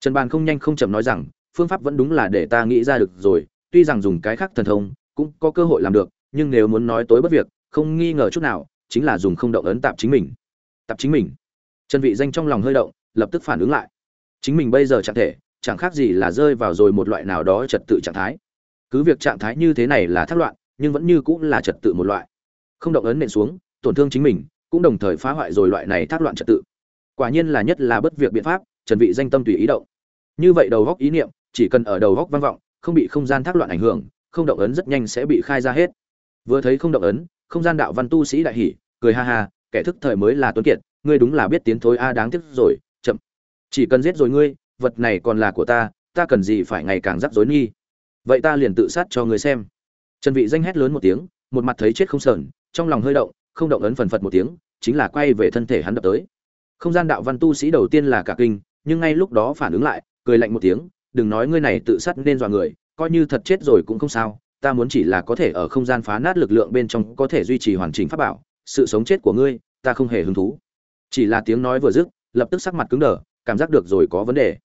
trần bàn không nhanh không chậm nói rằng, phương pháp vẫn đúng là để ta nghĩ ra được rồi, tuy rằng dùng cái khác thần thông, cũng có cơ hội làm được, nhưng nếu muốn nói tối bất việc, không nghi ngờ chút nào, chính là dùng không động ấn tạp chính mình. Tạp chính mình. Trần vị danh trong lòng hơi động, lập tức phản ứng lại. Chính mình bây giờ trạng thể, chẳng khác gì là rơi vào rồi một loại nào đó trật tự trạng thái. Cứ việc trạng thái như thế này là thác loạn, nhưng vẫn như cũng là trật tự một loại. Không động ấn nện xuống, tổn thương chính mình, cũng đồng thời phá hoại rồi loại này thác loạn trật tự. Quả nhiên là nhất là bất việc biện pháp, trần vị danh tâm tùy ý động như vậy đầu góc ý niệm, chỉ cần ở đầu góc vang vọng, không bị không gian thác loạn ảnh hưởng, không động ấn rất nhanh sẽ bị khai ra hết. Vừa thấy không động ấn, không gian đạo văn tu sĩ đại hỉ, cười ha ha, kẻ thức thời mới là tuấn kiệt, ngươi đúng là biết tiến thối a, đáng tiếc rồi, chậm. Chỉ cần giết rồi ngươi, vật này còn là của ta ta cần gì phải ngày càng rắc rối nghi? Vậy ta liền tự sát cho ngươi xem. Trần vị danh hét lớn một tiếng, một mặt thấy chết không sờn, trong lòng hơi động, không động ấn phần phật một tiếng, chính là quay về thân thể hắn đập tới. Không gian đạo văn tu sĩ đầu tiên là cả kinh, nhưng ngay lúc đó phản ứng lại cười lạnh một tiếng, đừng nói ngươi này tự sát nên dọa người, coi như thật chết rồi cũng không sao, ta muốn chỉ là có thể ở không gian phá nát lực lượng bên trong có thể duy trì hoàn chỉnh pháp bảo, sự sống chết của ngươi, ta không hề hứng thú. Chỉ là tiếng nói vừa dứt, lập tức sắc mặt cứng đờ, cảm giác được rồi có vấn đề.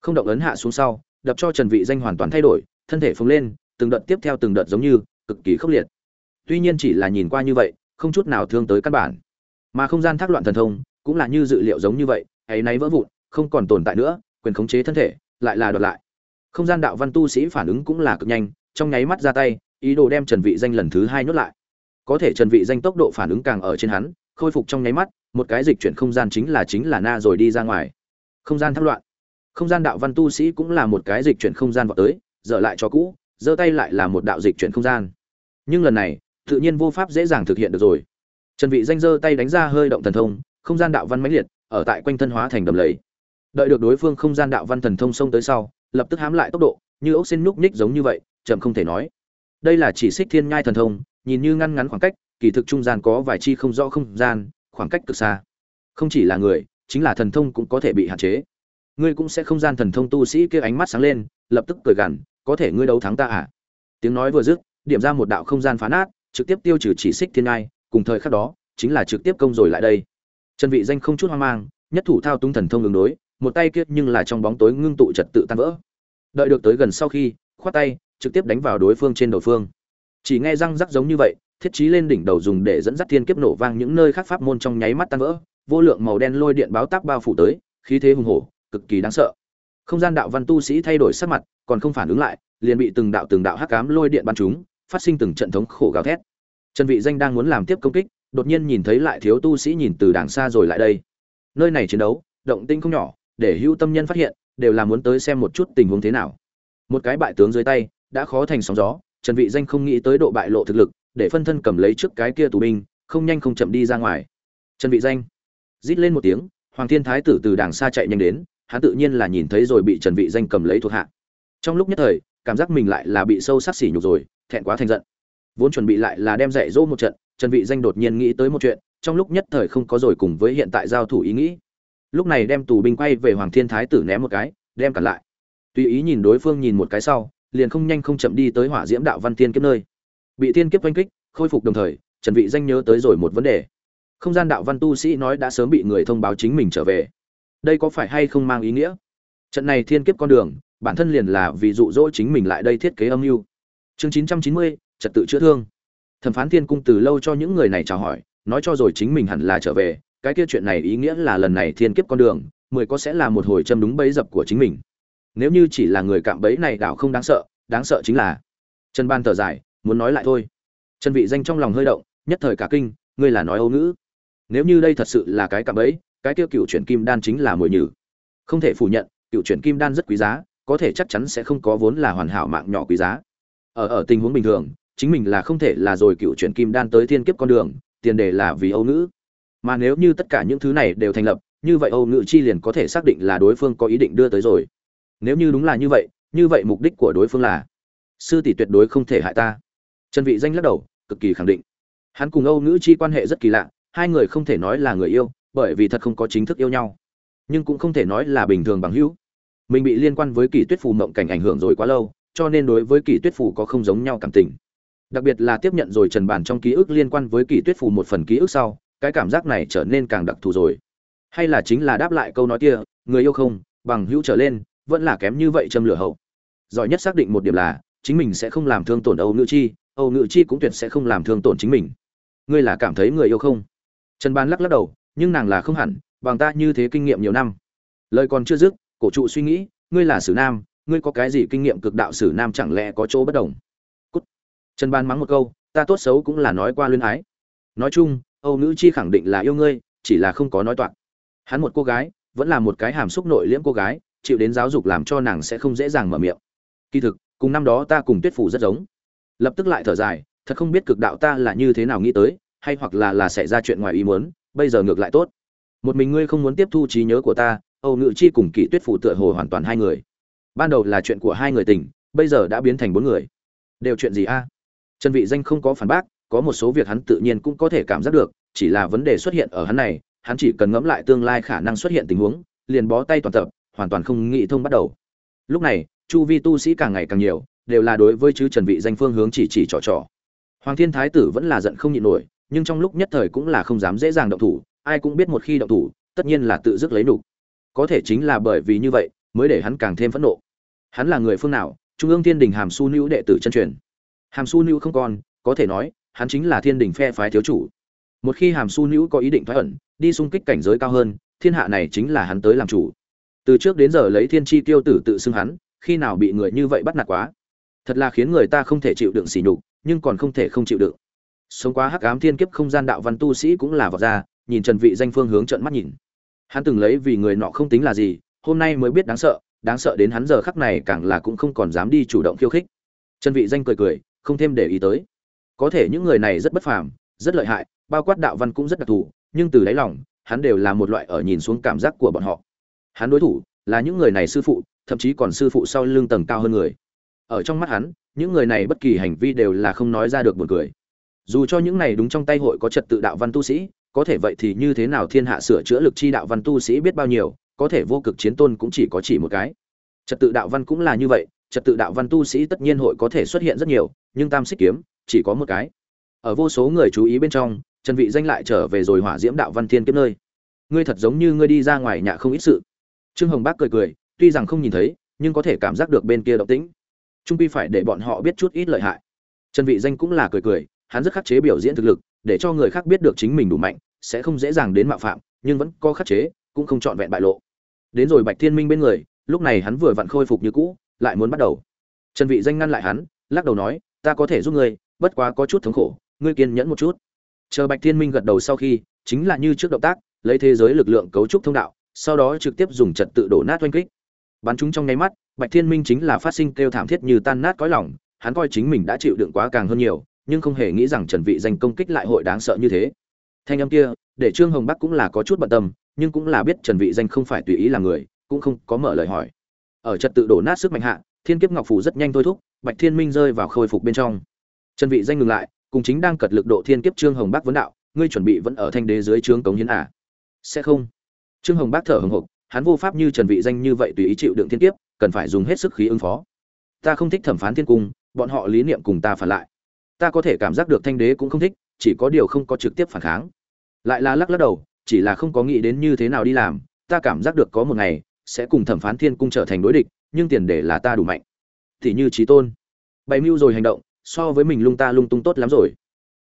Không động ấn hạ xuống sau, đập cho trần vị danh hoàn toàn thay đổi, thân thể phồng lên, từng đợt tiếp theo từng đợt giống như, cực kỳ khốc liệt. Tuy nhiên chỉ là nhìn qua như vậy, không chút nào thương tới căn bản. Mà không gian thác loạn thần thông, cũng là như dự liệu giống như vậy, ấy nấy vỡ vụn, không còn tồn tại nữa quyền khống chế thân thể, lại là đoạt lại. Không gian đạo văn tu sĩ phản ứng cũng là cực nhanh, trong nháy mắt ra tay, ý đồ đem trần vị danh lần thứ hai nhốt lại. Có thể trần vị danh tốc độ phản ứng càng ở trên hắn, khôi phục trong nháy mắt, một cái dịch chuyển không gian chính là chính là na rồi đi ra ngoài. Không gian thăng loạn. Không gian đạo văn tu sĩ cũng là một cái dịch chuyển không gian vọt tới, dở lại cho cũ, giơ tay lại là một đạo dịch chuyển không gian. Nhưng lần này, tự nhiên vô pháp dễ dàng thực hiện được rồi. Trần vị danh giơ tay đánh ra hơi động thần thông, không gian đạo văn mãnh liệt, ở tại quanh thân hóa thành đầm lầy đợi được đối phương không gian đạo văn thần thông xông tới sau, lập tức hám lại tốc độ, như ốc xin núc ních giống như vậy, chậm không thể nói. Đây là chỉ xích thiên nhai thần thông, nhìn như ngăn ngắn khoảng cách, kỳ thực trung gian có vài chi không rõ không gian, khoảng cách cực xa. Không chỉ là người, chính là thần thông cũng có thể bị hạn chế. Ngươi cũng sẽ không gian thần thông tu sĩ kia ánh mắt sáng lên, lập tức cười gằn, có thể ngươi đấu thắng ta à? Tiếng nói vừa dứt, điểm ra một đạo không gian phá nát, trực tiếp tiêu trừ chỉ xích thiên ngai cùng thời khắc đó, chính là trực tiếp công rồi lại đây. Trần vị danh không chút hoang mang, nhất thủ thao túng thần thông ứng đối một tay kiết nhưng là trong bóng tối ngưng tụ trật tự tan vỡ. Đợi được tới gần sau khi, khoát tay, trực tiếp đánh vào đối phương trên đầu phương. Chỉ nghe răng rắc giống như vậy, thiết trí lên đỉnh đầu dùng để dẫn dắt thiên kiếp nổ vang những nơi khác pháp môn trong nháy mắt tan vỡ, vô lượng màu đen lôi điện báo tác bao phủ tới, khí thế hùng hổ, cực kỳ đáng sợ. Không gian đạo văn tu sĩ thay đổi sắc mặt, còn không phản ứng lại, liền bị từng đạo từng đạo hắc ám lôi điện bắn chúng phát sinh từng trận thống khổ gào thét. Trần vị danh đang muốn làm tiếp công kích, đột nhiên nhìn thấy lại thiếu tu sĩ nhìn từ đàng xa rồi lại đây. Nơi này chiến đấu, động tinh không nhỏ để hưu tâm nhân phát hiện, đều là muốn tới xem một chút tình huống thế nào. Một cái bại tướng dưới tay, đã khó thành sóng gió, trần vị danh không nghĩ tới độ bại lộ thực lực, để phân thân cầm lấy trước cái kia tù binh, không nhanh không chậm đi ra ngoài. Trần vị danh rít lên một tiếng, hoàng thiên thái tử từ đàng xa chạy nhanh đến, hắn tự nhiên là nhìn thấy rồi bị trần vị danh cầm lấy thuộc hạ. Trong lúc nhất thời, cảm giác mình lại là bị sâu sắc sỉ nhục rồi, thẹn quá thành giận. Vốn chuẩn bị lại là đem dạy dỗ một trận, trần vị danh đột nhiên nghĩ tới một chuyện, trong lúc nhất thời không có rồi cùng với hiện tại giao thủ ý nghĩ lúc này đem tù binh quay về hoàng thiên thái tử ném một cái đem cản lại. Tùy ý nhìn đối phương nhìn một cái sau liền không nhanh không chậm đi tới hỏa diễm đạo văn tiên kiếp nơi. Bị tiên kiếp oanh kích khôi phục đồng thời trần vị danh nhớ tới rồi một vấn đề. Không gian đạo văn tu sĩ nói đã sớm bị người thông báo chính mình trở về. Đây có phải hay không mang ý nghĩa? Trận này thiên kiếp con đường bản thân liền là vì dụ dỗ chính mình lại đây thiết kế âm mưu. Chương 990, trật tự chữa thương. Thẩm phán thiên cung từ lâu cho những người này chào hỏi nói cho rồi chính mình hẳn là trở về cái kia chuyện này ý nghĩa là lần này thiên kiếp con đường, mười có sẽ là một hồi châm đúng bẫy dập của chính mình. Nếu như chỉ là người cạm bẫy này đảo không đáng sợ đáng sợ chính là trần ban thở dài, muốn nói lại thôi. Trần vị danh trong lòng hơi động, nhất thời cả kinh, ngươi là nói âu ngữ. Nếu như đây thật sự là cái cạm bẫy, cái kia cựu chuyển kim đan chính là mồi nhử. Không thể phủ nhận, cựu chuyển kim đan rất quý giá, có thể chắc chắn sẽ không có vốn là hoàn hảo mạng nhỏ quý giá. Ở ở tình huống bình thường, chính mình là không thể là rồi cựu chuyển kim đan tới thiên kiếp con đường, tiền đề là vì âu ngữ mà nếu như tất cả những thứ này đều thành lập, như vậy âu ngự chi liền có thể xác định là đối phương có ý định đưa tới rồi. Nếu như đúng là như vậy như vậy mục đích của đối phương là, sư tỷ tuyệt đối không thể hại ta. Trần vị danh lắc đầu, cực kỳ khẳng định. Hắn cùng âu ngữ chi quan hệ rất kỳ lạ, hai người không thể nói là người yêu, bởi vì thật không có chính thức yêu nhau. Nhưng cũng không thể nói là bình thường bằng hữu. Mình bị liên quan với kỳ tuyết phù mộng cảnh ảnh hưởng rồi quá lâu, cho nên đối với kỳ tuyết phù có không giống nhau cảm tình. Đặc biệt là tiếp nhận rồi trần bản trong ký ức liên quan với kỳ tuyết phù một phần ký ức sau cái cảm giác này trở nên càng đặc thù rồi. Hay là chính là đáp lại câu nói kia, người yêu không, bằng hữu trở lên, vẫn là kém như vậy châm lửa hậu. Giỏi nhất xác định một điểm là, chính mình sẽ không làm thương tổn âu ngữ chi, âu ngữ chi cũng tuyệt sẽ không làm thương tổn chính mình. Ngươi là cảm thấy người yêu không? Trần ban lắc lắc đầu, nhưng nàng là không hẳn, bằng ta như thế kinh nghiệm nhiều năm. Lời còn chưa dứt, cổ trụ suy nghĩ, ngươi là sử nam, ngươi có cái gì kinh nghiệm cực đạo sử nam chẳng lẽ có chỗ bất đồng? Cút. Trần ban mắng một câu, ta tốt xấu cũng là nói qua luyến ái. Nói chung âu nữ chi khẳng định là yêu ngươi, chỉ là không có nói toạc. Hắn một cô gái, vẫn là một cái hàm xúc nội liễm cô gái, chịu đến giáo dục làm cho nàng sẽ không dễ dàng mở miệng. Kỳ thực, cùng năm đó ta cùng tuyết phủ rất giống. Lập tức lại thở dài, thật không biết cực đạo ta là như thế nào nghĩ tới, hay hoặc là là xảy ra chuyện ngoài ý muốn, bây giờ ngược lại tốt. Một mình ngươi không muốn tiếp thu trí nhớ của ta, âu ngự chi cùng kỷ tuyết phủ tựa hồ hoàn toàn hai người. Ban đầu là chuyện của hai người tình, bây giờ đã biến thành bốn người. Đều chuyện gì a? Trần vị danh không có phản bác có một số việc hắn tự nhiên cũng có thể cảm giác được, chỉ là vấn đề xuất hiện ở hắn này, hắn chỉ cần ngẫm lại tương lai khả năng xuất hiện tình huống, liền bó tay toàn tập, hoàn toàn không nghĩ thông bắt đầu. Lúc này, chu vi tu sĩ càng ngày càng nhiều, đều là đối với chứ trần vị danh phương hướng chỉ chỉ trò trò. Hoàng thiên thái tử vẫn là giận không nhịn nổi, nhưng trong lúc nhất thời cũng là không dám dễ dàng động thủ, ai cũng biết một khi động thủ, tất nhiên là tự dứt lấy đủ có thể chính là bởi vì như vậy, mới để hắn càng thêm phẫn nộ. Hắn là người phương nào? Trung ương thiên đình hàm su Nữu đệ tử chân truyền. Hàm su Nữu không còn, có thể nói hắn chính là thiên đình phe phái thiếu chủ. Một khi hàm su nữ có ý định thoái ẩn, đi xung kích cảnh giới cao hơn, thiên hạ này chính là hắn tới làm chủ. Từ trước đến giờ lấy thiên chi tiêu tử tự xưng hắn, khi nào bị người như vậy bắt nạt quá? Thật là khiến người ta không thể chịu đựng sỉ nhục, nhưng còn không thể không chịu đựng. Sống quá hắc ám thiên kiếp không gian đạo văn tu sĩ cũng là vọt ra, nhìn trần vị danh phương hướng trợn mắt nhìn. Hắn từng lấy vì người nọ không tính là gì, hôm nay mới biết đáng sợ đáng sợ đến hắn giờ khắc này càng là cũng không còn dám đi chủ động khiêu khích. Trần vị danh cười cười, không thêm để ý tới có thể những người này rất bất phàm, rất lợi hại, bao quát đạo văn cũng rất đặc thù, nhưng từ đáy lòng, hắn đều là một loại ở nhìn xuống cảm giác của bọn họ. Hắn đối thủ là những người này sư phụ, thậm chí còn sư phụ sau lưng tầng cao hơn người. Ở trong mắt hắn, những người này bất kỳ hành vi đều là không nói ra được buồn cười. Dù cho những này đúng trong tay hội có trật tự đạo văn tu sĩ, có thể vậy thì như thế nào thiên hạ sửa chữa lực chi đạo văn tu sĩ biết bao nhiêu, có thể vô cực chiến tôn cũng chỉ có chỉ một cái. Trật tự đạo văn cũng là như vậy, trật tự đạo văn tu sĩ tất nhiên hội có thể xuất hiện rất nhiều, nhưng tam xích kiếm chỉ có một cái. Ở vô số người chú ý bên trong, trần vị danh lại trở về rồi hỏa diễm đạo văn thiên kiếp nơi. Ngươi thật giống như ngươi đi ra ngoài nhà không ít sự. Trương hồng bác cười cười, tuy rằng không nhìn thấy, nhưng có thể cảm giác được bên kia động tĩnh. Trung quy phải để bọn họ biết chút ít lợi hại. Trần vị danh cũng là cười cười, hắn rất khắc chế biểu diễn thực lực, để cho người khác biết được chính mình đủ mạnh, sẽ không dễ dàng đến mạo phạm, nhưng vẫn có khắc chế, cũng không chọn vẹn bại lộ. Đến rồi bạch thiên minh bên người, lúc này hắn vừa vặn khôi phục như cũ, lại muốn bắt đầu. Trần vị danh ngăn lại hắn, lắc đầu nói, ta có thể giúp ngươi bất quá có chút thống khổ, ngươi kiên nhẫn một chút. Chờ bạch thiên minh gật đầu sau khi, chính là như trước động tác, lấy thế giới lực lượng cấu trúc thông đạo, sau đó trực tiếp dùng trật tự đổ nát oanh kích. Bắn chúng trong nháy mắt, bạch thiên minh chính là phát sinh kêu thảm thiết như tan nát cõi lòng, hắn coi chính mình đã chịu đựng quá càng hơn nhiều, nhưng không hề nghĩ rằng trần vị danh công kích lại hội đáng sợ như thế. Thanh âm kia, để trương hồng bắc cũng là có chút bận tâm, nhưng cũng là biết trần vị danh không phải tùy ý là người, cũng không có mở lời hỏi. Ở trật tự đổ nát sức mạnh hạ, thiên kiếp ngọc phủ rất nhanh thôi thúc, bạch thiên minh rơi vào khôi phục bên trong trần vị danh ngừng lại, cùng chính đang cật lực độ thiên kiếp trương hồng Bác vấn đạo, ngươi chuẩn bị vẫn ở thanh đế dưới trướng cống hiến à? Sẽ không. Trương hồng bác thở hồng hộc hắn vô pháp như trần vị danh như vậy tùy ý chịu đựng thiên kiếp, cần phải dùng hết sức khí ứng phó. Ta không thích thẩm phán thiên cung, bọn họ lý niệm cùng ta phản lại. Ta có thể cảm giác được thanh đế cũng không thích, chỉ có điều không có trực tiếp phản kháng. Lại là lắc lắc đầu, chỉ là không có nghĩ đến như thế nào đi làm, ta cảm giác được có một ngày, sẽ cùng thẩm phán thiên cung trở thành đối địch, nhưng tiền đề là ta đủ mạnh. Thì như trí tôn. Bày mưu rồi hành động so với mình lung ta lung tung tốt lắm rồi.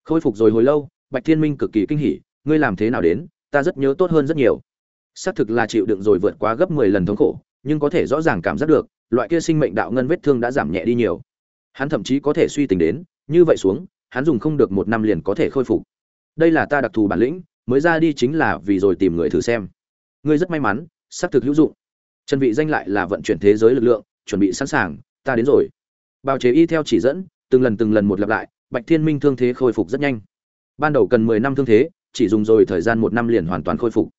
Khôi phục rồi hồi lâu, bạch thiên minh cực kỳ kinh hỉ, ngươi làm thế nào đến, ta rất nhớ tốt hơn rất nhiều. Xác thực là chịu đựng rồi vượt quá gấp mười lần thống khổ, nhưng có thể rõ ràng cảm giác được, loại kia sinh mệnh đạo ngân vết thương đã giảm nhẹ đi nhiều. Hắn thậm chí có thể suy tính đến, như vậy xuống, hắn dùng không được một năm liền có thể khôi phục. Đây là ta đặc thù bản lĩnh, mới ra đi chính là vì rồi tìm người thử xem. Ngươi rất may mắn, xác thực hữu dụng. Trần vị danh lại là vận chuyển thế giới lực lượng, chuẩn bị sẵn sàng, ta đến rồi. Bào chế y theo chỉ dẫn từng lần từng lần một lặp lại, bạch thiên minh thương thế khôi phục rất nhanh. Ban đầu cần 10 năm thương thế, chỉ dùng rồi thời gian một năm liền hoàn toàn khôi phục.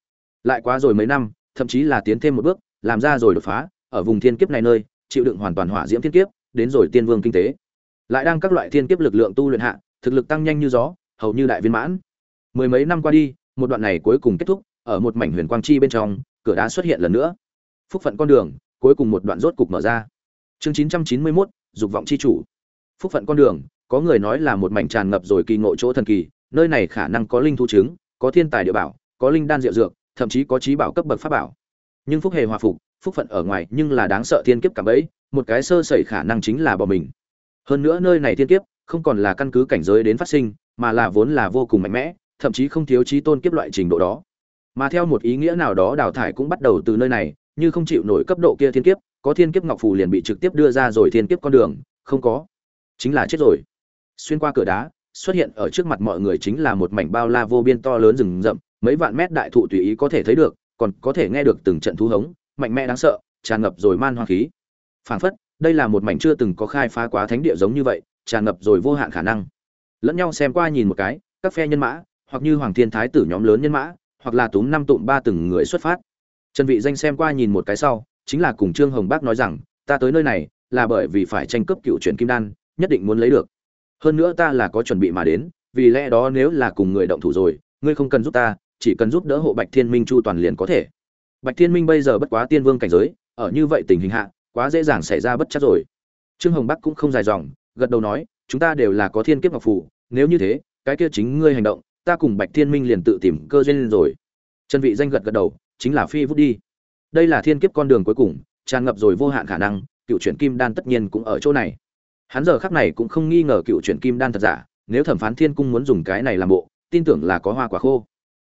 Lại quá rồi mấy năm, thậm chí là tiến thêm một bước, làm ra rồi đột phá, ở vùng thiên kiếp này nơi, chịu đựng hoàn toàn hỏa diễm thiên kiếp, đến rồi tiên vương kinh tế. Lại đang các loại thiên kiếp lực lượng tu luyện hạ, thực lực tăng nhanh như gió, hầu như đại viên mãn. Mười mấy năm qua đi, một đoạn này cuối cùng kết thúc, ở một mảnh huyền quang chi bên trong, cửa đá xuất hiện lần nữa. Phúc phận con đường, cuối cùng một đoạn rốt cục mở ra. Chương chín trăm chín mươi mốt, dục vọng chi chủ phúc phận con đường, có người nói là một mảnh tràn ngập rồi kỳ ngộ chỗ thần kỳ, nơi này khả năng có linh thu chứng có thiên tài địa bảo, có linh đan diệu dược, thậm chí có trí bảo cấp bậc pháp bảo. Nhưng phúc hề hòa phục, phúc phận ở ngoài nhưng là đáng sợ thiên kiếp cả ấy một cái sơ sẩy khả năng chính là bỏ mình. Hơn nữa nơi này thiên kiếp không còn là căn cứ cảnh giới đến phát sinh, mà là vốn là vô cùng mạnh mẽ, thậm chí không thiếu trí tôn kiếp loại trình độ đó. Mà theo một ý nghĩa nào đó đào thải cũng bắt đầu từ nơi này, như không chịu nổi cấp độ kia thiên kiếp, có thiên kiếp ngọc phù liền bị trực tiếp đưa ra rồi thiên kiếp con đường, không có chính là chết rồi. Xuyên qua cửa đá, xuất hiện ở trước mặt mọi người chính là một mảnh bao la vô biên to lớn rừng rậm, mấy vạn mét đại thụ tùy ý có thể thấy được, còn có thể nghe được từng trận thú hống, mạnh mẽ đáng sợ, tràn ngập rồi man hoa khí. Phảng phất, đây là một mảnh chưa từng có khai phá quá thánh địa giống như vậy, tràn ngập rồi vô hạn khả năng. Lẫn nhau xem qua nhìn một cái, các phe nhân mã, hoặc như hoàng thiên thái tử nhóm lớn nhân mã, hoặc là túm năm tụm ba từng người xuất phát. Trần vị danh xem qua nhìn một cái sau, chính là cùng trương hồng bác nói rằng, ta tới nơi này là bởi vì phải tranh cướp cựu truyền kim đan nhất định muốn lấy được. Hơn nữa ta là có chuẩn bị mà đến, vì lẽ đó nếu là cùng người động thủ rồi, ngươi không cần giúp ta, chỉ cần giúp đỡ hộ bạch thiên minh chu toàn liền có thể. Bạch thiên minh bây giờ bất quá tiên vương cảnh giới, ở như vậy tình hình hạ, quá dễ dàng xảy ra bất chắc rồi. Trương hồng bắc cũng không dài dòng, gật đầu nói, chúng ta đều là có thiên kiếp ngọc phù, nếu như thế, cái kia chính ngươi hành động, ta cùng bạch thiên minh liền tự tìm cơ duyên rồi. Trần vị danh gật gật đầu, chính là phi vút đi. Đây là thiên kiếp con đường cuối cùng, tràn ngập rồi vô hạn khả năng, cựu chuyển kim đan tất nhiên cũng ở chỗ này hắn giờ khắc này cũng không nghi ngờ cựu chuyển kim đan thật giả, nếu thẩm phán thiên cung muốn dùng cái này làm bộ, tin tưởng là có hoa quả khô.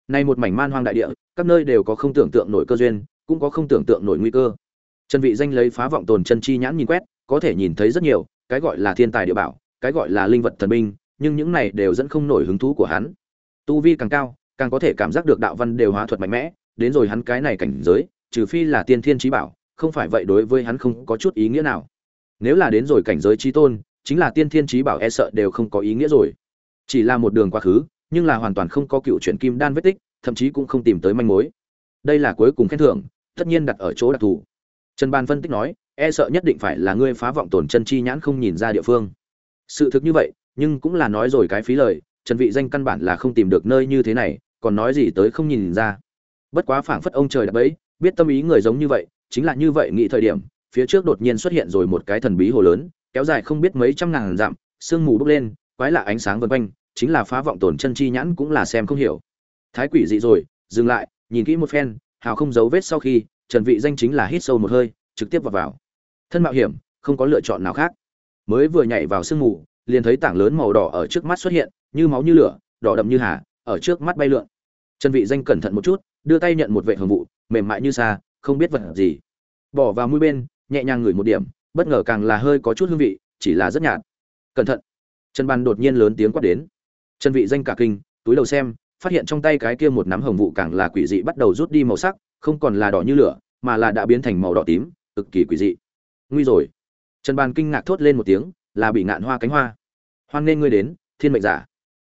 Nay một mảnh man hoang đại địa, các nơi đều có không tưởng tượng nổi cơ duyên, cũng có không tưởng tượng nổi nguy cơ. Trần vị danh lấy phá vọng tồn chân chi nhãn nhìn quét, có thể nhìn thấy rất nhiều, cái gọi là thiên tài địa bảo, cái gọi là linh vật thần binh, nhưng những này đều dẫn không nổi hứng thú của hắn. Tu vi càng cao, càng có thể cảm giác được đạo văn đều hóa thuật mạnh mẽ, đến rồi hắn cái này cảnh giới, trừ phi là tiên thiên trí bảo, không phải vậy đối với hắn không có chút ý nghĩa nào nếu là đến rồi cảnh giới trí tôn, chính là tiên thiên trí bảo e sợ đều không có ý nghĩa rồi. Chỉ là một đường quá khứ, nhưng là hoàn toàn không có cựu chuyện kim đan vết tích, thậm chí cũng không tìm tới manh mối. Đây là cuối cùng khen thưởng, tất nhiên đặt ở chỗ đặc thù. Trần ban phân tích nói e sợ nhất định phải là ngươi phá vọng tổn chân chi nhãn không nhìn ra địa phương. Sự thực như vậy, nhưng cũng là nói rồi cái phí lời, trần vị danh căn bản là không tìm được nơi như thế này, còn nói gì tới không nhìn ra. Bất quá phảng phất ông trời đã bấy, biết tâm ý người giống như vậy, chính là như vậy nghĩ thời điểm phía trước đột nhiên xuất hiện rồi một cái thần bí hồ lớn, kéo dài không biết mấy trăm ngàn dặm, sương mù bốc lên, quái lạ ánh sáng vần quanh, chính là phá vọng tổn chân chi nhãn cũng là xem không hiểu. Thái quỷ dị rồi, dừng lại, nhìn kỹ một phen, hào không giấu vết sau khi, trần vị danh chính là hít sâu một hơi, trực tiếp vào vào. Thân mạo hiểm, không có lựa chọn nào khác. Mới vừa nhảy vào sương mù, liền thấy tảng lớn màu đỏ ở trước mắt xuất hiện, như máu như lửa, đỏ đậm như hà, ở trước mắt bay lượn. Trần vị danh cẩn thận một chút, đưa tay nhận một vệ hồng vụ, mềm mại như sa không biết vật gì. Bỏ vào mũi bên nhẹ nhàng ngửi một điểm, bất ngờ càng là hơi có chút hương vị, chỉ là rất nhạt. Cẩn thận. Trần ban đột nhiên lớn tiếng quát đến. Trần vị danh cả kinh, túi đầu xem, phát hiện trong tay cái kia một nắm hồng vụ càng là quỷ dị bắt đầu rút đi màu sắc, không còn là đỏ như lửa, mà là đã biến thành màu đỏ tím, cực kỳ quỷ dị. Nguy rồi. Trần ban kinh ngạc thốt lên một tiếng, là bị ngạn hoa cánh hoa. Hoan nên ngươi đến, thiên mệnh giả.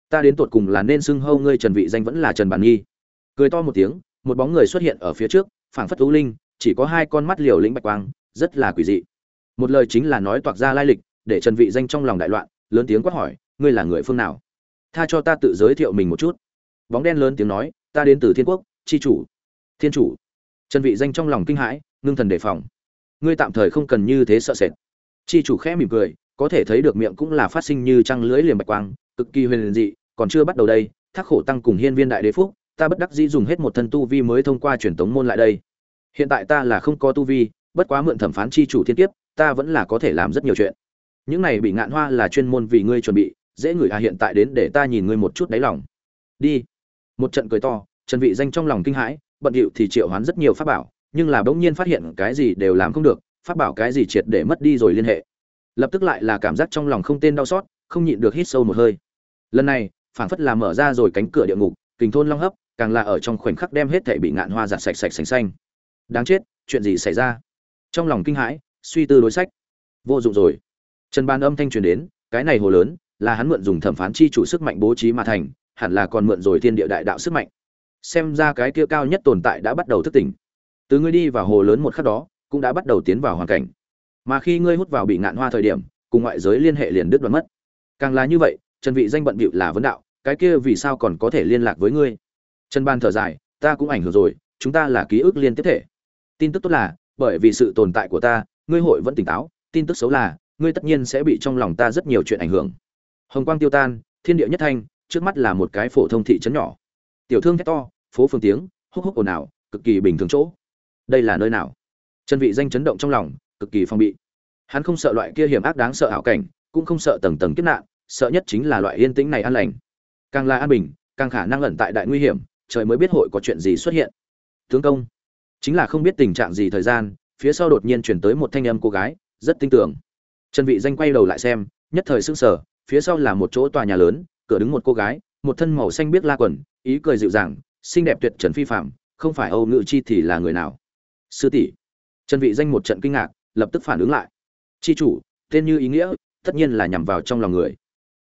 Ta đến tột cùng là nên xưng hô ngươi trần vị danh vẫn là trần bản nghi. Cười to một tiếng, một bóng người xuất hiện ở phía trước, phảng phất u linh, chỉ có hai con mắt liều lĩnh bạch quang rất là quỷ dị. Một lời chính là nói toạc ra lai lịch, để trần vị danh trong lòng đại loạn, lớn tiếng quát hỏi, ngươi là người phương nào? Tha cho ta tự giới thiệu mình một chút. Bóng đen lớn tiếng nói, ta đến từ thiên quốc, chi chủ. Thiên chủ? Trần vị danh trong lòng kinh hãi, ngưng thần đề phòng. Ngươi tạm thời không cần như thế sợ sệt. Chi chủ khẽ mỉm cười, có thể thấy được miệng cũng là phát sinh như trăng lưỡi liềm bạch quang, cực kỳ huyền dị, còn chưa bắt đầu đây, thác khổ tăng cùng hiên viên đại đế phúc, ta bất đắc dĩ dùng hết một thân tu vi mới thông qua truyền tống môn lại đây. Hiện tại ta là không có tu vi bất quá mượn thẩm phán chi chủ thiên kiếp, ta vẫn là có thể làm rất nhiều chuyện. Những này bị ngạn hoa là chuyên môn vì ngươi chuẩn bị, dễ người à hiện tại đến để ta nhìn ngươi một chút đáy lòng. Đi. Một trận cười to, trần vị danh trong lòng kinh hãi, bận điệu thì triệu hoán rất nhiều pháp bảo, nhưng là bỗng nhiên phát hiện cái gì đều làm không được, pháp bảo cái gì triệt để mất đi rồi liên hệ. Lập tức lại là cảm giác trong lòng không tên đau xót, không nhịn được hít sâu một hơi. Lần này, phảng phất là mở ra rồi cánh cửa địa ngục, kình thôn long hấp, càng là ở trong khoảnh khắc đem hết thảy bị ngạn hoa giặt sạch sạch sành xanh. Đáng chết, chuyện gì xảy ra? Trong lòng kinh hãi, suy tư đối sách. Vô dụng rồi. Trần ban âm thanh truyền đến, cái này hồ lớn, là hắn mượn dùng thẩm phán chi chủ sức mạnh bố trí mà thành, hẳn là còn mượn rồi thiên địa đại đạo sức mạnh. Xem ra cái kia cao nhất tồn tại đã bắt đầu thức tỉnh. Từ ngươi đi vào hồ lớn một khắc đó, cũng đã bắt đầu tiến vào hoàn cảnh. Mà khi ngươi hút vào bị ngạn hoa thời điểm, cùng ngoại giới liên hệ liền đứt đoạn mất. Càng là như vậy, trần vị danh bận bịu là vấn đạo, cái kia vì sao còn có thể liên lạc với ngươi? Trần ban thở dài, ta cũng ảnh hưởng rồi, chúng ta là ký ức liên tiếp thể. Tin tức tốt là bởi vì sự tồn tại của ta, ngươi hội vẫn tỉnh táo, tin tức xấu là, ngươi tất nhiên sẽ bị trong lòng ta rất nhiều chuyện ảnh hưởng. Hồng quang tiêu tan, thiên địa nhất thanh, trước mắt là một cái phổ thông thị trấn nhỏ. Tiểu thương thét to, phố phương tiếng, húc húc ồn ào, cực kỳ bình thường chỗ. Đây là nơi nào? Trần vị danh chấn động trong lòng, cực kỳ phong bị. Hắn không sợ loại kia hiểm ác đáng sợ ảo cảnh, cũng không sợ tầng tầng kiếp nạn, sợ nhất chính là loại yên tĩnh này an lành. Càng là an bình, càng khả năng ẩn tại đại nguy hiểm, trời mới biết hội có chuyện gì xuất hiện. Tướng công chính là không biết tình trạng gì thời gian, phía sau đột nhiên chuyển tới một thanh âm cô gái, rất tin tưởng trần vị danh quay đầu lại xem, nhất thời sững sờ, phía sau là một chỗ tòa nhà lớn, cửa đứng một cô gái, một thân màu xanh biếc la quần, ý cười dịu dàng, xinh đẹp tuyệt trần phi phạm không phải âu ngự chi thì là người nào? Sư tỷ. Trần vị danh một trận kinh ngạc, lập tức phản ứng lại. Chi chủ, tên như ý nghĩa, tất nhiên là nhằm vào trong lòng người.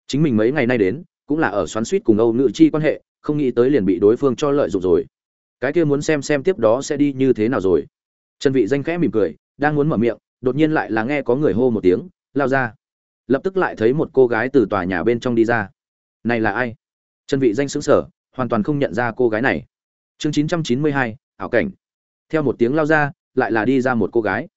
Chính mình mấy ngày nay đến, cũng là ở xoắn suýt cùng âu ngự chi quan hệ, không nghĩ tới liền bị đối phương cho lợi dụng rồi cái kia muốn xem xem tiếp đó sẽ đi như thế nào rồi. Trần vị danh khẽ mỉm cười đang muốn mở miệng đột nhiên lại là nghe có người hô một tiếng lao ra. Lập tức lại thấy một cô gái từ tòa nhà bên trong đi ra. Này là ai? Trần vị danh sững sờ hoàn toàn không nhận ra cô gái này. Chương 992, ảo cảnh. Theo một tiếng lao ra lại là đi ra một cô gái.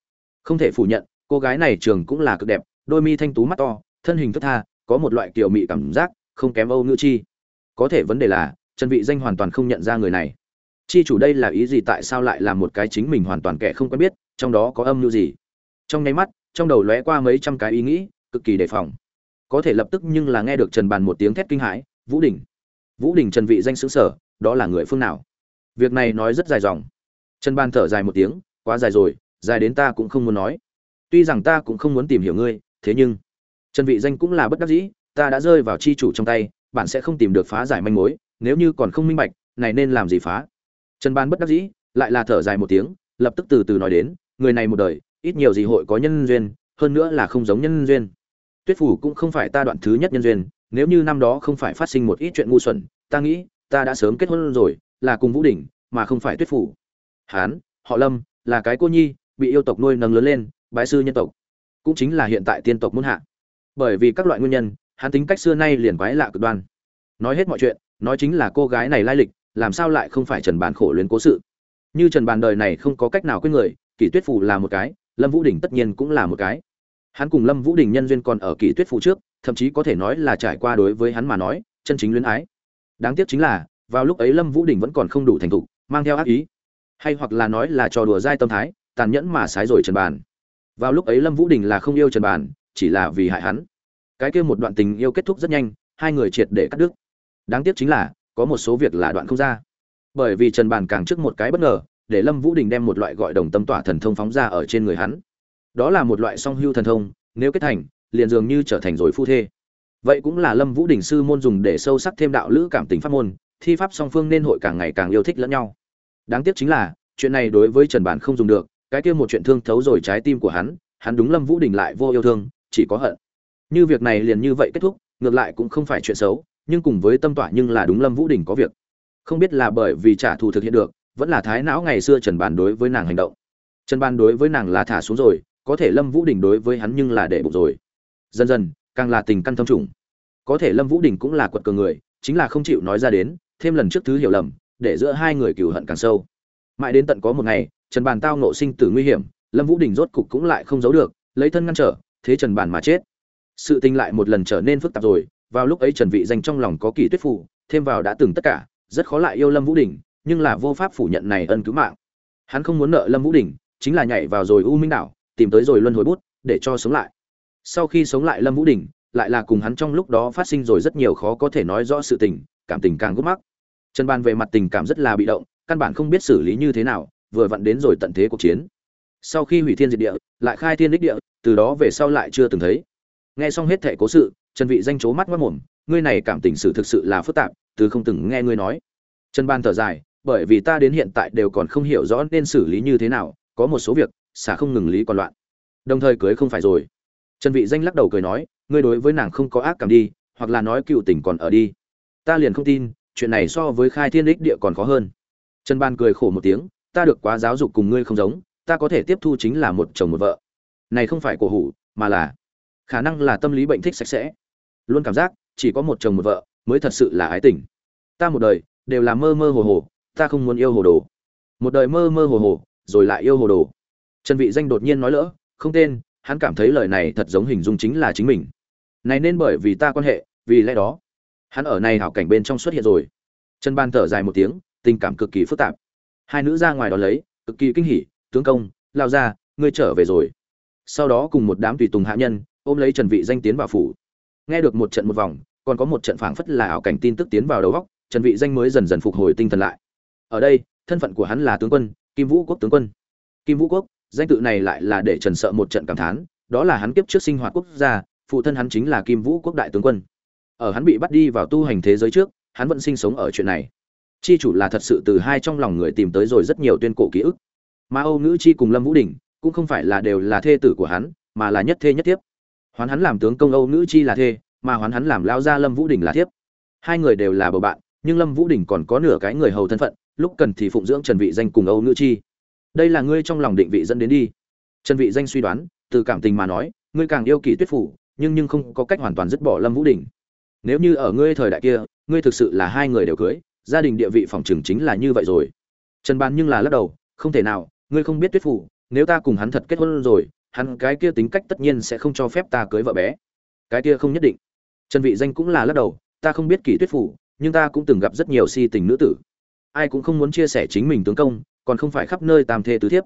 Không thể phủ nhận cô gái này trường cũng là cực đẹp đôi mi thanh tú mắt to thân hình thướt tha có một loại kiểu mị cảm giác không kém âu ngữ chi. Có thể vấn đề là trần vị danh hoàn toàn không nhận ra người này chi chủ đây là ý gì, tại sao lại là một cái chính mình hoàn toàn kẻ không quen biết, trong đó có âm mưu gì? Trong nháy mắt, trong đầu lóe qua mấy trăm cái ý nghĩ, cực kỳ đề phòng. Có thể lập tức nhưng là nghe được trần bàn một tiếng thét kinh hãi, vũ đình vũ đình trần vị danh xứng sở, đó là người phương nào? Việc này nói rất dài dòng. Trần bàn thở dài một tiếng, quá dài rồi, dài đến ta cũng không muốn nói. Tuy rằng ta cũng không muốn tìm hiểu ngươi, thế nhưng trần vị danh cũng là bất đắc dĩ, ta đã rơi vào chi chủ trong tay, bạn sẽ không tìm được phá giải manh mối, nếu như còn không minh bạch, này nên làm gì phá? Trần ban bất đắc dĩ, lại là thở dài một tiếng, lập tức từ từ nói đến, người này một đời, ít nhiều gì hội có nhân duyên, hơn nữa là không giống nhân duyên. Tuyết phủ cũng không phải ta đoạn thứ nhất nhân duyên, nếu như năm đó không phải phát sinh một ít chuyện ngu xuẩn, ta nghĩ, ta đã sớm kết hôn rồi, là cùng vũ đỉnh mà không phải tuyết phủ. Hán, họ lâm, là cái cô nhi, bị yêu tộc nuôi nâng lớn lên, bái sư nhân tộc. Cũng chính là hiện tại tiên tộc muôn hạ. Bởi vì các loại nguyên nhân, hắn tính cách xưa nay liền quái lạ cực đoan. Nói hết mọi chuyện, nói chính là cô gái này lai lịch làm sao lại không phải trần bàn khổ luyến cố sự? Như trần bàn đời này không có cách nào quên người, kỷ tuyết phủ là một cái, lâm vũ đình tất nhiên cũng là một cái. Hắn cùng lâm vũ đình nhân duyên còn ở kỷ tuyết phủ trước, thậm chí có thể nói là trải qua đối với hắn mà nói, chân chính luyến ái. Đáng tiếc chính là, vào lúc ấy lâm vũ đình vẫn còn không đủ thành thục, mang theo ác ý. Hay hoặc là nói là trò đùa dai tâm thái, tàn nhẫn mà sái rồi trần bàn vào lúc ấy lâm vũ đình là không yêu trần bàn chỉ là vì hại hắn. Cái kia một đoạn tình yêu kết thúc rất nhanh, hai người triệt để cắt đứt. Đáng tiếc chính là có một số việc là đoạn không ra. Bởi vì trần bàn càng trước một cái bất ngờ, để lâm vũ đình đem một loại gọi đồng tâm tỏa thần thông phóng ra ở trên người hắn. Đó là một loại song hưu thần thông, nếu kết thành, liền dường như trở thành rồi phu thê. Vậy cũng là lâm vũ đình sư môn dùng để sâu sắc thêm đạo lữ cảm tình pháp môn, thi pháp song phương nên hội càng ngày càng yêu thích lẫn nhau. Đáng tiếc chính là, chuyện này đối với trần bản không dùng được, cái kia một chuyện thương thấu rồi trái tim của hắn hắn đúng lâm vũ đình lại vô yêu thương, chỉ có hận. Như việc này liền như vậy kết thúc, ngược lại cũng không phải chuyện xấu nhưng cùng với tâm tỏa nhưng là đúng lâm vũ đình có việc. Không biết là bởi vì trả thù thực hiện được, vẫn là thái não ngày xưa trần bàn đối với nàng hành động. Trần bàn đối với nàng là thả xuống rồi, có thể lâm vũ đình đối với hắn nhưng là để bụng rồi. Dần dần, càng là tình căn thâm trùng. Có thể lâm vũ đình cũng là quật cường người, chính là không chịu nói ra đến, thêm lần trước thứ hiểu lầm, để giữa hai người cừu hận càng sâu. Mãi đến tận có một ngày, trần bàn tao nộ sinh tử nguy hiểm, lâm vũ đình rốt cục cũng lại không giấu được, lấy thân ngăn trở, thế trần bàn mà chết. Sự tình lại một lần trở nên phức tạp rồi vào lúc ấy trần vị danh trong lòng có kỳ tuyết phủ, thêm vào đã từng tất cả, rất khó lại yêu lâm vũ đình, nhưng là vô pháp phủ nhận này ân cứu mạng. Hắn không muốn nợ lâm vũ đình, chính là nhảy vào rồi u minh đảo, tìm tới rồi luân hồi bút, để cho sống lại. Sau khi sống lại lâm vũ đình, lại là cùng hắn trong lúc đó phát sinh rồi rất nhiều khó có thể nói rõ sự tình, cảm tình càng gút mắc. Trần ban về mặt tình cảm rất là bị động, căn bản không biết xử lý như thế nào, vừa vặn đến rồi tận thế cuộc chiến. Sau khi hủy thiên diệt địa, lại khai thiên đích địa, từ đó về sau lại chưa từng thấy. Nghe xong hết thẻ cố sự trần vị danh chố mắt mất mồm, ngươi này cảm tình sự thực sự là phức tạp từ không từng nghe ngươi nói. Trần ban thở dài, bởi vì ta đến hiện tại đều còn không hiểu rõ nên xử lý như thế nào, có một số việc, xả không ngừng lý còn loạn. Đồng thời cưới không phải rồi. Trần vị danh lắc đầu cười nói, ngươi đối với nàng không có ác cảm đi, hoặc là nói cựu tình còn ở đi. Ta liền không tin, chuyện này so với khai thiên đích địa còn khó hơn. Trần ban cười khổ một tiếng, ta được quá giáo dục cùng ngươi không giống, ta có thể tiếp thu chính là một chồng một vợ. Này không phải cổ hủ, mà là khả năng là tâm lý bệnh thích sạch sẽ luôn cảm giác chỉ có một chồng một vợ mới thật sự là ái tình. Ta một đời đều là mơ mơ hồ hồ, ta không muốn yêu hồ đồ. Một đời mơ mơ hồ hồ, rồi lại yêu hồ đồ. Trần vị danh đột nhiên nói lỡ, không tên, hắn cảm thấy lời này thật giống hình dung chính là chính mình. Này nên bởi vì ta quan hệ, vì lẽ đó, hắn ở này hảo cảnh bên trong xuất hiện rồi. Trần ban thở dài một tiếng, tình cảm cực kỳ phức tạp. Hai nữ ra ngoài đó lấy, cực kỳ kinh hỉ, tướng công, lao ra, ngươi trở về rồi. Sau đó cùng một đám tùy tùng hạ nhân, ôm lấy trần vị danh tiến vào phủ nghe được một trận một vòng, còn có một trận phảng phất là ảo cảnh tin tức tiến vào đầu óc trần vị danh mới dần dần phục hồi tinh thần lại. Ở đây, thân phận của hắn là tướng quân, kim vũ quốc tướng quân. Kim vũ quốc, danh tự này lại là để trần sợ một trận cảm thán, đó là hắn kiếp trước sinh hoạt quốc gia, phụ thân hắn chính là kim vũ quốc đại tướng quân. Ở hắn bị bắt đi vào tu hành thế giới trước, hắn vẫn sinh sống ở chuyện này. Chi chủ là thật sự từ hai trong lòng người tìm tới rồi rất nhiều tuyên cổ ký ức. Mà âu nữ chi cùng lâm vũ đình cũng không phải là đều là thê tử của hắn, mà là nhất thê nhất tiếp hoán hắn làm tướng công âu nữ chi là thê, mà hoán hắn làm lao gia lâm vũ đình là thiếp. Hai người đều là bầu bạn, nhưng lâm vũ đình còn có nửa cái người hầu thân phận, lúc cần thì phụng dưỡng trần vị danh cùng âu nữ chi. Đây là ngươi trong lòng định vị dẫn đến đi. Trần vị danh suy đoán, từ cảm tình mà nói, ngươi càng yêu kỳ tuyết phủ, nhưng nhưng không có cách hoàn toàn dứt bỏ lâm vũ đình. Nếu như ở ngươi thời đại kia, ngươi thực sự là hai người đều cưới, gia đình địa vị phòng trường chính là như vậy rồi. Trần ban nhưng là lắc đầu, không thể nào, ngươi không biết tuyết phủ, nếu ta cùng hắn thật kết hôn rồi hắn cái kia tính cách tất nhiên sẽ không cho phép ta cưới vợ bé. Cái kia không nhất định. Trần vị danh cũng là lắc đầu, ta không biết kỳ tuyết phủ, nhưng ta cũng từng gặp rất nhiều si tình nữ tử. Ai cũng không muốn chia sẻ chính mình tướng công, còn không phải khắp nơi tam thê tứ thiếp.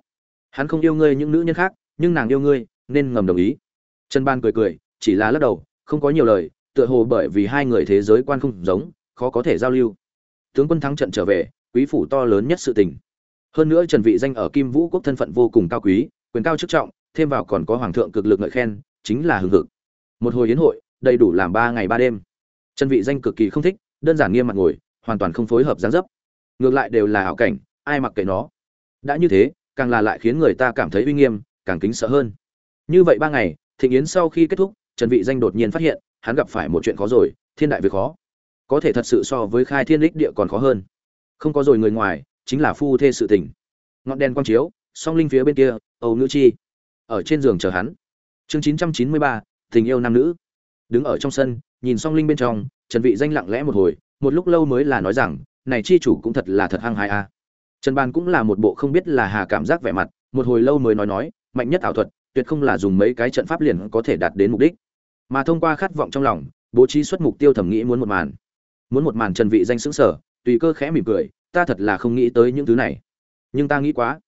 Hắn không yêu ngươi những nữ nhân khác, nhưng nàng yêu ngươi, nên ngầm đồng ý. Trần ban cười cười, chỉ là lắc đầu, không có nhiều lời, tựa hồ bởi vì hai người thế giới quan không giống, khó có thể giao lưu. Tướng quân thắng trận trở về, quý phủ to lớn nhất sự tình. Hơn nữa trần vị danh ở kim vũ quốc thân phận vô cùng cao quý, quyền cao chức trọng thêm vào còn có hoàng thượng cực lực ngợi khen, chính là hưng hực. Một hồi yến hội, đầy đủ làm ba ngày ba đêm. Trần vị danh cực kỳ không thích, đơn giản nghiêm mặt ngồi, hoàn toàn không phối hợp dáng dấp. Ngược lại đều là hảo cảnh, ai mặc kệ nó. Đã như thế, càng là lại khiến người ta cảm thấy uy nghiêm, càng kính sợ hơn. Như vậy ba ngày, thịnh yến sau khi kết thúc trần vị danh đột nhiên phát hiện, hắn gặp phải một chuyện khó rồi, thiên đại việc khó. Có thể thật sự so với khai thiên lịch địa còn khó hơn. Không có rồi người ngoài, chính là phu thê sự tình. Ngọn đèn quang chiếu, song linh phía bên kia, âu nữ chi ở trên giường chờ hắn. Chương 993, tình yêu nam nữ. Đứng ở trong sân nhìn song linh bên trong trần vị danh lặng lẽ một hồi một lúc lâu mới là nói rằng này chi chủ cũng thật là thật hăng hái a. Trần ban cũng là một bộ không biết là hà cảm giác vẻ mặt một hồi lâu mới nói nói mạnh nhất ảo thuật tuyệt không là dùng mấy cái trận pháp liền có thể đạt đến mục đích. Mà thông qua khát vọng trong lòng bố trí xuất mục tiêu thẩm nghĩ muốn một màn. Muốn một màn trần vị danh sững sở tùy cơ khẽ mỉm cười ta thật là không nghĩ tới những thứ này. Nhưng ta nghĩ quá.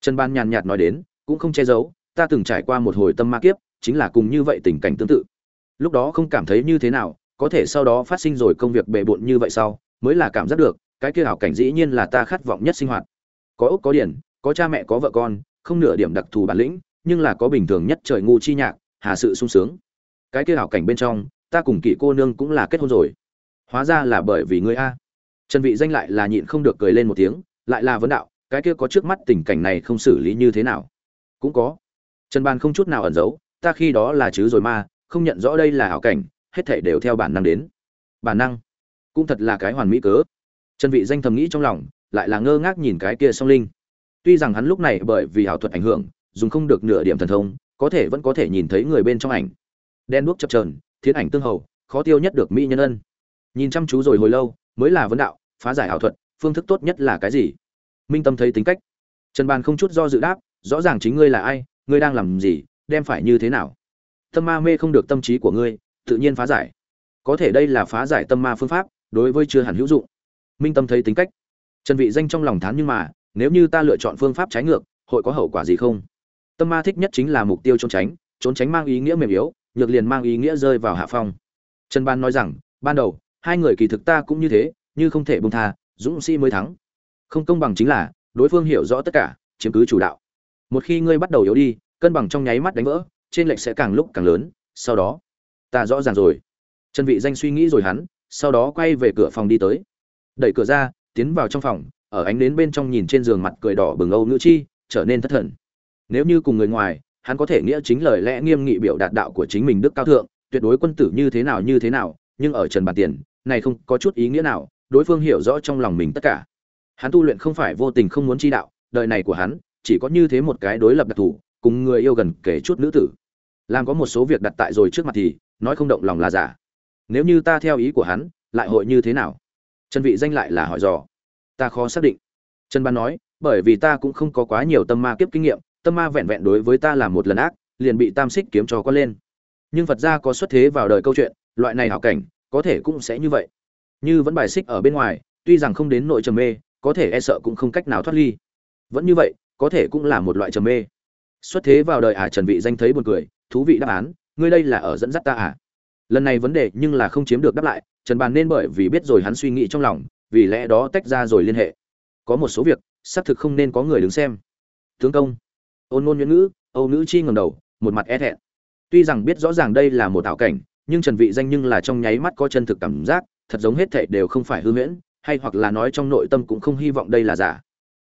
Trần ban nhàn nhạt nói đến cũng không che giấu ta từng trải qua một hồi tâm ma kiếp, chính là cùng như vậy tình cảnh tương tự. Lúc đó không cảm thấy như thế nào, có thể sau đó phát sinh rồi công việc bề bộn như vậy sau, mới là cảm giác được, cái kia hảo cảnh dĩ nhiên là ta khát vọng nhất sinh hoạt. Có ốc có điển, có cha mẹ có vợ con, không nửa điểm đặc thù bản lĩnh, nhưng là có bình thường nhất trời ngu chi nhạc, hà sự sung sướng. Cái kia hảo cảnh bên trong, ta cùng kỵ cô nương cũng là kết hôn rồi. Hóa ra là bởi vì ngươi a. Trần vị danh lại là nhịn không được cười lên một tiếng, lại là vấn đạo, cái kia có trước mắt tình cảnh này không xử lý như thế nào? Cũng có trần ban không chút nào ẩn giấu, ta khi đó là chứ rồi ma không nhận rõ đây là hảo cảnh, hết thảy đều theo bản năng đến. Bản năng cũng thật là cái hoàn mỹ cớ. Trần vị danh thầm nghĩ trong lòng, lại là ngơ ngác nhìn cái kia song linh. Tuy rằng hắn lúc này bởi vì hảo thuật ảnh hưởng, dùng không được nửa điểm thần thông, có thể vẫn có thể nhìn thấy người bên trong ảnh. Đen đuốc chập chờn, thiên ảnh tương hầu, khó tiêu nhất được mỹ nhân ân. Nhìn chăm chú rồi hồi lâu, mới là vấn đạo, phá giải ảo thuật, phương thức tốt nhất là cái gì? Minh tâm thấy tính cách. Trần bàn không chút do dự đáp, rõ ràng chính ngươi là ai ngươi đang làm gì, đem phải như thế nào? Tâm ma mê không được tâm trí của ngươi, tự nhiên phá giải. Có thể đây là phá giải tâm ma phương pháp, đối với chưa hẳn hữu dụng. Minh tâm thấy tính cách. Trần vị danh trong lòng thán nhưng mà, nếu như ta lựa chọn phương pháp trái ngược, hội có hậu quả gì không? Tâm ma thích nhất chính là mục tiêu trốn tránh trốn tránh mang ý nghĩa mềm yếu, nhược liền mang ý nghĩa rơi vào hạ phong. Trần ban nói rằng, ban đầu, hai người kỳ thực ta cũng như thế, như không thể buông tha, dũng sĩ mới thắng. Không công bằng chính là, đối phương hiểu rõ tất cả, chiếm cứ chủ đạo một khi ngươi bắt đầu yếu đi, cân bằng trong nháy mắt đánh vỡ, trên lệch sẽ càng lúc càng lớn, sau đó, ta rõ ràng rồi. Trần vị danh suy nghĩ rồi hắn, sau đó quay về cửa phòng đi tới. Đẩy cửa ra, tiến vào trong phòng, ở ánh đến bên trong nhìn trên giường mặt cười đỏ bừng âu nữ chi, trở nên thất thần. Nếu như cùng người ngoài, hắn có thể nghĩa chính lời lẽ nghiêm nghị biểu đạt đạo của chính mình đức cao thượng, tuyệt đối quân tử như thế nào như thế nào, nhưng ở trần bàn tiền, này không có chút ý nghĩa nào, đối phương hiểu rõ trong lòng mình tất cả. Hắn tu luyện không phải vô tình không muốn chi đạo, đời này của hắn chỉ có như thế một cái đối lập đặc thù, cùng người yêu gần kể chút nữ tử. Làm có một số việc đặt tại rồi trước mặt thì, nói không động lòng là giả. Nếu như ta theo ý của hắn, lại hội như thế nào? Trần vị danh lại là hỏi dò. Ta khó xác định. Trần ban nói, bởi vì ta cũng không có quá nhiều tâm ma kiếp kinh nghiệm, tâm ma vẹn vẹn đối với ta là một lần ác, liền bị tam xích kiếm cho con lên. Nhưng phật gia có xuất thế vào đời câu chuyện, loại này hảo cảnh, có thể cũng sẽ như vậy. Như vẫn bài xích ở bên ngoài, tuy rằng không đến nội trầm mê, có thể e sợ cũng không cách nào thoát ly. Vẫn như vậy có thể cũng là một loại trầm mê. Xuất thế vào đời à trần vị danh thấy buồn cười, thú vị đáp án, ngươi đây là ở dẫn dắt ta à? Lần này vấn đề nhưng là không chiếm được đáp lại, trần bàn nên bởi vì biết rồi hắn suy nghĩ trong lòng, vì lẽ đó tách ra rồi liên hệ. Có một số việc, xác thực không nên có người đứng xem. Tướng công, ôn ngôn nhuyễn ngữ, âu nữ chi ngầm đầu, một mặt e thẹn. Tuy rằng biết rõ ràng đây là một ảo cảnh, nhưng trần vị danh nhưng là trong nháy mắt có chân thực cảm giác, thật giống hết thảy đều không phải hư huyễn, hay hoặc là nói trong nội tâm cũng không hy vọng đây là giả.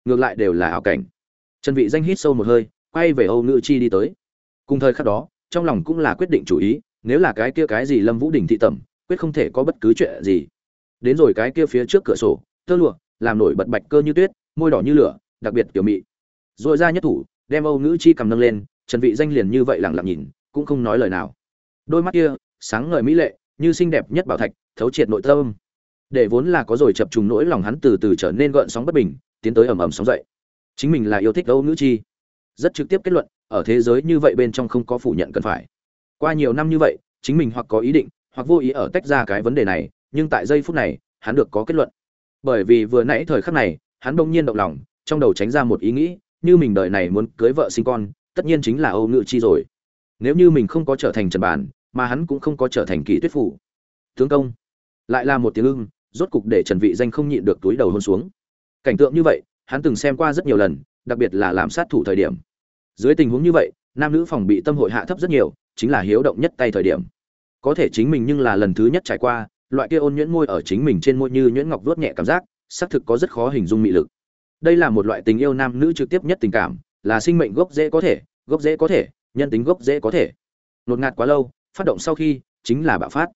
Ngược lại đều là ảo cảnh trần vị danh hít sâu một hơi, quay về âu nữ chi đi tới. Cùng thời khắc đó, trong lòng cũng là quyết định chủ ý, nếu là cái kia cái gì lâm vũ đình thị tẩm, quyết không thể có bất cứ chuyện gì. Đến rồi cái kia phía trước cửa sổ tơ lụa, làm nổi bật bạch cơ như tuyết, môi đỏ như lửa, đặc biệt tiểu mị. Rồi ra nhất thủ, đem âu nữ chi cầm nâng lên, trần vị danh liền như vậy lặng lặng nhìn, cũng không nói lời nào. Đôi mắt kia, sáng ngời mỹ lệ, như xinh đẹp nhất bảo thạch, thấu triệt nội tâm. Để vốn là có rồi chập trùng nỗi lòng hắn từ từ trở nên gợn sóng bất bình, tiến tới ầm ầm sóng dậy chính mình là yêu thích âu nữ chi. Rất trực tiếp kết luận, ở thế giới như vậy bên trong không có phủ nhận cần phải. Qua nhiều năm như vậy, chính mình hoặc có ý định, hoặc vô ý ở tách ra cái vấn đề này, nhưng tại giây phút này, hắn được có kết luận. Bởi vì vừa nãy thời khắc này, hắn bỗng nhiên động lòng, trong đầu tránh ra một ý nghĩ, như mình đời này muốn cưới vợ sinh con, tất nhiên chính là âu ngự chi rồi. Nếu như mình không có trở thành trần bản, mà hắn cũng không có trở thành kỳ tuyết phủ. Tướng công, lại là một tiếng ưng, rốt cục để trần vị danh không nhịn được túi đầu hôn xuống. Cảnh tượng như vậy hắn từng xem qua rất nhiều lần, đặc biệt là làm sát thủ thời điểm. Dưới tình huống như vậy, nam nữ phòng bị tâm hội hạ thấp rất nhiều, chính là hiếu động nhất tay thời điểm. Có thể chính mình nhưng là lần thứ nhất trải qua, loại kia ôn nhuyễn môi ở chính mình trên môi như nhuyễn ngọc vuốt nhẹ cảm giác, xác thực có rất khó hình dung mị lực. Đây là một loại tình yêu nam nữ trực tiếp nhất tình cảm, là sinh mệnh gốc dễ có thể, gốc dễ có thể, nhân tính gốc dễ có thể. Nột ngạt quá lâu, phát động sau khi, chính là bạo phát.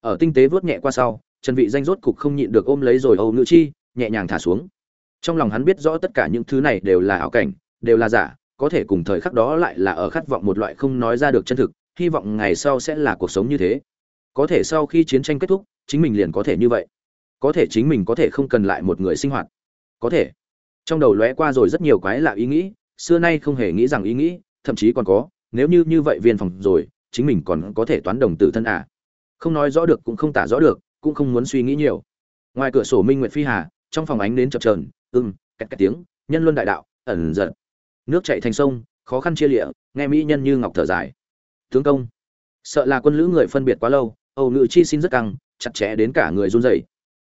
Ở tinh tế vuốt nhẹ qua sau, trần vị danh rốt cục không nhịn được ôm lấy rồi âu nữ chi, nhẹ nhàng thả xuống trong lòng hắn biết rõ tất cả những thứ này đều là ảo cảnh, đều là giả, có thể cùng thời khắc đó lại là ở khát vọng một loại không nói ra được chân thực, hy vọng ngày sau sẽ là cuộc sống như thế. Có thể sau khi chiến tranh kết thúc, chính mình liền có thể như vậy. Có thể chính mình có thể không cần lại một người sinh hoạt. Có thể. Trong đầu lóe qua rồi rất nhiều quái lạ ý nghĩ, xưa nay không hề nghĩ rằng ý nghĩ, thậm chí còn có, nếu như như vậy viên phòng rồi, chính mình còn có thể toán đồng tử thân à. Không nói rõ được cũng không tả rõ được, cũng không muốn suy nghĩ nhiều. Ngoài cửa sổ minh nguyệt phi hà, trong phòng ánh đến chập trờn ưng kẹt kẹt tiếng, nhân luân đại đạo, ẩn giận nước chảy thành sông, khó khăn chia lịa, nghe mỹ nhân như ngọc thở dài. Tướng công, sợ là quân lữ người phân biệt quá lâu, âu ngự chi xin rất căng, chặt chẽ đến cả người run rẩy.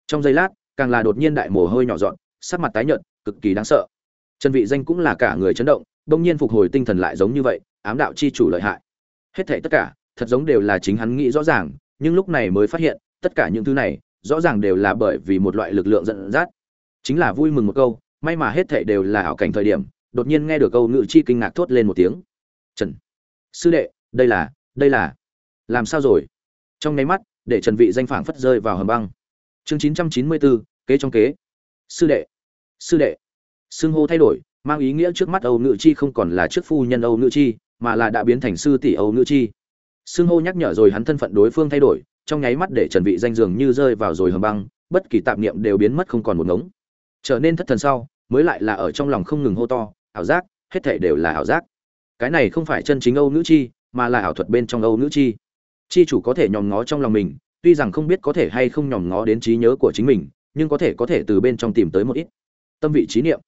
Trong giây lát, càng là đột nhiên đại mồ hôi nhỏ dọn, sắc mặt tái nhợt, cực kỳ đáng sợ. Trần vị danh cũng là cả người chấn động đông nhiên phục hồi tinh thần lại giống như vậy, ám đạo chi chủ lợi hại. Hết thảy tất cả, thật giống đều là chính hắn nghĩ rõ ràng, nhưng lúc này mới phát hiện, tất cả những thứ này, rõ ràng đều là bởi vì một loại lực lượng dẫn dắt chính là vui mừng một câu may mà hết thảy đều là ảo cảnh thời điểm đột nhiên nghe được câu ngự chi kinh ngạc thốt lên một tiếng. Trần sư đệ đây là đây là làm sao rồi? Trong nháy mắt để trần vị danh phảng phất rơi vào hầm băng. Chương 994, kế trong kế. Sư đệ sư đệ. Xưng hô thay đổi mang ý nghĩa trước mắt âu ngự chi không còn là trước phu nhân âu ngự chi mà là đã biến thành sư tỷ âu ngự chi. Xưng hô nhắc nhở rồi hắn thân phận đối phương thay đổi trong nháy mắt để trần vị danh dường như rơi vào rồi hầm băng bất kỳ tạp niệm đều biến mất không còn một ngống trở nên thất thần sau, mới lại là ở trong lòng không ngừng hô to, ảo giác, hết thảy đều là ảo giác. Cái này không phải chân chính âu nữ chi, mà là ảo thuật bên trong âu nữ chi. Chi chủ có thể nhòm ngó trong lòng mình, tuy rằng không biết có thể hay không nhòm ngó đến trí nhớ của chính mình, nhưng có thể có thể từ bên trong tìm tới một ít tâm vị trí niệm.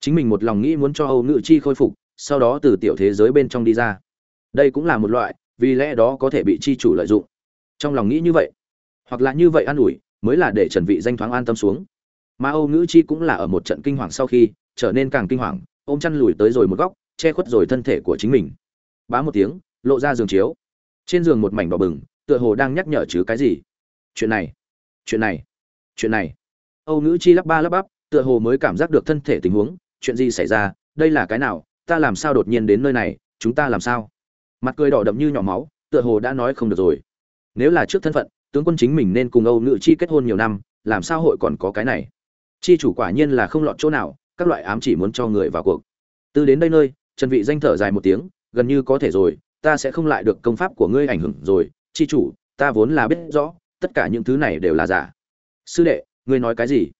Chính mình một lòng nghĩ muốn cho âu nữ chi khôi phục, sau đó từ tiểu thế giới bên trong đi ra. Đây cũng là một loại, vì lẽ đó có thể bị chi chủ lợi dụng. Trong lòng nghĩ như vậy, hoặc là như vậy an ủi, mới là để trần vị danh thoáng an tâm xuống mà âu nữ chi cũng là ở một trận kinh hoàng sau khi trở nên càng kinh hoàng, ôm chăn lùi tới rồi một góc, che khuất rồi thân thể của chính mình. Bá một tiếng, lộ ra giường chiếu. Trên giường một mảnh đỏ bừng, tựa hồ đang nhắc nhở chứ cái gì. Chuyện này chuyện này chuyện này. Âu nữ chi lắp ba lắp bắp, tựa hồ mới cảm giác được thân thể tình huống, chuyện gì xảy ra, đây là cái nào, ta làm sao đột nhiên đến nơi này, chúng ta làm sao? Mặt cười đỏ đậm như nhỏ máu, tựa hồ đã nói không được rồi. Nếu là trước thân phận, tướng quân chính mình nên cùng âu nữ chi kết hôn nhiều năm, làm sao hội còn có cái này? Chi chủ quả nhiên là không lọt chỗ nào, các loại ám chỉ muốn cho người vào cuộc. Từ đến đây nơi, trần vị danh thở dài một tiếng, gần như có thể rồi, ta sẽ không lại được công pháp của ngươi ảnh hưởng rồi, chi chủ, ta vốn là biết rõ, tất cả những thứ này đều là giả. Sư đệ, ngươi nói cái gì?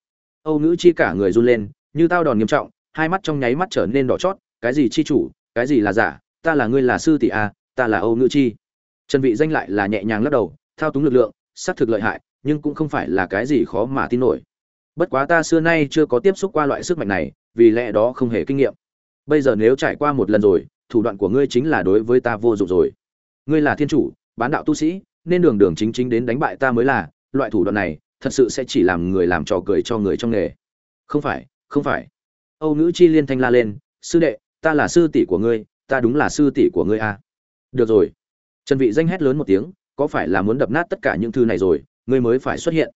Âu nữ chi cả người run lên, như tao đòn nghiêm trọng, hai mắt trong nháy mắt trở nên đỏ chót, cái gì chi chủ, cái gì là giả, ta là ngươi là sư tỷ a ta là âu nữ chi. Trần vị danh lại là nhẹ nhàng lắc đầu, thao túng lực lượng sát thực lợi hại, nhưng cũng không phải là cái gì khó mà tin nổi bất quá ta xưa nay chưa có tiếp xúc qua loại sức mạnh này, vì lẽ đó không hề kinh nghiệm. Bây giờ nếu trải qua một lần rồi, thủ đoạn của ngươi chính là đối với ta vô dụng rồi. Ngươi là thiên chủ, bán đạo tu sĩ, nên đường đường chính chính đến đánh bại ta mới là. Loại thủ đoạn này, thật sự sẽ chỉ làm người làm trò cười cho người trong nghề. Không phải không phải. Âu nữ chi liên thanh la lên, sư đệ, ta là sư tỷ của ngươi, ta đúng là sư tỷ của ngươi à. được rồi. Trần vị danh hét lớn một tiếng, có phải là muốn đập nát tất cả những thứ này rồi, ngươi mới phải xuất hiện?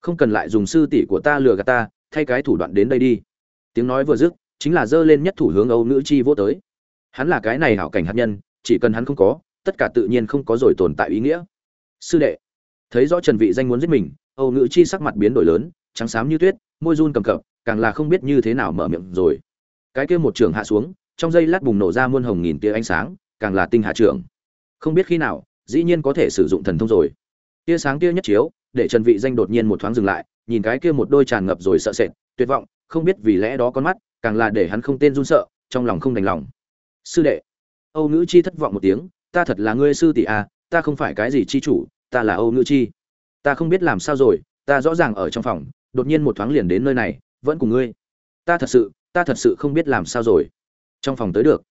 Không cần lại dùng sư tỷ của ta lừa gạt ta, thay cái thủ đoạn đến đây đi. Tiếng nói vừa dứt, chính là dơ lên nhất thủ hướng âu nữ chi vô tới. Hắn là cái này hảo cảnh hạt nhân, chỉ cần hắn không có, tất cả tự nhiên không có rồi tồn tại ý nghĩa. Sư đệ, thấy rõ trần vị danh muốn giết mình, âu nữ chi sắc mặt biến đổi lớn, trắng xám như tuyết, môi run cầm cập, càng là không biết như thế nào mở miệng rồi. Cái kia một trường hạ xuống, trong giây lát bùng nổ ra muôn hồng nghìn tia ánh sáng, càng là tinh hạ trưởng. Không biết khi nào, dĩ nhiên có thể sử dụng thần thông rồi tia sáng kia nhất chiếu, để trần vị danh đột nhiên một thoáng dừng lại, nhìn cái kia một đôi tràn ngập rồi sợ sệt, tuyệt vọng, không biết vì lẽ đó con mắt, càng là để hắn không tên run sợ, trong lòng không đành lòng. Sư đệ. Âu nữ chi thất vọng một tiếng, ta thật là ngươi sư tỷ à ta không phải cái gì chi chủ, ta là âu nữ chi. Ta không biết làm sao rồi, ta rõ ràng ở trong phòng, đột nhiên một thoáng liền đến nơi này, vẫn cùng ngươi. Ta thật sự, ta thật sự không biết làm sao rồi. Trong phòng tới được.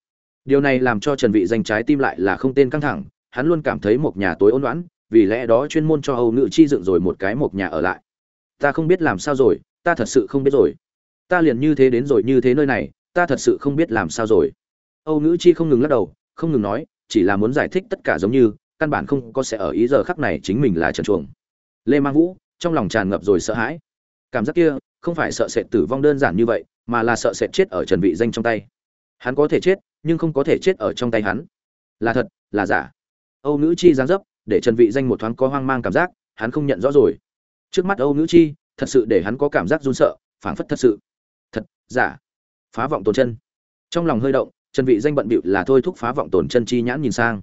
Điều này làm cho trần vị danh trái tim lại là không tên căng thẳng, hắn luôn cảm thấy một nhà tối ôn loãn vì lẽ đó chuyên môn cho âu nữ chi dựng rồi một cái một nhà ở lại. Ta không biết làm sao rồi, ta thật sự không biết rồi. Ta liền như thế đến rồi như thế nơi này, ta thật sự không biết làm sao rồi. Âu nữ chi không ngừng lắc đầu, không ngừng nói, chỉ là muốn giải thích tất cả giống như, căn bản không có sẽ ở ý giờ khắc này chính mình là trần chuồng. Lê mang vũ, trong lòng tràn ngập rồi sợ hãi. Cảm giác kia, không phải sợ sệt tử vong đơn giản như vậy, mà là sợ sệt chết ở trần vị danh trong tay. Hắn có thể chết, nhưng không có thể chết ở trong tay hắn. Là thật, là giả. Âu nữ chi giáng dấp để trần vị danh một thoáng có hoang mang cảm giác, hắn không nhận rõ rồi. Trước mắt âu nữ chi, thật sự để hắn có cảm giác run sợ, phảng phất thật sự. Thật, giả. Phá vọng tồn chân. Trong lòng hơi động, trần vị danh bận bịu là thôi thúc phá vọng tồn chân chi nhãn nhìn sang.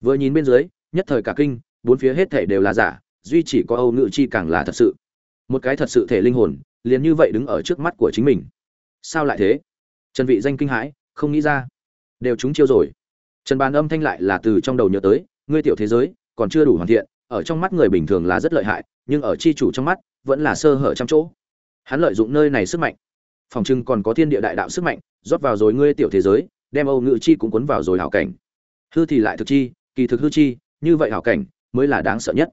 Vừa nhìn bên dưới, nhất thời cả kinh, bốn phía hết thể đều là giả, duy chỉ có âu nữ chi càng là thật sự. Một cái thật sự thể linh hồn, liền như vậy đứng ở trước mắt của chính mình. Sao lại thế? Trần vị danh kinh hãi, không nghĩ ra. Đều chúng chiêu rồi. Trần bàn âm thanh lại là từ trong đầu nhớ tới, ngươi tiểu thế giới còn chưa đủ hoàn thiện, ở trong mắt người bình thường là rất lợi hại, nhưng ở chi chủ trong mắt, vẫn là sơ hở trăm chỗ. Hắn lợi dụng nơi này sức mạnh. Phòng trưng còn có thiên địa đại đạo sức mạnh, rót vào rồi ngươi tiểu thế giới, đem âu ngự chi cũng cuốn vào rồi hảo cảnh. Hư thì lại thực chi, kỳ thực hư chi, như vậy hảo cảnh mới là đáng sợ nhất.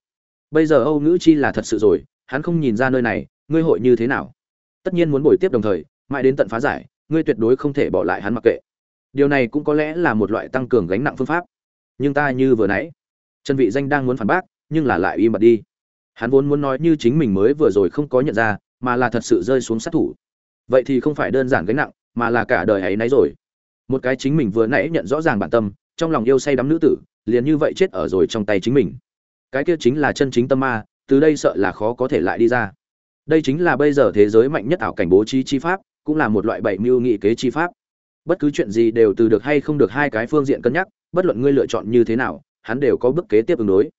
Bây giờ âu ngữ chi là thật sự rồi, hắn không nhìn ra nơi này, ngươi hội như thế nào? Tất nhiên muốn bồi tiếp đồng thời, mãi đến tận phá giải, ngươi tuyệt đối không thể bỏ lại hắn mặc kệ. Điều này cũng có lẽ là một loại tăng cường gánh nặng phương pháp. Nhưng ta như vừa nãy trần vị danh đang muốn phản bác, nhưng là lại im bặt đi. Hắn vốn muốn nói như chính mình mới vừa rồi không có nhận ra, mà là thật sự rơi xuống sát thủ. Vậy thì không phải đơn giản gánh nặng, mà là cả đời ấy nấy rồi. Một cái chính mình vừa nãy nhận rõ ràng bản tâm, trong lòng yêu say đắm nữ tử, liền như vậy chết ở rồi trong tay chính mình. Cái kia chính là chân chính tâm ma, từ đây sợ là khó có thể lại đi ra. Đây chính là bây giờ thế giới mạnh nhất ảo cảnh bố trí chi pháp, cũng là một loại bảy mưu nghị kế chi pháp. Bất cứ chuyện gì đều từ được hay không được hai cái phương diện cân nhắc, bất luận ngươi lựa chọn như thế nào hắn đều có bước kế tiếp ứng đối.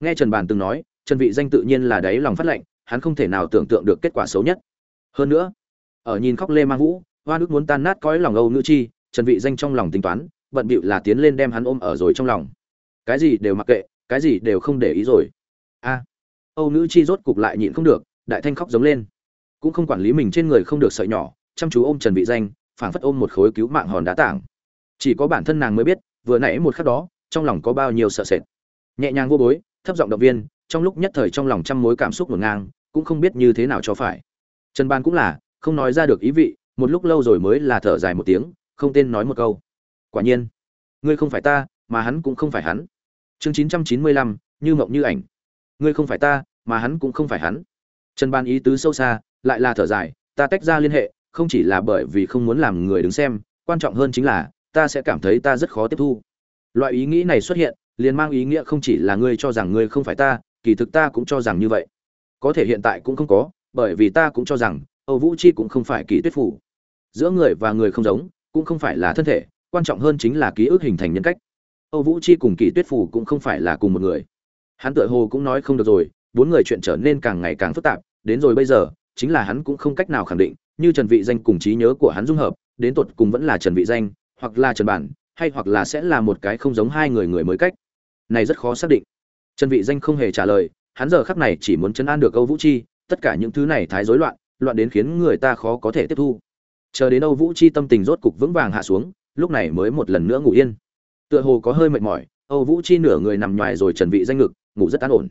Nghe trần bàn từng nói, trần vị danh tự nhiên là đáy lòng phát lệnh, hắn không thể nào tưởng tượng được kết quả xấu nhất. Hơn nữa, ở nhìn khóc lê mang vũ, hoa nước muốn tan nát cõi lòng âu nữ chi, trần vị danh trong lòng tính toán, bận bịu là tiến lên đem hắn ôm ở rồi trong lòng. Cái gì đều mặc kệ, cái gì đều không để ý rồi. A, âu nữ chi rốt cục lại nhịn không được, đại thanh khóc giống lên. Cũng không quản lý mình trên người không được sợi nhỏ, chăm chú ôm trần vị danh, phảng phất ôm một khối cứu mạng hòn đá tảng. Chỉ có bản thân nàng mới biết, vừa nãy một khắc đó trong lòng có bao nhiêu sợ sệt. Nhẹ nhàng vô bối, thấp giọng động viên, trong lúc nhất thời trong lòng trăm mối cảm xúc ngổn ngang, cũng không biết như thế nào cho phải. Trần ban cũng là, không nói ra được ý vị, một lúc lâu rồi mới là thở dài một tiếng, không tên nói một câu. Quả nhiên, ngươi không phải ta, mà hắn cũng không phải hắn. Chương chín trăm chín mươi lăm, như mộng như ảnh. Ngươi không phải ta, mà hắn cũng không phải hắn. Trần ban ý tứ sâu xa, lại là thở dài, ta tách ra liên hệ, không chỉ là bởi vì không muốn làm người đứng xem, quan trọng hơn chính là, ta sẽ cảm thấy ta rất khó tiếp thu loại ý nghĩ này xuất hiện, liền mang ý nghĩa không chỉ là ngươi cho rằng ngươi không phải ta, kỳ thực ta cũng cho rằng như vậy. Có thể hiện tại cũng không có, bởi vì ta cũng cho rằng, âu vũ chi cũng không phải kỳ tuyết phủ. Giữa người và người không giống, cũng không phải là thân thể, quan trọng hơn chính là ký ức hình thành nhân cách. Âu vũ chi cùng kỳ tuyết phủ cũng không phải là cùng một người. Hắn tựa hồ cũng nói không được rồi, bốn người chuyện trở nên càng ngày càng phức tạp, đến rồi bây giờ, chính là hắn cũng không cách nào khẳng định, như trần vị danh cùng trí nhớ của hắn dung hợp, đến tột cùng vẫn là trần vị danh, hoặc là trần bản hay hoặc là sẽ là một cái không giống hai người người mới cách. Này rất khó xác định. Trần vị danh không hề trả lời, hắn giờ khắc này chỉ muốn chấn an được âu vũ chi, tất cả những thứ này thái rối loạn loạn đến khiến người ta khó có thể tiếp thu. Chờ đến âu vũ chi tâm tình rốt cục vững vàng hạ xuống, lúc này mới một lần nữa ngủ yên. Tựa hồ có hơi mệt mỏi, âu vũ chi nửa người nằm ngoài rồi trần vị danh ngực, ngủ rất an ổn.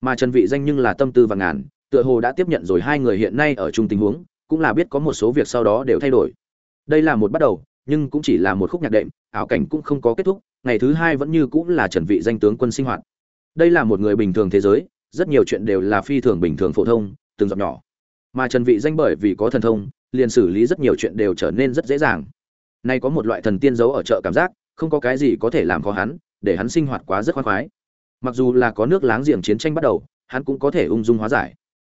Mà trần vị danh nhưng là tâm tư và ngàn, tựa hồ đã tiếp nhận rồi hai người hiện nay ở chung tình huống, cũng là biết có một số việc sau đó đều thay đổi. Đây là một bắt đầu nhưng cũng chỉ là một khúc nhạc đệm, ảo cảnh cũng không có kết thúc, ngày thứ hai vẫn như cũng là trần vị danh tướng quân sinh hoạt. Đây là một người bình thường thế giới, rất nhiều chuyện đều là phi thường bình thường phổ thông, từng giọt nhỏ. Mà trần vị danh bởi vì có thần thông, liền xử lý rất nhiều chuyện đều trở nên rất dễ dàng. Nay có một loại thần tiên giấu ở chợ cảm giác, không có cái gì có thể làm khó hắn, để hắn sinh hoạt quá rất khoan khoái. Mặc dù là có nước láng giềng chiến tranh bắt đầu, hắn cũng có thể ung dung hóa giải.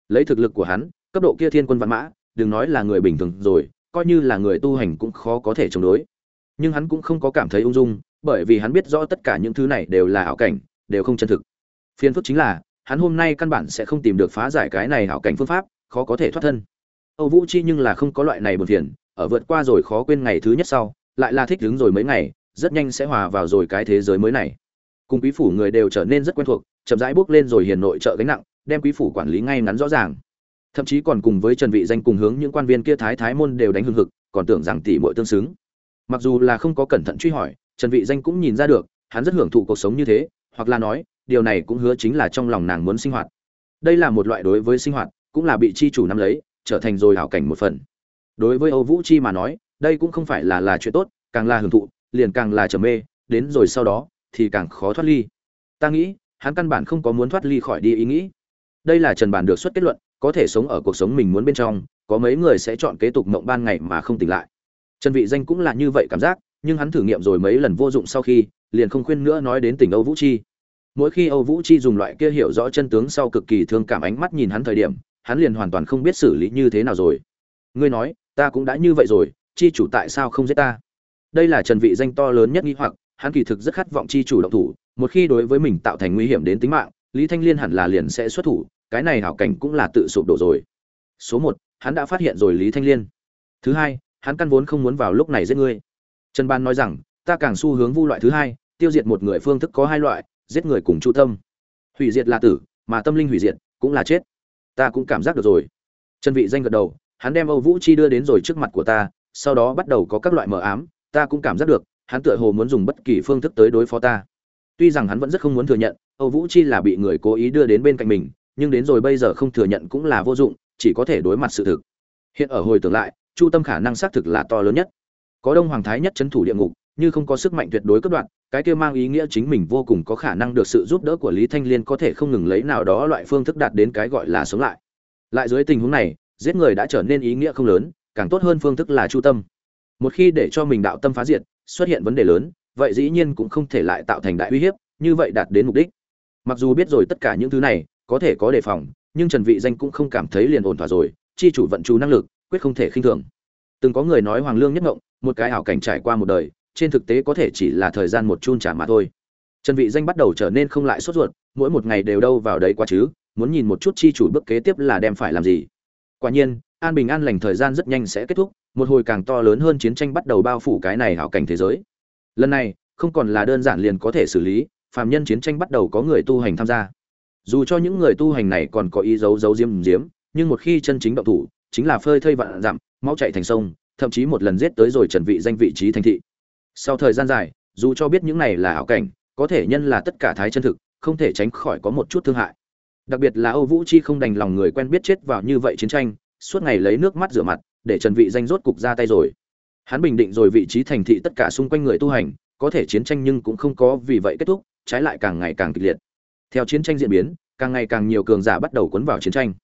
Lấy thực lực của hắn, cấp độ kia thiên quân văn mã, đừng nói là người bình thường rồi coi như là người tu hành cũng khó có thể chống đối. Nhưng hắn cũng không có cảm thấy ung dung, bởi vì hắn biết rõ tất cả những thứ này đều là ảo cảnh, đều không chân thực. Phiên phức chính là, hắn hôm nay căn bản sẽ không tìm được phá giải cái này ảo cảnh phương pháp, khó có thể thoát thân. Âu vũ chi nhưng là không có loại này buồn phiền, ở vượt qua rồi khó quên ngày thứ nhất sau, lại là thích đứng rồi mấy ngày, rất nhanh sẽ hòa vào rồi cái thế giới mới này. Cùng quý phủ người đều trở nên rất quen thuộc, chậm rãi bước lên rồi hiền nội trợ gánh nặng, đem quý phủ quản lý ngay ngắn rõ ràng thậm chí còn cùng với trần vị danh cùng hướng những quan viên kia thái thái môn đều đánh hưng hực, còn tưởng rằng tỷ muội tương xứng. Mặc dù là không có cẩn thận truy hỏi, trần vị danh cũng nhìn ra được, hắn rất hưởng thụ cuộc sống như thế, hoặc là nói, điều này cũng hứa chính là trong lòng nàng muốn sinh hoạt. Đây là một loại đối với sinh hoạt, cũng là bị chi chủ nắm lấy, trở thành rồi hảo cảnh một phần. Đối với âu vũ chi mà nói, đây cũng không phải là là chuyện tốt, càng là hưởng thụ, liền càng là trầm mê, đến rồi sau đó, thì càng khó thoát ly. Ta nghĩ, hắn căn bản không có muốn thoát ly khỏi đi ý nghĩ. Đây là trần bản được xuất kết luận có thể sống ở cuộc sống mình muốn bên trong, có mấy người sẽ chọn kế tục mộng ban ngày mà không tỉnh lại. Trần vị danh cũng là như vậy cảm giác, nhưng hắn thử nghiệm rồi mấy lần vô dụng sau khi, liền không khuyên nữa nói đến tình âu vũ chi. Mỗi khi âu vũ chi dùng loại kia hiểu rõ chân tướng sau cực kỳ thương cảm ánh mắt nhìn hắn thời điểm, hắn liền hoàn toàn không biết xử lý như thế nào rồi. Ngươi nói, ta cũng đã như vậy rồi, chi chủ tại sao không giết ta? Đây là trần vị danh to lớn nhất nghi hoặc, hắn kỳ thực rất khát vọng chi chủ động thủ, một khi đối với mình tạo thành nguy hiểm đến tính mạng, lý thanh liên hẳn là liền sẽ xuất thủ cái này hảo cảnh cũng là tự sụp đổ rồi. Số một, hắn đã phát hiện rồi lý thanh liên. Thứ hai, hắn căn vốn không muốn vào lúc này giết ngươi. Trần ban nói rằng, ta càng xu hướng vu loại thứ hai, tiêu diệt một người phương thức có hai loại, giết người cùng chu tâm. Hủy diệt là tử, mà tâm linh hủy diệt cũng là chết. Ta cũng cảm giác được rồi. Trần vị danh gật đầu, hắn đem âu vũ chi đưa đến rồi trước mặt của ta, sau đó bắt đầu có các loại mờ ám, ta cũng cảm giác được, hắn tựa hồ muốn dùng bất kỳ phương thức tới đối phó ta. Tuy rằng hắn vẫn rất không muốn thừa nhận, âu vũ chi là bị người cố ý đưa đến bên cạnh mình nhưng đến rồi bây giờ không thừa nhận cũng là vô dụng, chỉ có thể đối mặt sự thực. Hiện ở hồi tưởng lại, chu tâm khả năng xác thực là to lớn nhất. Có đông hoàng thái nhất chấn thủ địa ngục, như không có sức mạnh tuyệt đối cấp đoạn, cái kia mang ý nghĩa chính mình vô cùng có khả năng được sự giúp đỡ của lý thanh liên có thể không ngừng lấy nào đó loại phương thức đạt đến cái gọi là sống lại. Lại dưới tình huống này, giết người đã trở nên ý nghĩa không lớn, càng tốt hơn phương thức là chu tâm. Một khi để cho mình đạo tâm phá diệt, xuất hiện vấn đề lớn, vậy dĩ nhiên cũng không thể lại tạo thành đại uy hiếp, như vậy đạt đến mục đích. Mặc dù biết rồi tất cả những thứ này có thể có đề phòng, nhưng trần vị danh cũng không cảm thấy liền ổn thỏa rồi, chi chủ vận chú năng lực, quyết không thể khinh thường. Từng có người nói hoàng lương nhất ngộng, một cái ảo cảnh trải qua một đời, trên thực tế có thể chỉ là thời gian một chun trả mà thôi. Trần vị danh bắt đầu trở nên không lại sốt ruột, mỗi một ngày đều đâu vào đấy qua chứ, muốn nhìn một chút chi chủ bước kế tiếp là đem phải làm gì. Quả nhiên, an bình an lành thời gian rất nhanh sẽ kết thúc, một hồi càng to lớn hơn chiến tranh bắt đầu bao phủ cái này hảo cảnh thế giới. Lần này, không còn là đơn giản liền có thể xử lý, phàm nhân chiến tranh bắt đầu có người tu hành tham gia dù cho những người tu hành này còn có ý giấu giấu diếm diếm, nhưng một khi chân chính động thủ, chính là phơi thây vạn dặm máu chạy thành sông, thậm chí một lần giết tới rồi trần vị danh vị trí thành thị. Sau thời gian dài, dù cho biết những này là ảo cảnh, có thể nhân là tất cả thái chân thực, không thể tránh khỏi có một chút thương hại. Đặc biệt là âu vũ chi không đành lòng người quen biết chết vào như vậy chiến tranh, suốt ngày lấy nước mắt rửa mặt, để trần vị danh rốt cục ra tay rồi. Hắn bình định rồi vị trí thành thị tất cả xung quanh người tu hành, có thể chiến tranh nhưng cũng không có vì vậy kết thúc, trái lại càng ngày càng kịch liệt theo chiến tranh diễn biến, càng ngày càng nhiều cường giả bắt đầu cuốn vào chiến tranh.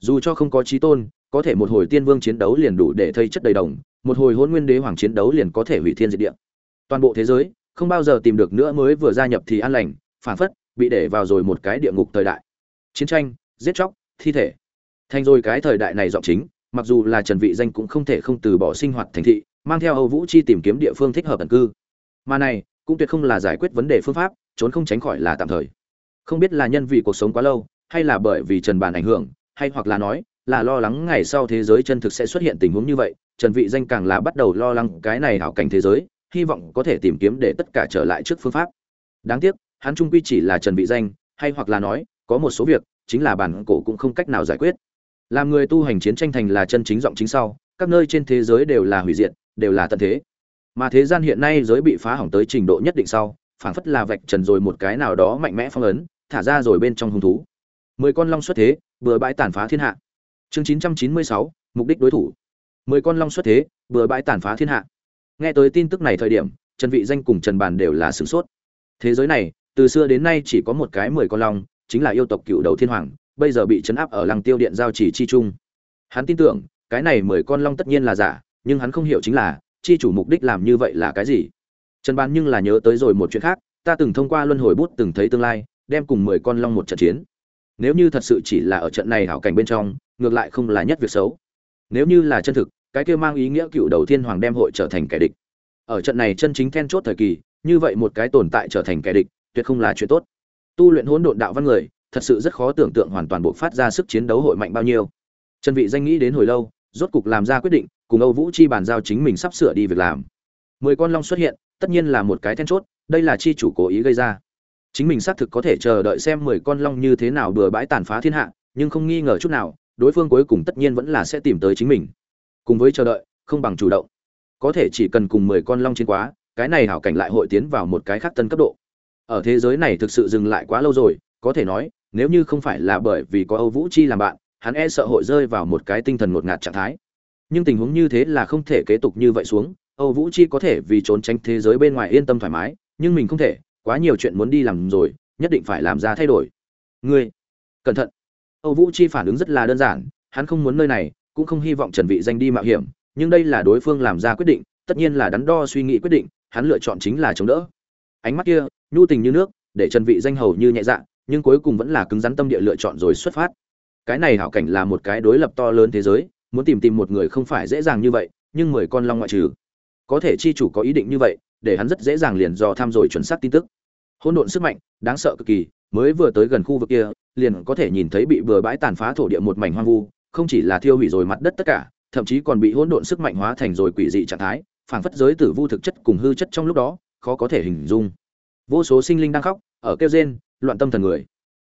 Dù cho không có trí tôn, có thể một hồi tiên vương chiến đấu liền đủ để thây chất đầy đồng, một hồi hôn nguyên đế hoàng chiến đấu liền có thể hủy thiên diệt địa. Toàn bộ thế giới, không bao giờ tìm được nữa mới vừa gia nhập thì an lành, phản phất bị để vào rồi một cái địa ngục thời đại. Chiến tranh, giết chóc, thi thể. Thành rồi cái thời đại này giọng chính, mặc dù là trần vị danh cũng không thể không từ bỏ sinh hoạt thành thị, mang theo âu vũ chi tìm kiếm địa phương thích hợp ẩn cư. Mà này, cũng tuyệt không là giải quyết vấn đề phương pháp, trốn không tránh khỏi là tạm thời không biết là nhân vì cuộc sống quá lâu, hay là bởi vì trần bàn ảnh hưởng, hay hoặc là nói là lo lắng ngày sau thế giới chân thực sẽ xuất hiện tình huống như vậy, trần vị danh càng là bắt đầu lo lắng cái này hảo cảnh thế giới, hy vọng có thể tìm kiếm để tất cả trở lại trước phương pháp. Đáng tiếc, hắn trung quy chỉ là trần vị danh, hay hoặc là nói, có một số việc, chính là bản cổ cũng không cách nào giải quyết. Làm người tu hành chiến tranh thành là chân chính giọng chính sau, các nơi trên thế giới đều là hủy diệt, đều là tận thế. Mà thế gian hiện nay giới bị phá hỏng tới trình độ nhất định sau, phảng phất là vạch trần rồi một cái nào đó mạnh mẽ phong ấn thả ra rồi bên trong hung thú. Mười con long xuất thế vừa bãi tàn phá thiên hạ. Chương chín trăm chín mươi sáu, mục đích đối thủ. Mười con long xuất thế vừa bãi tàn phá thiên hạ. Nghe tới tin tức này thời điểm, trần vị danh cùng trần bàn đều là sửng sốt. Thế giới này, từ xưa đến nay chỉ có một cái mười con long, chính là yêu tộc cựu đầu thiên hoàng, bây giờ bị chấn áp ở lăng tiêu điện giao chỉ chi trung. Hắn tin tưởng, cái này mười con long tất nhiên là giả, nhưng hắn không hiểu chính là, chi chủ mục đích làm như vậy là cái gì. Trần bàn nhưng là nhớ tới rồi một chuyện khác, ta từng thông qua luân hồi bút từng thấy tương lai đem cùng mười con long một trận chiến. Nếu như thật sự chỉ là ở trận này hảo cảnh bên trong, ngược lại không là nhất việc xấu. Nếu như là chân thực, cái kia mang ý nghĩa cựu đầu thiên hoàng đem hội trở thành kẻ địch. Ở trận này chân chính then chốt thời kỳ, như vậy một cái tồn tại trở thành kẻ địch, tuyệt không là chuyện tốt. Tu luyện hỗn độn đạo văn người, thật sự rất khó tưởng tượng hoàn toàn buộc phát ra sức chiến đấu hội mạnh bao nhiêu. Trần vị danh nghĩ đến hồi lâu, rốt cục làm ra quyết định, cùng âu vũ chi bàn giao chính mình sắp sửa đi việc làm. Mười con long xuất hiện, tất nhiên là một cái then chốt, đây là chi chủ cố ý gây ra chính mình xác thực có thể chờ đợi xem mười con long như thế nào bừa bãi tàn phá thiên hạ, nhưng không nghi ngờ chút nào, đối phương cuối cùng tất nhiên vẫn là sẽ tìm tới chính mình. Cùng với chờ đợi, không bằng chủ động. Có thể chỉ cần cùng mười con long chiến quá, cái này hảo cảnh lại hội tiến vào một cái khác tân cấp độ. Ở thế giới này thực sự dừng lại quá lâu rồi, có thể nói, nếu như không phải là bởi vì có âu vũ chi làm bạn, hắn e sợ hội rơi vào một cái tinh thần ngột ngạt trạng thái. Nhưng tình huống như thế là không thể kế tục như vậy xuống, âu vũ chi có thể vì trốn tránh thế giới bên ngoài yên tâm thoải mái, nhưng mình không thể quá nhiều chuyện muốn đi làm rồi, nhất định phải làm ra thay đổi. Ngươi, cẩn thận. Âu vũ chi phản ứng rất là đơn giản, hắn không muốn nơi này, cũng không hy vọng trần vị danh đi mạo hiểm, nhưng đây là đối phương làm ra quyết định, tất nhiên là đắn đo suy nghĩ quyết định, hắn lựa chọn chính là chống đỡ. Ánh mắt kia, nhu tình như nước, để trần vị danh hầu như nhẹ dạ nhưng cuối cùng vẫn là cứng rắn tâm địa lựa chọn rồi xuất phát. Cái này hảo cảnh là một cái đối lập to lớn thế giới, muốn tìm tìm một người không phải dễ dàng như vậy, nhưng mười con long ngoại trừ. Có thể chi chủ có ý định như vậy, để hắn rất dễ dàng liền dò tham rồi chuẩn xác tin tức hỗn độn sức mạnh, đáng sợ cực kỳ, mới vừa tới gần khu vực kia, liền có thể nhìn thấy bị bừa bãi tàn phá thổ địa một mảnh hoang vu, không chỉ là thiêu hủy rồi mặt đất tất cả, thậm chí còn bị hỗn độn sức mạnh hóa thành rồi quỷ dị trạng thái, phảng phất giới tử vu thực chất cùng hư chất trong lúc đó, khó có thể hình dung. Vô số sinh linh đang khóc, ở kêu rên, loạn tâm thần người.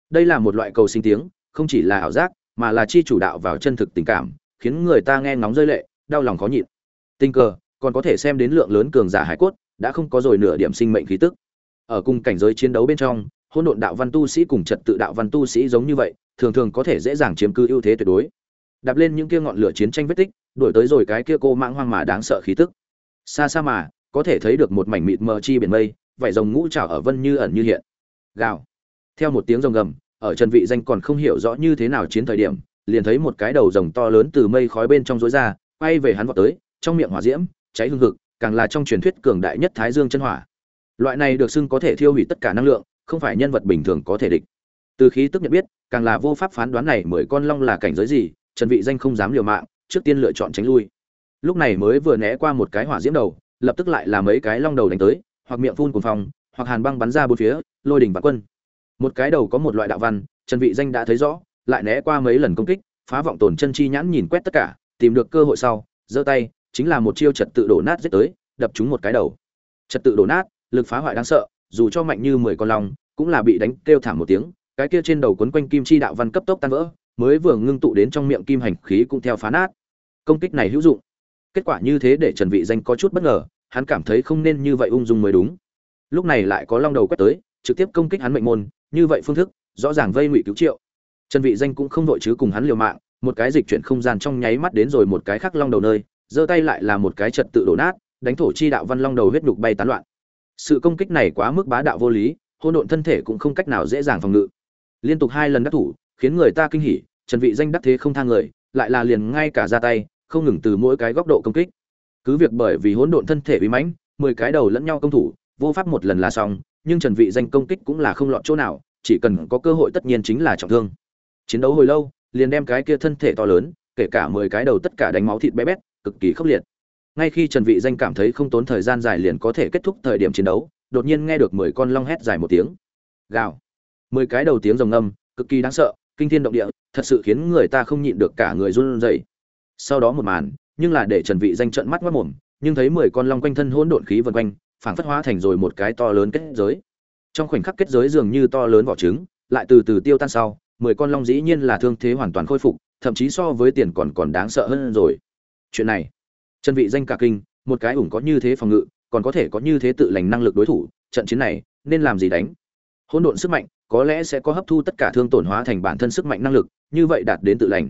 Đây là một loại cầu sinh tiếng, không chỉ là ảo giác, mà là chi chủ đạo vào chân thực tình cảm, khiến người ta nghe ngóng rơi lệ, đau lòng khó nhịn. Tình cờ, còn có thể xem đến lượng lớn cường giả hải cốt, đã không có rồi nửa điểm sinh mệnh khí tức ở cùng cảnh giới chiến đấu bên trong, hỗn độn đạo văn tu sĩ cùng trật tự đạo văn tu sĩ giống như vậy, thường thường có thể dễ dàng chiếm cứ ưu thế tuyệt đối. Đạp lên những kia ngọn lửa chiến tranh vết tích, đuổi tới rồi cái kia cô mãng hoang mà đáng sợ khí tức. Xa xa mà, có thể thấy được một mảnh mịt mờ chi biển mây, vảy rồng ngũ trảo ở vân như ẩn như hiện. Gào. Theo một tiếng rồng gầm, ở trần vị danh còn không hiểu rõ như thế nào chiến thời điểm, liền thấy một cái đầu rồng to lớn từ mây khói bên trong rối ra, quay về hắn vọt tới, trong miệng hỏa diễm, cháy hương hực, càng là trong truyền thuyết cường đại nhất thái dương chân hỏa loại này được xưng có thể thiêu hủy tất cả năng lượng, không phải nhân vật bình thường có thể địch. Từ khí tức nhận biết, càng là vô pháp phán đoán này mười con long là cảnh giới gì, trần vị danh không dám liều mạng, trước tiên lựa chọn tránh lui. Lúc này mới vừa né qua một cái hỏa diễm đầu, lập tức lại là mấy cái long đầu đánh tới, hoặc miệng phun cuồng phòng hoặc hàn băng bắn ra bốn phía, lôi đỉnh vạn quân. Một cái đầu có một loại đạo văn, trần vị danh đã thấy rõ, lại né qua mấy lần công kích, phá vọng tồn chân chi nhãn nhìn quét tất cả, tìm được cơ hội sau, giơ tay, chính là một chiêu trật tự đổ nát giết tới, đập trúng một cái đầu. Trật tự đổ nát lực phá hoại đáng sợ, dù cho mạnh như mười con long, cũng là bị đánh kêu thảm một tiếng, cái kia trên đầu quấn quanh kim chi đạo văn cấp tốc tan vỡ, mới vừa ngưng tụ đến trong miệng kim hành khí cũng theo phá nát. Công kích này hữu dụng. Kết quả như thế để trần vị danh có chút bất ngờ, hắn cảm thấy không nên như vậy ung dung mới đúng. Lúc này lại có long đầu quét tới, trực tiếp công kích hắn mệnh môn, như vậy phương thức, rõ ràng vây ngụy cứu triệu. Trần vị danh cũng không đội chứ cùng hắn liều mạng, một cái dịch chuyển không gian trong nháy mắt đến rồi một cái khác long đầu nơi, giơ tay lại là một cái trật tự đổ nát, đánh thổ chi đạo văn long đầu huyết nhục bay tán loạn sự công kích này quá mức bá đạo vô lý hôn độn thân thể cũng không cách nào dễ dàng phòng ngự. Liên tục hai lần đắc thủ, khiến người ta kinh hỉ, trần vị danh đắc thế không thang người, lại là liền ngay cả ra tay, không ngừng từ mỗi cái góc độ công kích. Cứ việc bởi vì hỗn độn thân thể uy mãnh, mười cái đầu lẫn nhau công thủ, vô pháp một lần là xong, nhưng trần vị danh công kích cũng là không lọt chỗ nào, chỉ cần có cơ hội tất nhiên chính là trọng thương. Chiến đấu hồi lâu, liền đem cái kia thân thể to lớn, kể cả mười cái đầu tất cả đánh máu thịt bé bét, cực kỳ khốc liệt ngay khi trần vị danh cảm thấy không tốn thời gian dài liền có thể kết thúc thời điểm chiến đấu, đột nhiên nghe được mười con long hét dài một tiếng. Gào. Mười cái đầu tiếng rồng âm cực kỳ đáng sợ, kinh thiên động địa, thật sự khiến người ta không nhịn được cả người run rẩy. Sau đó một màn, nhưng là để trần vị danh trợn mắt mắt mồm, nhưng thấy mười con long quanh thân hỗn độn khí vần quanh, phảng phất hóa thành rồi một cái to lớn kết giới. Trong khoảnh khắc kết giới dường như to lớn vỏ trứng, lại từ từ tiêu tan sau, mười con long dĩ nhiên là thương thế hoàn toàn khôi phục, thậm chí so với tiền còn còn đáng sợ hơn rồi. Chuyện này trần vị danh cả kinh, một cái ủng có như thế phòng ngự, còn có thể có như thế tự lành năng lực đối thủ, trận chiến này, nên làm gì đánh? Hỗn độn sức mạnh, có lẽ sẽ có hấp thu tất cả thương tổn hóa thành bản thân sức mạnh năng lực, như vậy đạt đến tự lành.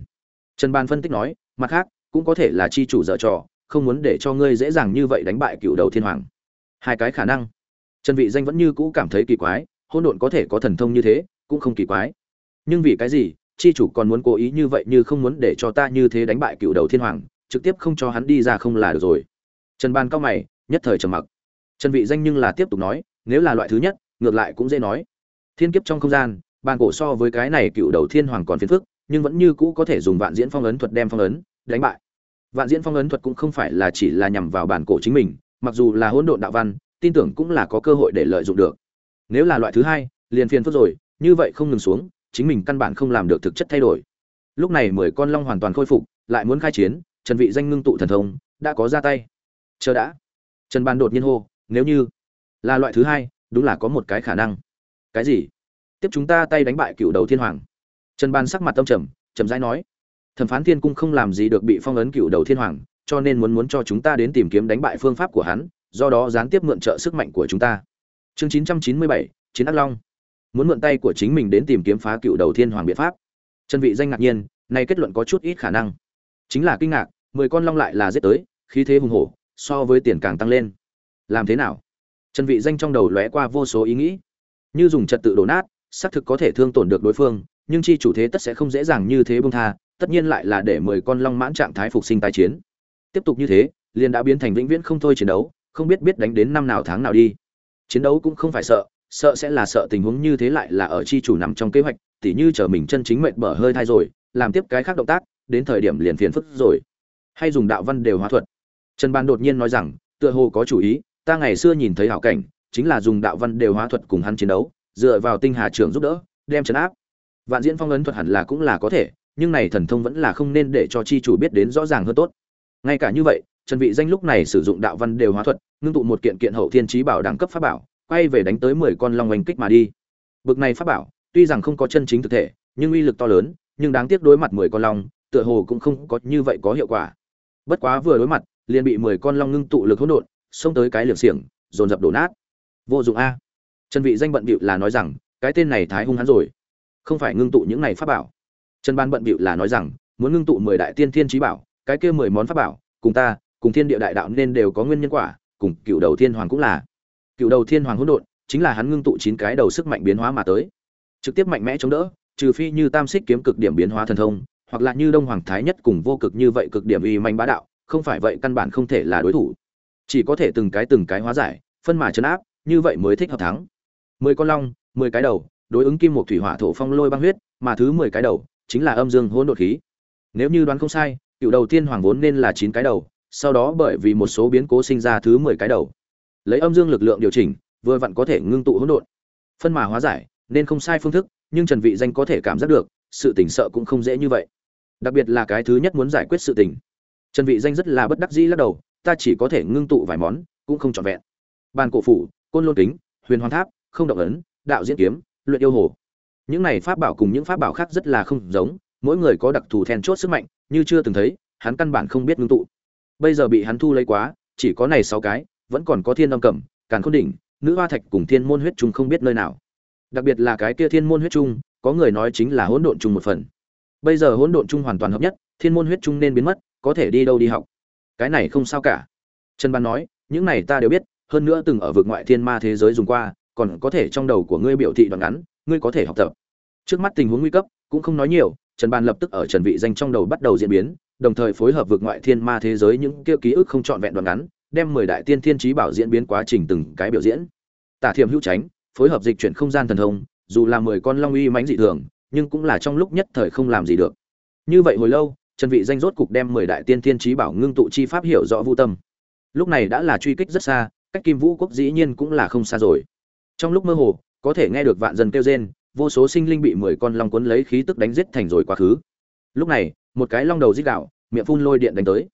Trần ban phân tích nói, mặt khác, cũng có thể là chi chủ dở trò, không muốn để cho ngươi dễ dàng như vậy đánh bại cựu đầu thiên hoàng. Hai cái khả năng. Trần vị danh vẫn như cũ cảm thấy kỳ quái, hỗn độn có thể có thần thông như thế, cũng không kỳ quái. Nhưng vì cái gì, chi chủ còn muốn cố ý như vậy như không muốn để cho ta như thế đánh bại cựu đầu thiên hoàng trực tiếp không cho hắn đi ra không là được rồi. Trần ban cao mày, nhất thời trầm mặc. Trần vị danh nhưng là tiếp tục nói, nếu là loại thứ nhất, ngược lại cũng dễ nói. Thiên kiếp trong không gian, bàn cổ so với cái này cựu đầu thiên hoàng còn phiền phức, nhưng vẫn như cũ có thể dùng vạn diễn phong ấn thuật đem phong ấn, đánh bại. Vạn diễn phong ấn thuật cũng không phải là chỉ là nhằm vào bản cổ chính mình, mặc dù là hỗn độn đạo văn, tin tưởng cũng là có cơ hội để lợi dụng được. Nếu là loại thứ hai, liền phiền phức rồi, như vậy không ngừng xuống, chính mình căn bản không làm được thực chất thay đổi. Lúc này mười con long hoàn toàn khôi phục, lại muốn khai chiến trần vị danh ngưng tụ thần thông đã có ra tay. Chờ đã. Trần ban đột nhiên hô nếu như là loại thứ hai đúng là có một cái khả năng. Cái gì? Tiếp chúng ta tay đánh bại cựu đầu thiên hoàng. Trần ban sắc mặt tâm trầm trầm rãi nói thẩm phán thiên cung không làm gì được bị phong ấn cựu đầu thiên hoàng cho nên muốn muốn cho chúng ta đến tìm kiếm đánh bại phương pháp của hắn do đó gián tiếp mượn trợ sức mạnh của chúng ta. Chương 997, chiến ác long. Muốn mượn tay của chính mình đến tìm kiếm phá cựu đầu thiên hoàng biện pháp. Trần vị danh ngạc nhiên này kết luận có chút ít khả năng chính là kinh ngạc, mười con long lại là giết tới, khí thế hùng hổ, so với tiền càng tăng lên. Làm thế nào? Trần vị danh trong đầu lóe qua vô số ý nghĩ. Như dùng trật tự đổ nát, xác thực có thể thương tổn được đối phương, nhưng chi chủ thế tất sẽ không dễ dàng như thế buông tha, tất nhiên lại là để mười con long mãn trạng thái phục sinh tái chiến. Tiếp tục như thế, liền đã biến thành vĩnh viễn không thôi chiến đấu, không biết biết đánh đến năm nào tháng nào đi. Chiến đấu cũng không phải sợ sợ sẽ là sợ tình huống như thế lại là ở chi chủ nằm trong kế hoạch, tỉ như chờ mình chân chính mệt bở hơi thai rồi, làm tiếp cái khác động tác đến thời điểm liền phiền phức rồi. Hay dùng đạo văn đều hóa thuật. Trần ban đột nhiên nói rằng, tựa hồ có chủ ý, ta ngày xưa nhìn thấy hảo cảnh, chính là dùng đạo văn đều hóa thuật cùng hắn chiến đấu, dựa vào tinh hà trưởng giúp đỡ, đem chấn áp. Vạn diễn phong ấn thuật hẳn là cũng là có thể, nhưng này thần thông vẫn là không nên để cho chi chủ biết đến rõ ràng hơn tốt. Ngay cả như vậy, trần vị danh lúc này sử dụng đạo văn đều hóa thuật, ngưng tụ một kiện kiện hậu thiên trí bảo đẳng cấp pháp bảo, quay về đánh tới 10 con long oanh kích mà đi. Bực này pháp bảo, tuy rằng không có chân chính thực thể, nhưng uy lực to lớn, nhưng đáng tiếc đối mặt 10 con long tựa hồ cũng không có như vậy có hiệu quả. Bất quá vừa đối mặt, liền bị 10 con long ngưng tụ lực hỗn độn, xông tới cái liều xiềng, dồn dập đổ nát. Vô dụng a. Trần vị danh bận bịu là nói rằng, cái tên này thái hung hắn rồi. Không phải ngưng tụ những này pháp bảo. Trần ban bận bịu là nói rằng, muốn ngưng tụ mười đại tiên thiên trí bảo, cái kia mười món pháp bảo, cùng ta, cùng thiên địa đại đạo nên đều có nguyên nhân quả, cùng cựu đầu thiên hoàng cũng là. Cựu đầu thiên hoàng hỗn độn, chính là hắn ngưng tụ chín cái đầu sức mạnh biến hóa mà tới. Trực tiếp mạnh mẽ chống đỡ, trừ phi như tam xích kiếm cực điểm biến hóa thần thông hoặc là như đông hoàng thái nhất cùng vô cực như vậy cực điểm uy manh bá đạo, không phải vậy căn bản không thể là đối thủ. Chỉ có thể từng cái từng cái hóa giải, phân mà chấn áp, như vậy mới thích hợp thắng. Mười con long, mười cái đầu, đối ứng kim một thủy hỏa thổ phong lôi băng huyết, mà thứ mười cái đầu chính là âm dương hỗn độn khí. Nếu như đoán không sai, cựu đầu tiên hoàng vốn nên là chín cái đầu, sau đó bởi vì một số biến cố sinh ra thứ mười cái đầu. Lấy âm dương lực lượng điều chỉnh, vừa vặn có thể ngưng tụ hỗn độn. Phân mà hóa giải, nên không sai phương thức, nhưng trần vị danh có thể cảm giác được, sự tỉnh sợ cũng không dễ như vậy đặc biệt là cái thứ nhất muốn giải quyết sự tình. Trần vị danh rất là bất đắc dĩ lắc đầu, ta chỉ có thể ngưng tụ vài món, cũng không trọn vẹn. Bàn cổ phủ, côn lôn kính, huyền hoàn tháp, không động ấn, đạo diễn kiếm, luyện yêu hồ. Những này pháp bảo cùng những pháp bảo khác rất là không giống, mỗi người có đặc thù then chốt sức mạnh, như chưa từng thấy, hắn căn bản không biết ngưng tụ. Bây giờ bị hắn thu lấy quá, chỉ có này sáu cái, vẫn còn có thiên âm cẩm, càn khôn đỉnh, nữ hoa thạch cùng thiên môn huyết trung không biết nơi nào. Đặc biệt là cái kia thiên môn huyết trung, có người nói chính là hỗn độn chung một phần bây giờ hỗn độn chung hoàn toàn hợp nhất, thiên môn huyết chung nên biến mất, có thể đi đâu đi học. Cái này không sao cả. Trần ban nói, những này ta đều biết, hơn nữa từng ở vực ngoại thiên ma thế giới dùng qua, còn có thể trong đầu của ngươi biểu thị đoạn ngắn, ngươi có thể học tập. Trước mắt tình huống nguy cấp, cũng không nói nhiều, trần ban lập tức ở trần vị danh trong đầu bắt đầu diễn biến, đồng thời phối hợp vực ngoại thiên ma thế giới những kia ký ức không trọn vẹn đoạn ngắn, đem mười đại tiên thiên trí bảo diễn biến quá trình từng cái biểu diễn. Tả thiểm hữu tránh phối hợp dịch chuyển không gian thần thông, dù là mười con long uy mãnh dị thường nhưng cũng là trong lúc nhất thời không làm gì được. Như vậy hồi lâu, trần vị danh rốt cục đem mười đại tiên thiên trí bảo ngưng tụ chi pháp hiểu rõ vu tâm. Lúc này đã là truy kích rất xa, cách kim vũ quốc dĩ nhiên cũng là không xa rồi. Trong lúc mơ hồ, có thể nghe được vạn dân kêu rên, vô số sinh linh bị mười con long cuốn lấy khí tức đánh giết thành rồi quá khứ. Lúc này, một cái long đầu dích đạo miệng phun lôi điện đánh tới.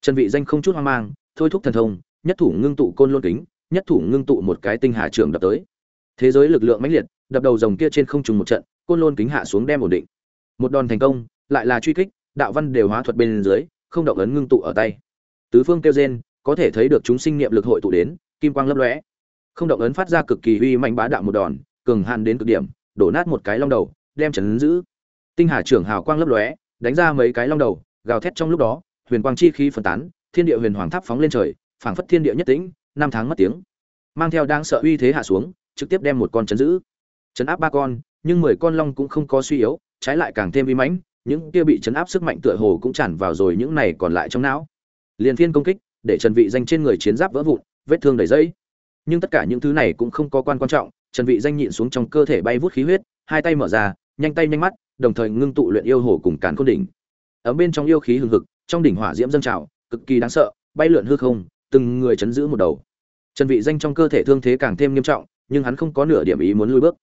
Trần vị danh không chút hoang mang, thôi thúc thần thông, nhất thủ ngưng tụ côn lôn kính, nhất thủ ngưng tụ một cái tinh hà trường đập tới. Thế giới lực lượng mãnh liệt đập đầu rồng kia trên không trùng một trận côn lôn kính hạ xuống đem ổn định. Một đòn thành công lại là truy kích đạo văn đều hóa thuật bên dưới không động ấn ngưng tụ ở tay. Tứ phương kêu rên, có thể thấy được chúng sinh niệm lực hội tụ đến kim quang lấp lóe. Không động ấn phát ra cực kỳ uy mạnh bá đạo một đòn cường hàn đến cực điểm đổ nát một cái long đầu đem trấn giữ. Tinh hà trưởng hào quang lấp lóe đánh ra mấy cái long đầu gào thét trong lúc đó huyền quang chi khí phân tán thiên địa huyền hoàng tháp phóng lên trời phảng phất thiên địa nhất tĩnh năm tháng mất tiếng. Mang theo đang sợ uy thế hạ xuống trực tiếp đem một con trấn giữ chấn áp ba con, nhưng mười con long cũng không có suy yếu, trái lại càng thêm vi mãnh, những kia bị chấn áp sức mạnh tựa hồ cũng tràn vào rồi những này còn lại trong não. Liền thiên công kích, để trần vị danh trên người chiến giáp vỡ vụn, vết thương đầy dây nhưng tất cả những thứ này cũng không có quan quan trọng, trần vị danh nhịn xuống trong cơ thể bay vút khí huyết, hai tay mở ra, nhanh tay nhanh mắt, đồng thời ngưng tụ luyện yêu hồ cùng càn khôn đỉnh. Ở bên trong yêu khí hừng hực, trong đỉnh hỏa diễm dâng trào, cực kỳ đáng sợ, bay lượn hư không, từng người chấn giữ một đầu. Trần vị danh trong cơ thể thương thế càng thêm nghiêm trọng, nhưng hắn không có nửa điểm ý muốn lùi bước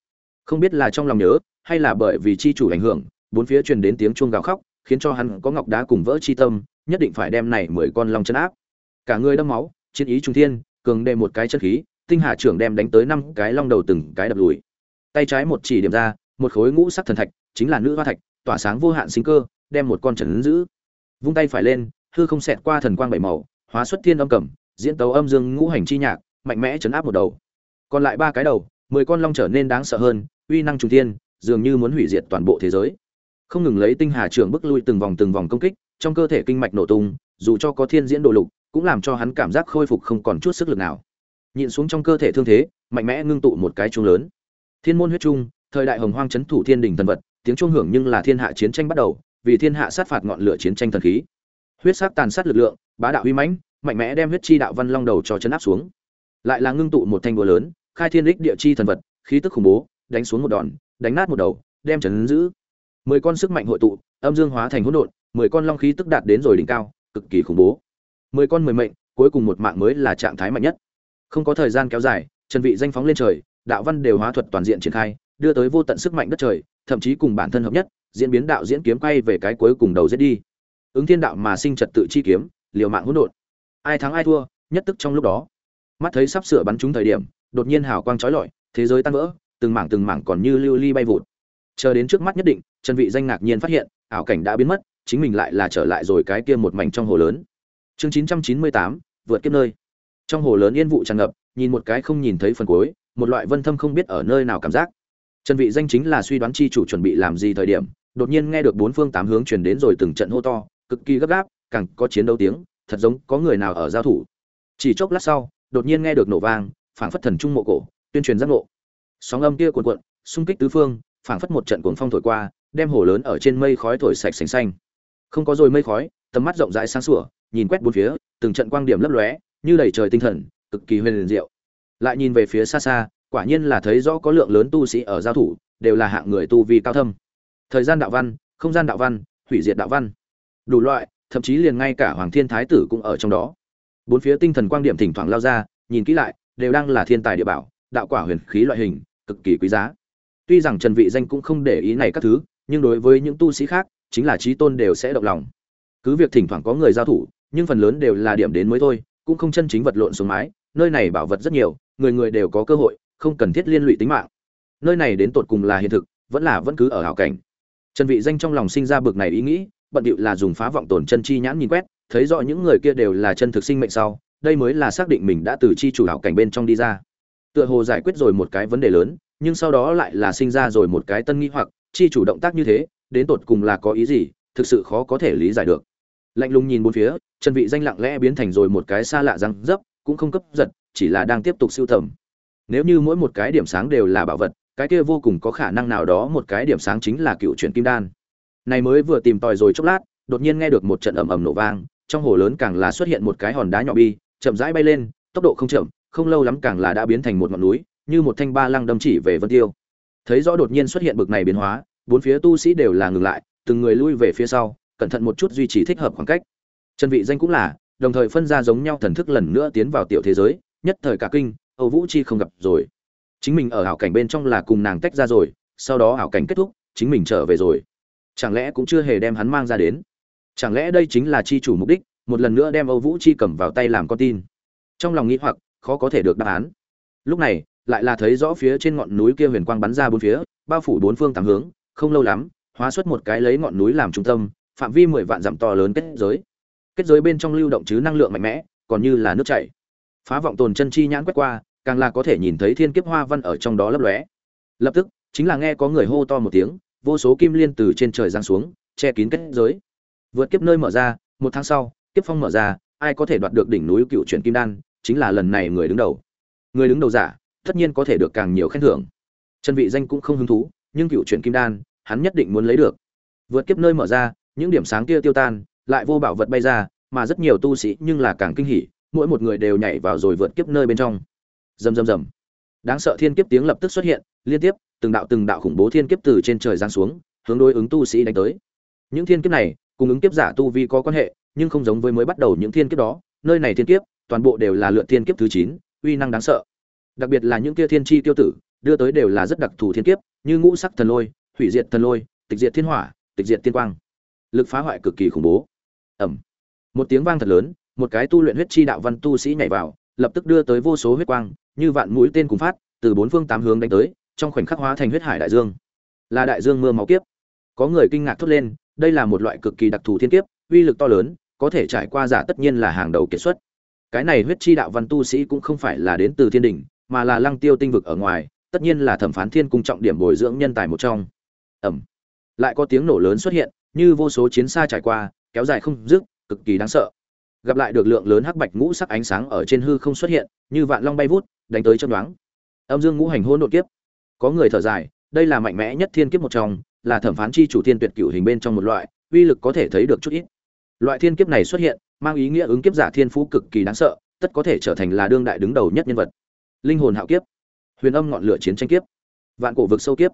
không biết là trong lòng nhớ, hay là bởi vì chi chủ ảnh hưởng, bốn phía truyền đến tiếng chuông gào khóc, khiến cho hắn có ngọc đá cùng vỡ chi tâm, nhất định phải đem này mười con long chân áp. Cả người đâm máu, chiến ý trung thiên, cường đệ một cái chân khí, tinh hà trưởng đem đánh tới năm cái long đầu từng cái đập lùi. Tay trái một chỉ điểm ra, một khối ngũ sắc thần thạch, chính là nữ hoa thạch, tỏa sáng vô hạn sinh cơ, đem một con trần giữ. Vung tay phải lên, hư không xẹt qua thần quang bảy màu, hóa xuất thiên âm cầm, diễn tấu âm dương ngũ hành chi nhạc, mạnh mẽ chấn áp một đầu. Còn lại ba cái đầu mười con long trở nên đáng sợ hơn, uy năng trung thiên, dường như muốn hủy diệt toàn bộ thế giới. Không ngừng lấy tinh hà trưởng bức lui từng vòng từng vòng công kích, trong cơ thể kinh mạch nổ tung, dù cho có thiên diễn đồ lục, cũng làm cho hắn cảm giác khôi phục không còn chút sức lực nào. Nhịn xuống trong cơ thể thương thế, mạnh mẽ ngưng tụ một cái chuông lớn. Thiên môn huyết trung, thời đại hồng hoang chấn thủ thiên đình thần vật, tiếng chuông hưởng nhưng là thiên hạ chiến tranh bắt đầu, vì thiên hạ sát phạt ngọn lửa chiến tranh thần khí. Huyết sắc tàn sát lực lượng, bá đạo uy mãnh, mạnh mẽ đem huyết chi đạo văn long đầu cho chấn áp xuống. Lại là ngưng tụ một thanh búa lớn khai thiên đích địa chi thần vật, khí tức khủng bố, đánh xuống một đòn, đánh nát một đầu, đem trấn giữ. Mười con sức mạnh hội tụ, âm dương hóa thành hỗn độn, mười con long khí tức đạt đến rồi đỉnh cao, cực kỳ khủng bố. Mười con mười mệnh, cuối cùng một mạng mới là trạng thái mạnh nhất. Không có thời gian kéo dài trần vị danh phóng lên trời, đạo văn đều hóa thuật toàn diện triển khai, đưa tới vô tận sức mạnh đất trời, thậm chí cùng bản thân hợp nhất, diễn biến đạo diễn kiếm quay về cái cuối cùng đầu giết đi. Ứng thiên đạo mà sinh trật tự chi kiếm, liều mạng hỗn độn. Ai thắng ai thua, nhất tức trong lúc đó. Mắt thấy sắp sửa bắn trúng thời điểm đột nhiên hào quang chói lọi thế giới tan vỡ từng mảng từng mảng còn như lưu ly bay vụt. Chờ đến trước mắt nhất định trần vị danh ngạc nhiên phát hiện ảo cảnh đã biến mất chính mình lại là trở lại rồi cái kia một mảnh trong hồ lớn. Chương 998, vượt kiếp nơi. Trong hồ lớn yên vụ tràn ngập nhìn một cái không nhìn thấy phần cuối một loại vân thâm không biết ở nơi nào cảm giác. Trần vị danh chính là suy đoán chi chủ chuẩn bị làm gì thời điểm đột nhiên nghe được bốn phương tám hướng truyền đến rồi từng trận hô to cực kỳ gấp gáp càng có chiến đấu tiếng thật giống có người nào ở giao thủ. Chỉ chốc lát sau đột nhiên nghe được nổ vang phảng phất thần trung mộ cổ, tuyên truyền giác ngộ. Sóng âm kia cuồn cuộn, xung kích tứ phương, phảng phất một trận cuồng phong thổi qua, đem hồ lớn ở trên mây khói thổi sạch sành xanh. Không có rồi mây khói, tầm mắt rộng rãi sáng sủa, nhìn quét bốn phía, từng trận quang điểm lấp lóe, như đầy trời tinh thần, cực kỳ huyền diệu. Lại nhìn về phía xa xa, quả nhiên là thấy rõ có lượng lớn tu sĩ ở giao thủ, đều là hạng người tu vi cao thâm. Thời gian đạo văn, không gian đạo văn, hủy diệt đạo văn. Đủ loại, thậm chí liền ngay cả hoàng thiên thái tử cũng ở trong đó. Bốn phía tinh thần quang điểm thỉnh thoảng lao ra, nhìn kỹ lại đều đang là thiên tài địa bảo, đạo quả huyền khí loại hình, cực kỳ quý giá. Tuy rằng trần vị danh cũng không để ý này các thứ, nhưng đối với những tu sĩ khác, chính là trí tôn đều sẽ động lòng. Cứ việc thỉnh thoảng có người giao thủ, nhưng phần lớn đều là điểm đến mới thôi, cũng không chân chính vật lộn xuống mái, nơi này bảo vật rất nhiều, người người đều có cơ hội, không cần thiết liên lụy tính mạng. Nơi này đến tột cùng là hiện thực, vẫn là vẫn cứ ở hảo cảnh. Trần vị danh trong lòng sinh ra bực này ý nghĩ, bận điệu là dùng phá vọng tổn chân chi nhãn nhìn quét, thấy rõ những người kia đều là chân thực sinh mệnh sau đây mới là xác định mình đã từ chi chủ đạo cảnh bên trong đi ra. Tựa hồ giải quyết rồi một cái vấn đề lớn, nhưng sau đó lại là sinh ra rồi một cái tân nghi hoặc, chi chủ động tác như thế, đến tột cùng là có ý gì, thực sự khó có thể lý giải được. Lạnh lùng nhìn bốn phía, trần vị danh lặng lẽ biến thành rồi một cái xa lạ răng dấp, cũng không cấp giật, chỉ là đang tiếp tục siêu thẩm. nếu như mỗi một cái điểm sáng đều là bảo vật, cái kia vô cùng có khả năng nào đó một cái điểm sáng chính là cựu chuyển kim đan. Này mới vừa tìm tòi rồi chốc lát, đột nhiên nghe được một trận ầm ầm nổ vang, trong hồ lớn càng là xuất hiện một cái hòn đá nhỏ bi chậm rãi bay lên, tốc độ không chậm, không lâu lắm càng là đã biến thành một ngọn núi, như một thanh ba lăng đâm chỉ về vân tiêu. Thấy rõ đột nhiên xuất hiện bực này biến hóa, bốn phía tu sĩ đều là ngừng lại, từng người lui về phía sau, cẩn thận một chút duy trì thích hợp khoảng cách. Chân vị danh cũng là, đồng thời phân ra giống nhau thần thức lần nữa tiến vào tiểu thế giới, nhất thời cả kinh, âu vũ chi không gặp rồi. Chính mình ở hảo cảnh bên trong là cùng nàng tách ra rồi, sau đó hảo cảnh kết thúc, chính mình trở về rồi. Chẳng lẽ cũng chưa hề đem hắn mang ra đến? Chẳng lẽ đây chính là chi chủ mục đích? Một lần nữa đem âu vũ chi cầm vào tay làm con tin. Trong lòng nghĩ hoặc, khó có thể được đáp án. Lúc này, lại là thấy rõ phía trên ngọn núi kia huyền quang bắn ra bốn phía, bao phủ bốn phương tám hướng, không lâu lắm, hóa xuất một cái lấy ngọn núi làm trung tâm, phạm vi mười vạn dặm to lớn kết giới. Kết giới bên trong lưu động chứ năng lượng mạnh mẽ, còn như là nước chảy. Phá vọng tồn chân chi nhãn quét qua, càng là có thể nhìn thấy thiên kiếp hoa văn ở trong đó lấp lóe. Lập tức, chính là nghe có người hô to một tiếng, vô số kim liên từ trên trời giáng xuống, che kín kết giới. Vượt kiếp nơi mở ra, một tháng sau kiếp phong mở ra, ai có thể đoạt được đỉnh núi cựu chuyển kim đan, chính là lần này người đứng đầu. Người đứng đầu giả, tất nhiên có thể được càng nhiều khen thưởng. Trần vị danh cũng không hứng thú, nhưng cựu chuyển kim đan, hắn nhất định muốn lấy được. Vượt kiếp nơi mở ra, những điểm sáng kia tiêu tan, lại vô bảo vật bay ra, mà rất nhiều tu sĩ nhưng là càng kinh hỉ, mỗi một người đều nhảy vào rồi vượt kiếp nơi bên trong. Rầm rầm rầm. Đáng sợ thiên kiếp tiếng lập tức xuất hiện, liên tiếp, từng đạo từng đạo khủng bố thiên kiếp từ trên trời giáng xuống, hướng đối ứng tu sĩ đánh tới. Những thiên kiếp này, cùng ứng kiếp giả tu vi có quan hệ nhưng không giống với mới bắt đầu những thiên kiếp đó, nơi này thiên kiếp, toàn bộ đều là lượt thiên kiếp thứ chín, uy năng đáng sợ. Đặc biệt là những kia thiên chi tiêu tử, đưa tới đều là rất đặc thù thiên kiếp, như ngũ sắc thần lôi, hủy diệt thần lôi, tịch diệt thiên hỏa, tịch diệt tiên quang. Lực phá hoại cực kỳ khủng bố. Ẩm một tiếng vang thật lớn, một cái tu luyện huyết chi đạo văn tu sĩ nhảy vào, lập tức đưa tới vô số huyết quang, như vạn mũi tên cùng phát, từ bốn phương tám hướng đánh tới, trong khoảnh khắc hóa thành huyết hải đại dương. Là đại dương mưa máu kiếp. Có người kinh ngạc thốt lên, đây là một loại cực kỳ đặc thù thiên kiếp, uy lực to lớn có thể trải qua giả tất nhiên là hàng đầu kiệt xuất. Cái này huyết chi đạo văn tu sĩ cũng không phải là đến từ thiên đình, mà là lăng tiêu tinh vực ở ngoài, tất nhiên là thẩm phán thiên cung trọng điểm bồi dưỡng nhân tài một trong. Ẩm. Lại có tiếng nổ lớn xuất hiện, như vô số chiến xa trải qua, kéo dài không dứt, cực kỳ đáng sợ. Gặp lại được lượng lớn hắc bạch ngũ sắc ánh sáng ở trên hư không xuất hiện, như vạn long bay vút, đánh tới châm đoán âm dương ngũ hành hôn độn kiếp. Có người thở dài, đây là mạnh mẽ nhất thiên kiếp một trong, là thẩm phán chi chủ thiên tuyệt cửu hình bên trong một loại, uy lực có thể thấy được chút ít loại thiên kiếp này xuất hiện, mang ý nghĩa ứng kiếp giả thiên phú cực kỳ đáng sợ, tất có thể trở thành là đương đại đứng đầu nhất nhân vật. Linh hồn hạo kiếp, huyền âm ngọn lửa chiến tranh kiếp, vạn cổ vực sâu kiếp.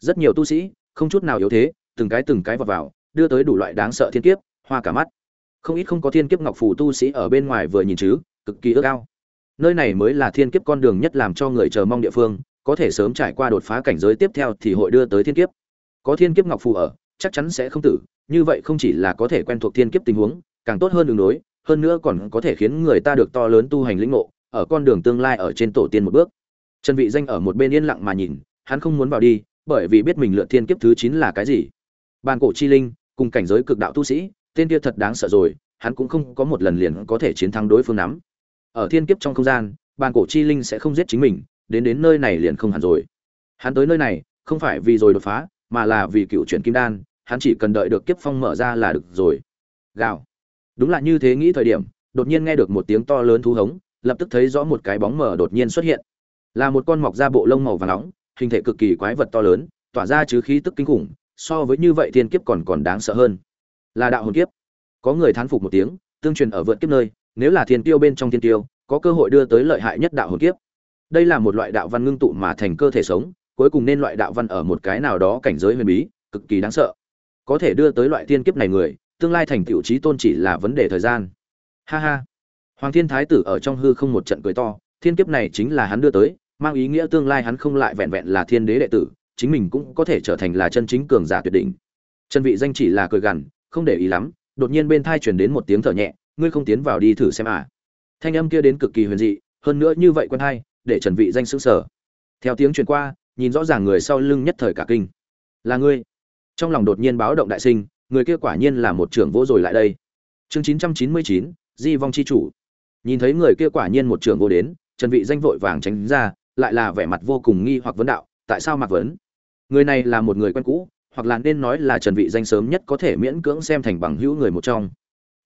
Rất nhiều tu sĩ, không chút nào yếu thế, từng cái từng cái vào vào, đưa tới đủ loại đáng sợ thiên kiếp, hoa cả mắt. Không ít không có thiên kiếp ngọc phù tu sĩ ở bên ngoài vừa nhìn chứ, cực kỳ ước ao. Nơi này mới là thiên kiếp con đường nhất làm cho người chờ mong địa phương, có thể sớm trải qua đột phá cảnh giới tiếp theo thì hội đưa tới thiên kiếp. Có thiên kiếp ngọc phù ở, chắc chắn sẽ không tử như vậy không chỉ là có thể quen thuộc thiên kiếp tình huống, càng tốt hơn đường đối, hơn nữa còn có thể khiến người ta được to lớn tu hành lĩnh ngộ, ở con đường tương lai ở trên tổ tiên một bước. Trần vị danh ở một bên yên lặng mà nhìn, hắn không muốn vào đi, bởi vì biết mình lựa thiên kiếp thứ 9 là cái gì. Bàn cổ chi linh, cùng cảnh giới cực đạo tu sĩ, tên kia thật đáng sợ rồi, hắn cũng không có một lần liền có thể chiến thắng đối phương nắm. Ở thiên kiếp trong không gian, bàn cổ chi linh sẽ không giết chính mình, đến đến nơi này liền không hẳn rồi. Hắn tới nơi này, không phải vì rồi đột phá, mà là vì cựu chuyển kim đan hắn chỉ cần đợi được kiếp phong mở ra là được rồi. Gào. Đúng là như thế nghĩ thời điểm, đột nhiên nghe được một tiếng to lớn thú hống, lập tức thấy rõ một cái bóng mờ đột nhiên xuất hiện. Là một con mọc da bộ lông màu vàng nóng, hình thể cực kỳ quái vật to lớn, tỏa ra chứ khí tức kinh khủng, so với như vậy thiên kiếp còn còn đáng sợ hơn. Là đạo hồn kiếp. Có người thán phục một tiếng, tương truyền ở vượt kiếp nơi, nếu là thiên tiêu bên trong thiên tiêu, có cơ hội đưa tới lợi hại nhất đạo hồn kiếp. Đây là một loại đạo văn ngưng tụ mà thành cơ thể sống, cuối cùng nên loại đạo văn ở một cái nào đó cảnh giới huyền bí, cực kỳ đáng sợ có thể đưa tới loại tiên kiếp này người, tương lai thành tựu trí tôn chỉ là vấn đề thời gian. Ha ha. Hoàng thiên thái tử ở trong hư không một trận cười to, thiên kiếp này chính là hắn đưa tới, mang ý nghĩa tương lai hắn không lại vẹn vẹn là thiên đế đệ tử, chính mình cũng có thể trở thành là chân chính cường giả tuyệt đỉnh. Chân vị danh chỉ là cười gằn, không để ý lắm, đột nhiên bên thai truyền đến một tiếng thở nhẹ, ngươi không tiến vào đi thử xem à. Thanh âm kia đến cực kỳ huyền dị, hơn nữa như vậy quen hay để trần vị danh sững sờ. Theo tiếng truyền qua, nhìn rõ ràng người sau lưng nhất thời cả kinh. Là ngươi trong lòng đột nhiên báo động đại sinh người kia quả nhiên là một trưởng vô rồi lại đây. Chương 999, di vong chi chủ. Nhìn thấy người kia quả nhiên một trưởng vô đến trần vị danh vội vàng tránh ra lại là vẻ mặt vô cùng nghi hoặc vấn đạo tại sao mạc vấn? Người này là một người quen cũ hoặc là nên nói là trần vị danh sớm nhất có thể miễn cưỡng xem thành bằng hữu người một trong.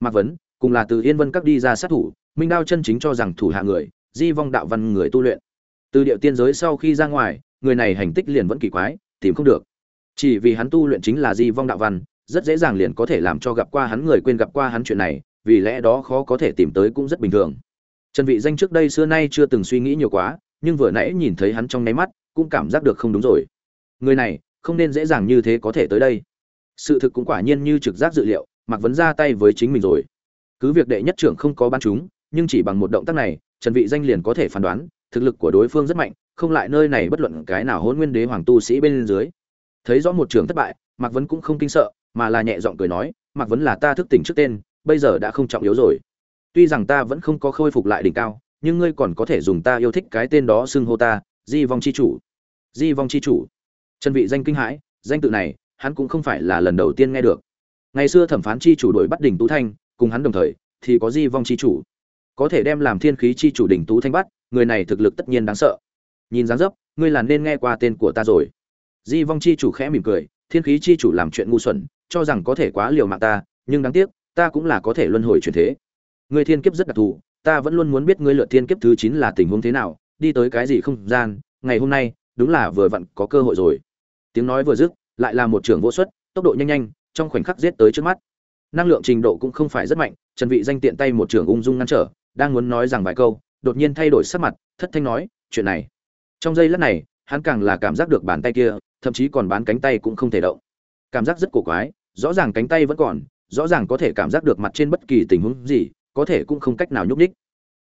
Mạc vấn cùng là từ yên vân các đi ra sát thủ minh đao chân chính cho rằng thủ hạ người di vong đạo văn người tu luyện. Từ điệu tiên giới sau khi ra ngoài người này hành tích liền vẫn kỳ quái tìm không được chỉ vì hắn tu luyện chính là di vong đạo văn, rất dễ dàng liền có thể làm cho gặp qua hắn người quên gặp qua hắn chuyện này, vì lẽ đó khó có thể tìm tới cũng rất bình thường. Trần vị danh trước đây xưa nay chưa từng suy nghĩ nhiều quá, nhưng vừa nãy nhìn thấy hắn trong nấy mắt, cũng cảm giác được không đúng rồi. Người này, không nên dễ dàng như thế có thể tới đây. Sự thực cũng quả nhiên như trực giác dự liệu mặc vấn ra tay với chính mình rồi. Cứ việc đệ nhất trưởng không có ban chúng, nhưng chỉ bằng một động tác này, trần vị danh liền có thể phán đoán, thực lực của đối phương rất mạnh, không lại nơi này bất luận cái nào hôn nguyên đế hoàng tu sĩ bên dưới thấy rõ một trường thất bại, mạc vấn cũng không kinh sợ, mà là nhẹ giọng cười nói, mạc vấn là ta thức tỉnh trước tên, bây giờ đã không trọng yếu rồi. Tuy rằng ta vẫn không có khôi phục lại đỉnh cao, nhưng ngươi còn có thể dùng ta yêu thích cái tên đó xưng hô ta, di vong chi chủ. Di vong chi chủ. Chân vị danh kinh hãi, danh tự này, hắn cũng không phải là lần đầu tiên nghe được. Ngày xưa thẩm phán chi chủ đổi bắt đỉnh tú thanh, cùng hắn đồng thời, thì có di vong chi chủ. Có thể đem làm thiên khí chi chủ đỉnh tú thanh bắt, người này thực lực tất nhiên đáng sợ. Nhìn dáng dấp, ngươi là nên nghe qua tên của ta rồi di vong chi chủ khẽ mỉm cười, thiên khí chi chủ làm chuyện ngu xuẩn, cho rằng có thể quá liều mạng ta, nhưng đáng tiếc, ta cũng là có thể luân hồi chuyển thế. Ngươi thiên kiếp rất đặc thù, ta vẫn luôn muốn biết ngươi lượt thiên kiếp thứ chín là tình huống thế nào, đi tới cái gì không gian, ngày hôm nay, đúng là vừa vặn có cơ hội rồi. Tiếng nói vừa dứt, lại là một trưởng vô suất tốc độ nhanh nhanh, trong khoảnh khắc giết tới trước mắt. Năng lượng trình độ cũng không phải rất mạnh, trần vị danh tiện tay một trưởng ung dung ngăn trở, đang muốn nói rằng vài câu, đột nhiên thay đổi sắc mặt, thất thanh nói, chuyện này. Trong giây lát này, hắn càng là cảm giác được bàn tay kia thậm chí còn bán cánh tay cũng không thể động. Cảm giác rất cổ quái, rõ ràng cánh tay vẫn còn, rõ ràng có thể cảm giác được mặt trên bất kỳ tình huống gì, có thể cũng không cách nào nhúc nhích.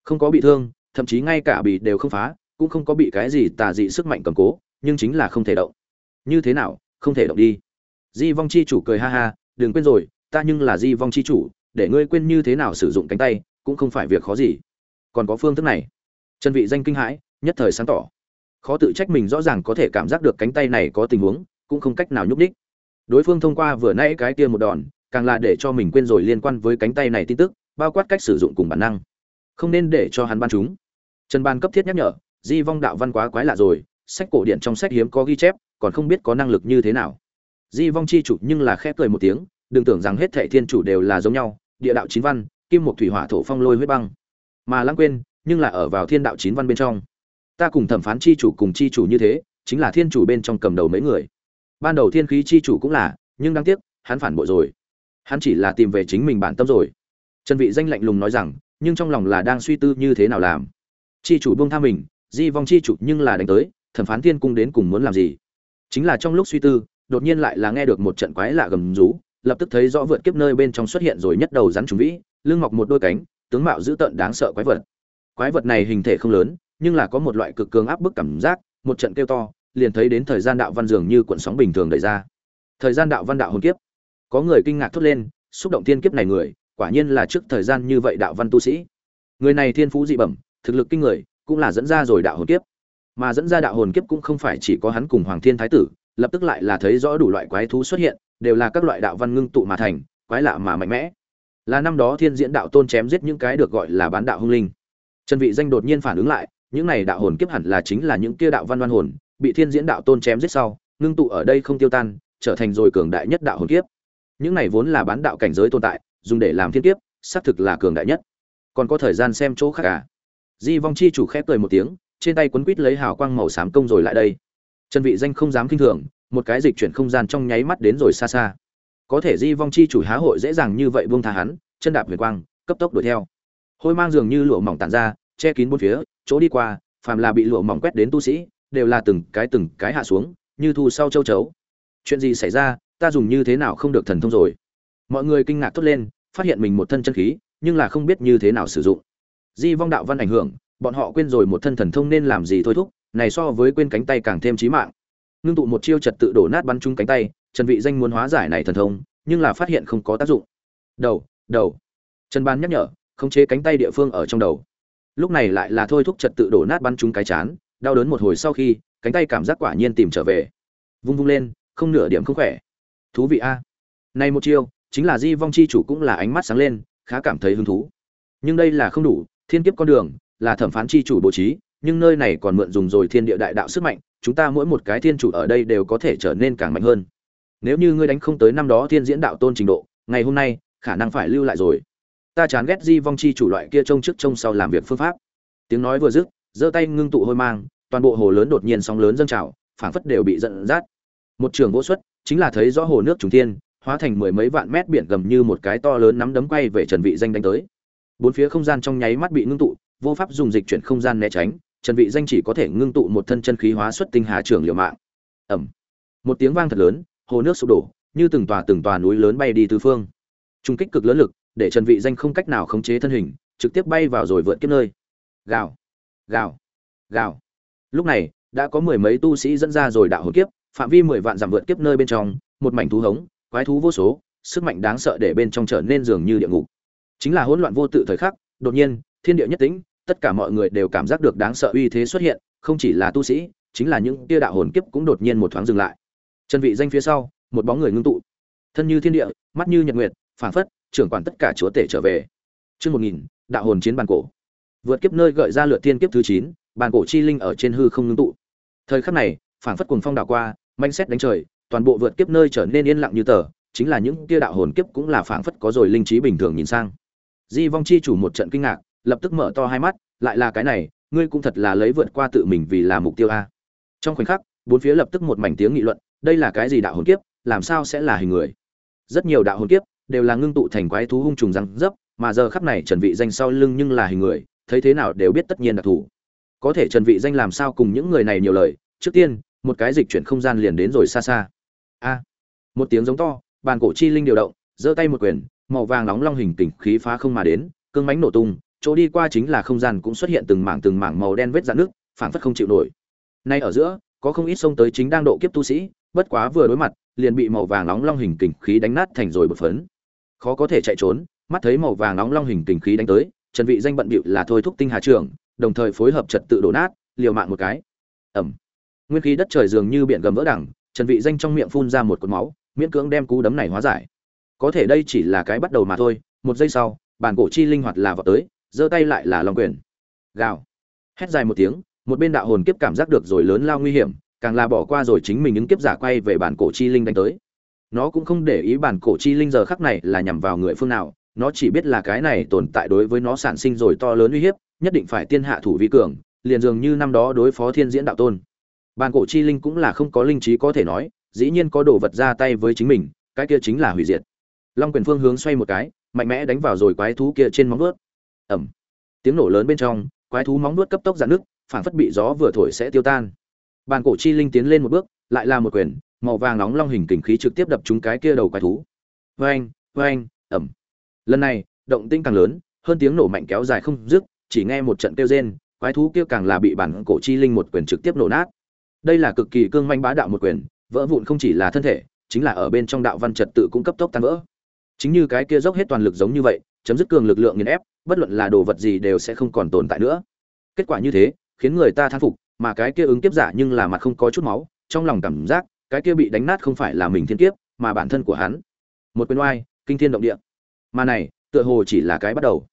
Không có bị thương, thậm chí ngay cả bị đều không phá, cũng không có bị cái gì tà dị sức mạnh cầm cố, nhưng chính là không thể động. Như thế nào, không thể động đi. Di vong chi chủ cười ha ha, đừng quên rồi, ta nhưng là di vong chi chủ, để ngươi quên như thế nào sử dụng cánh tay, cũng không phải việc khó gì. Còn có phương thức này. Chân vị danh kinh hãi, nhất thời sáng tỏ khó tự trách mình rõ ràng có thể cảm giác được cánh tay này có tình huống, cũng không cách nào nhúc đích đối phương thông qua vừa nãy cái kia một đòn, càng là để cho mình quên rồi liên quan với cánh tay này tin tức, bao quát cách sử dụng cùng bản năng. Không nên để cho hắn ban chúng. Trần ban cấp thiết nhắc nhở, di vong đạo văn quá quái lạ rồi, sách cổ điện trong sách hiếm có ghi chép, còn không biết có năng lực như thế nào. Di vong chi chủ nhưng là khẽ cười một tiếng, đừng tưởng rằng hết thệ thiên chủ đều là giống nhau, địa đạo chín văn, kim một thủy hỏa thổ phong lôi huyết băng. Mà lãng quên nhưng là ở vào thiên đạo chín văn bên trong ta cùng thẩm phán chi chủ cùng chi chủ như thế, chính là thiên chủ bên trong cầm đầu mấy người. Ban đầu thiên khí chi chủ cũng là, nhưng đáng tiếc, hắn phản bội rồi. Hắn chỉ là tìm về chính mình bản tâm rồi. Trần vị danh lạnh lùng nói rằng, nhưng trong lòng là đang suy tư như thế nào làm. Chi chủ buông tha mình, di vong chi chủ nhưng là đánh tới, thẩm phán thiên cung đến cùng muốn làm gì? Chính là trong lúc suy tư, đột nhiên lại là nghe được một trận quái lạ gầm rú, lập tức thấy rõ vượt kiếp nơi bên trong xuất hiện rồi nhất đầu rắn trùng vĩ, lưng mọc một đôi cánh, tướng mạo dữ tợn đáng sợ quái vật. Quái vật này hình thể không lớn nhưng là có một loại cực cường áp bức cảm giác, một trận kêu to, liền thấy đến thời gian đạo văn dường như cuộn sóng bình thường đẩy ra. Thời gian đạo văn đạo hồn kiếp. Có người kinh ngạc thốt lên, xúc động thiên kiếp này người, quả nhiên là trước thời gian như vậy đạo văn tu sĩ. Người này thiên phú dị bẩm, thực lực kinh người, cũng là dẫn ra rồi đạo hồn kiếp. Mà dẫn ra đạo hồn kiếp cũng không phải chỉ có hắn cùng hoàng thiên thái tử, lập tức lại là thấy rõ đủ loại quái thú xuất hiện, đều là các loại đạo văn ngưng tụ mà thành, quái lạ mà mạnh mẽ. Là năm đó thiên diễn đạo tôn chém giết những cái được gọi là bán đạo hung linh. Trần vị danh đột nhiên phản ứng lại những này đạo hồn kiếp hẳn là chính là những kia đạo văn văn hồn, bị thiên diễn đạo tôn chém giết sau, ngưng tụ ở đây không tiêu tan, trở thành rồi cường đại nhất đạo hồn kiếp. Những này vốn là bán đạo cảnh giới tồn tại, dùng để làm thiên kiếp, xác thực là cường đại nhất. Còn có thời gian xem chỗ khác à? di vong chi chủ khép cười một tiếng, trên tay quấn quít lấy hào quang màu xám công rồi lại đây. Trần vị danh không dám kinh thường, một cái dịch chuyển không gian trong nháy mắt đến rồi xa xa. Có thể di vong chi chủ há hội dễ dàng như vậy buông tha hắn, chân đạp huyền quang, cấp tốc đuổi theo. Hôi mang dường như lụa mỏng tản ra che kín bốn phía, chỗ đi qua, phàm là bị lụa mỏng quét đến tu sĩ, đều là từng cái từng cái hạ xuống, như thu sau châu chấu. Chuyện gì xảy ra, ta dùng như thế nào không được thần thông rồi? Mọi người kinh ngạc thốt lên, phát hiện mình một thân chân khí, nhưng là không biết như thế nào sử dụng. Di vong đạo văn ảnh hưởng, bọn họ quên rồi một thân thần thông nên làm gì thôi thúc, này so với quên cánh tay càng thêm chí mạng. Nương tụ một chiêu trật tự đổ nát bắn trúng cánh tay, trần vị danh muốn hóa giải này thần thông, nhưng là phát hiện không có tác dụng. Đầu đầu. Trần ban nhắc nhở, khống chế cánh tay địa phương ở trong đầu lúc này lại là thôi thúc trật tự đổ nát bắn trúng cái chán, đau đớn một hồi sau khi, cánh tay cảm giác quả nhiên tìm trở về. Vung vung lên, không nửa điểm không khỏe. Thú vị a. Này một chiêu, chính là di vong chi chủ cũng là ánh mắt sáng lên, khá cảm thấy hứng thú. Nhưng đây là không đủ, thiên kiếp con đường, là thẩm phán chi chủ bố trí, nhưng nơi này còn mượn dùng rồi thiên địa đại đạo sức mạnh, chúng ta mỗi một cái thiên chủ ở đây đều có thể trở nên càng mạnh hơn. Nếu như ngươi đánh không tới năm đó thiên diễn đạo tôn trình độ, ngày hôm nay, khả năng phải lưu lại rồi ta chán ghét di vong chi chủ loại kia trông trước trông sau làm việc phương pháp. Tiếng nói vừa dứt, giơ tay ngưng tụ hôi mang, toàn bộ hồ lớn đột nhiên sóng lớn dâng trào, phảng phất đều bị giận dắt. Một trường vô xuất, chính là thấy rõ hồ nước trùng thiên, hóa thành mười mấy vạn mét biển gầm như một cái to lớn nắm đấm quay về trần vị danh đánh tới. Bốn phía không gian trong nháy mắt bị ngưng tụ, vô pháp dùng dịch chuyển không gian né tránh, trần vị danh chỉ có thể ngưng tụ một thân chân khí hóa xuất tinh hà trường liều mạng. Ầm. Một tiếng vang thật lớn, hồ nước sụp đổ, như từng tòa từng tòa núi lớn bay đi tứ phương. Trung kích cực lớn lực để trần vị danh không cách nào khống chế thân hình, trực tiếp bay vào rồi vượt kiếp nơi. Gào gào gào. Lúc này, đã có mười mấy tu sĩ dẫn ra rồi đạo hồn kiếp, phạm vi mười vạn dặm vượt kiếp nơi bên trong, một mảnh thú hống, quái thú vô số, sức mạnh đáng sợ để bên trong trở nên dường như địa ngục. Chính là hỗn loạn vô tự thời khắc, đột nhiên, thiên địa nhất tĩnh, tất cả mọi người đều cảm giác được đáng sợ uy thế xuất hiện, không chỉ là tu sĩ, chính là những tia đạo hồn kiếp cũng đột nhiên một thoáng dừng lại. Chân vị danh phía sau, một bóng người ngưng tụ. Thân như thiên địa, mắt như nhật nguyệt phảng phất, trưởng quản tất cả chúa tể trở về. Chương một nghìn, đạo hồn chiến bàn cổ. Vượt kiếp nơi gợi ra lượt tiên kiếp thứ chín, bàn cổ chi linh ở trên hư không ngưng tụ. Thời khắc này, phảng phất cuồng phong đảo qua manh xét đánh trời, toàn bộ vượt kiếp nơi trở nên yên lặng như tờ, chính là những kia đạo hồn kiếp cũng là phảng phất có rồi linh trí bình thường nhìn sang. Di vong chi chủ một trận kinh ngạc, lập tức mở to hai mắt, lại là cái này, ngươi cũng thật là lấy vượt qua tự mình vì là mục tiêu a. Trong khoảnh khắc, bốn phía lập tức một mảnh tiếng nghị luận, đây là cái gì đạo hồn kiếp, làm sao sẽ là hình người? Rất nhiều đạo hồn kiếp đều là ngưng tụ thành quái thú hung trùng răng dấp, mà giờ khắp này trần vị danh sau lưng nhưng là hình người, thấy thế nào đều biết tất nhiên đặc thù có thể trần vị danh làm sao cùng những người này nhiều lời, trước tiên, một cái dịch chuyển không gian liền đến rồi xa xa. A, một tiếng giống to, bàn cổ chi linh điều động, giơ tay một quyền, màu vàng nóng long hình kình khí phá không mà đến, cương mãnh nổ tung, chỗ đi qua chính là không gian cũng xuất hiện từng mảng từng mảng màu đen vết dạn nước phảng phất không chịu nổi. Nay ở giữa, có không ít xông tới chính đang độ kiếp tu sĩ, bất quá vừa đối mặt, liền bị màu vàng nóng long hình kình khí đánh nát thành rồi bột phấn khó có thể chạy trốn, mắt thấy màu vàng nóng long hình kình khí đánh tới, trần vị danh bận bịu là thôi thúc tinh hà trưởng, đồng thời phối hợp trật tự đổ nát, liều mạng một cái. Ẩm nguyên khí đất trời dường như biển gầm vỡ đẳng trần vị danh trong miệng phun ra một cột máu, miễn cưỡng đem cú đấm này hóa giải. Có thể đây chỉ là cái bắt đầu mà thôi, một giây sau, bản cổ chi linh hoạt là vào tới, giơ tay lại là long quyền. Gào. Hét dài một tiếng, một bên đạo hồn kiếp cảm giác được rồi lớn lao nguy hiểm, càng là bỏ qua rồi chính mình những kiếp giả quay về bản cổ chi linh đánh tới nó cũng không để ý bản cổ chi linh giờ khắc này là nhằm vào người phương nào, nó chỉ biết là cái này tồn tại đối với nó sản sinh rồi to lớn uy hiếp, nhất định phải tiên hạ thủ vi cường, liền dường như năm đó đối phó thiên diễn đạo tôn. Bản cổ chi linh cũng là không có linh trí có thể nói, dĩ nhiên có đồ vật ra tay với chính mình, cái kia chính là hủy diệt. Long quyền phương hướng xoay một cái, mạnh mẽ đánh vào rồi quái thú kia trên móng vuốt. Ẩm tiếng nổ lớn bên trong, quái thú móng vuốt cấp tốc dạn nước phản phất bị gió vừa thổi sẽ tiêu tan. Bàn cổ chi linh tiến lên một bước, lại là một quyền màu vàng nóng long hình kình khí trực tiếp đập trúng cái kia đầu quái thú. Vang vang ầm. lần này, động tĩnh càng lớn, hơn tiếng nổ mạnh kéo dài không dứt, chỉ nghe một trận kêu rên, quái thú kia càng là bị bản cổ chi linh một quyền trực tiếp nổ nát. Đây là cực kỳ cương manh bá đạo một quyền, vỡ vụn không chỉ là thân thể, chính là ở bên trong đạo văn trật tự cũng cấp tốc tan vỡ. Chính như cái kia dốc hết toàn lực giống như vậy, chấm dứt cường lực lượng nghiền ép, bất luận là đồ vật gì đều sẽ không còn tồn tại nữa. Kết quả như thế, khiến người ta thán phục, mà cái kia ứng kiếp giả nhưng là mặt không có chút máu, trong lòng cảm giác cái kia bị đánh nát không phải là mình thiên kiếp, mà bản thân của hắn. Một quyền oai, kinh thiên động địa. Mà này, tựa hồ chỉ là cái bắt đầu.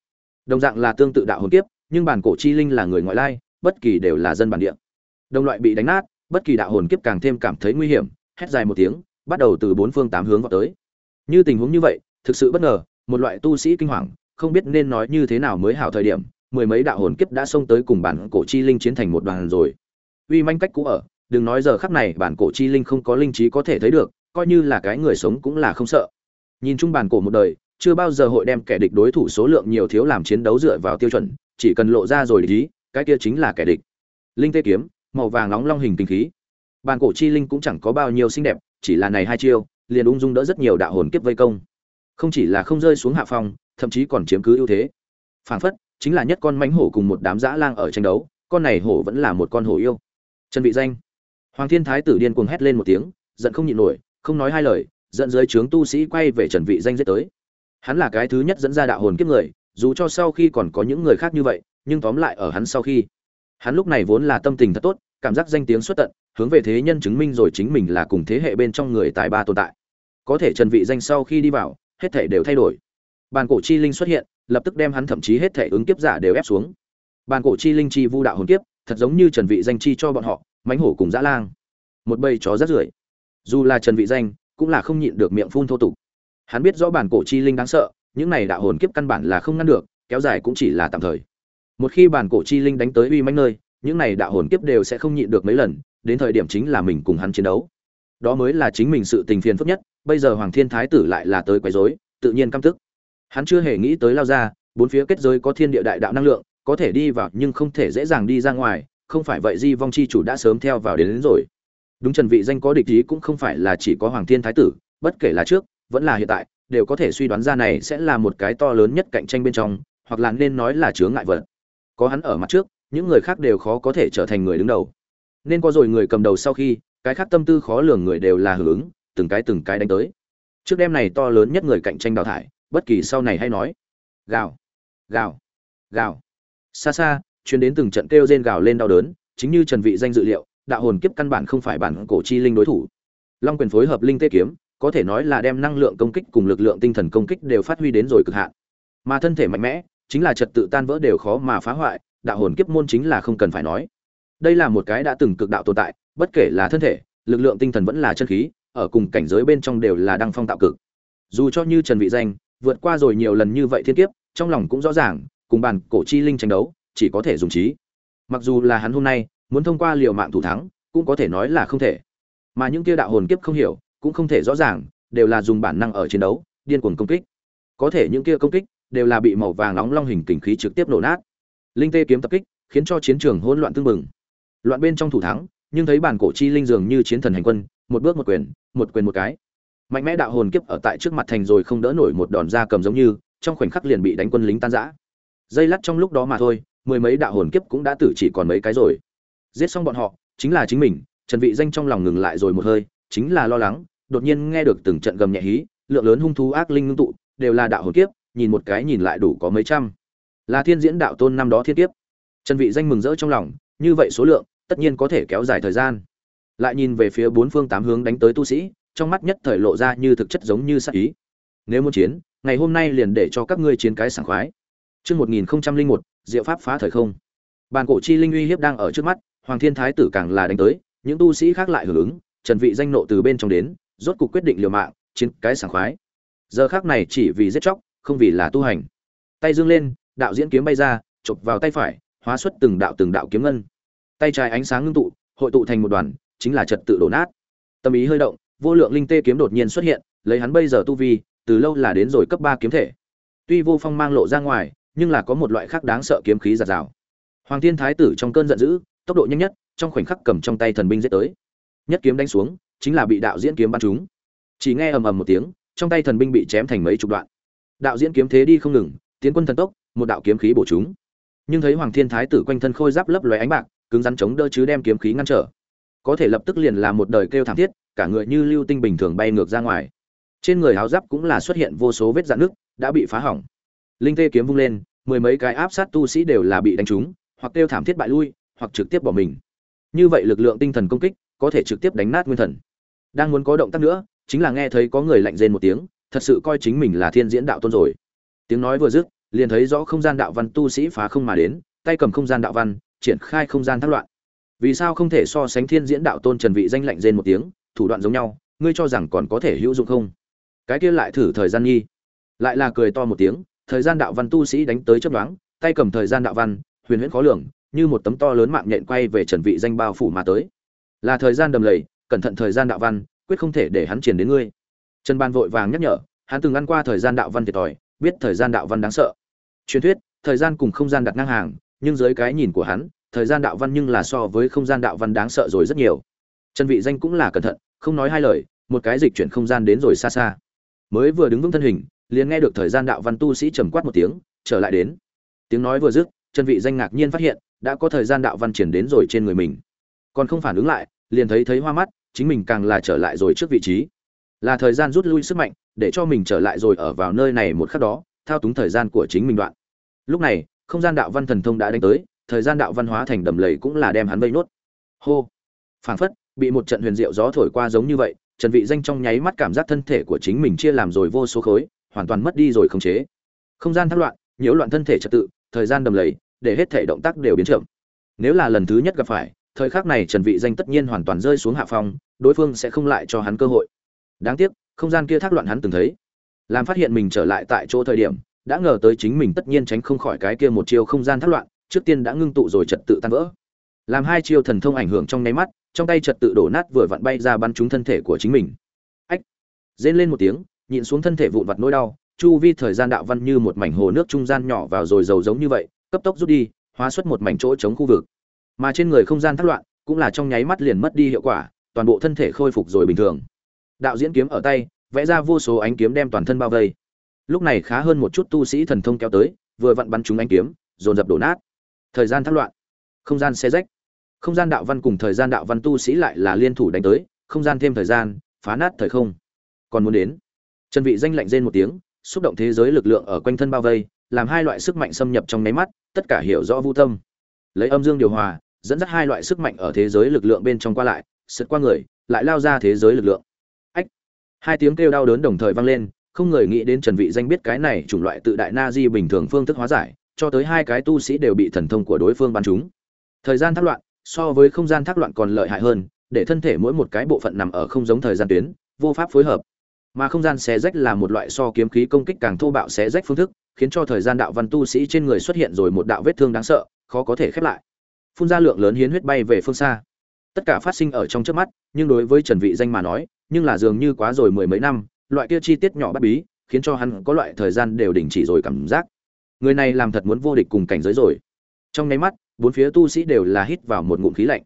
Đồng dạng là tương tự đạo hồn kiếp, nhưng bản cổ chi linh là người ngoại lai, bất kỳ đều là dân bản địa. Đồng loại bị đánh nát, bất kỳ đạo hồn kiếp càng thêm cảm thấy nguy hiểm, hét dài một tiếng, bắt đầu từ bốn phương tám hướng vào tới. Như tình huống như vậy, thực sự bất ngờ, một loại tu sĩ kinh hoàng, không biết nên nói như thế nào mới hảo thời điểm, mười mấy đạo hồn kiếp đã xông tới cùng bản cổ chi linh chiến thành một đoàn rồi. Uy manh cách cũ ở đừng nói giờ khắc này bản cổ chi linh không có linh trí có thể thấy được, coi như là cái người sống cũng là không sợ. Nhìn chung bản cổ một đời, chưa bao giờ hội đem kẻ địch đối thủ số lượng nhiều thiếu làm chiến đấu dựa vào tiêu chuẩn, chỉ cần lộ ra rồi lý cái kia chính là kẻ địch. Linh tê kiếm, màu vàng nóng long hình kinh khí. Bản cổ chi linh cũng chẳng có bao nhiêu xinh đẹp, chỉ là này hai chiêu, liền ung dung đỡ rất nhiều đạo hồn kiếp vây công. Không chỉ là không rơi xuống hạ phong, thậm chí còn chiếm cứ ưu thế. Phảng phất, chính là nhất con mánh hổ cùng một đám dã lang ở tranh đấu, con này hổ vẫn là một con hổ yêu. Trần vị danh hoàng thiên thái tử điên cuồng hét lên một tiếng, giận không nhịn nổi, không nói hai lời, dẫn dưới trướng tu sĩ quay về trần vị danh giết tới. Hắn là cái thứ nhất dẫn ra đạo hồn kiếp người, dù cho sau khi còn có những người khác như vậy, nhưng tóm lại ở hắn sau khi. Hắn lúc này vốn là tâm tình thật tốt, cảm giác danh tiếng xuất tận, hướng về thế nhân chứng minh rồi chính mình là cùng thế hệ bên trong người tài ba tồn tại. Có thể trần vị danh sau khi đi vào, hết thảy đều thay đổi. Bàn cổ chi linh xuất hiện, lập tức đem hắn thậm chí hết thảy ứng kiếp giả đều ép xuống. Bàn cổ chi linh chi vu đạo hồn kiếp, thật giống như trần vị danh chi cho bọn họ mãnh hổ cùng dã lang. Một bầy chó rất rưởi. Dù là trần vị danh, cũng là không nhịn được miệng phun thô tục. Hắn biết rõ bản cổ chi linh đáng sợ, những này đạo hồn kiếp căn bản là không ngăn được, kéo dài cũng chỉ là tạm thời. Một khi bản cổ chi linh đánh tới uy mãnh nơi, những này đạo hồn kiếp đều sẽ không nhịn được mấy lần, đến thời điểm chính là mình cùng hắn chiến đấu. Đó mới là chính mình sự tình phiền phức nhất, bây giờ hoàng thiên thái tử lại là tới quấy rối, tự nhiên căm tức. Hắn chưa hề nghĩ tới lao ra, bốn phía kết giới có thiên địa đại đạo năng lượng, có thể đi vào nhưng không thể dễ dàng đi ra ngoài không phải vậy di vong chi chủ đã sớm theo vào đến, đến rồi. Đúng trần vị danh có địch ý cũng không phải là chỉ có hoàng thiên thái tử bất kể là trước vẫn là hiện tại đều có thể suy đoán ra này sẽ là một cái to lớn nhất cạnh tranh bên trong hoặc là nên nói là chướng ngại vật. Có hắn ở mặt trước những người khác đều khó có thể trở thành người đứng đầu. Nên có rồi người cầm đầu sau khi cái khác tâm tư khó lường người đều là hưởng ứng từng cái từng cái đánh tới. Trước đêm này to lớn nhất người cạnh tranh đào thải bất kỳ sau này hay nói. Gào gào gào. Xa xa chuyến đến từng trận kêu rên gào lên đau đớn, chính như trần vị danh dự liệu, đạo hồn kiếp căn bản không phải bản cổ chi linh đối thủ. Long quyền phối hợp linh tê kiếm, có thể nói là đem năng lượng công kích cùng lực lượng tinh thần công kích đều phát huy đến rồi cực hạn. Mà thân thể mạnh mẽ, chính là trật tự tan vỡ đều khó mà phá hoại, đạo hồn kiếp môn chính là không cần phải nói. Đây là một cái đã từng cực đạo tồn tại, bất kể là thân thể, lực lượng tinh thần vẫn là chân khí, ở cùng cảnh giới bên trong đều là đăng phong tạo cực. Dù cho như trần vị danh, vượt qua rồi nhiều lần như vậy thiên kiếp, trong lòng cũng rõ ràng, cùng bản cổ chi linh tranh đấu chỉ có thể dùng trí. Mặc dù là hắn hôm nay, muốn thông qua liều mạng thủ thắng, cũng có thể nói là không thể. Mà những kia đạo hồn kiếp không hiểu, cũng không thể rõ ràng, đều là dùng bản năng ở chiến đấu, điên cuồng công kích. Có thể những kia công kích, đều là bị màu vàng nóng long hình kình khí trực tiếp nổ nát. Linh tê kiếm tập kích, khiến cho chiến trường hỗn loạn tương mừng loạn bên trong thủ thắng, nhưng thấy bản cổ chi linh dường như chiến thần hành quân, một bước một quyền một quyền một cái. Mạnh mẽ đạo hồn kiếp ở tại trước mặt thành rồi không đỡ nổi một đòn da cầm giống như, trong khoảnh khắc liền bị đánh quân lính tan rã. Dây lắt trong lúc đó mà thôi mười mấy đạo hồn kiếp cũng đã tử chỉ còn mấy cái rồi. Giết xong bọn họ, chính là chính mình, trần vị danh trong lòng ngừng lại rồi một hơi, chính là lo lắng, đột nhiên nghe được từng trận gầm nhẹ hí, lượng lớn hung thú ác linh ngưng tụ, đều là đạo hồn kiếp, nhìn một cái nhìn lại đủ có mấy trăm. Là thiên diễn đạo tôn năm đó thiên kiếp. Trần vị danh mừng rỡ trong lòng, như vậy số lượng, tất nhiên có thể kéo dài thời gian. Lại nhìn về phía bốn phương tám hướng đánh tới tu sĩ, trong mắt nhất thời lộ ra như thực chất giống như sát ý. Nếu muốn chiến, ngày hôm nay liền để cho các ngươi chiến cái sảng khoái chương một nghìn một, diệu pháp phá thời không. Bàn cổ chi linh uy hiếp đang ở trước mắt, hoàng thiên thái tử càng là đánh tới, những tu sĩ khác lại hưởng ứng, trần vị danh nộ từ bên trong đến, rốt cục quyết định liều mạng, chiến cái sảng khoái. Giờ khắc này chỉ vì giết chóc, không vì là tu hành. Tay dương lên, đạo diễn kiếm bay ra, chụp vào tay phải, hóa xuất từng đạo từng đạo kiếm ngân. Tay trái ánh sáng ngưng tụ, hội tụ thành một đoàn, chính là trật tự đổ nát. Tâm ý hơi động, vô lượng linh tê kiếm đột nhiên xuất hiện, lấy hắn bây giờ tu vi, từ lâu là đến rồi cấp ba kiếm thể. Tuy vô phong mang lộ ra ngoài nhưng là có một loại khác đáng sợ kiếm khí giạt rào. Hoàng thiên thái tử trong cơn giận dữ, tốc độ nhanh nhất, trong khoảnh khắc cầm trong tay thần binh giết tới. Nhất kiếm đánh xuống, chính là bị đạo diễn kiếm bắn trúng. Chỉ nghe ầm ầm một tiếng, trong tay thần binh bị chém thành mấy chục đoạn. Đạo diễn kiếm thế đi không ngừng, tiến quân thần tốc, một đạo kiếm khí bổ chúng nhưng thấy hoàng thiên thái tử quanh thân khôi giáp lấp lóe ánh bạc, cứng rắn chống đỡ chứ đem kiếm khí ngăn trở. Có thể lập tức liền là một đời kêu thảm thiết, cả người như lưu tinh bình thường bay ngược ra ngoài. Trên người áo giáp cũng là xuất hiện vô số vết dạn nước đã bị phá hỏng. Linh tê kiếm vung lên mười mấy cái áp sát tu sĩ đều là bị đánh trúng, hoặc kêu thảm thiết bại lui, hoặc trực tiếp bỏ mình. Như vậy lực lượng tinh thần công kích có thể trực tiếp đánh nát nguyên thần. Đang muốn có động tác nữa, chính là nghe thấy có người lạnh rên một tiếng, thật sự coi chính mình là thiên diễn đạo tôn rồi. Tiếng nói vừa dứt, liền thấy rõ không gian đạo văn tu sĩ phá không mà đến, tay cầm không gian đạo văn, triển khai không gian thác loạn. Vì sao không thể so sánh thiên diễn đạo tôn trần vị danh lạnh rên một tiếng, thủ đoạn giống nhau, ngươi cho rằng còn có thể hữu dụng không? Cái kia lại thử thời gian nhi. Lại là cười to một tiếng thời gian đạo văn tu sĩ đánh tới chớp nhoáng, tay cầm thời gian đạo văn huyền huyễn khó lường như một tấm to lớn mạng nhện quay về trần vị danh bao phủ mà tới. Là thời gian đầm lầy cẩn thận thời gian đạo văn quyết không thể để hắn triển đến ngươi. Trần ban vội vàng nhắc nhở hắn từng ăn qua thời gian đạo văn thiệt thòi biết thời gian đạo văn đáng sợ. Truyền thuyết thời gian cùng không gian đặt ngang hàng nhưng dưới cái nhìn của hắn thời gian đạo văn nhưng là so với không gian đạo văn đáng sợ rồi rất nhiều. Trần vị danh cũng là cẩn thận không nói hai lời một cái dịch chuyển không gian đến rồi xa xa. Mới vừa đứng vững thân hình liền nghe được thời gian đạo văn tu sĩ trầm quát một tiếng, trở lại đến. Tiếng nói vừa dứt chân vị danh ngạc nhiên phát hiện, đã có thời gian đạo văn triển đến rồi trên người mình. Còn không phản ứng lại, liền thấy thấy hoa mắt, chính mình càng là trở lại rồi trước vị trí. Là thời gian rút lui sức mạnh, để cho mình trở lại rồi ở vào nơi này một khắc đó, thao túng thời gian của chính mình đoạn. Lúc này, không gian đạo văn thần thông đã đánh tới, thời gian đạo văn hóa thành đầm lầy cũng là đem hắn vây nốt. Hô! Phảng phất, bị một trận huyền diệu gió thổi qua giống như vậy, trần vị danh trong nháy mắt cảm giác thân thể của chính mình chia làm rồi vô số khối hoàn toàn mất đi rồi khống chế. Không gian thắc loạn, nhiễu loạn thân thể trật tự, thời gian đầm lầy, để hết thể động tác đều biến chậm. Nếu là lần thứ nhất gặp phải, thời khắc này trần vị danh tất nhiên hoàn toàn rơi xuống hạ phong, đối phương sẽ không lại cho hắn cơ hội. Đáng tiếc, không gian kia thác loạn hắn từng thấy. Làm phát hiện mình trở lại tại chỗ thời điểm, đã ngờ tới chính mình tất nhiên tránh không khỏi cái kia một chiêu không gian thác loạn, trước tiên đã ngưng tụ rồi trật tự tan vỡ. Làm hai chiêu thần thông ảnh hưởng trong nháy mắt, trong tay trật tự đổ nát vừa vặn bay ra bắn trúng thân thể của chính mình. Ách! Rên lên một tiếng nhịn xuống thân thể vụn vặt nỗi đau, chu vi thời gian đạo văn như một mảnh hồ nước trung gian nhỏ vào rồi dầu giống như vậy, cấp tốc rút đi, hóa xuất một mảnh chỗ chống khu vực. Mà trên người không gian thất loạn, cũng là trong nháy mắt liền mất đi hiệu quả, toàn bộ thân thể khôi phục rồi bình thường. Đạo diễn kiếm ở tay, vẽ ra vô số ánh kiếm đem toàn thân bao vây. Lúc này khá hơn một chút tu sĩ thần thông kéo tới, vừa vặn bắn chúng ánh kiếm, dồn dập đổ nát. Thời gian thất loạn. Không gian xe rách. Không gian đạo văn cùng thời gian đạo văn tu sĩ lại là liên thủ đánh tới, không gian thêm thời gian, phá nát thời không. Còn muốn đến trần vị danh lạnh rên một tiếng, xúc động thế giới lực lượng ở quanh thân bao vây, làm hai loại sức mạnh xâm nhập trong nháy mắt, tất cả hiểu rõ vu tâm lấy âm dương điều hòa, dẫn dắt hai loại sức mạnh ở thế giới lực lượng bên trong qua lại, sượt qua người, lại lao ra thế giới lực lượng. Ách! Hai tiếng kêu đau đớn đồng thời vang lên, không người nghĩ đến trần vị danh biết cái này chủng loại tự đại na di bình thường phương thức hóa giải, cho tới hai cái tu sĩ đều bị thần thông của đối phương bắn trúng. Thời gian thác loạn, so với không gian thác loạn còn lợi hại hơn, để thân thể mỗi một cái bộ phận nằm ở không giống thời gian tuyến, vô pháp phối hợp mà không gian xé rách là một loại so kiếm khí công kích càng thô bạo xé rách phương thức, khiến cho thời gian đạo văn tu sĩ trên người xuất hiện rồi một đạo vết thương đáng sợ, khó có thể khép lại. Phun ra lượng lớn hiến huyết bay về phương xa. Tất cả phát sinh ở trong trước mắt, nhưng đối với trần vị danh mà nói, nhưng là dường như quá rồi mười mấy năm, loại kia chi tiết nhỏ bất bí, khiến cho hắn có loại thời gian đều đình chỉ rồi cảm giác. Người này làm thật muốn vô địch cùng cảnh giới rồi. Trong nháy mắt, bốn phía tu sĩ đều là hít vào một ngụm khí lạnh.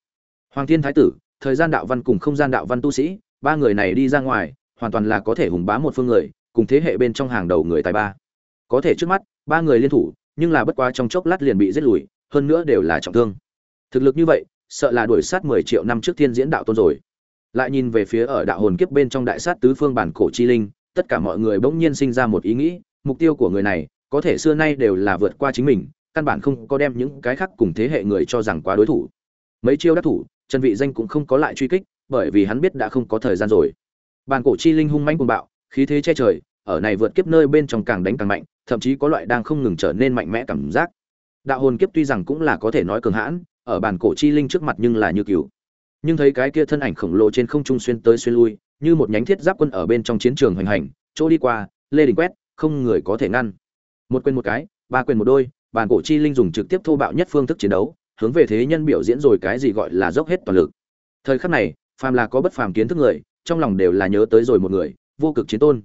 Hoàng thiên thái tử, thời gian đạo văn cùng không gian đạo văn tu sĩ, ba người này đi ra ngoài hoàn toàn là có thể hùng bá một phương người, cùng thế hệ bên trong hàng đầu người tài ba. Có thể trước mắt, ba người liên thủ, nhưng là bất quá trong chốc lát liền bị giết lùi, hơn nữa đều là trọng thương. Thực lực như vậy, sợ là đuổi sát mười triệu năm trước thiên diễn đạo tôn rồi. Lại nhìn về phía ở đạo hồn kiếp bên trong đại sát tứ phương bản cổ chi linh, tất cả mọi người bỗng nhiên sinh ra một ý nghĩ, mục tiêu của người này, có thể xưa nay đều là vượt qua chính mình, căn bản không có đem những cái khác cùng thế hệ người cho rằng quá đối thủ. Mấy chiêu đắc thủ, trần vị danh cũng không có lại truy kích, bởi vì hắn biết đã không có thời gian rồi bản cổ chi linh hung manh cuồng bạo, khí thế che trời, ở này vượt kiếp nơi bên trong càng đánh càng mạnh, thậm chí có loại đang không ngừng trở nên mạnh mẽ cảm giác. Đạo hồn kiếp tuy rằng cũng là có thể nói cường hãn, ở bản cổ chi linh trước mặt nhưng là như cừu. Nhưng thấy cái kia thân ảnh khổng lồ trên không trung xuyên tới xuyên lui, như một nhánh thiết giáp quân ở bên trong chiến trường hoành hành, chỗ đi qua, lê đình quét, không người có thể ngăn. Một quyền một cái, ba quyền một đôi bản cổ chi linh dùng trực tiếp thô bạo nhất phương thức chiến đấu, hướng về thế nhân biểu diễn rồi cái gì gọi là dốc hết toàn lực. Thời khắc này, phàm là có bất phàm kiến thức người trong lòng đều là nhớ tới rồi một người, vô cực chiến tôn.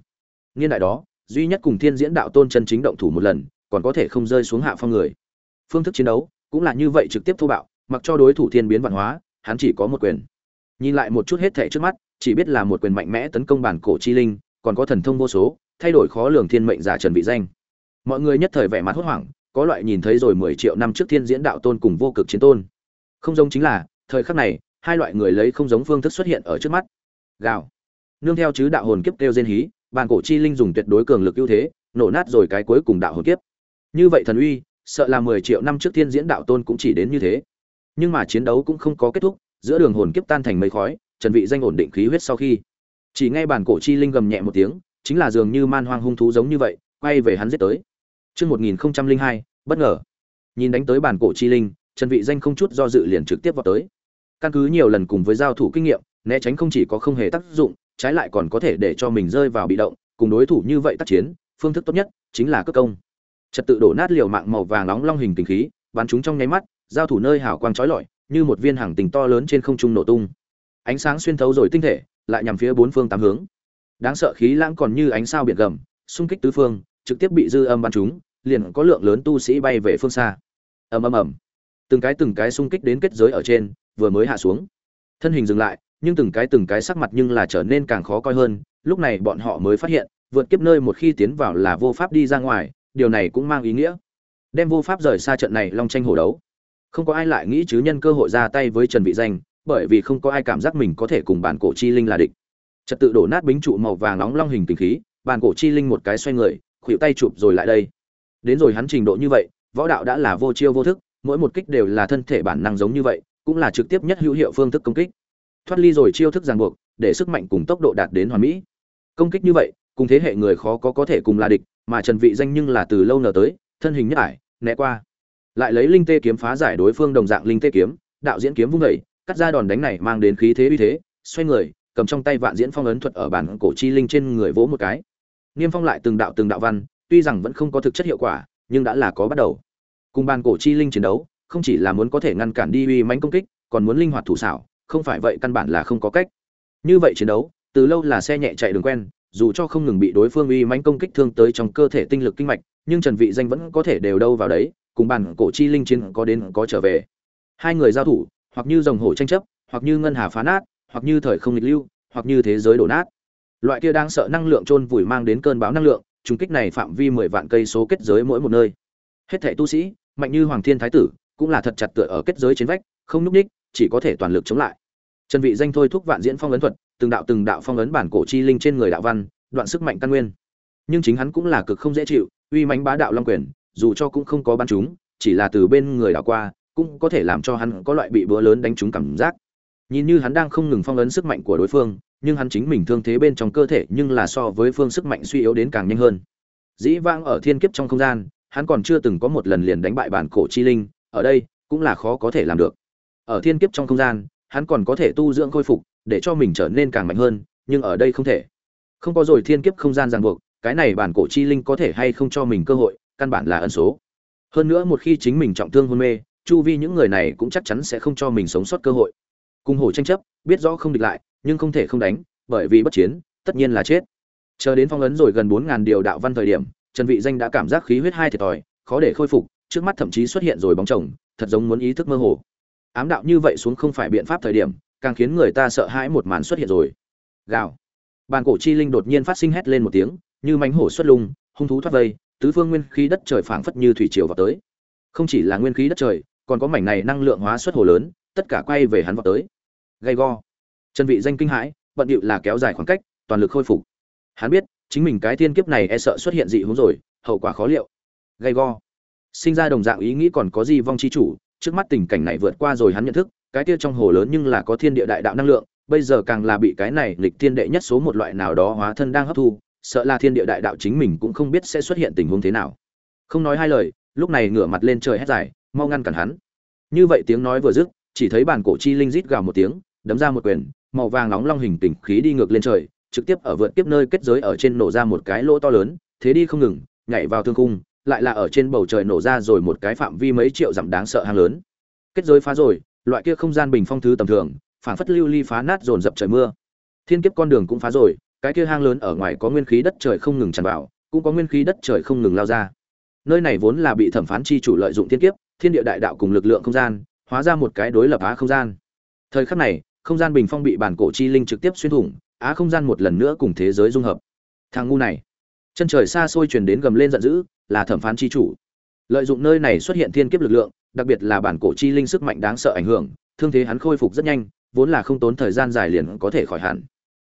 Niên đại đó, duy nhất cùng thiên diễn đạo tôn chân chính động thủ một lần, còn có thể không rơi xuống hạ phong người. Phương thức chiến đấu cũng là như vậy trực tiếp thô bạo, mặc cho đối thủ thiên biến văn hóa, hắn chỉ có một quyền. Nhìn lại một chút hết thể trước mắt, chỉ biết là một quyền mạnh mẽ tấn công bản cổ chi linh, còn có thần thông vô số, thay đổi khó lường thiên mệnh giả trần vị danh. Mọi người nhất thời vẻ mặt hốt hoảng, có loại nhìn thấy rồi 10 triệu năm trước thiên diễn đạo tôn cùng vô cực chiến tôn. Không giống chính là, thời khắc này, hai loại người lấy không giống phương thức xuất hiện ở trước mắt gào. Nương theo chứ đạo hồn kiếp kêu diên hí, bàn cổ chi linh dùng tuyệt đối cường lực ưu thế, nổ nát rồi cái cuối cùng đạo hồn kiếp. Như vậy thần uy, sợ là 10 triệu năm trước thiên diễn đạo tôn cũng chỉ đến như thế. Nhưng mà chiến đấu cũng không có kết thúc, giữa đường hồn kiếp tan thành mây khói, trần vị danh ổn định khí huyết sau khi. Chỉ nghe bàn cổ chi linh gầm nhẹ một tiếng, chính là dường như man hoang hung thú giống như vậy, quay về hắn giết tới. Chương 1002 bất ngờ. Nhìn đánh tới bàn cổ chi linh, trần vị danh không chút do dự liền trực tiếp vào tới. Căn cứ nhiều lần cùng với giao thủ kinh nghiệm né tránh không chỉ có không hề tác dụng, trái lại còn có thể để cho mình rơi vào bị động, cùng đối thủ như vậy tác chiến, phương thức tốt nhất chính là cất công. Trật tự đổ nát liều mạng màu vàng nóng long hình tình khí, bắn chúng trong nháy mắt, giao thủ nơi hào quang chói lọi, như một viên hàng tình to lớn trên không trung nổ tung. Ánh sáng xuyên thấu rồi tinh thể, lại nhằm phía bốn phương tám hướng. Đáng sợ khí lãng còn như ánh sao biển gầm, xung kích tứ phương, trực tiếp bị dư âm bắn chúng, liền có lượng lớn tu sĩ bay về phương xa. Ầm ầm ầm. Từng cái từng cái xung kích đến kết giới ở trên, vừa mới hạ xuống. Thân hình dừng lại nhưng từng cái từng cái sắc mặt nhưng là trở nên càng khó coi hơn, lúc này bọn họ mới phát hiện, vượt kiếp nơi một khi tiến vào là vô pháp đi ra ngoài, điều này cũng mang ý nghĩa. Đem vô pháp rời xa trận này long tranh hổ đấu. Không có ai lại nghĩ chứ nhân cơ hội ra tay với trần vị danh, bởi vì không có ai cảm giác mình có thể cùng bản cổ chi linh là địch. Trật tự đổ nát bính trụ màu vàng nóng long hình tình khí, bản cổ chi linh một cái xoay người khuỵu tay chụp rồi lại đây. Đến rồi hắn trình độ như vậy, võ đạo đã là vô chiêu vô thức, mỗi một kích đều là thân thể bản năng giống như vậy, cũng là trực tiếp nhất hữu hiệu phương thức công kích thoát ly rồi chiêu thức ràng buộc, để sức mạnh cùng tốc độ đạt đến hoàn mỹ. Công kích như vậy, cùng thế hệ người khó có có thể cùng là địch, mà trần vị danh nhưng là từ lâu nở tới, thân hình nhất ải, né qua. Lại lấy linh tê kiếm phá giải đối phương đồng dạng linh tê kiếm, đạo diễn kiếm vung dậy, cắt ra đòn đánh này mang đến khí thế uy thế, xoay người, cầm trong tay vạn diễn phong ấn thuật ở bản cổ chi linh trên người vỗ một cái. Niêm phong lại từng đạo từng đạo văn, tuy rằng vẫn không có thực chất hiệu quả, nhưng đã là có bắt đầu. Cùng bàn cổ chi linh chiến đấu, không chỉ là muốn có thể ngăn cản đi uy mãnh công kích, còn muốn linh hoạt thủ xảo không phải vậy căn bản là không có cách. Như vậy chiến đấu, từ lâu là xe nhẹ chạy đường quen, dù cho không ngừng bị đối phương uy mãnh công kích thương tới trong cơ thể tinh lực kinh mạch, nhưng trần vị danh vẫn có thể đều đâu vào đấy, cùng bản cổ chi linh chiến có đến có trở về. Hai người giao thủ, hoặc như rồng hổ tranh chấp, hoặc như ngân hà phá nát, hoặc như thời không nghịch lưu, hoặc như thế giới đổ nát. Loại kia đang sợ năng lượng trôn vùi mang đến cơn bão năng lượng, trùng kích này phạm vi mười vạn cây số kết giới mỗi một nơi. Hết thảy tu sĩ, mạnh như hoàng thiên thái tử, cũng là thật chặt tựa ở kết giới trên vách, không lúc ních chỉ có thể toàn lực chống lại. Trần vị danh thôi thúc vạn diễn phong ấn thuật, từng đạo từng đạo phong ấn bản cổ chi linh trên người đạo văn, đoạn sức mạnh căn nguyên. Nhưng chính hắn cũng là cực không dễ chịu, uy mãnh bá đạo long quyền, dù cho cũng không có bắn chúng, chỉ là từ bên người đảo qua, cũng có thể làm cho hắn có loại bị búa lớn đánh trúng cảm giác. Nhìn như hắn đang không ngừng phong ấn sức mạnh của đối phương, nhưng hắn chính mình thương thế bên trong cơ thể nhưng là so với phương sức mạnh suy yếu đến càng nhanh hơn. Dĩ vang ở thiên kiếp trong không gian, hắn còn chưa từng có một lần liền đánh bại bản cổ chi linh, ở đây cũng là khó có thể làm được ở thiên kiếp trong không gian, hắn còn có thể tu dưỡng khôi phục, để cho mình trở nên càng mạnh hơn, nhưng ở đây không thể. Không có rồi thiên kiếp không gian ràng buộc, cái này bản cổ chi linh có thể hay không cho mình cơ hội, căn bản là ẩn số. Hơn nữa một khi chính mình trọng thương hôn mê, chu vi những người này cũng chắc chắn sẽ không cho mình sống sót cơ hội. Cùng hổ tranh chấp, biết rõ không địch lại, nhưng không thể không đánh, bởi vì bất chiến, tất nhiên là chết. Chờ đến phong ấn rồi gần bốn ngàn điều đạo văn thời điểm, trần vị danh đã cảm giác khí huyết hai thiệt thòi, khó để khôi phục, trước mắt thậm chí xuất hiện rồi bóng chồng, thật giống muốn ý thức mơ hồ ám đạo như vậy xuống không phải biện pháp thời điểm, càng khiến người ta sợ hãi một màn xuất hiện rồi. Gào. Bàn cổ chi linh đột nhiên phát sinh hét lên một tiếng, như mánh hổ xuất lung, hung thú thoát vây, tứ phương nguyên khí đất trời phảng phất như thủy triều vào tới. Không chỉ là nguyên khí đất trời, còn có mảnh này năng lượng hóa xuất hồ lớn, tất cả quay về hắn vào tới. Gay go. Trần vị danh kinh hãi, bận điệu là kéo dài khoảng cách, toàn lực khôi phục. Hắn biết, chính mình cái thiên kiếp này e sợ xuất hiện dị hướng rồi, hậu quả khó liệu. Gay go. Sinh ra đồng dạng ý nghĩ còn có gì vong chi chủ trước mắt tình cảnh này vượt qua rồi hắn nhận thức, cái kia trong hồ lớn nhưng là có thiên địa đại đạo năng lượng, bây giờ càng là bị cái này lịch thiên đệ nhất số một loại nào đó hóa thân đang hấp thu, sợ là thiên địa đại đạo chính mình cũng không biết sẽ xuất hiện tình huống thế nào. Không nói hai lời, lúc này ngửa mặt lên trời hét dài, mau ngăn cản hắn. Như vậy tiếng nói vừa dứt, chỉ thấy bản cổ chi linh rít gào một tiếng, đấm ra một quyền, màu vàng nóng long hình tỉnh khí đi ngược lên trời, trực tiếp ở vượt tiếp nơi kết giới ở trên nổ ra một cái lỗ to lớn, thế đi không ngừng, nhảy vào thương cung lại là ở trên bầu trời nổ ra rồi một cái phạm vi mấy triệu dặm đáng sợ hang lớn. Kết giới phá rồi, loại kia không gian bình phong thứ tầm thường phản phất lưu ly phá nát dồn dập trời mưa. Thiên kiếp con đường cũng phá rồi, cái kia hang lớn ở ngoài có nguyên khí đất trời không ngừng tràn vào, cũng có nguyên khí đất trời không ngừng lao ra. Nơi này vốn là bị thẩm phán chi chủ lợi dụng thiên kiếp, thiên địa đại đạo cùng lực lượng không gian, hóa ra một cái đối lập á không gian. Thời khắc này, không gian bình phong bị bản cổ chi linh trực tiếp xuyên thủng, á không gian một lần nữa cùng thế giới dung hợp. Thằng ngu này chân trời xa xôi truyền đến gầm lên giận dữ, là thẩm phán chi chủ. Lợi dụng nơi này xuất hiện thiên kiếp lực lượng, đặc biệt là bản cổ chi linh sức mạnh đáng sợ ảnh hưởng, thương thế hắn khôi phục rất nhanh, vốn là không tốn thời gian dài liền có thể khỏi hẳn.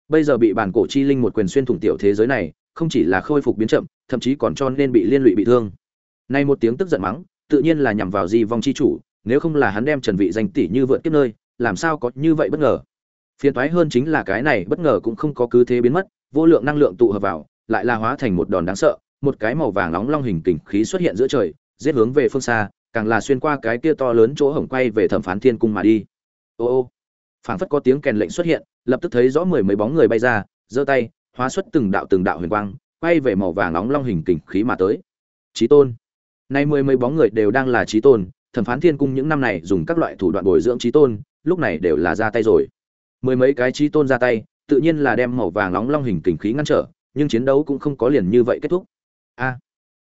Bây giờ bị bản cổ chi linh một quyền xuyên thủng tiểu thế giới này, không chỉ là khôi phục biến chậm, thậm chí còn cho nên bị liên lụy bị thương. Nay một tiếng tức giận mắng, tự nhiên là nhằm vào di vong chi chủ, nếu không là hắn đem trần vị danh tỷ như vượt kiếp nơi, làm sao có như vậy bất ngờ? Phiền toái hơn chính là cái này bất ngờ cũng không có cứ thế biến mất, vô lượng năng lượng tụ hợp vào lại là hóa thành một đòn đáng sợ, một cái màu vàng nóng long hình kình khí xuất hiện giữa trời, giết hướng về phương xa, càng là xuyên qua cái kia to lớn chỗ hổng quay về thẩm phán thiên cung mà đi. Ô ô, phảng phất có tiếng kèn lệnh xuất hiện, lập tức thấy rõ mười mấy bóng người bay ra, giơ tay, hóa xuất từng đạo từng đạo huyền quang, quay về màu vàng nóng long hình kình khí mà tới. Chí tôn. Nay mười mấy bóng người đều đang là chí tôn, thẩm phán thiên cung những năm này dùng các loại thủ đoạn bồi dưỡng chí tôn, lúc này đều là ra tay rồi. Mười mấy cái chí tôn ra tay, tự nhiên là đem màu vàng nóng long hình kình khí ngăn trở nhưng chiến đấu cũng không có liền như vậy kết thúc. A à,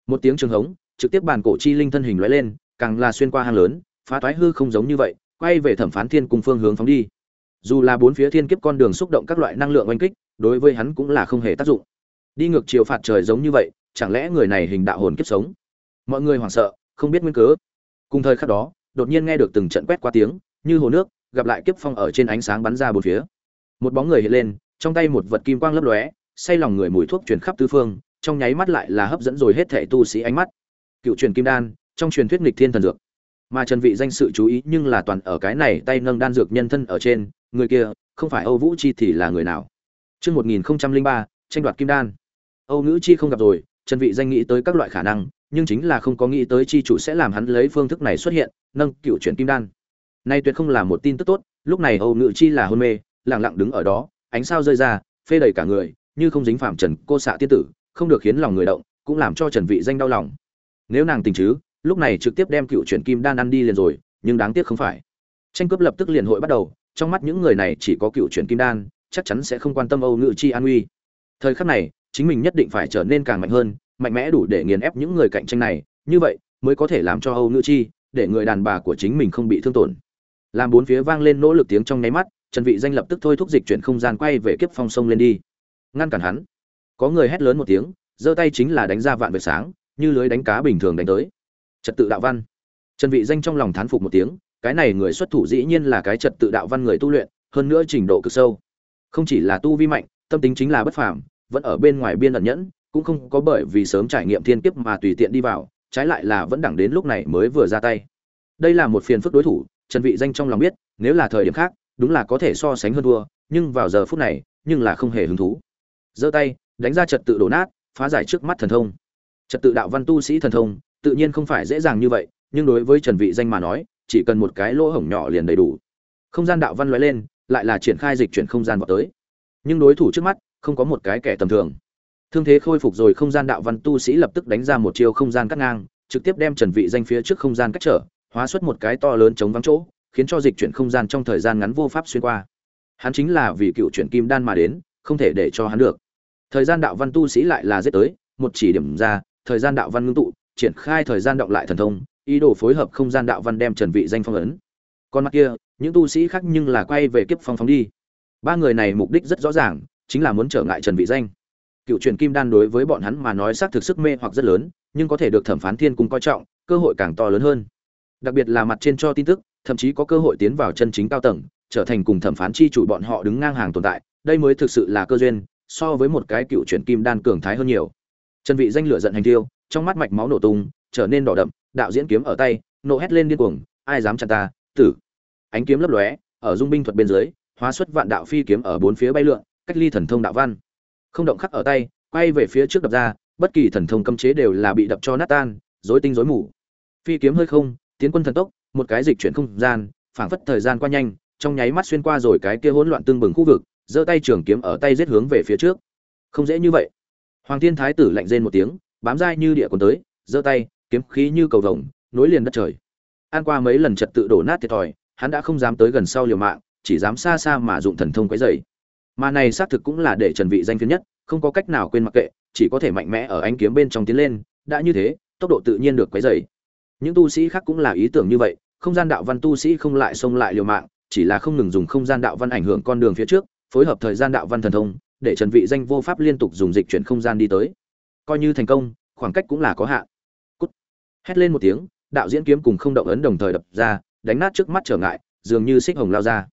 một tiếng trường hống, trực tiếp bàn cổ chi linh thân hình lóe lên, càng là xuyên qua hang lớn, phá toái hư không giống như vậy, quay về thẩm phán thiên cung phương hướng phóng đi. Dù là bốn phía thiên kiếp con đường xúc động các loại năng lượng oanh kích, đối với hắn cũng là không hề tác dụng. Đi ngược chiều phạt trời giống như vậy, chẳng lẽ người này hình đạo hồn kiếp sống? Mọi người hoảng sợ, không biết nguyên cớ. Cùng thời khắc đó, đột nhiên nghe được từng trận quét qua tiếng, như hồ nước, gặp lại kiếp phong ở trên ánh sáng bắn ra bốn phía. Một bóng người hiện lên, trong tay một vật kim quang lấp lóe say lòng người mùi thuốc truyền khắp tứ phương, trong nháy mắt lại là hấp dẫn rồi hết thảy tu sĩ ánh mắt. Cựu truyền kim đan, trong truyền thuyết nghịch thiên thần dược. Mà trần vị danh sự chú ý nhưng là toàn ở cái này tay nâng đan dược nhân thân ở trên, người kia, không phải âu vũ chi thì là người nào? Chương 1003 tranh đoạt kim đan. Âu nữ chi không gặp rồi, trần vị danh nghĩ tới các loại khả năng, nhưng chính là không có nghĩ tới chi chủ sẽ làm hắn lấy phương thức này xuất hiện, nâng cựu truyền kim đan. Nay tuyệt không là một tin tức tốt, lúc này âu nữ chi là hôn mê, lặng lặng đứng ở đó, ánh sao rơi ra, phê đầy cả người như không dính phạm trần cô xạ tiên tử, không được khiến lòng người động, cũng làm cho trần vị danh đau lòng. Nếu nàng tình chứ, lúc này trực tiếp đem cựu chuyển kim đan ăn đi liền rồi, nhưng đáng tiếc không phải. Tranh cướp lập tức liền hội bắt đầu, trong mắt những người này chỉ có cựu chuyển kim đan, chắc chắn sẽ không quan tâm âu ngự chi an uy thời khắc này, chính mình nhất định phải trở nên càng mạnh hơn, mạnh mẽ đủ để nghiền ép những người cạnh tranh này, như vậy mới có thể làm cho âu ngự chi, để người đàn bà của chính mình không bị thương tổn. Làm bốn phía vang lên nỗ lực tiếng trong nháy mắt, trần vị danh lập tức thôi thúc dịch chuyển không gian quay về kiếp phong sông lên đi ngăn cản hắn. Có người hét lớn một tiếng, giơ tay chính là đánh ra vạn vệt sáng, như lưới đánh cá bình thường đánh tới. Trật tự đạo văn. Trần vị danh trong lòng thán phục một tiếng, cái này người xuất thủ dĩ nhiên là cái trật tự đạo văn người tu luyện, hơn nữa trình độ cực sâu. Không chỉ là tu vi mạnh, tâm tính chính là bất phàm, vẫn ở bên ngoài biên ẩn nhẫn, cũng không có bởi vì sớm trải nghiệm thiên kiếp mà tùy tiện đi vào, trái lại là vẫn đẳng đến lúc này mới vừa ra tay. Đây là một phiền phức đối thủ, trần vị danh trong lòng biết, nếu là thời điểm khác, đúng là có thể so sánh hơn thua, nhưng vào giờ phút này, nhưng là không hề hứng thú giơ tay, đánh ra trật tự đổ nát, phá giải trước mắt thần thông. Trật tự đạo văn tu sĩ thần thông, tự nhiên không phải dễ dàng như vậy, nhưng đối với trần vị danh mà nói, chỉ cần một cái lỗ hổng nhỏ liền đầy đủ. Không gian đạo văn lóe lên, lại là triển khai dịch chuyển không gian vào tới. Nhưng đối thủ trước mắt, không có một cái kẻ tầm thường. Thương thế khôi phục rồi không gian đạo văn tu sĩ lập tức đánh ra một chiêu không gian cắt ngang, trực tiếp đem trần vị danh phía trước không gian cách trở, hóa xuất một cái to lớn chống vắng chỗ, khiến cho dịch chuyển không gian trong thời gian ngắn vô pháp xuyên qua. Hắn chính là vì cựu chuyển kim đan mà đến, không thể để cho hắn được thời gian đạo văn tu sĩ lại là giết tới, một chỉ điểm ra, thời gian đạo văn ngưng tụ, triển khai thời gian động lại thần thông, ý đồ phối hợp không gian đạo văn đem trần vị danh phong ấn. Còn mặt kia, những tu sĩ khác nhưng là quay về kiếp phong phóng đi. Ba người này mục đích rất rõ ràng, chính là muốn trở ngại trần vị danh. Cựu truyền kim đan đối với bọn hắn mà nói xác thực sức mê hoặc rất lớn, nhưng có thể được thẩm phán thiên cung coi trọng, cơ hội càng to lớn hơn. Đặc biệt là mặt trên cho tin tức, thậm chí có cơ hội tiến vào chân chính cao tầng, trở thành cùng thẩm phán chi chủ bọn họ đứng ngang hàng tồn tại, đây mới thực sự là cơ duyên so với một cái cựu chuyển kim đan cường thái hơn nhiều. Trần vị danh lửa giận hành tiêu trong mắt mạch máu nổ tung, trở nên đỏ đậm, đạo diễn kiếm ở tay, nộ hét lên điên cuồng, ai dám chặn ta, tử! Ánh kiếm lấp lóe, ở dung binh thuật bên dưới, hóa xuất vạn đạo phi kiếm ở bốn phía bay lượn, cách ly thần thông đạo văn. Không động khắc ở tay, quay về phía trước đập ra, bất kỳ thần thông cấm chế đều là bị đập cho nát tan, rối tinh rối mù. Phi kiếm hơi không, tiến quân thần tốc, một cái dịch chuyển không gian, phảng phất thời gian qua nhanh, trong nháy mắt xuyên qua rồi cái kia hỗn loạn tương bừng khu vực giơ tay trường kiếm ở tay giết hướng về phía trước. Không dễ như vậy. Hoàng thiên thái tử lạnh rên một tiếng, bám dai như địa còn tới, giơ tay, kiếm khí như cầu vồng, nối liền đất trời. An qua mấy lần trật tự đổ nát thiệt thòi, hắn đã không dám tới gần sau liều mạng, chỉ dám xa xa mà dụng thần thông quấy dày mà này xác thực cũng là để trần vị danh phiến nhất, không có cách nào quên mặc kệ, chỉ có thể mạnh mẽ ở ánh kiếm bên trong tiến lên, đã như thế, tốc độ tự nhiên được quấy dày những tu sĩ khác cũng là ý tưởng như vậy, không gian đạo văn tu sĩ không lại xông lại liều mạng, chỉ là không ngừng dùng không gian đạo văn ảnh hưởng con đường phía trước phối hợp thời gian đạo văn thần thông, để trần vị danh vô pháp liên tục dùng dịch chuyển không gian đi tới. Coi như thành công, khoảng cách cũng là có hạn. Cút. Hét lên một tiếng, đạo diễn kiếm cùng không động ấn đồng thời đập ra, đánh nát trước mắt trở ngại, dường như xích hồng lao ra.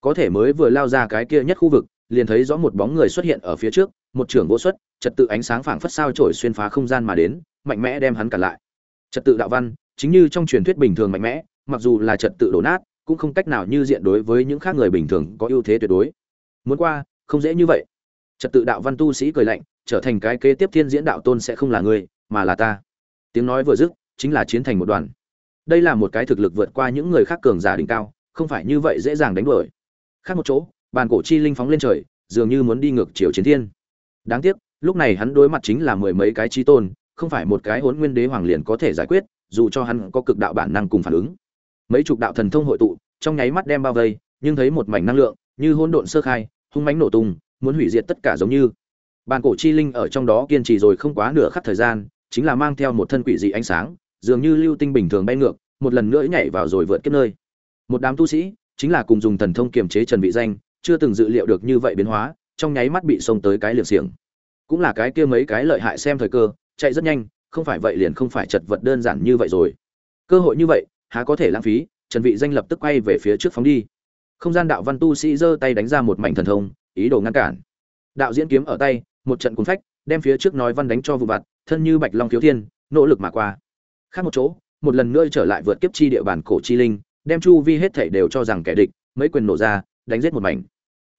Có thể mới vừa lao ra cái kia nhất khu vực, liền thấy rõ một bóng người xuất hiện ở phía trước, một trưởng vô xuất, trật tự ánh sáng phảng phất sao trổi xuyên phá không gian mà đến, mạnh mẽ đem hắn cản lại. Trật tự đạo văn, chính như trong truyền thuyết bình thường mạnh mẽ, mặc dù là trật tự đổ nát, cũng không cách nào như diện đối với những khác người bình thường có ưu thế tuyệt đối muốn qua, không dễ như vậy. Trật tự đạo văn tu sĩ cười lạnh, trở thành cái kế tiếp thiên diễn đạo tôn sẽ không là ngươi, mà là ta. Tiếng nói vừa dứt, chính là chiến thành một đoàn. Đây là một cái thực lực vượt qua những người khác cường giả đỉnh cao, không phải như vậy dễ dàng đánh đuổi. Khác một chỗ, bàn cổ chi linh phóng lên trời, dường như muốn đi ngược chiều chiến thiên. Đáng tiếc, lúc này hắn đối mặt chính là mười mấy cái chi tôn, không phải một cái hỗn nguyên đế hoàng liền có thể giải quyết, dù cho hắn có cực đạo bản năng cùng phản ứng. Mấy chục đạo thần thông hội tụ, trong nháy mắt đem bao vây, nhưng thấy một mảnh năng lượng, như hỗn độn sơ khai hung mãnh nổ tung, muốn hủy diệt tất cả giống như. Bàn cổ chi linh ở trong đó kiên trì rồi không quá nửa khắc thời gian, chính là mang theo một thân quỷ dị ánh sáng, dường như lưu tinh bình thường bay ngược, một lần nữa nhảy vào rồi vượt kiếp nơi. Một đám tu sĩ, chính là cùng dùng thần thông kiềm chế trần vị danh, chưa từng dự liệu được như vậy biến hóa, trong nháy mắt bị xông tới cái liều xiềng. Cũng là cái kia mấy cái lợi hại xem thời cơ, chạy rất nhanh, không phải vậy liền không phải chật vật đơn giản như vậy rồi. Cơ hội như vậy, há có thể lãng phí, trần vị danh lập tức quay về phía trước phóng đi không gian đạo văn tu sĩ giơ tay đánh ra một mảnh thần thông, ý đồ ngăn cản. Đạo diễn kiếm ở tay, một trận cuốn phách, đem phía trước nói văn đánh cho vụ vặt, thân như bạch long thiếu thiên, nỗ lực mà qua. Khác một chỗ, một lần nữa trở lại vượt kiếp chi địa bàn cổ chi linh, đem chu vi hết thảy đều cho rằng kẻ địch, mấy quyền nổ ra, đánh giết một mảnh.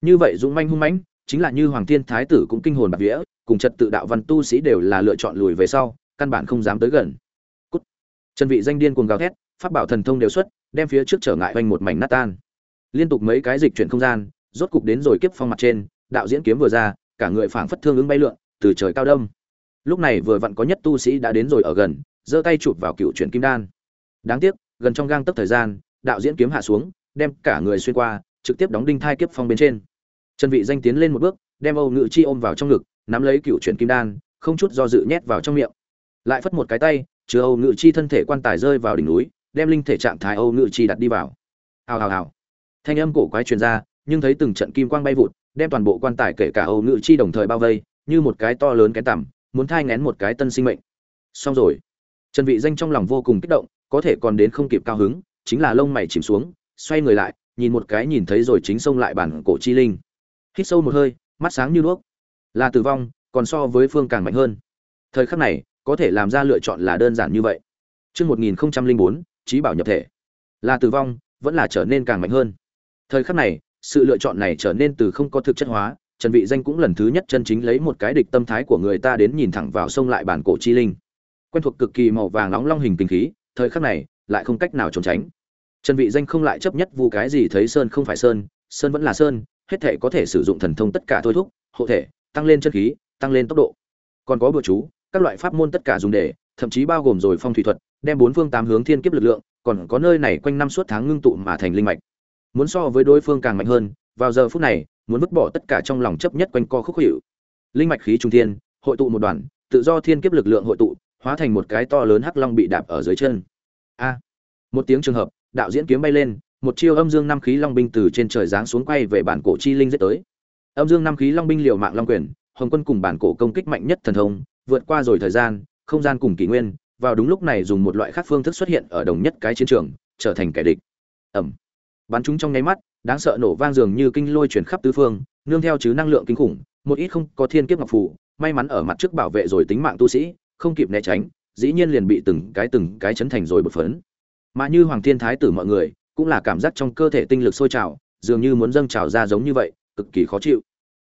Như vậy dũng manh hung mãnh, chính là như hoàng thiên thái tử cũng kinh hồn bạc vía, cùng trật tự đạo văn tu sĩ đều là lựa chọn lùi về sau, căn bản không dám tới gần. Cút. Chân vị danh điên cuồng gào thét, pháp bảo thần thông đều xuất, đem phía trước trở ngại quanh một mảnh nát tan liên tục mấy cái dịch chuyển không gian, rốt cục đến rồi kiếp phong mặt trên, đạo diễn kiếm vừa ra, cả người phảng phất thương ứng bay lượn, từ trời cao đông. Lúc này vừa vặn có nhất tu sĩ đã đến rồi ở gần, giơ tay chụp vào cựu chuyển kim đan. Đáng tiếc, gần trong gang tấc thời gian, đạo diễn kiếm hạ xuống, đem cả người xuyên qua, trực tiếp đóng đinh thai kiếp phong bên trên. Trần vị danh tiến lên một bước, đem âu ngự chi ôm vào trong ngực, nắm lấy cựu chuyển kim đan, không chút do dự nhét vào trong miệng. Lại phất một cái tay, chứa âu ngự chi thân thể quan tài rơi vào đỉnh núi, đem linh thể trạng thái âu ngự chi đặt đi vào. Hào hào hào thanh âm cổ quái truyền ra nhưng thấy từng trận kim quang bay vụt đem toàn bộ quan tài kể cả âu ngự chi đồng thời bao vây như một cái to lớn cái tằm muốn thai ngén một cái tân sinh mệnh. Xong rồi. Trần vị danh trong lòng vô cùng kích động có thể còn đến không kịp cao hứng chính là lông mày chìm xuống xoay người lại nhìn một cái nhìn thấy rồi chính xông lại bản cổ chi linh. Hít sâu một hơi mắt sáng như đuốc. Là tử vong còn so với phương càng mạnh hơn. Thời khắc này có thể làm ra lựa chọn là đơn giản như vậy. Trước 1004, trí bảo nhập thể. Là tử vong, vẫn là trở nên càng mạnh hơn. Thời khắc này, sự lựa chọn này trở nên từ không có thực chất hóa, Trần Vị Danh cũng lần thứ nhất chân chính lấy một cái địch tâm thái của người ta đến nhìn thẳng vào sông lại bản cổ chi linh. quen thuộc cực kỳ màu vàng nóng long hình tinh khí thời khắc này lại không cách nào trốn tránh. Trần vị danh không lại chấp nhất vu cái gì thấy sơn không phải sơn sơn vẫn là sơn hết thể có thể sử dụng thần thông tất cả thôi thúc hộ thể tăng lên chân khí tăng lên tốc độ. Còn có bừa chú các loại pháp môn tất cả dùng để thậm chí bao gồm rồi phong thủy thuật đem bốn phương tám hướng thiên kiếp lực lượng còn có nơi này quanh năm suốt tháng ngưng tụ mà thành linh mạch muốn so với đối phương càng mạnh hơn, vào giờ phút này, muốn vứt bỏ tất cả trong lòng chấp nhất quanh co khúc hữu linh mạch khí trung thiên, hội tụ một đoàn, tự do thiên kiếp lực lượng hội tụ, hóa thành một cái to lớn hắc long bị đạp ở dưới chân. A! Một tiếng trường hợp, đạo diễn kiếm bay lên, một chiêu âm dương năm khí long binh từ trên trời giáng xuống quay về bản cổ chi linh giết tới. Âm dương năm khí long binh liều mạng long quyền, hồng quân cùng bản cổ công kích mạnh nhất thần thông, vượt qua rồi thời gian, không gian cùng kỷ nguyên, vào đúng lúc này dùng một loại khác phương thức xuất hiện ở đồng nhất cái chiến trường, trở thành kẻ địch. Ẩm bắn chúng trong nháy mắt, đáng sợ nổ vang dường như kinh lôi chuyển khắp tứ phương, nương theo chứ năng lượng kinh khủng, một ít không có thiên kiếp ngọc phủ may mắn ở mặt trước bảo vệ rồi tính mạng tu sĩ, không kịp né tránh, dĩ nhiên liền bị từng cái từng cái chấn thành rồi bật phấn. Mà như hoàng thiên thái tử mọi người, cũng là cảm giác trong cơ thể tinh lực sôi trào, dường như muốn dâng trào ra giống như vậy, cực kỳ khó chịu.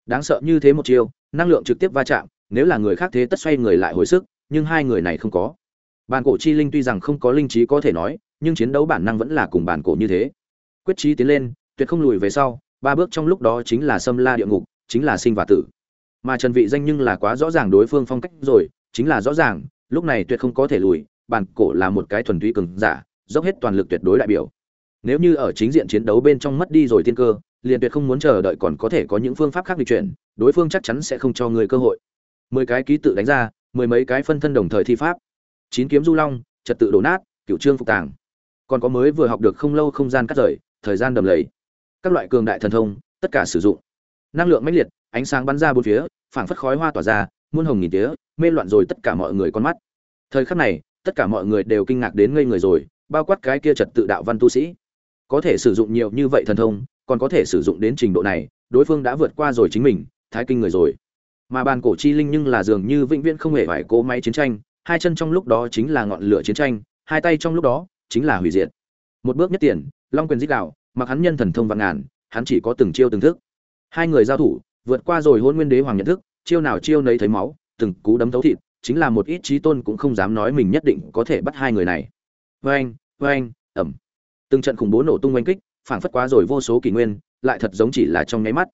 Đáng sợ như thế một chiêu, năng lượng trực tiếp va chạm, nếu là người khác thế tất xoay người lại hồi sức, nhưng hai người này không có. Bàn cổ chi linh tuy rằng không có linh trí có thể nói, nhưng chiến đấu bản năng vẫn là cùng bàn cổ như thế quyết trí tiến lên, tuyệt không lùi về sau, ba bước trong lúc đó chính là xâm la địa ngục, chính là sinh và tử. Mà trần vị danh nhưng là quá rõ ràng đối phương phong cách rồi, chính là rõ ràng, lúc này tuyệt không có thể lùi, bản cổ là một cái thuần túy cường giả, dốc hết toàn lực tuyệt đối đại biểu. Nếu như ở chính diện chiến đấu bên trong mất đi rồi tiên cơ, liền tuyệt không muốn chờ đợi còn có thể có những phương pháp khác di chuyển, đối phương chắc chắn sẽ không cho người cơ hội. Mười cái ký tự đánh ra, mười mấy cái phân thân đồng thời thi pháp. Chín kiếm du long, trật tự đổ nát, cửu trương phục tàng. Còn có mới vừa học được không lâu không gian cắt rời thời gian đầm lầy. Các loại cường đại thần thông, tất cả sử dụng. Năng lượng mãnh liệt, ánh sáng bắn ra bốn phía, phảng phất khói hoa tỏa ra, muôn hồng nghìn tía, mê loạn rồi tất cả mọi người con mắt. Thời khắc này, tất cả mọi người đều kinh ngạc đến ngây người rồi, bao quát cái kia trật tự đạo văn tu sĩ. Có thể sử dụng nhiều như vậy thần thông, còn có thể sử dụng đến trình độ này, đối phương đã vượt qua rồi chính mình, thái kinh người rồi. Mà bàn cổ chi linh nhưng là dường như vĩnh viễn không hề phải cố máy chiến tranh, hai chân trong lúc đó chính là ngọn lửa chiến tranh, hai tay trong lúc đó chính là hủy diệt. Một bước nhất tiền long quyền dích đạo mặc hắn nhân thần thông vạn ngàn hắn chỉ có từng chiêu từng thức. Hai người giao thủ vượt qua rồi hôn nguyên đế hoàng nhận thức chiêu nào chiêu nấy thấy máu từng cú đấm thấu thịt chính là một ít trí tôn cũng không dám nói mình nhất định có thể bắt hai người này. Vang, vang, ẩm. Từng trận khủng bố nổ tung oanh kích phảng phất quá rồi vô số kỷ nguyên lại thật giống chỉ là trong nháy mắt.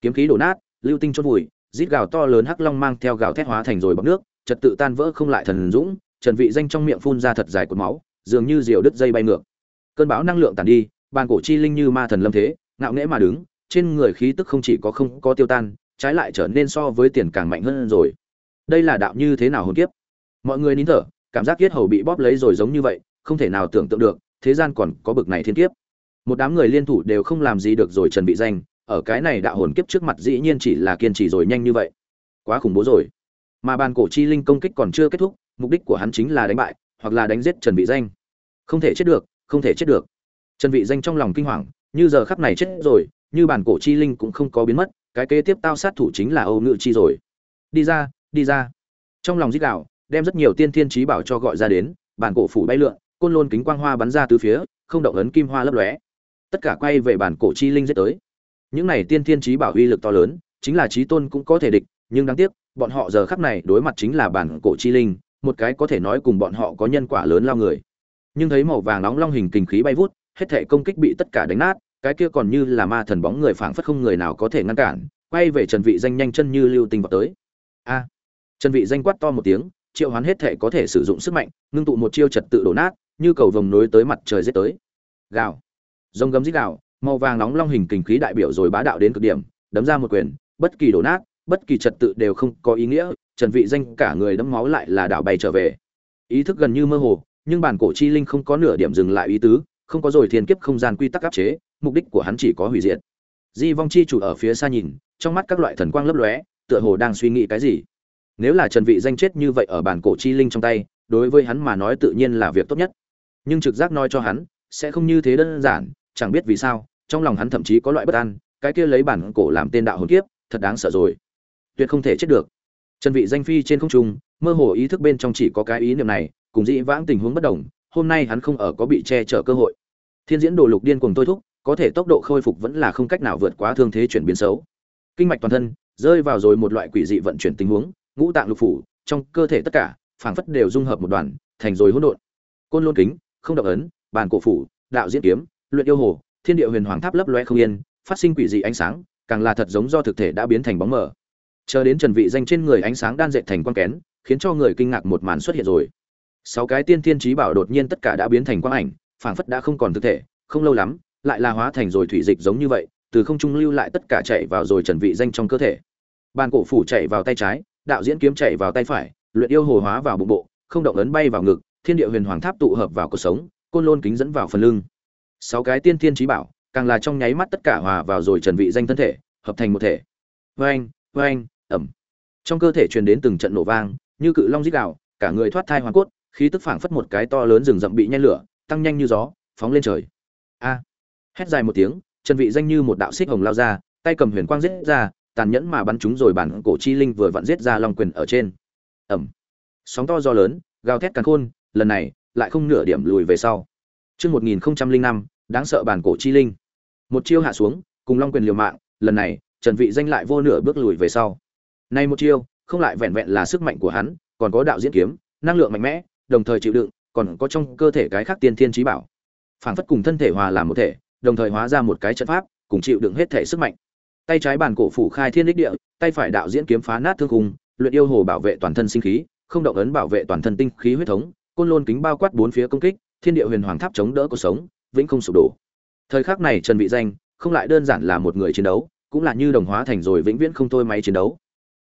Kiếm khí đổ nát lưu tinh chốt vùi rít gào to lớn hắc long mang theo gào thét hóa thành rồi bọc nước trật tự tan vỡ không lại thần dũng trần vị danh trong miệng phun ra thật dài cột máu dường như diều đứt dây bay ngược cơn bão năng lượng tàn đi, bàn cổ chi linh như ma thần lâm thế, ngạo nghễ mà đứng, trên người khí tức không chỉ có không có tiêu tan, trái lại trở nên so với tiền càng mạnh hơn rồi. Đây là đạo như thế nào hồn kiếp? Mọi người nín thở, cảm giác kiết hầu bị bóp lấy rồi giống như vậy, không thể nào tưởng tượng được, thế gian còn có bực này thiên kiếp. Một đám người liên thủ đều không làm gì được rồi trần bị danh, ở cái này đạo hồn kiếp trước mặt dĩ nhiên chỉ là kiên trì rồi nhanh như vậy. Quá khủng bố rồi. Mà bàn cổ chi linh công kích còn chưa kết thúc, mục đích của hắn chính là đánh bại, hoặc là đánh giết trần bị danh. Không thể chết được không thể chết được. Trần vị danh trong lòng kinh hoàng, như giờ khắc này chết rồi, như bản cổ chi linh cũng không có biến mất, cái kế tiếp tao sát thủ chính là âu ngự chi rồi. Đi ra đi ra. Trong lòng dích đạo đem rất nhiều tiên thiên trí bảo cho gọi ra đến, bản cổ phủ bay lượn, côn lôn kính quang hoa bắn ra từ phía, không động ấn kim hoa lấp lóe. Tất cả quay về bản cổ chi linh giết tới. Những này tiên thiên trí bảo uy lực to lớn, chính là trí tôn cũng có thể địch, nhưng đáng tiếc, bọn họ giờ khắc này đối mặt chính là bản cổ chi linh, một cái có thể nói cùng bọn họ có nhân quả lớn lao người nhưng thấy màu vàng nóng long hình kình khí bay vút, hết thể công kích bị tất cả đánh nát, cái kia còn như là ma thần bóng người phảng phất không người nào có thể ngăn cản, quay về trần vị danh nhanh chân như lưu tinh vào tới. A! Trần vị danh quát to một tiếng, triệu hoán hết thể có thể sử dụng sức mạnh, ngưng tụ một chiêu trật tự đổ nát, như cầu vồng nối tới mặt trời giết tới. Gào! Rồng gấm rít gào, màu vàng nóng long hình kình khí đại biểu rồi bá đạo đến cực điểm, đấm ra một quyền, bất kỳ đổ nát, bất kỳ trật tự đều không có ý nghĩa, trần vị danh cả người đấm máu lại là đảo bay trở về. Ý thức gần như mơ hồ nhưng bản cổ chi linh không có nửa điểm dừng lại ý tứ, không có rồi thiên kiếp không gian quy tắc áp chế, mục đích của hắn chỉ có hủy diệt. Di vong chi chủ ở phía xa nhìn, trong mắt các loại thần quang lấp lóe, tựa hồ đang suy nghĩ cái gì. Nếu là trần vị danh chết như vậy ở bản cổ chi linh trong tay, đối với hắn mà nói tự nhiên là việc tốt nhất. Nhưng trực giác nói cho hắn, sẽ không như thế đơn giản, chẳng biết vì sao, trong lòng hắn thậm chí có loại bất an, cái kia lấy bản cổ làm tên đạo hồn kiếp, thật đáng sợ rồi. Tuyệt không thể chết được. Trần vị danh phi trên không trung, mơ hồ ý thức bên trong chỉ có cái ý niệm này cùng dĩ vãng tình huống bất đồng, hôm nay hắn không ở có bị che chở cơ hội. Thiên diễn đồ lục điên cuồng tôi thúc, có thể tốc độ khôi phục vẫn là không cách nào vượt quá thương thế chuyển biến xấu. Kinh mạch toàn thân, rơi vào rồi một loại quỷ dị vận chuyển tình huống, ngũ tạng lục phủ, trong cơ thể tất cả, phảng phất đều dung hợp một đoàn, thành rồi hỗn độn. Côn lôn kính, không động ấn, bàn cổ phủ, đạo diễn kiếm, luyện yêu hồ, thiên địa huyền hoàng tháp lấp loe không yên, phát sinh quỷ dị ánh sáng, càng là thật giống do thực thể đã biến thành bóng mờ. Chờ đến trần vị danh trên người ánh sáng đan dệt thành quang kén, khiến cho người kinh ngạc một màn xuất hiện rồi sáu cái tiên thiên trí bảo đột nhiên tất cả đã biến thành quang ảnh, phảng phất đã không còn thực thể, không lâu lắm, lại là hóa thành rồi thủy dịch giống như vậy, từ không trung lưu lại tất cả chạy vào rồi trần vị danh trong cơ thể. Bàn cổ phủ chạy vào tay trái, đạo diễn kiếm chạy vào tay phải, luyện yêu hồ hóa vào bụng bộ, không động ấn bay vào ngực, thiên địa huyền hoàng tháp tụ hợp vào cuộc sống, côn lôn kính dẫn vào phần lưng. Sáu cái tiên thiên trí bảo, càng là trong nháy mắt tất cả hòa vào rồi trần vị danh thân thể, hợp thành một thể. Vang vang ẩm. Trong cơ thể truyền đến từng trận nổ vang, như cự long rít gào, cả người thoát thai hoàn cốt khí tức phảng phất một cái to lớn rừng rậm bị nhen lửa tăng nhanh như gió phóng lên trời. A. Hét dài một tiếng trần vị danh như một đạo xích hồng lao ra tay cầm huyền quang giết ra tàn nhẫn mà bắn chúng rồi bản cổ chi linh vừa vặn giết ra long quyền ở trên. Ầm sóng to do lớn gào thét càn khôn lần này lại không nửa điểm lùi về sau. Trước 1005, đáng sợ bản cổ chi linh. Một chiêu hạ xuống, cùng Long quyền liều mạng, lần này, Trần Vị danh lại vô nửa bước lùi về sau. Nay một chiêu, không lại vẹn vẹn là sức mạnh của hắn, còn có đạo diễn kiếm, năng lượng mạnh mẽ, đồng thời chịu đựng, còn có trong cơ thể cái khác tiên thiên trí bảo. Phảng phất cùng thân thể hòa làm một thể, đồng thời hóa ra một cái trận pháp, cùng chịu đựng hết thể sức mạnh. Tay trái bàn cổ phủ khai thiên đích địa, tay phải đạo diễn kiếm phá nát thương khung, luyện yêu hồ bảo vệ toàn thân sinh khí, không động ấn bảo vệ toàn thân tinh khí huyết thống, côn lôn kính bao quát bốn phía công kích, thiên địa huyền hoàng tháp chống đỡ cuộc sống, vĩnh không sụp đổ. Thời khắc này Trần Vị Danh, không lại đơn giản là một người chiến đấu, cũng là như đồng hóa thành rồi vĩnh viễn không thôi máy chiến đấu.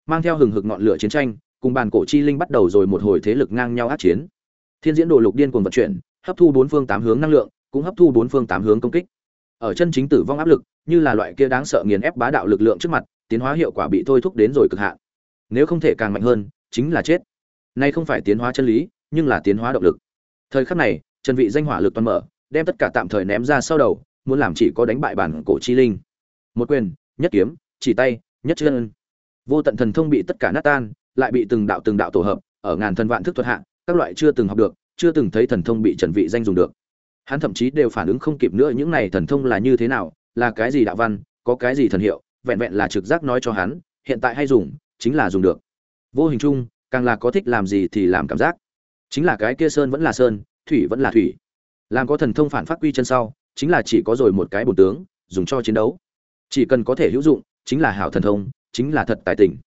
Mang theo hừng hực ngọn lửa chiến tranh, cùng bàn cổ chi linh bắt đầu rồi một hồi thế lực ngang nhau ác chiến. Thiên diễn đồ lục điên cuồng vận chuyển, hấp thu bốn phương tám hướng năng lượng, cũng hấp thu bốn phương tám hướng công kích. Ở chân chính tử vong áp lực, như là loại kia đáng sợ nghiền ép bá đạo lực lượng trước mặt, tiến hóa hiệu quả bị thôi thúc đến rồi cực hạn. Nếu không thể càng mạnh hơn, chính là chết. Nay không phải tiến hóa chân lý, nhưng là tiến hóa động lực. Thời khắc này, Trần Vị danh hỏa lực toàn mở, đem tất cả tạm thời ném ra sau đầu, muốn làm chỉ có đánh bại bản cổ chi linh. Một quyền, nhất kiếm, chỉ tay, nhất chân. Vô tận thần thông bị tất cả nát tan, lại bị từng đạo từng đạo tổ hợp, ở ngàn thần vạn thức thuật hạ, các loại chưa từng học được, chưa từng thấy thần thông bị Trần Vị danh dùng được. Hắn thậm chí đều phản ứng không kịp nữa những này thần thông là như thế nào, là cái gì đạo văn, có cái gì thần hiệu, vẹn vẹn là trực giác nói cho hắn, hiện tại hay dùng, chính là dùng được. Vô hình chung, càng là có thích làm gì thì làm cảm giác. Chính là cái kia sơn vẫn là sơn, thủy vẫn là thủy làm có thần thông phản phát quy chân sau chính là chỉ có rồi một cái bổn tướng dùng cho chiến đấu chỉ cần có thể hữu dụng chính là hảo thần thông chính là thật tài tình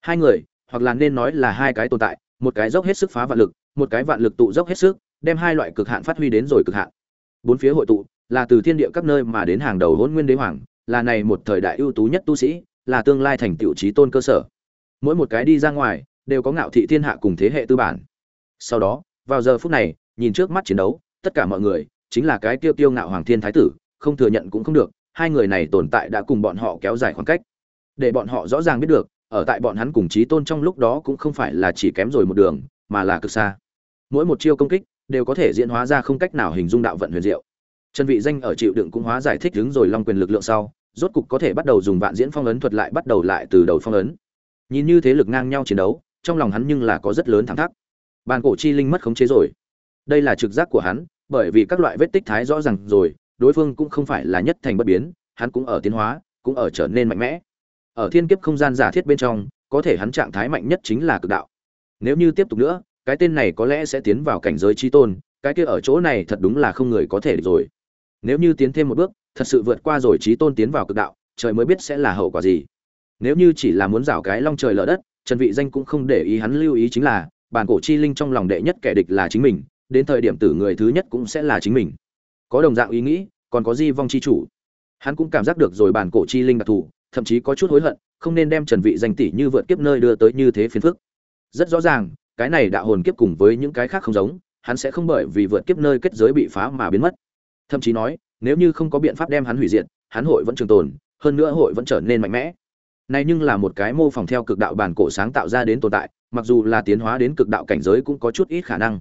hai người hoặc là nên nói là hai cái tồn tại, một cái dốc hết sức phá vạn lực, một cái vạn lực tụ dốc hết sức, đem hai loại cực hạn phát huy đến rồi cực hạn. Bốn phía hội tụ, là từ thiên địa các nơi mà đến hàng đầu Hỗn nguyên đế hoàng, là này một thời đại ưu tú nhất tu sĩ, là tương lai thành tựu trí tôn cơ sở. Mỗi một cái đi ra ngoài, đều có ngạo thị thiên hạ cùng thế hệ tư bản. Sau đó, vào giờ phút này, nhìn trước mắt chiến đấu, tất cả mọi người, chính là cái tiêu tiêu ngạo hoàng thiên thái tử, không thừa nhận cũng không được, hai người này tồn tại đã cùng bọn họ kéo dài khoảng cách. Để bọn họ rõ ràng biết được ở tại bọn hắn cùng chí tôn trong lúc đó cũng không phải là chỉ kém rồi một đường, mà là cực xa. Mỗi một chiêu công kích đều có thể diễn hóa ra không cách nào hình dung đạo vận huyền diệu. Chân vị danh ở chịu đựng cũng hóa giải thích đứng rồi long quyền lực lượng sau, rốt cục có thể bắt đầu dùng vạn diễn phong ấn thuật lại bắt đầu lại từ đầu phong ấn. Nhìn như thế lực ngang nhau chiến đấu, trong lòng hắn nhưng là có rất lớn thẳng thắc. Bàn cổ chi linh mất khống chế rồi. Đây là trực giác của hắn, bởi vì các loại vết tích thái rõ ràng rồi, đối phương cũng không phải là nhất thành bất biến, hắn cũng ở tiến hóa, cũng ở trở nên mạnh mẽ ở thiên kiếp không gian giả thiết bên trong, có thể hắn trạng thái mạnh nhất chính là cực đạo. Nếu như tiếp tục nữa, cái tên này có lẽ sẽ tiến vào cảnh giới trí tôn, cái kia ở chỗ này thật đúng là không người có thể rồi. Nếu như tiến thêm một bước, thật sự vượt qua rồi trí tôn tiến vào cực đạo, trời mới biết sẽ là hậu quả gì. Nếu như chỉ là muốn rảo cái long trời lở đất, trần vị danh cũng không để ý hắn lưu ý chính là, bản cổ chi linh trong lòng đệ nhất kẻ địch là chính mình, đến thời điểm tử người thứ nhất cũng sẽ là chính mình. Có đồng dạng ý nghĩ, còn có di vong chi chủ. Hắn cũng cảm giác được rồi bản cổ chi linh đặc thù thậm chí có chút hối hận, không nên đem trần vị danh tỷ như vượt kiếp nơi đưa tới như thế phiền phức. Rất rõ ràng, cái này đạo hồn kiếp cùng với những cái khác không giống, hắn sẽ không bởi vì vượt kiếp nơi kết giới bị phá mà biến mất. Thậm chí nói, nếu như không có biện pháp đem hắn hủy diệt, hắn hội vẫn trường tồn, hơn nữa hội vẫn trở nên mạnh mẽ. Này nhưng là một cái mô phỏng theo cực đạo bản cổ sáng tạo ra đến tồn tại, mặc dù là tiến hóa đến cực đạo cảnh giới cũng có chút ít khả năng.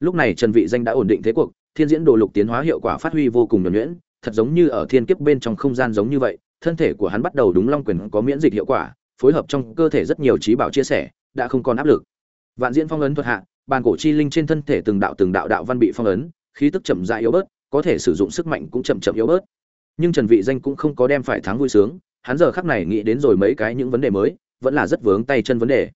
Lúc này trần vị danh đã ổn định thế cuộc, thiên diễn đồ lục tiến hóa hiệu quả phát huy vô cùng nhuần nhuyễn, thật giống như ở thiên kiếp bên trong không gian giống như vậy thân thể của hắn bắt đầu đúng long quyền có miễn dịch hiệu quả, phối hợp trong cơ thể rất nhiều trí bảo chia sẻ, đã không còn áp lực. Vạn diễn phong ấn thuật hạ, bàn cổ chi linh trên thân thể từng đạo từng đạo đạo văn bị phong ấn, khí tức chậm rãi yếu bớt, có thể sử dụng sức mạnh cũng chậm chậm yếu bớt. Nhưng trần vị danh cũng không có đem phải thắng vui sướng, hắn giờ khắc này nghĩ đến rồi mấy cái những vấn đề mới, vẫn là rất vướng tay chân vấn đề.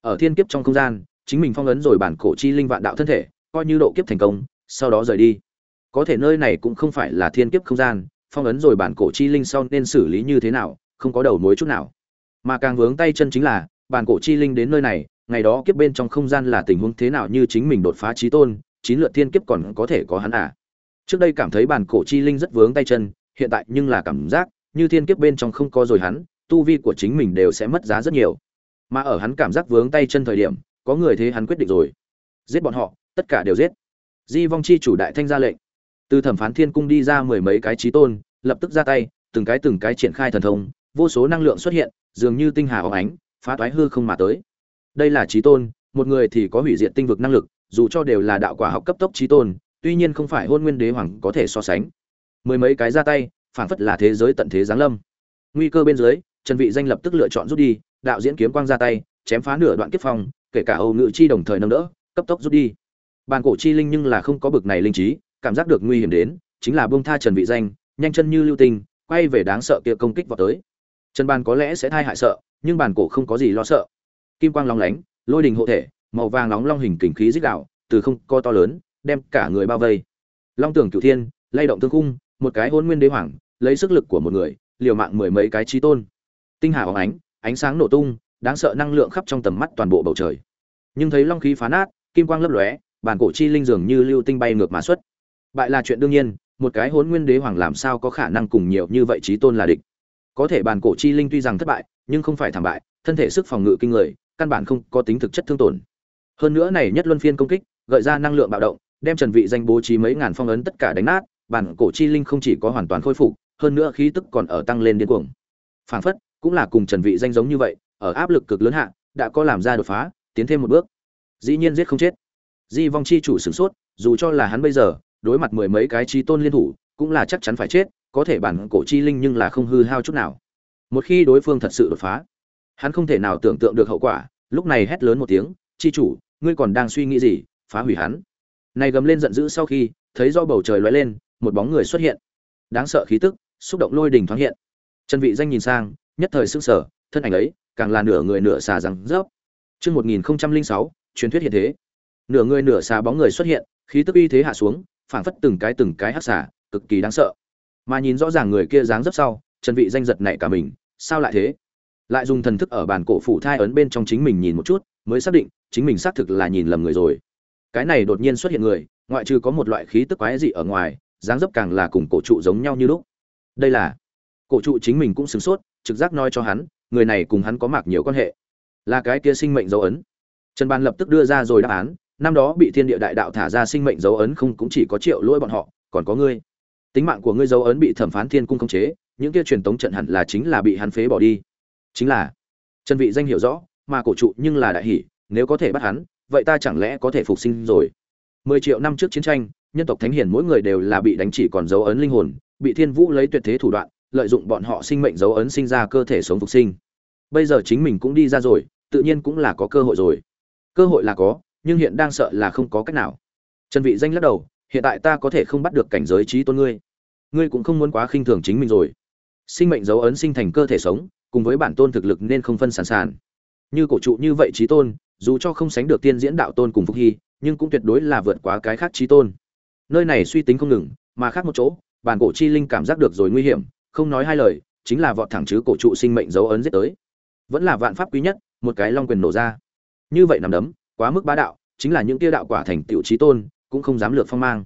Ở thiên kiếp trong không gian, chính mình phong ấn rồi bản cổ chi linh vạn đạo thân thể, coi như độ kiếp thành công, sau đó rời đi. Có thể nơi này cũng không phải là thiên kiếp không gian phong ấn rồi bản cổ chi linh sau nên xử lý như thế nào, không có đầu mối chút nào. Mà càng vướng tay chân chính là, bản cổ chi linh đến nơi này, ngày đó kiếp bên trong không gian là tình huống thế nào như chính mình đột phá trí tôn, chín lượt thiên kiếp còn có thể có hắn à? Trước đây cảm thấy bản cổ chi linh rất vướng tay chân, hiện tại nhưng là cảm giác, như thiên kiếp bên trong không có rồi hắn, tu vi của chính mình đều sẽ mất giá rất nhiều. Mà ở hắn cảm giác vướng tay chân thời điểm, có người thế hắn quyết định rồi. Giết bọn họ, tất cả đều giết. Di vong chi chủ đại thanh ra lệnh từ thẩm phán thiên cung đi ra mười mấy cái trí tôn, lập tức ra tay, từng cái từng cái triển khai thần thông, vô số năng lượng xuất hiện, dường như tinh hà óng ánh, phá toái hư không mà tới. Đây là trí tôn, một người thì có hủy diệt tinh vực năng lực, dù cho đều là đạo quả học cấp tốc trí tôn, tuy nhiên không phải hôn nguyên đế hoàng có thể so sánh. Mười mấy cái ra tay phản phất là thế giới tận thế giáng lâm. Nguy cơ bên dưới, trần vị danh lập tức lựa chọn rút đi, đạo diễn kiếm quang ra tay, chém phá nửa đoạn kiếp phong, kể cả âu ngự chi đồng thời nâng đỡ, cấp tốc rút đi. Bàn cổ chi linh nhưng là không có bực này linh trí cảm giác được nguy hiểm đến chính là buông tha trần vị danh nhanh chân như lưu tinh quay về đáng sợ kia công kích vào tới. Trần bàn có lẽ sẽ thay hại sợ nhưng bàn cổ không có gì lo sợ. Kim quang long lánh lôi đình hộ thể màu vàng nóng long hình kình khí rít gào, từ không co to lớn đem cả người bao vây. Long tưởng cửu thiên lay động thương cung một cái hôn nguyên đế hoàng lấy sức lực của một người liều mạng mười mấy cái chí tôn. Tinh hà óng ánh ánh sáng nổ tung đáng sợ năng lượng khắp trong tầm mắt toàn bộ bầu trời. Nhưng thấy long khí phá nát kim quang lấp lóe bản cổ chi linh dường như lưu tinh bay ngược mà xuất bại là chuyện đương nhiên, một cái hốn nguyên đế hoàng làm sao có khả năng cùng nhiều như vậy trí tôn là địch? Có thể bản cổ chi linh tuy rằng thất bại, nhưng không phải thảm bại, thân thể sức phòng ngự kinh người, căn bản không có tính thực chất thương tổn. Hơn nữa này nhất luân phiên công kích, gợi ra năng lượng bạo động, đem trần vị danh bố trí mấy ngàn phong ấn tất cả đánh nát, bản cổ chi linh không chỉ có hoàn toàn khôi phục, hơn nữa khí tức còn ở tăng lên điên cuồng. Phảng phất, cũng là cùng trần vị danh giống như vậy, ở áp lực cực lớn hạ, đã có làm ra đột phá, tiến thêm một bước. Dĩ nhiên giết không chết. Di vong chi chủ sửng sốt, dù cho là hắn bây giờ đối mặt mười mấy cái chi tôn liên thủ, cũng là chắc chắn phải chết, có thể bản cổ chi linh nhưng là không hư hao chút nào. Một khi đối phương thật sự đột phá, hắn không thể nào tưởng tượng được hậu quả, lúc này hét lớn một tiếng, chi chủ, ngươi còn đang suy nghĩ gì? Phá hủy hắn. Này gầm lên giận dữ sau khi, thấy do bầu trời lóe lên, một bóng người xuất hiện. Đáng sợ khí tức, xúc động lôi đình thoáng hiện. Trần vị danh nhìn sang, nhất thời sững sờ, thân ảnh ấy, càng là nửa người nửa xà răng rớp chương 1006 truyền thuyết hiện thế. Nửa người nửa xà bóng người xuất hiện, khí tức uy thế hạ xuống phảng phất từng cái từng cái hắc xà, cực kỳ đáng sợ. Mà nhìn rõ ràng người kia dáng dấp sau, trần vị danh giật nảy cả mình, sao lại thế? Lại dùng thần thức ở bàn cổ phủ thai ấn bên trong chính mình nhìn một chút, mới xác định, chính mình xác thực là nhìn lầm người rồi. Cái này đột nhiên xuất hiện người, ngoại trừ có một loại khí tức quái dị ở ngoài, dáng dấp càng là cùng cổ trụ giống nhau như lúc. Đây là, cổ trụ chính mình cũng sửng sốt, trực giác nói cho hắn, người này cùng hắn có mạc nhiều quan hệ. Là cái kia sinh mệnh dấu ấn. Trần ban lập tức đưa ra rồi đáp án năm đó bị thiên địa đại đạo thả ra sinh mệnh dấu ấn không cũng chỉ có triệu lỗi bọn họ, còn có ngươi. Tính mạng của ngươi dấu ấn bị thẩm phán thiên cung khống chế, những kia truyền tống trận hẳn là chính là bị hắn phế bỏ đi. Chính là, trần vị danh hiểu rõ, mà cổ trụ nhưng là đại hỷ, nếu có thể bắt hắn, vậy ta chẳng lẽ có thể phục sinh rồi? Mười triệu năm trước chiến tranh, nhân tộc thánh hiền mỗi người đều là bị đánh chỉ còn dấu ấn linh hồn, bị thiên vũ lấy tuyệt thế thủ đoạn, lợi dụng bọn họ sinh mệnh dấu ấn sinh ra cơ thể sống phục sinh. Bây giờ chính mình cũng đi ra rồi, tự nhiên cũng là có cơ hội rồi. Cơ hội là có nhưng hiện đang sợ là không có cách nào. Trần vị danh lắc đầu, hiện tại ta có thể không bắt được cảnh giới trí tôn ngươi. Ngươi cũng không muốn quá khinh thường chính mình rồi. Sinh mệnh dấu ấn sinh thành cơ thể sống, cùng với bản tôn thực lực nên không phân sản sản như cổ trụ như vậy trí tôn, dù cho không sánh được tiên diễn đạo tôn cùng phúc hy, nhưng cũng tuyệt đối là vượt quá cái khác trí tôn. Nơi này suy tính không ngừng, mà khác một chỗ, bản cổ chi linh cảm giác được rồi nguy hiểm, không nói hai lời, chính là vọt thẳng chứ cổ trụ sinh mệnh dấu ấn giết tới. Vẫn là vạn pháp quý nhất, một cái long quyền nổ ra. Như vậy nằm đấm quá mức bá đạo, chính là những tia đạo quả thành tiểu trí tôn, cũng không dám lược phong mang.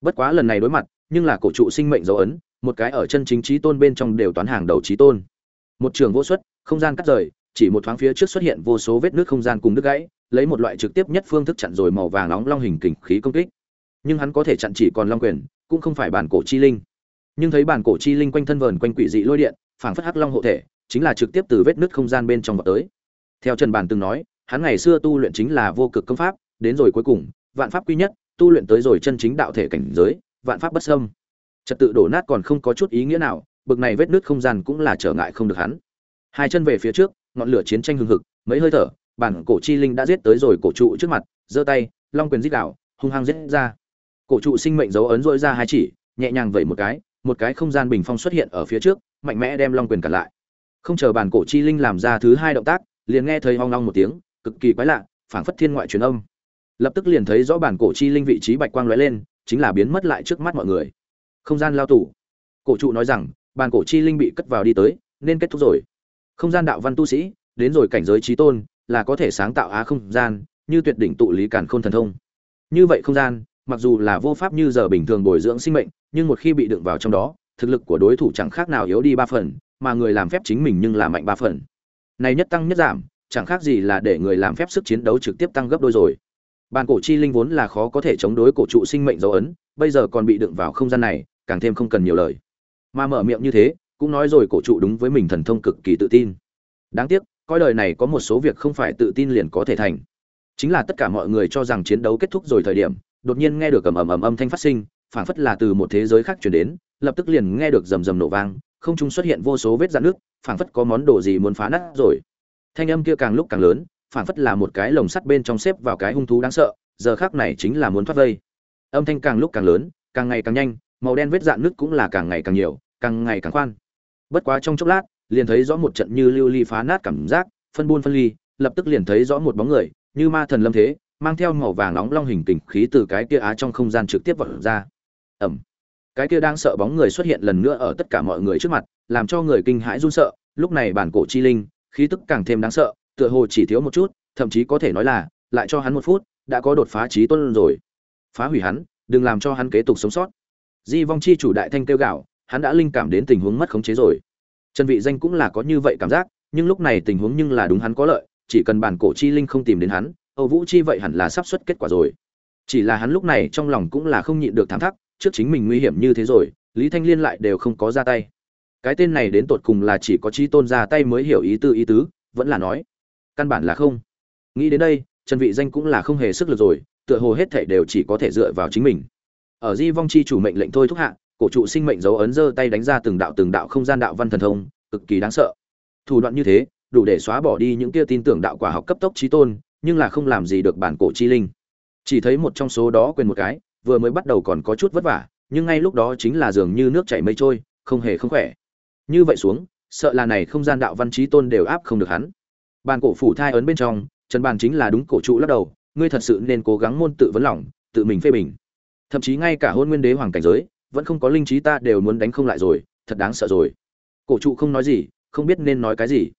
Bất quá lần này đối mặt, nhưng là cổ trụ sinh mệnh dấu ấn, một cái ở chân chính trí tôn bên trong đều toán hàng đầu trí tôn. Một trường vô xuất, không gian cắt rời, chỉ một thoáng phía trước xuất hiện vô số vết nước không gian cùng đứt gãy, lấy một loại trực tiếp nhất phương thức chặn rồi màu vàng nóng long hình kình khí công kích. Nhưng hắn có thể chặn chỉ còn long quyền, cũng không phải bản cổ chi linh. Nhưng thấy bản cổ chi linh quanh thân vờn quanh quỷ dị lôi điện, phảng phất hắc long hộ thể, chính là trực tiếp từ vết nứt không gian bên trong vào tới. Theo trần bản từng nói hắn ngày xưa tu luyện chính là vô cực công pháp, đến rồi cuối cùng, vạn pháp quy nhất, tu luyện tới rồi chân chính đạo thể cảnh giới, vạn pháp bất xâm. Trật tự đổ nát còn không có chút ý nghĩa nào, bực này vết nứt không gian cũng là trở ngại không được hắn. Hai chân về phía trước, ngọn lửa chiến tranh hừng hực, mấy hơi thở, bản cổ chi linh đã giết tới rồi cổ trụ trước mặt, giơ tay, long quyền giết đảo hung hăng giết ra. Cổ trụ sinh mệnh dấu ấn dội ra hai chỉ, nhẹ nhàng vẩy một cái một cái không gian bình phong xuất hiện ở phía trước, mạnh mẽ đem long quyền cản lại. Không chờ bản cổ chi linh làm ra thứ hai động tác, liền nghe thấy ong ong một tiếng cực kỳ quái lạ phảng phất thiên ngoại truyền âm. Lập tức liền thấy rõ bản cổ chi linh vị trí bạch quang lóe lên chính là biến mất lại trước mắt mọi người. Không gian lao tù, cổ trụ nói rằng bản cổ chi linh bị cất vào đi tới nên kết thúc rồi. Không gian đạo văn tu sĩ đến rồi cảnh giới trí tôn là có thể sáng tạo á không gian như tuyệt đỉnh tụ lý càn khôn thần thông. Như vậy không gian mặc dù là vô pháp như giờ bình thường bồi dưỡng sinh mệnh nhưng một khi bị đựng vào trong đó thực lực của đối thủ chẳng khác nào yếu đi ba phần mà người làm phép chính mình nhưng là mạnh ba phần. Này nhất tăng nhất giảm chẳng khác gì là để người làm phép sức chiến đấu trực tiếp tăng gấp đôi rồi. Bàn cổ chi linh vốn là khó có thể chống đối cổ trụ sinh mệnh dấu ấn, bây giờ còn bị đựng vào không gian này, càng thêm không cần nhiều lời. Mà mở miệng như thế, cũng nói rồi cổ trụ đúng với mình thần thông cực kỳ tự tin. Đáng tiếc, coi đời này có một số việc không phải tự tin liền có thể thành. Chính là tất cả mọi người cho rằng chiến đấu kết thúc rồi thời điểm, đột nhiên nghe được ầm ầm ầm âm thanh phát sinh, phảng phất là từ một thế giới khác truyền đến, lập tức liền nghe được rầm rầm nổ vang, không trung xuất hiện vô số vết dạn nước phảng phất có món đồ gì muốn phá nát rồi thanh âm kia càng lúc càng lớn phản phất là một cái lồng sắt bên trong xếp vào cái hung thú đáng sợ, giờ khác này chính là muốn thoát vây. Âm thanh càng lúc càng lớn, càng ngày càng nhanh, màu đen vết dạn nước cũng là càng ngày càng nhiều, càng ngày càng khoan. Bất quá trong chốc lát, liền thấy rõ một trận như lưu ly phá nát cảm giác, phân buôn phân ly, lập tức liền thấy rõ một bóng người, như ma thần lâm thế, mang theo màu vàng nóng long hình tình khí từ cái kia á trong không gian trực tiếp vào ra. Ẩm cái kia đang sợ bóng người xuất hiện lần nữa ở tất cả mọi người trước mặt, làm cho người kinh hãi run sợ, lúc này bản cổ chi linh khí tức càng thêm đáng sợ, tựa hồ chỉ thiếu một chút, thậm chí có thể nói là, lại cho hắn một phút, đã có đột phá trí tôn rồi. Phá hủy hắn, đừng làm cho hắn kế tục sống sót. Di vong chi chủ đại thanh kêu gạo hắn đã linh cảm đến tình huống mất khống chế rồi. Trần vị danh cũng là có như vậy cảm giác, nhưng lúc này tình huống nhưng là đúng hắn có lợi, chỉ cần bản cổ chi linh không tìm đến hắn, âu vũ chi vậy hẳn là sắp xuất kết quả rồi. Chỉ là hắn lúc này trong lòng cũng là không nhịn được thảm thắc, trước chính mình nguy hiểm như thế rồi, lý thanh liên lại đều không có ra tay cái tên này đến tột cùng là chỉ có trí tôn ra tay mới hiểu ý tư ý tứ, vẫn là nói, căn bản là không. Nghĩ đến đây, trần vị danh cũng là không hề sức lực rồi, tựa hồ hết thảy đều chỉ có thể dựa vào chính mình. Ở di vong chi chủ mệnh lệnh thôi thúc hạ, cổ trụ sinh mệnh dấu ấn giơ tay đánh ra từng đạo từng đạo không gian đạo văn thần thông, cực kỳ đáng sợ. Thủ đoạn như thế, đủ để xóa bỏ đi những kia tin tưởng đạo quả học cấp tốc trí tôn, nhưng là không làm gì được bản cổ chi linh. Chỉ thấy một trong số đó quên một cái, vừa mới bắt đầu còn có chút vất vả, nhưng ngay lúc đó chính là dường như nước chảy mây trôi, không hề không khỏe như vậy xuống sợ là này không gian đạo văn trí tôn đều áp không được hắn. Bàn cổ phủ thai ấn bên trong trần bàn chính là đúng cổ trụ lắc đầu ngươi thật sự nên cố gắng môn tự vấn lỏng, tự mình phê bình. Thậm chí ngay cả hôn nguyên đế hoàng cảnh giới vẫn không có linh trí ta đều muốn đánh không lại rồi thật đáng sợ rồi. Cổ trụ không nói gì không biết nên nói cái gì.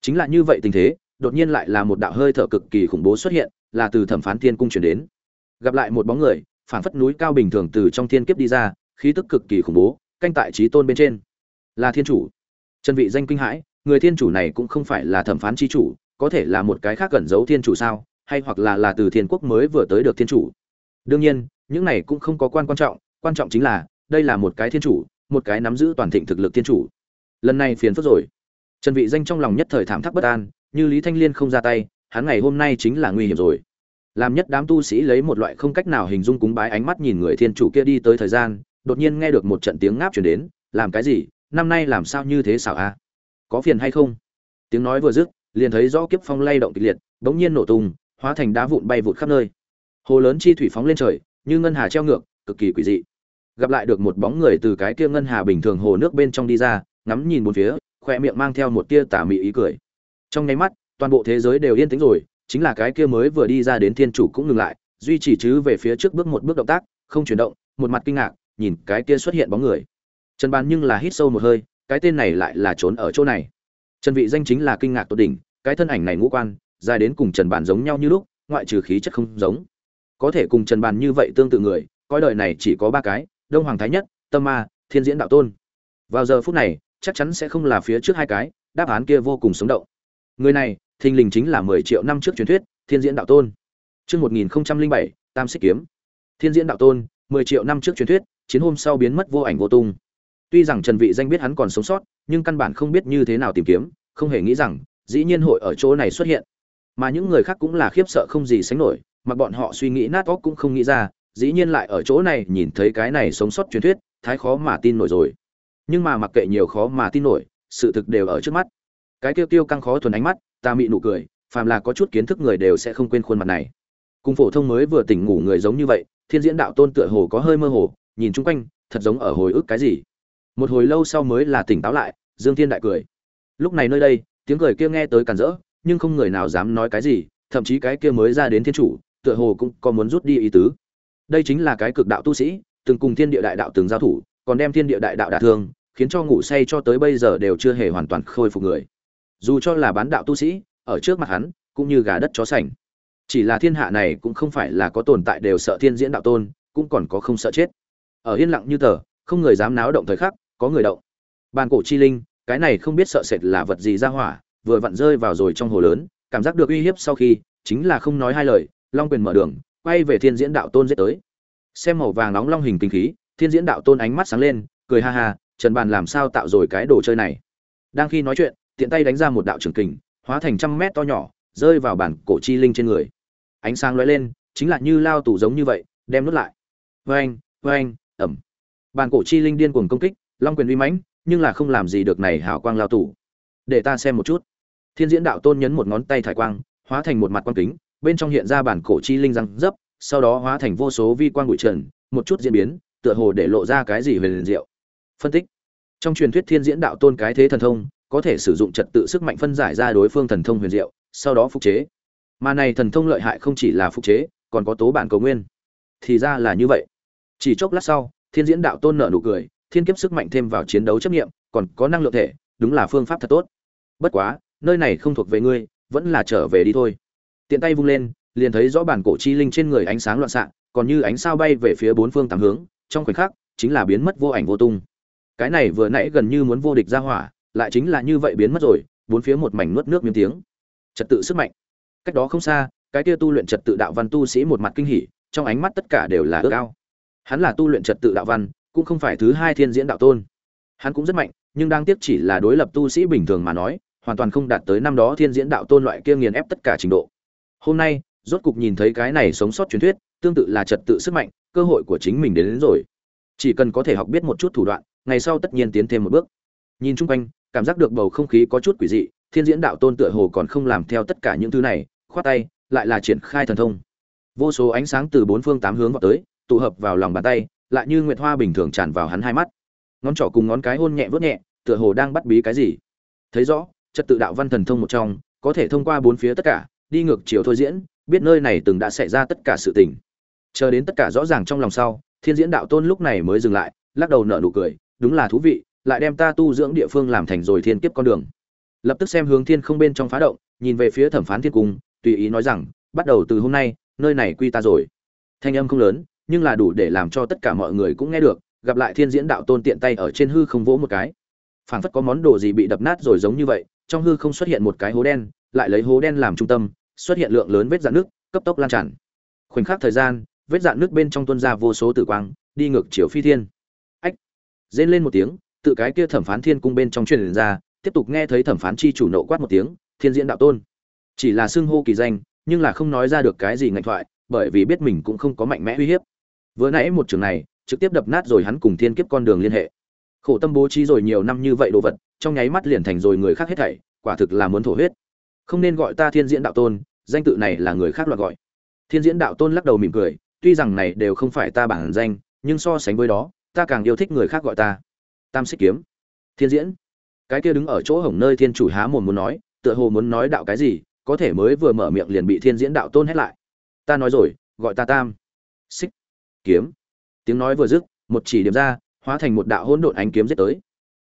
Chính là như vậy tình thế đột nhiên lại là một đạo hơi thở cực kỳ khủng bố xuất hiện là từ thẩm phán thiên cung chuyển đến. Gặp lại một bóng người phản phất núi cao bình thường từ trong thiên kiếp đi ra khí tức cực kỳ khủng bố canh tại trí tôn bên trên là thiên chủ. Trần vị danh kinh hãi, người thiên chủ này cũng không phải là thẩm phán chi chủ, có thể là một cái khác cẩn giấu thiên chủ sao, hay hoặc là là từ thiên quốc mới vừa tới được thiên chủ. Đương nhiên, những này cũng không có quan quan trọng quan trọng chính là, đây là một cái thiên chủ, một cái nắm giữ toàn thịnh thực lực thiên chủ. Lần này phiền phức rồi. Trần vị danh trong lòng nhất thời thảm thắc bất an, như lý thanh liên không ra tay, hắn ngày hôm nay chính là nguy hiểm rồi. Làm nhất đám tu sĩ lấy một loại không cách nào hình dung cúng bái ánh mắt nhìn người thiên chủ kia đi tới thời gian, đột nhiên nghe được một trận tiếng ngáp truyền đến, làm cái gì? Năm nay làm sao như thế xảo a? Có phiền hay không? Tiếng nói vừa dứt, liền thấy rõ kiếp phong lay động kịch liệt, bỗng nhiên nổ tung, hóa thành đá vụn bay vụt khắp nơi. Hồ lớn chi thủy phóng lên trời, như ngân hà treo ngược, cực kỳ quỷ dị. Gặp lại được một bóng người từ cái kia ngân hà bình thường hồ nước bên trong đi ra, ngắm nhìn một phía khoe miệng mang theo một tia tà mị ý cười. Trong nháy mắt, toàn bộ thế giới đều yên tĩnh rồi, chính là cái kia mới vừa đi ra đến thiên chủ cũng ngừng lại, duy trì chứ về phía trước bước một bước động tác, không chuyển động, một mặt kinh ngạc, nhìn cái kia xuất hiện bóng người trần bàn nhưng là hít sâu một hơi cái tên này lại là trốn ở chỗ này. Trần vị danh chính là kinh ngạc tột đỉnh cái thân ảnh này ngũ quan dài đến cùng trần bàn giống nhau như lúc ngoại trừ khí chất không giống. Có thể cùng trần bàn như vậy tương tự người coi đời này chỉ có ba cái đông hoàng thái nhất tâm ma thiên diễn đạo tôn. Vào giờ phút này chắc chắn sẽ không là phía trước hai cái đáp án kia vô cùng sống động. Người này thình lình chính là mười triệu năm trước truyền thuyết thiên diễn đạo tôn. Chương 1007, Tam Xích Kiếm. Thiên diễn đạo tôn, mười triệu năm trước truyền thuyết, chiến hôm sau biến mất vô ảnh vô tung. Tuy rằng Trần Vị danh biết hắn còn sống sót, nhưng căn bản không biết như thế nào tìm kiếm, không hề nghĩ rằng, dĩ nhiên hội ở chỗ này xuất hiện. Mà những người khác cũng là khiếp sợ không gì sánh nổi, mà bọn họ suy nghĩ nát óc cũng không nghĩ ra, dĩ nhiên lại ở chỗ này nhìn thấy cái này sống sót truyền thuyết, thái khó mà tin nổi rồi. Nhưng mà mặc kệ nhiều khó mà tin nổi, sự thực đều ở trước mắt. Cái tiêu tiêu căng khó thuần ánh mắt, ta mị nụ cười, phàm là có chút kiến thức người đều sẽ không quên khuôn mặt này. Cùng phổ thông mới vừa tỉnh ngủ người giống như vậy, Thiên Diễn Đạo Tôn tựa hồ có hơi mơ hồ, nhìn chung quanh, thật giống ở hồi ức cái gì một hồi lâu sau mới là tỉnh táo lại, dương thiên đại cười. Lúc này nơi đây, tiếng cười kia nghe tới càn rỡ, nhưng không người nào dám nói cái gì, thậm chí cái kia mới ra đến thiên chủ, tựa hồ cũng có muốn rút đi ý tứ. Đây chính là cái cực đạo tu sĩ, từng cùng thiên địa đại đạo từng giao thủ, còn đem thiên địa đại đạo đả thương, khiến cho ngủ say cho tới bây giờ đều chưa hề hoàn toàn khôi phục người. Dù cho là bán đạo tu sĩ, ở trước mặt hắn, cũng như gà đất chó sành. Chỉ là thiên hạ này cũng không phải là có tồn tại đều sợ thiên diễn đạo tôn, cũng còn có không sợ chết. Ở yên lặng như tờ, không người dám náo động thời khắc có người động. Bàn cổ chi linh, cái này không biết sợ sệt là vật gì ra hỏa, vừa vặn rơi vào rồi trong hồ lớn, cảm giác được uy hiếp sau khi, chính là không nói hai lời, long quyền mở đường, quay về thiên diễn đạo tôn giết tới. Xem màu vàng nóng long hình kinh khí, thiên diễn đạo tôn ánh mắt sáng lên, cười ha ha, trần bàn làm sao tạo rồi cái đồ chơi này? Đang khi nói chuyện, tiện tay đánh ra một đạo trường kình, hóa thành trăm mét to nhỏ, rơi vào bản cổ chi linh trên người. Ánh sáng lóe lên, chính là như lao tủ giống như vậy, đem nút lại. Vênh vênh ẩm bản cổ chi linh điên cuồng công kích long quyền uy mãnh, nhưng là không làm gì được này hảo quang lao tủ để ta xem một chút. Thiên diễn đạo tôn nhấn một ngón tay thải quang, hóa thành một mặt quang kính, bên trong hiện ra bản cổ chi linh răng dấp, sau đó hóa thành vô số vi quang bụi trần, một chút diễn biến, tựa hồ để lộ ra cái gì về liền diệu. Phân tích. Trong truyền thuyết thiên diễn đạo tôn cái thế thần thông, có thể sử dụng trật tự sức mạnh phân giải ra đối phương thần thông huyền diệu, sau đó phục chế. Mà này thần thông lợi hại không chỉ là phục chế, còn có tố bản cầu nguyên. Thì ra là như vậy. Chỉ chốc lát sau, thiên diễn đạo tôn nợ nụ cười thiên kiếp sức mạnh thêm vào chiến đấu chấp nghiệm, còn có năng lượng thể, đúng là phương pháp thật tốt. Bất quá, nơi này không thuộc về ngươi, vẫn là trở về đi thôi. Tiện tay vung lên, liền thấy rõ bản cổ chi linh trên người ánh sáng loạn xạ, còn như ánh sao bay về phía bốn phương tám hướng, trong khoảnh khắc, chính là biến mất vô ảnh vô tung. Cái này vừa nãy gần như muốn vô địch ra hỏa, lại chính là như vậy biến mất rồi, bốn phía một mảnh nuốt nước miếng tiếng. Trật tự sức mạnh. Cách đó không xa, cái kia tu luyện trật tự đạo văn tu sĩ một mặt kinh hỉ, trong ánh mắt tất cả đều là ước ao. Hắn là tu luyện trật tự đạo văn cũng không phải thứ hai thiên diễn đạo tôn. Hắn cũng rất mạnh nhưng đang tiếc chỉ là đối lập tu sĩ bình thường mà nói hoàn toàn không đạt tới năm đó thiên diễn đạo tôn loại kia nghiền ép tất cả trình độ. Hôm nay rốt cục nhìn thấy cái này sống sót truyền thuyết tương tự là trật tự sức mạnh cơ hội của chính mình đến, đến rồi. Chỉ cần có thể học biết một chút thủ đoạn ngày sau tất nhiên tiến thêm một bước. Nhìn chung quanh cảm giác được bầu không khí có chút quỷ dị thiên diễn đạo tôn tựa hồ còn không làm theo tất cả những thứ này khoát tay lại là triển khai thần thông. Vô số ánh sáng từ bốn phương tám hướng vào tới tụ hợp vào lòng bàn tay lại như nguyệt hoa bình thường tràn vào hắn hai mắt. Ngón trỏ cùng ngón cái hôn nhẹ vớt nhẹ, tựa hồ đang bắt bí cái gì. Thấy rõ, trật tự đạo văn thần thông một trong, có thể thông qua bốn phía tất cả, đi ngược chiều thôi diễn, biết nơi này từng đã xảy ra tất cả sự tình. Chờ đến tất cả rõ ràng trong lòng sau, thiên diễn đạo tôn lúc này mới dừng lại, lắc đầu nở nụ cười, đúng là thú vị, lại đem ta tu dưỡng địa phương làm thành rồi thiên kiếp con đường. Lập tức xem hướng thiên không bên trong phá động, nhìn về phía thẩm phán thiên cung, tùy ý nói rằng, bắt đầu từ hôm nay, nơi này quy ta rồi. Thanh âm không lớn nhưng là đủ để làm cho tất cả mọi người cũng nghe được, gặp lại thiên diễn đạo tôn tiện tay ở trên hư không vỗ một cái. Phảng phất có món đồ gì bị đập nát rồi giống như vậy, trong hư không xuất hiện một cái hố đen, lại lấy hố đen làm trung tâm, xuất hiện lượng lớn vết dạn nước, cấp tốc lan tràn. Khoảnh khắc thời gian, vết dạn nước bên trong tuôn ra vô số tử quang, đi ngược chiều phi thiên. Ách! Rên lên một tiếng, tự cái kia thẩm phán thiên cung bên trong truyền ra, tiếp tục nghe thấy thẩm phán chi chủ nộ quát một tiếng, thiên diễn đạo tôn. Chỉ là xưng hô kỳ danh, nhưng là không nói ra được cái gì ngạch thoại, bởi vì biết mình cũng không có mạnh mẽ uy hiếp vừa nãy một trường này, trực tiếp đập nát rồi hắn cùng thiên kiếp con đường liên hệ. Khổ tâm bố trí rồi nhiều năm như vậy đồ vật, trong nháy mắt liền thành rồi người khác hết thảy, quả thực là muốn thổ huyết. Không nên gọi ta thiên diễn đạo tôn, danh tự này là người khác loại gọi. Thiên diễn đạo tôn lắc đầu mỉm cười, tuy rằng này đều không phải ta bản danh, nhưng so sánh với đó, ta càng yêu thích người khác gọi ta. Tam xích kiếm. Thiên diễn. Cái kia đứng ở chỗ hổng nơi thiên chủ há mồm muốn nói, tựa hồ muốn nói đạo cái gì, có thể mới vừa mở miệng liền bị thiên diễn đạo tôn hét lại. Ta nói rồi, gọi ta tam. Xích kiếm. Tiếng nói vừa dứt, một chỉ điểm ra, hóa thành một đạo hỗn độn ánh kiếm giết tới.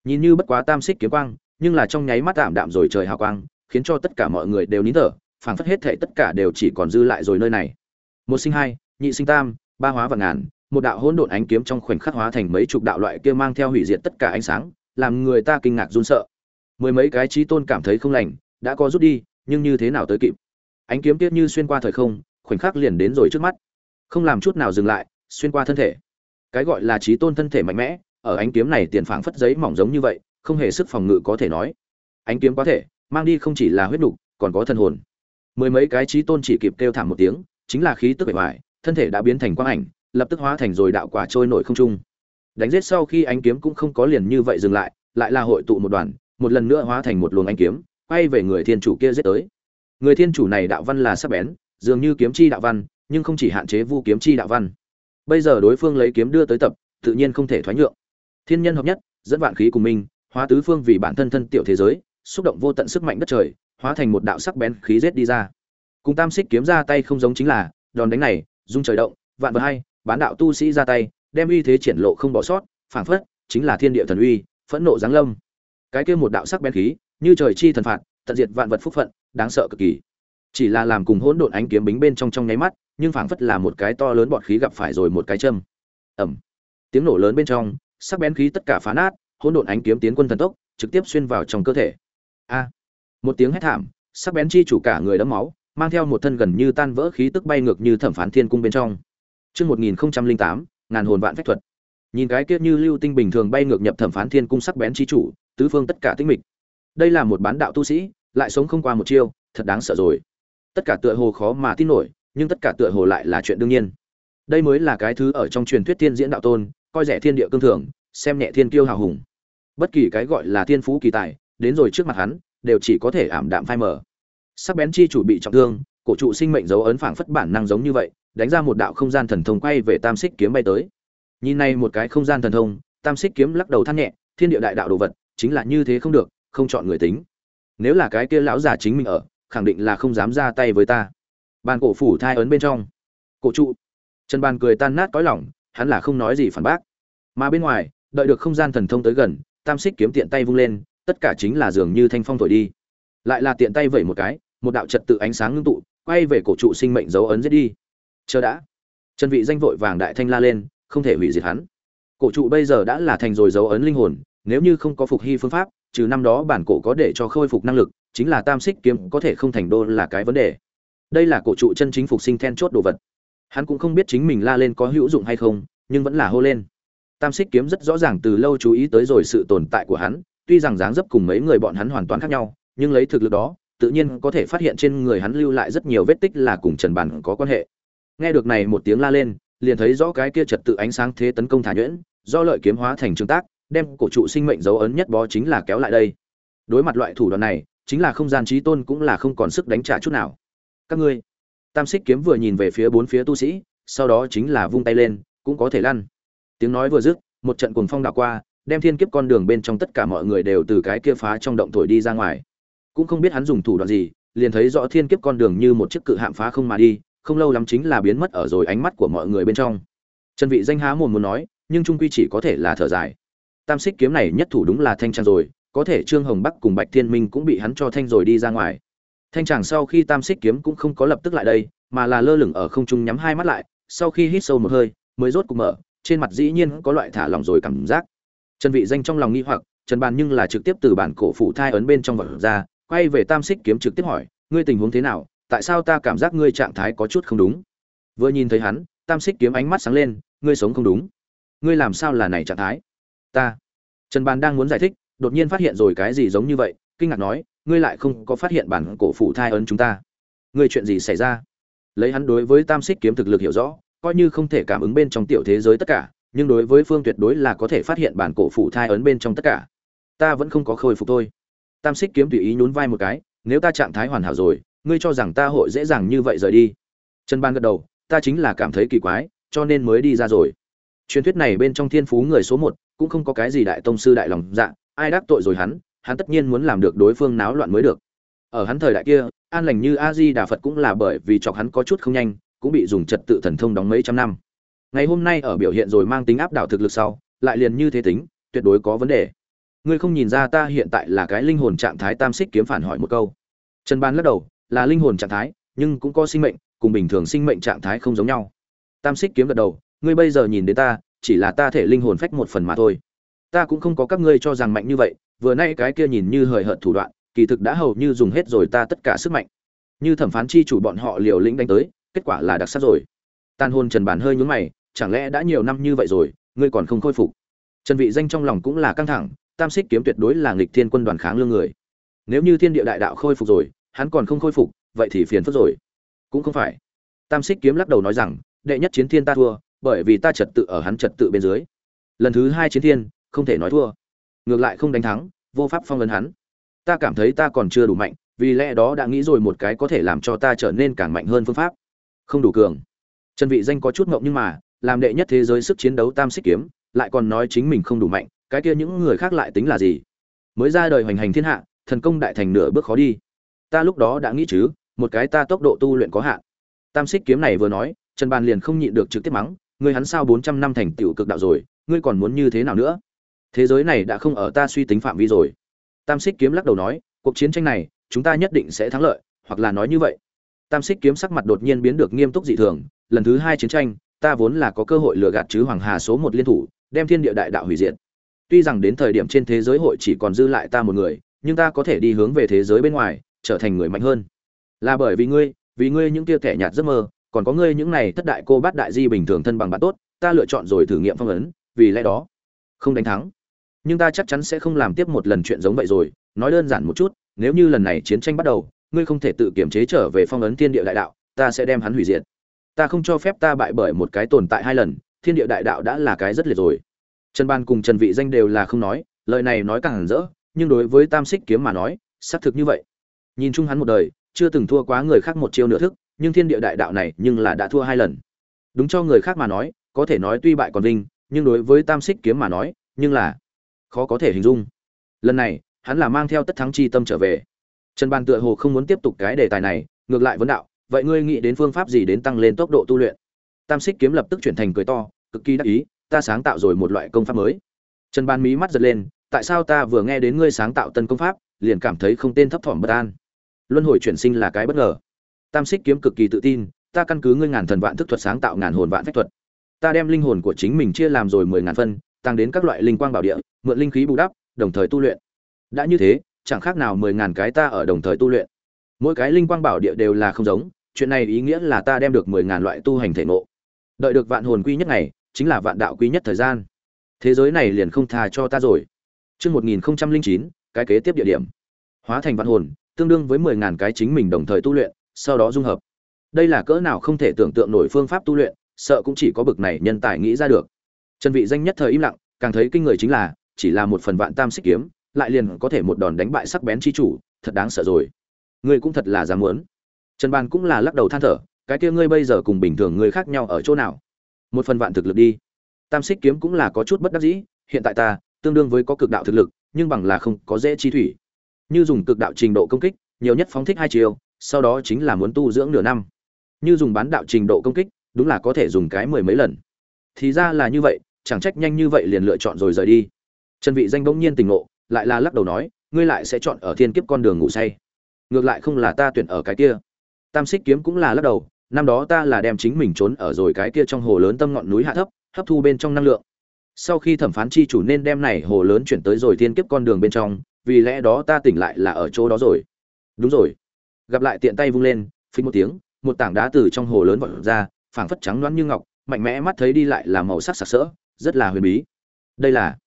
Nhìn như bất quá tam xích kiếm quang, nhưng là trong nháy mắt tạm đạm rồi trời hào quang, khiến cho tất cả mọi người đều nín thở, phảng phất hết thệ tất cả đều chỉ còn dư lại rồi nơi này. Một sinh hai, nhị sinh tam, ba hóa và ngàn, một đạo hỗn độn ánh kiếm trong khoảnh khắc hóa thành mấy chục đạo loại kia mang theo hủy diệt tất cả ánh sáng, làm người ta kinh ngạc run sợ. Mười mấy cái trí tôn cảm thấy không lành, đã có rút đi, nhưng như thế nào tới kịp? Ánh kiếm tiết như xuyên qua thời không, khoảnh khắc liền đến rồi trước mắt. Không làm chút nào dừng lại xuyên qua thân thể. Cái gọi là trí tôn thân thể mạnh mẽ, ở ánh kiếm này tiền phảng phất giấy mỏng giống như vậy, không hề sức phòng ngự có thể nói. Ánh kiếm quá thể, mang đi không chỉ là huyết nục, còn có thân hồn. Mười mấy cái trí tôn chỉ kịp kêu thảm một tiếng, chính là khí tức bề ngoài, thân thể đã biến thành quang ảnh, lập tức hóa thành rồi đạo quả trôi nổi không trung. Đánh giết sau khi ánh kiếm cũng không có liền như vậy dừng lại lại là hội tụ một đoàn, một lần nữa hóa thành một luồng ánh kiếm, quay về người thiên chủ kia giết tới. Người thiên chủ này đạo văn là sắc bén, dường như kiếm chi đạo văn, nhưng không chỉ hạn chế vu kiếm chi đạo văn bây giờ đối phương lấy kiếm đưa tới tập, tự nhiên không thể thoái nhượng. Thiên nhân hợp nhất, dẫn vạn khí cùng mình, hóa tứ phương vì bản thân thân tiểu thế giới, xúc động vô tận sức mạnh đất trời, hóa thành một đạo sắc bén khí giết đi ra. Cùng tam xích kiếm ra tay không giống chính là, đòn đánh này, dung trời động, vạn vật hay, bán đạo tu sĩ ra tay, đem uy thế triển lộ không bỏ sót, phảng phất chính là thiên địa thần uy, phẫn nộ giáng lâm. Cái kia một đạo sắc bén khí, như trời chi thần phạt, tận diệt vạn vật phúc phận, đáng sợ cực kỳ. Chỉ là làm cùng hỗn độn ánh kiếm bính bên trong trong nháy mắt nhưng phảng phất là một cái to lớn bọt khí gặp phải rồi một cái châm ẩm tiếng nổ lớn bên trong sắc bén khí tất cả phá nát hỗn độn ánh kiếm tiến quân thần tốc trực tiếp xuyên vào trong cơ thể a một tiếng hét thảm sắc bén chi chủ cả người đẫm máu mang theo một thân gần như tan vỡ khí tức bay ngược như thẩm phán thiên cung bên trong Trước 1008, ngàn hồn vạn phách thuật. Nhìn cái kia như lưu tinh bình thường bay ngược nhập thẩm phán thiên cung sắc bén chi chủ, tứ phương tất cả tĩnh mịch. Đây là một bán đạo tu sĩ, lại sống không qua một chiêu, thật đáng sợ rồi. Tất cả tựa hồ khó mà tin nổi, nhưng tất cả tựa hồ lại là chuyện đương nhiên. Đây mới là cái thứ ở trong truyền thuyết thiên diễn đạo tôn, coi rẻ thiên địa cương thường, xem nhẹ thiên kiêu hào hùng. Bất kỳ cái gọi là thiên phú kỳ tài, đến rồi trước mặt hắn, đều chỉ có thể ảm đạm phai mờ sắc bén chi chủ bị trọng thương cổ trụ sinh mệnh dấu ấn phảng phất bản năng giống như vậy đánh ra một đạo không gian thần thông quay về tam xích kiếm bay tới nhìn này một cái không gian thần thông tam xích kiếm lắc đầu than nhẹ thiên địa đại đạo đồ vật chính là như thế không được không chọn người tính nếu là cái kia lão già chính mình ở khẳng định là không dám ra tay với ta bàn cổ phủ thai ấn bên trong. Cổ trụ. Trần bàn cười tan nát cõi lỏng hắn là không nói gì phản bác. Mà bên ngoài, đợi được không gian thần thông tới gần, tam xích kiếm tiện tay vung lên, tất cả chính là dường như thanh phong thổi đi. Lại là tiện tay vẩy một cái, một đạo trật tự ánh sáng ngưng tụ, quay về cổ trụ sinh mệnh dấu ấn giết đi. Chờ đã. Trần vị danh vội vàng đại thanh la lên, không thể hủy diệt hắn. Cổ trụ bây giờ đã là thành rồi dấu ấn linh hồn, nếu như không có phục hy phương pháp, trừ năm đó bản cổ có để cho khôi phục năng lực, chính là tam xích kiếm có thể không thành đô là cái vấn đề đây là cổ trụ chân chính phục sinh then chốt đồ vật hắn cũng không biết chính mình la lên có hữu dụng hay không nhưng vẫn là hô lên tam xích kiếm rất rõ ràng từ lâu chú ý tới rồi sự tồn tại của hắn tuy rằng dáng dấp cùng mấy người bọn hắn hoàn toàn khác nhau nhưng lấy thực lực đó tự nhiên có thể phát hiện trên người hắn lưu lại rất nhiều vết tích là cùng Trần Bản có quan hệ. Nghe được này một tiếng la lên, liền thấy rõ cái kia trật tự ánh sáng thế tấn công thả nhuyễn, do lợi kiếm hóa thành trường tác, đem cổ trụ sinh mệnh dấu ấn nhất bó chính là kéo lại đây. Đối mặt loại thủ đoạn này, chính là không gian trí tôn cũng là không còn sức đánh trả chút nào. Các ngươi, Tam Xích kiếm vừa nhìn về phía bốn phía tu sĩ, sau đó chính là vung tay lên, cũng có thể lăn. Tiếng nói vừa dứt, một trận cuồng phong đảo qua, đem thiên kiếp con đường bên trong tất cả mọi người đều từ cái kia phá trong động thổi đi ra ngoài. Cũng không biết hắn dùng thủ đoạn gì liền thấy rõ thiên kiếp con đường như một chiếc cự hạm phá không mà đi không lâu lắm chính là biến mất ở rồi ánh mắt của mọi người bên trong. Trần vị danh há mồm muốn nói nhưng trung quy chỉ có thể là thở dài. Tam xích kiếm này nhất thủ đúng là thanh trang rồi có thể trương hồng bắc cùng bạch thiên minh cũng bị hắn cho thanh rồi đi ra ngoài thanh tràng sau khi tam xích kiếm cũng không có lập tức lại đây, mà là lơ lửng ở không trung nhắm hai mắt lại, sau khi hít sâu một hơi, mới rốt cục mở, trên mặt dĩ nhiên có loại thả lỏng rồi cảm giác. Trần vị danh trong lòng nghi hoặc, trần bàn nhưng là trực tiếp từ bản cổ phụ thai ấn bên trong vật ra, quay về tam xích kiếm trực tiếp hỏi, ngươi tình huống thế nào? Tại sao ta cảm giác ngươi trạng thái có chút không đúng? Vừa nhìn thấy hắn, tam xích kiếm ánh mắt sáng lên, ngươi sống không đúng. Ngươi làm sao là này trạng thái? Ta. Trần bàn đang muốn giải thích, đột nhiên phát hiện rồi cái gì giống như vậy kinh ngạc nói, ngươi lại không có phát hiện bản cổ phủ thai ấn chúng ta. Ngươi chuyện gì xảy ra? Lấy hắn đối với tam xích kiếm thực lực hiểu rõ, coi như không thể cảm ứng bên trong tiểu thế giới tất cả, nhưng đối với phương tuyệt đối là có thể phát hiện bản cổ phủ thai ấn bên trong tất cả. Ta vẫn không có khôi phục thôi. Tam xích kiếm tùy ý nhún vai một cái, nếu ta trạng thái hoàn hảo rồi, ngươi cho rằng ta hội dễ dàng như vậy rời đi? Trần ban gật đầu, ta chính là cảm thấy kỳ quái, cho nên mới đi ra rồi. Truyền thuyết này bên trong thiên phú người số một, cũng không có cái gì đại tông sư đại lòng dạ ai đắc tội rồi hắn hắn tất nhiên muốn làm được đối phương náo loạn mới được. Ở hắn thời đại kia, an lành như a di đà phật cũng là bởi vì chọc hắn có chút không nhanh, cũng bị dùng trật tự thần thông đóng mấy trăm năm. Ngày hôm nay ở biểu hiện rồi mang tính áp đảo thực lực sau, lại liền như thế tính, tuyệt đối có vấn đề. Ngươi không nhìn ra ta hiện tại là cái linh hồn trạng thái tam xích kiếm phản hỏi một câu. Trần ban lắc đầu, là linh hồn trạng thái, nhưng cũng có sinh mệnh, cùng bình thường sinh mệnh trạng thái không giống nhau. Tam xích kiếm gật đầu, ngươi bây giờ nhìn đến ta, chỉ là ta thể linh hồn phách một phần mà thôi. Ta cũng không có các ngươi cho rằng mạnh như vậy vừa nay cái kia nhìn như hời hợt thủ đoạn, kỳ thực đã hầu như dùng hết rồi ta tất cả sức mạnh. Như thẩm phán chi chủ bọn họ liều lĩnh đánh tới, kết quả là đặc sắc rồi. Tan hôn trần bản hơi nhún mày, chẳng lẽ đã nhiều năm như vậy rồi, ngươi còn không khôi phục? Trần vị danh trong lòng cũng là căng thẳng, tam xích kiếm tuyệt đối là nghịch thiên quân đoàn kháng lương người. Nếu như thiên địa đại đạo khôi phục rồi, hắn còn không khôi phục, vậy thì phiền phức rồi. Cũng không phải. Tam xích kiếm lắc đầu nói rằng, đệ nhất chiến thiên ta thua, bởi vì ta trật tự ở hắn trật tự bên dưới. Lần thứ hai chiến thiên, không thể nói thua ngược lại không đánh thắng, vô pháp phong ấn hắn. Ta cảm thấy ta còn chưa đủ mạnh, vì lẽ đó đã nghĩ rồi một cái có thể làm cho ta trở nên càng mạnh hơn phương pháp. Không đủ cường. Trần vị danh có chút ngọng nhưng mà, làm đệ nhất thế giới sức chiến đấu tam xích kiếm, lại còn nói chính mình không đủ mạnh, cái kia những người khác lại tính là gì? Mới ra đời hoành hành thiên hạ, thần công đại thành nửa bước khó đi. Ta lúc đó đã nghĩ chứ, một cái ta tốc độ tu luyện có hạn. Tam xích kiếm này vừa nói, trần bàn liền không nhịn được trực tiếp mắng, ngươi hắn sao bốn trăm năm thành tiểu cực đạo rồi, ngươi còn muốn như thế nào nữa? Thế giới này đã không ở ta suy tính phạm vi rồi. Tam xích kiếm lắc đầu nói, cuộc chiến tranh này, chúng ta nhất định sẽ thắng lợi, hoặc là nói như vậy. Tam xích kiếm sắc mặt đột nhiên biến được nghiêm túc dị thường, lần thứ hai chiến tranh, ta vốn là có cơ hội lừa gạt chứ hoàng hà số một liên thủ, đem thiên địa đại đạo hủy diệt. Tuy rằng đến thời điểm trên thế giới hội chỉ còn dư lại ta một người, nhưng ta có thể đi hướng về thế giới bên ngoài, trở thành người mạnh hơn. Là bởi vì ngươi vì ngươi những tia kẻ nhạt giấc mơ, còn có ngươi những này thất đại cô bát đại di bình thường thân bằng bạn tốt, ta lựa chọn rồi thử nghiệm phong ấn, vì lẽ đó, không đánh thắng nhưng ta chắc chắn sẽ không làm tiếp một lần chuyện giống vậy rồi. Nói đơn giản một chút, nếu như lần này chiến tranh bắt đầu, ngươi không thể tự kiểm chế trở về phong ấn thiên địa đại đạo, ta sẽ đem hắn hủy diệt. Ta không cho phép ta bại bởi một cái tồn tại hai lần, thiên địa đại đạo đã là cái rất liệt rồi. Trần ban cùng trần vị danh đều là không nói, lời này nói càng hẳn rỡ, nhưng đối với tam xích kiếm mà nói, xác thực như vậy. Nhìn chung hắn một đời, chưa từng thua quá người khác một chiêu nửa thức, nhưng thiên địa đại đạo này nhưng là đã thua hai lần. Đúng cho người khác mà nói, có thể nói tuy bại còn vinh, nhưng đối với tam xích kiếm mà nói, nhưng là khó có thể hình dung. Lần này, hắn là mang theo tất thắng chi tâm trở về. Trần ban tựa hồ không muốn tiếp tục cái đề tài này, ngược lại vấn đạo, vậy ngươi nghĩ đến phương pháp gì đến tăng lên tốc độ tu luyện? Tam xích kiếm lập tức chuyển thành cười to, cực kỳ đắc ý, ta sáng tạo rồi một loại công pháp mới. Trần ban mí mắt giật lên, tại sao ta vừa nghe đến ngươi sáng tạo tân công pháp, liền cảm thấy không tên thấp thỏm bất an? Luân hồi chuyển sinh là cái bất ngờ. Tam xích kiếm cực kỳ tự tin, ta căn cứ ngươi ngàn thần vạn thức thuật sáng tạo ngàn hồn vạn phách thuật. Ta đem linh hồn của chính mình chia làm rồi mười ngàn phân tăng đến các loại linh quang bảo địa mượn linh khí bù đắp đồng thời tu luyện đã như thế chẳng khác nào mười ngàn cái ta ở đồng thời tu luyện mỗi cái linh quang bảo địa đều là không giống chuyện này ý nghĩa là ta đem được mười ngàn loại tu hành thể ngộ đợi được vạn hồn quy nhất ngày chính là vạn đạo quý nhất thời gian thế giới này liền không tha cho ta rồi Chương 1009, cái kế tiếp địa điểm. Hóa thành vạn hồn, tương đương với 10000 cái chính mình đồng thời tu luyện, sau đó dung hợp. Đây là cỡ nào không thể tưởng tượng nổi phương pháp tu luyện, sợ cũng chỉ có bực này nhân tài nghĩ ra được. Trần Vị danh nhất thời im lặng, càng thấy kinh người chính là, chỉ là một phần vạn tam xích kiếm, lại liền có thể một đòn đánh bại sắc bén chi chủ, thật đáng sợ rồi. Ngươi cũng thật là dám muốn. Trần Ban cũng là lắc đầu than thở, cái kia ngươi bây giờ cùng bình thường ngươi khác nhau ở chỗ nào? Một phần vạn thực lực đi. Tam xích kiếm cũng là có chút bất đắc dĩ, hiện tại ta, tương đương với có cực đạo thực lực, nhưng bằng là không có dễ chi thủy. Như dùng cực đạo trình độ công kích, nhiều nhất phóng thích hai chiều, sau đó chính là muốn tu dưỡng nửa năm. Như dùng bán đạo trình độ công kích, đúng là có thể dùng cái mười mấy lần. Thì ra là như vậy, chẳng trách nhanh như vậy liền lựa chọn rồi rời đi. Trần Vị danh bỗng nhiên tỉnh ngộ, lại là lắc đầu nói, ngươi lại sẽ chọn ở thiên kiếp con đường ngủ say. Ngược lại không là ta tuyển ở cái kia. Tam Xích kiếm cũng là lắc đầu, năm đó ta là đem chính mình trốn ở rồi cái kia trong hồ lớn tâm ngọn núi hạ thấp, hấp thu bên trong năng lượng sau khi thẩm phán chi chủ nên đem này hồ lớn chuyển tới rồi thiên kiếp con đường bên trong vì lẽ đó ta tỉnh lại là ở chỗ đó rồi đúng rồi gặp lại tiện tay vung lên phình một tiếng một tảng đá từ trong hồ lớn vọt ra phảng phất trắng loáng như ngọc mạnh mẽ mắt thấy đi lại là màu sắc sặc sỡ rất là huyền bí. Đây là,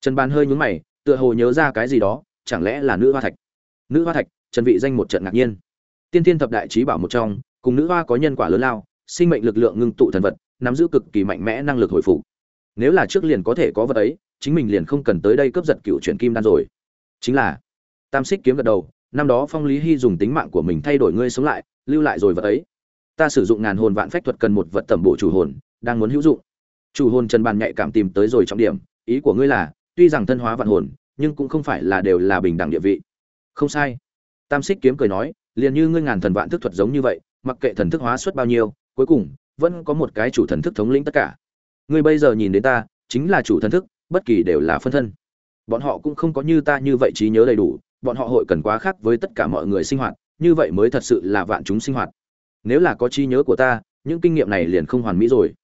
trần ban hơi nhướng mày, tựa hồ nhớ ra cái gì đó, chẳng lẽ là nữ hoa thạch? Nữ hoa thạch, trần vị danh một trận ngạc nhiên. Tiên tiên thập đại trí bảo một trong, cùng nữ hoa có nhân quả lớn lao, sinh mệnh lực lượng ngưng tụ thần vật, nắm giữ cực kỳ mạnh mẽ năng lực hồi phục. Nếu là trước liền có thể có vật ấy, chính mình liền không cần tới đây cướp giật cựu chuyển kim đan rồi. Chính là, tam xích kiếm gật đầu, năm đó phong lý hy dùng tính mạng của mình thay đổi ngươi sống lại, lưu lại rồi vật ấy. Ta sử dụng ngàn hồn vạn phách thuật cần một vật tẩm bổ chủ hồn, đang muốn hữu dụng chủ hồn trần bàn nhạy cảm tìm tới rồi trọng điểm, ý của ngươi là, tuy rằng thân hóa vạn hồn, nhưng cũng không phải là đều là bình đẳng địa vị. Không sai. Tam xích kiếm cười nói, liền như ngươi ngàn thần vạn thức thuật giống như vậy, mặc kệ thần thức hóa suất bao nhiêu, cuối cùng, vẫn có một cái chủ thần thức thống lĩnh tất cả. Ngươi bây giờ nhìn đến ta, chính là chủ thần thức, bất kỳ đều là phân thân. Bọn họ cũng không có như ta như vậy trí nhớ đầy đủ, bọn họ hội cần quá khác với tất cả mọi người sinh hoạt, như vậy mới thật sự là vạn chúng sinh hoạt. Nếu là có trí nhớ của ta, những kinh nghiệm này liền không hoàn mỹ rồi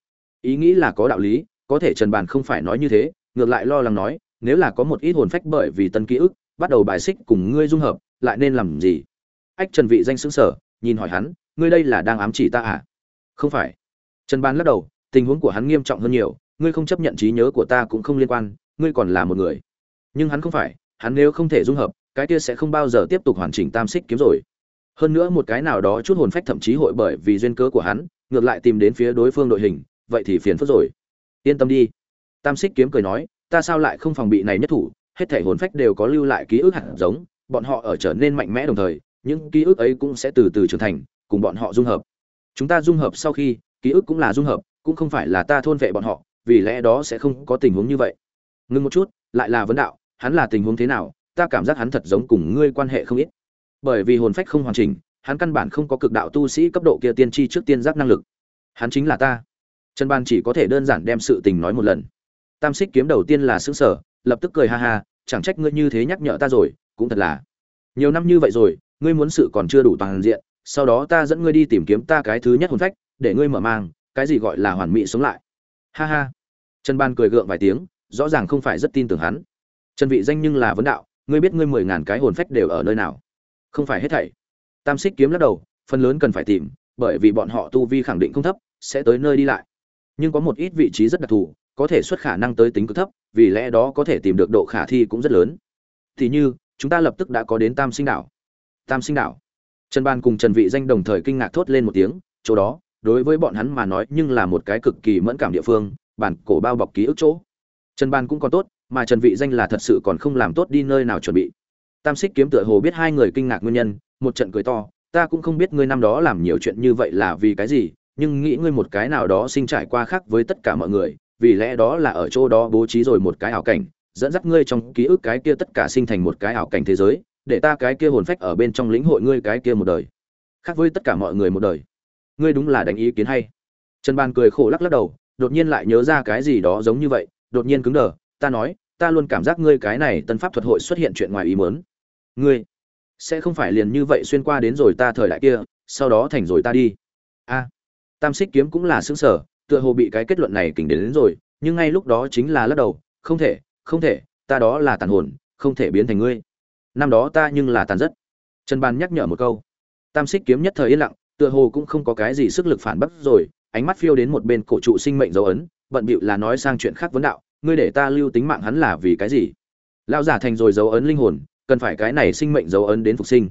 ý nghĩ là có đạo lý, có thể trần bàn không phải nói như thế, ngược lại lo lắng nói, nếu là có một ít hồn phách bởi vì tân ký ức, bắt đầu bài xích cùng ngươi dung hợp, lại nên làm gì? Ách trần vị danh xứng sở nhìn hỏi hắn, ngươi đây là đang ám chỉ ta à? Không phải. Trần bàn lắc đầu, tình huống của hắn nghiêm trọng hơn nhiều, ngươi không chấp nhận trí nhớ của ta cũng không liên quan, ngươi còn là một người. Nhưng hắn không phải, hắn nếu không thể dung hợp, cái kia sẽ không bao giờ tiếp tục hoàn chỉnh tam xích kiếm rồi. Hơn nữa một cái nào đó chút hồn phách thậm chí hội bởi vì duyên cớ của hắn, ngược lại tìm đến phía đối phương đội hình vậy thì phiền phức rồi. Yên tâm đi. Tam xích kiếm cười nói, ta sao lại không phòng bị này nhất thủ? Hết thể hồn phách đều có lưu lại ký ức hạt giống, bọn họ ở trở nên mạnh mẽ đồng thời, những ký ức ấy cũng sẽ từ từ trưởng thành, cùng bọn họ dung hợp. Chúng ta dung hợp sau khi, ký ức cũng là dung hợp, cũng không phải là ta thôn vệ bọn họ, vì lẽ đó sẽ không có tình huống như vậy. Ngưng một chút, lại là vấn đạo, hắn là tình huống thế nào? Ta cảm giác hắn thật giống cùng ngươi quan hệ không ít. Bởi vì hồn phách không hoàn chỉnh, hắn căn bản không có cực đạo tu sĩ cấp độ kia tiên tri trước tiên giác năng lực. Hắn chính là ta trần ban chỉ có thể đơn giản đem sự tình nói một lần. Tam xích kiếm đầu tiên là xứng sở lập tức cười ha ha, chẳng trách ngươi như thế nhắc nhở ta rồi, cũng thật là. Nhiều năm như vậy rồi, ngươi muốn sự còn chưa đủ toàn diện, sau đó ta dẫn ngươi đi tìm kiếm ta cái thứ nhất hồn phách, để ngươi mở mang, cái gì gọi là hoàn mỹ sống lại. Ha ha. Trần ban cười gượng vài tiếng, rõ ràng không phải rất tin tưởng hắn. Trần vị danh nhưng là vấn đạo, ngươi biết ngươi mười ngàn cái hồn phách đều ở nơi nào? Không phải hết thảy. Tam xích kiếm lắc đầu, phần lớn cần phải tìm, bởi vì bọn họ tu vi khẳng định không thấp, sẽ tới nơi đi lại nhưng có một ít vị trí rất đặc thù, có thể xuất khả năng tới tính cực thấp, vì lẽ đó có thể tìm được độ khả thi cũng rất lớn. Thì như, chúng ta lập tức đã có đến tam sinh đảo. Tam sinh đảo. Trần ban cùng trần vị danh đồng thời kinh ngạc thốt lên một tiếng, chỗ đó, đối với bọn hắn mà nói nhưng là một cái cực kỳ mẫn cảm địa phương, bản cổ bao bọc ký ức chỗ. Trần ban cũng còn tốt, mà trần vị danh là thật sự còn không làm tốt đi nơi nào chuẩn bị. Tam xích kiếm tựa hồ biết hai người kinh ngạc nguyên nhân, một trận cười to, ta cũng không biết ngươi năm đó làm nhiều chuyện như vậy là vì cái gì nhưng nghĩ ngươi một cái nào đó sinh trải qua khác với tất cả mọi người, vì lẽ đó là ở chỗ đó bố trí rồi một cái ảo cảnh, dẫn dắt ngươi trong ký ức cái kia tất cả sinh thành một cái ảo cảnh thế giới, để ta cái kia hồn phách ở bên trong lĩnh hội ngươi cái kia một đời. Khác với tất cả mọi người một đời. Ngươi đúng là đánh ý kiến hay. Trần ban cười khổ lắc lắc đầu, đột nhiên lại nhớ ra cái gì đó giống như vậy, đột nhiên cứng đờ, ta nói, ta luôn cảm giác ngươi cái này tân pháp thuật hội xuất hiện chuyện ngoài ý muốn. Ngươi sẽ không phải liền như vậy xuyên qua đến rồi ta thời đại kia, sau đó thành rồi ta đi. A tam xích kiếm cũng là xứng sở tựa hồ bị cái kết luận này kỉnh đến, đến rồi nhưng ngay lúc đó chính là lắc đầu không thể không thể ta đó là tàn hồn không thể biến thành ngươi. Năm đó ta nhưng là tàn rất. Trần ban nhắc nhở một câu. Tam xích kiếm nhất thời yên lặng tựa hồ cũng không có cái gì sức lực phản bác rồi ánh mắt phiêu đến một bên cổ trụ sinh mệnh dấu ấn bận bịu là nói sang chuyện khác vấn đạo ngươi để ta lưu tính mạng hắn là vì cái gì? Lão giả thành rồi dấu ấn linh hồn cần phải cái này sinh mệnh dấu ấn đến phục sinh.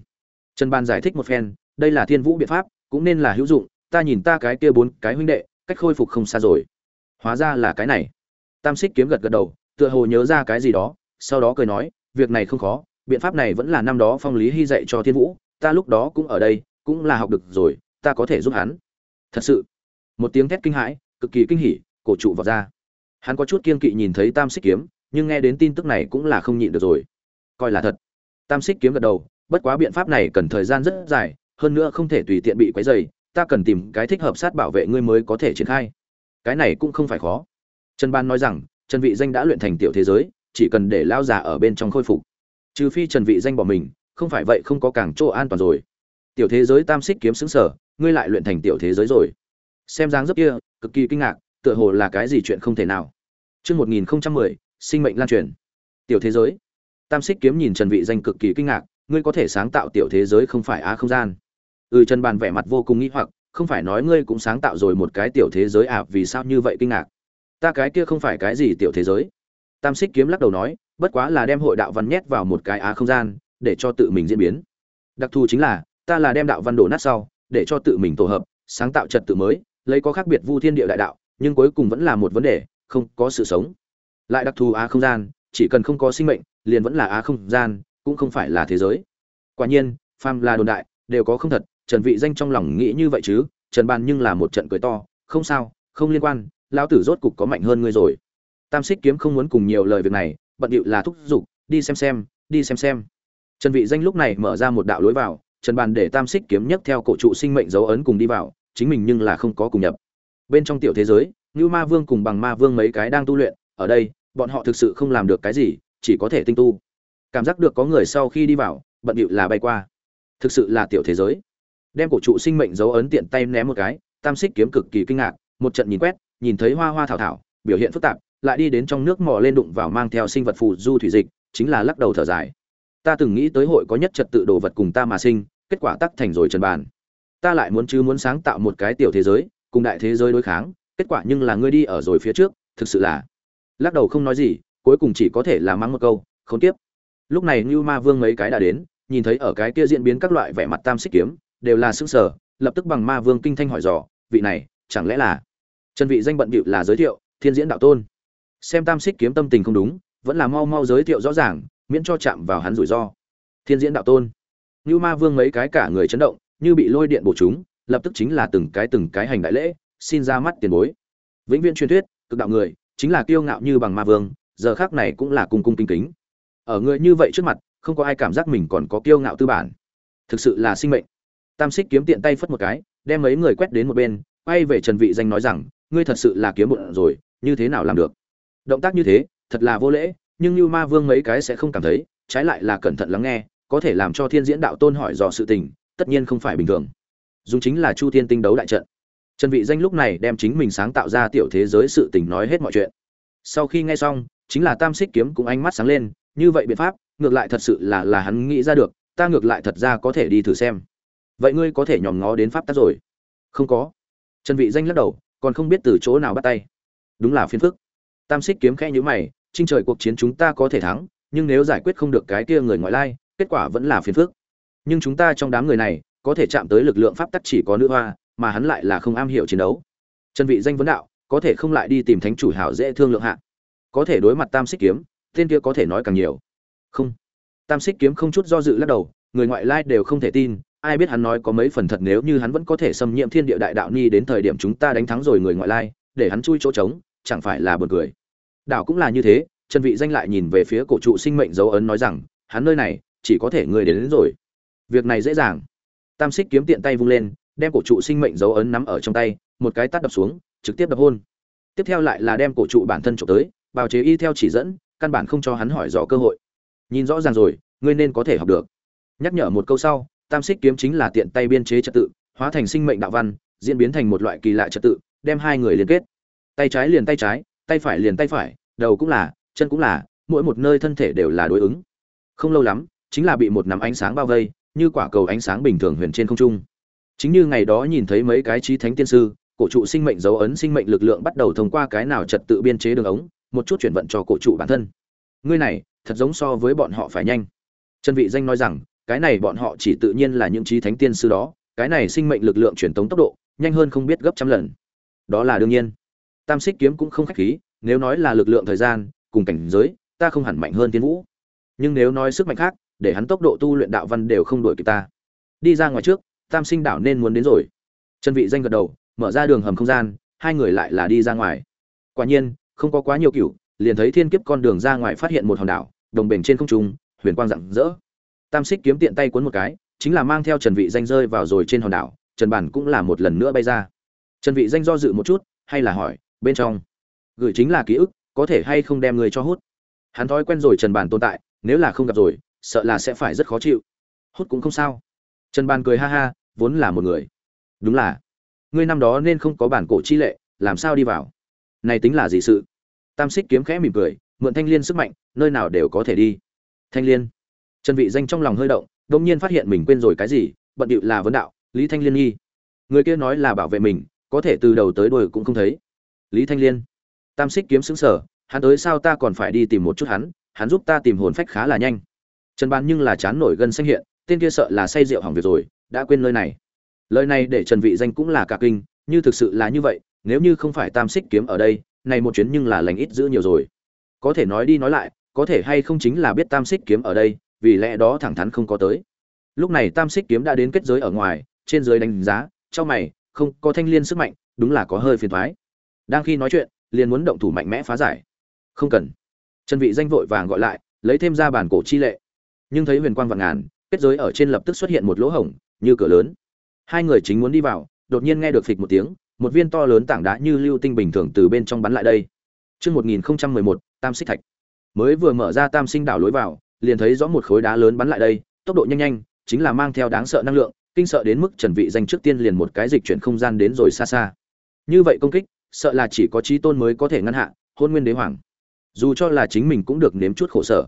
Trần ban giải thích một phen đây là thiên vũ biện pháp cũng nên là hữu dụng ta nhìn ta cái kia bốn cái huynh đệ, cách khôi phục không xa rồi. Hóa ra là cái này. Tam xích kiếm gật gật đầu, tựa hồ nhớ ra cái gì đó, sau đó cười nói, việc này không khó, biện pháp này vẫn là năm đó phong lý hy dạy cho thiên vũ, ta lúc đó cũng ở đây, cũng là học được rồi, ta có thể giúp hắn. Thật sự. Một tiếng thét kinh hãi, cực kỳ kinh hỉ, cổ trụ vào ra. Hắn có chút kiên kỵ nhìn thấy tam xích kiếm, nhưng nghe đến tin tức này cũng là không nhịn được rồi. Coi là thật. Tam xích kiếm gật đầu, bất quá biện pháp này cần thời gian rất dài, hơn nữa không thể tùy tiện bị quấy dày ta cần tìm cái thích hợp sát bảo vệ ngươi mới có thể triển khai cái này cũng không phải khó trần ban nói rằng trần vị danh đã luyện thành tiểu thế giới chỉ cần để lao già ở bên trong khôi phục trừ phi trần vị danh bỏ mình không phải vậy không có càng chỗ an toàn rồi tiểu thế giới tam xích kiếm xứng sở ngươi lại luyện thành tiểu thế giới rồi xem dáng dấp kia cực kỳ kinh ngạc tựa hồ là cái gì chuyện không thể nào Trước 1010, sinh mệnh lan truyền. Tiểu thế giới. Tam xích kiếm nhìn Trần Vị Danh cực kỳ kinh ngạc, ngươi có thể sáng tạo tiểu thế giới không phải á không gian. Ừ Trần Bàn vẻ mặt vô cùng nghi hoặc, không phải nói ngươi cũng sáng tạo rồi một cái tiểu thế giới à, vì sao như vậy kinh ngạc? Ta cái kia không phải cái gì tiểu thế giới. Tam xích kiếm lắc đầu nói, bất quá là đem hội đạo văn nhét vào một cái á không gian, để cho tự mình diễn biến. Đặc thù chính là, ta là đem đạo văn đổ nát sau, để cho tự mình tổ hợp, sáng tạo trật tự mới, lấy có khác biệt vu thiên địa đại đạo, nhưng cuối cùng vẫn là một vấn đề, không có sự sống lại đặc thù á không gian chỉ cần không có sinh mệnh liền vẫn là á không gian cũng không phải là thế giới quả nhiên phàm là đồn đại đều có không thật trần vị danh trong lòng nghĩ như vậy chứ, trần bàn nhưng là một trận cười to, không sao, không liên quan, lão tử rốt cục có mạnh hơn ngươi rồi. Tam xích kiếm không muốn cùng nhiều lời việc này, bận điệu là thúc giục, đi xem xem, đi xem xem. Trần vị danh lúc này mở ra một đạo lối vào, trần bàn để tam xích kiếm nhấc theo cổ trụ sinh mệnh dấu ấn cùng đi vào, chính mình nhưng là không có cùng nhập. Bên trong tiểu thế giới như ma vương cùng bằng ma vương mấy cái đang tu luyện, ở đây, bọn họ thực sự không làm được cái gì, chỉ có thể tinh tu. Cảm giác được có người sau khi đi vào, bận điệu là bay qua. Thực sự là tiểu thế giới đem cổ trụ sinh mệnh dấu ấn tiện tay ném một cái, tam xích kiếm cực kỳ kinh ngạc, một trận nhìn quét, nhìn thấy hoa hoa thảo thảo, biểu hiện phức tạp, lại đi đến trong nước mò lên đụng vào mang theo sinh vật phù du thủy dịch, chính là lắc đầu thở dài. Ta từng nghĩ tới hội có nhất trật tự đồ vật cùng ta mà sinh, kết quả tắc thành rồi trần bàn. Ta lại muốn chứ muốn sáng tạo một cái tiểu thế giới, cùng đại thế giới đối kháng, kết quả nhưng là ngươi đi ở rồi phía trước, thực sự là lắc đầu không nói gì, cuối cùng chỉ có thể là mắng một câu không tiếp lúc này như ma vương mấy cái đã đến, nhìn thấy ở cái kia diễn biến các loại vẻ mặt tam xích kiếm đều là sững sở, lập tức bằng ma vương kinh thanh hỏi dò, vị này, chẳng lẽ là? Chân vị danh bận bịu là giới thiệu, thiên diễn đạo tôn. Xem tam xích kiếm tâm tình không đúng, vẫn là mau mau giới thiệu rõ ràng, miễn cho chạm vào hắn rủi ro. Thiên diễn đạo tôn. Như ma vương mấy cái cả người chấn động, như bị lôi điện bổ chúng, lập tức chính là từng cái từng cái hành đại lễ, xin ra mắt tiền bối. Vĩnh viễn truyền thuyết, cực đạo người, chính là kiêu ngạo như bằng ma vương, giờ khác này cũng là cung cung kính kính. Ở người như vậy trước mặt, không có ai cảm giác mình còn có kiêu ngạo tư bản. Thực sự là sinh mệnh tam xích kiếm tiện tay phất một cái, đem mấy người quét đến một bên, quay về trần vị danh nói rằng, ngươi thật sự là kiếm bụng rồi, như thế nào làm được? Động tác như thế, thật là vô lễ, nhưng như ma vương mấy cái sẽ không cảm thấy, trái lại là cẩn thận lắng nghe, có thể làm cho thiên diễn đạo tôn hỏi dò sự tình, tất nhiên không phải bình thường. Dùng chính là chu thiên tinh đấu đại trận. Trần vị danh lúc này đem chính mình sáng tạo ra tiểu thế giới sự tình nói hết mọi chuyện. Sau khi nghe xong, chính là tam xích kiếm cũng ánh mắt sáng lên, như vậy biện pháp, ngược lại thật sự là là hắn nghĩ ra được, ta ngược lại thật ra có thể đi thử xem vậy ngươi có thể nhòm ngó đến pháp tắc rồi? Không có. Trần vị danh lắc đầu, còn không biết từ chỗ nào bắt tay. Đúng là phiền phức. Tam xích kiếm khẽ nhíu mày trinh trời cuộc chiến chúng ta có thể thắng, nhưng nếu giải quyết không được cái kia người ngoại lai, kết quả vẫn là phiền phức. Nhưng chúng ta trong đám người này, có thể chạm tới lực lượng pháp tắc chỉ có nữ hoa, mà hắn lại là không am hiểu chiến đấu. Trần vị danh vấn đạo, có thể không lại đi tìm thánh chủ hảo dễ thương lượng hạ. Có thể đối mặt tam xích kiếm, tên kia có thể nói càng nhiều. Không. Tam xích kiếm không chút do dự lắc đầu, người ngoại lai đều không thể tin ai biết hắn nói có mấy phần thật nếu như hắn vẫn có thể xâm nhiễm thiên địa đại đạo ni đến thời điểm chúng ta đánh thắng rồi người ngoại lai để hắn chui chỗ trống chẳng phải là buồn cười. Đảo cũng là như thế trần vị danh lại nhìn về phía cổ trụ sinh mệnh dấu ấn nói rằng hắn nơi này chỉ có thể người đến, đến rồi. Việc này dễ dàng. Tam xích kiếm tiện tay vung lên đem cổ trụ sinh mệnh dấu ấn nắm ở trong tay một cái tát đập xuống trực tiếp đập hôn. Tiếp theo lại là đem cổ trụ bản thân trộm tới bào chế y theo chỉ dẫn căn bản không cho hắn hỏi rõ cơ hội. Nhìn rõ ràng rồi ngươi nên có thể học được. Nhắc nhở một câu sau tam xích kiếm chính là tiện tay biên chế trật tự, hóa thành sinh mệnh đạo văn, diễn biến thành một loại kỳ lạ trật tự, đem hai người liên kết. Tay trái liền tay trái, tay phải liền tay phải, đầu cũng là, chân cũng là, mỗi một nơi thân thể đều là đối ứng. Không lâu lắm, chính là bị một nắm ánh sáng bao vây, như quả cầu ánh sáng bình thường huyền trên không trung. Chính như ngày đó nhìn thấy mấy cái trí thánh tiên sư, cổ trụ sinh mệnh dấu ấn sinh mệnh lực lượng bắt đầu thông qua cái nào trật tự biên chế đường ống, một chút chuyển vận cho cổ trụ bản thân. Ngươi này, thật giống so với bọn họ phải nhanh. Trần vị danh nói rằng cái này bọn họ chỉ tự nhiên là những trí thánh tiên sư đó, cái này sinh mệnh lực lượng truyền tống tốc độ, nhanh hơn không biết gấp trăm lần. Đó là đương nhiên. Tam xích kiếm cũng không khách khí, nếu nói là lực lượng thời gian, cùng cảnh giới, ta không hẳn mạnh hơn tiên vũ. Nhưng nếu nói sức mạnh khác, để hắn tốc độ tu luyện đạo văn đều không đuổi kịp ta. Đi ra ngoài trước, tam sinh đảo nên muốn đến rồi. Chân vị danh gật đầu, mở ra đường hầm không gian, hai người lại là đi ra ngoài. Quả nhiên, không có quá nhiều cửu liền thấy thiên kiếp con đường ra ngoài phát hiện một hòn đảo, đồng bền trên không trung, huyền quang rạng rỡ tam xích kiếm tiện tay cuốn một cái, chính là mang theo trần vị danh rơi vào rồi trên hòn đảo, trần bản cũng là một lần nữa bay ra. Trần vị danh do dự một chút, hay là hỏi, bên trong, gửi chính là ký ức, có thể hay không đem người cho hút? Hắn thói quen rồi trần bản tồn tại, nếu là không gặp rồi, sợ là sẽ phải rất khó chịu. Hút cũng không sao. Trần bản cười ha ha, vốn là một người. Đúng là, ngươi năm đó nên không có bản cổ chi lệ, làm sao đi vào? Này tính là gì sự? Tam xích kiếm khẽ mỉm cười, mượn thanh liên sức mạnh, nơi nào đều có thể đi. Thanh liên trần vị danh trong lòng hơi động, đột nhiên phát hiện mình quên rồi cái gì, bận điệu là vấn đạo, lý thanh liên nghi. Người kia nói là bảo vệ mình, có thể từ đầu tới đuôi cũng không thấy. Lý thanh liên, tam xích kiếm sững sờ hắn tới sao ta còn phải đi tìm một chút hắn hắn giúp ta tìm hồn phách khá là nhanh. Trần ban nhưng là chán nổi gân xanh hiện, tên kia sợ là say rượu hỏng việc rồi, đã quên nơi này. Lời này để trần vị danh cũng là cả kinh, như thực sự là như vậy, nếu như không phải tam xích kiếm ở đây, này một chuyến nhưng là lành ít giữ nhiều rồi. Có thể nói đi nói lại, có thể hay không chính là biết tam xích kiếm ở đây vì lẽ đó thẳng thắn không có tới. Lúc này tam xích kiếm đã đến kết giới ở ngoài trên dưới đánh giá cho mày không có thanh liên sức mạnh đúng là có hơi phiền thoái đang khi nói chuyện liền muốn động thủ mạnh mẽ phá giải. Không cần. Trần vị danh vội vàng gọi lại lấy thêm ra bản cổ chi lệ. Nhưng thấy huyền quang vạn ngàn kết giới ở trên lập tức xuất hiện một lỗ hổng như cửa lớn. Hai người chính muốn đi vào đột nhiên nghe được phịch một tiếng một viên to lớn tảng đá như lưu tinh bình thường từ bên trong bắn lại đây. Chương 1011, Tam Xích Thạch. Mới vừa mở ra Tam Sinh đảo lối vào, liền thấy rõ một khối đá lớn bắn lại đây, tốc độ nhanh nhanh, chính là mang theo đáng sợ năng lượng, kinh sợ đến mức Trần Vị danh trước tiên liền một cái dịch chuyển không gian đến rồi xa xa. Như vậy công kích, sợ là chỉ có chí tôn mới có thể ngăn hạ, Hôn Nguyên Đế Hoàng. Dù cho là chính mình cũng được nếm chút khổ sở.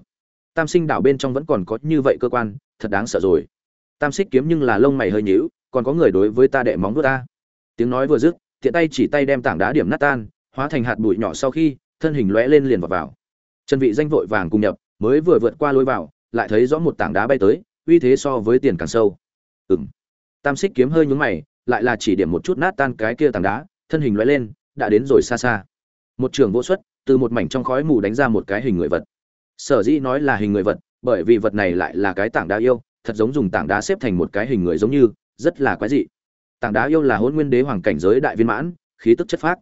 Tam Sinh đảo bên trong vẫn còn có như vậy cơ quan, thật đáng sợ rồi. Tam Xích kiếm nhưng là lông mày hơi nhíu, còn có người đối với ta đệ móng vuốt ta. Tiếng nói vừa dứt, tiện tay chỉ tay đem tảng đá điểm nát tan, hóa thành hạt bụi nhỏ sau khi, thân hình lóe lên liền vào vào. Trần Vị danh vội vàng cùng nhập, mới vừa vượt qua lối vào, lại thấy rõ một tảng đá bay tới, uy thế so với tiền càng sâu. Ừm. Tam Xích kiếm hơi nhướng mày, lại là chỉ điểm một chút nát tan cái kia tảng đá, thân hình lóe lên, đã đến rồi xa xa. Một trường vô xuất, từ một mảnh trong khói mù đánh ra một cái hình người vật. Sở dĩ nói là hình người vật, bởi vì vật này lại là cái tảng đá yêu, thật giống dùng tảng đá xếp thành một cái hình người giống như, rất là quái dị. Tảng đá yêu là Hỗn Nguyên Đế hoàng cảnh giới đại viên mãn, khí tức chất phát.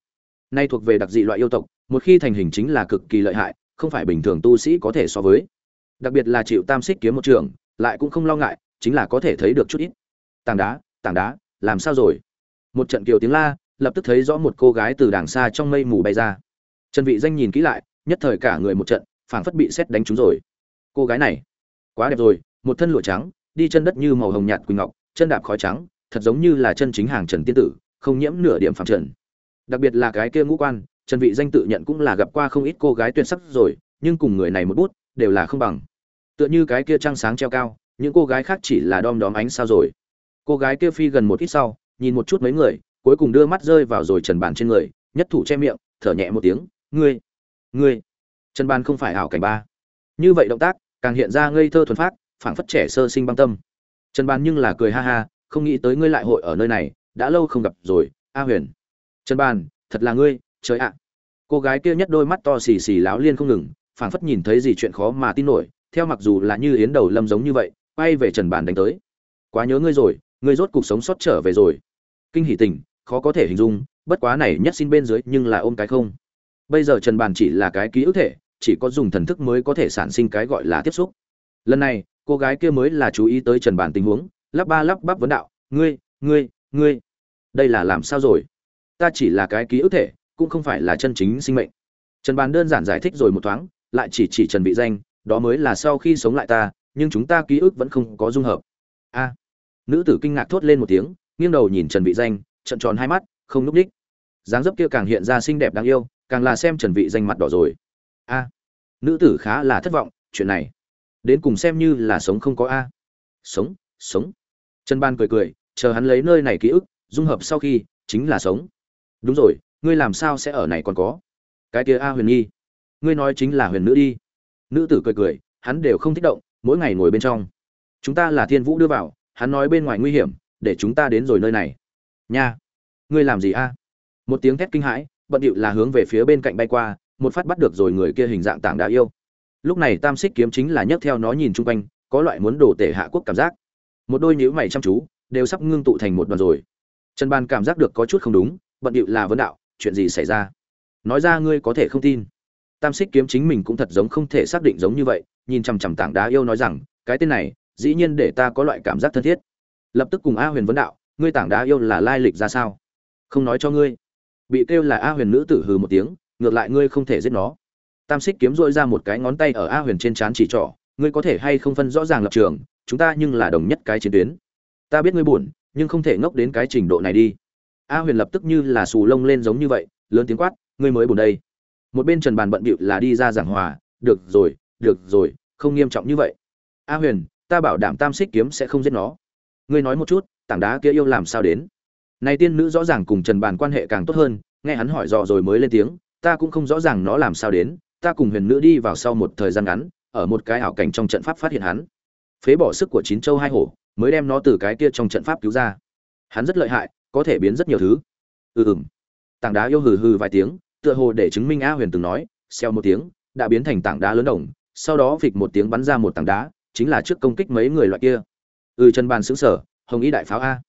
Nay thuộc về đặc dị loại yêu tộc, một khi thành hình chính là cực kỳ lợi hại, không phải bình thường tu sĩ có thể so với. Đặc biệt là chịu tam xích kiếm một trường, lại cũng không lo ngại, chính là có thể thấy được chút ít. Tảng đá tảng đá, làm sao rồi? Một trận kiều tiếng la, lập tức thấy rõ một cô gái từ đàng xa trong mây mù bay ra. Trần vị danh nhìn kỹ lại, nhất thời cả người một trận, phảng phất bị xét đánh trúng rồi. Cô gái này, quá đẹp rồi, một thân lụa trắng, đi chân đất như màu hồng nhạt quỳnh ngọc, chân đạp khói trắng, thật giống như là chân chính hàng trần tiên tử, không nhiễm nửa điểm phạm trần. Đặc biệt là cái kia ngũ quan trần vị danh tự nhận cũng là gặp qua không ít cô gái tuyệt sắc rồi, nhưng cùng người này một bút, đều là không bằng. Tựa như cái kia trăng sáng treo cao, những cô gái khác chỉ là đom đóm ánh sao rồi. Cô gái kia phi gần một ít sau, nhìn một chút mấy người, cuối cùng đưa mắt rơi vào rồi trần bàn trên người, nhất thủ che miệng, thở nhẹ một tiếng, ngươi ngươi, trần bàn không phải ảo cảnh ba. Như vậy động tác, càng hiện ra ngây thơ thuần phát phảng phất trẻ sơ sinh băng tâm. Trần bàn nhưng là cười ha ha, không nghĩ tới ngươi lại hội ở nơi này, đã lâu không gặp rồi, a huyền. Trần bàn thật là ngươi trời ạ. Cô gái kia nhất đôi mắt to xì xì láo liên không ngừng, phảng phất nhìn thấy gì chuyện khó mà tin nổi, theo mặc dù là như yến đầu lâm giống như vậy, quay về trần bàn đánh tới. Quá nhớ ngươi rồi, ngươi rốt cuộc sống sót trở về rồi. Kinh hỷ tình, khó có thể hình dung, bất quá này nhất xin bên dưới nhưng là ôm cái không. Bây giờ trần bàn chỉ là cái ký ức thể, chỉ có dùng thần thức mới có thể sản sinh cái gọi là tiếp xúc. Lần này, cô gái kia mới là chú ý tới trần bàn tình huống, lắp ba lắp bắp vấn đạo, ngươi ngươi ngươi, đây là làm sao rồi? Ta chỉ là cái ký ức thể cũng không phải là chân chính sinh mệnh. Trần bàn đơn giản giải thích rồi một thoáng, lại chỉ chỉ trần vị danh, đó mới là sau khi sống lại ta, nhưng chúng ta ký ức vẫn không có dung hợp. A. Nữ tử kinh ngạc thốt lên một tiếng, nghiêng đầu nhìn trần vị danh trận tròn hai mắt, không núp đích dáng dấp kia càng hiện ra xinh đẹp đáng yêu, càng là xem trần vị danh mặt đỏ rồi. A. Nữ tử khá là thất vọng, chuyện này, đến cùng xem như là sống không có a. Sống sống. Trần ban cười cười, chờ hắn lấy nơi này ký ức, dung hợp sau khi, chính là sống. Đúng rồi ngươi làm sao sẽ ở này còn có? Cái kia a huyền nhi, ngươi nói chính là huyền nữ đi. Nữ tử cười cười, hắn đều không thích động, mỗi ngày ngồi bên trong. Chúng ta là thiên vũ đưa vào, hắn nói bên ngoài nguy hiểm, để chúng ta đến rồi nơi này. Nha, ngươi làm gì a? Một tiếng thét kinh hãi, bận điệu là hướng về phía bên cạnh bay qua, một phát bắt được rồi người kia hình dạng tảng đã yêu. Lúc này tam xích kiếm chính là nhấc theo nó nhìn chung quanh, có loại muốn đổ tể hạ quốc cảm giác. Một đôi nhữ mày chăm chú, đều sắp ngưng tụ thành một đoàn rồi. Trần ban cảm giác được có chút không đúng, bận điệu là vấn đạo chuyện gì xảy ra? Nói ra ngươi có thể không tin. Tam xích kiếm chính mình cũng thật giống không thể xác định giống như vậy, nhìn chằm chằm tảng đá yêu nói rằng, cái tên này, dĩ nhiên để ta có loại cảm giác thân thiết. Lập tức cùng a huyền vấn đạo, ngươi tảng đá yêu là lai lịch ra sao? Không nói cho ngươi. Bị kêu là a huyền nữ tử hừ một tiếng, ngược lại ngươi không thể giết nó. Tam xích kiếm dội ra một cái ngón tay ở a huyền trên trán chỉ trỏ, ngươi có thể hay không phân rõ ràng lập trường, chúng ta nhưng là đồng nhất cái chiến tuyến. Ta biết ngươi buồn, nhưng không thể ngốc đến cái trình độ này đi a huyền lập tức như là xù lông lên giống như vậy, lớn tiếng quát, ngươi mới buồn đây. Một bên trần bàn bận bịu là đi ra giảng hòa, được rồi được rồi, không nghiêm trọng như vậy. A huyền, ta bảo đảm tam xích kiếm sẽ không giết nó. Ngươi nói một chút, tảng đá kia yêu làm sao đến? Này tiên nữ rõ ràng cùng trần bàn quan hệ càng tốt hơn, nghe hắn hỏi dò rồi mới lên tiếng, ta cũng không rõ ràng nó làm sao đến, ta cùng huyền nữ đi vào sau một thời gian ngắn, ở một cái ảo cảnh trong trận pháp phát hiện hắn. Phế bỏ sức của chín châu hai hổ, mới đem nó từ cái kia trong trận pháp cứu ra. Hắn rất lợi hại có thể biến rất nhiều thứ. Ừ ừm. Tảng đá yêu hừ hừ vài tiếng, tựa hồ để chứng minh a huyền từng nói xeo một tiếng, đã biến thành tảng đá lớn đồng, sau đó phịch một tiếng bắn ra một tảng đá, chính là trước công kích mấy người loại kia. Ừ chân bàn xứng sở hồng ý đại pháo a.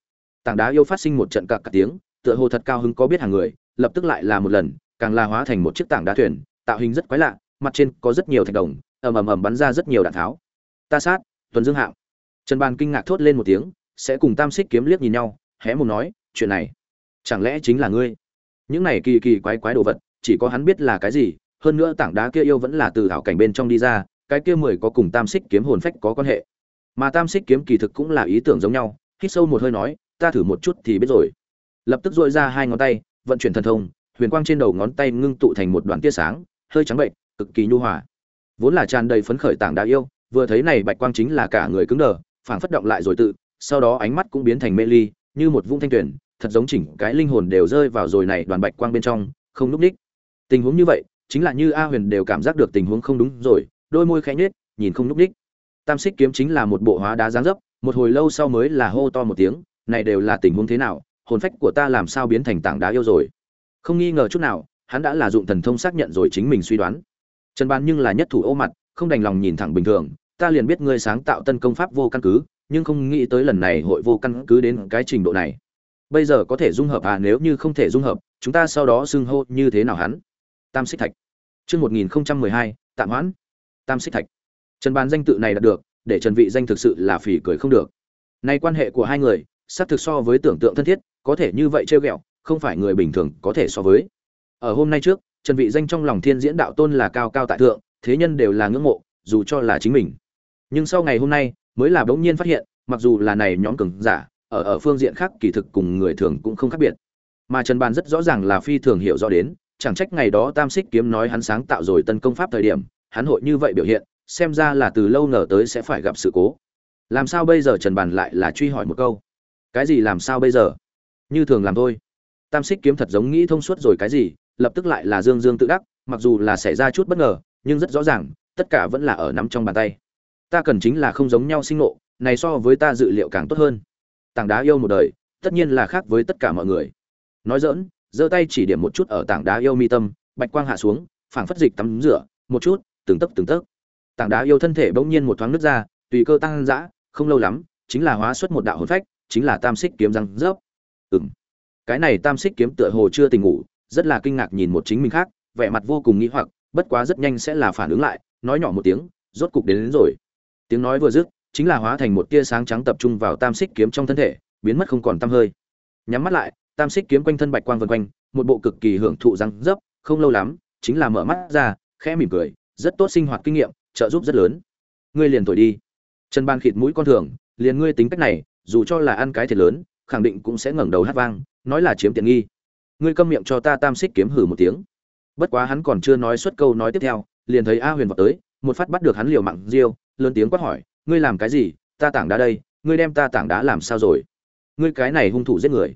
Tảng đá yêu phát sinh một trận cạc cả tiếng, tựa hồ thật cao hứng có biết hàng người, lập tức lại là một lần, càng la hóa thành một chiếc tảng đá thuyền, tạo hình rất quái lạ, mặt trên có rất nhiều thạch đồng, ầm ầm ầm bắn ra rất nhiều đạn tháo. Ta sát, tuần dương hạng trần bàn kinh ngạc thốt lên một tiếng, sẽ cùng tam xích kiếm liếc nhìn nhau, hé mồm nói chuyện này. Chẳng lẽ chính là ngươi? Những này kỳ kỳ quái quái đồ vật, chỉ có hắn biết là cái gì, hơn nữa tảng đá kia yêu vẫn là từ thảo cảnh bên trong đi ra, cái kia mười có cùng tam xích kiếm hồn phách có quan hệ. Mà tam xích kiếm kỳ thực cũng là ý tưởng giống nhau, hít sâu một hơi nói, ta thử một chút thì biết rồi. Lập tức dội ra hai ngón tay, vận chuyển thần thông, huyền quang trên đầu ngón tay ngưng tụ thành một đoàn tia sáng, hơi trắng bệnh cực kỳ nhu hòa. Vốn là tràn đầy phấn khởi tảng đá yêu, vừa thấy này bạch quang chính là cả người cứng đờ, phảng phất động lại rồi tự, sau đó ánh mắt cũng biến thành mê ly, như một vũng thanh tuyển thật giống chỉnh cái linh hồn đều rơi vào rồi này đoàn bạch quang bên trong, không núp ních. Tình huống như vậy, chính là như a huyền đều cảm giác được tình huống không đúng rồi, đôi môi khẽ nhếch, nhìn không núp ních. Tam xích kiếm chính là một bộ hóa đá dáng dấp, một hồi lâu sau mới là hô to một tiếng, này đều là tình huống thế nào, hồn phách của ta làm sao biến thành tảng đá yêu rồi. Không nghi ngờ chút nào, hắn đã là dụng thần thông xác nhận rồi chính mình suy đoán. Trần ban nhưng là nhất thủ ô mặt, không đành lòng nhìn thẳng bình thường, ta liền biết ngươi sáng tạo tân công pháp vô căn cứ, nhưng không nghĩ tới lần này hội vô căn cứ đến cái trình độ này bây giờ có thể dung hợp à nếu như không thể dung hợp, chúng ta sau đó xưng hô như thế nào hắn? Tam xích thạch. Chương một nghìn mười tạm hoãn. Tam xích thạch. Trần bàn danh tự này đạt được, để trần vị danh thực sự là phỉ cười không được. Nay quan hệ của hai người, xác thực so với tưởng tượng thân thiết, có thể như vậy trêu ghẹo, không phải người bình thường có thể so với. Ở hôm nay trước, trần vị danh trong lòng thiên diễn đạo tôn là cao cao tại thượng, thế nhân đều là ngưỡng mộ, dù cho là chính mình. Nhưng sau ngày hôm nay, mới là bỗng nhiên phát hiện, mặc dù là này nhóm cường giả ở ở phương diện khác kỳ thực cùng người thường cũng không khác biệt. Mà trần bàn rất rõ ràng là phi thường hiểu rõ đến, chẳng trách ngày đó tam xích kiếm nói hắn sáng tạo rồi tân công pháp thời điểm, hắn hội như vậy biểu hiện, xem ra là từ lâu ngờ tới sẽ phải gặp sự cố. Làm sao bây giờ trần bàn lại là truy hỏi một câu? Cái gì làm sao bây giờ? Như thường làm thôi. Tam xích kiếm thật giống nghĩ thông suốt rồi cái gì, lập tức lại là dương dương tự đắc, mặc dù là xảy ra chút bất ngờ, nhưng rất rõ ràng, tất cả vẫn là ở nắm trong bàn tay. Ta cần chính là không giống nhau sinh nộ này so với ta dự liệu càng tốt hơn tảng đá yêu một đời tất nhiên là khác với tất cả mọi người. Nói dỡn giơ tay chỉ điểm một chút ở tảng đá yêu mi tâm bạch quang hạ xuống phảng phất dịch tắm rửa một chút từng tấc từng tấc. Tảng đá yêu thân thể bỗng nhiên một thoáng nứt ra tùy cơ tăng dã không lâu lắm chính là hóa xuất một đạo hồn phách chính là tam xích kiếm răng rớp. Ừm. Cái này tam xích kiếm tựa hồ chưa tỉnh ngủ rất là kinh ngạc nhìn một chính mình khác vẻ mặt vô cùng nghĩ hoặc bất quá rất nhanh sẽ là phản ứng lại nói nhỏ một tiếng rốt cục đến, đến rồi. Tiếng nói vừa dứt chính là hóa thành một tia sáng trắng tập trung vào tam xích kiếm trong thân thể, biến mất không còn tăm hơi. Nhắm mắt lại, tam xích kiếm quanh thân bạch quang vân quanh, một bộ cực kỳ hưởng thụ răng dấp, không lâu lắm, chính là mở mắt ra, khẽ mỉm cười, rất tốt sinh hoạt kinh nghiệm, trợ giúp rất lớn. Ngươi liền thổi đi. Trần ban khịt mũi con thường, liền ngươi tính cách này, dù cho là ăn cái thiệt lớn, khẳng định cũng sẽ ngẩng đầu hát vang, nói là chiếm tiện nghi. Ngươi câm miệng cho ta tam xích kiếm hử một tiếng. Bất quá hắn còn chưa nói xuất câu nói tiếp theo, liền thấy a huyền vào tới, một phát bắt được hắn liều mạng riêu lớn tiếng quát hỏi ngươi làm cái gì, ta tảng đá đây, ngươi đem ta tảng đá làm sao rồi? Ngươi cái này hung thủ giết người.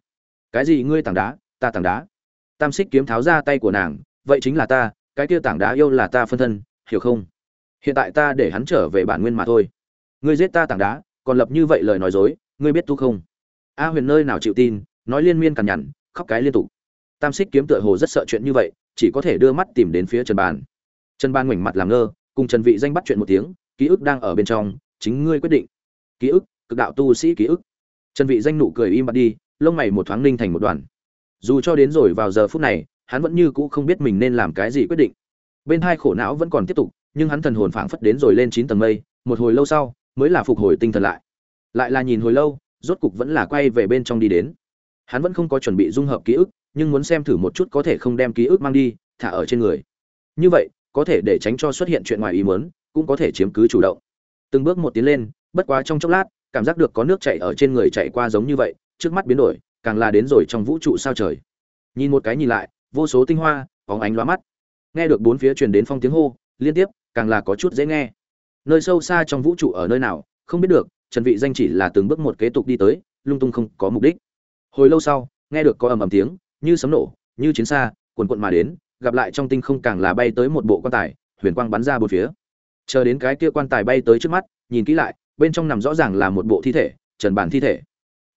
Cái gì ngươi tảng đá, ta tảng đá. Tam xích kiếm tháo ra tay của nàng, vậy chính là ta, cái kia tảng đá yêu là ta phân thân, hiểu không? Hiện tại ta để hắn trở về bản nguyên mà thôi. Ngươi giết ta tảng đá, còn lập như vậy lời nói dối, ngươi biết tu không? A huyền nơi nào chịu tin, nói liên miên cằn nhằn, khóc cái liên tục. Tam xích kiếm tựa hồ rất sợ chuyện như vậy, chỉ có thể đưa mắt tìm đến phía trần bàn. Trần bàn ngoảnh mặt làm ngơ, cùng trần vị danh bắt chuyện một tiếng, ký ức đang ở bên trong chính ngươi quyết định. Ký ức, cực đạo tu sĩ ký ức. Trần vị danh nụ cười im bặt đi, lông mày một thoáng ninh thành một đoàn. Dù cho đến rồi vào giờ phút này, hắn vẫn như cũ không biết mình nên làm cái gì quyết định. Bên hai khổ não vẫn còn tiếp tục, nhưng hắn thần hồn phảng phất đến rồi lên chín tầng mây, một hồi lâu sau, mới là phục hồi tinh thần lại. Lại là nhìn hồi lâu, rốt cục vẫn là quay về bên trong đi đến. Hắn vẫn không có chuẩn bị dung hợp ký ức, nhưng muốn xem thử một chút có thể không đem ký ức mang đi, thả ở trên người. Như vậy, có thể để tránh cho xuất hiện chuyện ngoài ý muốn, cũng có thể chiếm cứ chủ động từng bước một tiến lên, bất quá trong chốc lát, cảm giác được có nước chảy ở trên người chạy qua giống như vậy, trước mắt biến đổi, càng là đến rồi trong vũ trụ sao trời. Nhìn một cái nhìn lại, vô số tinh hoa, bóng ánh lóa mắt. Nghe được bốn phía truyền đến phong tiếng hô, liên tiếp, càng là có chút dễ nghe. Nơi sâu xa trong vũ trụ ở nơi nào, không biết được, trần vị danh chỉ là từng bước một kế tục đi tới, lung tung không có mục đích. Hồi lâu sau, nghe được có ầm ầm tiếng, như sấm nổ, như chiến xa, cuồn cuộn mà đến, gặp lại trong tinh không càng là bay tới một bộ quan tài, huyền quang bắn ra bốn phía chờ đến cái kia quan tài bay tới trước mắt, nhìn kỹ lại, bên trong nằm rõ ràng là một bộ thi thể, trần bản thi thể.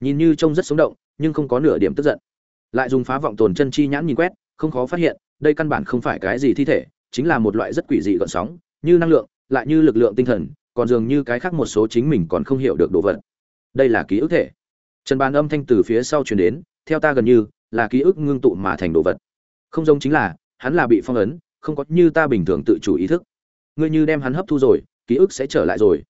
Nhìn như trông rất sống động, nhưng không có nửa điểm tức giận. Lại dùng phá vọng tồn chân chi nhãn nhìn quét, không khó phát hiện, đây căn bản không phải cái gì thi thể, chính là một loại rất quỷ dị gợn sóng, như năng lượng, lại như lực lượng tinh thần, còn dường như cái khác một số chính mình còn không hiểu được đồ vật. Đây là ký ức thể. Trần bàn âm thanh từ phía sau truyền đến, theo ta gần như, là ký ức ngưng tụ mà thành đồ vật. Không giống chính là, hắn là bị phong ấn, không có như ta bình thường tự chủ ý thức ngươi như đem hắn hấp thu rồi, ký ức sẽ trở lại rồi.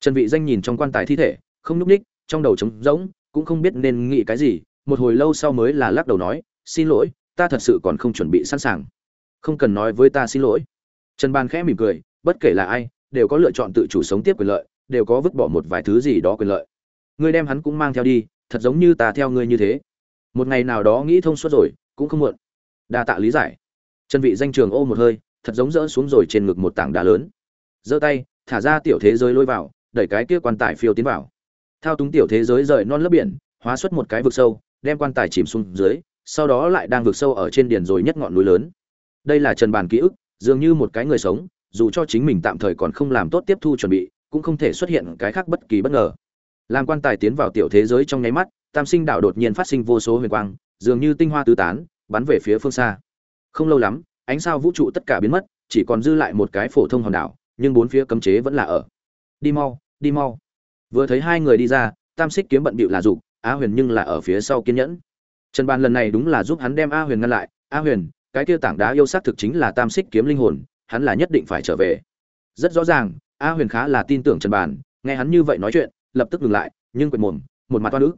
Trần vị danh nhìn trong quan tài thi thể, không nhúc ních trong đầu trống rỗng, cũng không biết nên nghĩ cái gì, một hồi lâu sau mới là lắc đầu nói, xin lỗi, ta thật sự còn không chuẩn bị sẵn sàng. Không cần nói với ta xin lỗi. Trần ban khẽ mỉm cười, bất kể là ai, đều có lựa chọn tự chủ sống tiếp quyền lợi, đều có vứt bỏ một vài thứ gì đó quyền lợi. Ngươi đem hắn cũng mang theo đi, thật giống như ta theo ngươi như thế. Một ngày nào đó nghĩ thông suốt rồi, cũng không muộn. Đa tạ lý giải. Trần vị danh trường ô một hơi thật giống rỡ xuống rồi trên ngực một tảng đá lớn. Giơ tay, thả ra tiểu thế giới lôi vào, đẩy cái kia quan tài phiêu tiến vào. Thao túng tiểu thế giới rời non lớp biển, hóa xuất một cái vực sâu, đem quan tài chìm xuống dưới, sau đó lại đang vực sâu ở trên điền rồi nhất ngọn núi lớn. Đây là trần bàn ký ức, dường như một cái người sống, dù cho chính mình tạm thời còn không làm tốt tiếp thu chuẩn bị, cũng không thể xuất hiện cái khác bất kỳ bất ngờ. Làm quan tài tiến vào tiểu thế giới trong nháy mắt, tam sinh đạo đột nhiên phát sinh vô số huyền quang, dường như tinh hoa tứ tán, bắn về phía phương xa. Không lâu lắm ánh sao vũ trụ tất cả biến mất, chỉ còn dư lại một cái phổ thông hòn đảo, nhưng bốn phía cấm chế vẫn là ở. Đi mau đi mau. Vừa thấy hai người đi ra, tam xích kiếm bận bịu là dục, a huyền nhưng là ở phía sau kiên nhẫn. Trần bàn lần này đúng là giúp hắn đem a huyền ngăn lại. A huyền, cái kia tảng đá yêu sát thực chính là tam xích kiếm linh hồn, hắn là nhất định phải trở về. Rất rõ ràng, a huyền khá là tin tưởng trần bàn, nghe hắn như vậy nói chuyện, lập tức ngừng lại, nhưng quệt mồm, một mặt toan ức.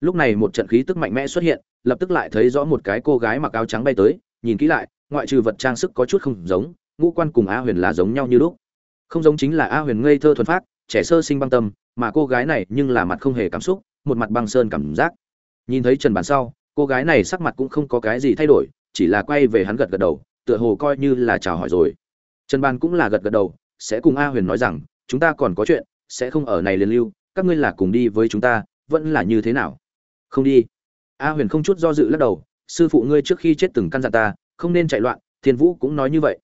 Lúc này một trận khí tức mạnh mẽ xuất hiện, lập tức lại thấy rõ một cái cô gái mặc áo trắng bay tới, nhìn kỹ lại ngoại trừ vật trang sức có chút không giống, ngũ quan cùng a huyền là giống nhau như lúc. Không giống chính là a huyền ngây thơ thuần phát trẻ sơ sinh băng tâm, mà cô gái này nhưng là mặt không hề cảm xúc, một mặt băng sơn cảm giác. Nhìn thấy trần bàn sau, cô gái này sắc mặt cũng không có cái gì thay đổi, chỉ là quay về hắn gật gật đầu, tựa hồ coi như là chào hỏi rồi. Trần bàn cũng là gật gật đầu, sẽ cùng a huyền nói rằng, chúng ta còn có chuyện, sẽ không ở này liền lưu, các ngươi là cùng đi với chúng ta, vẫn là như thế nào? Không đi. A huyền không chút do dự lắc đầu, sư phụ ngươi trước khi chết từng căn dặn ta không nên chạy loạn thiên vũ cũng nói như vậy.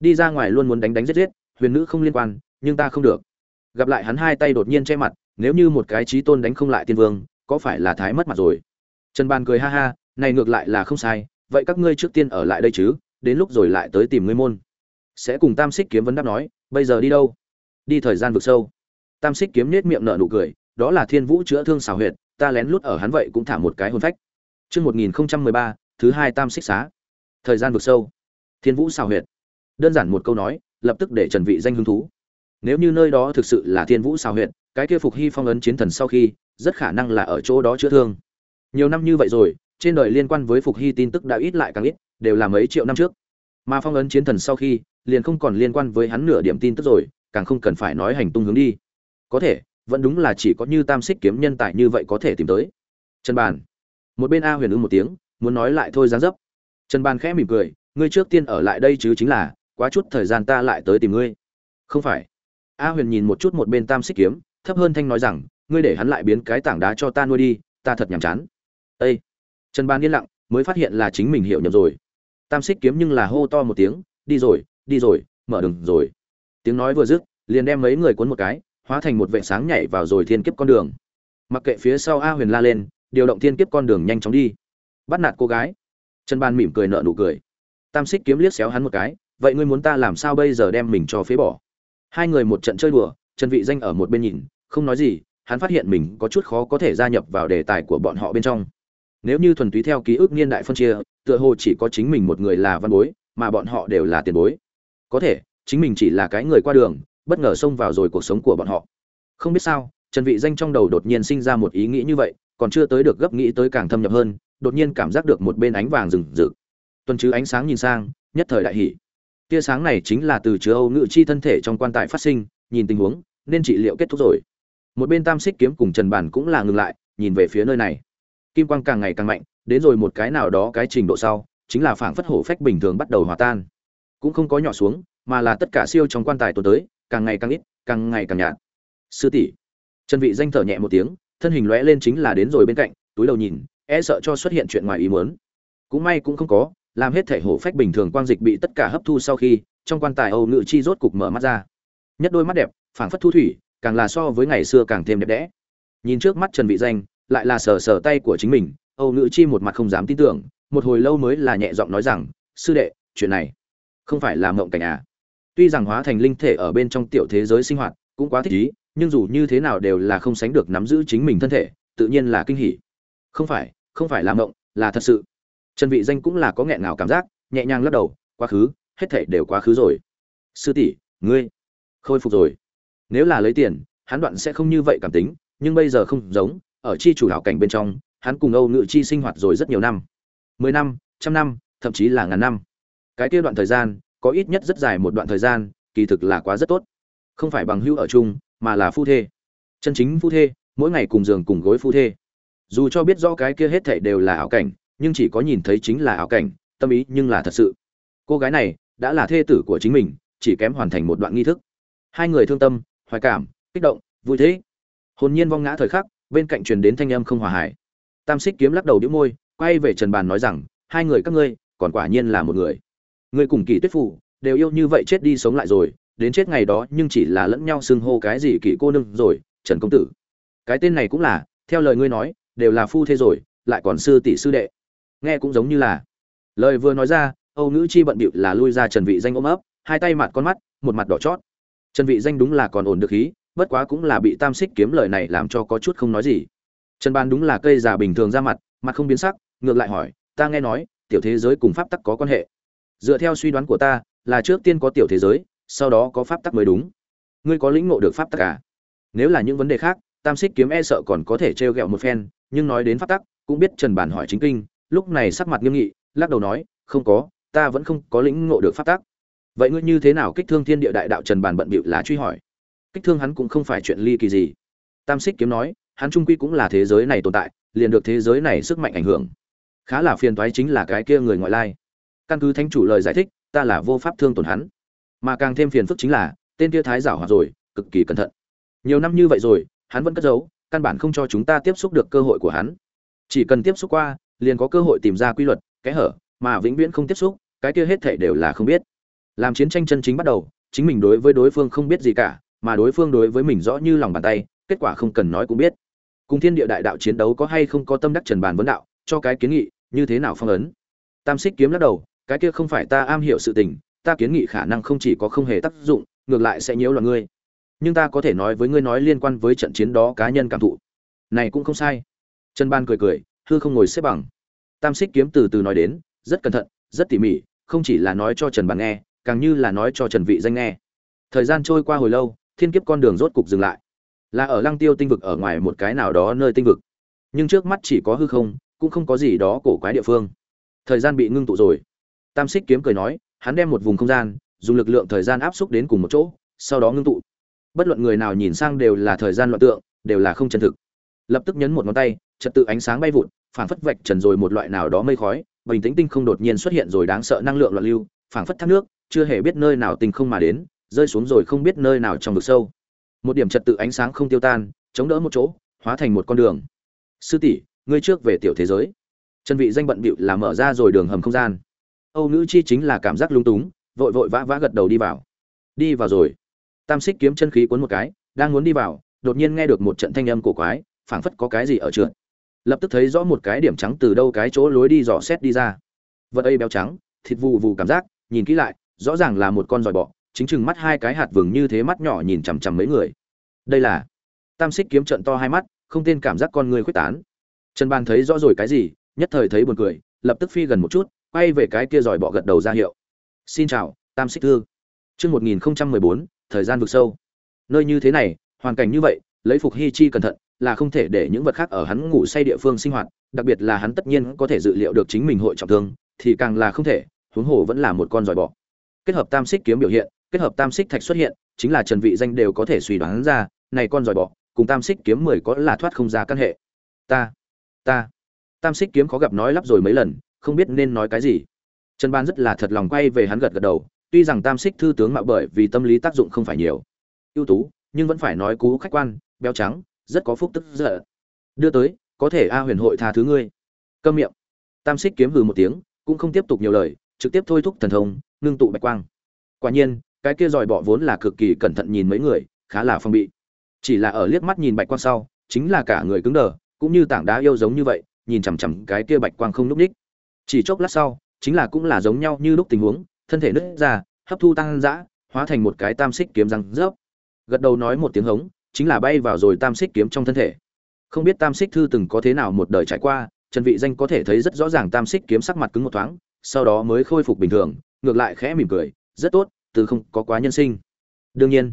Đi ra ngoài luôn muốn đánh đánh giết giết huyền nữ không liên quan nhưng ta không được. Gặp lại hắn hai tay đột nhiên che mặt nếu như một cái trí tôn đánh không lại tiên vương có phải là thái mất mặt rồi? Trần ban cười ha ha này ngược lại là không sai vậy các ngươi trước tiên ở lại đây chứ đến lúc rồi lại tới tìm ngươi môn. Sẽ cùng tam xích kiếm vấn đáp nói bây giờ đi đâu? Đi thời gian vực sâu. Tam xích kiếm nết miệng nở nụ cười đó là thiên vũ chữa thương xào huyệt ta lén lút ở hắn vậy cũng thả một cái hồn phách. Mười 1013, thứ hai tam xích xá. Thời gian vực sâu. Thiên vũ xào huyệt. Đơn giản một câu nói, lập tức để Trần Vị danh hứng thú. Nếu như nơi đó thực sự là Thiên vũ xào huyệt, cái kia phục hy phong ấn chiến thần sau khi, rất khả năng là ở chỗ đó chữa thương. Nhiều năm như vậy rồi, trên đời liên quan với phục hy tin tức đã ít lại càng ít, đều là mấy triệu năm trước. Mà phong ấn chiến thần sau khi, liền không còn liên quan với hắn nửa điểm tin tức rồi, càng không cần phải nói hành tung hướng đi. Có thể, vẫn đúng là chỉ có như tam xích kiếm nhân tài như vậy có thể tìm tới trần bàn một bên a huyền ư một tiếng muốn nói lại thôi dáng dấp trần Ban khẽ mỉm cười, ngươi trước tiên ở lại đây chứ chính là, quá chút thời gian ta lại tới tìm ngươi. Không phải. A huyền nhìn một chút một bên tam xích kiếm, thấp hơn thanh nói rằng, ngươi để hắn lại biến cái tảng đá cho ta nuôi đi, ta thật nhàm chán. Ê. trần Ban yên lặng, mới phát hiện là chính mình hiểu nhầm rồi. Tam xích kiếm nhưng là hô to một tiếng, đi rồi đi rồi, mở đường rồi. Tiếng nói vừa dứt, liền đem mấy người cuốn một cái, hóa thành một vệ sáng nhảy vào rồi thiên kiếp con đường. Mặc kệ phía sau a huyền la lên, điều động thiên kiếp con đường nhanh chóng đi. Bắt nạt cô gái trần ban mỉm cười nợ nụ cười. Tam xích kiếm liếc xéo hắn một cái, vậy ngươi muốn ta làm sao bây giờ đem mình cho phế bỏ? Hai người một trận chơi đùa, trần vị danh ở một bên nhìn, không nói gì, hắn phát hiện mình có chút khó có thể gia nhập vào đề tài của bọn họ bên trong. Nếu như thuần túy theo ký ức niên đại phân chia, tựa hồ chỉ có chính mình một người là văn bối, mà bọn họ đều là tiền bối. Có thể, chính mình chỉ là cái người qua đường, bất ngờ xông vào rồi cuộc sống của bọn họ. Không biết sao, trần vị danh trong đầu đột nhiên sinh ra một ý nghĩ như vậy, còn chưa tới được gấp nghĩ tới càng thâm nhập hơn đột nhiên cảm giác được một bên ánh vàng rừng rực. Tuần chứ ánh sáng nhìn sang, nhất thời đại hỉ. Tia sáng này chính là từ chứa âu ngự chi thân thể trong quan tài phát sinh, nhìn tình huống, nên trị liệu kết thúc rồi. Một bên tam xích kiếm cùng trần bản cũng là ngừng lại, nhìn về phía nơi này. Kim quang càng ngày càng mạnh, đến rồi một cái nào đó cái trình độ sau, chính là phảng phất hổ phách bình thường bắt đầu hòa tan. Cũng không có nhỏ xuống, mà là tất cả siêu trong quan tài tuần tới, càng ngày càng ít, càng ngày càng nhạt. Sư tỷ. Trần vị danh thở nhẹ một tiếng, thân hình lóe lên chính là đến rồi bên cạnh, túi đầu nhìn e sợ cho xuất hiện chuyện ngoài ý muốn. Cũng may cũng không có, làm hết thể hổ phách bình thường quang dịch bị tất cả hấp thu sau khi, trong quan tài âu ngự chi rốt cục mở mắt ra. Nhất đôi mắt đẹp, phảng phất thu thủy, càng là so với ngày xưa càng thêm đẹp đẽ. Nhìn trước mắt trần vị danh, lại là sờ sờ tay của chính mình, âu ngự chi một mặt không dám tin tưởng, một hồi lâu mới là nhẹ giọng nói rằng, sư đệ, chuyện này không phải là mộng cảnh à? Tuy rằng hóa thành linh thể ở bên trong tiểu thế giới sinh hoạt cũng quá thích ý nhưng dù như thế nào đều là không sánh được nắm giữ chính mình thân thể, tự nhiên là kinh hỉ không phải không phải là mộng, là thật sự. Trần vị danh cũng là có nghẹn ngào cảm giác, nhẹ nhàng lắc đầu, quá khứ, hết thảy đều quá khứ rồi. Sư tỷ, ngươi, khôi phục rồi. Nếu là lấy tiền, hắn đoạn sẽ không như vậy cảm tính, nhưng bây giờ không giống, ở chi chủ hảo cảnh bên trong, hắn cùng âu ngự chi sinh hoạt rồi rất nhiều năm. Mười năm, trăm năm, thậm chí là ngàn năm. Cái kia đoạn thời gian, có ít nhất rất dài một đoạn thời gian, kỳ thực là quá rất tốt. Không phải bằng hữu ở chung, mà là phu thê. Chân chính phu thê, mỗi ngày cùng giường cùng gối phu thê dù cho biết rõ cái kia hết thảy đều là ảo cảnh, nhưng chỉ có nhìn thấy chính là ảo cảnh, tâm ý nhưng là thật sự. Cô gái này đã là thê tử của chính mình, chỉ kém hoàn thành một đoạn nghi thức. Hai người thương tâm, hoài cảm, kích động, vui thế. Hồn nhiên vong ngã thời khắc, bên cạnh truyền đến thanh âm không hòa hải tam xích kiếm lắc đầu đĩu môi, quay về trần bàn nói rằng, hai người các ngươi, còn quả nhiên là một người. Ngươi cùng kỳ tuyết phụ đều yêu như vậy chết đi sống lại rồi, đến chết ngày đó nhưng chỉ là lẫn nhau xưng hô cái gì kỵ cô nương rồi, trần công tử. Cái tên này cũng là, theo lời ngươi nói đều là phu thế rồi, lại còn sư tỷ sư đệ. Nghe cũng giống như là. Lời vừa nói ra, âu nữ chi bận bịu là lui ra trần vị danh ôm ấp, hai tay mặt con mắt, một mặt đỏ chót. Trần vị danh đúng là còn ổn được khí, bất quá cũng là bị tam xích kiếm lời này làm cho có chút không nói gì. Trần ban đúng là cây già bình thường ra mặt mặt không biến sắc, ngược lại hỏi, ta nghe nói, tiểu thế giới cùng pháp tắc có quan hệ. Dựa theo suy đoán của ta, là trước tiên có tiểu thế giới, sau đó có pháp tắc mới đúng. Ngươi có lĩnh ngộ được pháp tắc à? nếu là những vấn đề khác tam xích kiếm e sợ còn có thể trêu ghẹo một phen, nhưng nói đến pháp tắc, cũng biết trần bản hỏi chính kinh, lúc này sắc mặt nghiêm nghị, lắc đầu nói, không có, ta vẫn không có lĩnh ngộ được pháp tắc. Vậy ngươi như thế nào kích thương thiên địa đại đạo trần bản bận bịu lá truy hỏi. Kích thương hắn cũng không phải chuyện ly kỳ gì. Tam xích kiếm nói, hắn trung quy cũng là thế giới này tồn tại, liền được thế giới này sức mạnh ảnh hưởng. Khá là phiền toái chính là cái kia người ngoại lai. Căn cứ thánh chủ lời giải thích, ta là vô pháp thương tổn hắn. Mà càng thêm phiền phức chính là, tên kia thái giảo hòa rồi, cực kỳ cẩn thận. Nhiều năm như vậy rồi hắn vẫn cất giấu, căn bản không cho chúng ta tiếp xúc được cơ hội của hắn. Chỉ cần tiếp xúc qua, liền có cơ hội tìm ra quy luật cái hở, mà vĩnh viễn không tiếp xúc, cái kia hết thể đều là không biết. Làm chiến tranh chân chính bắt đầu, chính mình đối với đối phương không biết gì cả, mà đối phương đối với mình rõ như lòng bàn tay, kết quả không cần nói cũng biết. Cùng thiên địa đại đạo chiến đấu có hay không có tâm đắc trần bàn vấn đạo, cho cái kiến nghị, như thế nào phong ấn? Tam xích kiếm lắc đầu, cái kia không phải ta am hiểu sự tình, ta kiến nghị khả năng không chỉ có không hề tác dụng, ngược lại sẽ nhiễu loạn ngươi nhưng ta có thể nói với ngươi nói liên quan với trận chiến đó cá nhân cảm thụ. Này cũng không sai. Trần ban cười cười, hư không ngồi xếp bằng. Tam xích kiếm từ từ nói đến, rất cẩn thận, rất tỉ mỉ, không chỉ là nói cho trần bàn nghe, càng như là nói cho trần vị danh nghe. Thời gian trôi qua hồi lâu, thiên kiếp con đường rốt cục dừng lại. Là ở lăng tiêu tinh vực ở ngoài một cái nào đó nơi tinh vực. Nhưng trước mắt chỉ có hư không, cũng không có gì đó cổ quái địa phương. Thời gian bị ngưng tụ rồi. Tam xích kiếm cười nói, hắn đem một vùng không gian, dùng lực lượng thời gian áp xúc đến cùng một chỗ, sau đó ngưng tụ bất luận người nào nhìn sang đều là thời gian loạn tượng, đều là không chân thực. Lập tức nhấn một ngón tay, trật tự ánh sáng bay vụt, phảng phất vạch trần rồi một loại nào đó mây khói, bình tĩnh tinh không đột nhiên xuất hiện rồi đáng sợ năng lượng loạn lưu, phảng phất thác nước, chưa hề biết nơi nào tinh không mà đến, rơi xuống rồi không biết nơi nào trong vực sâu. Một điểm trật tự ánh sáng không tiêu tan, chống đỡ một chỗ, hóa thành một con đường. Sư tỷ, ngươi trước về tiểu thế giới. Chân vị danh bận bịu là mở ra rồi đường hầm không gian. Âu nữ chi chính là cảm giác lung túng, vội vội vã vã gật đầu đi vào. Đi vào rồi tam xích kiếm chân khí cuốn một cái, đang muốn đi vào, đột nhiên nghe được một trận thanh âm cổ quái, phảng phất có cái gì ở trượt. Lập tức thấy rõ một cái điểm trắng từ đâu cái chỗ lối đi dò xét đi ra. Vật ấy béo trắng, thịt vụ vụ cảm giác, nhìn kỹ lại, rõ ràng là một con giỏi bọ, chính chừng mắt hai cái hạt vừng như thế mắt nhỏ nhìn chằm chằm mấy người. Đây là tam xích kiếm trận to hai mắt, không tên cảm giác con người khuếch tán. Trần ban thấy rõ rồi cái gì, nhất thời thấy buồn cười, lập tức phi gần một chút, quay về cái kia giỏi bọ gật đầu ra hiệu. Xin chào, tam xích thư. Chương một nghìn mười bốn thời gian vực sâu. Nơi như thế này, hoàn cảnh như vậy, lấy phục hy chi cẩn thận là không thể để những vật khác ở hắn ngủ say địa phương sinh hoạt, đặc biệt là hắn tất nhiên có thể dự liệu được chính mình hội trọng thương, thì càng là không thể, huống hồ vẫn là một con giỏi bọ. Kết hợp tam xích kiếm biểu hiện, kết hợp tam xích thạch xuất hiện, chính là trần vị danh đều có thể suy đoán ra, này con giỏi bọ, cùng tam xích kiếm mười có là thoát không ra căn hệ. Ta ta. Tam xích kiếm khó gặp nói lắp rồi mấy lần, không biết nên nói cái gì. Trần ban rất là thật lòng quay về hắn gật gật đầu tuy rằng tam xích thư tướng mạo bởi vì tâm lý tác dụng không phải nhiều, ưu tú, nhưng vẫn phải nói cú khách quan, béo trắng, rất có phúc tức giận đưa tới, có thể a huyền hội tha thứ ngươi. Câm miệng. Tam xích kiếm hừ một tiếng, cũng không tiếp tục nhiều lời, trực tiếp thôi thúc thần thông, ngưng tụ bạch quang. Quả nhiên, cái kia dòi bọ vốn là cực kỳ cẩn thận nhìn mấy người, khá là phong bị. Chỉ là ở liếc mắt nhìn bạch quang sau, chính là cả người cứng đờ, cũng như tảng đá yêu giống như vậy, nhìn chằm chằm cái kia bạch quang không núp ních. Chỉ chốc lát sau, chính là cũng là giống nhau như lúc tình huống thân thể nứt ra hấp thu tăng dã hóa thành một cái tam xích kiếm răng rớp. Gật đầu nói một tiếng hống chính là bay vào rồi tam xích kiếm trong thân thể. Không biết tam xích thư từng có thế nào một đời trải qua trần vị danh có thể thấy rất rõ ràng tam xích kiếm sắc mặt cứng một thoáng sau đó mới khôi phục bình thường ngược lại khẽ mỉm cười rất tốt từ không có quá nhân sinh. Đương nhiên.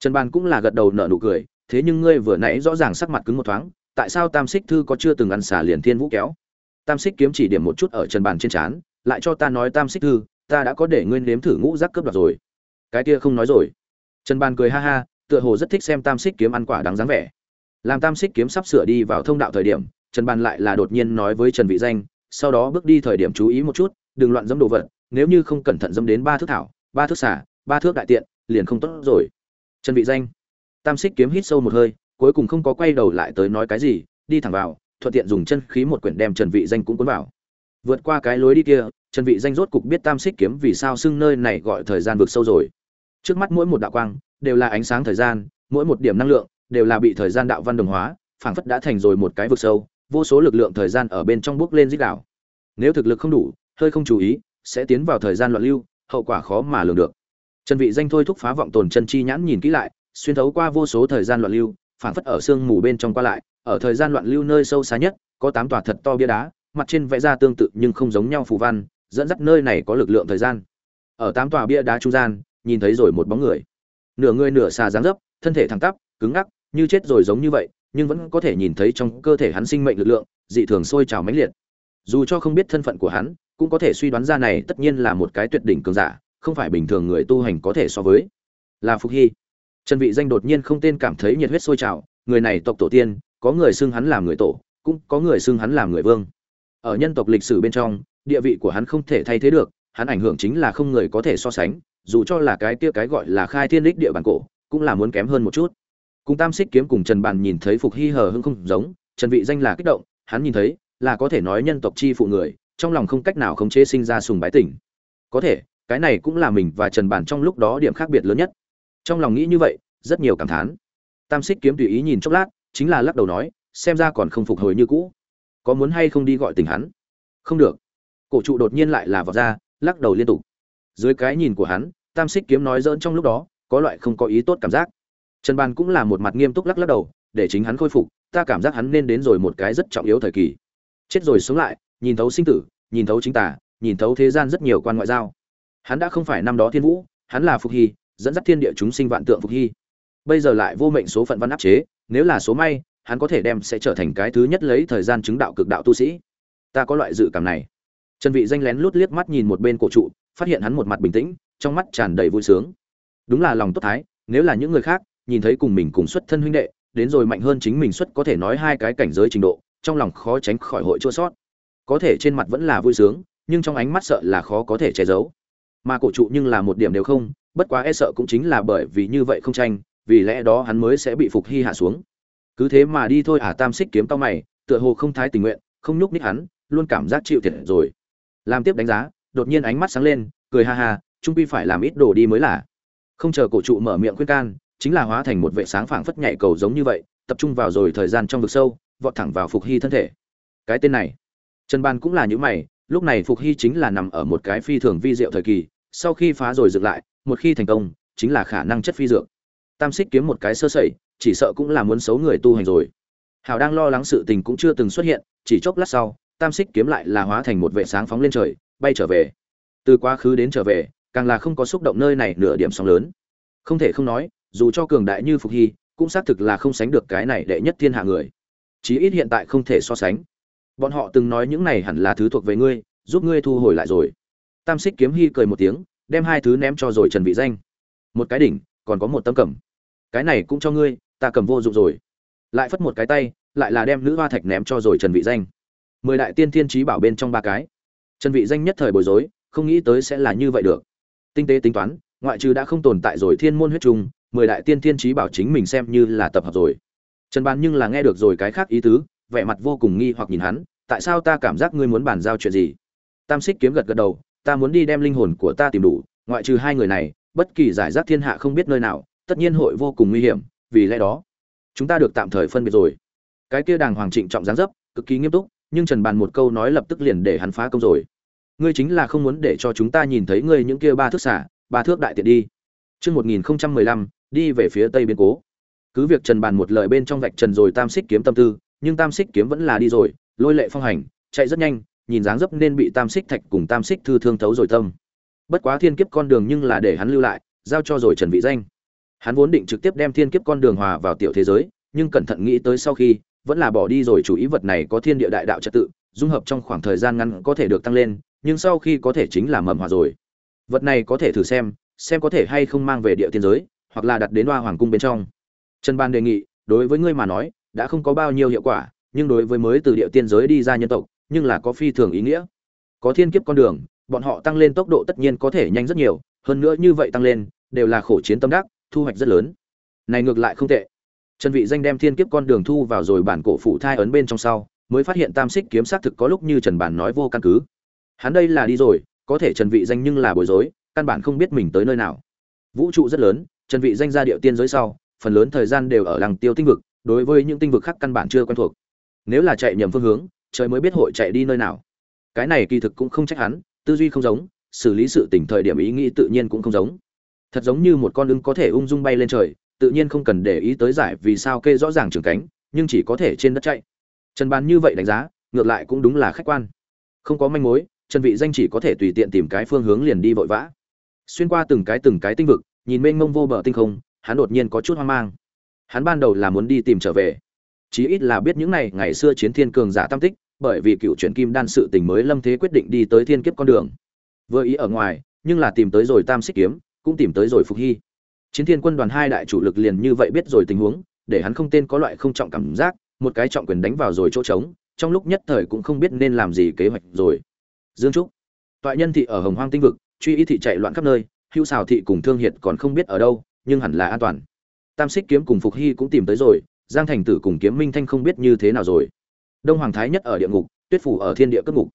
Trần ban cũng là gật đầu nở nụ cười thế nhưng ngươi vừa nãy rõ ràng sắc mặt cứng một thoáng tại sao tam xích thư có chưa từng ăn xả liền thiên vũ kéo? Tam xích kiếm chỉ điểm một chút ở trần bàn trên chán, lại cho ta nói tam xích thư ta đã có để ngươi nếm thử ngũ giác cướp đoạt rồi. Cái kia không nói rồi. Trần bàn cười ha ha, tựa hồ rất thích xem tam xích kiếm ăn quả đáng dáng vẻ. Làm tam xích kiếm sắp sửa đi vào thông đạo thời điểm, trần bàn lại là đột nhiên nói với trần vị danh, sau đó bước đi thời điểm chú ý một chút, đừng loạn dẫm đồ vật, nếu như không cẩn thận dẫm đến ba thước thảo, ba thước xả ba thước đại tiện, liền không tốt rồi. Trần vị danh, tam xích kiếm hít sâu một hơi, cuối cùng không có quay đầu lại tới nói cái gì, đi thẳng vào, thuận tiện dùng chân khí một quyển đem trần vị danh cũng cuốn vào. Vượt qua cái lối đi kia trần vị danh rốt cục biết tam xích kiếm vì sao xưng nơi này gọi thời gian vượt sâu rồi. Trước mắt mỗi một đạo quang đều là ánh sáng thời gian, mỗi một điểm năng lượng đều là bị thời gian đạo văn đồng hóa, phảng phất đã thành rồi một cái vực sâu, vô số lực lượng thời gian ở bên trong bước lên dích đảo nếu thực lực không đủ, hơi không chú ý, sẽ tiến vào thời gian loạn lưu, hậu quả khó mà lường được. Trần vị danh thôi thúc phá vọng tồn chân chi nhãn nhìn kỹ lại, xuyên thấu qua vô số thời gian loạn lưu, phảng phất ở sương mù bên trong qua lại, ở thời gian loạn lưu nơi sâu xa nhất, có tám tòa thật to bia đá, mặt trên vẽ ra tương tự nhưng không giống nhau phù văn dẫn dắt nơi này có lực lượng thời gian. Ở tám tòa bia đá trung gian, nhìn thấy rồi một bóng người. Nửa người nửa xà dáng dấp, thân thể thẳng tắp, cứng ngắc, như chết rồi giống như vậy, nhưng vẫn có thể nhìn thấy trong cơ thể hắn sinh mệnh lực lượng, dị thường sôi trào mãnh liệt. Dù cho không biết thân phận của hắn, cũng có thể suy đoán ra này tất nhiên là một cái tuyệt đỉnh cường giả, không phải bình thường người tu hành có thể so với. Là phục hy. Trần vị danh đột nhiên không tên cảm thấy nhiệt huyết sôi trào, người này tộc tổ tiên, có người xưng hắn làm người tổ, cũng có người xưng hắn làm người vương. Ở nhân tộc lịch sử bên trong địa vị của hắn không thể thay thế được, hắn ảnh hưởng chính là không người có thể so sánh, dù cho là cái kia cái gọi là khai thiên đích địa bản cổ, cũng là muốn kém hơn một chút. Cùng tam xích kiếm cùng trần bàn nhìn thấy phục hy hờ hưng không giống, trần vị danh là kích động, hắn nhìn thấy, là có thể nói nhân tộc chi phụ người, trong lòng không cách nào khống chế sinh ra sùng bái tỉnh có thể, cái này cũng là mình và trần bàn trong lúc đó điểm khác biệt lớn nhất. Trong lòng nghĩ như vậy, rất nhiều cảm thán. Tam xích kiếm tùy ý nhìn chốc lát, chính là lắc đầu nói, xem ra còn không phục hồi như cũ. Có muốn hay không đi gọi tình hắn? Không được cổ trụ đột nhiên lại là vào ra, lắc đầu liên tục. Dưới cái nhìn của hắn, tam xích kiếm nói dỡn trong lúc đó, có loại không có ý tốt cảm giác. Trần bàn cũng là một mặt nghiêm túc lắc lắc đầu, để chính hắn khôi phục, ta cảm giác hắn nên đến rồi một cái rất trọng yếu thời kỳ. Chết rồi sống lại, nhìn thấu sinh tử, nhìn thấu chính tả nhìn thấu thế gian rất nhiều quan ngoại giao. Hắn đã không phải năm đó thiên vũ, hắn là phục hy, dẫn dắt thiên địa chúng sinh vạn tượng phục hy. Bây giờ lại vô mệnh số phận văn áp chế, nếu là số may, hắn có thể đem sẽ trở thành cái thứ nhất lấy thời gian chứng đạo cực đạo tu sĩ. Ta có loại dự cảm này trần vị danh lén lút liếc mắt nhìn một bên cổ trụ, phát hiện hắn một mặt bình tĩnh, trong mắt tràn đầy vui sướng. Đúng là lòng tốt thái, nếu là những người khác, nhìn thấy cùng mình cùng xuất thân huynh đệ, đến rồi mạnh hơn chính mình xuất có thể nói hai cái cảnh giới trình độ, trong lòng khó tránh khỏi hội chua sót. Có thể trên mặt vẫn là vui sướng, nhưng trong ánh mắt sợ là khó có thể che giấu. Mà cổ trụ nhưng là một điểm đều không, bất quá e sợ cũng chính là bởi vì như vậy không tranh, vì lẽ đó hắn mới sẽ bị phục hy hạ xuống. Cứ thế mà đi thôi à tam xích kiếm tao mày, tựa hồ không thái tình nguyện, không nhúc ních hắn, luôn cảm giác chịu thiệt rồi làm tiếp đánh giá, đột nhiên ánh mắt sáng lên, cười ha ha, trung quy phải làm ít đồ đi mới là. Không chờ cổ trụ mở miệng khuyên can, chính là hóa thành một vệ sáng phảng phất nhảy cầu giống như vậy, tập trung vào rồi thời gian trong vực sâu, vọt thẳng vào phục hy thân thể. Cái tên này, trần ban cũng là những mày, lúc này phục hy chính là nằm ở một cái phi thường vi diệu thời kỳ, sau khi phá rồi dựng lại, một khi thành công, chính là khả năng chất phi dược. Tam xích kiếm một cái sơ sẩy, chỉ sợ cũng là muốn xấu người tu hành rồi. Hào đang lo lắng sự tình cũng chưa từng xuất hiện, chỉ chốc lát sau tam xích kiếm lại là hóa thành một vệ sáng phóng lên trời, bay trở về. Từ quá khứ đến trở về, càng là không có xúc động nơi này nửa điểm sóng lớn. Không thể không nói, dù cho cường đại như phục hy, cũng xác thực là không sánh được cái này đệ nhất thiên hạ người. Chí ít hiện tại không thể so sánh. Bọn họ từng nói những này hẳn là thứ thuộc về ngươi, giúp ngươi thu hồi lại rồi. Tam xích kiếm hy cười một tiếng, đem hai thứ ném cho rồi trần vị danh. Một cái đỉnh, còn có một tấm cẩm cái này cũng cho ngươi, ta cầm vô dụng rồi. Lại phất một cái tay, lại là đem nữ hoa thạch ném cho rồi trần vị danh mười đại tiên thiên trí bảo bên trong ba cái. Trần vị danh nhất thời bối rối, không nghĩ tới sẽ là như vậy được. Tinh tế tính toán, ngoại trừ đã không tồn tại rồi thiên môn huyết trùng, mười đại tiên thiên trí bảo chính mình xem như là tập hợp rồi. Trần bàn nhưng là nghe được rồi cái khác ý tứ, vẻ mặt vô cùng nghi hoặc nhìn hắn, tại sao ta cảm giác ngươi muốn bàn giao chuyện gì? Tam xích kiếm gật gật đầu, ta muốn đi đem linh hồn của ta tìm đủ, ngoại trừ hai người này, bất kỳ giải rác thiên hạ không biết nơi nào, tất nhiên hội vô cùng nguy hiểm, vì lẽ đó, chúng ta được tạm thời phân biệt rồi. Cái kia đàng hoàng trịnh trọng giáng dấp, cực kỳ nghiêm túc nhưng trần bàn một câu nói lập tức liền để hắn phá công rồi ngươi chính là không muốn để cho chúng ta nhìn thấy ngươi những kia ba thước xả ba thước đại tiện đi Chương 1015, đi về phía tây biên cố. Cứ việc Trần Bàn một lời bên trong vạch trần rồi Tam Xích kiếm tâm tư, nhưng Tam Xích kiếm vẫn là đi rồi, lôi lệ phong hành, chạy rất nhanh, nhìn dáng dấp nên bị Tam Xích thạch cùng Tam Xích thư thương thấu rồi tâm. Bất quá thiên kiếp con đường nhưng là để hắn lưu lại, giao cho rồi Trần Vị Danh. Hắn vốn định trực tiếp đem thiên kiếp con đường hòa vào tiểu thế giới, nhưng cẩn thận nghĩ tới sau khi, vẫn là bỏ đi rồi chủ ý vật này có thiên địa đại đạo trật tự, dung hợp trong khoảng thời gian ngắn có thể được tăng lên, nhưng sau khi có thể chính là mầm hòa rồi. Vật này có thể thử xem, xem có thể hay không mang về địa tiên giới, hoặc là đặt đến hoa hoàng cung bên trong. Trần Ban đề nghị, đối với ngươi mà nói, đã không có bao nhiêu hiệu quả, nhưng đối với mới từ địa tiên giới đi ra nhân tộc, nhưng là có phi thường ý nghĩa. Có thiên kiếp con đường, bọn họ tăng lên tốc độ tất nhiên có thể nhanh rất nhiều, hơn nữa như vậy tăng lên, đều là khổ chiến tâm đắc, thu hoạch rất lớn. Này ngược lại không tệ. Trần Vị danh đem thiên kiếp con đường thu vào rồi bản cổ phụ thai ấn bên trong sau, mới phát hiện tam xích kiếm xác thực có lúc như Trần Bản nói vô căn cứ. Hắn đây là đi rồi, có thể Trần Vị danh nhưng là bối rối, căn bản không biết mình tới nơi nào. Vũ trụ rất lớn, Trần Vị danh ra điệu tiên giới sau, phần lớn thời gian đều ở lăng tiêu tinh vực, đối với những tinh vực khác căn bản chưa quen thuộc. Nếu là chạy nhầm phương hướng, trời mới biết hội chạy đi nơi nào. Cái này kỳ thực cũng không trách hắn, tư duy không giống, xử lý sự tình thời điểm ý nghĩ tự nhiên cũng không giống. Thật giống như một con ưng có thể ung dung bay lên trời, tự nhiên không cần để ý tới giải vì sao kê rõ ràng trường cánh, nhưng chỉ có thể trên đất chạy. Trần Ban như vậy đánh giá, ngược lại cũng đúng là khách quan. Không có manh mối, Trần Vị danh chỉ có thể tùy tiện tìm cái phương hướng liền đi vội vã. Xuyên qua từng cái từng cái tinh vực, nhìn mênh mông vô bờ tinh không, hắn đột nhiên có chút hoang mang. Hắn ban đầu là muốn đi tìm trở về, chí ít là biết những này ngày xưa chiến thiên cường giả tam tích bởi vì cựu chuyển kim đan sự tình mới lâm thế quyết định đi tới thiên kiếp con đường vừa ý ở ngoài nhưng là tìm tới rồi tam xích kiếm cũng tìm tới rồi phục hy chiến thiên quân đoàn hai đại chủ lực liền như vậy biết rồi tình huống, để hắn không tên có loại không trọng cảm giác, một cái trọng quyền đánh vào rồi chỗ trống, trong lúc nhất thời cũng không biết nên làm gì kế hoạch rồi. Dương trúc, toại nhân thị ở hồng hoang tinh vực, truy ý thị chạy loạn khắp nơi, hữu xào thị cùng thương hiệt còn không biết ở đâu, nhưng hẳn là an toàn. Tam xích kiếm cùng phục hy cũng tìm tới rồi, giang thành tử cùng kiếm minh thanh không biết như thế nào rồi. Đông hoàng thái nhất ở địa ngục, tuyết phủ ở thiên địa Cất ngục.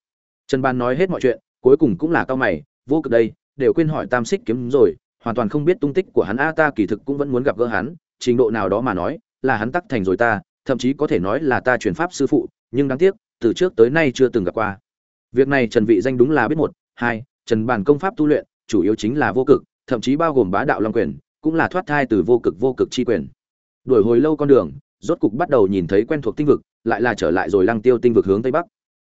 Trần ban nói hết mọi chuyện, cuối cùng cũng là cao mày, vô cực đây, đều quên hỏi tam xích kiếm rồi hoàn toàn không biết tung tích của hắn. A, ta kỳ thực cũng vẫn muốn gặp gỡ hắn, trình độ nào đó mà nói, là hắn tắc thành rồi ta, thậm chí có thể nói là ta truyền pháp sư phụ, nhưng đáng tiếc, từ trước tới nay chưa từng gặp qua. Việc này trần vị danh đúng là biết một, hai, trần bản công pháp tu luyện, chủ yếu chính là vô cực, thậm chí bao gồm bá đạo long quyền, cũng là thoát thai từ vô cực vô cực chi quyền. Đuổi hồi lâu con đường, rốt cục bắt đầu nhìn thấy quen thuộc tinh vực, lại là trở lại rồi lăng tiêu tinh vực hướng tây bắc.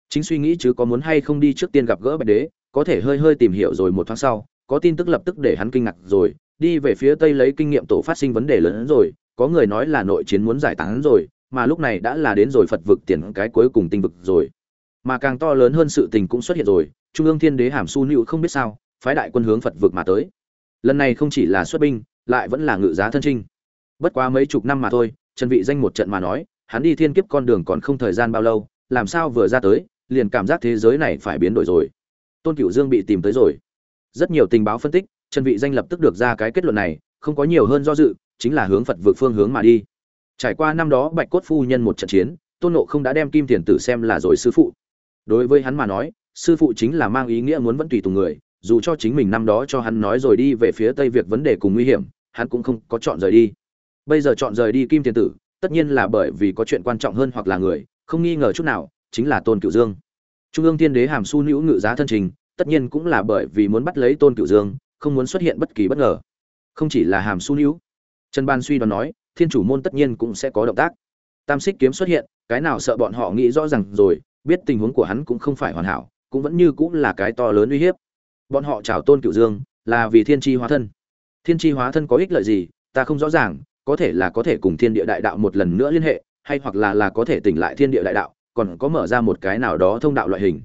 Chính suy nghĩ chứ có muốn hay không đi trước tiên gặp gỡ bạch đế, có thể hơi hơi tìm hiểu rồi một tháng sau có tin tức lập tức để hắn kinh ngạc rồi, đi về phía tây lấy kinh nghiệm tổ phát sinh vấn đề lớn hơn rồi, có người nói là nội chiến muốn giải tán rồi, mà lúc này đã là đến rồi phật vực tiền cái cuối cùng tinh vực rồi. Mà càng to lớn hơn sự tình cũng xuất hiện rồi, trung ương thiên đế hàm su nữu không biết sao, phái đại quân hướng phật vực mà tới. Lần này không chỉ là xuất binh, lại vẫn là ngự giá thân trinh. Bất quá mấy chục năm mà thôi, trần vị danh một trận mà nói, hắn đi thiên kiếp con đường còn không thời gian bao lâu, làm sao vừa ra tới, liền cảm giác thế giới này phải biến đổi rồi. Tôn cửu dương bị tìm tới rồi rất nhiều tình báo phân tích, trần vị danh lập tức được ra cái kết luận này, không có nhiều hơn do dự, chính là hướng phật vượt phương hướng mà đi. Trải qua năm đó bạch cốt phu nhân một trận chiến, tôn nộ không đã đem kim tiền tử xem là rồi sư phụ. Đối với hắn mà nói, sư phụ chính là mang ý nghĩa muốn vẫn tùy tùng người, dù cho chính mình năm đó cho hắn nói rồi đi về phía tây việc vấn đề cùng nguy hiểm, hắn cũng không có chọn rời đi. Bây giờ chọn rời đi kim tiền tử, tất nhiên là bởi vì có chuyện quan trọng hơn hoặc là người, không nghi ngờ chút nào, chính là tôn cửu dương. Trung ương thiên đế hàm su nữ ngự giá thân trình tất nhiên cũng là bởi vì muốn bắt lấy tôn cửu dương, không muốn xuất hiện bất kỳ bất ngờ. Không chỉ là hàm su nữ trần ban suy đoán nói, thiên chủ môn tất nhiên cũng sẽ có động tác. Tam xích kiếm xuất hiện, cái nào sợ bọn họ nghĩ rõ ràng rồi, biết tình huống của hắn cũng không phải hoàn hảo, cũng vẫn như cũng là cái to lớn uy hiếp. Bọn họ chào tôn cửu dương, là vì thiên tri hóa thân. Thiên tri hóa thân có ích lợi gì, ta không rõ ràng, có thể là có thể cùng thiên địa đại đạo một lần nữa liên hệ, hay hoặc là là có thể tỉnh lại thiên địa đại đạo, còn có mở ra một cái nào đó thông đạo loại hình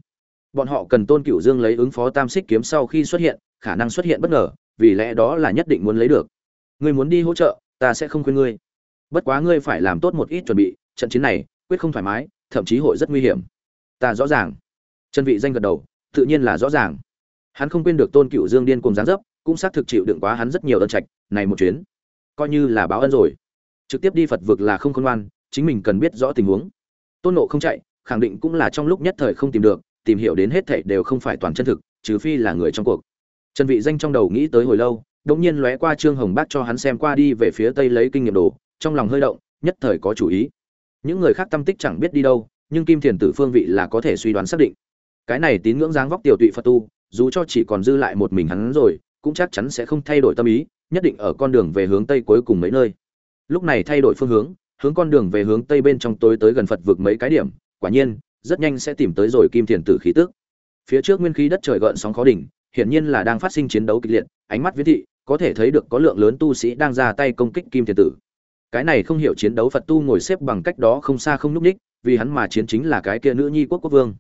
bọn họ cần tôn cửu dương lấy ứng phó tam xích kiếm sau khi xuất hiện, khả năng xuất hiện bất ngờ, vì lẽ đó là nhất định muốn lấy được. Ngươi muốn đi hỗ trợ, ta sẽ không khuyên ngươi. Bất quá ngươi phải làm tốt một ít chuẩn bị, trận chiến này, quyết không thoải mái, thậm chí hội rất nguy hiểm. Ta rõ ràng. Chân vị danh gật đầu, tự nhiên là rõ ràng. Hắn không quên được tôn cửu dương điên cùng gián dấp, cũng xác thực chịu đựng quá hắn rất nhiều ân trạch, này một chuyến, coi như là báo ân rồi. Trực tiếp đi phật vực là không khôn ngoan, chính mình cần biết rõ tình huống. Tôn nộ không chạy, khẳng định cũng là trong lúc nhất thời không tìm được tìm hiểu đến hết thảy đều không phải toàn chân thực, trừ phi là người trong cuộc. Trần vị danh trong đầu nghĩ tới hồi lâu đống nhiên lóe qua trương hồng bác cho hắn xem qua đi về phía tây lấy kinh nghiệm đồ, trong lòng hơi động, nhất thời có chủ ý. Những người khác tâm tích chẳng biết đi đâu, nhưng kim thiền tử phương vị là có thể suy đoán xác định. Cái này tín ngưỡng dáng vóc tiểu tụy phật tu, dù cho chỉ còn dư lại một mình hắn rồi, cũng chắc chắn sẽ không thay đổi tâm ý, nhất định ở con đường về hướng tây cuối cùng mấy nơi. Lúc này thay đổi phương hướng hướng con đường về hướng tây bên trong tối tới gần phật vực mấy cái điểm, quả nhiên rất nhanh sẽ tìm tới rồi kim thiền tử khí tức. Phía trước nguyên khí đất trời gợn sóng khó đỉnh, hiển nhiên là đang phát sinh chiến đấu kịch liệt, ánh mắt viễn thị, có thể thấy được có lượng lớn tu sĩ đang ra tay công kích kim thiền tử. Cái này không hiểu chiến đấu phật tu ngồi xếp bằng cách đó không xa không núp ních vì hắn mà chiến chính là cái kia nữ nhi quốc quốc vương.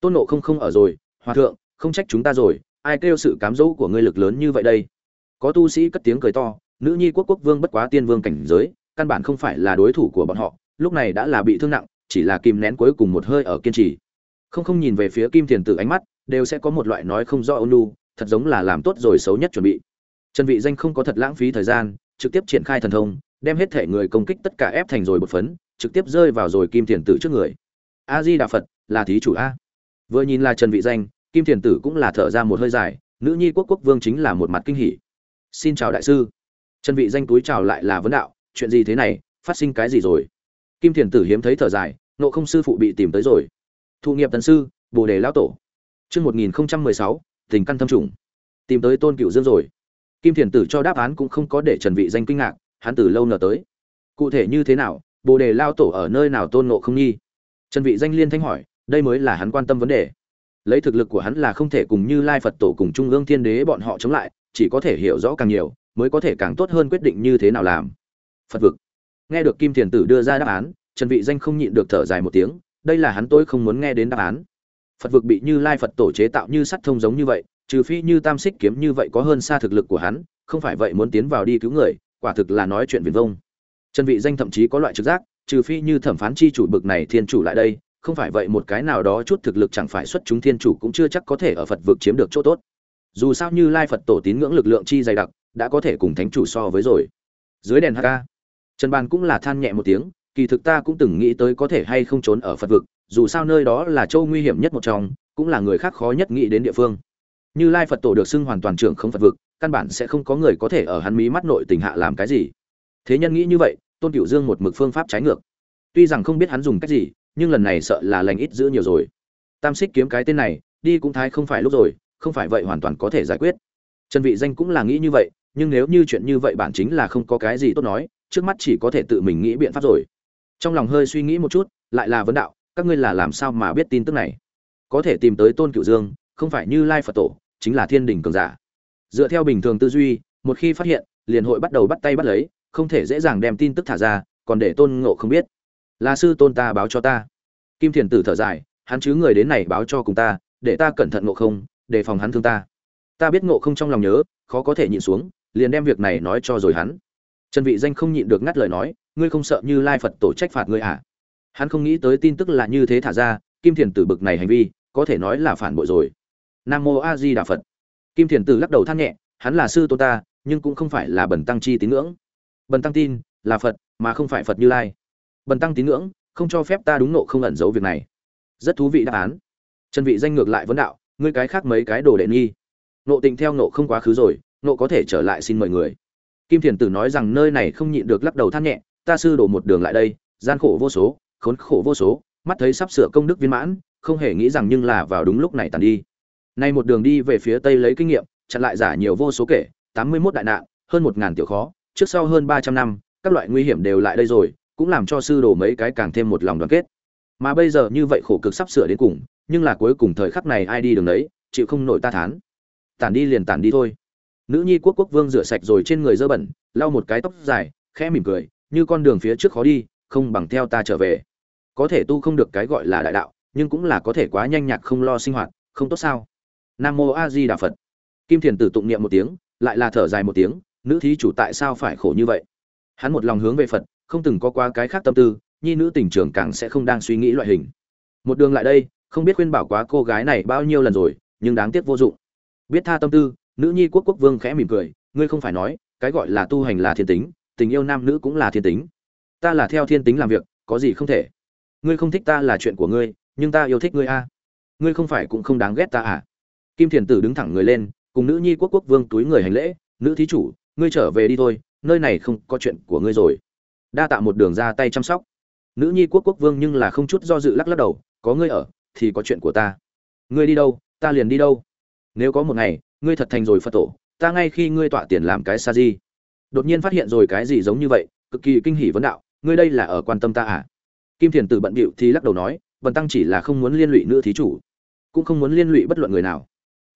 Tôn nộ không không ở rồi, hòa thượng, không trách chúng ta rồi, ai kêu sự cám dỗ của ngươi lực lớn như vậy đây? Có tu sĩ cất tiếng cười to, nữ nhi quốc quốc vương bất quá tiên vương cảnh giới, căn bản không phải là đối thủ của bọn họ, lúc này đã là bị thương nặng chỉ là kìm nén cuối cùng một hơi ở kiên trì. Không không nhìn về phía kim thiền tử ánh mắt, đều sẽ có một loại nói không rõ ôn lu thật giống là làm tốt rồi xấu nhất chuẩn bị. Trần vị danh không có thật lãng phí thời gian, trực tiếp triển khai thần thông, đem hết thể người công kích tất cả ép thành rồi bột phấn, trực tiếp rơi vào rồi kim thiền tử trước người. A di đà phật là thí chủ a. Vừa nhìn là trần vị danh, kim thiền tử cũng là thở ra một hơi dài, nữ nhi quốc quốc vương chính là một mặt kinh hỉ. Xin chào đại sư. Trần vị danh túi chào lại là vấn đạo, chuyện gì thế này, phát sinh cái gì rồi? Kim thiền tử hiếm thấy thở dài nộ không sư phụ bị tìm tới rồi thụ nghiệp tần sư bồ đề lão tổ chương một nghìn sáu tình căn thâm trùng. Tìm tới tôn cựu dương rồi. Kim thiền tử cho đáp án cũng không có để Trần Vị danh kinh ngạc, hắn từ lâu nở tới. Cụ thể như thế nào, bồ đề lao tổ ở nơi nào tôn nộ không nghi? Trần Vị danh liên thanh hỏi, đây mới là hắn quan tâm vấn đề. Lấy thực lực của hắn là không thể cùng Như Lai Phật tổ cùng Trung ương Thiên Đế bọn họ chống lại, chỉ có thể hiểu rõ càng nhiều, mới có thể càng tốt hơn quyết định như thế nào làm. Phật vực. Nghe được Kim Thiền Tử đưa ra đáp án, trần vị danh không nhịn được thở dài một tiếng đây là hắn tôi không muốn nghe đến đáp án. Phật vực bị như lai phật tổ chế tạo như sắt thông giống như vậy trừ phi như tam xích kiếm như vậy có hơn xa thực lực của hắn không phải vậy muốn tiến vào đi cứu người quả thực là nói chuyện viển vông. Trần vị danh thậm chí có loại trực giác trừ phi như thẩm phán chi chủ bực này thiên chủ lại đây không phải vậy một cái nào đó chút thực lực chẳng phải xuất chúng thiên chủ cũng chưa chắc có thể ở phật vực chiếm được chỗ tốt. Dù sao như lai phật tổ tín ngưỡng lực lượng chi dày đặc đã có thể cùng thánh chủ so với rồi. Dưới đèn hk trần bàn cũng là than nhẹ một tiếng, kỳ thực ta cũng từng nghĩ tới có thể hay không trốn ở phật vực, dù sao nơi đó là châu nguy hiểm nhất một trong, cũng là người khác khó nhất nghĩ đến địa phương. Như lai phật tổ được xưng hoàn toàn trưởng không phật vực, căn bản sẽ không có người có thể ở hắn mí mắt nội tình hạ làm cái gì. Thế nhân nghĩ như vậy, tôn cửu dương một mực phương pháp trái ngược. Tuy rằng không biết hắn dùng cách gì, nhưng lần này sợ là lành ít giữ nhiều rồi. Tam xích kiếm cái tên này, đi cũng thái không phải lúc rồi, không phải vậy hoàn toàn có thể giải quyết. Trần vị danh cũng là nghĩ như vậy, nhưng nếu như chuyện như vậy bản chính là không có cái gì tốt nói trước mắt chỉ có thể tự mình nghĩ biện pháp rồi. Trong lòng hơi suy nghĩ một chút, lại là vấn đạo, các ngươi là làm sao mà biết tin tức này? Có thể tìm tới tôn cửu dương, không phải như lai phật tổ, chính là thiên đình cường giả. Dựa theo bình thường tư duy, một khi phát hiện, liền hội bắt đầu bắt tay bắt lấy, không thể dễ dàng đem tin tức thả ra, còn để tôn ngộ không biết. Là sư tôn ta báo cho ta. Kim thiền tử thở dài, hắn chứ người đến này báo cho cùng ta, để ta cẩn thận ngộ không để phòng hắn thương ta. Ta biết ngộ không trong lòng nhớ, khó có thể nhịn xuống, liền đem việc này nói cho rồi hắn trần vị danh không nhịn được ngắt lời nói, ngươi không sợ như lai phật tổ trách phạt ngươi à? Hắn không nghĩ tới tin tức là như thế thả ra, kim thiền tử bực này hành vi, có thể nói là phản bội rồi. Nam mô a di đà phật. Kim thiền tử lắc đầu than nhẹ, hắn là sư tôn ta, nhưng cũng không phải là bần tăng chi tín ngưỡng. Bần tăng tin là phật, mà không phải phật như lai. Bần tăng tín ngưỡng, không cho phép ta đúng nộ không ẩn giấu việc này. Rất thú vị đáp án. Trần vị danh ngược lại vấn đạo, ngươi cái khác mấy cái đồ đệ nghi. Nộ tình theo nộ không quá khứ rồi, nộ có thể trở lại xin mời người kim thiền tử nói rằng nơi này không nhịn được lắc đầu than nhẹ, ta sư đổ một đường lại đây, gian khổ vô số, khốn khổ vô số, mắt thấy sắp sửa công đức viên mãn, không hề nghĩ rằng nhưng là vào đúng lúc này tàn đi. Nay một đường đi về phía tây lấy kinh nghiệm, chặn lại giả nhiều vô số kể, tám mươi 81 đại nạn, hơn một ngàn tiểu khó, trước sau hơn ba trăm năm, các loại nguy hiểm đều lại đây rồi, cũng làm cho sư đồ mấy cái càng thêm một lòng đoàn kết. Mà bây giờ như vậy khổ cực sắp sửa đến cùng, nhưng là cuối cùng thời khắc này ai đi đường đấy, chịu không nổi ta thán. Tản đi liền tản đi thôi nữ nhi quốc quốc vương rửa sạch rồi trên người dơ bẩn, lau một cái tóc dài, khẽ mỉm cười, như con đường phía trước khó đi, không bằng theo ta trở về. Có thể tu không được cái gọi là đại đạo, nhưng cũng là có thể quá nhanh nhạc không lo sinh hoạt, không tốt sao? Nam mô a di đà phật. Kim thiền tử tụng niệm một tiếng, lại là thở dài một tiếng, nữ thí chủ tại sao phải khổ như vậy? Hắn một lòng hướng về phật, không từng có qua cái khác tâm tư, nhi nữ tình trường càng sẽ không đang suy nghĩ loại hình. Một đường lại đây, không biết khuyên bảo quá cô gái này bao nhiêu lần rồi, nhưng đáng tiếc vô dụng. Biết tha tâm tư nữ nhi quốc quốc vương khẽ mỉm cười, ngươi không phải nói, cái gọi là tu hành là thiên tính, tình yêu nam nữ cũng là thiên tính. Ta là theo thiên tính làm việc, có gì không thể. Ngươi không thích ta là chuyện của ngươi, nhưng ta yêu thích ngươi a. Ngươi không phải cũng không đáng ghét ta à? Kim thiền tử đứng thẳng người lên, cùng nữ nhi quốc quốc vương túi người hành lễ, nữ thí chủ, ngươi trở về đi thôi, nơi này không có chuyện của ngươi rồi. Đa tạ một đường ra tay chăm sóc. Nữ nhi quốc quốc vương nhưng là không chút do dự lắc lắc đầu, có ngươi ở, thì có chuyện của ta. Ngươi đi đâu, ta liền đi đâu. Nếu có một ngày ngươi thật thành rồi phật tổ, ta ngay khi ngươi tọa tiền làm cái sa di. Đột nhiên phát hiện rồi cái gì giống như vậy, cực kỳ kinh hỉ vấn đạo, ngươi đây là ở quan tâm ta à? Kim thiền tử bận bịu thì lắc đầu nói, bần tăng chỉ là không muốn liên lụy nữ thí chủ, cũng không muốn liên lụy bất luận người nào.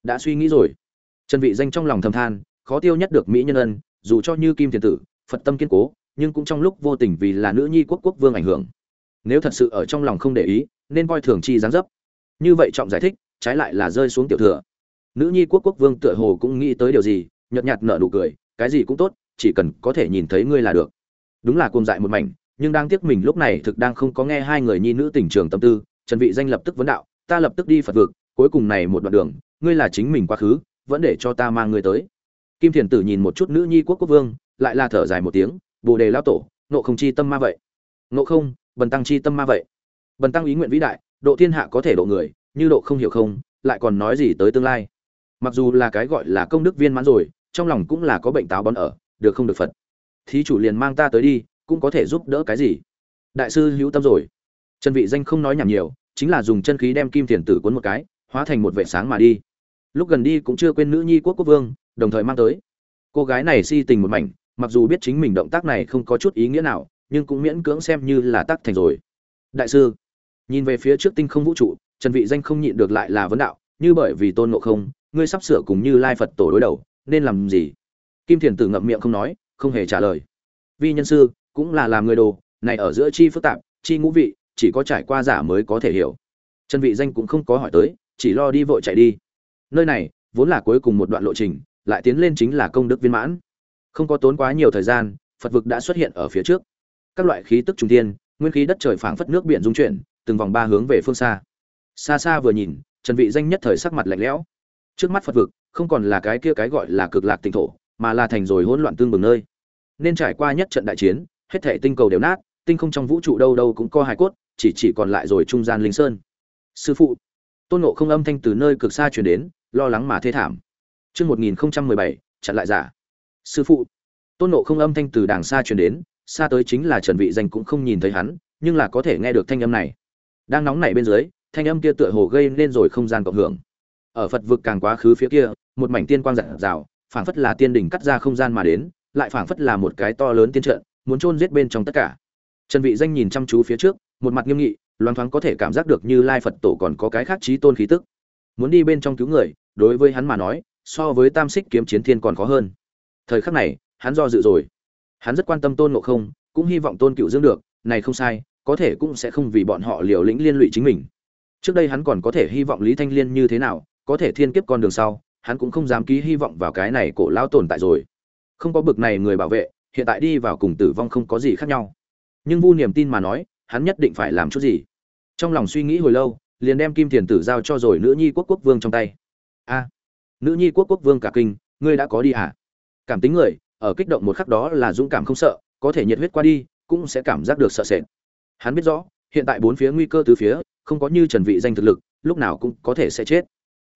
Đã suy nghĩ rồi. Trần vị danh trong lòng thầm than, khó tiêu nhất được mỹ nhân ân, dù cho như kim thiền tử, phật tâm kiên cố, nhưng cũng trong lúc vô tình vì là nữ nhi quốc quốc vương ảnh hưởng. Nếu thật sự ở trong lòng không để ý, nên coi thường chi dáng dấp. Như vậy trọng giải thích, trái lại là rơi xuống tiểu thừa nữ nhi quốc quốc vương tựa hồ cũng nghĩ tới điều gì, nhợt nhạt nở nụ cười, cái gì cũng tốt, chỉ cần có thể nhìn thấy ngươi là được. Đúng là cuồng dại một mảnh, nhưng đang tiếc mình lúc này thực đang không có nghe hai người nhi nữ tình trường tâm tư, trần vị danh lập tức vấn đạo, ta lập tức đi phật vực, cuối cùng này một đoạn đường, ngươi là chính mình quá khứ, vẫn để cho ta mang ngươi tới. Kim thiền tử nhìn một chút nữ nhi quốc quốc vương, lại là thở dài một tiếng, bồ đề lao tổ nộ không chi tâm ma vậy? Nộ không, bần tăng chi tâm ma vậy? Bần tăng ý nguyện vĩ đại, độ thiên hạ có thể độ người, như độ không hiểu không, lại còn nói gì tới tương lai? Mặc dù là cái gọi là công đức viên mãn rồi, trong lòng cũng là có bệnh táo bón ở, được không được phật. Thí chủ liền mang ta tới đi, cũng có thể giúp đỡ cái gì? Đại sư hữu tâm rồi. Trần vị danh không nói nhảm nhiều, chính là dùng chân khí đem kim tiền tử cuốn một cái, hóa thành một vệ sáng mà đi. Lúc gần đi cũng chưa quên nữ nhi quốc quốc vương, đồng thời mang tới. Cô gái này si tình một mảnh, mặc dù biết chính mình động tác này không có chút ý nghĩa nào, nhưng cũng miễn cưỡng xem như là tác thành rồi. Đại sư, nhìn về phía trước tinh không vũ trụ, trần vị danh không nhịn được lại là vấn đạo, như bởi vì tôn ngộ không ngươi sắp sửa cùng như lai phật tổ đối đầu, nên làm gì? Kim thiền tử ngậm miệng không nói, không hề trả lời. Vi nhân sư, cũng là làm người đồ, này ở giữa chi phức tạp, chi ngũ vị, chỉ có trải qua giả mới có thể hiểu. Trần vị danh cũng không có hỏi tới, chỉ lo đi vội chạy đi. Nơi này, vốn là cuối cùng một đoạn lộ trình, lại tiến lên chính là công đức viên mãn. Không có tốn quá nhiều thời gian, phật vực đã xuất hiện ở phía trước. Các loại khí tức trung thiên, nguyên khí đất trời phảng phất nước biển dung chuyển, từng vòng ba hướng về phương xa. Xa xa vừa nhìn trần vị danh nhất thời sắc mặt lạnh lẽo trước mắt phật vực không còn là cái kia cái gọi là cực lạc tinh thổ mà là thành rồi hỗn loạn tương bừng nơi nên trải qua nhất trận đại chiến hết thể tinh cầu đều nát tinh không trong vũ trụ đâu đâu cũng có hài cốt chỉ chỉ còn lại rồi trung gian linh sơn sư phụ tôn ngộ không âm thanh từ nơi cực xa truyền đến lo lắng mà thê thảm chương một nghìn mười bảy chặn lại giả. Sư phụ. Tôn Ngộ không âm thanh từ đàng xa truyền đến, xa tới chính là Trần Vị Danh cũng không nhìn thấy hắn, nhưng là có thể nghe được thanh âm này. Đang nóng nảy bên dưới, thanh âm kia tựa hồ gây nên rồi không gian cộng hưởng. Ở Phật vực càng quá khứ phía kia, một mảnh tiên quang rạng rào, phảng phất là tiên đỉnh cắt ra không gian mà đến, lại phảng phất là một cái to lớn tiên trận, muốn chôn giết bên trong tất cả. Trần Vị Danh nhìn chăm chú phía trước, một mặt nghiêm nghị, loáng thoáng có thể cảm giác được như Lai Phật Tổ còn có cái khác chí tôn khí tức. Muốn đi bên trong cứu người, đối với hắn mà nói, so với Tam Xích kiếm chiến thiên còn khó hơn. Thời khắc này, hắn do dự rồi. Hắn rất quan tâm Tôn Ngộ Không, cũng hy vọng Tôn Cựu Dương được, này không sai, có thể cũng sẽ không vì bọn họ liều lĩnh liên lụy chính mình. Trước đây hắn còn có thể hy vọng Lý Thanh Liên như thế nào, có thể thiên kiếp con đường sau, hắn cũng không dám ký hy vọng vào cái này cổ lao tồn tại rồi. Không có bực này người bảo vệ, hiện tại đi vào cùng tử vong không có gì khác nhau. Nhưng Vu niềm tin mà nói, hắn nhất định phải làm chút gì. Trong lòng suy nghĩ hồi lâu, liền đem Kim Tiền Tử giao cho rồi nữ nhi quốc quốc vương trong tay. A, nữ nhi quốc quốc vương cả kinh, ngươi đã có đi à? Cảm tính người, ở kích động một khắc đó là dũng cảm không sợ, có thể nhiệt huyết qua đi, cũng sẽ cảm giác được sợ sệt. Hắn biết rõ, hiện tại bốn phía nguy cơ tứ phía, không có như Trần Vị Danh thực lực, lúc nào cũng có thể sẽ chết.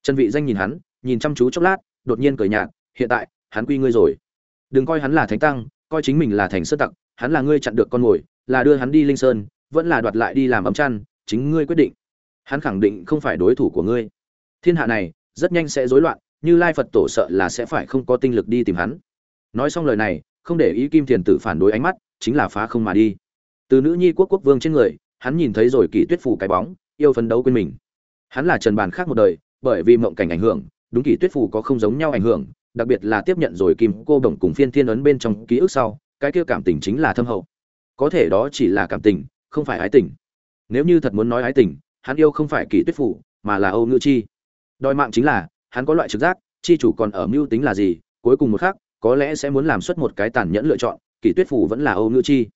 Trần Vị Danh nhìn hắn, nhìn chăm chú chốc lát, đột nhiên cười nhạt, hiện tại, hắn quy ngươi rồi. Đừng coi hắn là thánh tăng, coi chính mình là thành sơn tặc, hắn là ngươi chặn được con ngồi, là đưa hắn đi linh sơn, vẫn là đoạt lại đi làm ấm chăn, chính ngươi quyết định. Hắn khẳng định không phải đối thủ của ngươi. Thiên hạ này, rất nhanh sẽ rối loạn, Như Lai Phật Tổ sợ là sẽ phải không có tinh lực đi tìm hắn. Nói xong lời này, không để ý Kim Thiền Tử phản đối ánh mắt, chính là phá không mà đi. Từ nữ nhi quốc quốc vương trên người, hắn nhìn thấy rồi kỳ tuyết phủ cái bóng, yêu phấn đấu quên mình. Hắn là Trần Bàn khác một đời, bởi vì mộng cảnh ảnh hưởng, đúng kỳ tuyết phủ có không giống nhau ảnh hưởng, đặc biệt là tiếp nhận rồi kim cô đồng cùng phiên thiên ấn bên trong ký ức sau, cái kia cảm tình chính là thâm hậu. Có thể đó chỉ là cảm tình, không phải ái tình. Nếu như thật muốn nói ái tình, hắn yêu không phải kỳ tuyết phủ, mà là Âu Ngữ Chi. Đòi mạng chính là, hắn có loại trực giác, chi chủ còn ở mưu tính là gì, cuối cùng một khắc, có lẽ sẽ muốn làm xuất một cái tàn nhẫn lựa chọn, kỳ tuyết phủ vẫn là Âu Ngữ Chi.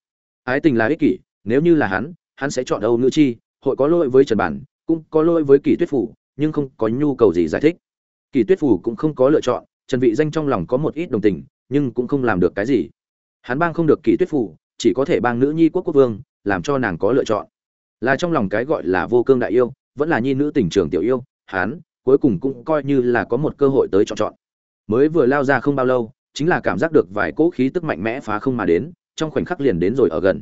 Ái tình là ích kỷ, nếu như là hắn, hắn sẽ chọn Âu Ngữ Chi, hội có lỗi với Trần Bản, cũng có lỗi với kỳ tuyết phủ, nhưng không có nhu cầu gì giải thích. Kỳ tuyết phủ cũng không có lựa chọn, Trần Vị Danh trong lòng có một ít đồng tình, nhưng cũng không làm được cái gì. Hắn bang không được kỳ tuyết phủ, chỉ có thể bang nữ nhi quốc quốc vương, làm cho nàng có lựa chọn. Là trong lòng cái gọi là vô cương đại yêu vẫn là nhi nữ tình trường tiểu yêu hắn cuối cùng cũng coi như là có một cơ hội tới chọn chọn. Mới vừa lao ra không bao lâu chính là cảm giác được vài cỗ khí tức mạnh mẽ phá không mà đến trong khoảnh khắc liền đến rồi ở gần.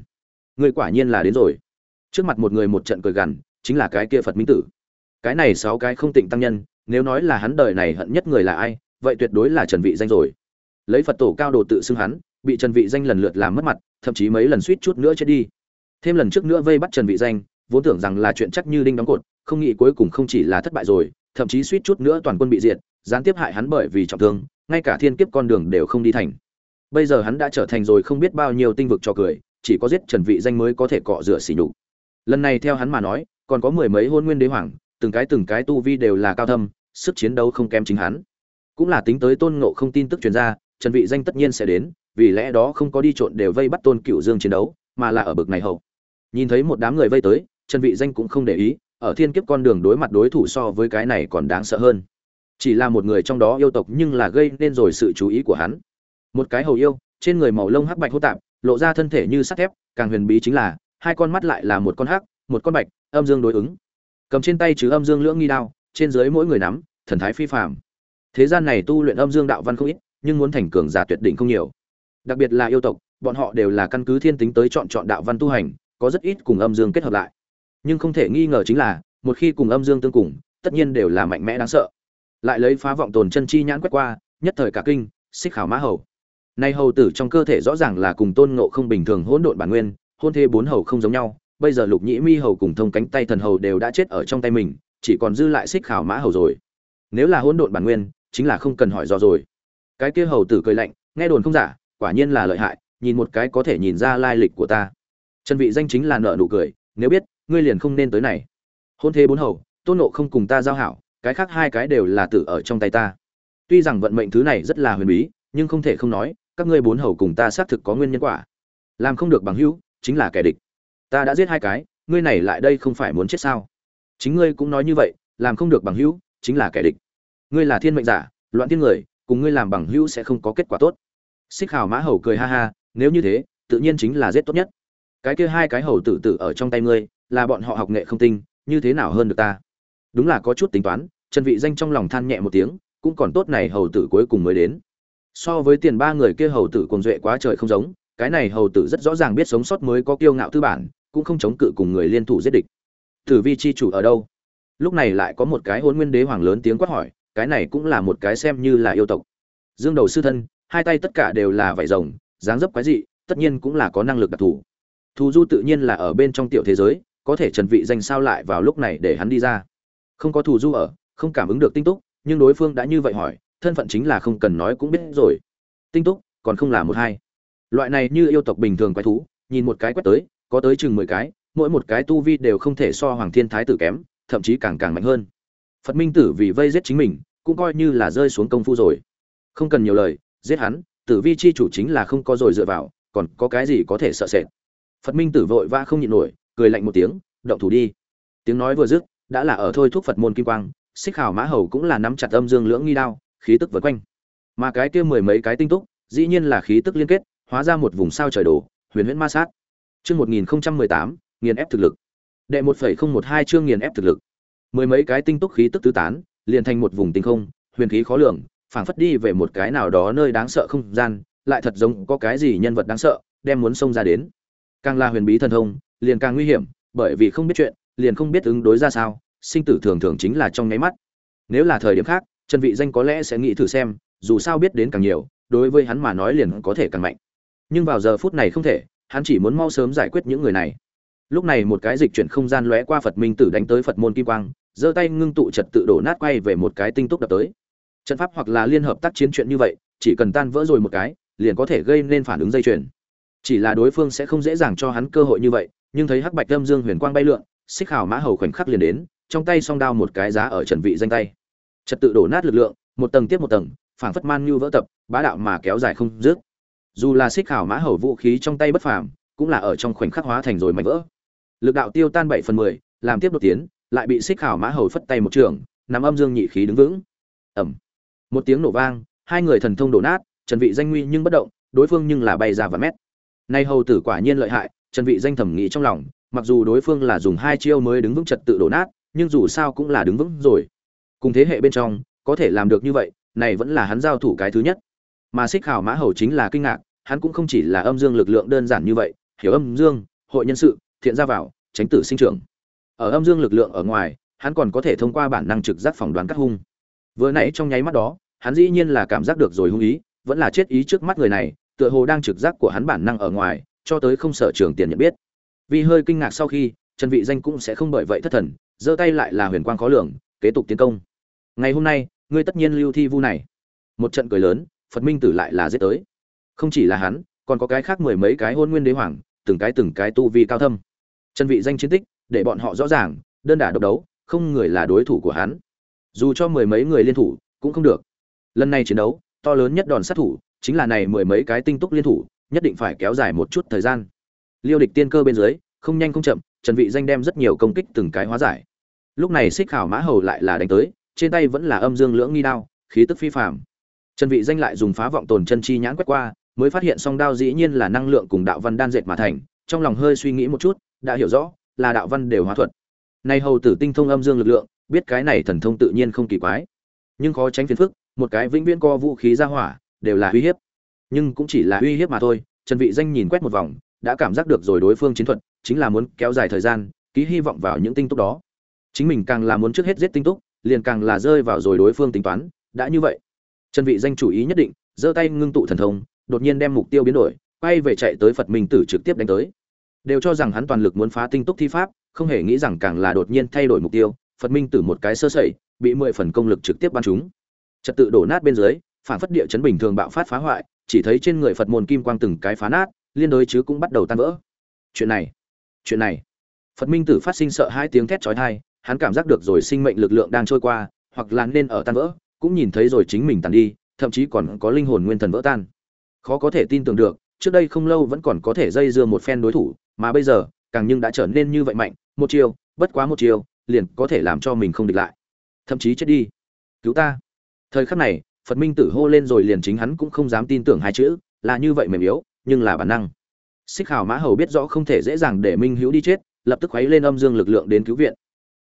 Người quả nhiên là đến rồi. Trước mặt một người một trận cười gằn chính là cái kia phật minh tử cái này sáu cái không tịnh tăng nhân, nếu nói là hắn đời này hận nhất người là ai, vậy tuyệt đối là trần vị danh rồi. Lấy phật tổ cao đồ tự xưng hắn, bị trần vị danh lần lượt làm mất mặt, thậm chí mấy lần suýt chút nữa chết đi. Thêm lần trước nữa vây bắt trần vị danh, vốn tưởng rằng là chuyện chắc như đinh đóng cột, không nghĩ cuối cùng không chỉ là thất bại rồi, thậm chí suýt chút nữa toàn quân bị diệt, gián tiếp hại hắn bởi vì trọng thương, ngay cả thiên kiếp con đường đều không đi thành. Bây giờ hắn đã trở thành rồi không biết bao nhiêu tinh vực cho cười, chỉ có giết trần vị danh mới có thể cọ rửa xỉ nhục. Lần này theo hắn mà nói, còn có mười mấy hôn nguyên đế hoàng từng cái từng cái tu vi đều là cao thâm, sức chiến đấu không kém chính hắn. Cũng là tính tới tôn ngộ không tin tức truyền ra, trần vị danh tất nhiên sẽ đến, vì lẽ đó không có đi trộn đều vây bắt tôn cửu dương chiến đấu, mà là ở bực này hậu. Nhìn thấy một đám người vây tới, trần vị danh cũng không để ý, ở thiên kiếp con đường đối mặt đối thủ so với cái này còn đáng sợ hơn. Chỉ là một người trong đó yêu tộc nhưng là gây nên rồi sự chú ý của hắn. Một cái hầu yêu, trên người màu lông hắc bạch hô tạp, lộ ra thân thể như sắt thép, càng huyền bí chính là, hai con mắt lại là một con hắc, một con bạch, âm dương đối ứng cầm trên tay chứ âm dương lưỡng nghi đao, trên dưới mỗi người nắm, thần thái phi phàm. Thế gian này tu luyện âm dương đạo văn không ít, nhưng muốn thành cường giả tuyệt đỉnh không nhiều. Đặc biệt là yêu tộc, bọn họ đều là căn cứ thiên tính tới chọn chọn đạo văn tu hành, có rất ít cùng âm dương kết hợp lại. Nhưng không thể nghi ngờ chính là, một khi cùng âm dương tương cùng, tất nhiên đều là mạnh mẽ đáng sợ. Lại lấy phá vọng tồn chân chi nhãn quét qua, nhất thời cả kinh, xích khảo mã hầu. Nay hầu tử trong cơ thể rõ ràng là cùng tôn ngộ không bình thường hỗn độn bản nguyên, hôn thê bốn hầu không giống nhau bây giờ lục nhĩ mi hầu cùng thông cánh tay thần hầu đều đã chết ở trong tay mình, chỉ còn dư lại xích khảo mã hầu rồi. Nếu là hỗn độn bản nguyên, chính là không cần hỏi do rồi. Cái kia hầu tử cười lạnh, nghe đồn không giả, quả nhiên là lợi hại, nhìn một cái có thể nhìn ra lai lịch của ta. Trần vị danh chính là nợ nụ cười, nếu biết, ngươi liền không nên tới này. Hôn thế bốn hầu, tôn nộ không cùng ta giao hảo, cái khác hai cái đều là tử ở trong tay ta. Tuy rằng vận mệnh thứ này rất là huyền bí, nhưng không thể không nói, các ngươi bốn hầu cùng ta xác thực có nguyên nhân quả. Làm không được bằng hữu, chính là kẻ địch ta đã giết hai cái, ngươi này lại đây không phải muốn chết sao? Chính ngươi cũng nói như vậy, làm không được bằng hữu, chính là kẻ địch. Ngươi là thiên mệnh giả, loạn thiên người, cùng ngươi làm bằng hữu sẽ không có kết quả tốt. Xích hào mã hầu cười ha ha, nếu như thế, tự nhiên chính là giết tốt nhất. Cái kia hai cái hầu tử tử ở trong tay ngươi, là bọn họ học nghệ không tinh, như thế nào hơn được ta? Đúng là có chút tính toán, trần vị danh trong lòng than nhẹ một tiếng, cũng còn tốt này hầu tử cuối cùng mới đến. So với tiền ba người kia hầu tử cuồng duệ quá trời không giống, cái này hầu tử rất rõ ràng biết sống sót mới có kiêu ngạo tư bản cũng không chống cự cùng người liên thủ giết địch. Tử vi chi chủ ở đâu? Lúc này lại có một cái hôn nguyên đế hoàng lớn tiếng quát hỏi, cái này cũng là một cái xem như là yêu tộc. Dương đầu sư thân, hai tay tất cả đều là vảy rồng, dáng dấp quái dị, tất nhiên cũng là có năng lực đặc thù. Thù du tự nhiên là ở bên trong tiểu thế giới, có thể trần vị danh sao lại vào lúc này để hắn đi ra? Không có thù du ở, không cảm ứng được tinh túc, nhưng đối phương đã như vậy hỏi, thân phận chính là không cần nói cũng biết rồi. Tinh túc, còn không là một hai. Loại này như yêu tộc bình thường quái thú, nhìn một cái quét tới có tới chừng mười cái, mỗi một cái tu vi đều không thể so hoàng thiên thái tử kém, thậm chí càng càng mạnh hơn. Phật minh tử vì vây giết chính mình, cũng coi như là rơi xuống công phu rồi. Không cần nhiều lời, giết hắn, tử vi chi chủ chính là không có rồi dựa vào, còn có cái gì có thể sợ sệt. Phật minh tử vội vã không nhịn nổi, cười lạnh một tiếng, động thủ đi. Tiếng nói vừa dứt, đã là ở thôi thúc phật môn kim quang, xích hào mã hầu cũng là nắm chặt âm dương lưỡng nghi đao, khí tức vượt quanh. Mà cái kia mười mấy cái tinh túc, dĩ nhiên là khí tức liên kết, hóa ra một vùng sao trời đổ, huyền huyễn ma sát chương một nghìn tám, nghiền ép thực lực. Đệ một phẩy không một hai chương nghiền ép thực lực. Mười mấy cái tinh túc khí tức tứ tán, liền thành một vùng tinh không, huyền khí khó lường, phảng phất đi về một cái nào đó nơi đáng sợ không gian, lại thật giống có cái gì nhân vật đáng sợ, đem muốn xông ra đến. Càng là huyền bí thần thông, liền càng nguy hiểm, bởi vì không biết chuyện, liền không biết ứng đối ra sao, sinh tử thường thường chính là trong nháy mắt. Nếu là thời điểm khác, trần vị danh có lẽ sẽ nghĩ thử xem, dù sao biết đến càng nhiều, đối với hắn mà nói liền có thể càng mạnh. Nhưng vào giờ phút này không thể hắn chỉ muốn mau sớm giải quyết những người này. Lúc này một cái dịch chuyển không gian lóe qua phật minh tử đánh tới phật môn kim quang, giơ tay ngưng tụ trật tự đổ nát quay về một cái tinh túc đập tới. Trận pháp hoặc là liên hợp tác chiến chuyện như vậy, chỉ cần tan vỡ rồi một cái, liền có thể gây nên phản ứng dây chuyền. Chỉ là đối phương sẽ không dễ dàng cho hắn cơ hội như vậy, nhưng thấy hắc bạch lâm dương huyền quang bay lượn, xích hào mã hầu khoảnh khắc liền đến, trong tay song đao một cái giá ở trần vị danh tay. Trật tự đổ nát lực lượng, một tầng tiếp một tầng, phảng phất man như vỡ tập, bá đạo mà kéo dài không dứt dù là xích khảo mã hầu vũ khí trong tay bất phàm, cũng là ở trong khoảnh khắc hóa thành rồi mảnh vỡ. Lực đạo tiêu tan bảy phần mười, làm tiếp đột tiến, lại bị xích khảo mã hầu phất tay một trường, nắm âm dương nhị khí đứng vững. Ẩm một tiếng nổ vang, hai người thần thông đổ nát, trần vị danh nguy nhưng bất động, đối phương nhưng là bay ra vài mét. Nay hầu tử quả nhiên lợi hại, trần vị danh thầm nghĩ trong lòng, mặc dù đối phương là dùng hai chiêu mới đứng vững trật tự đổ nát, nhưng dù sao cũng là đứng vững rồi. Cùng thế hệ bên trong, có thể làm được như vậy, này vẫn là hắn giao thủ cái thứ nhất mà xích hào mã hầu chính là kinh ngạc, hắn cũng không chỉ là âm dương lực lượng đơn giản như vậy, hiểu âm dương, hội nhân sự, thiện ra vào, tránh tử sinh trưởng. Ở âm dương lực lượng ở ngoài, hắn còn có thể thông qua bản năng trực giác phỏng đoán cắt hung. Vừa nãy trong nháy mắt đó, hắn dĩ nhiên là cảm giác được rồi hung ý, vẫn là chết ý trước mắt người này, tựa hồ đang trực giác của hắn bản năng ở ngoài, cho tới không sợ trường tiền nhận biết. Vì hơi kinh ngạc sau khi, trần vị danh cũng sẽ không bởi vậy thất thần, giơ tay lại là huyền quang khó lường, kế tục tiến công. Ngày hôm nay, ngươi tất nhiên lưu thi vu này. Một trận cười lớn phật minh tử lại là giết tới. Không chỉ là hắn, còn có cái khác mười mấy cái hôn nguyên đế hoàng, từng cái từng cái tu vi cao thâm. Chân vị danh chiến tích, để bọn họ rõ ràng, đơn đả độc đấu, không người là đối thủ của hắn. Dù cho mười mấy người liên thủ, cũng không được. Lần này chiến đấu, to lớn nhất đòn sát thủ, chính là này mười mấy cái tinh túc liên thủ, nhất định phải kéo dài một chút thời gian. Liêu địch tiên cơ bên dưới, không nhanh không chậm, trần vị danh đem rất nhiều công kích từng cái hóa giải. Lúc này xích khảo mã hầu lại là đánh tới, trên tay vẫn là âm dương lưỡng nghi đao, khí tức phi phàm trần vị danh lại dùng phá vọng tồn chân chi nhãn quét qua, mới phát hiện song đao dĩ nhiên là năng lượng cùng đạo văn đan dệt mà thành, trong lòng hơi suy nghĩ một chút, đã hiểu rõ, là đạo văn đều hóa thuật. Nay hầu tử tinh thông âm dương lực lượng, biết cái này thần thông tự nhiên không kỳ quái. Nhưng khó tránh phiền phức, một cái vĩnh viễn co vũ khí ra hỏa, đều là uy hiếp. Nhưng cũng chỉ là uy hiếp mà thôi, trần vị danh nhìn quét một vòng, đã cảm giác được rồi đối phương chiến thuật, chính là muốn kéo dài thời gian, ký hy vọng vào những tinh túc đó. Chính mình càng là muốn trước hết giết tinh túc, liền càng là rơi vào rồi đối phương tính toán, đã như vậy trần vị danh chủ ý nhất định giơ tay ngưng tụ thần thông đột nhiên đem mục tiêu biến đổi quay về chạy tới phật minh tử trực tiếp đánh tới. Đều cho rằng hắn toàn lực muốn phá tinh túc thi pháp không hề nghĩ rằng càng là đột nhiên thay đổi mục tiêu phật minh tử một cái sơ sẩy bị mười phần công lực trực tiếp ban chúng trật tự đổ nát bên dưới phản phất địa chấn bình thường bạo phát phá hoại chỉ thấy trên người phật môn kim quang từng cái phá nát liên đối chứ cũng bắt đầu tan vỡ. Chuyện này chuyện này. Phật minh tử phát sinh sợ hai tiếng thét chói tai, hắn cảm giác được rồi sinh mệnh lực lượng đang trôi qua hoặc là nên ở tan vỡ cũng nhìn thấy rồi chính mình tàn đi, thậm chí còn có linh hồn nguyên thần vỡ tan. Khó có thể tin tưởng được, trước đây không lâu vẫn còn có thể dây dưa một phen đối thủ, mà bây giờ, càng nhưng đã trở nên như vậy mạnh, một chiều bất quá một chiều liền có thể làm cho mình không địch lại. Thậm chí chết đi. Cứu ta. Thời khắc này, phật minh tử hô lên rồi liền chính hắn cũng không dám tin tưởng hai chữ, là như vậy mềm yếu, nhưng là bản năng. Xích hào mã hầu biết rõ không thể dễ dàng để minh hữu đi chết, lập tức khuấy lên âm dương lực lượng đến cứu viện.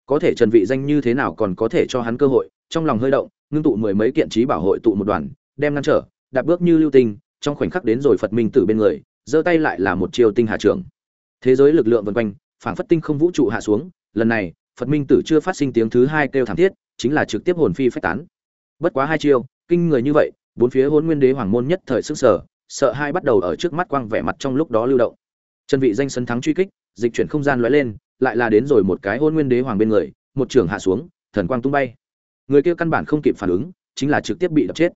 Có thể trần vị danh như thế nào còn có thể cho hắn cơ hội, trong lòng hơi động ngưng tụ mười mấy kiện trí bảo hội tụ một đoàn, đem ngăn trở, đạp bước như lưu tinh, trong khoảnh khắc đến rồi phật minh tử bên người, giơ tay lại là một chiêu tinh hạ trưởng. Thế giới lực lượng vần quanh, phảng phất tinh không vũ trụ hạ xuống, lần này, phật minh tử chưa phát sinh tiếng thứ hai kêu thảm thiết, chính là trực tiếp hồn phi phách tán. Bất quá hai chiêu, kinh người như vậy, bốn phía hôn nguyên đế hoàng môn nhất thời sức sở sợ hai bắt đầu ở trước mắt quang vẻ mặt trong lúc đó lưu động. Chân vị danh sân thắng truy kích, dịch chuyển không gian lóe lên, lại là đến rồi một cái hôn nguyên đế hoàng bên người, một trường hạ xuống, thần quang tung bay người kia căn bản không kịp phản ứng chính là trực tiếp bị đập chết.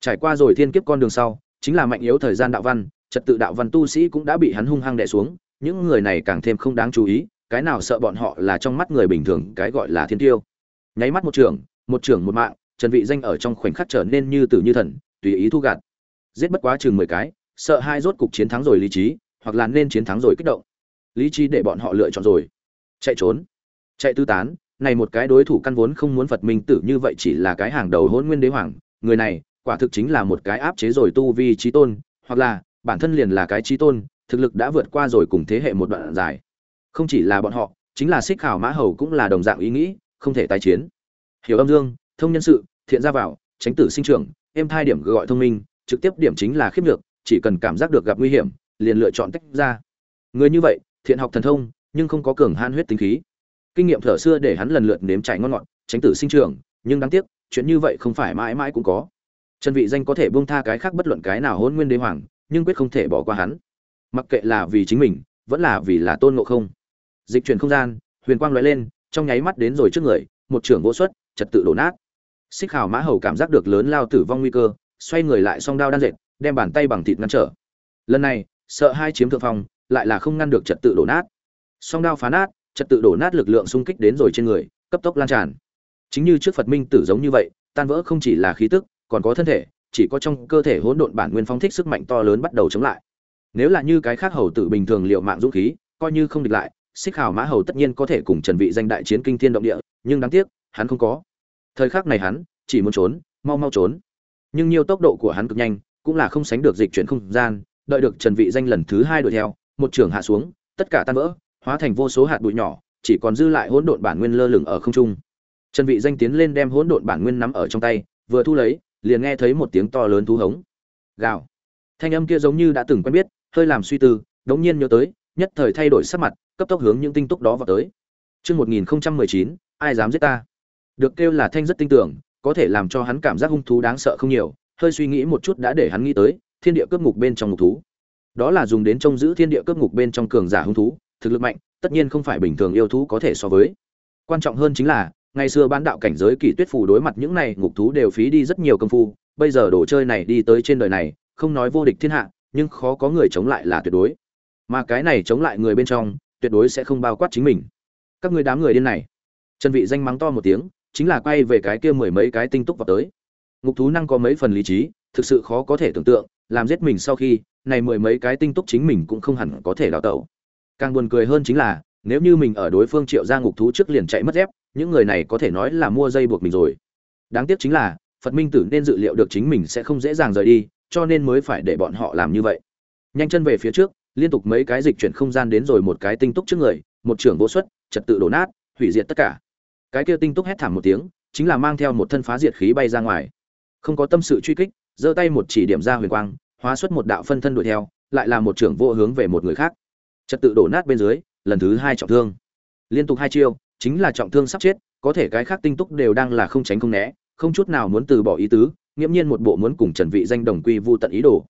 Trải qua rồi thiên kiếp con đường sau chính là mạnh yếu thời gian đạo văn trật tự đạo văn tu sĩ cũng đã bị hắn hung hăng đè xuống những người này càng thêm không đáng chú ý cái nào sợ bọn họ là trong mắt người bình thường cái gọi là thiên tiêu. Nháy mắt một trưởng, một trưởng một mạng trần vị danh ở trong khoảnh khắc trở nên như tử như thần tùy ý thu gạt. Giết bất quá chừng mười cái sợ hai rốt cục chiến thắng rồi lý trí hoặc là nên chiến thắng rồi kích động. Lý trí để bọn họ lựa chọn rồi. Chạy trốn. Chạy tư tán này một cái đối thủ căn vốn không muốn phật minh tử như vậy chỉ là cái hàng đầu hỗn nguyên đế hoàng người này quả thực chính là một cái áp chế rồi tu vi chí tôn hoặc là bản thân liền là cái chí tôn thực lực đã vượt qua rồi cùng thế hệ một đoạn dài. Không chỉ là bọn họ chính là xích khảo mã hầu cũng là đồng dạng ý nghĩ không thể tái chiến. Hiểu âm dương thông nhân sự thiện ra vào tránh tử sinh trưởng em thai điểm gọi thông minh trực tiếp điểm chính là khiếp nhược, chỉ cần cảm giác được gặp nguy hiểm liền lựa chọn tách ra. Người như vậy thiện học thần thông nhưng không có cường han huyết tính khí kinh nghiệm thở xưa để hắn lần lượt nếm trải ngon ngọt, tránh tử sinh trưởng nhưng đáng tiếc, chuyện như vậy không phải mãi mãi cũng có. Trần vị danh có thể buông tha cái khác bất luận cái nào hôn nguyên đế hoàng, nhưng quyết không thể bỏ qua hắn. Mặc kệ là vì chính mình, vẫn là vì là tôn ngộ không. Dịch chuyển không gian, huyền quang lóe lên, trong nháy mắt đến rồi trước người, một trưởng vô xuất, trật tự đổ nát. Xích hào mã hầu cảm giác được lớn lao tử vong nguy cơ, xoay người lại song đao đan dệt, đem bàn tay bằng thịt ngăn trở. Lần này, sợ hai chiếm thượng phong, lại là không ngăn được trật tự đổ nát. Song đao phá nát trật tự đổ nát lực lượng xung kích đến rồi trên người, cấp tốc lan tràn. Chính như trước phật minh tử giống như vậy, tan vỡ không chỉ là khí tức, còn có thân thể, chỉ có trong cơ thể hỗn độn bản nguyên phóng thích sức mạnh to lớn bắt đầu chống lại. Nếu là như cái khác hầu tử bình thường liệu mạng dũng khí, coi như không địch lại, xích hào mã hầu tất nhiên có thể cùng trần vị danh đại chiến kinh thiên động địa, nhưng đáng tiếc, hắn không có. Thời khắc này hắn, chỉ muốn trốn, mau mau trốn. Nhưng nhiều tốc độ của hắn cực nhanh, cũng là không sánh được dịch chuyển không gian, đợi được trần vị danh lần thứ hai đuổi theo, một trường hạ xuống, tất cả tan vỡ hóa thành vô số hạt bụi nhỏ chỉ còn dư lại hỗn độn bản nguyên lơ lửng ở không trung. Trần vị danh tiến lên đem hỗn độn bản nguyên nắm ở trong tay vừa thu lấy liền nghe thấy một tiếng to lớn thú hống. Gào. Thanh âm kia giống như đã từng quen biết hơi làm suy tư đống nhiên nhớ tới nhất thời thay đổi sắc mặt cấp tốc hướng những tinh túc đó vào tới. Chương 1019, ai dám giết ta? Được kêu là thanh rất tinh tưởng, có thể làm cho hắn cảm giác hung thú đáng sợ không nhiều, hơi suy nghĩ một chút đã để hắn nghĩ tới, thiên địa cướp ngục bên trong ngục thú. Đó là dùng đến trông giữ thiên địa cướp ngục bên trong cường giả hung thú, thực lực mạnh, tất nhiên không phải bình thường yêu thú có thể so với. Quan trọng hơn chính là, ngày xưa bán đạo cảnh giới kỳ tuyết phù đối mặt những này ngục thú đều phí đi rất nhiều công phu, bây giờ đồ chơi này đi tới trên đời này, không nói vô địch thiên hạ, nhưng khó có người chống lại là tuyệt đối. Mà cái này chống lại người bên trong, tuyệt đối sẽ không bao quát chính mình. Các người đám người điên này. Trần Vị danh mắng to một tiếng, chính là quay về cái kia mười mấy cái tinh túc vào tới. Ngục thú năng có mấy phần lý trí, thực sự khó có thể tưởng tượng, làm giết mình sau khi, này mười mấy cái tinh túc chính mình cũng không hẳn có thể đào tẩu. Càng buồn cười hơn chính là, nếu như mình ở đối phương triệu ra ngục thú trước liền chạy mất dép, những người này có thể nói là mua dây buộc mình rồi. Đáng tiếc chính là, Phật Minh Tử nên dự liệu được chính mình sẽ không dễ dàng rời đi, cho nên mới phải để bọn họ làm như vậy. Nhanh chân về phía trước, liên tục mấy cái dịch chuyển không gian đến rồi một cái tinh túc trước người, một trường vô xuất, trật tự đổ nát, hủy diệt tất cả. Cái kia tinh túc hét thảm một tiếng, chính là mang theo một thân phá diệt khí bay ra ngoài. Không có tâm sự truy kích, giơ tay một chỉ điểm ra huyền quang, hóa xuất một đạo phân thân đuổi theo, lại là một trưởng vô hướng về một người khác. Trật tự đổ nát bên dưới, lần thứ hai trọng thương. Liên tục hai chiêu, chính là trọng thương sắp chết, có thể cái khác tinh túc đều đang là không tránh không né, không chút nào muốn từ bỏ ý tứ, nghiễm nhiên một bộ muốn cùng Trần Vị danh đồng quy vu tận ý đồ.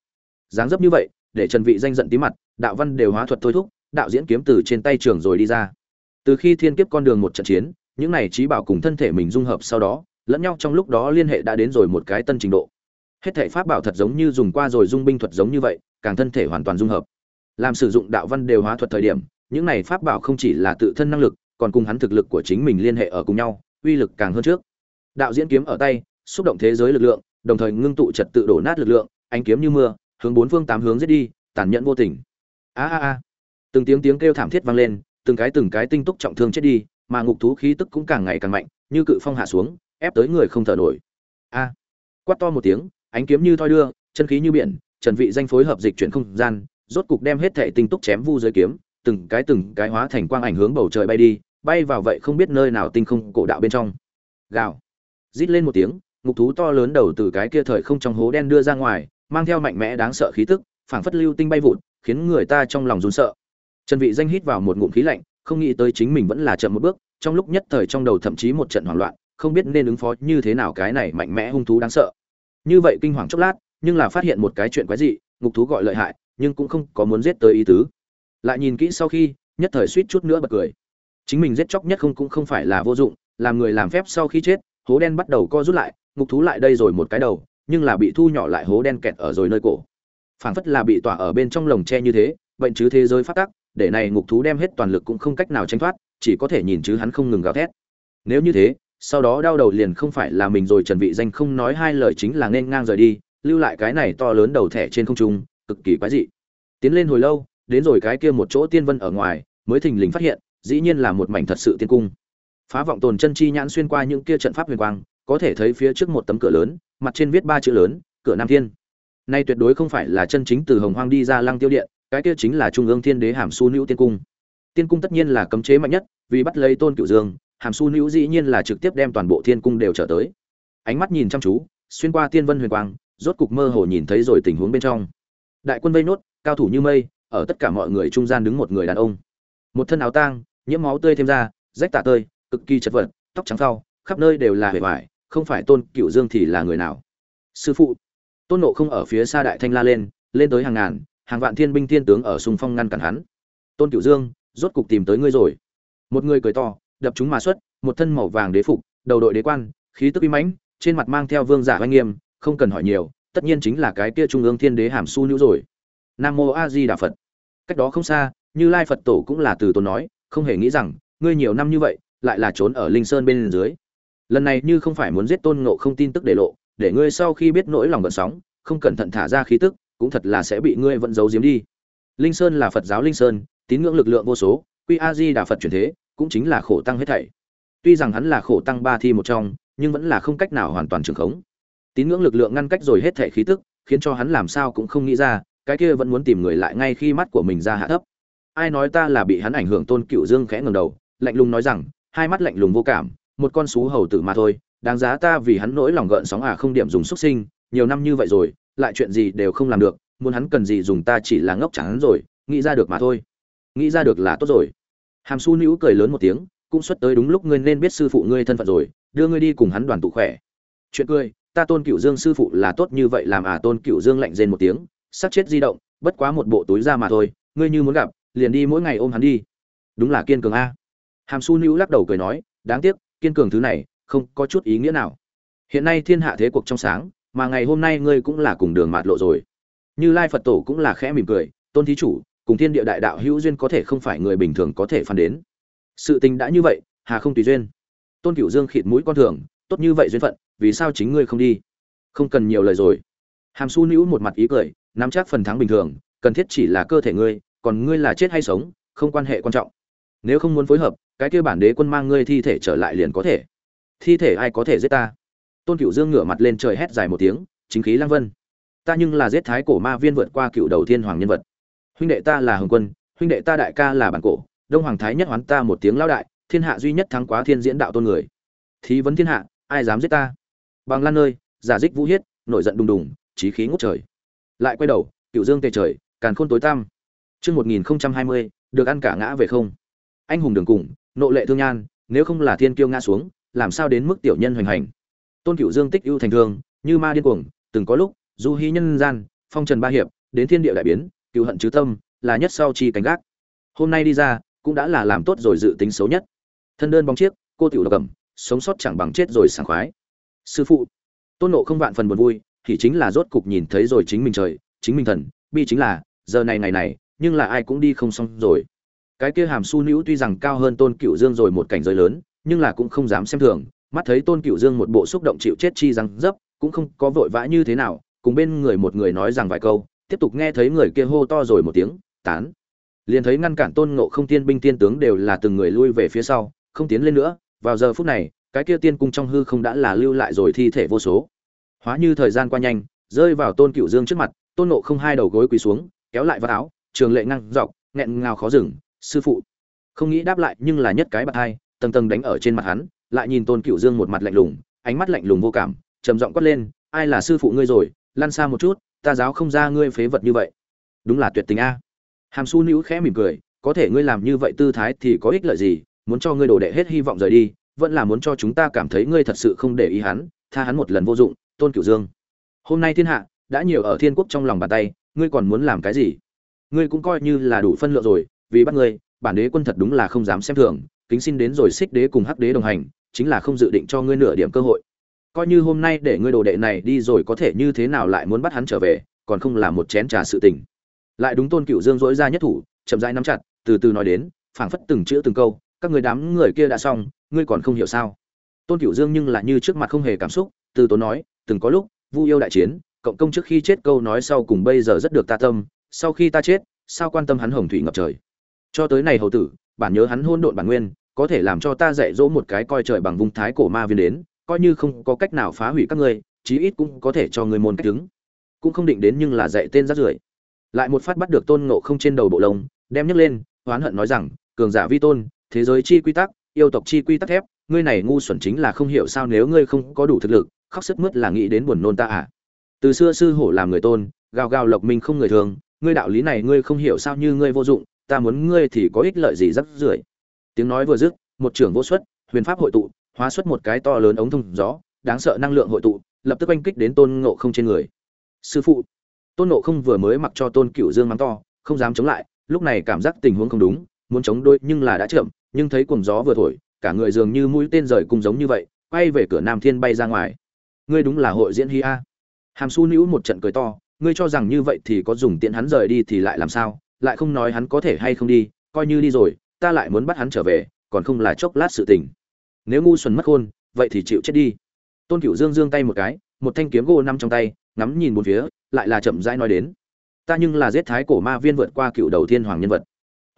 Dáng dấp như vậy, để Trần Vị danh giận tí mặt, đạo văn đều hóa thuật thôi thúc, đạo diễn kiếm từ trên tay trường rồi đi ra. Từ khi thiên kiếp con đường một trận chiến, những này trí bảo cùng thân thể mình dung hợp sau đó, lẫn nhau trong lúc đó liên hệ đã đến rồi một cái tân trình độ. Hết thảy pháp bảo thật giống như dùng qua rồi dung binh thuật giống như vậy, càng thân thể hoàn toàn dung hợp làm sử dụng đạo văn đều hóa thuật thời điểm, những này pháp bảo không chỉ là tự thân năng lực, còn cùng hắn thực lực của chính mình liên hệ ở cùng nhau, uy lực càng hơn trước. Đạo diễn kiếm ở tay, xúc động thế giới lực lượng, đồng thời ngưng tụ trật tự đổ nát lực lượng, ánh kiếm như mưa, hướng bốn phương tám hướng giết đi, tàn nhẫn vô tình. A a a. Từng tiếng tiếng kêu thảm thiết vang lên, từng cái từng cái tinh túc trọng thương chết đi, mà ngục thú khí tức cũng càng ngày càng mạnh, như cự phong hạ xuống, ép tới người không thở nổi. A. Quát to một tiếng, ánh kiếm như thoi đưa, chân khí như biển, trần vị danh phối hợp dịch chuyển không gian rốt cục đem hết thệ tinh túc chém vu dưới kiếm, từng cái từng cái hóa thành quang ảnh hướng bầu trời bay đi, bay vào vậy không biết nơi nào tinh không cổ đạo bên trong. Gào. Rít lên một tiếng, ngục thú to lớn đầu từ cái kia thời không trong hố đen đưa ra ngoài, mang theo mạnh mẽ đáng sợ khí tức, phảng phất lưu tinh bay vụt, khiến người ta trong lòng run sợ. Trần vị danh hít vào một ngụm khí lạnh, không nghĩ tới chính mình vẫn là chậm một bước, trong lúc nhất thời trong đầu thậm chí một trận hoảng loạn, không biết nên ứng phó như thế nào cái này mạnh mẽ hung thú đáng sợ. Như vậy kinh hoàng chốc lát, nhưng là phát hiện một cái chuyện quái dị, ngục thú gọi lợi hại nhưng cũng không có muốn giết tới ý tứ. Lại nhìn kỹ sau khi, nhất thời suýt chút nữa bật cười. Chính mình giết chóc nhất không cũng không phải là vô dụng, làm người làm phép sau khi chết, hố đen bắt đầu co rút lại, ngục thú lại đây rồi một cái đầu, nhưng là bị thu nhỏ lại hố đen kẹt ở rồi nơi cổ. Phảng phất là bị tỏa ở bên trong lồng tre như thế, bệnh chứ thế giới phát tắc, để này ngục thú đem hết toàn lực cũng không cách nào tránh thoát, chỉ có thể nhìn chứ hắn không ngừng gào thét. Nếu như thế, sau đó đau đầu liền không phải là mình rồi trần vị danh không nói hai lời chính là nên ngang rời đi, lưu lại cái này to lớn đầu thẻ trên không trung cực kỳ quái dị. Tiến lên hồi lâu, đến rồi cái kia một chỗ tiên vân ở ngoài, mới thình lình phát hiện, dĩ nhiên là một mảnh thật sự tiên cung. Phá vọng tồn chân chi nhãn xuyên qua những kia trận pháp huyền quang, có thể thấy phía trước một tấm cửa lớn, mặt trên viết ba chữ lớn, cửa nam thiên. Nay tuyệt đối không phải là chân chính từ hồng hoang đi ra lăng tiêu điện, cái kia chính là trung ương thiên đế hàm su nữ tiên cung. Tiên cung tất nhiên là cấm chế mạnh nhất, vì bắt lấy tôn cựu dương, hàm su nữ dĩ nhiên là trực tiếp đem toàn bộ thiên cung đều trở tới. Ánh mắt nhìn chăm chú, xuyên qua tiên vân huyền quang, rốt cục mơ hồ nhìn thấy rồi tình huống bên trong đại quân vây nốt, cao thủ như mây, ở tất cả mọi người trung gian đứng một người đàn ông. Một thân áo tang, nhiễm máu tươi thêm ra, rách tả tơi, cực kỳ chật vật, tóc trắng phao khắp nơi đều là hề vải, không phải tôn cựu dương thì là người nào? Sư phụ. Tôn nộ không ở phía xa đại thanh la lên lên tới hàng ngàn, hàng vạn thiên binh thiên tướng ở xung phong ngăn cản hắn. Tôn cựu dương, rốt cục tìm tới ngươi rồi. Một người cười to, đập chúng mà xuất, một thân màu vàng đế phục, đầu đội đế quan, khí tức uy mãnh, trên mặt mang theo vương giả oanh nghiêm, không cần hỏi nhiều tất nhiên chính là cái kia trung ương thiên đế hàm su nữ rồi. Nam mô a di đà phật. Cách đó không xa, như lai phật tổ cũng là từ tốn nói, không hề nghĩ rằng, ngươi nhiều năm như vậy, lại là trốn ở linh sơn bên dưới. Lần này như không phải muốn giết tôn ngộ không tin tức để lộ, để ngươi sau khi biết nỗi lòng vận sóng, không cẩn thận thả ra khí tức, cũng thật là sẽ bị ngươi vẫn giấu giếm đi. Linh sơn là phật giáo linh sơn, tín ngưỡng lực lượng vô số, quy a di đà phật truyền thế, cũng chính là khổ tăng hết thảy. Tuy rằng hắn là khổ tăng ba thi một trong, nhưng vẫn là không cách nào hoàn toàn trường khống tín ngưỡng lực lượng ngăn cách rồi hết thể khí tức, khiến cho hắn làm sao cũng không nghĩ ra, cái kia vẫn muốn tìm người lại ngay khi mắt của mình ra hạ thấp. Ai nói ta là bị hắn ảnh hưởng tôn cựu dương khẽ ngầm đầu, lạnh lùng nói rằng, hai mắt lạnh lùng vô cảm, một con xú hầu tử mà thôi, đáng giá ta vì hắn nỗi lòng gợn sóng à không điểm dùng xuất sinh, nhiều năm như vậy rồi, lại chuyện gì đều không làm được, muốn hắn cần gì dùng ta chỉ là ngốc chẳng hắn rồi, nghĩ ra được mà thôi. Nghĩ ra được là tốt rồi. Hàm su nữ cười lớn một tiếng, cũng xuất tới đúng lúc ngươi nên biết sư phụ ngươi thân phận rồi, đưa ngươi đi cùng hắn đoàn tụ khỏe. Chuyện cười ta tôn cựu dương sư phụ là tốt như vậy làm à tôn cựu dương lạnh rên một tiếng sát chết di động, bất quá một bộ túi ra mà thôi, ngươi như muốn gặp, liền đi mỗi ngày ôm hắn đi. Đúng là kiên cường a. Hàm su nữ lắc đầu cười nói, đáng tiếc, kiên cường thứ này, không có chút ý nghĩa nào. Hiện nay thiên hạ thế cuộc trong sáng, mà ngày hôm nay ngươi cũng là cùng đường mạt lộ rồi. Như lai phật tổ cũng là khẽ mỉm cười, tôn thí chủ, cùng thiên địa đại đạo hữu duyên có thể không phải người bình thường có thể phản đến. Sự tình đã như vậy, hà không tùy duyên. Tôn cửu dương khịt mũi con thường, tốt như vậy duyên phận vì sao chính ngươi không đi? Không cần nhiều lời rồi. Hàm su nữ một mặt ý cười, nắm chắc phần thắng bình thường, cần thiết chỉ là cơ thể ngươi, còn ngươi là chết hay sống, không quan hệ quan trọng. Nếu không muốn phối hợp, cái kia bản đế quân mang ngươi thi thể trở lại liền có thể. Thi thể ai có thể giết ta? Tôn cựu dương ngửa mặt lên trời hét dài một tiếng, chính khí lang vân. Ta nhưng là giết thái cổ ma viên vượt qua cựu đầu thiên hoàng nhân vật. Huynh đệ ta là hồng quân, huynh đệ ta đại ca là bản cổ, đông hoàng thái nhất hoán ta một tiếng lao đại, thiên hạ duy nhất thắng quá thiên diễn đạo tôn người. Thí vấn thiên hạ, ai dám giết ta? Bằng lan nơi, giả dích vũ hiết, nổi giận đùng đùng trí khí ngút trời. Lại quay đầu, cựu dương tề trời, càn khôn tối tăm. Chương một nghìn hai mươi, được ăn cả ngã về không. Anh hùng đường cùng, nộ lệ thương nhan, nếu không là thiên kiêu ngã xuống, làm sao đến mức tiểu nhân hoành hành? Tôn cựu dương tích ưu thành thương như ma điên cuồng, từng có lúc, du hy nhân gian, phong trần ba hiệp, đến thiên địa đại biến, cựu hận chứ tâm, là nhất sau chi cánh gác. Hôm nay đi ra, cũng đã là làm tốt rồi dự tính xấu nhất. Thân đơn bóng chiếc, cô tiểu độc cầm sống sót chẳng bằng chết rồi sảng khoái sư phụ, tôn nộ không vạn phần buồn vui, thì chính là rốt cục nhìn thấy rồi chính mình trời, chính mình thần, bi chính là, giờ này ngày này, nhưng là ai cũng đi không xong rồi. Cái kia hàm su nữ tuy rằng cao hơn tôn cựu dương rồi một cảnh giới lớn, nhưng là cũng không dám xem thường, mắt thấy tôn cựu dương một bộ xúc động chịu chết chi răng dấp, cũng không có vội vã như thế nào, cùng bên người một người nói rằng vài câu, tiếp tục nghe thấy người kia hô to rồi một tiếng, tán. Liền thấy ngăn cản tôn ngộ không tiên binh tiên tướng đều là từng người lui về phía sau, không tiến lên nữa, vào giờ phút này cái kia tiên cung trong hư không đã là lưu lại rồi thi thể vô số. Hóa như thời gian qua nhanh, rơi vào tôn cựu dương trước mặt, tôn ngộ không hai đầu gối quỳ xuống, kéo lại vào áo, trường lệ ngăn dọc, nghẹn ngào khó dừng, sư phụ. Không nghĩ đáp lại, nhưng là nhất cái bạc hai, tầng tầng đánh ở trên mặt hắn, lại nhìn tôn cựu dương một mặt lạnh lùng, ánh mắt lạnh lùng vô cảm, trầm giọng quát lên, ai là sư phụ ngươi rồi? Lăn xa một chút, ta giáo không ra ngươi phế vật như vậy. Đúng là tuyệt tình a. Hàm su nữ khẽ mỉm cười, có thể ngươi làm như vậy tư thái thì có ích lợi gì, muốn cho ngươi đổ đệ hết hy vọng rời đi vẫn là muốn cho chúng ta cảm thấy ngươi thật sự không để ý hắn, tha hắn một lần vô dụng, tôn cửu dương. Hôm nay thiên hạ đã nhiều ở thiên quốc trong lòng bàn tay, ngươi còn muốn làm cái gì? Ngươi cũng coi như là đủ phân lượng rồi, vì bắt ngươi, bản đế quân thật đúng là không dám xem thường, kính xin đến rồi xích đế cùng hắc đế đồng hành, chính là không dự định cho ngươi nửa điểm cơ hội. Coi như hôm nay để ngươi đồ đệ này đi rồi có thể như thế nào lại muốn bắt hắn trở về, còn không là một chén trà sự tình. Lại đúng tôn cựu dương dỗi ra nhất thủ, chậm rãi nắm chặt, từ từ nói đến, phảng phất từng chữ từng câu, các người đám người kia đã xong ngươi còn không hiểu sao? Tôn cửu dương nhưng là như trước mặt không hề cảm xúc, từ tốn nói, từng có lúc, vu yêu đại chiến, cộng công trước khi chết câu nói sau cùng bây giờ rất được ta tâm, sau khi ta chết, sao quan tâm hắn hồng thủy ngập trời? Cho tới này hầu tử, bản nhớ hắn hôn độn bản nguyên, có thể làm cho ta dạy dỗ một cái coi trời bằng vung thái cổ ma viên đến, coi như không có cách nào phá hủy các ngươi, chí ít cũng có thể cho ngươi môn cách đứng. Cũng không định đến nhưng là dạy tên rát rưởi. Lại một phát bắt được tôn ngộ không trên đầu bộ lông, đem nhấc lên, oán hận nói rằng, cường giả vi tôn, thế giới chi quy tắc yêu tộc chi quy tắc thép, ngươi này ngu xuẩn chính là không hiểu sao nếu ngươi không có đủ thực lực, khóc sức mướt là nghĩ đến buồn nôn ta à? Từ xưa sư hổ làm người tôn, gào gào lộc minh không người thường, ngươi đạo lý này ngươi không hiểu sao như ngươi vô dụng, ta muốn ngươi thì có ích lợi gì rắc rưởi. Tiếng nói vừa dứt, một trưởng vô xuất, huyền pháp hội tụ, hóa xuất một cái to lớn ống thông gió, đáng sợ năng lượng hội tụ, lập tức oanh kích đến tôn ngộ không trên người. Sư phụ, tôn ngộ không vừa mới mặc cho tôn cựu dương mắng to, không dám chống lại, lúc này cảm giác tình huống không đúng, muốn chống đôi nhưng là đã chậm nhưng thấy cuồng gió vừa thổi, cả người dường như mũi tên rời cùng giống như vậy, quay về cửa nam thiên bay ra ngoài. Ngươi đúng là hội diễn hi a. Hàm su nữ một trận cười to, ngươi cho rằng như vậy thì có dùng tiện hắn rời đi thì lại làm sao, lại không nói hắn có thể hay không đi, coi như đi rồi, ta lại muốn bắt hắn trở về, còn không là chốc lát sự tình. Nếu ngu xuẩn mất khôn vậy thì chịu chết đi. Tôn cửu dương dương tay một cái, một thanh kiếm gỗ nằm trong tay, ngắm nhìn một phía, lại là chậm rãi nói đến. Ta nhưng là giết thái cổ ma viên vượt qua cựu đầu thiên hoàng nhân vật.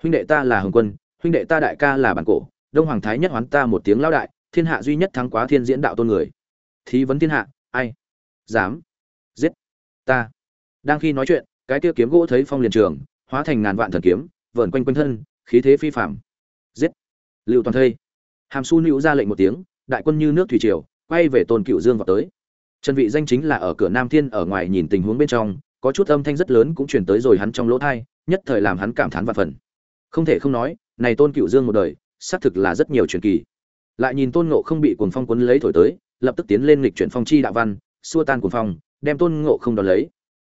Huynh đệ ta là hồng quân huynh đệ ta đại ca là bản cổ, đông hoàng thái nhất hoán ta một tiếng lao đại, thiên hạ duy nhất thắng quá thiên diễn đạo tôn người. Thí vấn thiên hạ, ai? Dám. Giết. Ta. Đang khi nói chuyện, cái kia kiếm gỗ thấy phong liền trường, hóa thành ngàn vạn thần kiếm, vờn quanh quanh thân, khí thế phi phạm giết. Lưu toàn thây. Hàm su nữu ra lệnh một tiếng, đại quân như nước thủy triều, quay về tôn cựu dương vào tới. Trần vị danh chính là ở cửa nam thiên ở ngoài nhìn tình huống bên trong, có chút âm thanh rất lớn cũng truyền tới rồi hắn trong lỗ thai, nhất thời làm hắn cảm thán vạn phần không thể không nói, này tôn cựu dương một đời, xác thực là rất nhiều truyền kỳ. Lại nhìn tôn ngộ không bị cuồng phong cuốn lấy thổi tới, lập tức tiến lên lịch chuyển phong chi đạo văn, xua tan cuồng phong, đem tôn ngộ không đón lấy.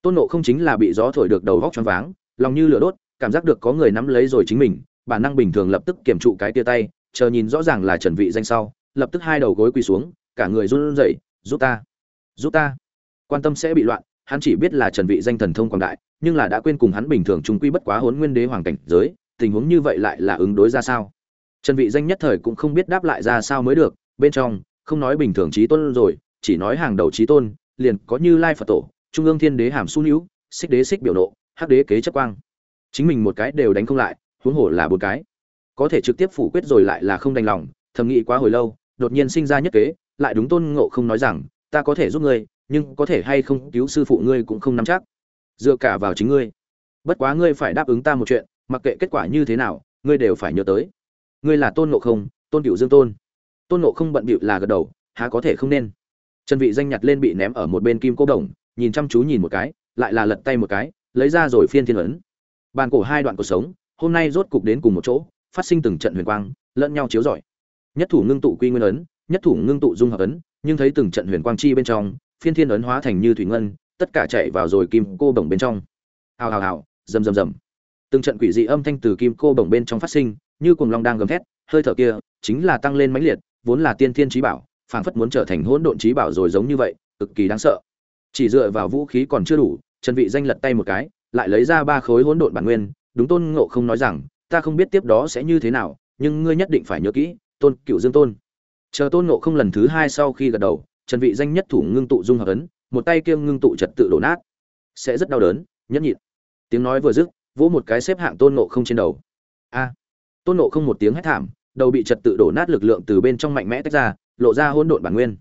Tôn ngộ không chính là bị gió thổi được đầu vóc choáng váng, lòng như lửa đốt, cảm giác được có người nắm lấy rồi chính mình, bản năng bình thường lập tức kiểm trụ cái tia tay, chờ nhìn rõ ràng là trần vị danh sau, lập tức hai đầu gối quỳ xuống, cả người run rẩy, giúp ta giúp ta. Quan tâm sẽ bị loạn, hắn chỉ biết là trần vị danh thần thông quảng đại, nhưng là đã quên cùng hắn bình thường trung quy bất quá hốn nguyên đế hoàng cảnh giới tình huống như vậy lại là ứng đối ra sao? Trần vị danh nhất thời cũng không biết đáp lại ra sao mới được, bên trong, không nói bình thường trí tôn rồi, chỉ nói hàng đầu trí tôn, liền có như lai phật tổ, trung ương thiên đế hàm su níu, xích đế xích biểu nộ, hắc đế kế chấp quang. Chính mình một cái đều đánh không lại, huống hồ là bốn cái. Có thể trực tiếp phủ quyết rồi lại là không đành lòng, thầm nghĩ quá hồi lâu, đột nhiên sinh ra nhất kế, lại đúng tôn ngộ không nói rằng, ta có thể giúp ngươi, nhưng có thể hay không, cứu sư phụ ngươi cũng không nắm chắc. Dựa cả vào chính ngươi. Bất quá ngươi phải đáp ứng ta một chuyện mặc kệ kết quả như thế nào, ngươi đều phải nhớ tới. Ngươi là tôn nộ không, tôn cựu dương tôn. Tôn nộ không bận bịu là gật đầu, há có thể không nên. Trần vị danh nhặt lên bị ném ở một bên kim cô đồng, nhìn chăm chú nhìn một cái, lại là lật tay một cái, lấy ra rồi phiên thiên ấn. Bàn cổ hai đoạn cuộc sống, hôm nay rốt cục đến cùng một chỗ, phát sinh từng trận huyền quang, lẫn nhau chiếu rọi. Nhất thủ ngưng tụ quy nguyên ấn, nhất thủ ngưng tụ dung hợp ấn, nhưng thấy từng trận huyền quang chi bên trong, phiên thiên ấn hóa thành như thủy ngân, tất cả chạy vào rồi kim cô đồng bên trong. Hào hào hào, rầm rầm rầm từng trận quỷ dị âm thanh từ kim cô bổng bên trong phát sinh, như cùng long đang gầm thét, hơi thở kia chính là tăng lên mãnh liệt, vốn là tiên thiên trí bảo, phảng phất muốn trở thành hỗn độn trí bảo rồi giống như vậy, cực kỳ đáng sợ. Chỉ dựa vào vũ khí còn chưa đủ, trần vị danh lật tay một cái, lại lấy ra ba khối hỗn độn bản nguyên, đúng tôn ngộ không nói rằng, ta không biết tiếp đó sẽ như thế nào, nhưng ngươi nhất định phải nhớ kỹ, tôn cựu dương tôn. Chờ tôn ngộ không lần thứ hai sau khi gật đầu, trần vị danh nhất thủ ngưng tụ dung hợp ấn, một tay kia ngưng tụ trật tự đổ nát. Sẽ rất đau đớn, nhẫn nhịn. Tiếng nói vừa dứt vỗ một cái xếp hạng tôn ngộ không trên đầu. A. Tôn ngộ không một tiếng hét thảm, đầu bị trật tự đổ nát lực lượng từ bên trong mạnh mẽ tách ra, lộ ra hỗn độn bản nguyên.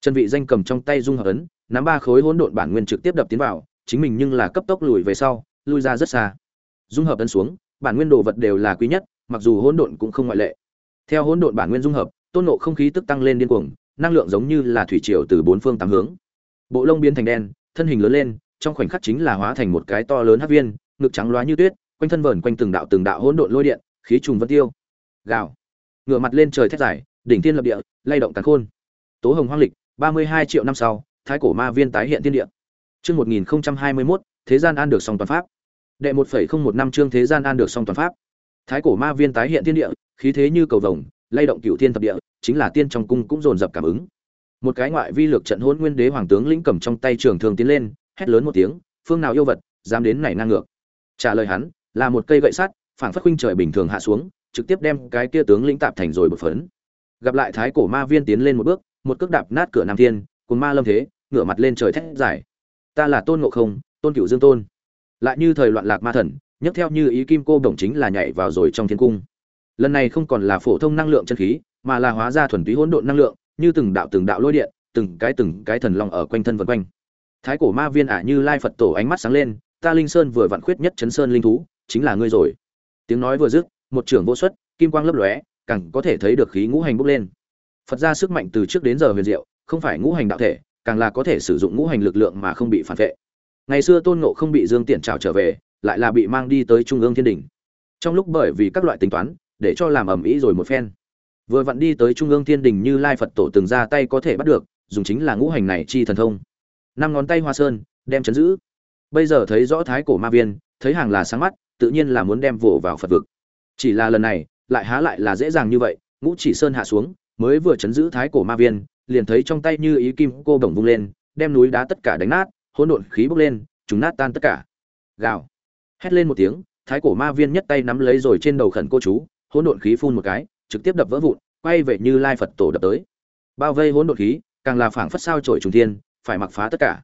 Trần vị danh cầm trong tay dung hợp ấn, nắm ba khối hỗn độn bản nguyên trực tiếp đập tiến vào, chính mình nhưng là cấp tốc lùi về sau, lui ra rất xa. Dung hợp ấn xuống, bản nguyên đồ vật đều là quý nhất, mặc dù hỗn độn cũng không ngoại lệ. Theo hỗn độn bản nguyên dung hợp, tôn nộ không khí tức tăng lên điên cuồng, năng lượng giống như là thủy triều từ bốn phương tám hướng. Bộ lông biến thành đen, thân hình lớn lên, trong khoảnh khắc chính là hóa thành một cái to lớn hắc viên ngực trắng loá như tuyết, quanh thân vờn quanh từng đạo từng đạo hỗn độn lôi điện, khí trùng vân tiêu. Gào. Ngửa mặt lên trời thét dài, đỉnh thiên lập địa, lay động tàn khôn. Tố hồng hoang lịch, ba mươi hai triệu năm sau, thái cổ ma viên tái hiện thiên địa. Chương một nghìn hai mươi mốt, thế gian an được song toàn pháp. Đệ một phẩy không một năm chương thế gian an được song toàn pháp. Thái cổ ma viên tái hiện thiên địa, khí thế như cầu vồng, lay động cựu thiên thập địa, chính là tiên trong cung cũng dồn dập cảm ứng. Một cái ngoại vi lược trận hôn nguyên đế hoàng tướng lĩnh cầm trong tay trường thường tiến lên, hét lớn một tiếng, phương nào yêu vật, dám đến này ngang ngược? Trả lời hắn, là một cây gậy sắt, phảng phất huynh trời bình thường hạ xuống, trực tiếp đem cái kia tướng lĩnh tạp thành rồi bột phấn. Gặp lại thái cổ ma viên tiến lên một bước, một cước đạp nát cửa nam thiên cùng ma lâm thế, ngửa mặt lên trời thét giải ta là tôn ngộ không, tôn cửu dương tôn. Lại như thời loạn lạc ma thần, nhấc theo như ý kim cô đồng chính là nhảy vào rồi trong thiên cung. Lần này không còn là phổ thông năng lượng chân khí, mà là hóa ra thuần túy hỗn độn năng lượng, như từng đạo từng đạo lôi điện, từng cái từng cái thần long ở quanh thân vân quanh. Thái cổ ma viên ả như lai phật tổ ánh mắt sáng lên ta linh sơn vừa vặn khuyết nhất chấn sơn linh thú, chính là ngươi rồi. Tiếng nói vừa dứt, một trưởng vô xuất, kim quang lấp lóe, càng có thể thấy được khí ngũ hành bốc lên. Phật ra sức mạnh từ trước đến giờ huyền diệu, không phải ngũ hành đạo thể, càng là có thể sử dụng ngũ hành lực lượng mà không bị phản vệ. Ngày xưa tôn ngộ không bị dương tiện trào trở về, lại là bị mang đi tới trung ương thiên đình. Trong lúc bởi vì các loại tính toán, để cho làm ầm ĩ rồi một phen. Vừa vặn đi tới trung ương thiên đình như lai phật tổ từng ra tay có thể bắt được, dùng chính là ngũ hành này chi thần thông. Năm ngón tay hoa sơn, đem chấn giữ bây giờ thấy rõ thái cổ ma viên, thấy hàng là sáng mắt, tự nhiên là muốn đem vồ vào phật vực. Chỉ là lần này, lại há lại là dễ dàng như vậy, ngũ chỉ sơn hạ xuống, mới vừa chấn giữ thái cổ ma viên, liền thấy trong tay như ý kim cô bổng vung lên, đem núi đá tất cả đánh nát, hỗn độn khí bốc lên, chúng nát tan tất cả. Gào. Hét lên một tiếng, thái cổ ma viên nhất tay nắm lấy rồi trên đầu khẩn cô chú, hỗn độn khí phun một cái, trực tiếp đập vỡ vụn, quay về như lai phật tổ đập tới. Bao vây hỗn độn khí, càng là phảng phất sao trổi trùng thiên, phải mặc phá tất cả.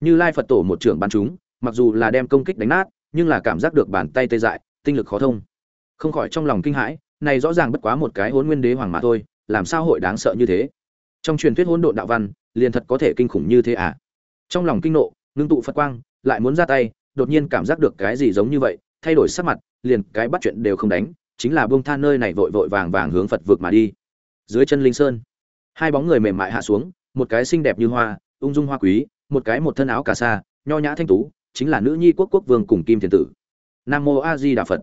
Như lai phật tổ một trưởng bắn chúng mặc dù là đem công kích đánh nát, nhưng là cảm giác được bàn tay tê dại, tinh lực khó thông. Không khỏi trong lòng kinh hãi, này rõ ràng bất quá một cái hỗn nguyên đế hoàng mà thôi, làm sao hội đáng sợ như thế? Trong truyền thuyết hỗn độn đạo văn, liền thật có thể kinh khủng như thế à? Trong lòng kinh nộ, ngưng tụ phật quang, lại muốn ra tay, đột nhiên cảm giác được cái gì giống như vậy, thay đổi sắc mặt, liền cái bắt chuyện đều không đánh, chính là buông tha nơi này vội vội vàng vàng hướng phật vực mà đi. Dưới chân linh sơn, hai bóng người mềm mại hạ xuống, một cái xinh đẹp như hoa, ung dung hoa quý, một cái một thân áo cà sa, nho nhã thanh tú chính là nữ nhi quốc quốc vương cùng kim thiền tử. Nam mô a di đà phật.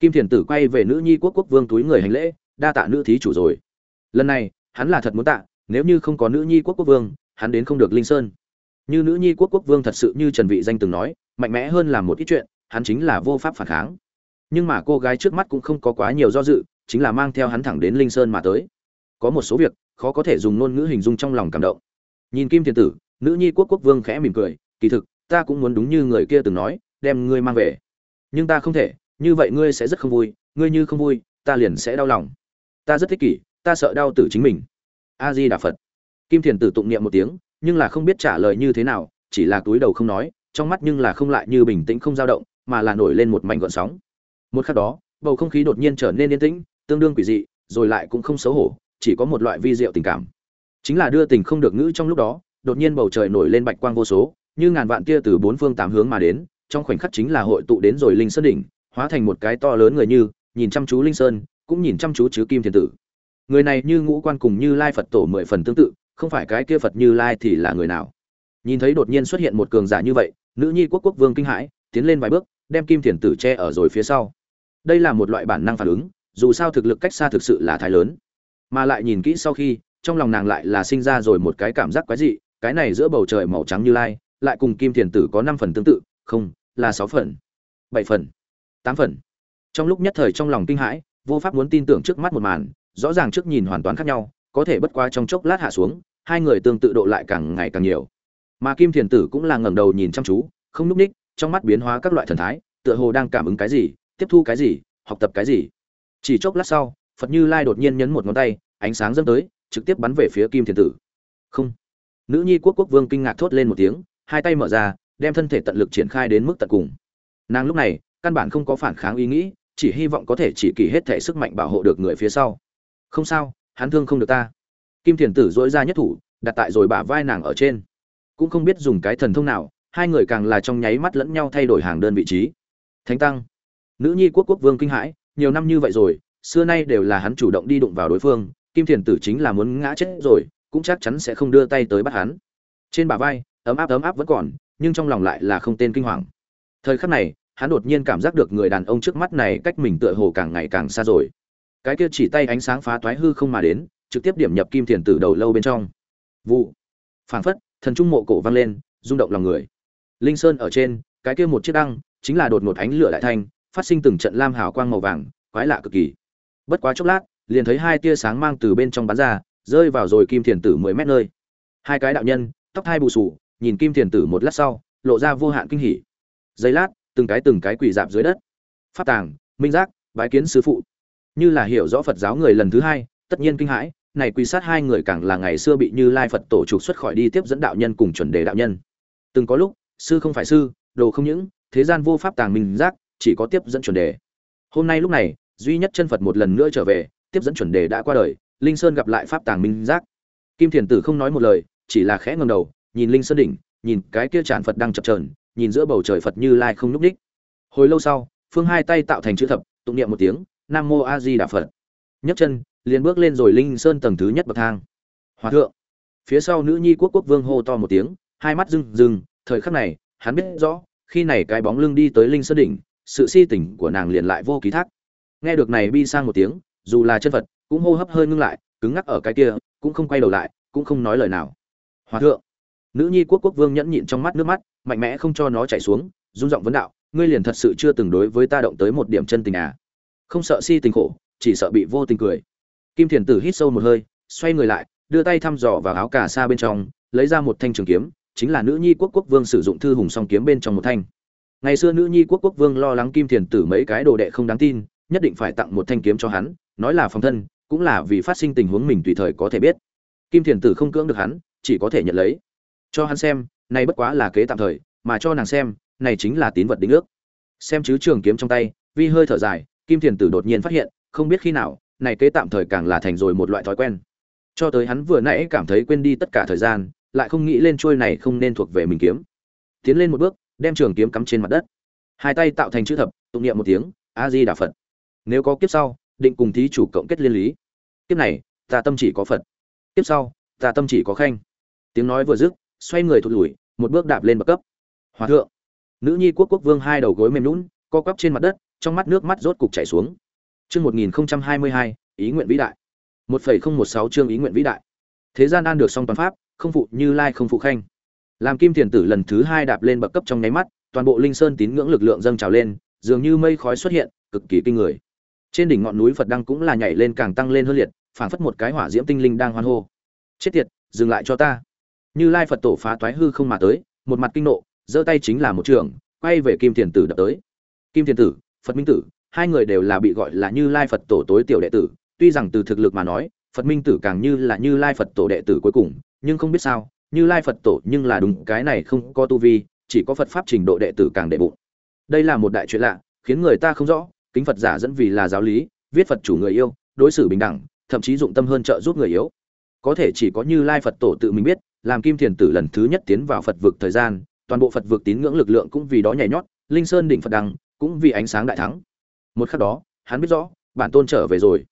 Kim thiền tử quay về nữ nhi quốc quốc vương túi người hành lễ, đa tạ nữ thí chủ rồi. Lần này, hắn là thật muốn tạ, nếu như không có nữ nhi quốc quốc vương, hắn đến không được linh sơn. Như nữ nhi quốc quốc vương thật sự như trần vị danh từng nói, mạnh mẽ hơn làm một ít chuyện, hắn chính là vô pháp phản kháng. Nhưng mà cô gái trước mắt cũng không có quá nhiều do dự, chính là mang theo hắn thẳng đến linh sơn mà tới. Có một số việc, khó có thể dùng ngôn ngữ hình dung trong lòng cảm động. Nhìn kim thiên tử, nữ nhi quốc quốc vương khẽ mỉm cười, kỳ thực ta cũng muốn đúng như người kia từng nói, đem ngươi mang về. Nhưng ta không thể, như vậy ngươi sẽ rất không vui, ngươi như không vui, ta liền sẽ đau lòng. Ta rất thích kỷ, ta sợ đau tử chính mình. A di đà phật kim thiền tử tụng niệm một tiếng, nhưng là không biết trả lời như thế nào, chỉ là túi đầu không nói, trong mắt nhưng là không lại như bình tĩnh không dao động, mà là nổi lên một mảnh gợn sóng. Một khắc đó, bầu không khí đột nhiên trở nên yên tĩnh, tương đương quỷ dị, rồi lại cũng không xấu hổ, chỉ có một loại vi diệu tình cảm. Chính là đưa tình không được ngữ trong lúc đó, đột nhiên bầu trời nổi lên bạch quang vô số như ngàn vạn tia từ bốn phương tám hướng mà đến, trong khoảnh khắc chính là hội tụ đến rồi linh sơn đỉnh, hóa thành một cái to lớn người như, nhìn chăm chú linh sơn, cũng nhìn chăm chú chứ kim thiên tử. Người này như ngũ quan cùng như lai phật tổ mười phần tương tự, không phải cái kia phật như lai thì là người nào? Nhìn thấy đột nhiên xuất hiện một cường giả như vậy, nữ nhi quốc quốc vương kinh hãi, tiến lên vài bước, đem kim thiền tử che ở rồi phía sau. Đây là một loại bản năng phản ứng, dù sao thực lực cách xa thực sự là thái lớn. Mà lại nhìn kỹ sau khi, trong lòng nàng lại là sinh ra rồi một cái cảm giác quái dị, cái này giữa bầu trời màu trắng như lai lại cùng kim thiền tử có năm phần tương tự, không, là sáu phần, bảy phần, tám phần. Trong lúc nhất thời trong lòng kinh hãi, vô pháp muốn tin tưởng trước mắt một màn, rõ ràng trước nhìn hoàn toàn khác nhau, có thể bất qua trong chốc lát hạ xuống, hai người tương tự độ lại càng ngày càng nhiều. Mà kim thiền tử cũng là ngẩng đầu nhìn chăm chú, không núp ních, trong mắt biến hóa các loại thần thái, tựa hồ đang cảm ứng cái gì, tiếp thu cái gì, học tập cái gì. Chỉ chốc lát sau, phật như lai đột nhiên nhấn một ngón tay, ánh sáng dâng tới, trực tiếp bắn về phía kim thiền tử. Không. Nữ nhi quốc quốc vương kinh ngạc thốt lên một tiếng hai tay mở ra, đem thân thể tận lực triển khai đến mức tận cùng. Nàng lúc này, căn bản không có phản kháng ý nghĩ, chỉ hy vọng có thể chỉ kỳ hết thể sức mạnh bảo hộ được người phía sau. Không sao, hắn thương không được ta. Kim thiền tử dỗi ra nhất thủ, đặt tại rồi bả vai nàng ở trên. Cũng không biết dùng cái thần thông nào, hai người càng là trong nháy mắt lẫn nhau thay đổi hàng đơn vị trí. Thánh tăng. Nữ nhi quốc quốc vương kinh hãi, nhiều năm như vậy rồi, xưa nay đều là hắn chủ động đi đụng vào đối phương, kim thiền tử chính là muốn ngã chết rồi, cũng chắc chắn sẽ không đưa tay tới bắt hắn. Trên bả vai ấm áp ấm áp vẫn còn, nhưng trong lòng lại là không tên kinh hoàng. Thời khắc này, hắn đột nhiên cảm giác được người đàn ông trước mắt này cách mình tựa hồ càng ngày càng xa rồi. Cái kia chỉ tay ánh sáng phá toái hư không mà đến, trực tiếp điểm nhập kim thiền tử đầu lâu bên trong. Vụ. Phảng phất, thần trung mộ cổ vang lên, rung động lòng người. Linh sơn ở trên, cái kia một chiếc đăng, chính là đột ngột ánh lửa đại thanh, phát sinh từng trận lam hào quang màu vàng, quái lạ cực kỳ. Bất quá chốc lát, liền thấy hai tia sáng mang từ bên trong bắn ra, rơi vào rồi kim thiền tử mười mét nơi. Hai cái đạo nhân, tóc hai bù sù nhìn kim thiền tử một lát sau, lộ ra vô hạn kinh hỉ. Giây lát, từng cái từng cái quỳ dạp dưới đất. Phát tàng, minh giác, bái kiến sư phụ. Như là hiểu rõ phật giáo người lần thứ hai, tất nhiên kinh hãi, này quỳ sát hai người càng là ngày xưa bị như lai phật tổ trục xuất khỏi đi tiếp dẫn đạo nhân cùng chuẩn đề đạo nhân. Từng có lúc, sư không phải sư, đồ không những, thế gian vô pháp tàng minh giác, chỉ có tiếp dẫn chuẩn đề. Hôm nay lúc này, duy nhất chân phật một lần nữa trở về, tiếp dẫn chuẩn đề đã qua đời, linh sơn gặp lại pháp tàng minh giác. Kim thiền tử không nói một lời, chỉ là khẽ ngầm đầu nhìn linh sơn đỉnh, nhìn cái kia tràn phật đang chập trờn nhìn giữa bầu trời phật như lai không nhúc ních hồi lâu sau, phương hai tay tạo thành chữ thập, tụng niệm một tiếng, nam mô a di đà phật. Nhấc chân, liền bước lên rồi linh sơn tầng thứ nhất bậc thang. Hòa thượng. Phía sau nữ nhi quốc quốc vương hô to một tiếng, hai mắt rưng rưng, thời khắc này, hắn biết rõ, khi này cái bóng lưng đi tới linh sơn đỉnh, sự si tỉnh của nàng liền lại vô ký thác. Nghe được này bi sang một tiếng, dù là chân phật, cũng hô hấp hơi ngưng lại, cứng ngắc ở cái kia, cũng không quay đầu lại, cũng không nói lời nào. Hòa thượng nữ nhi quốc quốc vương nhẫn nhịn trong mắt nước mắt, mạnh mẽ không cho nó chảy xuống rung giọng vấn đạo, ngươi liền thật sự chưa từng đối với ta động tới một điểm chân tình à? Không sợ si tình khổ, chỉ sợ bị vô tình cười. Kim thiền tử hít sâu một hơi, xoay người lại, đưa tay thăm dò vào áo cà sa bên trong, lấy ra một thanh trường kiếm, chính là nữ nhi quốc quốc vương sử dụng thư hùng song kiếm bên trong một thanh. Ngày xưa nữ nhi quốc quốc vương lo lắng kim thiền tử mấy cái đồ đệ không đáng tin, nhất định phải tặng một thanh kiếm cho hắn, nói là phòng thân, cũng là vì phát sinh tình huống mình tùy thời có thể biết. Kim thiền tử không cưỡng được hắn, chỉ có thể nhận lấy cho hắn xem, này bất quá là kế tạm thời, mà cho nàng xem, này chính là tín vật đính ước. Xem chứ trường kiếm trong tay, vi hơi thở dài, kim thiền tử đột nhiên phát hiện, không biết khi nào, này kế tạm thời càng là thành rồi một loại thói quen. Cho tới hắn vừa nãy cảm thấy quên đi tất cả thời gian, lại không nghĩ lên trôi này không nên thuộc về mình kiếm. Tiến lên một bước, đem trường kiếm cắm trên mặt đất. Hai tay tạo thành chữ thập, tụng niệm một tiếng a di đà phật. Nếu có kiếp sau, định cùng thí chủ cộng kết liên lý. Kiếp này, ta tâm chỉ có phật. Kiếp sau, ta tâm chỉ có khanh. Tiếng nói vừa dứt xoay người thụt lùi, một bước đạp lên bậc cấp. Hòa thượng. Nữ nhi quốc quốc vương hai đầu gối mềm lún co quắp trên mặt đất, trong mắt nước mắt rốt cục chảy xuống. Chương một nghìn hai mươi hai, ý nguyện vĩ đại. một phẩy không một sáu chương ý nguyện vĩ đại. Thế gian an được song toàn pháp, không phụ như lai không phụ khanh. Làm kim thiền tử lần thứ hai đạp lên bậc cấp trong nháy mắt, toàn bộ linh sơn tín ngưỡng lực lượng dâng trào lên, dường như mây khói xuất hiện, cực kỳ kinh người. Trên đỉnh ngọn núi phật đăng cũng là nhảy lên càng tăng lên hơn liệt, phảng phất một cái hỏa diễm tinh linh đang hoan hô. Chết tiệt, dừng lại cho ta như lai phật tổ phá toái hư không mà tới, một mặt kinh nộ, giơ tay chính là một trường, quay về kim thiền tử đập tới. Kim thiền tử, phật minh tử, hai người đều là bị gọi là như lai phật tổ tối tiểu đệ tử, tuy rằng từ thực lực mà nói, phật minh tử càng như là như lai phật tổ đệ tử cuối cùng, nhưng không biết sao, như lai phật tổ nhưng là đúng, cái này không có tu vi, chỉ có phật pháp trình độ đệ tử càng đệ bụng. Đây là một đại chuyện lạ, khiến người ta không rõ, kính phật giả dẫn vì là giáo lý, viết phật chủ người yêu, đối xử bình đẳng, thậm chí dụng tâm hơn trợ giúp người yếu. Có thể chỉ có như lai phật tổ tự mình biết làm kim thiền tử lần thứ nhất tiến vào phật vực thời gian, toàn bộ phật vực tín ngưỡng lực lượng cũng vì đó nhảy nhót, linh sơn đỉnh phật đăng cũng vì ánh sáng đại thắng. Một khắc đó, hắn biết rõ, bản tôn trở về rồi.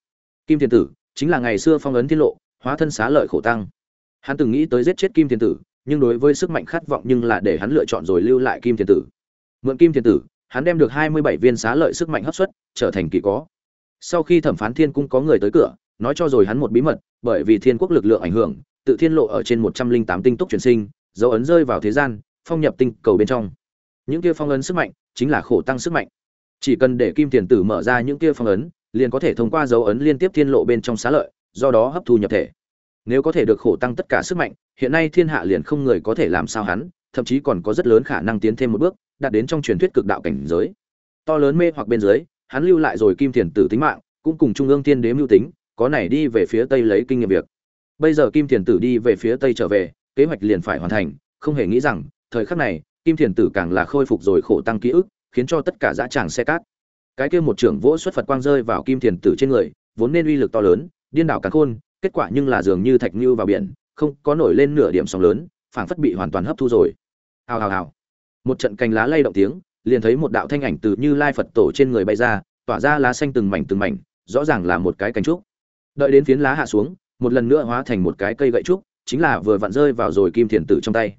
Kim thiền tử chính là ngày xưa phong ấn thiên lộ, hóa thân xá lợi khổ tăng. Hắn từng nghĩ tới giết chết kim thiền tử, nhưng đối với sức mạnh khát vọng nhưng là để hắn lựa chọn rồi lưu lại kim thiền tử. Mượn kim thiền tử, hắn đem được hai mươi bảy viên xá lợi sức mạnh hấp xuất, trở thành kỳ có. Sau khi thẩm phán thiên cung có người tới cửa, nói cho rồi hắn một bí mật, bởi vì thiên quốc lực lượng ảnh hưởng tự thiên lộ ở trên một trăm linh tám tinh túc chuyển sinh, dấu ấn rơi vào thế gian, phong nhập tinh cầu bên trong. Những kia phong ấn sức mạnh chính là khổ tăng sức mạnh. Chỉ cần để kim tiền tử mở ra những kia phong ấn, liền có thể thông qua dấu ấn liên tiếp thiên lộ bên trong xá lợi, do đó hấp thu nhập thể. Nếu có thể được khổ tăng tất cả sức mạnh, hiện nay thiên hạ liền không người có thể làm sao hắn, thậm chí còn có rất lớn khả năng tiến thêm một bước, đạt đến trong truyền thuyết cực đạo cảnh giới. To lớn mê hoặc bên dưới, hắn lưu lại rồi kim tiền tử tính mạng, cũng cùng trung ương tiên đế mưu tính, có này đi về phía tây lấy kinh nghiệm việc bây giờ kim thiền tử đi về phía tây trở về, kế hoạch liền phải hoàn thành, không hề nghĩ rằng, thời khắc này, kim thiền tử càng là khôi phục rồi khổ tăng ký ức, khiến cho tất cả dã tràng xe cát. Cái kia một trưởng vỗ xuất phật quang rơi vào kim thiền tử trên người, vốn nên uy lực to lớn, điên đảo càng khôn, kết quả nhưng là dường như thạch như vào biển, không có nổi lên nửa điểm sóng lớn, phảng phất bị hoàn toàn hấp thu rồi. Hào hào hào. Một trận cành lá lay động tiếng, liền thấy một đạo thanh ảnh từ như lai phật tổ trên người bay ra, tỏa ra lá xanh từng mảnh từng mảnh, rõ ràng là một cái cánh trúc. Đợi đến phiến lá hạ xuống một lần nữa hóa thành một cái cây gậy trúc, chính là vừa vặn rơi vào rồi kim thiền tử trong tay.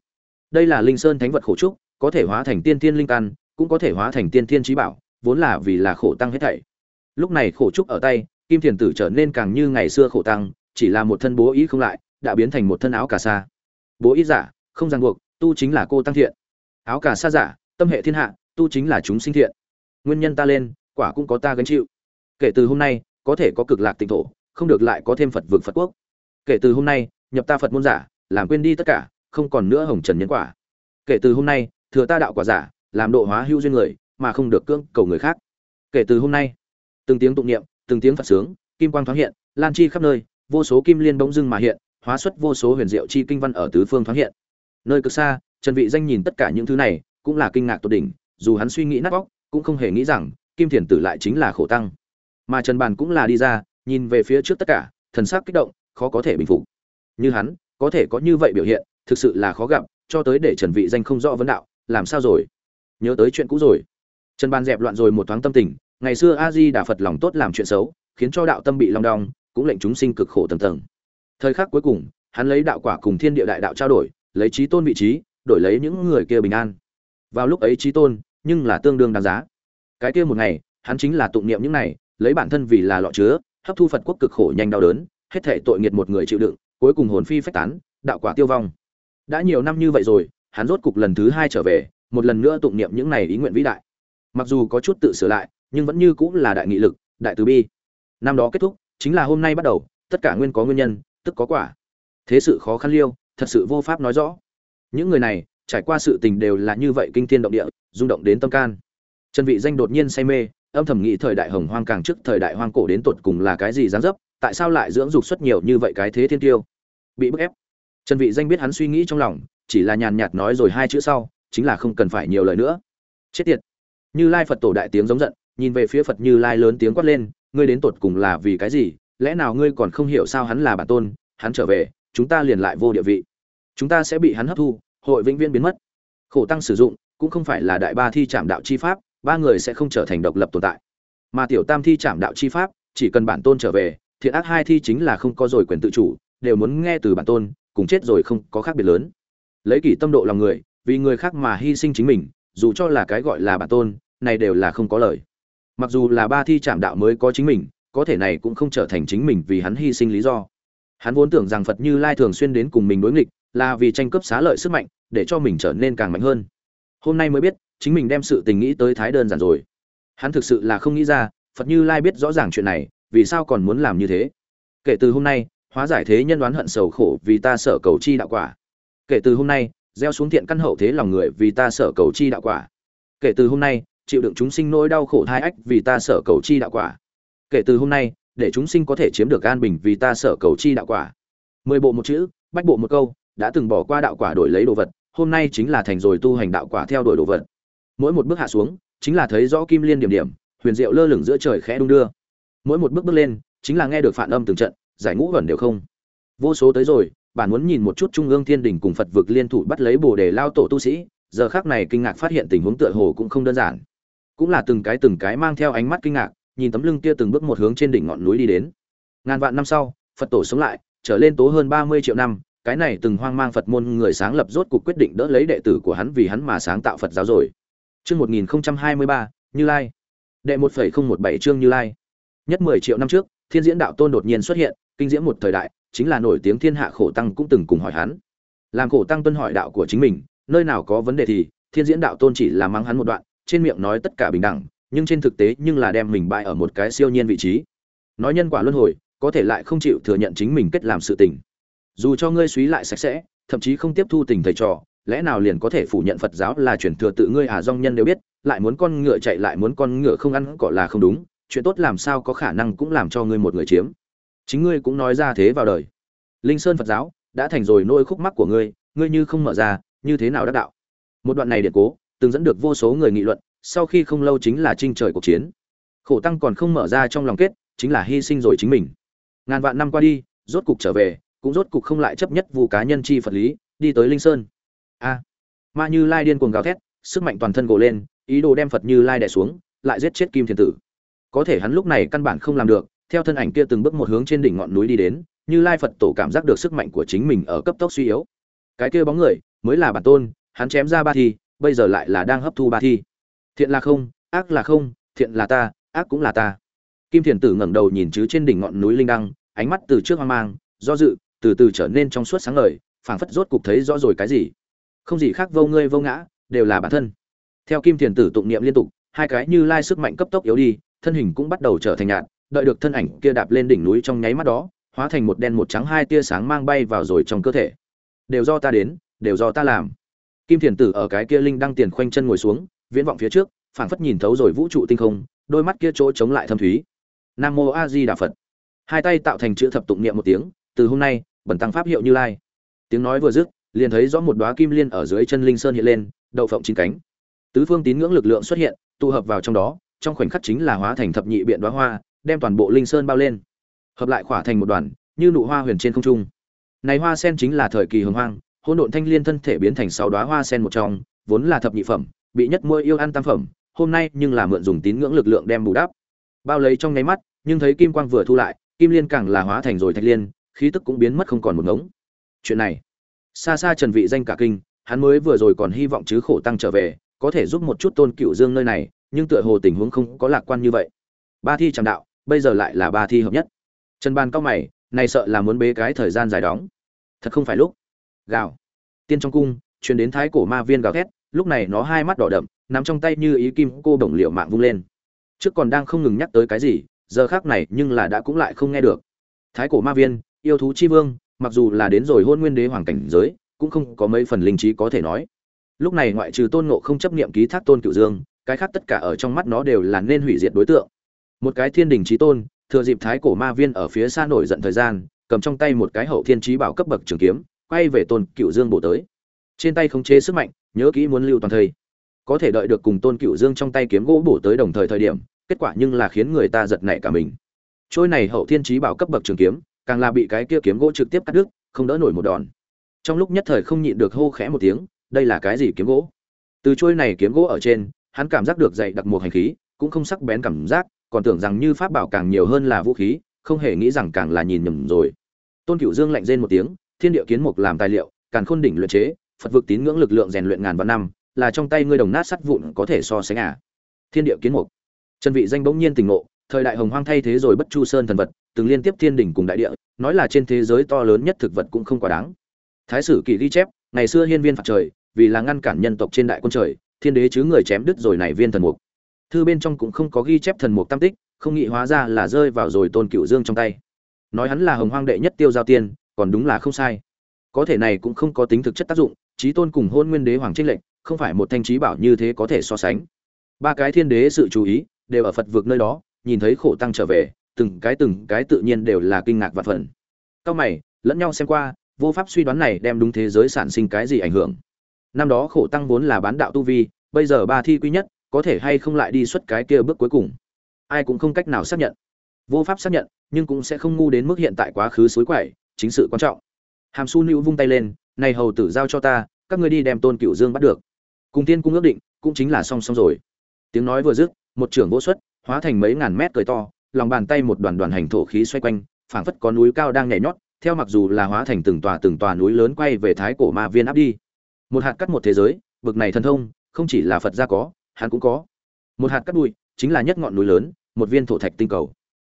Đây là linh sơn thánh vật khổ trúc, có thể hóa thành tiên thiên linh căn, cũng có thể hóa thành tiên thiên trí bảo, vốn là vì là khổ tăng hết thảy. Lúc này khổ trúc ở tay, kim thiền tử trở nên càng như ngày xưa khổ tăng, chỉ là một thân bố ý không lại, đã biến thành một thân áo cà sa. Bố ý giả, không ràng buộc, tu chính là cô tăng thiện. Áo cà sa giả, tâm hệ thiên hạ, tu chính là chúng sinh thiện. Nguyên nhân ta lên, quả cũng có ta gánh chịu. Kể từ hôm nay, có thể có cực lạc tịnh thổ không được lại có thêm phật vực phật quốc. Kể từ hôm nay, nhập ta phật môn giả, làm quên đi tất cả, không còn nữa hồng trần nhân quả. Kể từ hôm nay, thừa ta đạo quả giả, làm độ hóa hữu duyên người, mà không được cưỡng cầu người khác. Kể từ hôm nay, từng tiếng tụng niệm, từng tiếng phật sướng, kim quang thoáng hiện, lan chi khắp nơi, vô số kim liên bỗng dưng mà hiện, hóa xuất vô số huyền diệu chi kinh văn ở tứ phương thoáng hiện. Nơi cực xa, trần vị danh nhìn tất cả những thứ này, cũng là kinh ngạc tột đỉnh, dù hắn suy nghĩ nát óc, cũng không hề nghĩ rằng, kim thiền tử lại chính là khổ tăng. Mà trần bàn cũng là đi ra nhìn về phía trước tất cả, thần sắc kích động, khó có thể bình phục. Như hắn, có thể có như vậy biểu hiện, thực sự là khó gặp, cho tới để trần vị danh không rõ vấn đạo, làm sao rồi? Nhớ tới chuyện cũ rồi. Trần ban dẹp loạn rồi một thoáng tâm tình, ngày xưa a di đà phật lòng tốt làm chuyện xấu, khiến cho đạo tâm bị long đong, cũng lệnh chúng sinh cực khổ tầng tầng. Thời khắc cuối cùng, hắn lấy đạo quả cùng thiên địa đại đạo trao đổi, lấy trí tôn vị trí, đổi lấy những người kia bình an. Vào lúc ấy trí tôn, nhưng là tương đương đáng giá. Cái kia một ngày, hắn chính là tụng niệm những này, lấy bản thân vì là lọ chứa hấp thu phật quốc cực khổ nhanh đau đớn, hết thể tội nghiệt một người chịu đựng, cuối cùng hồn phi phách tán, đạo quả tiêu vong. Đã nhiều năm như vậy rồi, hắn rốt cục lần thứ hai trở về, một lần nữa tụng niệm những này ý nguyện vĩ đại. Mặc dù có chút tự sửa lại, nhưng vẫn như cũng là đại nghị lực, đại từ bi. Năm đó kết thúc, chính là hôm nay bắt đầu, tất cả nguyên có nguyên nhân, tức có quả. Thế sự khó khăn liêu, thật sự vô pháp nói rõ. Những người này, trải qua sự tình đều là như vậy kinh thiên động địa, rung động đến tâm can. Trần vị danh đột nhiên say mê âm thầm nghĩ thời đại hồng hoang càng trước thời đại hoang cổ đến tột cùng là cái gì dáng dấp, tại sao lại dưỡng dục xuất nhiều như vậy cái thế thiên tiêu? Bị bức ép. Trần vị danh biết hắn suy nghĩ trong lòng, chỉ là nhàn nhạt nói rồi hai chữ sau, chính là không cần phải nhiều lời nữa. Chết tiệt. Như lai phật tổ đại tiếng giống giận, nhìn về phía phật như lai lớn tiếng quát lên, ngươi đến tột cùng là vì cái gì? Lẽ nào ngươi còn không hiểu sao hắn là bản tôn? Hắn trở về, chúng ta liền lại vô địa vị. Chúng ta sẽ bị hắn hấp thu, hội vĩnh viễn biến mất. Khổ tăng sử dụng, cũng không phải là đại ba thi trảm đạo chi pháp ba người sẽ không trở thành độc lập tồn tại. Mà tiểu tam thi trảm đạo chi pháp, chỉ cần bản tôn trở về, thiện ác hai thi chính là không có rồi quyền tự chủ, đều muốn nghe từ bản tôn, cùng chết rồi không có khác biệt lớn. Lấy kỷ tâm độ lòng người, vì người khác mà hy sinh chính mình, dù cho là cái gọi là bản tôn, này đều là không có lời. Mặc dù là ba thi trảm đạo mới có chính mình, có thể này cũng không trở thành chính mình vì hắn hy sinh lý do. Hắn vốn tưởng rằng phật như lai thường xuyên đến cùng mình đối nghịch, là vì tranh cướp xá lợi sức mạnh, để cho mình trở nên càng mạnh hơn. Hôm nay mới biết chính mình đem sự tình nghĩ tới thái đơn giản rồi. Hắn thực sự là không nghĩ ra, phật như lai biết rõ ràng chuyện này, vì sao còn muốn làm như thế? Kể từ hôm nay, hóa giải thế nhân đoán hận sầu khổ vì ta sợ cầu chi đạo quả. Kể từ hôm nay, gieo xuống thiện căn hậu thế lòng người vì ta sợ cầu chi đạo quả. Kể từ hôm nay, chịu đựng chúng sinh nỗi đau khổ thai ách vì ta sợ cầu chi đạo quả. Kể từ hôm nay, để chúng sinh có thể chiếm được an bình vì ta sợ cầu chi đạo quả. Mười bộ một chữ, bách bộ một câu, đã từng bỏ qua đạo quả đổi lấy đồ vật, hôm nay chính là thành rồi tu hành đạo quả theo đuổi đồ vật mỗi một bước hạ xuống, chính là thấy rõ kim liên điểm điểm, huyền diệu lơ lửng giữa trời khẽ đung đưa. Mỗi một bước bước lên, chính là nghe được phản âm từng trận, giải ngũ vẩn đều không. Vô số tới rồi bản muốn nhìn một chút trung ương thiên đình cùng phật vực liên thủ bắt lấy bồ đề lao tổ tu sĩ, giờ khác này kinh ngạc phát hiện tình huống tựa hồ cũng không đơn giản. Cũng là từng cái từng cái mang theo ánh mắt kinh ngạc, nhìn tấm lưng kia từng bước một hướng trên đỉnh ngọn núi đi đến. Ngàn vạn năm sau, phật tổ sống lại, trở lên tố hơn ba mươi triệu năm, cái này từng hoang mang phật môn người sáng lập rốt cuộc quyết định đỡ lấy đệ tử của hắn vì hắn mà sáng tạo phật giáo rồi chương một nghìn hai mươi ba, như lai. Đệ một phẩy không một bảy chương như lai. Nhất mười triệu năm trước, thiên diễn đạo tôn đột nhiên xuất hiện, kinh diễn một thời đại, chính là nổi tiếng thiên hạ khổ tăng cũng từng cùng hỏi hắn. Làm khổ tăng tuân hỏi đạo của chính mình, nơi nào có vấn đề thì, thiên diễn đạo tôn chỉ là mắng hắn một đoạn, trên miệng nói tất cả bình đẳng, nhưng trên thực tế nhưng là đem mình bại ở một cái siêu nhiên vị trí. Nói nhân quả luân hồi, có thể lại không chịu thừa nhận chính mình kết làm sự tình. Dù cho ngươi suy lại sạch sẽ, thậm chí không tiếp thu tình thầy trò lẽ nào liền có thể phủ nhận phật giáo là truyền thừa tự ngươi à dong nhân đều biết, lại muốn con ngựa chạy lại muốn con ngựa không ăn cỏ là không đúng, chuyện tốt làm sao có khả năng cũng làm cho ngươi một người chiếm. Chính ngươi cũng nói ra thế vào đời. Linh sơn phật giáo đã thành rồi nỗi khúc mắc của ngươi ngươi như không mở ra, như thế nào đắc đạo? Một đoạn này điện cố, từng dẫn được vô số người nghị luận, sau khi không lâu chính là trinh trời cuộc chiến. Khổ tăng còn không mở ra trong lòng kết, chính là hy sinh rồi chính mình. Ngàn vạn năm qua đi, rốt cục trở về, cũng rốt cục không lại chấp nhất vụ cá nhân chi phật lý, đi tới linh sơn a. Ma như lai điên cuồng gào thét, sức mạnh toàn thân gồ lên, ý đồ đem phật như lai đè xuống, lại giết chết kim thiên tử. Có thể hắn lúc này căn bản không làm được, theo thân ảnh kia từng bước một hướng trên đỉnh ngọn núi đi đến, như lai phật tổ cảm giác được sức mạnh của chính mình ở cấp tốc suy yếu. Cái kia bóng người, mới là bản tôn, hắn chém ra ba thi, bây giờ lại là đang hấp thu ba thi. Thiện là không, ác là không, thiện là ta, ác cũng là ta. Kim thiền tử ngẩng đầu nhìn chứ trên đỉnh ngọn núi linh đăng, ánh mắt từ trước hoang mang, do dự, từ từ trở nên trong suốt sáng ngời, phảng phất rốt cục thấy rõ rồi cái gì không gì khác vô ngươi vô ngã, đều là bản thân. Theo kim thiền tử tụng niệm liên tục, hai cái như lai sức mạnh cấp tốc yếu đi, thân hình cũng bắt đầu trở thành nhạt, đợi được thân ảnh kia đạp lên đỉnh núi trong nháy mắt đó, hóa thành một đen một trắng hai tia sáng mang bay vào rồi trong cơ thể. Đều do ta đến, đều do ta làm. Kim thiền tử ở cái kia linh đăng tiền khoanh chân ngồi xuống, viễn vọng phía trước, phảng phất nhìn thấu rồi vũ trụ tinh không, đôi mắt kia chỗ chống lại thâm thúy. Nam mô a di đà phật. Hai tay tạo thành chữ thập tụng niệm một tiếng, từ hôm nay bẩn tăng pháp hiệu như lai. Tiếng nói vừa dứt liền thấy rõ một đóa kim liên ở dưới chân linh sơn hiện lên, đậu phộng chín cánh. Tứ phương tín ngưỡng lực lượng xuất hiện, tụ hợp vào trong đó, trong khoảnh khắc chính là hóa thành thập nhị biện đóa hoa, đem toàn bộ linh sơn bao lên. Hợp lại khỏa thành một đoàn, như nụ hoa huyền trên không trung. Này hoa sen chính là thời kỳ hồng hoang, hỗn độn thanh liên thân thể biến thành sáu đóa hoa sen một trong, vốn là thập nhị phẩm, bị nhất muội yêu ăn tam phẩm, hôm nay nhưng là mượn dùng tín ngưỡng lực lượng đem bù đắp. Bao lấy trong nháy mắt, nhưng thấy kim quang vừa thu lại, kim liên càng là hóa thành rồi thạch liên, khí tức cũng biến mất không còn một ngống. Chuyện này xa xa trần vị danh cả kinh, hắn mới vừa rồi còn hy vọng chứ khổ tăng trở về, có thể giúp một chút tôn cựu dương nơi này, nhưng tựa hồ tình huống không có lạc quan như vậy. Ba thi tràng đạo, bây giờ lại là ba thi hợp nhất. Trần ban cao mày, này sợ là muốn bế cái thời gian dài đóng. Thật không phải lúc. Gào. Tiên trong cung, truyền đến thái cổ ma viên gào thét, lúc này nó hai mắt đỏ đậm, nắm trong tay như ý kim cô đồng liệu mạng vung lên. Trước còn đang không ngừng nhắc tới cái gì, giờ khác này nhưng là đã cũng lại không nghe được. Thái cổ ma viên, yêu thú chi vương mặc dù là đến rồi hôn nguyên đế hoàng cảnh giới, cũng không có mấy phần linh trí có thể nói. Lúc này ngoại trừ tôn ngộ không chấp niệm ký thác tôn cựu dương, cái khác tất cả ở trong mắt nó đều là nên hủy diệt đối tượng. Một cái thiên đình trí tôn, thừa dịp thái cổ ma viên ở phía xa nổi giận thời gian, cầm trong tay một cái hậu thiên trí bảo cấp bậc trường kiếm, quay về tôn cựu dương bổ tới. Trên tay khống chế sức mạnh, nhớ kỹ muốn lưu toàn thây. Có thể đợi được cùng tôn cựu dương trong tay kiếm gỗ bổ tới đồng thời thời điểm, kết quả nhưng là khiến người ta giật nảy cả mình. Trôi này hậu thiên trí bảo cấp bậc trường kiếm càng là bị cái kia kiếm gỗ trực tiếp cắt đứt, không đỡ nổi một đòn. Trong lúc nhất thời không nhịn được hô khẽ một tiếng, đây là cái gì kiếm gỗ? Từ chuôi này kiếm gỗ ở trên, hắn cảm giác được dày đặc một hành khí, cũng không sắc bén cảm giác, còn tưởng rằng như pháp bảo càng nhiều hơn là vũ khí, không hề nghĩ rằng càng là nhìn nhầm rồi. Tôn cửu dương lạnh rên một tiếng, thiên địa kiến mục làm tài liệu càng khôn đỉnh luyện chế, phật vực tín ngưỡng lực lượng rèn luyện ngàn vạn năm, là trong tay ngươi đồng nát sắt vụn có thể so sánh à? Thiên địa kiến mục. Chân vị danh bỗng nhiên tỉnh ngộ, thời đại hồng hoang thay thế rồi bất chu sơn thần vật từng liên tiếp thiên đỉnh cùng đại địa, nói là trên thế giới to lớn nhất thực vật cũng không quá đáng. Thái sử kỳ ghi chép, ngày xưa hiên viên phạt trời, vì là ngăn cản nhân tộc trên đại quân trời, thiên đế chứ người chém đứt rồi này viên thần mục. Thư bên trong cũng không có ghi chép thần mục tam tích, không nghĩ hóa ra là rơi vào rồi tôn cựu dương trong tay. Nói hắn là hồng hoang đệ nhất tiêu giao tiên, còn đúng là không sai. Có thể này cũng không có tính thực chất tác dụng trí tôn cùng hôn nguyên đế hoàng trinh lệnh không phải một thanh trí bảo như thế có thể so sánh. Ba cái thiên đế sự chú ý, đều ở phật vực nơi đó, nhìn thấy khổ tăng trở về từng cái từng cái tự nhiên đều là kinh ngạc và phần cao mày, lẫn nhau xem qua, vô pháp suy đoán này đem đúng thế giới sản sinh cái gì ảnh hưởng. Năm đó khổ tăng vốn là bán đạo tu vi, bây giờ ba thi quý nhất, có thể hay không lại đi xuất cái kia bước cuối cùng? Ai cũng không cách nào xác nhận. Vô pháp xác nhận, nhưng cũng sẽ không ngu đến mức hiện tại quá khứ suối quậy chính sự quan trọng. Hàm su nữ vung tay lên, này hầu tử giao cho ta, các ngươi đi đem tôn cửu dương bắt được. Cùng tiên cung ước định, cũng chính là song song rồi. Tiếng nói vừa dứt, một trưởng vô xuất, hóa thành mấy ngàn mét cười to lòng bàn tay một đoàn đoàn hành thổ khí xoay quanh, phảng phất có núi cao đang nhảy nhót, theo mặc dù là hóa thành từng tòa từng tòa núi lớn quay về thái cổ ma viên áp đi. Một hạt cắt một thế giới bực này thần thông, không chỉ là phật gia có, hắn cũng có. Một hạt cắt bụi, chính là nhất ngọn núi lớn, một viên thổ thạch tinh cầu.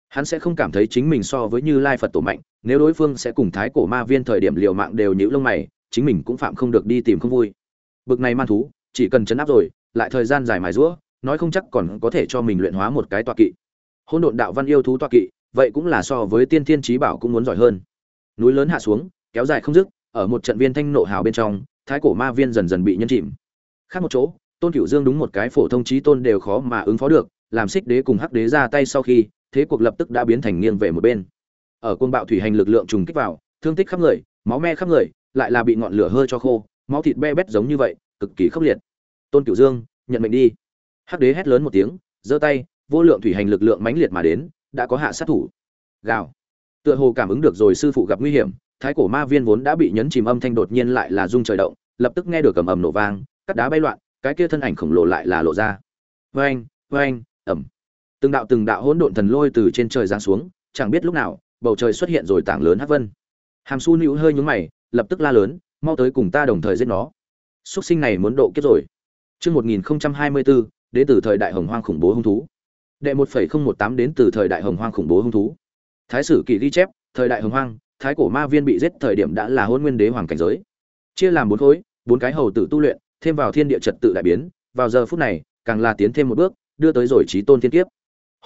Hắn sẽ không cảm thấy chính mình so với như lai phật tổ mạnh, nếu đối phương sẽ cùng thái cổ ma viên thời điểm liều mạng đều nhữ lông mày, chính mình cũng phạm không được đi tìm không vui. Bực này man thú, chỉ cần chấn áp rồi, lại thời gian dài mài rũa, nói không chắc còn có thể cho mình luyện hóa một cái tọa kỵ hôn độn đạo văn yêu thú toa kỵ, vậy cũng là so với tiên thiên trí bảo cũng muốn giỏi hơn. Núi lớn hạ xuống, kéo dài không dứt, ở một trận viên thanh nộ hào bên trong, thái cổ ma viên dần dần bị nhân chìm. Khác một chỗ, tôn cửu dương đúng một cái phổ thông trí tôn đều khó mà ứng phó được, làm xích đế cùng hắc đế ra tay sau khi, thế cuộc lập tức đã biến thành nghiêng về một bên. Ở côn bạo thủy hành lực lượng trùng kích vào, thương tích khắp người, máu me khắp người, lại là bị ngọn lửa hơi cho khô, máu thịt be bét giống như vậy, cực kỳ khốc liệt. Tôn cửu dương, nhận mệnh đi. Hắc đế hét lớn một tiếng, giơ tay vô lượng thủy hành lực lượng mãnh liệt mà đến đã có hạ sát thủ. Gào. Tựa hồ cảm ứng được rồi sư phụ gặp nguy hiểm thái cổ ma viên vốn đã bị nhấn chìm âm thanh đột nhiên lại là rung trời động lập tức nghe được ầm ầm nổ vang cắt đá bay loạn cái kia thân ảnh khổng lồ lại là lộ ra. Vang vang ầm. Từng đạo từng đạo hỗn độn thần lôi từ trên trời giáng xuống chẳng biết lúc nào bầu trời xuất hiện rồi tảng lớn hắc vân. Hàm su Nữu hơi nhún mày lập tức la lớn mau tới cùng ta đồng thời giết nó. Súc sinh này muốn độ kiếp rồi. Trước 1024, đến từ thời đại hồng hoang khủng bố hung thú. Đệ 1.018 đến từ thời đại hồng hoang khủng bố hung thú. Thái sử kỳ ghi chép, thời đại hồng hoang, thái cổ ma viên bị giết thời điểm đã là hôn nguyên đế hoàng cảnh giới. Chia làm bốn khối, bốn cái hầu tử tu luyện, thêm vào thiên địa trật tự đại biến, vào giờ phút này, càng là tiến thêm một bước, đưa tới rồi chí tôn thiên kiếp.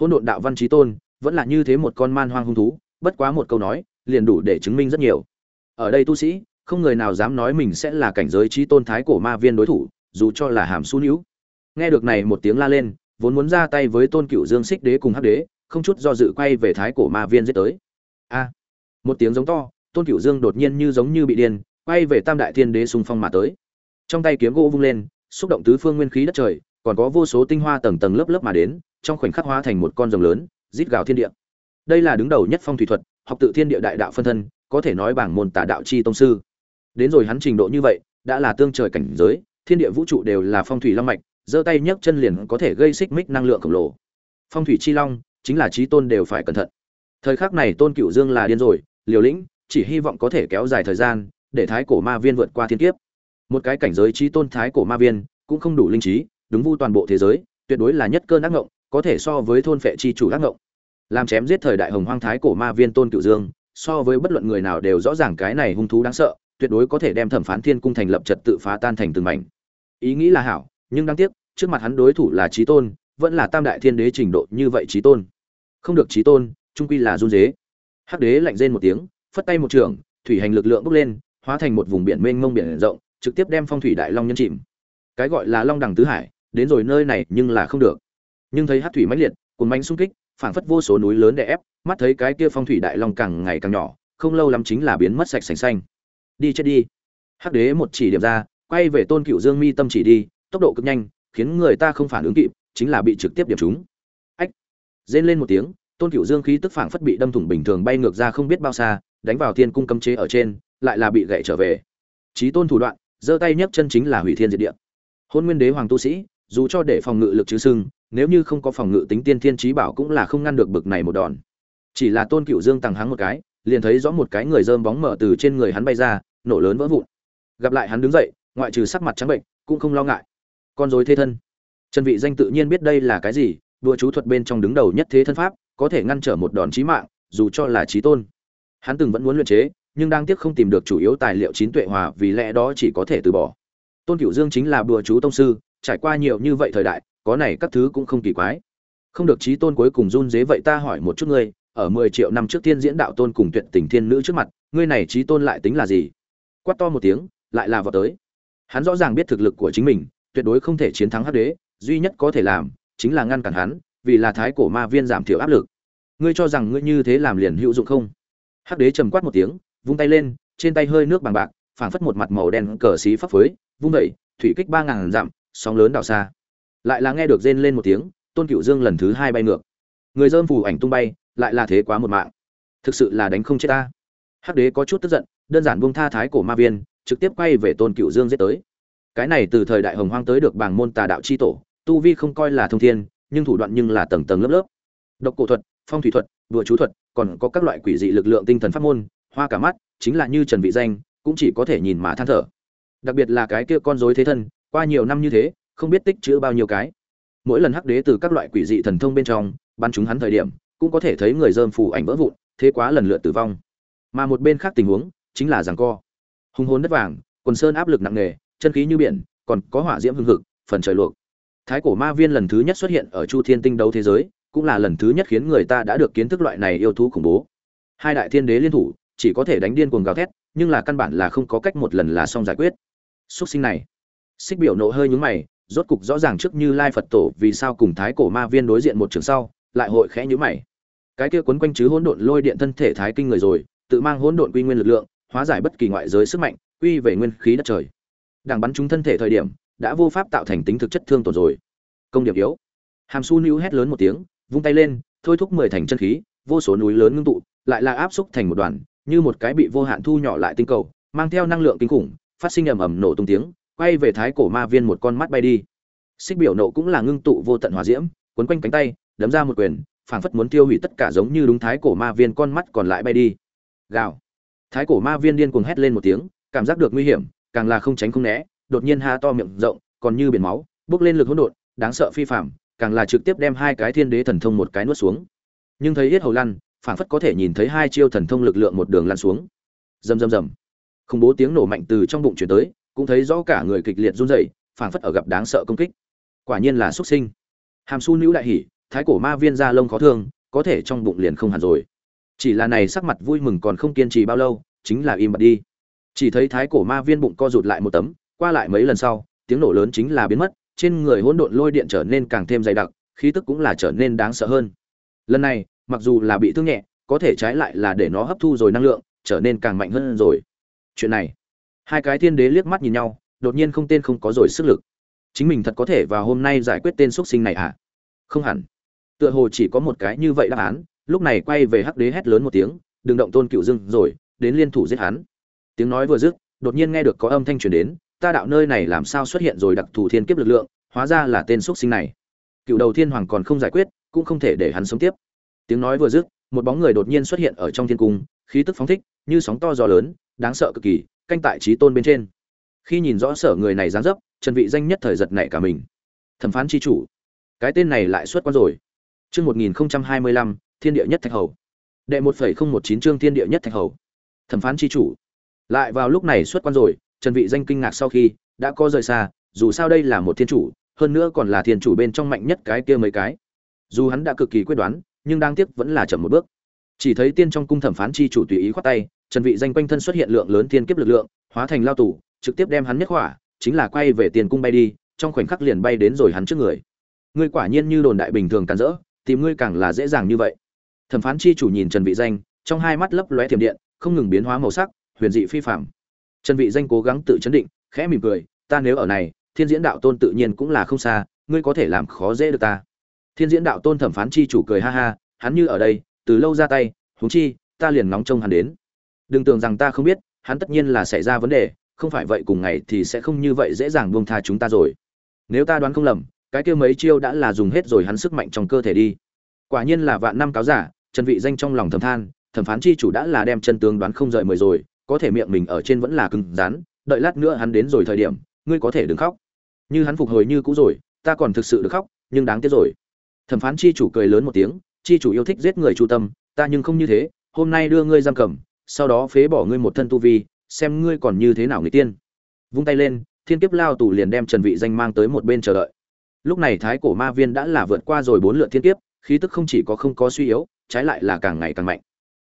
Hỗn độn đạo văn chí tôn, vẫn là như thế một con man hoang hung thú, bất quá một câu nói, liền đủ để chứng minh rất nhiều. Ở đây tu sĩ, không người nào dám nói mình sẽ là cảnh giới chí tôn thái cổ ma viên đối thủ, dù cho là hàm su níu nghe được này một tiếng la lên vốn muốn ra tay với tôn cựu dương xích đế cùng hắc đế, không chút do dự quay về thái cổ ma viên giết tới. A! Một tiếng giống to, tôn cựu dương đột nhiên như giống như bị điên, quay về tam đại thiên đế xung phong mà tới. Trong tay kiếm gỗ vung lên, xúc động tứ phương nguyên khí đất trời, còn có vô số tinh hoa tầng tầng lớp lớp mà đến, trong khoảnh khắc hóa thành một con rồng lớn, rít gào thiên địa. Đây là đứng đầu nhất phong thủy thuật, học tự thiên địa đại đạo phân thân, có thể nói bảng môn tả đạo chi tông sư. Đến rồi hắn trình độ như vậy, đã là tương trời cảnh giới, thiên địa vũ trụ đều là phong thủy long mạch giơ tay nhấc chân liền có thể gây xích mích năng lượng khổng lồ. Phong thủy chi long, chính là trí tôn đều phải cẩn thận. Thời khắc này tôn cựu dương là điên rồi, liều lĩnh, chỉ hy vọng có thể kéo dài thời gian, để thái cổ ma viên vượt qua thiên kiếp. Một cái cảnh giới trí tôn thái cổ ma viên, cũng không đủ linh trí, đúng vu toàn bộ thế giới, tuyệt đối là nhất cơn ác ngộng, có thể so với thôn phệ chi chủ ác ngộng. Làm chém giết thời đại hồng hoang thái cổ ma viên tôn cựu dương, so với bất luận người nào đều rõ ràng cái này hung thú đáng sợ, tuyệt đối có thể đem thẩm phán thiên cung thành lập trật tự phá tan thành từng mảnh. Ý nghĩ là hảo nhưng đáng tiếc, trước mặt hắn đối thủ là trí tôn, vẫn là tam đại thiên đế trình độ như vậy trí tôn. Không được trí tôn, trung quy là run dế. Hắc đế lạnh rên một tiếng, phất tay một trường, thủy hành lực lượng bốc lên, hóa thành một vùng biển mênh mông biển rộng, trực tiếp đem phong thủy đại long nhân chìm. Cái gọi là long đằng tứ hải, đến rồi nơi này nhưng là không được. Nhưng thấy hát thủy mãnh liệt cuốn bánh xung kích, phảng phất vô số núi lớn đè ép, mắt thấy cái kia phong thủy đại long càng ngày càng nhỏ, không lâu lắm chính là biến mất sạch sành xanh. Đi chết đi. Hắc đế một chỉ điểm ra, quay về tôn cựu dương mi tâm chỉ đi tốc độ cực nhanh, khiến người ta không phản ứng kịp, chính là bị trực tiếp điểm trúng. Ách! Rên lên một tiếng, tôn cửu dương khí tức phảng phất bị đâm thủng bình thường bay ngược ra không biết bao xa, đánh vào thiên cung cấm chế ở trên, lại là bị gậy trở về. Trí tôn thủ đoạn, giơ tay nhấc chân chính là hủy thiên diệt địa. Hôn nguyên đế hoàng tu sĩ, dù cho để phòng ngự lực chứ sưng nếu như không có phòng ngự tính tiên thiên trí bảo cũng là không ngăn được bực này một đòn. Chỉ là tôn cửu dương tăng hắng một cái, liền thấy rõ một cái người dơm bóng mở từ trên người hắn bay ra, nổ lớn vỡ vụn. Gặp lại hắn đứng dậy, ngoại trừ sắc mặt trắng bệnh, cũng không lo ngại con dối thế thân. Trần vị danh tự nhiên biết đây là cái gì đua chú thuật bên trong đứng đầu nhất thế thân pháp, có thể ngăn trở một đòn chí mạng, dù cho là chí tôn. Hắn từng vẫn muốn luyện chế, nhưng đang tiếc không tìm được chủ yếu tài liệu chín tuệ hòa, vì lẽ đó chỉ có thể từ bỏ. Tôn cửu dương chính là đùa chú tông sư, trải qua nhiều như vậy thời đại, có này các thứ cũng không kỳ quái. Không được chí tôn cuối cùng run dế vậy ta hỏi một chút ngươi, ở 10 triệu năm trước tiên diễn đạo tôn cùng tuyệt tình thiên nữ trước mặt, ngươi này chí tôn lại tính là gì? Quát to một tiếng, lại là vào tới. Hắn rõ ràng biết thực lực của chính mình tuyệt đối không thể chiến thắng hắc đế, duy nhất có thể làm chính là ngăn cản hắn, vì là thái cổ ma viên giảm thiểu áp lực. Ngươi cho rằng ngươi như thế làm liền hữu dụng không? Hắc đế trầm quát một tiếng, vung tay lên, trên tay hơi nước bằng bạc, phảng phất một mặt màu đen cờ xí phấp phới, vung đẩy thủy kích ba ngàn dặm, sóng lớn đảo xa. Lại là nghe được rên lên một tiếng, tôn cựu dương lần thứ hai bay ngược. Người dơm phù ảnh tung bay, lại là thế quá một mạng. Thực sự là đánh không chết ta. Hắc đế có chút tức giận, đơn giản buông tha thái cổ ma viên, trực tiếp quay về tôn cựu dương giết tới cái này từ thời đại hồng hoang tới được bảng môn tà đạo chi tổ, tu vi không coi là thông thiên, nhưng thủ đoạn nhưng là tầng tầng lớp lớp. Độc cổ thuật, phong thủy thuật, đùa chú thuật, còn có các loại quỷ dị lực lượng tinh thần pháp môn, hoa cả mắt, chính là như trần vị danh, cũng chỉ có thể nhìn mà than thở. Đặc biệt là cái kia con rối thế thân, qua nhiều năm như thế, không biết tích chữ bao nhiêu cái. Mỗi lần hắc đế từ các loại quỷ dị thần thông bên trong, bắn chúng hắn thời điểm, cũng có thể thấy người dơm phủ ảnh vỡ vụn, thế quá lần lượt tử vong. Mà một bên khác tình huống, chính là giằng co. Hung hồn đất vàng, quần sơn áp lực nặng nề chân khí như biển, còn có hỏa diễm hưng hực, phần trời luộc. Thái cổ ma viên lần thứ nhất xuất hiện ở chu thiên tinh đấu thế giới, cũng là lần thứ nhất khiến người ta đã được kiến thức loại này yêu thú khủng bố. Hai đại thiên đế liên thủ, chỉ có thể đánh điên cuồng gào thét, nhưng là căn bản là không có cách một lần là xong giải quyết. Súc sinh này, xích biểu nộ hơi nhướng mày, rốt cục rõ ràng trước như lai phật tổ vì sao cùng thái cổ ma viên đối diện một trường sau, lại hội khẽ nhíu mày. Cái kia quấn quanh chứ hỗn độn lôi điện thân thể thái kinh người rồi, tự mang hỗn độn quy nguyên lực lượng, hóa giải bất kỳ ngoại giới sức mạnh, quy về nguyên khí đất trời đang bắn trúng thân thể thời điểm, đã vô pháp tạo thành tính thực chất thương tổn rồi. Công điểm yếu. Hàm su níu hét lớn một tiếng, vung tay lên, thôi thúc mười thành chân khí, vô số núi lớn ngưng tụ, lại là áp xúc thành một đoàn, như một cái bị vô hạn thu nhỏ lại tinh cầu, mang theo năng lượng kinh khủng, phát sinh ầm ầm nổ tung tiếng, quay về thái cổ ma viên một con mắt bay đi. Xích biểu nộ cũng là ngưng tụ vô tận hỏa diễm, quấn quanh cánh tay, đấm ra một quyền, phảng phất muốn tiêu hủy tất cả giống như đúng thái cổ ma viên con mắt còn lại bay đi. Gào. Thái cổ ma viên điên cuồng hét lên một tiếng, cảm giác được nguy hiểm càng là không tránh không né đột nhiên ha to miệng rộng còn như biển máu bước lên lực hỗn độn đáng sợ phi phàm, càng là trực tiếp đem hai cái thiên đế thần thông một cái nuốt xuống. Nhưng thấy yết hầu lăn phảng phất có thể nhìn thấy hai chiêu thần thông lực lượng một đường lăn xuống. Rầm rầm rầm. Không bố tiếng nổ mạnh từ trong bụng truyền tới cũng thấy rõ cả người kịch liệt run rẩy phảng phất ở gặp đáng sợ công kích. Quả nhiên là xuất sinh. Hàm su Nữu đại hỉ thái cổ ma viên da lông khó thương có thể trong bụng liền không hẳn rồi. Chỉ là này sắc mặt vui mừng còn không kiên trì bao lâu chính là im bặt đi chỉ thấy thái cổ ma viên bụng co rụt lại một tấm, qua lại mấy lần sau, tiếng nổ lớn chính là biến mất, trên người hỗn độn lôi điện trở nên càng thêm dày đặc, khí tức cũng là trở nên đáng sợ hơn. Lần này, mặc dù là bị thương nhẹ, có thể trái lại là để nó hấp thu rồi năng lượng, trở nên càng mạnh hơn rồi. Chuyện này, hai cái thiên đế liếc mắt nhìn nhau, đột nhiên không tên không có rồi sức lực. Chính mình thật có thể vào hôm nay giải quyết tên xuất sinh này à không hẳn. Tựa hồ chỉ có một cái như vậy đáp án, lúc này quay về hắc đế hét lớn một tiếng, đừng động tôn cựu dưng rồi, đến liên thủ giết hắn tiếng nói vừa dứt, đột nhiên nghe được có âm thanh truyền đến, ta đạo nơi này làm sao xuất hiện rồi đặc thù thiên kiếp lực lượng, hóa ra là tên xuất sinh này. Cựu đầu thiên hoàng còn không giải quyết, cũng không thể để hắn sống tiếp. Tiếng nói vừa dứt, một bóng người đột nhiên xuất hiện ở trong thiên cung, khí tức phóng thích, như sóng to gió lớn, đáng sợ cực kỳ, canh tại trí tôn bên trên. Khi nhìn rõ sở người này dáng dấp, trần vị danh nhất thời giật nảy cả mình. Thẩm phán chi chủ, cái tên này lại xuất quan rồi. Chương 1025 thiên địa nhất thạch hầu. Đệ 1.019 chương thiên địa nhất thạch hầu. Thẩm phán chi chủ lại vào lúc này xuất quan rồi, trần vị danh kinh ngạc sau khi, đã có rời xa, dù sao đây là một thiên chủ, hơn nữa còn là thiên chủ bên trong mạnh nhất cái kia mấy cái. Dù hắn đã cực kỳ quyết đoán, nhưng đáng tiếc vẫn là chậm một bước. Chỉ thấy tiên trong cung thẩm phán chi chủ tùy ý khoát tay, trần vị danh quanh thân xuất hiện lượng lớn thiên kiếp lực lượng, hóa thành lao tù, trực tiếp đem hắn nhất hỏa, chính là quay về tiền cung bay đi, trong khoảnh khắc liền bay đến rồi hắn trước người. Ngươi quả nhiên như đồn đại bình thường càn rỡ, tìm ngươi càng là dễ dàng như vậy. Thẩm phán chi chủ nhìn trần vị danh, trong hai mắt lấp lóe thiểm điện, không ngừng biến hóa màu sắc huyền dị phi phàm trần vị danh cố gắng tự chấn định, khẽ mỉm cười, ta nếu ở này, thiên diễn đạo tôn tự nhiên cũng là không xa, ngươi có thể làm khó dễ được ta. Thiên diễn đạo tôn thẩm phán chi chủ cười ha ha, hắn như ở đây, từ lâu ra tay, huống chi, ta liền nóng trông hắn đến. Đừng tưởng rằng ta không biết, hắn tất nhiên là xảy ra vấn đề, không phải vậy cùng ngày thì sẽ không như vậy dễ dàng buông tha chúng ta rồi. Nếu ta đoán không lầm, cái kia mấy chiêu đã là dùng hết rồi hắn sức mạnh trong cơ thể đi. Quả nhiên là vạn năm cáo giả, trần vị danh trong lòng thầm than, thẩm phán chi chủ đã là đem chân tướng đoán không rời mười rồi có thể miệng mình ở trên vẫn là cứng rắn, đợi lát nữa hắn đến rồi thời điểm, ngươi có thể đừng khóc. Như hắn phục hồi như cũ rồi, ta còn thực sự được khóc, nhưng đáng tiếc rồi. Thẩm phán chi chủ cười lớn một tiếng, chi chủ yêu thích giết người chu tâm, ta nhưng không như thế, hôm nay đưa ngươi giam cầm, sau đó phế bỏ ngươi một thân tu vi, xem ngươi còn như thế nào người tiên. Vung tay lên, thiên kiếp lao tù liền đem trần vị danh mang tới một bên chờ đợi. Lúc này thái cổ ma viên đã là vượt qua rồi bốn lượt thiên kiếp, khí tức không chỉ có không có suy yếu, trái lại là càng ngày càng mạnh.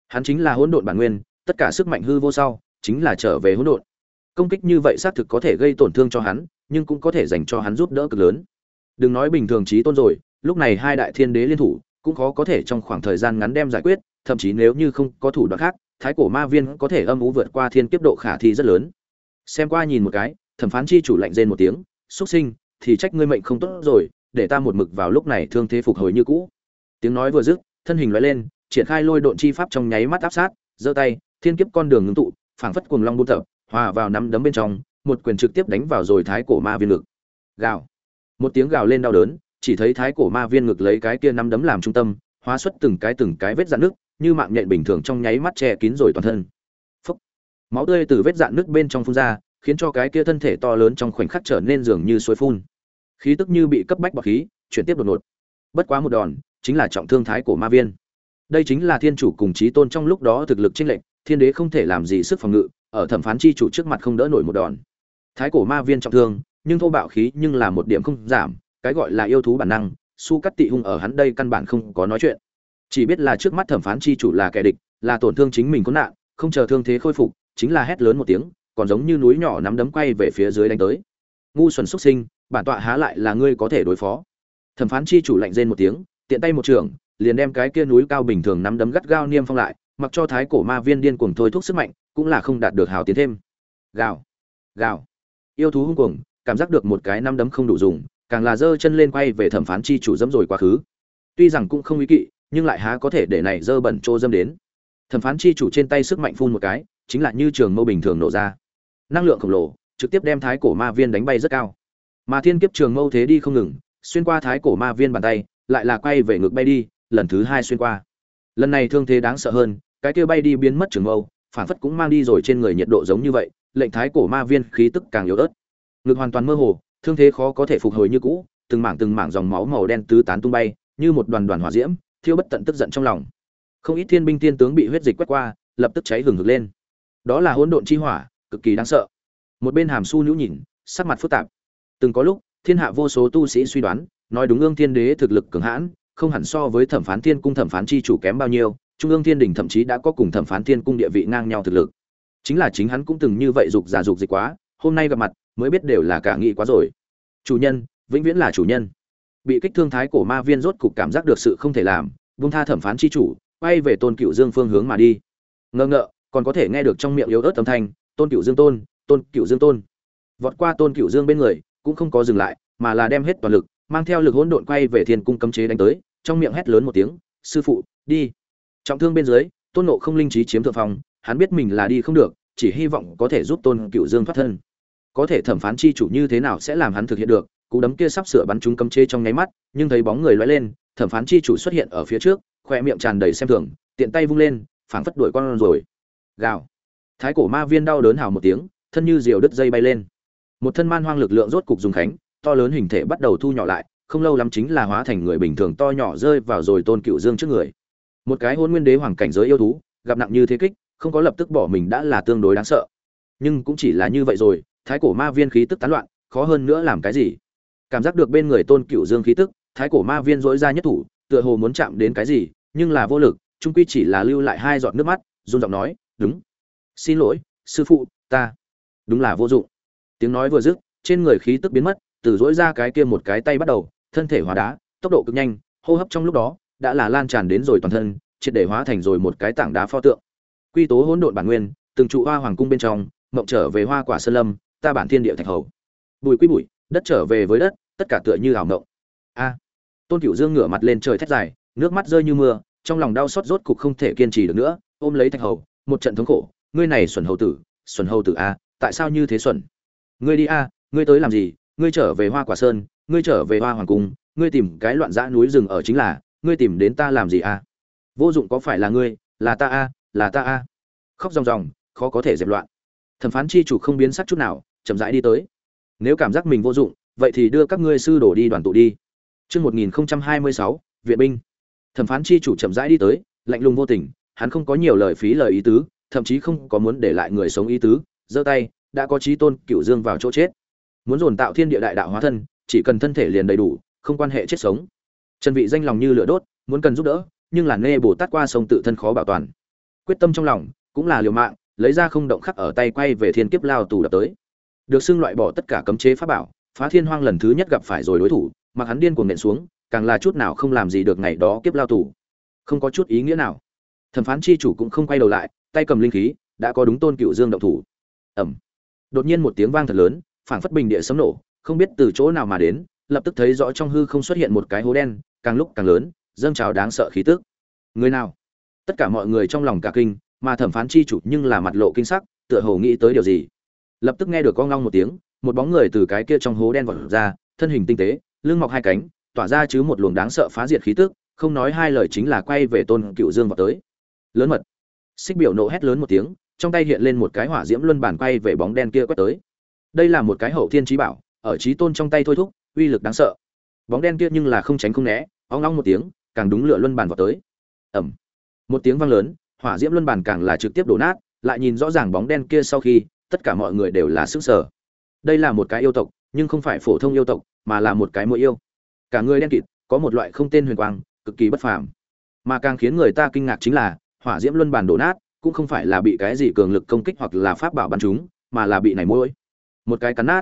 Hắn chính là hỗn độn bản nguyên tất cả sức mạnh hư vô sau, chính là trở về hỗn độn. Công kích như vậy xác thực có thể gây tổn thương cho hắn, nhưng cũng có thể dành cho hắn giúp đỡ cực lớn. Đừng nói bình thường trí tôn rồi, lúc này hai đại thiên đế liên thủ, cũng khó có thể trong khoảng thời gian ngắn đem giải quyết, thậm chí nếu như không có thủ đoạn khác, thái cổ ma viên có thể âm ú vượt qua thiên kiếp độ khả thi rất lớn. Xem qua nhìn một cái, thẩm phán chi chủ lạnh rên một tiếng xuất sinh, thì trách ngươi mệnh không tốt rồi, để ta một mực vào lúc này thương thế phục hồi như cũ. Tiếng nói vừa dứt, thân hình loại lên, triển khai lôi độn chi pháp trong nháy mắt áp sát, giơ tay thiên kiếp con đường ngưng tụ, phảng phất cuồng long buôn tập, hòa vào nắm đấm bên trong, một quyền trực tiếp đánh vào rồi thái cổ ma viên ngực. Gào. Một tiếng gào lên đau đớn, chỉ thấy thái cổ ma viên ngực lấy cái kia nắm đấm làm trung tâm, hóa xuất từng cái từng cái vết dạn nước, như mạng nhện bình thường trong nháy mắt che kín rồi toàn thân. Phúc. máu tươi từ vết dạn nước bên trong phun ra, khiến cho cái kia thân thể to lớn trong khoảnh khắc trở nên dường như suối phun. Khí tức như bị cấp bách bọc khí, chuyển tiếp đột ngột. Bất quá một đòn, chính là trọng thương thái cổ ma viên. Đây chính là thiên chủ cùng chí tôn trong lúc đó thực lực chênh lệch thiên đế không thể làm gì sức phòng ngự, ở thẩm phán chi chủ trước mặt không đỡ nổi một đòn. Thái cổ ma viên trọng thương, nhưng thô bạo khí nhưng là một điểm không giảm, cái gọi là yêu thú bản năng, su cắt tị hung ở hắn đây căn bản không có nói chuyện. Chỉ biết là trước mắt thẩm phán chi chủ là kẻ địch, là tổn thương chính mình có nạn, không chờ thương thế khôi phục, chính là hét lớn một tiếng, còn giống như núi nhỏ nắm đấm quay về phía dưới đánh tới. Ngu xuẩn xuất sinh, bản tọa há lại là ngươi có thể đối phó. Thẩm phán chi chủ lạnh rên một tiếng, tiện tay một trường, liền đem cái kia núi cao bình thường nắm đấm gắt gao niêm phong lại mặc cho thái cổ ma viên điên cuồng thôi thúc sức mạnh, cũng là không đạt được hào tiến thêm. Gào gào. Yêu thú hung cuồng, cảm giác được một cái năm đấm không đủ dùng, càng là giơ chân lên quay về thẩm phán chi chủ dẫm rồi quá khứ. Tuy rằng cũng không ý kỵ, nhưng lại há có thể để này dơ bẩn trô dâm đến. Thẩm phán chi chủ trên tay sức mạnh phun một cái, chính là như trường mâu bình thường nổ ra. Năng lượng khổng lồ, trực tiếp đem thái cổ ma viên đánh bay rất cao. Mà thiên kiếp trường mâu thế đi không ngừng, xuyên qua thái cổ ma viên bàn tay, lại là quay về ngược bay đi, lần thứ hai xuyên qua. Lần này thương thế đáng sợ hơn cái kia bay đi biến mất trường mâu phản phất cũng mang đi rồi trên người nhiệt độ giống như vậy, lệnh thái cổ ma viên khí tức càng yếu ớt. Ngực hoàn toàn mơ hồ, thương thế khó có thể phục hồi như cũ, từng mảng từng mảng dòng máu màu đen tứ tán tung bay, như một đoàn đoàn hỏa diễm, thiêu bất tận tức giận trong lòng. Không ít thiên binh tiên tướng bị huyết dịch quét qua, lập tức cháy hừng hực lên. Đó là hỗn độn chi hỏa, cực kỳ đáng sợ. Một bên hàm su nhũ nhìn, sắc mặt phức tạp. Từng có lúc, thiên hạ vô số tu sĩ suy đoán, nói đúng ương thiên đế thực lực cường hãn, không hẳn so với thẩm phán thiên cung thẩm phán chi chủ kém bao nhiêu trung ương thiên đình thậm chí đã có cùng thẩm phán thiên cung địa vị ngang nhau thực lực. Chính là chính hắn cũng từng như vậy dục giả dục dịch quá, hôm nay gặp mặt, mới biết đều là cả nghị quá rồi. Chủ nhân, vĩnh viễn là chủ nhân. Bị kích thương thái cổ ma viên rốt cục cảm giác được sự không thể làm vung tha thẩm phán chi chủ, quay về tôn cựu dương phương hướng mà đi. Ngơ ngợ, còn có thể nghe được trong miệng yếu ớt âm thanh, tôn cựu dương tôn tôn cựu dương tôn. Vọt qua tôn cựu dương bên người, cũng không có dừng lại, mà là đem hết toàn lực, mang theo lực hỗn độn quay về thiên cung cấm chế đánh tới, trong miệng hét lớn một tiếng, sư phụ, đi trọng thương bên dưới, tôn nộ không linh trí chiếm thượng phong, hắn biết mình là đi không được, chỉ hy vọng có thể giúp tôn cựu dương thoát thân. Có thể thẩm phán chi chủ như thế nào sẽ làm hắn thực hiện được, cú đấm kia sắp sửa bắn chúng cấm chế trong nháy mắt, nhưng thấy bóng người lóe lên, thẩm phán chi chủ xuất hiện ở phía trước, khoe miệng tràn đầy xem thường, tiện tay vung lên, phảng phất đuổi con rồi. Gào. Thái cổ ma viên đau đớn hào một tiếng, thân như diều đứt dây bay lên. Một thân man hoang lực lượng rốt cục dùng khánh, to lớn hình thể bắt đầu thu nhỏ lại, không lâu lắm chính là hóa thành người bình thường to nhỏ rơi vào rồi tôn cựu dương trước người một cái hôn nguyên đế hoàng cảnh giới yêu thú, gặp nặng như thế kích, không có lập tức bỏ mình đã là tương đối đáng sợ. Nhưng cũng chỉ là như vậy rồi, thái cổ ma viên khí tức tán loạn, khó hơn nữa làm cái gì? Cảm giác được bên người tôn cựu dương khí tức, thái cổ ma viên dỗi ra nhất thủ, tựa hồ muốn chạm đến cái gì, nhưng là vô lực trung quy chỉ là lưu lại hai giọt nước mắt, run giọng nói, đúng. Xin lỗi, sư phụ, ta. Đúng là vô dụng. Tiếng nói vừa dứt, trên người khí tức biến mất, từ dỗi ra cái kia một cái tay bắt đầu, thân thể hóa đá, tốc độ cực nhanh, hô hấp trong lúc đó đã là lan tràn đến rồi toàn thân, triệt để hóa thành rồi một cái tảng đá pho tượng. Quy tố hỗn độn bản nguyên, từng trụ hoa hoàng cung bên trong, mộng trở về hoa quả sơn lâm, ta bản thiên địa thạch hầu. Bùi quy bụi, đất trở về với đất, tất cả tựa như ảo mộng. A. Tôn cửu dương ngửa mặt lên trời thét dài, nước mắt rơi như mưa, trong lòng đau xót rốt cục không thể kiên trì được nữa, ôm lấy thạch hầu, một trận thống khổ, ngươi này xuẩn hầu tử, xuẩn hầu tử a, tại sao như thế xuẩn? Ngươi đi a, ngươi tới làm gì? Ngươi trở về hoa quả sơn, ngươi trở về hoa hoàng cung, ngươi tìm cái loạn dã núi rừng ở chính là ngươi tìm đến ta làm gì a vô dụng có phải là ngươi? Là ta a là ta a khóc ròng ròng khó có thể dẹp loạn. Thẩm phán chi chủ không biến sắc chút nào chậm rãi đi tới. Nếu cảm giác mình vô dụng vậy thì đưa các ngươi sư đổ đi đoàn tụ đi. Trước 1026, Viện binh. Thẩm phán chi chủ chậm rãi đi tới, lạnh lùng vô tình, hắn không có nhiều lời phí lời ý tứ, thậm chí không có muốn để lại người sống ý tứ, giơ tay, đã có chí tôn cựu dương vào chỗ chết. Muốn dồn tạo thiên địa đại đạo hóa thân, chỉ cần thân thể liền đầy đủ, không quan hệ chết sống. Trần vị danh lòng như lửa đốt, muốn cần giúp đỡ, nhưng là nghe bồ tát qua sông tự thân khó bảo toàn. Quyết tâm trong lòng, cũng là liều mạng, lấy ra không động khắc ở tay quay về thiên kiếp lao tù đập tới. Được xưng loại bỏ tất cả cấm chế pháp bảo, phá thiên hoang lần thứ nhất gặp phải rồi đối thủ, mà hắn điên cuồng nện xuống, càng là chút nào không làm gì được ngày đó kiếp lao tù. Không có chút ý nghĩa nào. Thẩm phán chi chủ cũng không quay đầu lại, tay cầm linh khí, đã có đúng tôn cựu dương động thủ. Ầm. Đột nhiên một tiếng vang thật lớn, phảng phất bình địa sấm nổ, không biết từ chỗ nào mà đến, lập tức thấy rõ trong hư không xuất hiện một cái hố đen, càng lúc càng lớn, dâng trào đáng sợ khí tức. Người nào? Tất cả mọi người trong lòng cả kinh, mà thẩm phán chi chủ nhưng là mặt lộ kinh sắc, tựa hồ nghĩ tới điều gì. Lập tức nghe được con long một tiếng, một bóng người từ cái kia trong hố đen vọt ra, thân hình tinh tế, lưng mọc hai cánh, tỏa ra chứ một luồng đáng sợ phá diệt khí tức, không nói hai lời chính là quay về Tôn Cựu Dương vào tới. Lớn mật. Xích biểu nộ hét lớn một tiếng, trong tay hiện lên một cái hỏa diễm luân bản quay về bóng đen kia quét tới. Đây là một cái hậu thiên trí bảo, ở trí tôn trong tay thôi thúc, uy lực đáng sợ. Bóng đen kia nhưng là không tránh không né, ong ong một tiếng, càng đúng lửa luân bàn vào tới. Ẩm, Một tiếng vang lớn, hỏa diễm luân bàn càng là trực tiếp đổ nát, lại nhìn rõ ràng bóng đen kia sau khi, tất cả mọi người đều là sức sở. Đây là một cái yêu tộc, nhưng không phải phổ thông yêu tộc, mà là một cái mũi yêu. Cả người đen kịt, có một loại không tên huyền quang, cực kỳ bất phàm. Mà càng khiến người ta kinh ngạc chính là, hỏa diễm luân bàn đổ nát, cũng không phải là bị cái gì cường lực công kích hoặc là pháp bảo bắn chúng, mà là bị này mũi. Một cái cắn nát.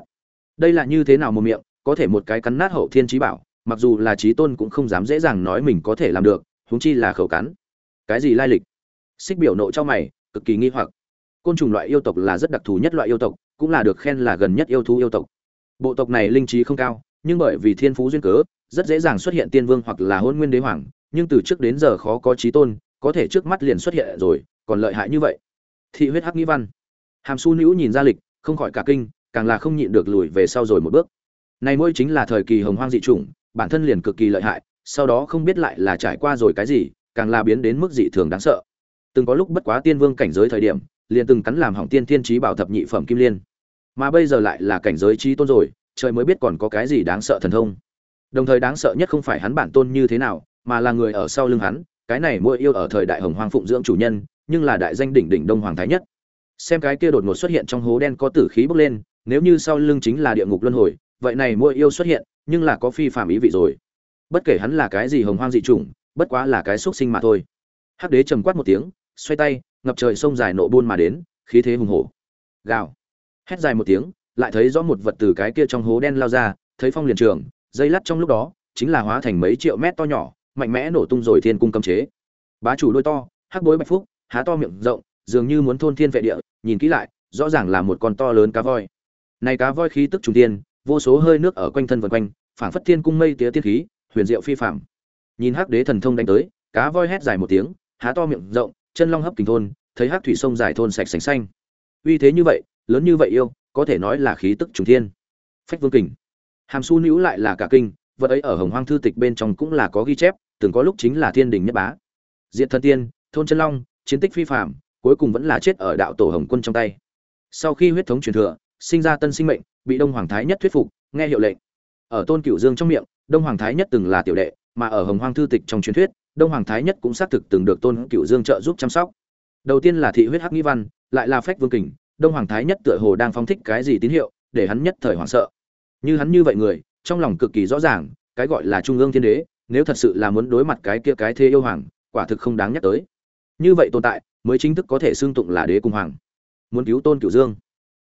Đây là như thế nào một miệng, có thể một cái cắn nát hậu thiên trí bảo, mặc dù là trí tôn cũng không dám dễ dàng nói mình có thể làm được, huống chi là khẩu cắn. Cái gì lai lịch? Xích biểu nộ cho mày, cực kỳ nghi hoặc. Côn trùng loại yêu tộc là rất đặc thù nhất loại yêu tộc, cũng là được khen là gần nhất yêu thú yêu tộc. Bộ tộc này linh trí không cao, nhưng bởi vì thiên phú duyên cớ, rất dễ dàng xuất hiện tiên vương hoặc là hôn nguyên đế hoàng, nhưng từ trước đến giờ khó có trí tôn, có thể trước mắt liền xuất hiện rồi, còn lợi hại như vậy. Thị huyết hắc nghĩ văn. Hàm su nữ nhìn ra lịch, không khỏi cả kinh, càng là không nhịn được lùi về sau rồi một bước này môi chính là thời kỳ hồng hoang dị chủng, bản thân liền cực kỳ lợi hại, sau đó không biết lại là trải qua rồi cái gì, càng là biến đến mức dị thường đáng sợ. Từng có lúc bất quá tiên vương cảnh giới thời điểm, liền từng cắn làm hỏng tiên thiên trí bảo thập nhị phẩm kim liên. Mà bây giờ lại là cảnh giới trí tôn rồi, trời mới biết còn có cái gì đáng sợ thần thông. Đồng thời đáng sợ nhất không phải hắn bản tôn như thế nào, mà là người ở sau lưng hắn, cái này mỗi yêu ở thời đại hồng hoang phụng dưỡng chủ nhân, nhưng là đại danh đỉnh đỉnh đông hoàng thái nhất. Xem cái kia đột ngột xuất hiện trong hố đen có tử khí bốc lên, nếu như sau lưng chính là địa ngục luân hồi vậy này mỗi yêu xuất hiện, nhưng là có phi phạm ý vị rồi. Bất kể hắn là cái gì hồng hoang dị chủng, bất quá là cái xuất sinh mà thôi. Hắc đế trầm quát một tiếng, xoay tay, ngập trời sông dài nộ buôn mà đến, khí thế hùng hổ. Gào. Hét dài một tiếng, lại thấy rõ một vật từ cái kia trong hố đen lao ra, thấy phong liền trường, dây lắt trong lúc đó, chính là hóa thành mấy triệu mét to nhỏ, mạnh mẽ nổ tung rồi thiên cung cấm chế. Bá chủ đôi to, hắc bối bạch phúc, há to miệng rộng, dường như muốn thôn thiên vệ địa, nhìn kỹ lại, rõ ràng là một con to lớn cá voi. Này cá voi khí tức trùng tiên vô số hơi nước ở quanh thân vần quanh, phảng phất thiên cung mây tía tiên khí, huyền diệu phi phạm nhìn hắc đế thần thông đánh tới, cá voi hét dài một tiếng, há to miệng rộng, chân long hấp kình thôn, thấy hắc thủy sông dài thôn sạch sành xanh. Uy thế như vậy, lớn như vậy yêu, có thể nói là khí tức trùng thiên. Phách vương kình. Hàm su nữ lại là cả kinh, vật ấy ở hồng hoang thư tịch bên trong cũng là có ghi chép, từng có lúc chính là thiên đình nhất bá. Diện thần tiên, thôn chân long, chiến tích phi phạm cuối cùng vẫn là chết ở đạo tổ hồng quân trong tay. Sau khi huyết thống truyền thừa, sinh ra tân sinh mệnh bị đông hoàng thái nhất thuyết phục, nghe hiệu lệnh. Ở tôn cửu dương trong miệng, đông hoàng thái nhất từng là tiểu đệ, mà ở hồng hoang thư tịch trong truyền thuyết, đông hoàng thái nhất cũng xác thực từng được tôn cửu dương trợ giúp chăm sóc. Đầu tiên là thị huyết hắc nghi văn, lại là phách vương kình, đông hoàng thái nhất tựa hồ đang phóng thích cái gì tín hiệu, để hắn nhất thời hoảng sợ. Như hắn như vậy người, trong lòng cực kỳ rõ ràng, cái gọi là trung ương thiên đế, nếu thật sự là muốn đối mặt cái kia cái thế yêu hoàng, quả thực không đáng nhắc tới. Như vậy tồn tại, mới chính thức có thể xưng tụng là đế cung hoàng. Muốn cứu tôn cửu dương.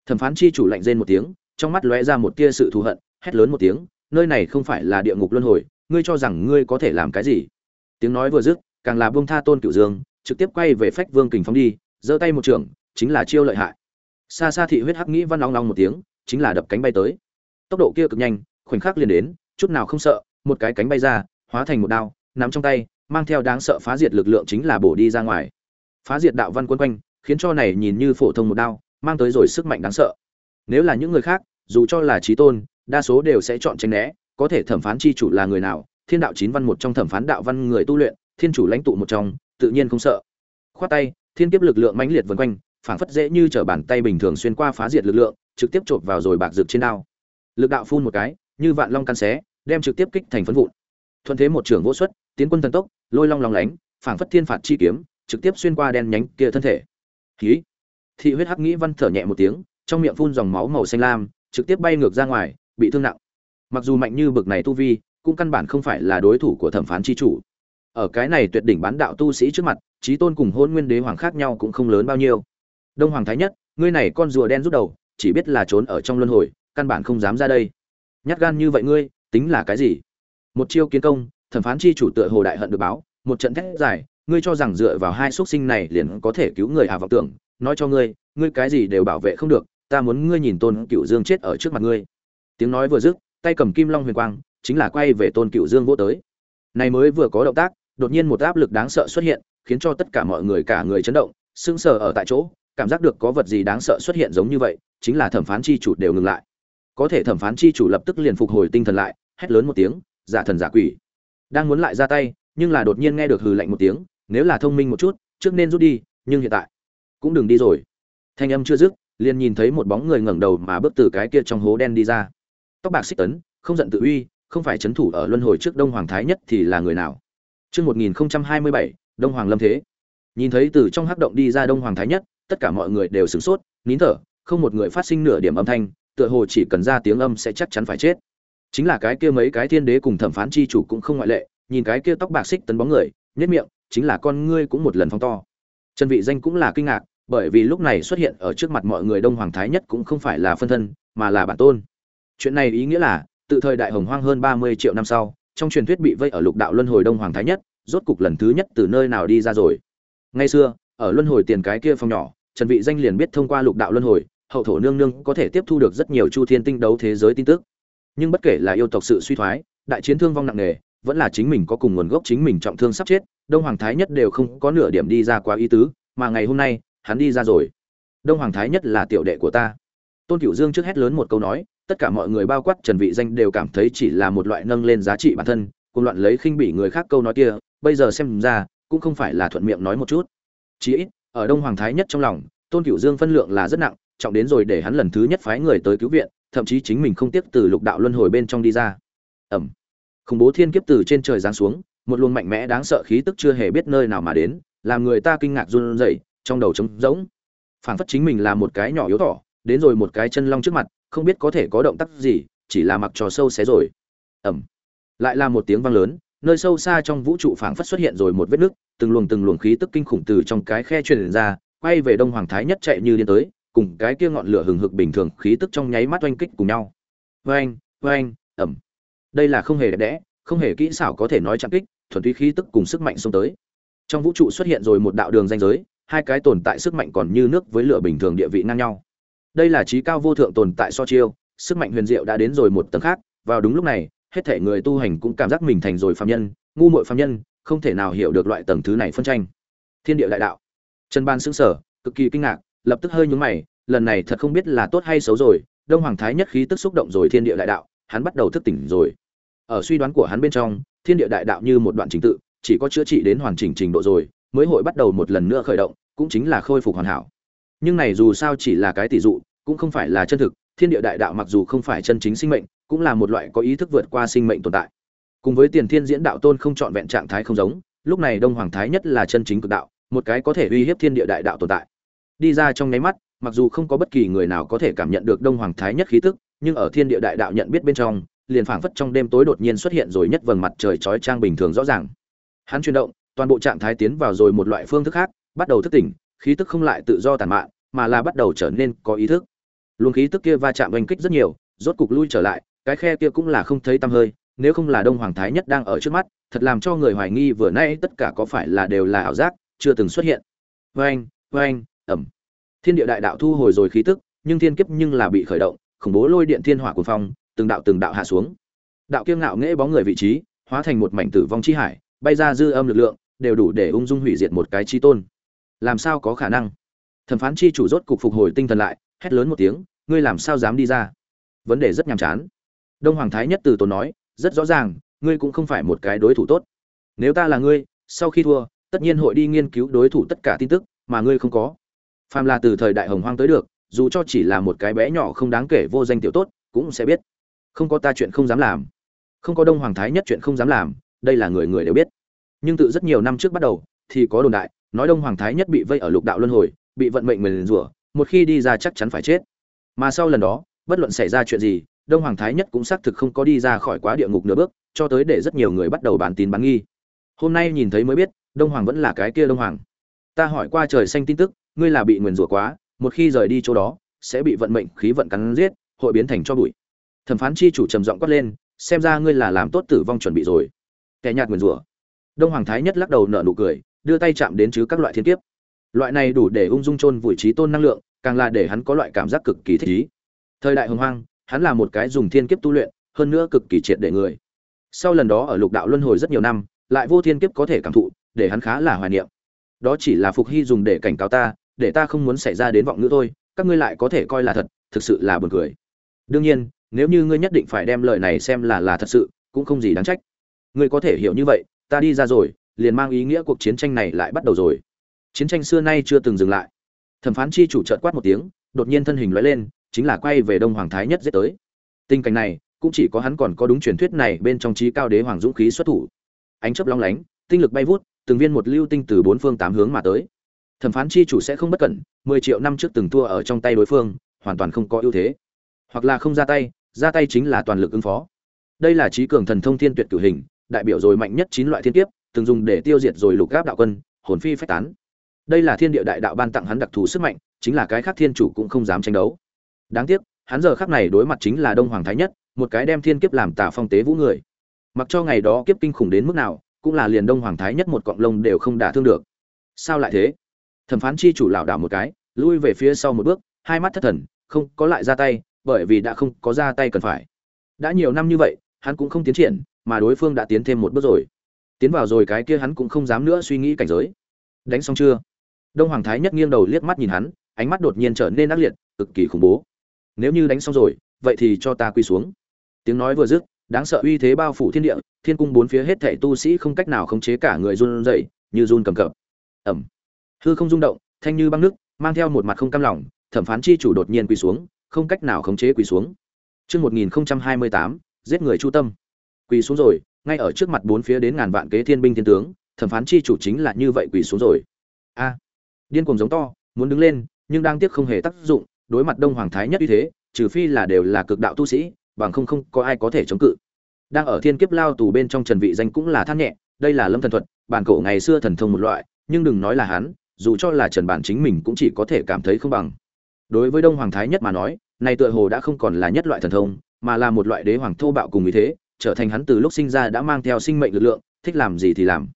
Thẩm phán chi chủ lạnh rên một tiếng trong mắt lóe ra một tia sự thù hận, hét lớn một tiếng, nơi này không phải là địa ngục luân hồi, ngươi cho rằng ngươi có thể làm cái gì? Tiếng nói vừa dứt, càng là buông tha tôn cửu dương, trực tiếp quay về phách vương kình phóng đi, giơ tay một trường, chính là chiêu lợi hại. Xa xa thị huyết hắc nghĩ văn long long một tiếng, chính là đập cánh bay tới. Tốc độ kia cực nhanh, khoảnh khắc liền đến, chút nào không sợ, một cái cánh bay ra, hóa thành một đao, nắm trong tay, mang theo đáng sợ phá diệt lực lượng chính là bổ đi ra ngoài. Phá diệt đạo văn quân quanh, khiến cho này nhìn như phổ thông một đao, mang tới rồi sức mạnh đáng sợ. Nếu là những người khác dù cho là trí tôn, đa số đều sẽ chọn tránh né, có thể thẩm phán chi chủ là người nào, thiên đạo chín văn một trong thẩm phán đạo văn người tu luyện, thiên chủ lãnh tụ một trong, tự nhiên không sợ. Khoát tay, thiên kiếp lực lượng mãnh liệt vần quanh, phảng phất dễ như trở bàn tay bình thường xuyên qua phá diệt lực lượng, trực tiếp chộp vào rồi bạc rực trên đao. Lực đạo phun một cái, như vạn long căn xé, đem trực tiếp kích thành phấn vụn. Thuận thế một trưởng vỗ xuất, tiến quân thần tốc, lôi long lòng lánh, phảng phất thiên phạt chi kiếm, trực tiếp xuyên qua đen nhánh kia thân thể. Khí thị huyết hắc nghĩ văn thở nhẹ một tiếng, trong miệng phun dòng máu màu xanh lam trực tiếp bay ngược ra ngoài, bị thương nặng. Mặc dù mạnh như bực này tu vi, cũng căn bản không phải là đối thủ của thẩm phán chi chủ. Ở cái này tuyệt đỉnh bán đạo tu sĩ trước mặt trí tôn cùng hôn nguyên đế hoàng khác nhau cũng không lớn bao nhiêu. Đông hoàng thái nhất, ngươi này con rùa đen rút đầu, chỉ biết là trốn ở trong luân hồi, căn bản không dám ra đây. Nhát gan như vậy ngươi, tính là cái gì? Một chiêu kiến công, thẩm phán chi chủ tựa hồ đại hận được báo, một trận thét dài, ngươi cho rằng dựa vào hai xuất sinh này liền có thể cứu người à vọng tưởng, nói cho ngươi ngươi cái gì đều bảo vệ không được ta muốn ngươi nhìn tôn cựu dương chết ở trước mặt ngươi. Tiếng nói vừa dứt, tay cầm kim long huyền quang, chính là quay về tôn cựu dương vô tới. Này mới vừa có động tác, đột nhiên một áp lực đáng sợ xuất hiện, khiến cho tất cả mọi người cả người chấn động, sững sờ ở tại chỗ, cảm giác được có vật gì đáng sợ xuất hiện giống như vậy, chính là thẩm phán chi chủ đều ngừng lại. Có thể thẩm phán chi chủ lập tức liền phục hồi tinh thần lại, hét lớn một tiếng, giả thần giả quỷ. Đang muốn lại ra tay, nhưng là đột nhiên nghe được hừ lạnh một tiếng, nếu là thông minh một chút, trước nên rút đi, nhưng hiện tại cũng đừng đi rồi. Thanh âm chưa dứt liền nhìn thấy một bóng người ngẩng đầu mà bước từ cái kia trong hố đen đi ra tóc bạc xích tấn không giận tự uy không phải chấn thủ ở luân hồi trước đông hoàng thái nhất thì là người nào Trước 1027, Đông Hoàng Lâm Thế. Nhìn thấy từ trong hắc động đi ra Đông Hoàng Thái Nhất, tất cả mọi người đều sửng sốt, nín thở, không một người phát sinh nửa điểm âm thanh, tựa hồ chỉ cần ra tiếng âm sẽ chắc chắn phải chết. Chính là cái kia mấy cái thiên đế cùng thẩm phán chi chủ cũng không ngoại lệ, nhìn cái kia tóc bạc xích tấn bóng người, nhất miệng, chính là con ngươi cũng một lần phong to. Trần Vị Danh cũng là kinh ngạc, bởi vì lúc này xuất hiện ở trước mặt mọi người Đông Hoàng Thái Nhất cũng không phải là phân thân, mà là bản tôn. Chuyện này ý nghĩa là, tự thời đại hồng hoang hơn ba mươi triệu năm sau trong truyền thuyết bị vây ở lục đạo luân hồi đông hoàng thái nhất rốt cục lần thứ nhất từ nơi nào đi ra rồi ngay xưa ở luân hồi tiền cái kia phòng nhỏ trần vị danh liền biết thông qua lục đạo luân hồi hậu thổ nương nương có thể tiếp thu được rất nhiều chu thiên tinh đấu thế giới tin tức nhưng bất kể là yêu tộc sự suy thoái đại chiến thương vong nặng nề vẫn là chính mình có cùng nguồn gốc chính mình trọng thương sắp chết đông hoàng thái nhất đều không có nửa điểm đi ra quá ý tứ mà ngày hôm nay hắn đi ra rồi. Đông hoàng thái nhất là tiểu đệ của ta. Tôn cửu dương trước hét lớn một câu nói, tất cả mọi người bao quát trần vị danh đều cảm thấy chỉ là một loại nâng lên giá trị bản thân, cùng loạn lấy khinh bỉ người khác câu nói kia, bây giờ xem ra, cũng không phải là thuận miệng nói một chút. Chỉ ít, ở đông hoàng thái nhất trong lòng, tôn cửu dương phân lượng là rất nặng, trọng đến rồi để hắn lần thứ nhất phái người tới cứu viện, thậm chí chính mình không tiếc từ lục đạo luân hồi bên trong đi ra. Ẩm. Khủng bố thiên kiếp từ trên trời giáng xuống, một luồng mạnh mẽ đáng sợ khí tức chưa hề biết nơi nào mà đến, làm người ta kinh ngạc run rẩy trong đầu trống rỗng. Phảng phất chính mình là một cái nhỏ yếu thỏ, đến rồi một cái chân long trước mặt, không biết có thể có động tác gì, chỉ là mặc trò sâu xé rồi. Ẩm lại là một tiếng vang lớn, nơi sâu xa trong vũ trụ phảng phất xuất hiện rồi một vết nứt, từng luồng từng luồng khí tức kinh khủng từ trong cái khe truyền ra, quay về đông hoàng thái nhất chạy như điên tới, cùng cái kia ngọn lửa hừng hực bình thường khí tức trong nháy mắt oanh kích cùng nhau. Oanh oanh ẩm đây là không hề đẹp đẽ, không hề kỹ xảo có thể nói chạm kích, thuần túy khí tức cùng sức mạnh xông tới. Trong vũ trụ xuất hiện rồi một đạo đường ranh giới hai cái tồn tại sức mạnh còn như nước với lửa bình thường địa vị ngang nhau. Đây là trí cao vô thượng tồn tại so chiêu, sức mạnh huyền diệu đã đến rồi một tầng khác, vào đúng lúc này, hết thể người tu hành cũng cảm giác mình thành rồi phạm nhân, ngu muội phạm nhân, không thể nào hiểu được loại tầng thứ này phân tranh. Thiên địa đại đạo. Trần ban xứng sở cực kỳ kinh ngạc, lập tức hơi nhúng mày, lần này thật không biết là tốt hay xấu rồi, đông hoàng thái nhất khí tức xúc động rồi thiên địa đại đạo, hắn bắt đầu thức tỉnh rồi. Ở suy đoán của hắn bên trong, thiên địa đại đạo như một đoạn trình tự, chỉ có chữa trị đến hoàn chỉnh trình độ rồi mới hội bắt đầu một lần nữa khởi động, cũng chính là khôi phục hoàn hảo. Nhưng này dù sao chỉ là cái tỷ dụ, cũng không phải là chân thực, thiên địa đại đạo mặc dù không phải chân chính sinh mệnh, cũng là một loại có ý thức vượt qua sinh mệnh tồn tại. Cùng với tiền thiên diễn đạo tôn không chọn vẹn trạng thái không giống, lúc này đông hoàng thái nhất là chân chính cực đạo, một cái có thể uy hiếp thiên địa đại đạo tồn tại. Đi ra trong nháy mắt, mặc dù không có bất kỳ người nào có thể cảm nhận được đông hoàng thái nhất khí tức, nhưng ở thiên địa đại đạo nhận biết bên trong, liền phảng phất trong đêm tối đột nhiên xuất hiện rồi nhất vầng mặt trời chói trang bình thường rõ ràng. Hắn chuyển động toàn bộ trạng thái tiến vào rồi một loại phương thức khác, bắt đầu thức tỉnh, khí tức không lại tự do tàn mạn, mà là bắt đầu trở nên có ý thức. Luồng khí tức kia va chạm oanh kích rất nhiều, rốt cục lui trở lại, cái khe kia cũng là không thấy tăm hơi, nếu không là đông hoàng thái nhất đang ở trước mắt, thật làm cho người hoài nghi vừa nay tất cả có phải là đều là ảo giác, chưa từng xuất hiện. Vang vang ẩm thiên địa đại đạo thu hồi rồi khí tức, nhưng thiên kiếp nhưng là bị khởi động, khủng bố lôi điện thiên hỏa cuồng phong, từng đạo từng đạo hạ xuống. Đạo kiêng ngạo nghễ bóng người vị trí, hóa thành một mảnh tử vong chi hải, bay ra dư âm lực lượng đều đủ để ung dung hủy diệt một cái chi tôn. Làm sao có khả năng? Thẩm phán chi chủ rốt cục phục hồi tinh thần lại, hét lớn một tiếng, ngươi làm sao dám đi ra? Vấn đề rất nhàm chán. Đông hoàng thái nhất từ tốn nói, rất rõ ràng, ngươi cũng không phải một cái đối thủ tốt. Nếu ta là ngươi, sau khi thua, tất nhiên hội đi nghiên cứu đối thủ tất cả tin tức, mà ngươi không có. Phàm là từ thời đại hồng hoang tới được, dù cho chỉ là một cái bé nhỏ không đáng kể vô danh tiểu tốt, cũng sẽ biết. Không có ta chuyện không dám làm. Không có đông hoàng thái nhất chuyện không dám làm, đây là người người đều biết nhưng từ rất nhiều năm trước bắt đầu thì có đồn đại, nói đông hoàng thái nhất bị vây ở lục đạo luân hồi, bị vận mệnh nguyền rủa, một khi đi ra chắc chắn phải chết. Mà sau lần đó, bất luận xảy ra chuyện gì, đông hoàng thái nhất cũng xác thực không có đi ra khỏi quá địa ngục nửa bước, cho tới để rất nhiều người bắt đầu bán tín bán nghi. Hôm nay nhìn thấy mới biết, đông hoàng vẫn là cái kia đông hoàng. Ta hỏi qua trời xanh tin tức, ngươi là bị nguyền rủa quá, một khi rời đi chỗ đó, sẽ bị vận mệnh khí vận cắn giết, hội biến thành cho bụi. Thẩm phán chi chủ trầm giọng quát lên, xem ra ngươi là làm tốt tử vong chuẩn bị rồi. Kẻ nhạt nguyền rủa đông hoàng thái nhất lắc đầu nở nụ cười, đưa tay chạm đến chứ các loại thiên kiếp. Loại này đủ để ung dung chôn vùi trí tôn năng lượng, càng là để hắn có loại cảm giác cực kỳ thích ý. Thời đại hồng hoang, hắn là một cái dùng thiên kiếp tu luyện, hơn nữa cực kỳ triệt để người. Sau lần đó ở lục đạo luân hồi rất nhiều năm, lại vô thiên kiếp có thể cảm thụ, để hắn khá là hoài niệm. Đó chỉ là phục hy dùng để cảnh cáo ta, để ta không muốn xảy ra đến vọng ngữ thôi, các ngươi lại có thể coi là thật, thực sự là buồn cười. Đương nhiên, nếu như ngươi nhất định phải đem lời này xem là là thật sự, cũng không gì đáng trách. Ngươi có thể hiểu như vậy ta đi ra rồi, liền mang ý nghĩa cuộc chiến tranh này lại bắt đầu rồi. Chiến tranh xưa nay chưa từng dừng lại. Thẩm phán chi chủ trợt quát một tiếng, đột nhiên thân hình lóe lên, chính là quay về đông hoàng thái nhất giết tới. Tình cảnh này, cũng chỉ có hắn còn có đúng truyền thuyết này bên trong trí cao đế hoàng dũng khí xuất thủ. Ánh chớp long lánh, tinh lực bay vút, từng viên một lưu tinh từ bốn phương tám hướng mà tới. Thẩm phán chi chủ sẽ không bất cẩn, mười triệu năm trước từng thua ở trong tay đối phương, hoàn toàn không có ưu thế. Hoặc là không ra tay ra tay chính là toàn lực ứng phó. Đây là trí cường thần thông thiên tuyệt cử hình đại biểu rồi mạnh nhất chín loại thiên kiếp, từng dùng để tiêu diệt rồi lục gáp đạo quân, hồn phi phách tán. Đây là thiên địa đại đạo ban tặng hắn đặc thù sức mạnh, chính là cái khác thiên chủ cũng không dám tranh đấu. Đáng tiếc, hắn giờ khắc này đối mặt chính là đông hoàng thái nhất, một cái đem thiên kiếp làm tà phong tế vũ người. Mặc cho ngày đó kiếp kinh khủng đến mức nào, cũng là liền đông hoàng thái nhất một cọng lông đều không đả thương được. Sao lại thế? Thẩm phán chi chủ lảo đảo một cái, lui về phía sau một bước, hai mắt thất thần, không có lại ra tay, bởi vì đã không có ra tay cần phải. Đã nhiều năm như vậy, hắn cũng không tiến triển mà đối phương đã tiến thêm một bước rồi. Tiến vào rồi cái kia hắn cũng không dám nữa suy nghĩ cảnh giới. Đánh xong chưa? Đông hoàng thái nhất nghiêng đầu liếc mắt nhìn hắn ánh mắt đột nhiên trở nên ác liệt cực kỳ khủng bố. Nếu như đánh xong rồi vậy thì cho ta quy xuống. Tiếng nói vừa dứt đáng sợ uy thế bao phủ thiên địa thiên cung bốn phía hết thảy tu sĩ không cách nào khống chế cả người run rẩy như run cầm cập. Ẩm. Hư không rung động thanh như băng nước mang theo một mặt không cam lòng thẩm phán chi chủ đột nhiên quỳ xuống không cách nào khống chế quỳ xuống. Trước 1028, giết người chu tâm. Quỳ xuống rồi, ngay ở trước mặt bốn phía đến ngàn vạn kế thiên binh thiên tướng, thẩm phán chi chủ chính là như vậy quỳ xuống rồi. A! điên cuồng giống to, muốn đứng lên, nhưng đang tiếc không hề tác dụng, đối mặt Đông Hoàng thái nhất như thế, trừ phi là đều là cực đạo tu sĩ, bằng không không có ai có thể chống cự. Đang ở thiên kiếp lao tù bên trong Trần Vị danh cũng là than nhẹ, đây là lâm thần thuật, bản cổ ngày xưa thần thông một loại, nhưng đừng nói là hắn, dù cho là Trần Bản chính mình cũng chỉ có thể cảm thấy không bằng. Đối với Đông Hoàng thái nhất mà nói, này tựa hồ đã không còn là nhất loại thần thông, mà là một loại đế hoàng thô bạo cùng ý thế, trở thành hắn từ lúc sinh ra đã mang theo sinh mệnh lực lượng, thích làm gì thì làm.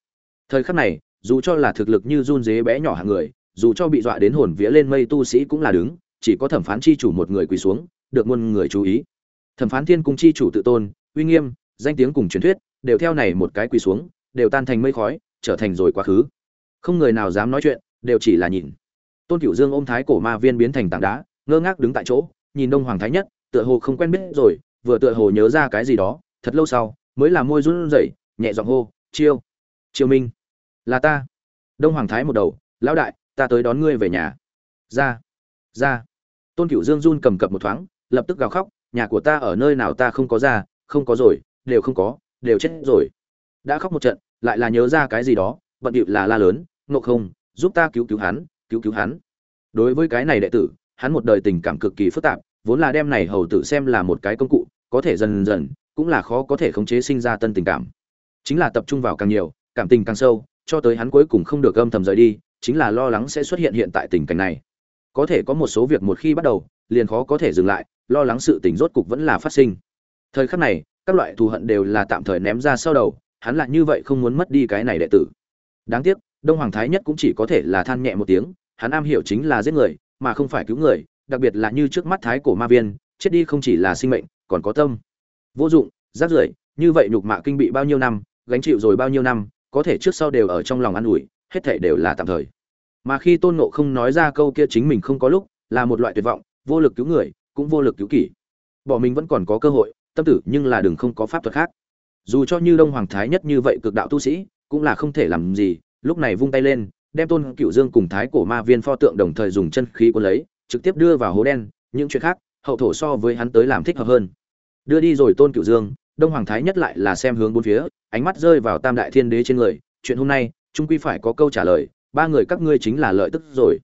Thời khắc này, dù cho là thực lực như run dế bé nhỏ hạng người, dù cho bị dọa đến hồn vía lên mây tu sĩ cũng là đứng, chỉ có thẩm phán chi chủ một người quỳ xuống, được muôn người chú ý. Thẩm phán thiên cung chi chủ tự tôn, uy nghiêm, danh tiếng cùng truyền thuyết, đều theo này một cái quỳ xuống, đều tan thành mây khói, trở thành rồi quá khứ. Không người nào dám nói chuyện, đều chỉ là nhìn. Tôn Cửu Dương ôm thái cổ ma viên biến thành tảng đá, ngơ ngác đứng tại chỗ, nhìn Đông Hoàng thái nhất, tựa hồ không quen biết rồi, vừa tựa hồ nhớ ra cái gì đó, thật lâu sau, mới là môi run rẩy, nhẹ giọng hô, "Chiêu, Chiêu Minh, là ta." Đông Hoàng thái một đầu, "Lão đại, ta tới đón ngươi về nhà." "Ra, ra." Tôn Cửu Dương run cầm cập một thoáng, lập tức gào khóc, "Nhà của ta ở nơi nào ta không có ra, không có rồi, đều không có, đều chết rồi." Đã khóc một trận, lại là nhớ ra cái gì đó, bận điệu là la lớn, "Ngộ không, giúp ta cứu cứu hắn, cứu cứu hắn." Đối với cái này đệ tử, hắn một đời tình cảm cực kỳ phức tạp, vốn là đem này hầu tử xem là một cái công cụ, có thể dần dần cũng là khó có thể khống chế sinh ra tân tình cảm. Chính là tập trung vào càng nhiều, cảm tình càng sâu, cho tới hắn cuối cùng không được âm thầm rời đi, chính là lo lắng sẽ xuất hiện hiện tại tình cảnh này. Có thể có một số việc một khi bắt đầu, liền khó có thể dừng lại, lo lắng sự tình rốt cục vẫn là phát sinh. Thời khắc này, các loại thù hận đều là tạm thời ném ra sau đầu, hắn lại như vậy không muốn mất đi cái này đệ tử. Đáng tiếc, Đông Hoàng Thái Nhất cũng chỉ có thể là than nhẹ một tiếng, hắn am hiểu chính là giết người, mà không phải cứu người, đặc biệt là như trước mắt thái cổ ma viên chết đi không chỉ là sinh mệnh còn có tâm vô dụng, rác rưởi, như vậy nhục mạ kinh bị bao nhiêu năm, gánh chịu rồi bao nhiêu năm, có thể trước sau đều ở trong lòng an ủi, hết thể đều là tạm thời. Mà khi tôn nộ không nói ra câu kia chính mình không có lúc, là một loại tuyệt vọng, vô lực cứu người, cũng vô lực cứu kỷ. Bỏ mình vẫn còn có cơ hội, tâm tử nhưng là đừng không có pháp thuật khác. Dù cho như đông hoàng thái nhất như vậy cực đạo tu sĩ, cũng là không thể làm gì, lúc này vung tay lên, đem tôn cựu dương cùng thái cổ ma viên pho tượng đồng thời dùng chân khí quân lấy, trực tiếp đưa vào hố đen, những chuyện khác, hậu thổ so với hắn tới làm thích hợp hơn đưa đi rồi tôn cửu dương, đông hoàng thái nhất lại là xem hướng bốn phía, ánh mắt rơi vào tam đại thiên đế trên người, chuyện hôm nay trung quy phải có câu trả lời, ba người các ngươi chính là lợi tức rồi.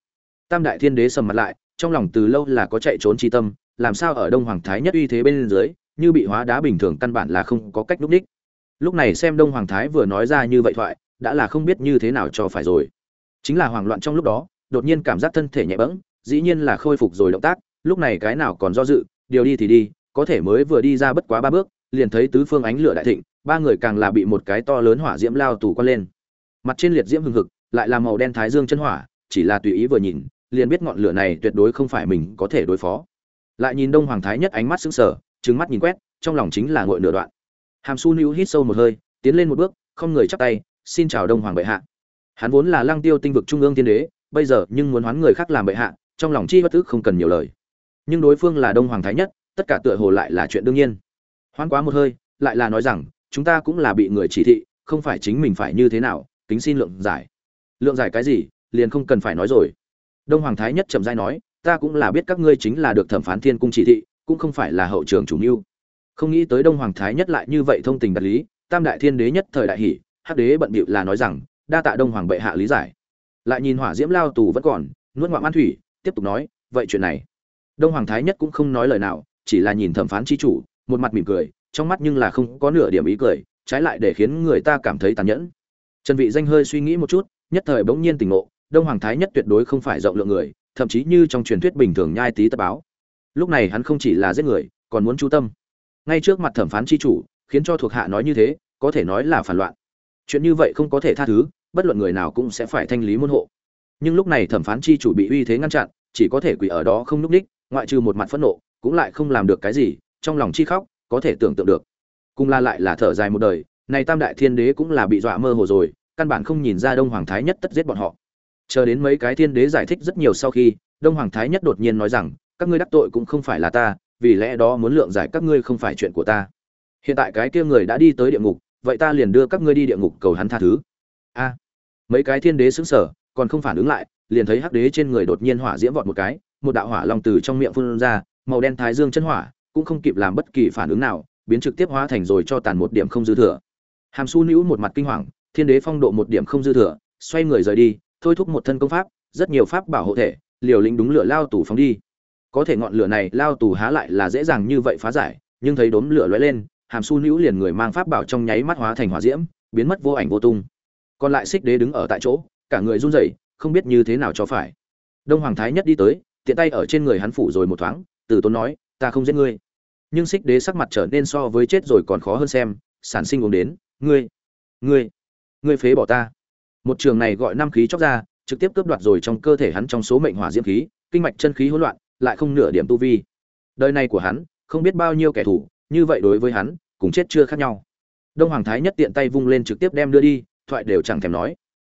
Tam đại thiên đế sầm mặt lại, trong lòng từ lâu là có chạy trốn tri tâm, làm sao ở đông hoàng thái nhất uy thế bên dưới, như bị hóa đá bình thường căn bản là không có cách núp đích lúc này xem đông hoàng thái vừa nói ra như vậy thoại, đã là không biết như thế nào cho phải rồi. Chính là hoảng loạn trong lúc đó, đột nhiên cảm giác thân thể nhẹ bẫng, dĩ nhiên là khôi phục rồi động tác, lúc này cái nào còn do dự, điều đi thì đi có thể mới vừa đi ra bất quá ba bước, liền thấy tứ phương ánh lửa đại thịnh, ba người càng là bị một cái to lớn hỏa diễm lao tù quan lên. Mặt trên liệt diễm hừng hực, lại là màu đen thái dương chân hỏa, chỉ là tùy ý vừa nhìn, liền biết ngọn lửa này tuyệt đối không phải mình có thể đối phó. Lại nhìn đông hoàng thái nhất ánh mắt sững sờ, trừng mắt nhìn quét, trong lòng chính là ngội nửa đoạn. Hàm su níu hít sâu một hơi, tiến lên một bước, không người chắp tay, xin chào đông hoàng bệ hạ. Hắn vốn là lăng tiêu tinh vực trung ương thiên đế, bây giờ nhưng muốn hoán người khác làm bệ hạ, trong lòng chi bất tức không cần nhiều lời. Nhưng đối phương là đông hoàng thái nhất tất cả tựa hồ lại là chuyện đương nhiên. Hoan quá một hơi, lại là nói rằng, chúng ta cũng là bị người chỉ thị, không phải chính mình phải như thế nào, kính xin lượng giải. Lượng giải cái gì, liền không cần phải nói rồi. Đông hoàng thái nhất trầm dai nói, ta cũng là biết các ngươi chính là được thẩm phán thiên cung chỉ thị, cũng không phải là hậu trường chủ mưu. Không nghĩ tới đông hoàng thái nhất lại như vậy thông tình đạt lý, tam đại thiên đế nhất thời đại hỷ hắc đế bận bịu là nói rằng, đa tạ đông hoàng bệ hạ lý giải. Lại nhìn hỏa diễm lao tù vẫn còn, nuốt ngoạm an thủy, tiếp tục nói, vậy chuyện này. Đông hoàng thái nhất cũng không nói lời nào chỉ là nhìn thẩm phán chi chủ, một mặt mỉm cười, trong mắt nhưng là không có nửa điểm ý cười, trái lại để khiến người ta cảm thấy tàn nhẫn. Trần vị danh hơi suy nghĩ một chút, nhất thời bỗng nhiên tỉnh ngộ, đông hoàng thái nhất tuyệt đối không phải rộng lượng người, thậm chí như trong truyền thuyết bình thường nhai tí tất báo. Lúc này hắn không chỉ là giết người, còn muốn chú tâm. Ngay trước mặt thẩm phán chi chủ, khiến cho thuộc hạ nói như thế, có thể nói là phản loạn. Chuyện như vậy không có thể tha thứ, bất luận người nào cũng sẽ phải thanh lý môn hộ. Nhưng lúc này thẩm phán chi chủ bị uy thế ngăn chặn, chỉ có thể quỳ ở đó không núp đích ngoại trừ một mặt phẫn nộ cũng lại không làm được cái gì, trong lòng chi khóc, có thể tưởng tượng được. Cùng la lại là thở dài một đời này tam đại thiên đế cũng là bị dọa mơ hồ rồi, căn bản không nhìn ra đông hoàng thái nhất tất giết bọn họ. Chờ đến mấy cái thiên đế giải thích rất nhiều sau khi, đông hoàng thái nhất đột nhiên nói rằng, các ngươi đắc tội cũng không phải là ta, vì lẽ đó muốn lượng giải các ngươi không phải chuyện của ta. Hiện tại cái kia người đã đi tới địa ngục, vậy ta liền đưa các ngươi đi địa ngục cầu hắn tha thứ. A. Mấy cái thiên đế xứng sở còn không phản ứng lại, liền thấy hắc đế trên người đột nhiên hỏa diễm vọt một cái, một đạo hỏa long từ trong miệng phun ra màu đen thái dương chân hỏa, cũng không kịp làm bất kỳ phản ứng nào, biến trực tiếp hóa thành rồi cho tàn một điểm không dư thừa. Hàm su nữ một mặt kinh hoàng, thiên đế phong độ một điểm không dư thừa, xoay người rời đi, thôi thúc một thân công pháp, rất nhiều pháp bảo hộ thể, liều lĩnh đúng lửa lao tù phóng đi. Có thể ngọn lửa này lao tù há lại là dễ dàng như vậy phá giải, nhưng thấy đốm lửa lóe lên, hàm su nữ liền người mang pháp bảo trong nháy mắt hóa thành hỏa diễm, biến mất vô ảnh vô tung. Còn lại xích đế đứng ở tại chỗ, cả người run rẩy, không biết như thế nào cho phải. Đông hoàng thái nhất đi tới, tiện tay ở trên người hắn phủ rồi một thoáng từ tốn nói, ta không giết ngươi. Nhưng xích đế sắc mặt trở nên so với chết rồi còn khó hơn xem, sản sinh uống đến, ngươi ngươi ngươi phế bỏ ta. Một trường này gọi năm khí chóc ra, trực tiếp cướp đoạt rồi trong cơ thể hắn trong số mệnh hỏa diễm khí, kinh mạch chân khí hỗn loạn, lại không nửa điểm tu vi. Đời này của hắn, không biết bao nhiêu kẻ thù, như vậy đối với hắn, cùng chết chưa khác nhau. Đông hoàng thái nhất tiện tay vung lên trực tiếp đem đưa đi, thoại đều chẳng thèm nói.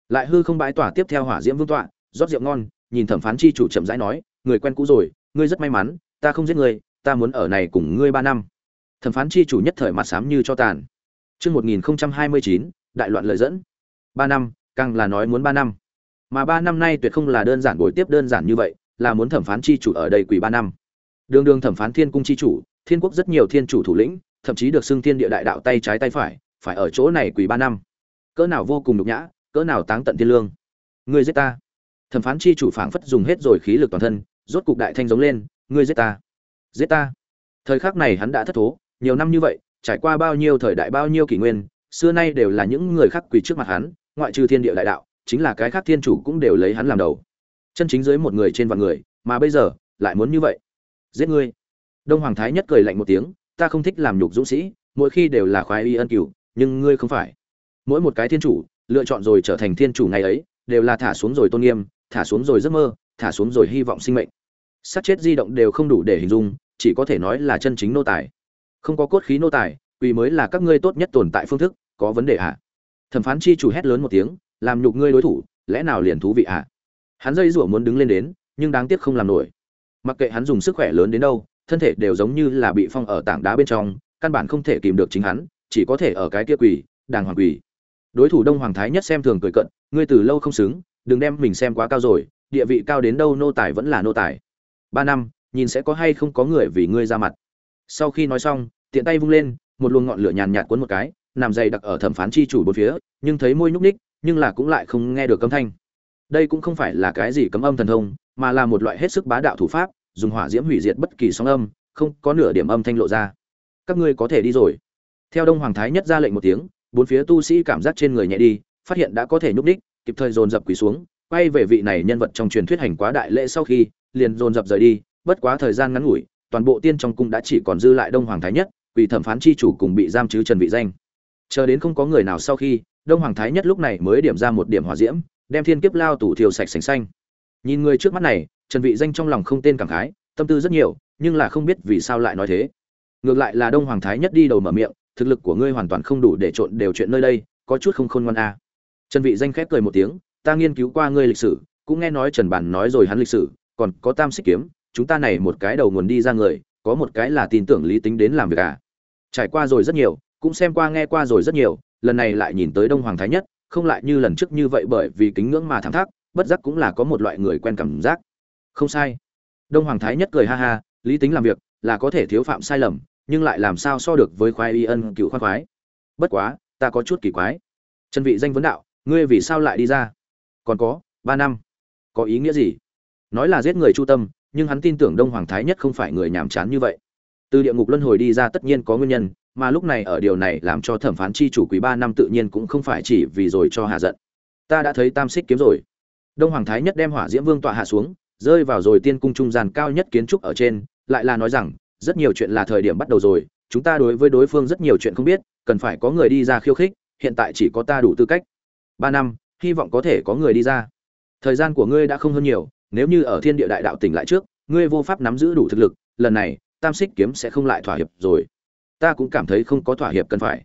Lại hư không bãi tỏa tiếp theo hỏa diễm vương tọa, rót rượu ngon, nhìn thẩm phán chi chủ chậm rãi nói, người quen cũ rồi, ngươi rất may mắn ta không giết ngươi ta muốn ở này cùng ngươi ba năm thẩm phán chi chủ nhất thời mặt sám như cho tàn Chương 1029, đại loạn lợi dẫn. 3 năm, càng là nói muốn 3 năm. Mà 3 năm nay tuyệt không là đơn giản buổi tiếp đơn giản như vậy, là muốn thẩm phán chi chủ ở đây quỷ 3 năm. Đường đường thẩm phán thiên cung chi chủ, thiên quốc rất nhiều thiên chủ thủ lĩnh, thậm chí được xưng thiên địa đại đạo tay trái tay phải, phải ở chỗ này quỷ 3 năm. Cỡ nào vô cùng nhục nhã, cỡ nào táng tận thiên lương. Ngươi giết ta. Thẩm phán chi chủ phảng phất dùng hết rồi khí lực toàn thân, rốt cục đại thanh giống lên, ngươi giết ta. Giết ta. Thời khắc này hắn đã thất thố, nhiều năm như vậy, trải qua bao nhiêu thời đại bao nhiêu kỷ nguyên, xưa nay đều là những người khác quỳ trước mặt hắn, ngoại trừ thiên địa đại đạo, chính là cái khác thiên chủ cũng đều lấy hắn làm đầu. Chân chính dưới một người trên vạn người, mà bây giờ lại muốn như vậy. Giết ngươi. Đông Hoàng Thái nhất cười lạnh một tiếng, ta không thích làm nhục dũng sĩ, mỗi khi đều là khoái y ân cửu, nhưng ngươi không phải. Mỗi một cái thiên chủ, lựa chọn rồi trở thành thiên chủ ngày ấy, đều là thả xuống rồi tôn nghiêm, thả xuống rồi giấc mơ, thả xuống rồi hy vọng sinh mệnh. Sát chết di động đều không đủ để hình dung, chỉ có thể nói là chân chính nô tài không có cốt khí nô tài quỳ mới là các ngươi tốt nhất tồn tại phương thức có vấn đề ạ à? thẩm phán chi chủ hét lớn một tiếng làm nhục ngươi đối thủ lẽ nào liền thú vị ạ à? hắn dây rủa muốn đứng lên đến nhưng đáng tiếc không làm nổi mặc kệ hắn dùng sức khỏe lớn đến đâu thân thể đều giống như là bị phong ở tảng đá bên trong căn bản không thể kìm được chính hắn chỉ có thể ở cái kia quỳ đàng hoàng quỳ đối thủ đông hoàng thái nhất xem thường cười cận ngươi từ lâu không xứng đừng đem mình xem quá cao rồi địa vị cao đến đâu nô tài vẫn là nô tài ba năm, nhìn sẽ có hay không có người vì ngươi ra mặt. Sau khi nói xong, tiện tay vung lên, một luồng ngọn lửa nhàn nhạt cuốn một cái, nằm dày đặc ở thẩm phán chi chủ bốn phía, nhưng thấy môi nhúc ních nhưng là cũng lại không nghe được âm thanh. Đây cũng không phải là cái gì cấm âm thần thông, mà là một loại hết sức bá đạo thủ pháp, dùng hỏa diễm hủy diệt bất kỳ sóng âm, không có nửa điểm âm thanh lộ ra. Các ngươi có thể đi rồi. Theo đông hoàng thái nhất ra lệnh một tiếng, bốn phía tu sĩ cảm giác trên người nhẹ đi, phát hiện đã có thể nhúc đích kịp thời dồn dập quỳ xuống, quay về vị này nhân vật trong truyền thuyết hành quá đại lễ sau khi liền dồn dập rời đi, bất quá thời gian ngắn ngủi, toàn bộ tiên trong cung đã chỉ còn dư lại đông hoàng thái nhất, vì thẩm phán chi chủ cùng bị giam chứ trần vị danh. Chờ đến không có người nào sau khi, đông hoàng thái nhất lúc này mới điểm ra một điểm hỏa diễm, đem thiên kiếp lao tủ thiêu sạch sành xanh. Nhìn người trước mắt này, trần vị danh trong lòng không tên cảm khái, tâm tư rất nhiều, nhưng là không biết vì sao lại nói thế. Ngược lại là đông hoàng thái nhất đi đầu mở miệng, thực lực của ngươi hoàn toàn không đủ để trộn đều chuyện nơi đây, có chút không khôn ngoan a à. trần vị danh khép cười một tiếng, ta nghiên cứu qua ngươi lịch sử, cũng nghe nói trần bản nói rồi hắn lịch sử còn có tam xích kiếm, chúng ta này một cái đầu nguồn đi ra người, có một cái là tin tưởng lý tính đến làm việc à. Trải qua rồi rất nhiều, cũng xem qua nghe qua rồi rất nhiều, lần này lại nhìn tới đông hoàng thái nhất, không lại như lần trước như vậy bởi vì kính ngưỡng mà thảm thác bất giác cũng là có một loại người quen cảm giác. Không sai. Đông hoàng thái nhất cười ha ha, lý tính làm việc, là có thể thiếu phạm sai lầm, nhưng lại làm sao so được với khoái y ân cựu khoan khoái. Bất quá, ta có chút kỳ quái. Chân vị danh vấn đạo, ngươi vì sao lại đi ra? Còn có, ba năm. Có ý nghĩa gì? Nói là giết người chu tâm nhưng hắn tin tưởng Đông Hoàng Thái Nhất không phải người nhàm chán như vậy. Từ địa ngục luân hồi đi ra tất nhiên có nguyên nhân, mà lúc này ở điều này làm cho thẩm phán chi chủ quý ba năm tự nhiên cũng không phải chỉ vì rồi cho hạ giận. Ta đã thấy Tam Xích kiếm rồi. Đông Hoàng Thái Nhất đem Hỏa Diễm Vương tọa hạ xuống, rơi vào rồi tiên cung trung gian cao nhất kiến trúc ở trên, lại là nói rằng, rất nhiều chuyện là thời điểm bắt đầu rồi, chúng ta đối với đối phương rất nhiều chuyện không biết cần phải có người đi ra khiêu khích hiện tại chỉ có ta đủ tư cách ba năm hy vọng có thể có người đi ra thời gian của ngươi đã không hơn nhiều nếu như ở thiên địa đại đạo tỉnh lại trước ngươi vô pháp nắm giữ đủ thực lực lần này tam xích kiếm sẽ không lại thỏa hiệp rồi. Ta cũng cảm thấy không có thỏa hiệp cần phải.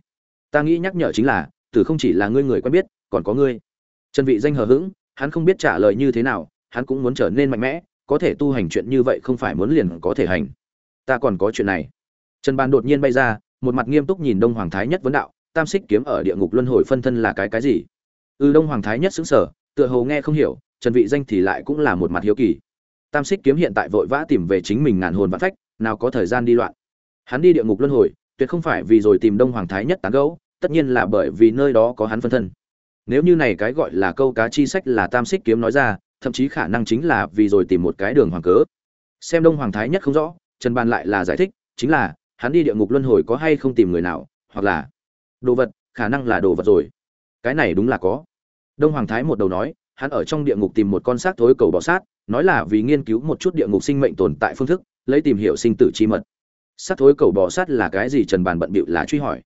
Ta nghĩ nhắc nhở chính là tử không chỉ là ngươi người quen biết còn có ngươi. Trần vị danh hờ hững hắn không biết trả lời như thế nào hắn cũng muốn trở nên mạnh mẽ có thể tu hành chuyện như vậy không phải muốn liền có thể hành. Ta còn có chuyện này. Trần bàn đột nhiên bay ra một mặt nghiêm túc nhìn đông hoàng thái nhất vấn đạo tam xích kiếm ở địa ngục luân hồi phân thân là cái cái gì? Ư ừ, đông hoàng thái nhất sững sờ, tựa hồ nghe không hiểu trần vị danh thì lại cũng là một mặt hiếu kỳ. Tam xích kiếm hiện tại vội vã tìm về chính mình ngàn hồn vạn phách, nào có thời gian đi loạn. Hắn đi địa ngục luân hồi, tuyệt không phải vì rồi tìm đông hoàng thái nhất tán gẫu, tất nhiên là bởi vì nơi đó có hắn phân thân. Nếu như này cái gọi là câu cá chi sách là tam xích kiếm nói ra, thậm chí khả năng chính là vì rồi tìm một cái đường hoàng cớ. Xem đông hoàng thái nhất không rõ, trần ban lại là giải thích, chính là, hắn đi địa ngục luân hồi có hay không tìm người nào, hoặc là, đồ vật, khả năng là đồ vật rồi. Cái này đúng là có. Đông hoàng thái một đầu nói hắn ở trong địa ngục tìm một con xác thối cầu bọ sát, nói là vì nghiên cứu một chút địa ngục sinh mệnh tồn tại phương thức, lấy tìm hiểu sinh tử chi mật. Sát thối cầu bò sát là cái gì trần bàn bận bịu là truy hỏi.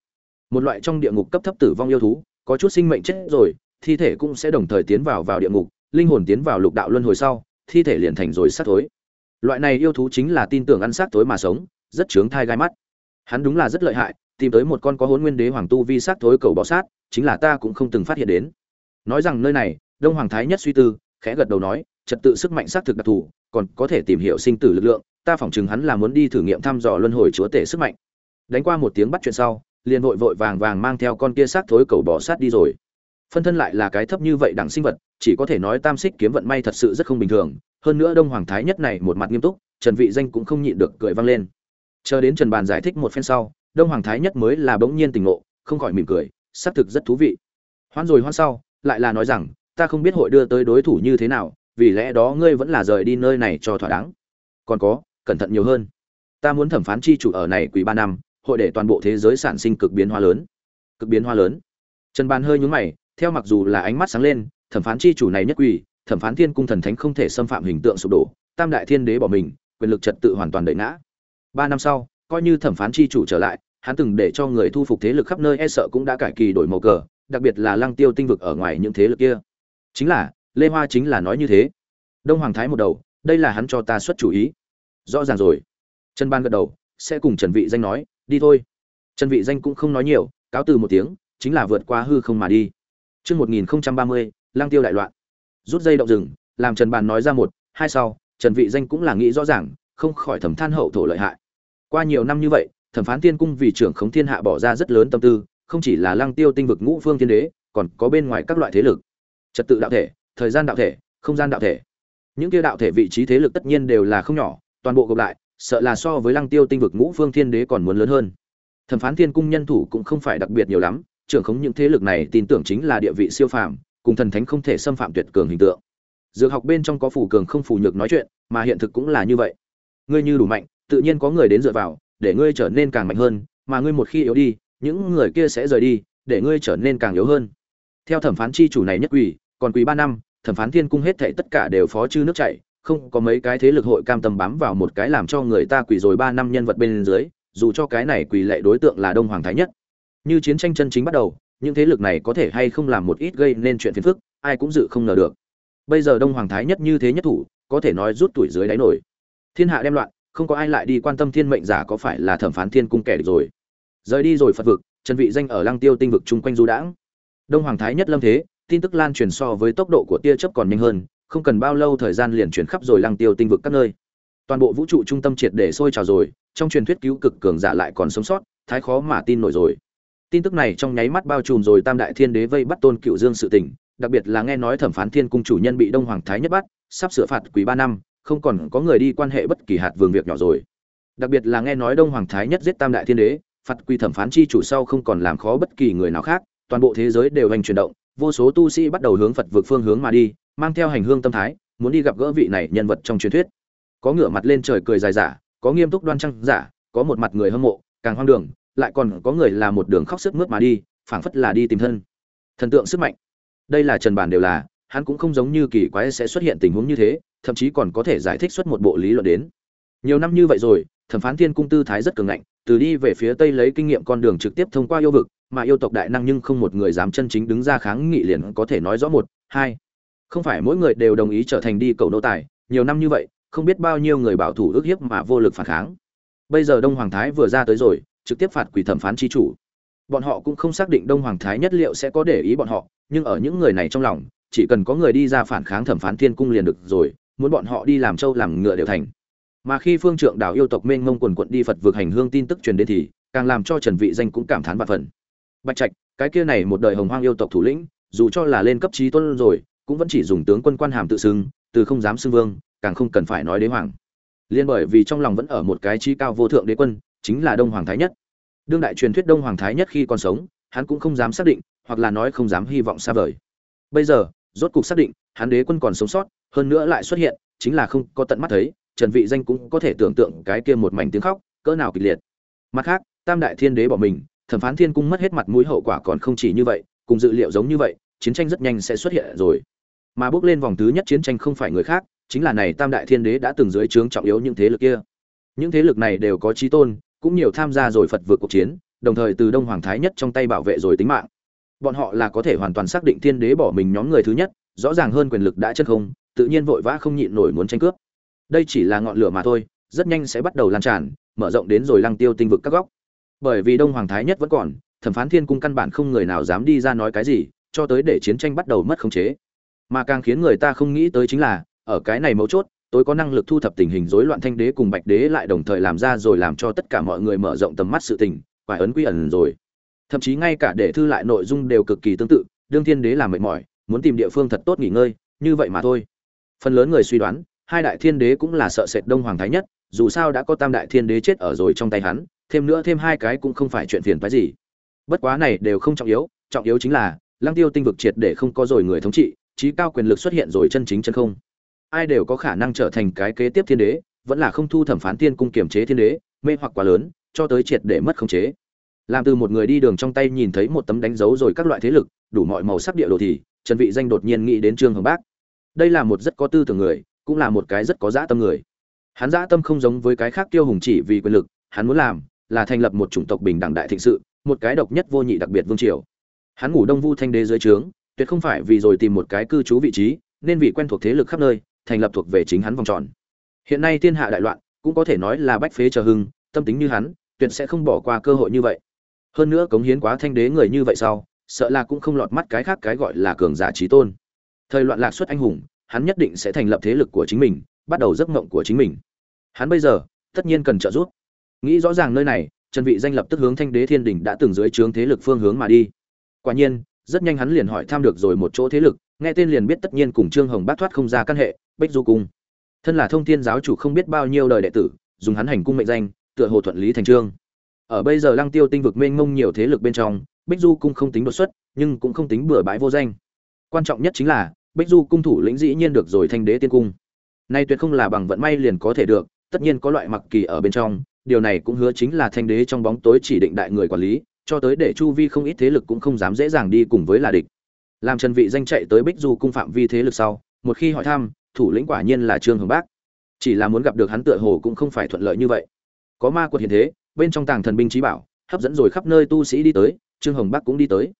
Một loại trong địa ngục cấp thấp tử vong yêu thú, có chút sinh mệnh chết rồi, thi thể cũng sẽ đồng thời tiến vào vào địa ngục, linh hồn tiến vào lục đạo luân hồi sau, thi thể liền thành rồi sát thối. Loại này yêu thú chính là tin tưởng ăn sát thối mà sống, rất chướng thai gai mắt. Hắn đúng là rất lợi hại, tìm tới một con có hồn nguyên đế hoàng tu vi sát thối cầu bọ sát, chính là ta cũng không từng phát hiện đến. Nói rằng nơi này đông hoàng thái nhất suy tư, khẽ gật đầu nói, trật tự sức mạnh xác thực đặc thù, còn có thể tìm hiểu sinh tử lực lượng, ta phỏng chừng hắn là muốn đi thử nghiệm thăm dò luân hồi chúa tể sức mạnh. Đánh qua một tiếng bắt chuyện sau, liền vội vội vàng vàng mang theo con kia xác thối cầu bỏ sát đi rồi. Phân thân lại là cái thấp như vậy đẳng sinh vật, chỉ có thể nói tam xích kiếm vận may thật sự rất không bình thường, hơn nữa đông hoàng thái nhất này một mặt nghiêm túc, trần vị danh cũng không nhịn được cười vang lên. Chờ đến trần bàn giải thích một phen sau, đông hoàng thái nhất mới là bỗng nhiên tỉnh ngộ, không khỏi mỉm cười, xác thực rất thú vị. Hoan rồi hoan sau, lại là nói rằng ta không biết hội đưa tới đối thủ như thế nào, vì lẽ đó ngươi vẫn là rời đi nơi này cho thỏa đáng. Còn có, cẩn thận nhiều hơn. Ta muốn thẩm phán chi chủ ở này quý ba năm, hội để toàn bộ thế giới sản sinh cực biến hóa lớn. Cực biến hóa lớn. Trần bàn hơi nhúng mày, theo mặc dù là ánh mắt sáng lên, thẩm phán chi chủ này nhất quỷ, thẩm phán thiên cung thần thánh không thể xâm phạm hình tượng sụp đổ, tam đại thiên đế bỏ mình, quyền lực trật tự hoàn toàn đẩy ngã. Ba năm sau, coi như thẩm phán chi chủ trở lại, hắn từng để cho người thu phục thế lực khắp nơi e sợ cũng đã cải kỳ đổi màu cờ, đặc biệt là lăng tiêu tinh vực ở ngoài những thế lực kia chính là lê hoa chính là nói như thế đông hoàng thái một đầu đây là hắn cho ta xuất chủ ý rõ ràng rồi trần ban gật đầu sẽ cùng trần vị danh nói đi thôi trần vị danh cũng không nói nhiều cáo từ một tiếng chính là vượt qua hư không mà đi Trước 1030, lang tiêu đại loạn. Rút dây động rừng, làm Trần Bàn nói ra một, hai sau, Trần Vị Danh cũng là nghĩ rõ ràng, không khỏi thầm than hậu thổ lợi hại. Qua nhiều năm như vậy, Thẩm Phán Tiên cung vì trưởng khống thiên hạ bỏ ra rất lớn tâm tư, không chỉ là lang tiêu tinh vực ngũ phương thiên đế, còn có bên ngoài các loại thế lực. Trật tự đạo thể, thời gian đạo thể, không gian đạo thể. Những kia đạo thể vị trí thế lực tất nhiên đều là không nhỏ, toàn bộ gộp lại, sợ là so với Lăng Tiêu tinh vực Ngũ Phương Thiên Đế còn muốn lớn hơn. Thẩm phán Thiên cung nhân thủ cũng không phải đặc biệt nhiều lắm, trưởng khống những thế lực này tin tưởng chính là địa vị siêu phàm, cùng thần thánh không thể xâm phạm tuyệt cường hình tượng. Dược học bên trong có phù cường không phù nhược nói chuyện, mà hiện thực cũng là như vậy. Ngươi như đủ mạnh, tự nhiên có người đến dựa vào, để ngươi trở nên càng mạnh hơn, mà ngươi một khi yếu đi, những người kia sẽ rời đi, để ngươi trở nên càng yếu hơn. Theo thẩm phán chi chủ này nhất quỷ, còn quý ba năm, thẩm phán thiên cung hết thảy tất cả đều phó chư nước chảy, không có mấy cái thế lực hội cam tâm bám vào một cái làm cho người ta quỷ rồi ba năm nhân vật bên dưới, dù cho cái này quỷ lệ đối tượng là Đông Hoàng Thái Nhất. Như chiến tranh chân chính bắt đầu, những thế lực này có thể hay không làm một ít gây nên chuyện phiền phức, ai cũng dự không ngờ được. Bây giờ Đông Hoàng Thái Nhất như thế nhất thủ, có thể nói rút tuổi dưới đáy nổi. Thiên hạ đem loạn, không có ai lại đi quan tâm thiên mệnh giả có phải là thẩm phán thiên cung kẻ địch rồi. Rời đi rồi Phật vực, chân vị danh ở Lăng Tiêu tinh vực chung quanh du đãng. Đông Hoàng Thái Nhất lâm thế, tin tức lan truyền so với tốc độ của tia chớp còn nhanh hơn, không cần bao lâu thời gian liền chuyển khắp rồi lăng tiêu tinh vực các nơi. Toàn bộ vũ trụ trung tâm triệt để sôi trào rồi trong truyền thuyết cứu cực cường giả lại còn sống sót thái khó mà tin nổi rồi. Tin tức này trong nháy mắt bao trùm rồi tam đại thiên đế vây bắt tôn cựu dương sự tình đặc biệt là nghe nói thẩm phán thiên cung chủ nhân bị đông hoàng thái nhất bắt sắp sửa phạt quý ba năm không còn có người đi quan hệ bất kỳ hạt vương việc nhỏ rồi. Đặc biệt là nghe nói đông hoàng thái nhất giết tam đại thiên đế phạt quy thẩm phán chi chủ sau không còn làm khó bất kỳ người nào khác toàn bộ thế giới đều hành chuyển động, vô số tu sĩ bắt đầu hướng phật vượt phương hướng mà đi, mang theo hành hương tâm thái, muốn đi gặp gỡ vị này nhân vật trong truyền thuyết. Có ngửa mặt lên trời cười dài giả có nghiêm túc đoan trang giả có một mặt người hâm mộ, càng hoang đường, lại còn có người là một đường khóc sức mướt mà đi, phảng phất là đi tìm thân. Thần tượng sức mạnh. Đây là trần bản đều là, hắn cũng không giống như kỳ quái sẽ xuất hiện tình huống như thế, thậm chí còn có thể giải thích xuất một bộ lý luận đến. Nhiều năm như vậy rồi, thẩm phán thiên cung tư thái rất cường ngạnh, từ đi về phía tây lấy kinh nghiệm con đường trực tiếp thông qua yêu vực mà yêu tộc đại năng nhưng không một người dám chân chính đứng ra kháng nghị liền có thể nói rõ một, hai. Không phải mỗi người đều đồng ý trở thành đi cầu nô tài, nhiều năm như vậy, không biết bao nhiêu người bảo thủ ước hiếp mà vô lực phản kháng. Bây giờ đông hoàng thái vừa ra tới rồi, trực tiếp phạt quỷ thẩm phán chi chủ. Bọn họ cũng không xác định đông hoàng thái nhất liệu sẽ có để ý bọn họ, nhưng ở những người này trong lòng, chỉ cần có người đi ra phản kháng thẩm phán thiên cung liền được rồi, muốn bọn họ đi làm trâu làm ngựa đều thành. Mà khi phương trượng đảo yêu tộc mênh mông quần quận đi phật vượt hành hương tin tức truyền đến thì, càng làm cho trần vị danh cũng cảm thán vạn phần bạch trạch, cái kia này một đời hồng hoang yêu tộc thủ lĩnh, dù cho là lên cấp trí tôn rồi, cũng vẫn chỉ dùng tướng quân quan hàm tự xưng, từ không dám xưng vương, càng không cần phải nói đế hoàng. Liên bởi vì trong lòng vẫn ở một cái trí cao vô thượng đế quân, chính là đông hoàng thái nhất. Đương đại truyền thuyết đông hoàng thái nhất khi còn sống, hắn cũng không dám xác định, hoặc là nói không dám hy vọng xa vời. Bây giờ, rốt cục xác định, hắn đế quân còn sống sót, hơn nữa lại xuất hiện, chính là không có tận mắt thấy, trần vị danh cũng có thể tưởng tượng cái kia một mảnh tiếng khóc, cỡ nào kịch liệt. Mặt khác, tam đại thiên đế bỏ mình thẩm phán thiên cung mất hết mặt mũi hậu quả còn không chỉ như vậy, cùng dự liệu giống như vậy, chiến tranh rất nhanh sẽ xuất hiện rồi. Mà bước lên vòng thứ nhất chiến tranh không phải người khác, chính là này tam đại thiên đế đã từng dưới trướng trọng yếu những thế lực kia. Những thế lực này đều có trí tôn, cũng nhiều tham gia rồi phật vượt cuộc chiến, đồng thời từ đông hoàng thái nhất trong tay bảo vệ rồi tính mạng. Bọn họ là có thể hoàn toàn xác định thiên đế bỏ mình nhóm người thứ nhất, rõ ràng hơn quyền lực đã chân không, tự nhiên vội vã không nhịn nổi muốn tranh cướp. Đây chỉ là ngọn lửa mà thôi, rất nhanh sẽ bắt đầu lan tràn, mở rộng đến rồi lăng tiêu tinh vực các góc bởi vì đông hoàng thái nhất vẫn còn, thẩm phán thiên cung căn bản không người nào dám đi ra nói cái gì, cho tới để chiến tranh bắt đầu mất khống chế. Mà càng khiến người ta không nghĩ tới chính là, ở cái này mấu chốt tôi có năng lực thu thập tình hình rối loạn thanh đế cùng bạch đế lại đồng thời làm ra rồi làm cho tất cả mọi người mở rộng tầm mắt sự tình, quả ấn quy ẩn rồi. Thậm chí ngay cả để thư lại nội dung đều cực kỳ tương tự, đương thiên đế làm mệt mỏi, muốn tìm địa phương thật tốt nghỉ ngơi, như vậy mà thôi. Phần lớn người suy đoán, hai đại thiên đế cũng là sợ sệt đông hoàng thái nhất, dù sao đã có tam đại thiên đế chết ở rồi trong tay hắn thêm nữa thêm hai cái cũng không phải chuyện phiền phái gì. Bất quá này đều không trọng yếu trọng yếu chính là, lăng tiêu tinh vực triệt để không có rồi người thống trị trí cao quyền lực xuất hiện rồi chân chính chân không. Ai đều có khả năng trở thành cái kế tiếp thiên đế, vẫn là không thu thẩm phán tiên cung kiểm chế thiên đế, mê hoặc quá lớn, cho tới triệt để mất khống chế. Làm từ một người đi đường trong tay nhìn thấy một tấm đánh dấu rồi các loại thế lực, đủ mọi màu sắc địa đồ thì, trần vị danh đột nhiên nghĩ đến trương hồng bác. Đây là một rất có tư tưởng người, cũng là một cái rất có dã tâm người. Hắn dã tâm không giống với cái khác tiêu hùng chỉ vì quyền lực, hắn muốn làm là thành lập một chủng tộc bình đẳng đại thịnh sự, một cái độc nhất vô nhị đặc biệt vương triều. Hắn ngủ đông vu thanh đế dưới trướng, tuyệt không phải vì rồi tìm một cái cư trú vị trí, nên vì quen thuộc thế lực khắp nơi, thành lập thuộc về chính hắn vòng tròn. Hiện nay thiên hạ đại loạn, cũng có thể nói là bách phế chờ hưng, tâm tính như hắn, tuyệt sẽ không bỏ qua cơ hội như vậy. Hơn nữa cống hiến quá thanh đế người như vậy sau, sợ là cũng không lọt mắt cái khác cái gọi là cường giả trí tôn. Thời loạn lạc xuất anh hùng, hắn nhất định sẽ thành lập thế lực của chính mình, bắt đầu giấc mộng của chính mình. Hắn bây giờ, tất nhiên cần trợ giúp nghĩ rõ ràng nơi này, trần vị danh lập tức hướng thanh đế thiên đỉnh đã từng dưới trướng thế lực phương hướng mà đi. Quả nhiên, rất nhanh hắn liền hỏi tham được rồi một chỗ thế lực, nghe tên liền biết tất nhiên cùng trương hồng bát thoát không ra căn hệ, bích du cung. Thân là thông thiên giáo chủ không biết bao nhiêu đời đệ tử, dùng hắn hành cung mệnh danh, tựa hồ thuận lý thành trương. Ở bây giờ lăng tiêu tinh vực mênh mông nhiều thế lực bên trong, bích du cung không tính đột xuất, nhưng cũng không tính bừa bãi vô danh. Quan trọng nhất chính là, bích du cung thủ lĩnh dĩ nhiên được rồi thanh đế tiên cung. Nay tuyệt không là bằng vận may liền có thể được, tất nhiên có loại mặc kỳ ở bên trong điều này cũng hứa chính là thanh đế trong bóng tối chỉ định đại người quản lý, cho tới để chu vi không ít thế lực cũng không dám dễ dàng đi cùng với là địch. Làm trần vị danh chạy tới bích du cung phạm vi thế lực sau, một khi hỏi thăm, thủ lĩnh quả nhiên là trương hồng bác. Chỉ là muốn gặp được hắn tựa hồ cũng không phải thuận lợi như vậy. Có ma quật hiện thế, bên trong tàng thần binh trí bảo, hấp dẫn rồi khắp nơi tu sĩ đi tới, trương hồng bác cũng đi tới.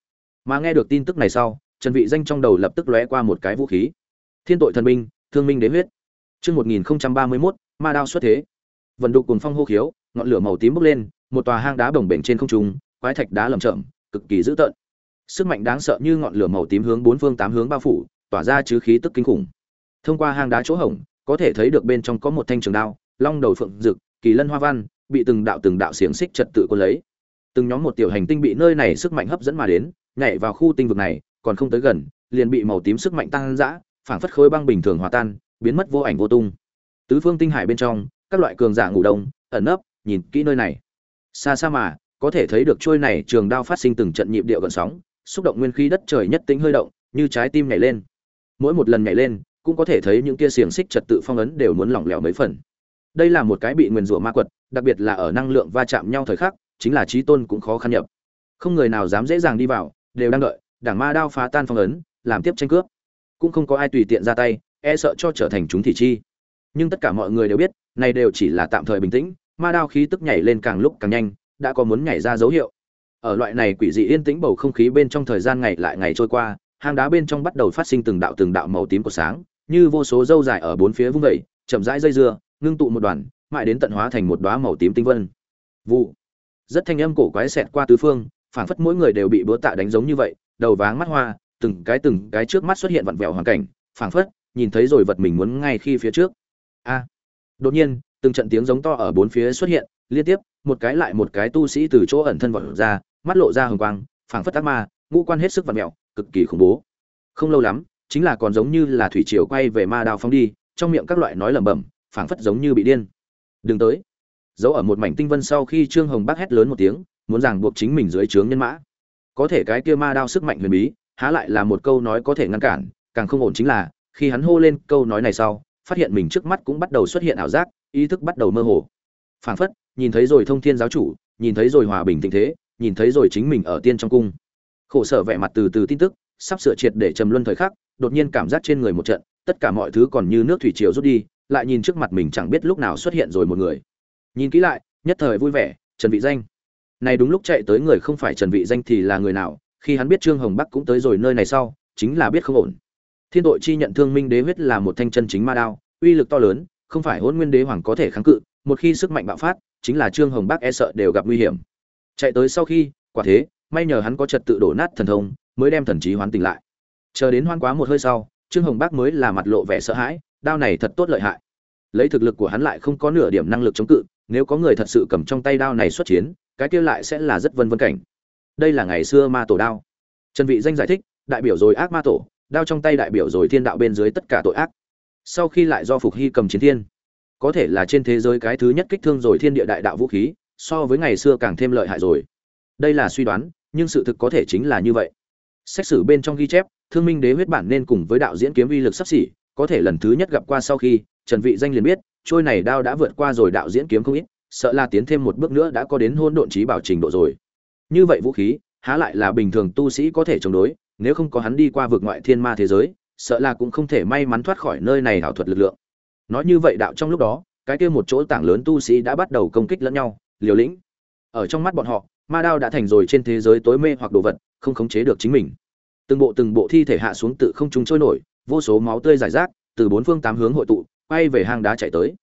Mà nghe được tin tức này sau, trần vị danh trong đầu lập tức lóe qua một cái vũ khí. Thiên tội thần binh, thương minh đế huyết. Chương 1031 ma đao xuất thế vận đục cùng phong hô khiếu, ngọn lửa màu tím bốc lên, một tòa hang đá bồng bềnh trên không trung, quái thạch đá lởm chởm, cực kỳ dữ tợn. Sức mạnh đáng sợ như ngọn lửa màu tím hướng bốn phương tám hướng bao phủ, tỏa ra chứ khí tức kinh khủng. Thông qua hang đá chỗ hổng, có thể thấy được bên trong có một thanh trường đao, long đầu phượng rực kỳ lân hoa văn, bị từng đạo từng đạo xiềng xích trật tự quân lấy. Từng nhóm một tiểu hành tinh bị nơi này sức mạnh hấp dẫn mà đến, nhảy vào khu tinh vực này, còn không tới gần, liền bị màu tím sức mạnh tăng dã, phảng phất khối băng bình thường hòa tan, biến mất vô ảnh vô tung. Tứ phương tinh hải bên trong các loại cường giả ngủ đông, ẩn nấp, nhìn kỹ nơi này. Xa xa mà, có thể thấy được trôi này trường đao phát sinh từng trận nhịp điệu gần sóng, xúc động nguyên khí đất trời nhất tính hơi động, như trái tim nhảy lên. Mỗi một lần nhảy lên, cũng có thể thấy những kia xiềng xích trật tự phong ấn đều muốn lỏng lẻo mấy phần. Đây là một cái bị nguyền rủa ma quật, đặc biệt là ở năng lượng va chạm nhau thời khắc, chính là trí tôn cũng khó khăn nhập. Không người nào dám dễ dàng đi vào, đều đang đợi, đảng ma đao phá tan phong ấn, làm tiếp tranh cướp. Cũng không có ai tùy tiện ra tay e sợ cho trở thành chúng thị chi. Nhưng tất cả mọi người đều biết này đều chỉ là tạm thời bình tĩnh, ma đao khí tức nhảy lên càng lúc càng nhanh, đã có muốn nhảy ra dấu hiệu. Ở loại này quỷ dị yên tĩnh bầu không khí bên trong thời gian ngày lại ngày trôi qua, hang đá bên trong bắt đầu phát sinh từng đạo từng đạo màu tím của sáng, như vô số dâu dài ở bốn phía vung vẩy chậm rãi dây dưa, ngưng tụ một đoàn, mãi đến tận hóa thành một đóa màu tím tinh vân. Vụ. Rất thanh âm cổ quái xẹt qua tứ phương, phảng phất mỗi người đều bị búa tạ đánh giống như vậy, đầu váng mắt hoa, từng cái từng cái trước mắt xuất hiện vặn vẹo hoàn cảnh, phảng phất nhìn thấy rồi vật mình muốn ngay khi phía trước. A đột nhiên từng trận tiếng giống to ở bốn phía xuất hiện liên tiếp một cái lại một cái tu sĩ từ chỗ ẩn thân vọt ra mắt lộ ra hồng quang phảng phất ác ma ngũ quan hết sức vặn mèo, cực kỳ khủng bố. Không lâu lắm chính là còn giống như là thủy triều quay về ma đao phóng đi trong miệng các loại nói lẩm bẩm phảng phất giống như bị điên. Đừng tới. Giấu ở một mảnh tinh vân sau khi trương hồng bác hét lớn một tiếng muốn ràng buộc chính mình dưới trướng nhân mã. Có thể cái kia ma đao sức mạnh huyền bí há lại là một câu nói có thể ngăn cản càng không ổn chính là khi hắn hô lên câu nói này sau phát hiện mình trước mắt cũng bắt đầu xuất hiện ảo giác, ý thức bắt đầu mơ hồ. Phảng phất, nhìn thấy rồi thông thiên giáo chủ, nhìn thấy rồi hòa bình tình thế, nhìn thấy rồi chính mình ở tiên trong cung. Khổ sở vẻ mặt từ từ tin tức, sắp sửa triệt để trầm luân thời khắc, đột nhiên cảm giác trên người một trận, tất cả mọi thứ còn như nước thủy triều rút đi, lại nhìn trước mặt mình chẳng biết lúc nào xuất hiện rồi một người. Nhìn kỹ lại, nhất thời vui vẻ, trần vị danh. Này đúng lúc chạy tới người không phải trần vị danh thì là người nào, khi hắn biết trương hồng bắc cũng tới rồi nơi này sau, chính là biết không ổn. Thiên tội chi nhận thương minh đế huyết là một thanh chân chính ma đao uy lực to lớn, không phải hôn nguyên đế hoàng có thể kháng cự, một khi sức mạnh bạo phát, chính là trương hồng bắc e sợ đều gặp nguy hiểm. Chạy tới sau khi, quả thế, may nhờ hắn có trật tự đổ nát thần thông, mới đem thần trí hoán tỉnh lại. Chờ đến hoan quá một hơi sau, trương hồng bắc mới là mặt lộ vẻ sợ hãi, đao này thật tốt lợi hại. Lấy thực lực của hắn lại không có nửa điểm năng lực chống cự, nếu có người thật sự cầm trong tay đao này xuất chiến, cái kia lại sẽ là rất vân vân cảnh. Đây là ngày xưa ma tổ đao. Trần vị danh giải thích, đại biểu rồi ác ma tổ, đao trong tay đại biểu rồi thiên đạo bên dưới tất cả tội ác sau khi lại do phục hy cầm chiến thiên. Có thể là trên thế giới cái thứ nhất kích thương rồi thiên địa đại đạo vũ khí, so với ngày xưa càng thêm lợi hại rồi. Đây là suy đoán, nhưng sự thực có thể chính là như vậy. Xét xử bên trong ghi chép, thương minh đế huyết bản nên cùng với đạo diễn kiếm uy lực sắp xỉ, có thể lần thứ nhất gặp qua sau khi, trần vị danh liền biết, trôi này đao đã vượt qua rồi đạo diễn kiếm không ít, sợ là tiến thêm một bước nữa đã có đến hôn độn trí bảo trình độ rồi. Như vậy vũ khí, há lại là bình thường tu sĩ có thể chống đối, nếu không có hắn đi qua vực ngoại thiên ma thế giới sợ là cũng không thể may mắn thoát khỏi nơi này ảo thuật lực lượng. Nói như vậy đạo trong lúc đó, cái kia một chỗ tảng lớn tu sĩ đã bắt đầu công kích lẫn nhau, liều lĩnh. Ở trong mắt bọn họ, ma đao đã thành rồi trên thế giới tối mê hoặc đồ vật, không khống chế được chính mình. Từng bộ từng bộ thi thể hạ xuống tự không trung trôi nổi, vô số máu tươi rải rác, từ bốn phương tám hướng hội tụ, quay về hang đá chạy tới.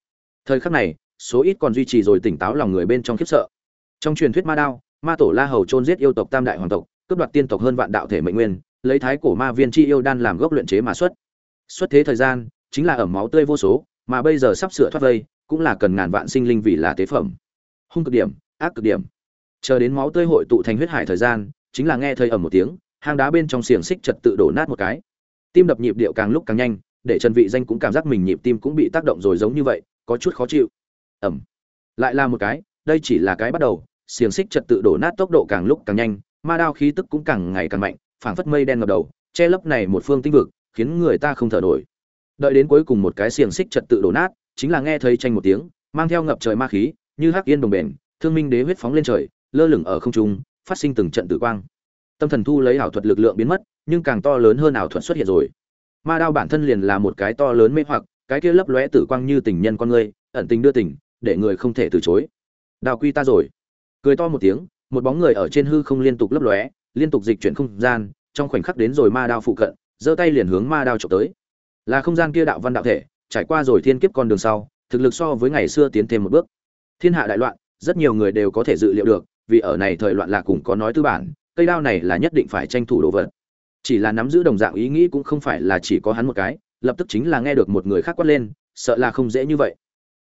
Thời khắc này, số ít còn duy trì rồi tỉnh táo lòng người bên trong khiếp sợ. Trong truyền thuyết ma đao, ma tổ la hầu chôn giết yêu tộc tam đại hoàng tộc, cướp đoạt tiên tộc hơn vạn đạo thể mệnh nguyên lấy thái cổ ma viên chi yêu đan làm gốc luyện chế mà xuất. Xuất thế thời gian, chính là ở máu tươi vô số, mà bây giờ sắp sửa thoát vây, cũng là cần ngàn vạn sinh linh vì là tế phẩm. Hung cực điểm, ác cực điểm. Chờ đến máu tươi hội tụ thành huyết hải thời gian, chính là nghe thời ầm một tiếng, hang đá bên trong xiềng xích trật tự đổ nát một cái. Tim đập nhịp điệu càng lúc càng nhanh, để trần vị danh cũng cảm giác mình nhịp tim cũng bị tác động rồi giống như vậy, có chút khó chịu. Ẩm lại là một cái, đây chỉ là cái bắt đầu, xiềng xích trật tự đổ nát tốc độ càng lúc càng nhanh, ma đao khí tức cũng càng ngày càng mạnh phảng phất mây đen ngập đầu, che lấp này một phương tinh vực, khiến người ta không thở nổi. Đợi đến cuối cùng một cái xiềng xích trật tự đổ nát, chính là nghe thấy tranh một tiếng, mang theo ngập trời ma khí, như hắc yên đồng bền, thương minh đế huyết phóng lên trời, lơ lửng ở không trung, phát sinh từng trận tử quang. Tâm thần thu lấy ảo thuật lực lượng biến mất, nhưng càng to lớn hơn ảo thuật xuất hiện rồi. Ma đao bản thân liền là một cái to lớn mê hoặc, cái kia lấp lóe tử quang như tình nhân con người ẩn tình đưa tình, để người không thể từ chối. Đào quy ta rồi. Cười to một tiếng, một bóng người ở trên hư không liên tục lấp lóe liên tục dịch chuyển không gian, trong khoảnh khắc đến rồi ma đao phụ cận, giơ tay liền hướng ma đao trộm tới. Là không gian kia đạo văn đạo thể, trải qua rồi thiên kiếp con đường sau, thực lực so với ngày xưa tiến thêm một bước. Thiên hạ đại loạn, rất nhiều người đều có thể dự liệu được, vì ở này thời loạn lạc cũng có nói tư bản, cây đao này là nhất định phải tranh thủ đồ vật. Chỉ là nắm giữ đồng dạng ý nghĩ cũng không phải là chỉ có hắn một cái, lập tức chính là nghe được một người khác quát lên, sợ là không dễ như vậy.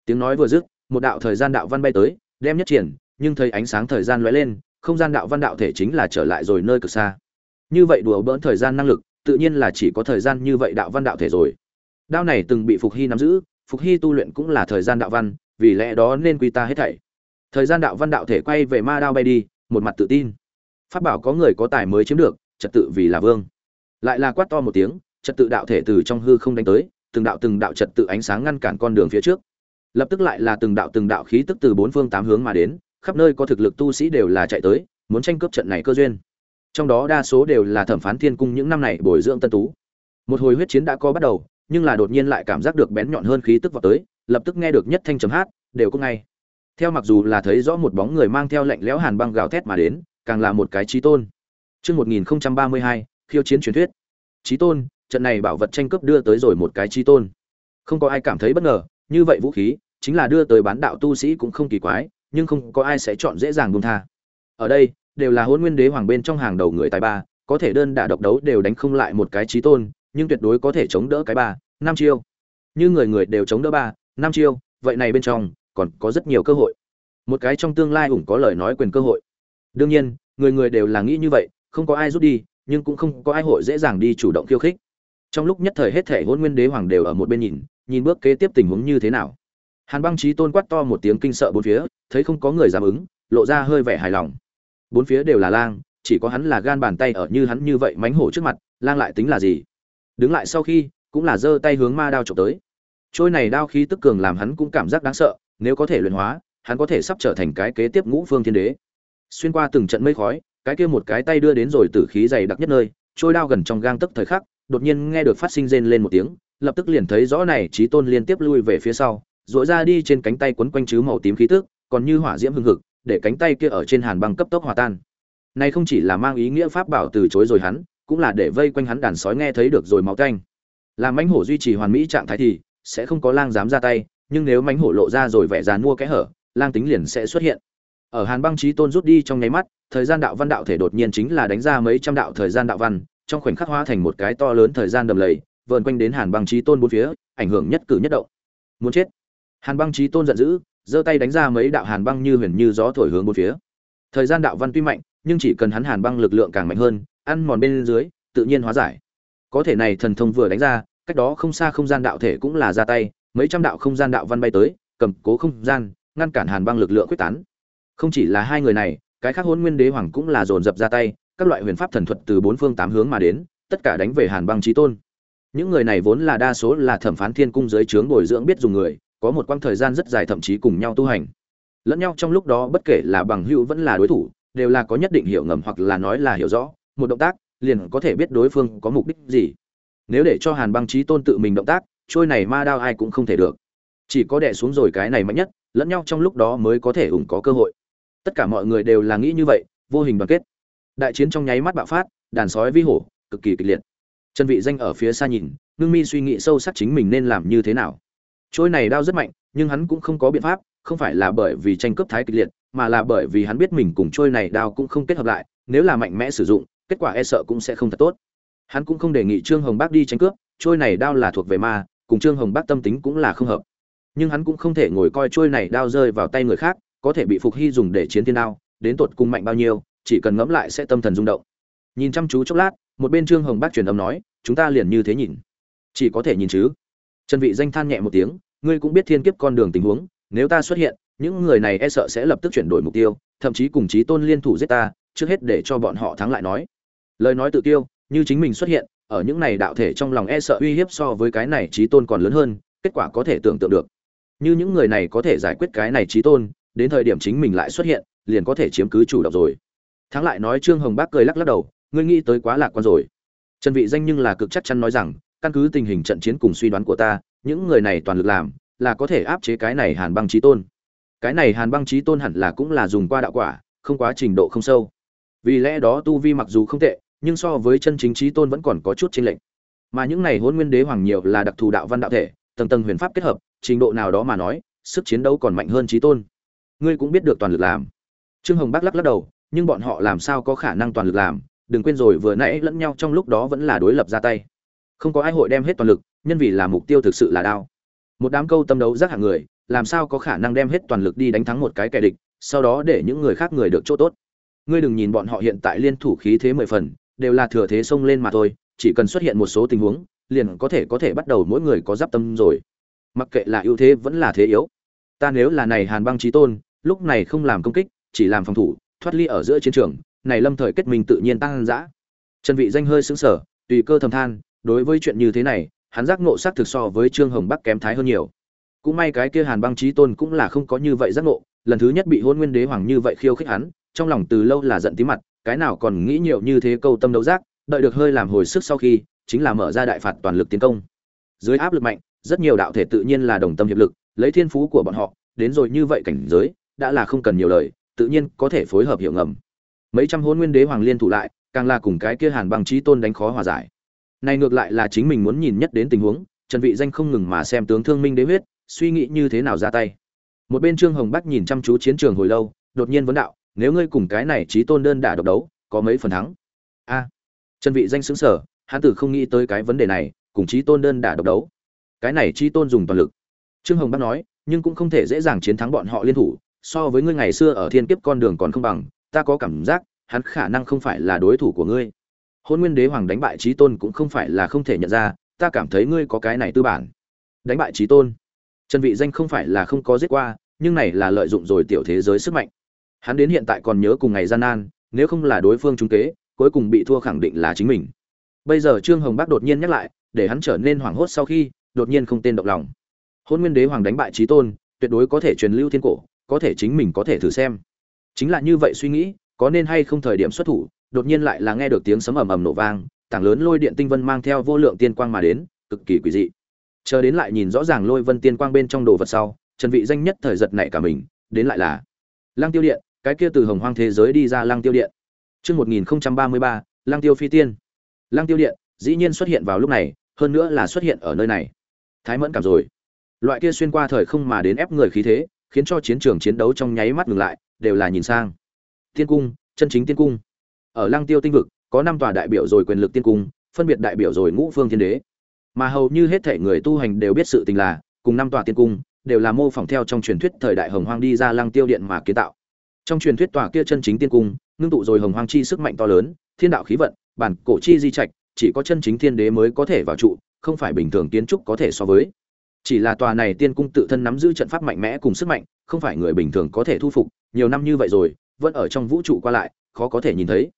Tiếng nói vừa dứt, một đạo thời gian đạo văn bay tới, đem nhất triển, nhưng thấy ánh sáng thời gian lóe lên không gian đạo văn đạo thể chính là trở lại rồi nơi cực xa. Như vậy đùa bỡn thời gian năng lực, tự nhiên là chỉ có thời gian như vậy đạo văn đạo thể rồi. Đao này từng bị phục hy nắm giữ, phục hy tu luyện cũng là thời gian đạo văn, vì lẽ đó nên quy ta hết thảy. Thời gian đạo văn đạo thể quay về ma đao bay đi, một mặt tự tin. Phát bảo có người có tài mới chiếm được, trật tự vì là vương. Lại là quát to một tiếng, trật tự đạo thể từ trong hư không đánh tới, từng đạo từng đạo trật tự ánh sáng ngăn cản con đường phía trước. Lập tức lại là từng đạo từng đạo khí tức từ bốn phương tám hướng mà đến khắp nơi có thực lực tu sĩ đều là chạy tới muốn tranh cướp trận này cơ duyên trong đó đa số đều là thẩm phán thiên cung những năm này bồi dưỡng tân tú một hồi huyết chiến đã có bắt đầu nhưng là đột nhiên lại cảm giác được bén nhọn hơn khí tức vào tới lập tức nghe được nhất thanh chấm hát đều có ngay theo mặc dù là thấy rõ một bóng người mang theo lạnh lẽo hàn băng gào thét mà đến càng là một cái trí tôn Chương 1032, khiêu chiến truyền thuyết. Chí tôn, trận này bảo vật tranh cướp đưa tới rồi một cái chí tôn. Không có ai cảm thấy bất ngờ, như vậy vũ khí chính là đưa tới bán đạo tu sĩ cũng không kỳ quái, nhưng không có ai sẽ chọn dễ dàng buông tha. Ở đây, đều là Hỗn Nguyên Đế hoàng bên trong hàng đầu người tài ba, có thể đơn đả độc đấu đều đánh không lại một cái chí tôn, nhưng tuyệt đối có thể chống đỡ cái ba, năm chiêu. Như người người đều chống đỡ ba, năm chiêu, vậy này bên trong còn có rất nhiều cơ hội. Một cái trong tương lai ủng có lời nói quyền cơ hội. Đương nhiên, người người đều là nghĩ như vậy, không có ai rút đi nhưng cũng không có ai hội dễ dàng đi chủ động khiêu khích trong lúc nhất thời hết thể hỗn nguyên đế hoàng đều ở một bên nhìn nhìn bước kế tiếp tình huống như thế nào hàn băng trí tôn quát to một tiếng kinh sợ bốn phía, thấy không có người dám ứng, lộ ra hơi vẻ hài lòng. Bốn phía đều là lang, chỉ có hắn là gan bàn tay ở như hắn như vậy mánh hổ trước mặt, lang lại tính là gì? Đứng lại sau khi, cũng là giơ tay hướng ma đao trộm tới. Trôi này đao khí tức cường làm hắn cũng cảm giác đáng sợ, nếu có thể luyện hóa, hắn có thể sắp trở thành cái kế tiếp ngũ phương thiên đế. Xuyên qua từng trận mây khói, cái kia một cái tay đưa đến rồi tử khí dày đặc nhất nơi, trôi đao gần trong gang tấc thời khắc, đột nhiên nghe được phát sinh rên lên một tiếng, lập tức liền thấy rõ này trí tôn liên tiếp lui về phía sau dội ra đi trên cánh tay quấn quanh chứ màu tím khí tức, còn như hỏa diễm hưng hực, để cánh tay kia ở trên hàn băng cấp tốc hòa tan. Này không chỉ là mang ý nghĩa pháp bảo từ chối rồi hắn, cũng là để vây quanh hắn đàn sói nghe thấy được rồi máu tanh. Làm mãnh hổ duy trì hoàn mỹ trạng thái thì sẽ không có lang dám ra tay, nhưng nếu mãnh hổ lộ ra rồi vẻ dàn mua kẽ hở, lang tính liền sẽ xuất hiện. Ở hàn băng trí tôn rút đi trong nháy mắt, thời gian đạo văn đạo thể đột nhiên chính là đánh ra mấy trăm đạo thời gian đạo văn, trong khoảnh khắc hóa thành một cái to lớn thời gian đầm lầy, vờn quanh đến hàn băng trí tôn bốn phía, ảnh hưởng nhất cử nhất động. Muốn chết hàn băng trí tôn giận dữ, giơ tay đánh ra mấy đạo hàn băng như huyền như gió thổi hướng bốn phía. Thời gian đạo văn tuy mạnh, nhưng chỉ cần hắn hàn băng lực lượng càng mạnh hơn, ăn mòn bên dưới, tự nhiên hóa giải. Có thể này thần thông vừa đánh ra, cách đó không xa không gian đạo thể cũng là ra tay, mấy trăm đạo không gian đạo văn bay tới, cầm cố không gian, ngăn cản hàn băng lực lượng quyết tán. Không chỉ là hai người này, cái khác hôn nguyên đế hoàng cũng là dồn dập ra tay, các loại huyền pháp thần thuật từ bốn phương tám hướng mà đến, tất cả đánh về hàn băng trí tôn. Những người này vốn là đa số là thẩm phán thiên cung dưới trướng bồi dưỡng biết dùng người có một quãng thời gian rất dài thậm chí cùng nhau tu hành. Lẫn nhau trong lúc đó bất kể là bằng hữu vẫn là đối thủ, đều là có nhất định hiểu ngầm hoặc là nói là hiểu rõ, một động tác liền có thể biết đối phương có mục đích gì. Nếu để cho hàn băng trí tôn tự mình động tác, trôi này ma đao ai cũng không thể được. Chỉ có đẻ xuống rồi cái này mạnh nhất, lẫn nhau trong lúc đó mới có thể ủng có cơ hội. Tất cả mọi người đều là nghĩ như vậy, vô hình đoàn kết. Đại chiến trong nháy mắt bạo phát, đàn sói vi hổ, cực kỳ kịch liệt. Chân vị danh ở phía xa nhìn, ngưng mi suy nghĩ sâu sắc chính mình nên làm như thế nào trôi này đao rất mạnh, nhưng hắn cũng không có biện pháp, không phải là bởi vì tranh cướp thái kịch liệt, mà là bởi vì hắn biết mình cùng trôi này đao cũng không kết hợp lại, nếu là mạnh mẽ sử dụng, kết quả e sợ cũng sẽ không thật tốt. Hắn cũng không đề nghị trương hồng bác đi tranh cướp trôi này đao là thuộc về ma, cùng trương hồng bác tâm tính cũng là không hợp. Nhưng hắn cũng không thể ngồi coi trôi này đao rơi vào tay người khác, có thể bị phục hy dùng để chiến thiên đao, đến tột cùng mạnh bao nhiêu, chỉ cần ngẫm lại sẽ tâm thần rung động. Nhìn chăm chú chốc lát, một bên trương hồng bác truyền âm nói, chúng ta liền như thế nhìn. Chỉ có thể nhìn chứ trần vị danh than nhẹ một tiếng, ngươi cũng biết thiên kiếp con đường tình huống, nếu ta xuất hiện, những người này e sợ sẽ lập tức chuyển đổi mục tiêu, thậm chí cùng chí tôn liên thủ giết ta, trước hết để cho bọn họ thắng lại nói. Lời nói tự tiêu như chính mình xuất hiện, ở những này đạo thể trong lòng e sợ uy hiếp so với cái này chí tôn còn lớn hơn, kết quả có thể tưởng tượng được. Như những người này có thể giải quyết cái này chí tôn, đến thời điểm chính mình lại xuất hiện, liền có thể chiếm cứ chủ động rồi. Thắng lại nói trương hồng bác cười lắc lắc đầu, ngươi nghĩ tới quá lạc quan rồi. Trần vị danh nhưng là cực chắc chắn nói rằng căn cứ tình hình trận chiến cùng suy đoán của ta, những người này toàn lực làm là có thể áp chế cái này hàn băng trí tôn. Cái này hàn băng trí tôn hẳn là cũng là dùng qua đạo quả, không quá trình độ không sâu. Vì lẽ đó tu vi mặc dù không tệ, nhưng so với chân chính trí tôn vẫn còn có chút chênh lệch. Mà những này hôn nguyên đế hoàng nhiều là đặc thù đạo văn đạo thể, tầng tầng huyền pháp kết hợp, trình độ nào đó mà nói, sức chiến đấu còn mạnh hơn trí tôn. Ngươi cũng biết được toàn lực làm. Trương hồng bác lắc lắc đầu, nhưng bọn họ làm sao có khả năng toàn lực làm? Đừng quên rồi, vừa nãy lẫn nhau trong lúc đó vẫn là đối lập ra tay không có ai hội đem hết toàn lực, nhân vì là mục tiêu thực sự là đao. Một đám câu tâm đấu rất hạng người, làm sao có khả năng đem hết toàn lực đi đánh thắng một cái kẻ địch, sau đó để những người khác người được chỗ tốt. Ngươi đừng nhìn bọn họ hiện tại liên thủ khí thế mười phần, đều là thừa thế xông lên mà thôi, chỉ cần xuất hiện một số tình huống, liền có thể có thể bắt đầu mỗi người có giáp tâm rồi. Mặc kệ là ưu thế vẫn là thế yếu. Ta nếu là này hàn băng trí tôn, lúc này không làm công kích, chỉ làm phòng thủ, thoát ly ở giữa chiến trường, này lâm thời kết minh tự nhiên tăng dã. Trần vị danh hơi sững sờ, tùy cơ thầm than đối với chuyện như thế này, hắn giác ngộ sắc thực so với trương hồng bắc kém thái hơn nhiều. Cũng may cái kia hàn băng trí tôn cũng là không có như vậy giác ngộ, lần thứ nhất bị hôn nguyên đế hoàng như vậy khiêu khích hắn, trong lòng từ lâu là giận tí mặt, cái nào còn nghĩ nhiều như thế câu tâm đấu giác, đợi được hơi làm hồi sức sau khi, chính là mở ra đại phạt toàn lực tiến công. Dưới áp lực mạnh, rất nhiều đạo thể tự nhiên là đồng tâm hiệp lực, lấy thiên phú của bọn họ, đến rồi như vậy cảnh giới, đã là không cần nhiều lời, tự nhiên có thể phối hợp hiệu ngầm. Mấy trăm hôn nguyên đế hoàng liên thủ lại, càng là cùng cái kia hàn băng trí tôn đánh khó hòa giải này ngược lại là chính mình muốn nhìn nhất đến tình huống, trần vị danh không ngừng mà xem tướng thương minh đế huyết, suy nghĩ như thế nào ra tay. Một bên trương hồng bắc nhìn chăm chú chiến trường hồi lâu, đột nhiên vấn đạo, nếu ngươi cùng cái này trí tôn đơn đả độc đấu, có mấy phần thắng? A. Trần vị danh sững sờ, hắn tử không nghĩ tới cái vấn đề này, cùng trí tôn đơn đả độc đấu. Cái này trí tôn dùng toàn lực. Trương hồng bắc nói, nhưng cũng không thể dễ dàng chiến thắng bọn họ liên thủ, so với ngươi ngày xưa ở thiên kiếp con đường còn không bằng, ta có cảm giác, hắn khả năng không phải là đối thủ của ngươi hôn nguyên đế hoàng đánh bại trí tôn cũng không phải là không thể nhận ra, ta cảm thấy ngươi có cái này tư bản. Đánh bại trí tôn. Trần vị danh không phải là không có giết qua, nhưng này là lợi dụng rồi tiểu thế giới sức mạnh. Hắn đến hiện tại còn nhớ cùng ngày gian nan, nếu không là đối phương trúng kế, cuối cùng bị thua khẳng định là chính mình. Bây giờ trương hồng bắc đột nhiên nhắc lại, để hắn trở nên hoảng hốt sau khi, đột nhiên không tên động lòng. Hôn nguyên đế hoàng đánh bại trí tôn, tuyệt đối có thể truyền lưu thiên cổ, có thể chính mình có thể thử xem. Chính là như vậy suy nghĩ, có nên hay không thời điểm xuất thủ đột nhiên lại là nghe được tiếng sấm ầm ầm nổ vang, tảng lớn lôi điện tinh vân mang theo vô lượng tiên quang mà đến, cực kỳ quỷ dị. Chờ đến lại nhìn rõ ràng lôi vân tiên quang bên trong đồ vật sau, trần vị danh nhất thời giật nảy cả mình, đến lại là lăng tiêu điện, cái kia từ hồng hoang thế giới đi ra lăng tiêu điện. Chương 1033 lăng tiêu phi tiên. Lăng tiêu điện, dĩ nhiên xuất hiện vào lúc này, hơn nữa là xuất hiện ở nơi này. Thái mẫn cảm rồi. Loại kia xuyên qua thời không mà đến ép người khí thế, khiến cho chiến trường chiến đấu trong nháy mắt ngừng lại, đều là nhìn sang. Tiên cung, chân chính tiên cung ở lăng tiêu tinh vực, có năm tòa đại biểu rồi quyền lực tiên cung, phân biệt đại biểu rồi ngũ phương thiên đế. Mà hầu như hết thể người tu hành đều biết sự tình là, cùng năm tòa tiên cung, đều là mô phỏng theo trong truyền thuyết thời đại hồng hoang đi ra lăng tiêu điện mà kiến tạo. Trong truyền thuyết tòa kia chân chính tiên cung, ngưng tụ rồi hồng hoang chi sức mạnh to lớn, thiên đạo khí vận, bản cổ chi di trạch, chỉ có chân chính thiên đế mới có thể vào trụ, không phải bình thường kiến trúc có thể so với. Chỉ là tòa này tiên cung tự thân nắm giữ trận pháp mạnh mẽ cùng sức mạnh, không phải người bình thường có thể thu phục, nhiều năm như vậy rồi, vẫn ở trong vũ trụ qua lại, khó có thể nhìn thấy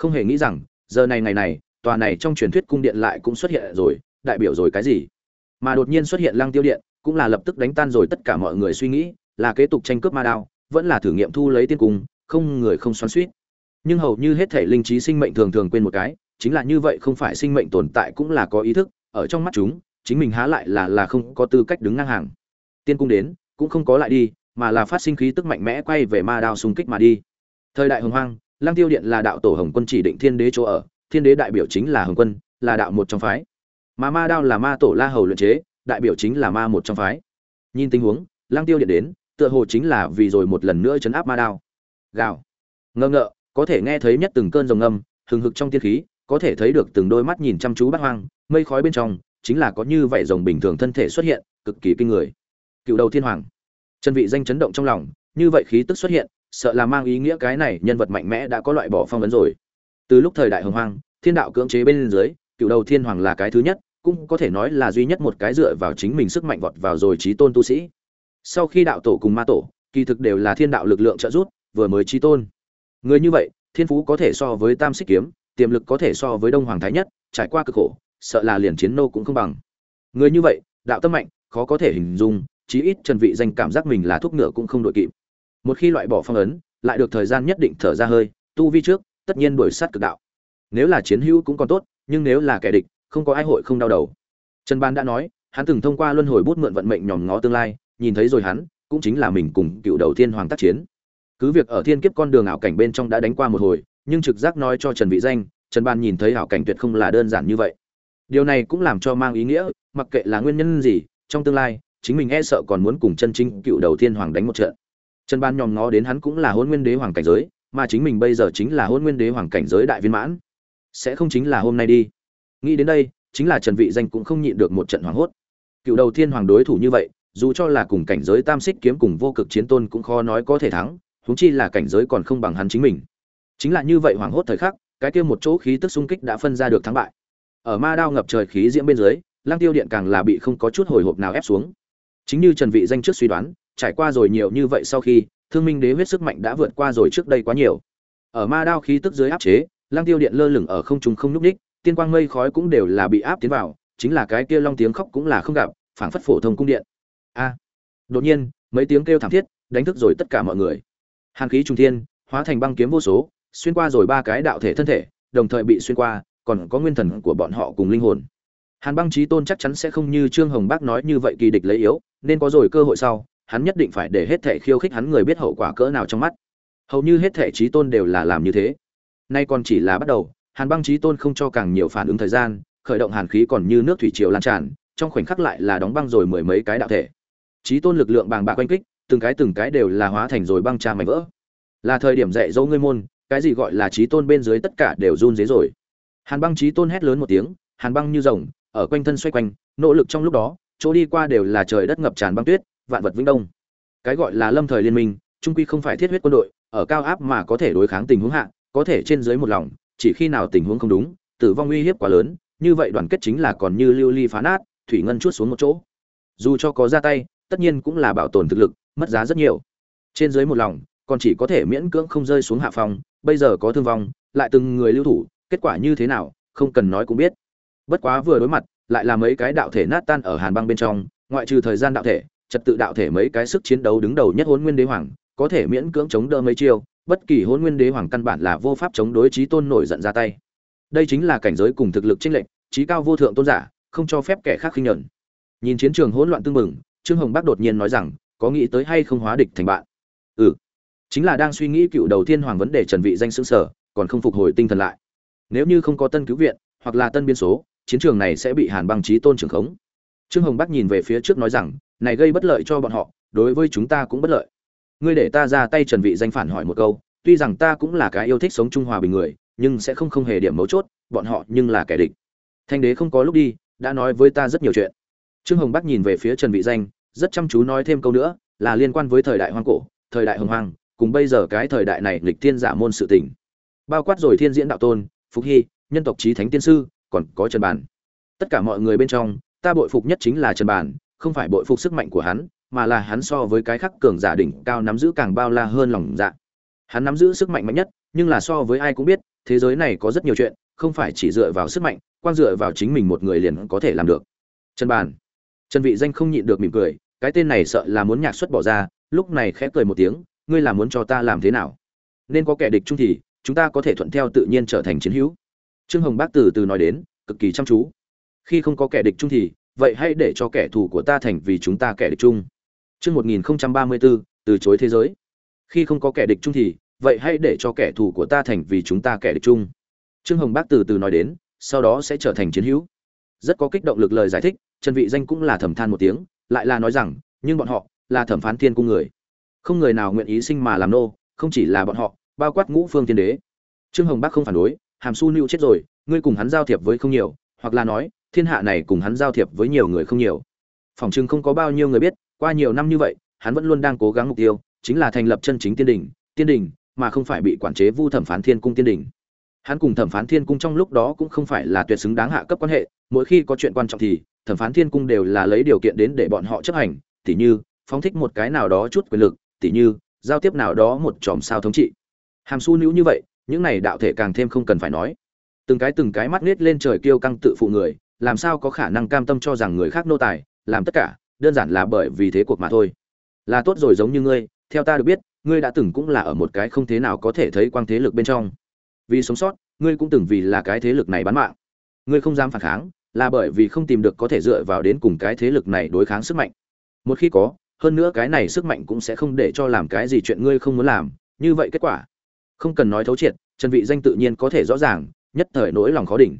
không hề nghĩ rằng, giờ này ngày này, tòa này trong truyền thuyết cung điện lại cũng xuất hiện rồi, đại biểu rồi cái gì? Mà đột nhiên xuất hiện lăng tiêu điện, cũng là lập tức đánh tan rồi tất cả mọi người suy nghĩ, là kế tục tranh cướp ma đao, vẫn là thử nghiệm thu lấy tiên cung, không người không xoắn suýt nhưng hầu như hết thể linh trí sinh mệnh thường thường quên một cái, chính là như vậy không phải sinh mệnh tồn tại cũng là có ý thức, ở trong mắt chúng, chính mình há lại là là không có tư cách đứng ngang hàng. Tiên cung đến, cũng không có lại đi, mà là phát sinh khí tức mạnh mẽ quay về ma đao xung kích mà đi. Thời đại hồng hoang lăng tiêu điện là đạo tổ hồng quân chỉ định thiên đế chỗ ở thiên đế đại biểu chính là hồng quân là đạo một trong phái. Mà ma đao là ma tổ la hầu luyện chế đại biểu chính là ma một trong phái. Nhìn tình huống lăng tiêu điện đến tựa hồ chính là vì rồi một lần nữa chấn áp ma đao. Gào. Ngơ ngợ có thể nghe thấy nhất từng cơn rồng ngâm, hừng hực trong tiên khí có thể thấy được từng đôi mắt nhìn chăm chú bát hoang mây khói bên trong chính là có như vậy rồng bình thường thân thể xuất hiện cực kỳ kinh người. Cựu đầu thiên hoàng. Chân vị danh chấn động trong lòng như vậy khí tức xuất hiện sợ là mang ý nghĩa cái này nhân vật mạnh mẽ đã có loại bỏ phong ấn rồi. Từ lúc thời đại hồng hoang, thiên đạo cưỡng chế bên dưới, cựu đầu thiên hoàng là cái thứ nhất, cũng có thể nói là duy nhất một cái dựa vào chính mình sức mạnh vọt vào rồi trí tôn tu sĩ. Sau khi đạo tổ cùng ma tổ, kỳ thực đều là thiên đạo lực lượng trợ giúp, vừa mới trí tôn. Người như vậy, thiên phú có thể so với tam xích kiếm, tiềm lực có thể so với đông hoàng thái nhất, trải qua cực khổ, sợ là liền chiến nô cũng không bằng. Người như vậy, đạo tâm mạnh, khó có thể hình dung, chí ít trần vị danh cảm giác mình là thuốc ngựa cũng không đội kịp một khi loại bỏ phong ấn, lại được thời gian nhất định thở ra hơi, tu vi trước, tất nhiên đuổi sát cực đạo. Nếu là chiến hữu cũng còn tốt, nhưng nếu là kẻ địch, không có ai hội không đau đầu. Trần ban đã nói, hắn từng thông qua luân hồi bút mượn vận mệnh nhòm ngó tương lai, nhìn thấy rồi hắn, cũng chính là mình cùng cựu đầu thiên hoàng tác chiến. Cứ việc ở thiên kiếp con đường ảo cảnh bên trong đã đánh qua một hồi, nhưng trực giác nói cho trần vị danh, trần ban nhìn thấy ảo cảnh tuyệt không là đơn giản như vậy. Điều này cũng làm cho mang ý nghĩa, mặc kệ là nguyên nhân gì, trong tương lai, chính mình e sợ còn muốn cùng chân chính cựu đầu thiên hoàng đánh một trận trần ban nhòm ngó đến hắn cũng là hôn nguyên đế hoàng cảnh giới, mà chính mình bây giờ chính là hôn nguyên đế hoàng cảnh giới đại viên mãn. Sẽ không chính là hôm nay đi. Nghĩ đến đây, chính là trần vị danh cũng không nhịn được một trận hoảng hốt. Cựu đầu thiên hoàng đối thủ như vậy, dù cho là cùng cảnh giới tam xích kiếm cùng vô cực chiến tôn cũng khó nói có thể thắng, huống chi là cảnh giới còn không bằng hắn chính mình. Chính là như vậy hoảng hốt thời khắc, cái kia một chỗ khí tức xung kích đã phân ra được thắng bại. Ở ma đao ngập trời khí diễm bên dưới lang tiêu điện càng là bị không có chút hồi hộp nào ép xuống. Chính như trần vị danh trước suy đoán trải qua rồi nhiều như vậy sau khi, thương minh đế huyết sức mạnh đã vượt qua rồi trước đây quá nhiều. Ở ma đao khí tức dưới áp chế lang tiêu điện lơ lửng ở không trung không nhúc đích tiên quang mây khói cũng đều là bị áp tiến vào, chính là cái kia long tiếng khóc cũng là không gặp, phảng phất phổ thông cung điện. A! Đột nhiên, mấy tiếng kêu thảm thiết, đánh thức rồi tất cả mọi người. Hàn khí trung thiên, hóa thành băng kiếm vô số, xuyên qua rồi ba cái đạo thể thân thể, đồng thời bị xuyên qua, còn có nguyên thần của bọn họ cùng linh hồn. Hàn băng trí tôn chắc chắn sẽ không như trương hồng bác nói như vậy kỳ địch lấy yếu, nên có rồi cơ hội sau hắn nhất định phải để hết thể khiêu khích hắn người biết hậu quả cỡ nào trong mắt. Hầu như hết thể trí tôn đều là làm như thế. Nay còn chỉ là bắt đầu, hàn băng trí tôn không cho càng nhiều phản ứng thời gian, khởi động hàn khí còn như nước thủy triều lan tràn, trong khoảnh khắc lại là đóng băng rồi mười mấy cái đạo thể. Trí tôn lực lượng bàng bạc quanh kích, từng cái từng cái đều là hóa thành rồi băng trà mảnh vỡ. Là thời điểm dạy dỗ ngươi môn, cái gì gọi là trí tôn bên dưới tất cả đều run dế rồi. Hàn băng trí tôn hét lớn một tiếng, hàn băng như rồng, ở quanh thân xoay quanh, nỗ lực trong lúc đó, chỗ đi qua đều là trời đất ngập tràn băng tuyết vạn vật vĩnh đông. Cái gọi là lâm thời liên minh, trung quy không phải thiết huyết quân đội, ở cao áp mà có thể đối kháng tình huống hạ, có thể trên dưới một lòng, chỉ khi nào tình huống không đúng, tử vong uy hiếp quá lớn, như vậy đoàn kết chính là còn như lưu ly phá nát, thủy ngân chuốt xuống một chỗ. Dù cho có ra tay, tất nhiên cũng là bảo tồn thực lực, mất giá rất nhiều. Trên dưới một lòng, còn chỉ có thể miễn cưỡng không rơi xuống hạ phòng bây giờ có thương vong, lại từng người lưu thủ, kết quả như thế nào, không cần nói cũng biết. Bất quá vừa đối mặt, lại là mấy cái đạo thể nát tan ở hàn băng bên trong, ngoại trừ thời gian đạo thể trật tự đạo thể mấy cái sức chiến đấu đứng đầu nhất hôn nguyên đế hoàng, có thể miễn cưỡng chống đỡ mấy chiêu, bất kỳ hôn nguyên đế hoàng căn bản là vô pháp chống đối trí tôn nổi giận ra tay. Đây chính là cảnh giới cùng thực lực chênh lệch, trí cao vô thượng tôn giả, không cho phép kẻ khác khinh nhẫn. Nhìn chiến trường hỗn loạn tương mừng trương hồng bắc đột nhiên nói rằng, có nghĩ tới hay không hóa địch thành bạn? Ừ. Chính là đang suy nghĩ cựu đầu tiên hoàng vấn đề trần vị danh xứng sở còn không phục hồi tinh thần lại. Nếu như không có tân cứu viện, hoặc là tân biên số, chiến trường này sẽ bị hàn băng trí tôn trưởng khống. Trương hồng bắc nhìn về phía trước nói rằng này gây bất lợi cho bọn họ, đối với chúng ta cũng bất lợi. Ngươi để ta ra tay trần vị danh phản hỏi một câu, tuy rằng ta cũng là cái yêu thích sống trung hòa bình người, nhưng sẽ không không hề điểm mấu chốt, bọn họ nhưng là kẻ địch. Thanh đế không có lúc đi, đã nói với ta rất nhiều chuyện. Trương hồng bắc nhìn về phía trần vị danh, rất chăm chú nói thêm câu nữa, là liên quan với thời đại hoang cổ, thời đại hồng hoang, cùng bây giờ cái thời đại này lịch thiên giả môn sự tình. Bao quát rồi thiên diễn đạo tôn, phục hy, nhân tộc trí thánh tiên sư, còn có trần bản. Tất cả mọi người bên trong, ta bội phục nhất chính là trần bản không phải bội phục sức mạnh của hắn, mà là hắn so với cái khác cường giả đỉnh cao nắm giữ càng bao la hơn lòng dạ. Hắn nắm giữ sức mạnh mạnh nhất, nhưng là so với ai cũng biết, thế giới này có rất nhiều chuyện, không phải chỉ dựa vào sức mạnh quan dựa vào chính mình một người liền có thể làm được. Trần bản trần vị danh không nhịn được mỉm cười, cái tên này sợ là muốn nhạc xuất bỏ ra, lúc này khẽ cười một tiếng, ngươi là muốn cho ta làm thế nào? Nên có kẻ địch chung thì, chúng ta có thể thuận theo tự nhiên trở thành chiến hữu. Trương hồng bác từ từ nói đến, cực kỳ chăm chú. Khi không có kẻ địch chung thì vậy hãy để cho kẻ thù của ta thành vì chúng ta kẻ địch chung Chương 1034, từ chối thế giới. Khi không có kẻ địch chung thì, vậy hãy để cho kẻ thù của ta thành vì chúng ta kẻ địch chung. Trương Hồng Bác từ từ nói đến, sau đó sẽ trở thành chiến hữu. Rất có kích động lực lời giải thích, Trần Vị Danh cũng là thầm than một tiếng, lại là nói rằng, nhưng bọn họ là thẩm phán thiên cung người. Không người nào nguyện ý sinh mà làm nô, không chỉ là bọn họ, bao quát ngũ phương thiên đế. Trương Hồng Bác không phản đối, Hàm Su Nưu chết rồi, ngươi cùng hắn giao thiệp với không nhiều, hoặc là nói, thiên hạ này cùng hắn giao thiệp với nhiều người không nhiều. Phòng chừng không có bao nhiêu người biết, qua nhiều năm như vậy hắn vẫn luôn đang cố gắng mục tiêu chính là thành lập chân chính tiên đình tiên đình mà không phải bị quản chế vu thẩm phán thiên cung tiên đình. Hắn cùng thẩm phán thiên cung trong lúc đó cũng không phải là tuyệt xứng đáng hạ cấp quan hệ mỗi khi có chuyện quan trọng thì thẩm phán thiên cung đều là lấy điều kiện đến để bọn họ chấp hành tỉ như phóng thích một cái nào đó chút quyền lực tỉ như giao tiếp nào đó một chòm sao thống trị. Hàm su nữ như vậy những này đạo thể càng thêm không cần phải nói. Từng cái từng cái mắt nết lên trời kêu căng tự phụ người làm sao có khả năng cam tâm cho rằng người khác nô tài, làm tất cả, đơn giản là bởi vì thế cuộc mà thôi. Là tốt rồi giống như ngươi, theo ta được biết, ngươi đã từng cũng là ở một cái không thế nào có thể thấy quang thế lực bên trong. Vì sống sót, ngươi cũng từng vì là cái thế lực này bán mạng. Ngươi không dám phản kháng, là bởi vì không tìm được có thể dựa vào đến cùng cái thế lực này đối kháng sức mạnh. Một khi có, hơn nữa cái này sức mạnh cũng sẽ không để cho làm cái gì chuyện ngươi không muốn làm, như vậy kết quả. Không cần nói thấu triệt, trần vị danh tự nhiên có thể rõ ràng, nhất thời nỗi lòng khó đỉnh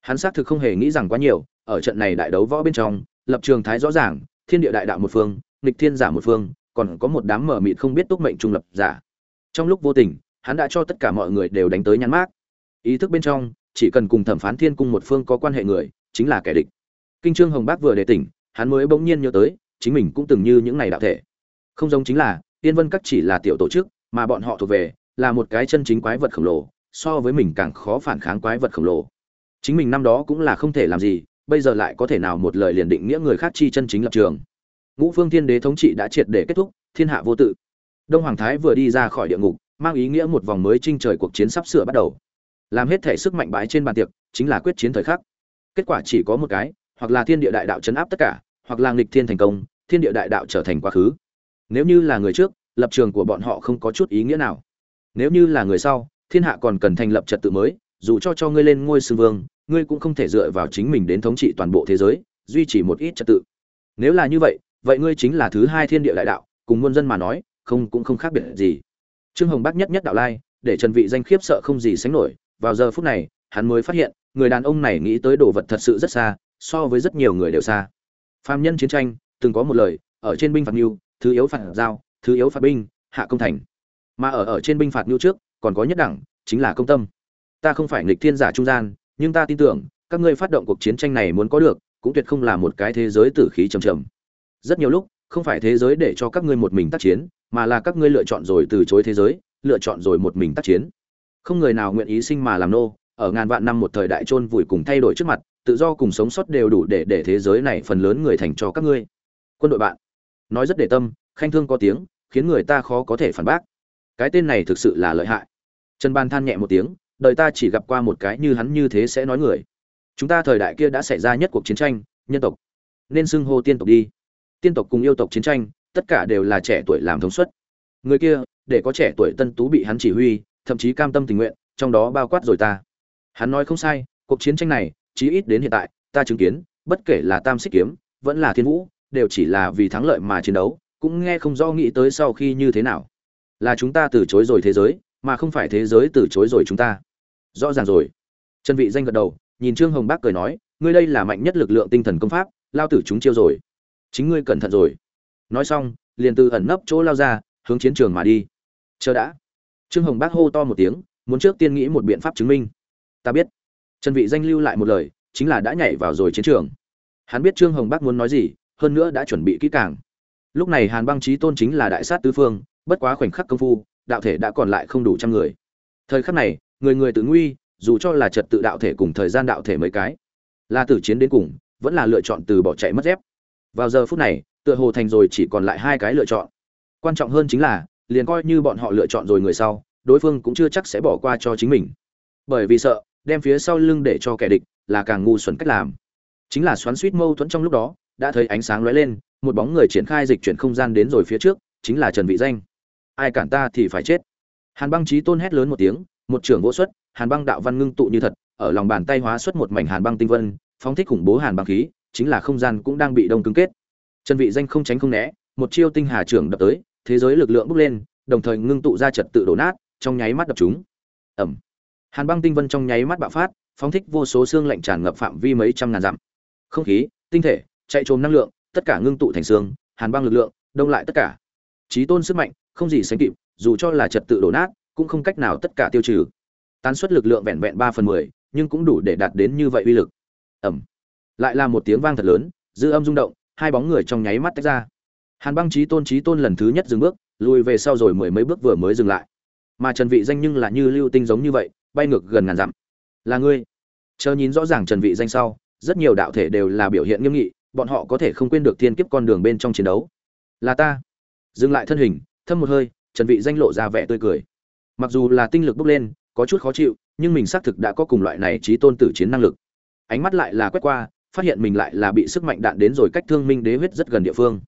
hắn xác thực không hề nghĩ rằng quá nhiều, ở trận này đại đấu võ bên trong, lập trường thái rõ ràng, thiên địa đại đạo một phương, nghịch thiên giả một phương, còn có một đám mở mịt không biết túc mệnh trung lập giả. Trong lúc vô tình, hắn đã cho tất cả mọi người đều đánh tới nhắn mát ý thức bên trong, chỉ cần cùng thẩm phán thiên cung một phương có quan hệ người, chính là kẻ địch. Kinh trương hồng bác vừa đề tỉnh, hắn mới bỗng nhiên nhớ tới, chính mình cũng từng như những này đạo thể. Không giống chính là tiên vân các chỉ là tiểu tổ chức, mà bọn họ thuộc về, là một cái chân chính quái vật khổng lồ, so với mình càng khó phản kháng quái vật khổng lồ chính mình năm đó cũng là không thể làm gì, bây giờ lại có thể nào một lời liền định nghĩa người khác chi chân chính lập trường. Ngũ phương thiên đế thống trị đã triệt để kết thúc, thiên hạ vô tự. Đông hoàng thái vừa đi ra khỏi địa ngục, mang ý nghĩa một vòng mới trinh trời cuộc chiến sắp sửa bắt đầu. Làm hết thể sức mạnh bãi trên bàn tiệc, chính là quyết chiến thời khắc. Kết quả chỉ có một cái, hoặc là thiên địa đại đạo chấn áp tất cả, hoặc là nghịch thiên thành công, thiên địa đại đạo trở thành quá khứ. Nếu như là người trước, lập trường của bọn họ không có chút ý nghĩa nào. Nếu như là người sau, thiên hạ còn cần thành lập trật tự mới, dù cho cho ngươi lên ngôi sư vương ngươi cũng không thể dựa vào chính mình đến thống trị toàn bộ thế giới, duy trì một ít trật tự. Nếu là như vậy vậy ngươi chính là thứ hai thiên địa đại đạo, cùng muôn dân mà nói, không cũng không khác biệt gì. Trương hồng bác nhất nhất đạo lai, để trần vị danh khiếp sợ không gì sánh nổi, vào giờ phút này, hắn mới phát hiện, người đàn ông này nghĩ tới đồ vật thật sự rất xa, so với rất nhiều người đều xa. Phàm nhân chiến tranh, từng có một lời, ở trên binh phạt nhu thứ yếu phạt giao, thứ yếu phạt binh, hạ công thành. Mà ở ở trên binh phạt nhu trước, còn có nhất đẳng, chính là công tâm. Ta không phải nghịch thiên giả trung gian nhưng ta tin tưởng, các ngươi phát động cuộc chiến tranh này muốn có được, cũng tuyệt không là một cái thế giới tử khí trầm trầm. Rất nhiều lúc, không phải thế giới để cho các ngươi một mình tác chiến, mà là các ngươi lựa chọn rồi từ chối thế giới, lựa chọn rồi một mình tác chiến. Không người nào nguyện ý sinh mà làm nô, ở ngàn vạn năm một thời đại chôn vùi cùng thay đổi trước mặt, tự do cùng sống sót đều đủ để để thế giới này phần lớn người thành cho các ngươi. Quân đội bạn, nói rất để tâm, khanh thương có tiếng, khiến người ta khó có thể phản bác. Cái tên này thực sự là lợi hại. Trần ban than nhẹ một tiếng đời ta chỉ gặp qua một cái như hắn như thế sẽ nói người. Chúng ta thời đại kia đã xảy ra nhất cuộc chiến tranh, nhân tộc. Nên xưng hô tiên tộc đi. Tiên tộc cùng yêu tộc chiến tranh, tất cả đều là trẻ tuổi làm thống suất. Người kia, để có trẻ tuổi tân tú bị hắn chỉ huy, thậm chí cam tâm tình nguyện, trong đó bao quát rồi ta. Hắn nói không sai, cuộc chiến tranh này, chí ít đến hiện tại, ta chứng kiến, bất kể là tam xích kiếm, vẫn là thiên vũ, đều chỉ là vì thắng lợi mà chiến đấu, cũng nghe không rõ nghĩ tới sau khi như thế nào. Là chúng ta từ chối rồi thế giới, mà không phải thế giới từ chối rồi chúng ta rõ ràng rồi. Trần vị danh gật đầu, nhìn trương hồng bác cười nói, ngươi đây là mạnh nhất lực lượng tinh thần công pháp, lao tử chúng chiêu rồi. Chính ngươi cẩn thận rồi. Nói xong, liền từ ẩn nấp chỗ lao ra, hướng chiến trường mà đi. Chờ đã. Trương hồng bác hô to một tiếng, muốn trước tiên nghĩ một biện pháp chứng minh. Ta biết. Trần vị danh lưu lại một lời, chính là đã nhảy vào rồi chiến trường. Hắn biết trương hồng bác muốn nói gì, hơn nữa đã chuẩn bị kỹ càng. Lúc này hàn băng trí tôn chính là đại sát tứ phương, bất quá khoảnh khắc công phu, đạo thể đã còn lại không đủ trăm người. Thời khắc này người người tự nguy, dù cho là trật tự đạo thể cùng thời gian đạo thể mấy cái, là tử chiến đến cùng, vẫn là lựa chọn từ bỏ chạy mất dép. Vào giờ phút này, tựa hồ thành rồi chỉ còn lại hai cái lựa chọn. Quan trọng hơn chính là, liền coi như bọn họ lựa chọn rồi người sau, đối phương cũng chưa chắc sẽ bỏ qua cho chính mình. Bởi vì sợ, đem phía sau lưng để cho kẻ địch, là càng ngu xuẩn cách làm. Chính là xoắn suýt mâu thuẫn trong lúc đó, đã thấy ánh sáng lóe lên, một bóng người triển khai dịch chuyển không gian đến rồi phía trước, chính là trần vị danh. Ai cản ta thì phải chết. Hàn băng chí tôn hét lớn một tiếng một trưởng vô xuất, hàn băng đạo văn ngưng tụ như thật, ở lòng bàn tay hóa xuất một mảnh hàn băng tinh vân, phóng thích khủng bố hàn băng khí, chính là không gian cũng đang bị đông cứng kết. Chân vị danh không tránh không né, một chiêu tinh hà trưởng đập tới, thế giới lực lượng bốc lên, đồng thời ngưng tụ ra trật tự đổ nát, trong nháy mắt đập chúng. Ẩm. Hàn băng tinh vân trong nháy mắt bạo phát, phóng thích vô số xương lạnh tràn ngập phạm vi mấy trăm ngàn dặm. Không khí, tinh thể, chạy trồm năng lượng, tất cả ngưng tụ thành xương, hàn băng lực lượng, đông lại tất cả. Trí tôn sức mạnh, không gì sánh kịp, dù cho là trật tự đổ nát cũng không cách nào tất cả tiêu trừ. Tán suất lực lượng vẹn vẹn ba phần mười, nhưng cũng đủ để đạt đến như vậy uy lực. Ẩm. Lại là một tiếng vang thật lớn, dư âm rung động, hai bóng người trong nháy mắt tách ra. Hàn băng trí tôn trí tôn lần thứ nhất dừng bước, lùi về sau rồi mười mấy bước vừa mới dừng lại. Mà trần vị danh nhưng là như lưu tinh giống như vậy, bay ngược gần ngàn dặm. Là ngươi. Chờ nhìn rõ ràng trần vị danh sau, rất nhiều đạo thể đều là biểu hiện nghiêm nghị, bọn họ có thể không quên được thiên kiếp con đường bên trong chiến đấu. Là ta. Dừng lại thân hình, thâm một hơi, trần vị danh lộ ra vẻ tươi cười mặc dù là tinh lực bốc lên có chút khó chịu nhưng mình xác thực đã có cùng loại này trí tôn tử chiến năng lực. Ánh mắt lại là quét qua phát hiện mình lại là bị sức mạnh đạn đến rồi cách thương minh đế huyết rất gần địa phương.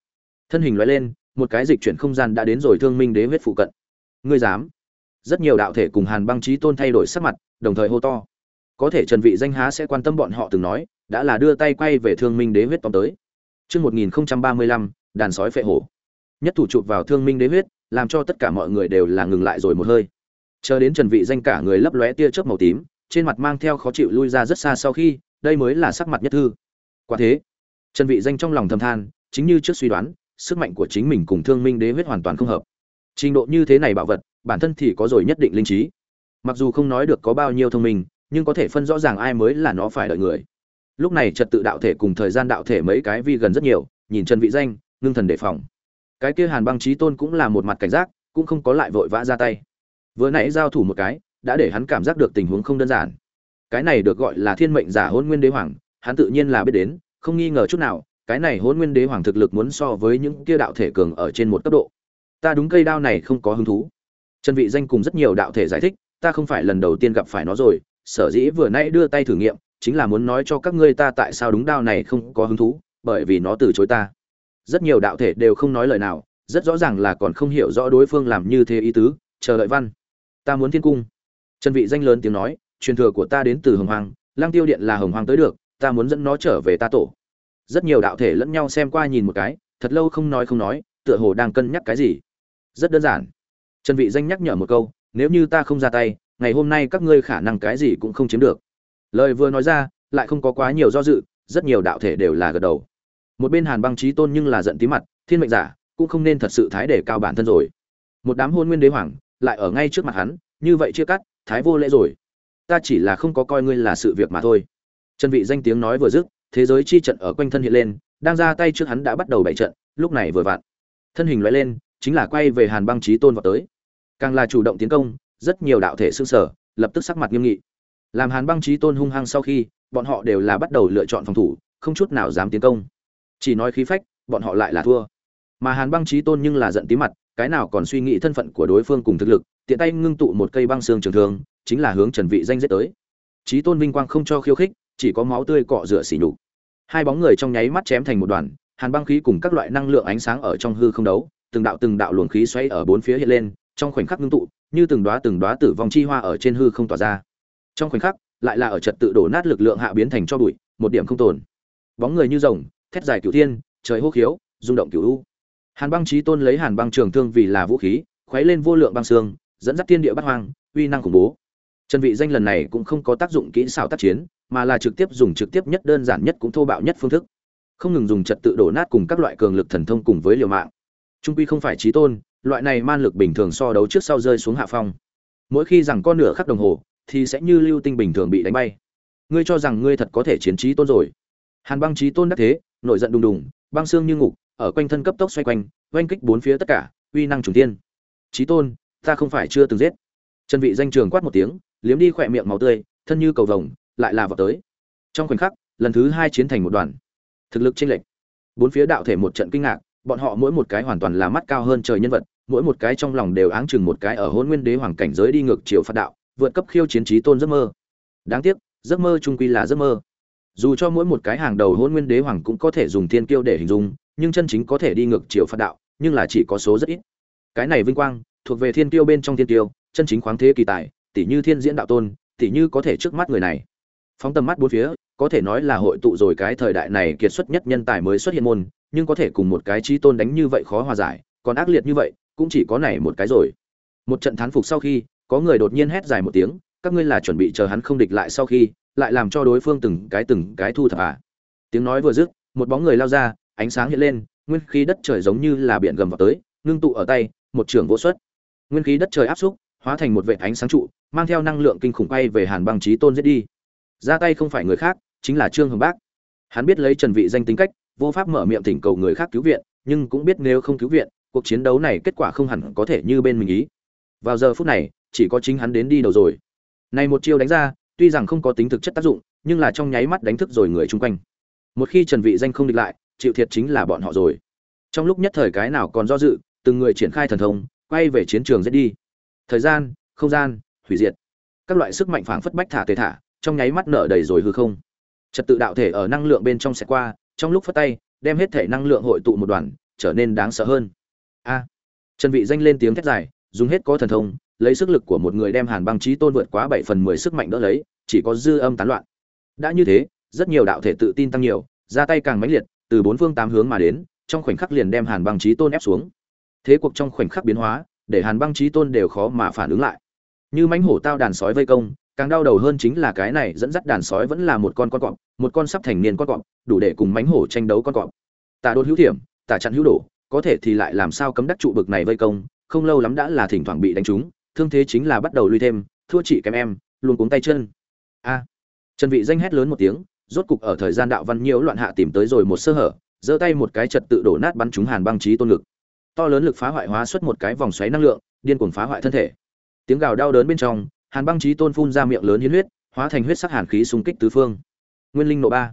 Thân hình loại lên một cái dịch chuyển không gian đã đến rồi thương minh đế huyết phụ cận. Ngươi dám? Rất nhiều đạo thể cùng hàn băng trí tôn thay đổi sắc mặt đồng thời hô to. Có thể trần vị danh há sẽ quan tâm bọn họ từng nói đã là đưa tay quay về thương minh đế huyết tóm tới. Trước 1035, đàn sói phệ hổ. Nhất thủ chụp vào thương minh đế huyết, làm cho tất cả mọi người đều là ngừng lại rồi một hơi. Chờ đến Trần Vị danh cả người lấp lóe tia chớp màu tím, trên mặt mang theo khó chịu lui ra rất xa sau khi, đây mới là sắc mặt nhất thư. Quả thế, Trần Vị danh trong lòng thầm than, chính như trước suy đoán, sức mạnh của chính mình cùng Thương Minh Đế huyết hoàn toàn không hợp. Trình độ như thế này bảo vật, bản thân thì có rồi nhất định linh trí. Mặc dù không nói được có bao nhiêu thông minh, nhưng có thể phân rõ ràng ai mới là nó phải đợi người lúc này trật tự đạo thể cùng thời gian đạo thể mấy cái vi gần rất nhiều nhìn trần vị danh ngưng thần đề phòng cái kia hàn băng trí tôn cũng là một mặt cảnh giác cũng không có lại vội vã ra tay vừa nãy giao thủ một cái, đã để hắn cảm giác được tình huống không đơn giản. Cái này được gọi là thiên mệnh giả hôn nguyên đế hoàng, hắn tự nhiên là biết đến, không nghi ngờ chút nào, cái này hôn nguyên đế hoàng thực lực muốn so với những kia đạo thể cường ở trên một cấp độ. Ta đúng cây đao này không có hứng thú. Trần vị danh cùng rất nhiều đạo thể giải thích, ta không phải lần đầu tiên gặp phải nó rồi, sở dĩ vừa nãy đưa tay thử nghiệm, chính là muốn nói cho các ngươi ta tại sao đúng đao này không có hứng thú, bởi vì nó từ chối ta. Rất nhiều đạo thể đều không nói lời nào, rất rõ ràng là còn không hiểu rõ đối phương làm như thế ý tứ, chờ đợi văn ta muốn thiên cung. Trần vị danh lớn tiếng nói, truyền thừa của ta đến từ hồng hoàng lang tiêu điện là hồng hoàng tới được, ta muốn dẫn nó trở về ta tổ. Rất nhiều đạo thể lẫn nhau xem qua nhìn một cái, thật lâu không nói không nói, tựa hồ đang cân nhắc cái gì. Rất đơn giản. Trần vị danh nhắc nhở một câu, nếu như ta không ra tay, ngày hôm nay các ngươi khả năng cái gì cũng không chiếm được. Lời vừa nói ra, lại không có quá nhiều do dự, rất nhiều đạo thể đều là gật đầu. Một bên hàn băng trí tôn nhưng là giận tí mặt, thiên mệnh giả, cũng không nên thật sự thái để cao bản thân rồi. Một đám hôn nguyên đế hoàng lại ở ngay trước mặt hắn, như vậy chia cắt, thái vô lễ rồi. Ta chỉ là không có coi ngươi là sự việc mà thôi. Trần vị danh tiếng nói vừa dứt, thế giới chi trận ở quanh thân hiện lên, đang ra tay trước hắn đã bắt đầu bảy trận, lúc này vừa vặn. Thân hình lóe lên, chính là quay về hàn băng trí tôn vào tới. Càng là chủ động tiến công, rất nhiều đạo thể xương sở, lập tức sắc mặt nghiêm nghị. Làm hàn băng trí tôn hung hăng sau khi, bọn họ đều là bắt đầu lựa chọn phòng thủ, không chút nào dám tiến công. Chỉ nói khí phách, bọn họ lại là thua. Mà hàn băng trí tôn nhưng là giận tí mặt cái nào còn suy nghĩ thân phận của đối phương cùng thực lực, tiện tay ngưng tụ một cây băng xương trường thương, chính là hướng trần vị danh giết tới. Chí tôn vinh quang không cho khiêu khích, chỉ có máu tươi cọ rửa xỉ nhục. Hai bóng người trong nháy mắt chém thành một đoàn, hàn băng khí cùng các loại năng lượng ánh sáng ở trong hư không đấu, từng đạo từng đạo luồng khí xoay ở bốn phía hiện lên, trong khoảnh khắc ngưng tụ, như từng đóa từng đóa tử vong chi hoa ở trên hư không tỏa ra. Trong khoảnh khắc, lại là ở trật tự đổ nát lực lượng hạ biến thành cho bụi, một điểm không tồn. Bóng người như rồng, thét dài cửu thiên, trời hô khiếu, rung động cửu u hàn băng chí tôn lấy hàn băng trường thương vì là vũ khí, khuấy lên vô lượng băng xương, dẫn dắt tiên địa bắt hoang, uy năng khủng bố. Trần vị danh lần này cũng không có tác dụng kỹ xảo tác chiến, mà là trực tiếp dùng trực tiếp nhất đơn giản nhất cũng thô bạo nhất phương thức. Không ngừng dùng trật tự đổ nát cùng các loại cường lực thần thông cùng với liều mạng. Trung quy không phải chí tôn, loại này man lực bình thường so đấu trước sau rơi xuống hạ phong. Mỗi khi rằng con nửa khắc đồng hồ, thì sẽ như lưu tinh bình thường bị đánh bay. Ngươi cho rằng ngươi thật có thể chiến trí tôn rồi. Hàn băng trí tôn đắc thế nội giận đùng đùng, băng xương như ngục ở quanh thân cấp tốc xoay quanh, oanh kích bốn phía tất cả, uy năng trùng tiên trí tôn, ta không phải chưa từng giết. Trần vị danh trường quát một tiếng, liếm đi khỏe miệng máu tươi, thân như cầu vồng, lại là vào tới. Trong khoảnh khắc, lần thứ hai chiến thành một đoàn. Thực lực chênh lệch. Bốn phía đạo thể một trận kinh ngạc, bọn họ mỗi một cái hoàn toàn là mắt cao hơn trời nhân vật, mỗi một cái trong lòng đều áng chừng một cái ở hôn nguyên đế hoàng cảnh giới đi ngược chiều phạt đạo, vượt cấp khiêu chiến trí tôn giấc mơ. Đáng tiếc, giấc mơ trung quy là giấc mơ. Dù cho mỗi một cái hàng đầu hôn nguyên đế hoàng cũng có thể dùng thiên kiêu để hình dung nhưng chân chính có thể đi ngược chiều phạt đạo, nhưng là chỉ có số rất ít. Cái này vinh quang, thuộc về thiên tiêu bên trong thiên tiêu chân chính khoáng thế kỳ tài tỷ như thiên diễn đạo tôn tỷ như có thể trước mắt người này. Phóng tầm mắt bốn phía, có thể nói là hội tụ rồi cái thời đại này kiệt xuất nhất nhân tài mới xuất hiện môn, nhưng có thể cùng một cái trí tôn đánh như vậy khó hòa giải, còn ác liệt như vậy, cũng chỉ có này một cái rồi. Một trận thán phục sau khi, có người đột nhiên hét dài một tiếng, các ngươi là chuẩn bị chờ hắn không địch lại sau khi, lại làm cho đối phương từng cái từng cái thu thập à? Tiếng nói vừa dứt, một bóng người lao ra ánh sáng hiện lên, nguyên khí đất trời giống như là biển gầm vào tới, ngưng tụ ở tay, một trường vô xuất. Nguyên khí đất trời áp xúc, hóa thành một vệ ánh sáng trụ, mang theo năng lượng kinh khủng bay về hàn băng trí tôn giết đi. Ra tay không phải người khác, chính là trương hồng bác. Hắn biết lấy trần vị danh tính cách, vô pháp mở miệng thỉnh cầu người khác cứu viện, nhưng cũng biết nếu không cứu viện, cuộc chiến đấu này kết quả không hẳn có thể như bên mình ý. Vào giờ phút này, chỉ có chính hắn đến đi đầu rồi. Này một chiêu đánh ra, tuy rằng không có tính thực chất tác dụng, nhưng là trong nháy mắt đánh thức rồi người chung quanh. Một khi trần vị danh không địch lại chịu thiệt chính là bọn họ rồi. Trong lúc nhất thời cái nào còn do dự, từng người triển khai thần thông, quay về chiến trường giết đi. Thời gian, không gian, hủy diệt. Các loại sức mạnh phảng phất bách thả tề thả, trong nháy mắt nở đầy rồi hư không. Trật tự đạo thể ở năng lượng bên trong sẽ qua, trong lúc phất tay, đem hết thể năng lượng hội tụ một đoàn, trở nên đáng sợ hơn. A. Trần vị danh lên tiếng thét dài, dùng hết có thần thông, lấy sức lực của một người đem hàn băng chí tôn vượt quá bảy phần mười sức mạnh đỡ lấy, chỉ có dư âm tán loạn. Đã như thế, rất nhiều đạo thể tự tin tăng nhiều, ra tay càng mãnh liệt từ bốn phương tám hướng mà đến, trong khoảnh khắc liền đem hàn băng chí tôn ép xuống. Thế cuộc trong khoảnh khắc biến hóa, để hàn băng chí tôn đều khó mà phản ứng lại. Như mãnh hổ tao đàn sói vây công, càng đau đầu hơn chính là cái này dẫn dắt đàn sói vẫn là một con con cọp, một con sắp thành niên con cọp, đủ để cùng mãnh hổ tranh đấu con cọp. Tà đột hữu thiểm, tà chặn hữu đổ, có thể thì lại làm sao cấm đắc trụ bực này vây công, không lâu lắm đã là thỉnh thoảng bị đánh trúng, thương thế chính là bắt đầu lui thêm, thua chị kém em, luôn cuống tay chân. A. Trần vị danh hét lớn một tiếng rốt cục ở thời gian đạo văn nhiễu loạn hạ tìm tới rồi một sơ hở, giơ tay một cái trật tự đổ nát bắn trúng hàn băng trí tôn lực to lớn lực phá hoại hóa xuất một cái vòng xoáy năng lượng, điên cuồng phá hoại thân thể. Tiếng gào đau đớn bên trong, hàn băng trí tôn phun ra miệng lớn hiến huyết, hóa thành huyết sắc hàn khí xung kích tứ phương. Nguyên linh nộ ba.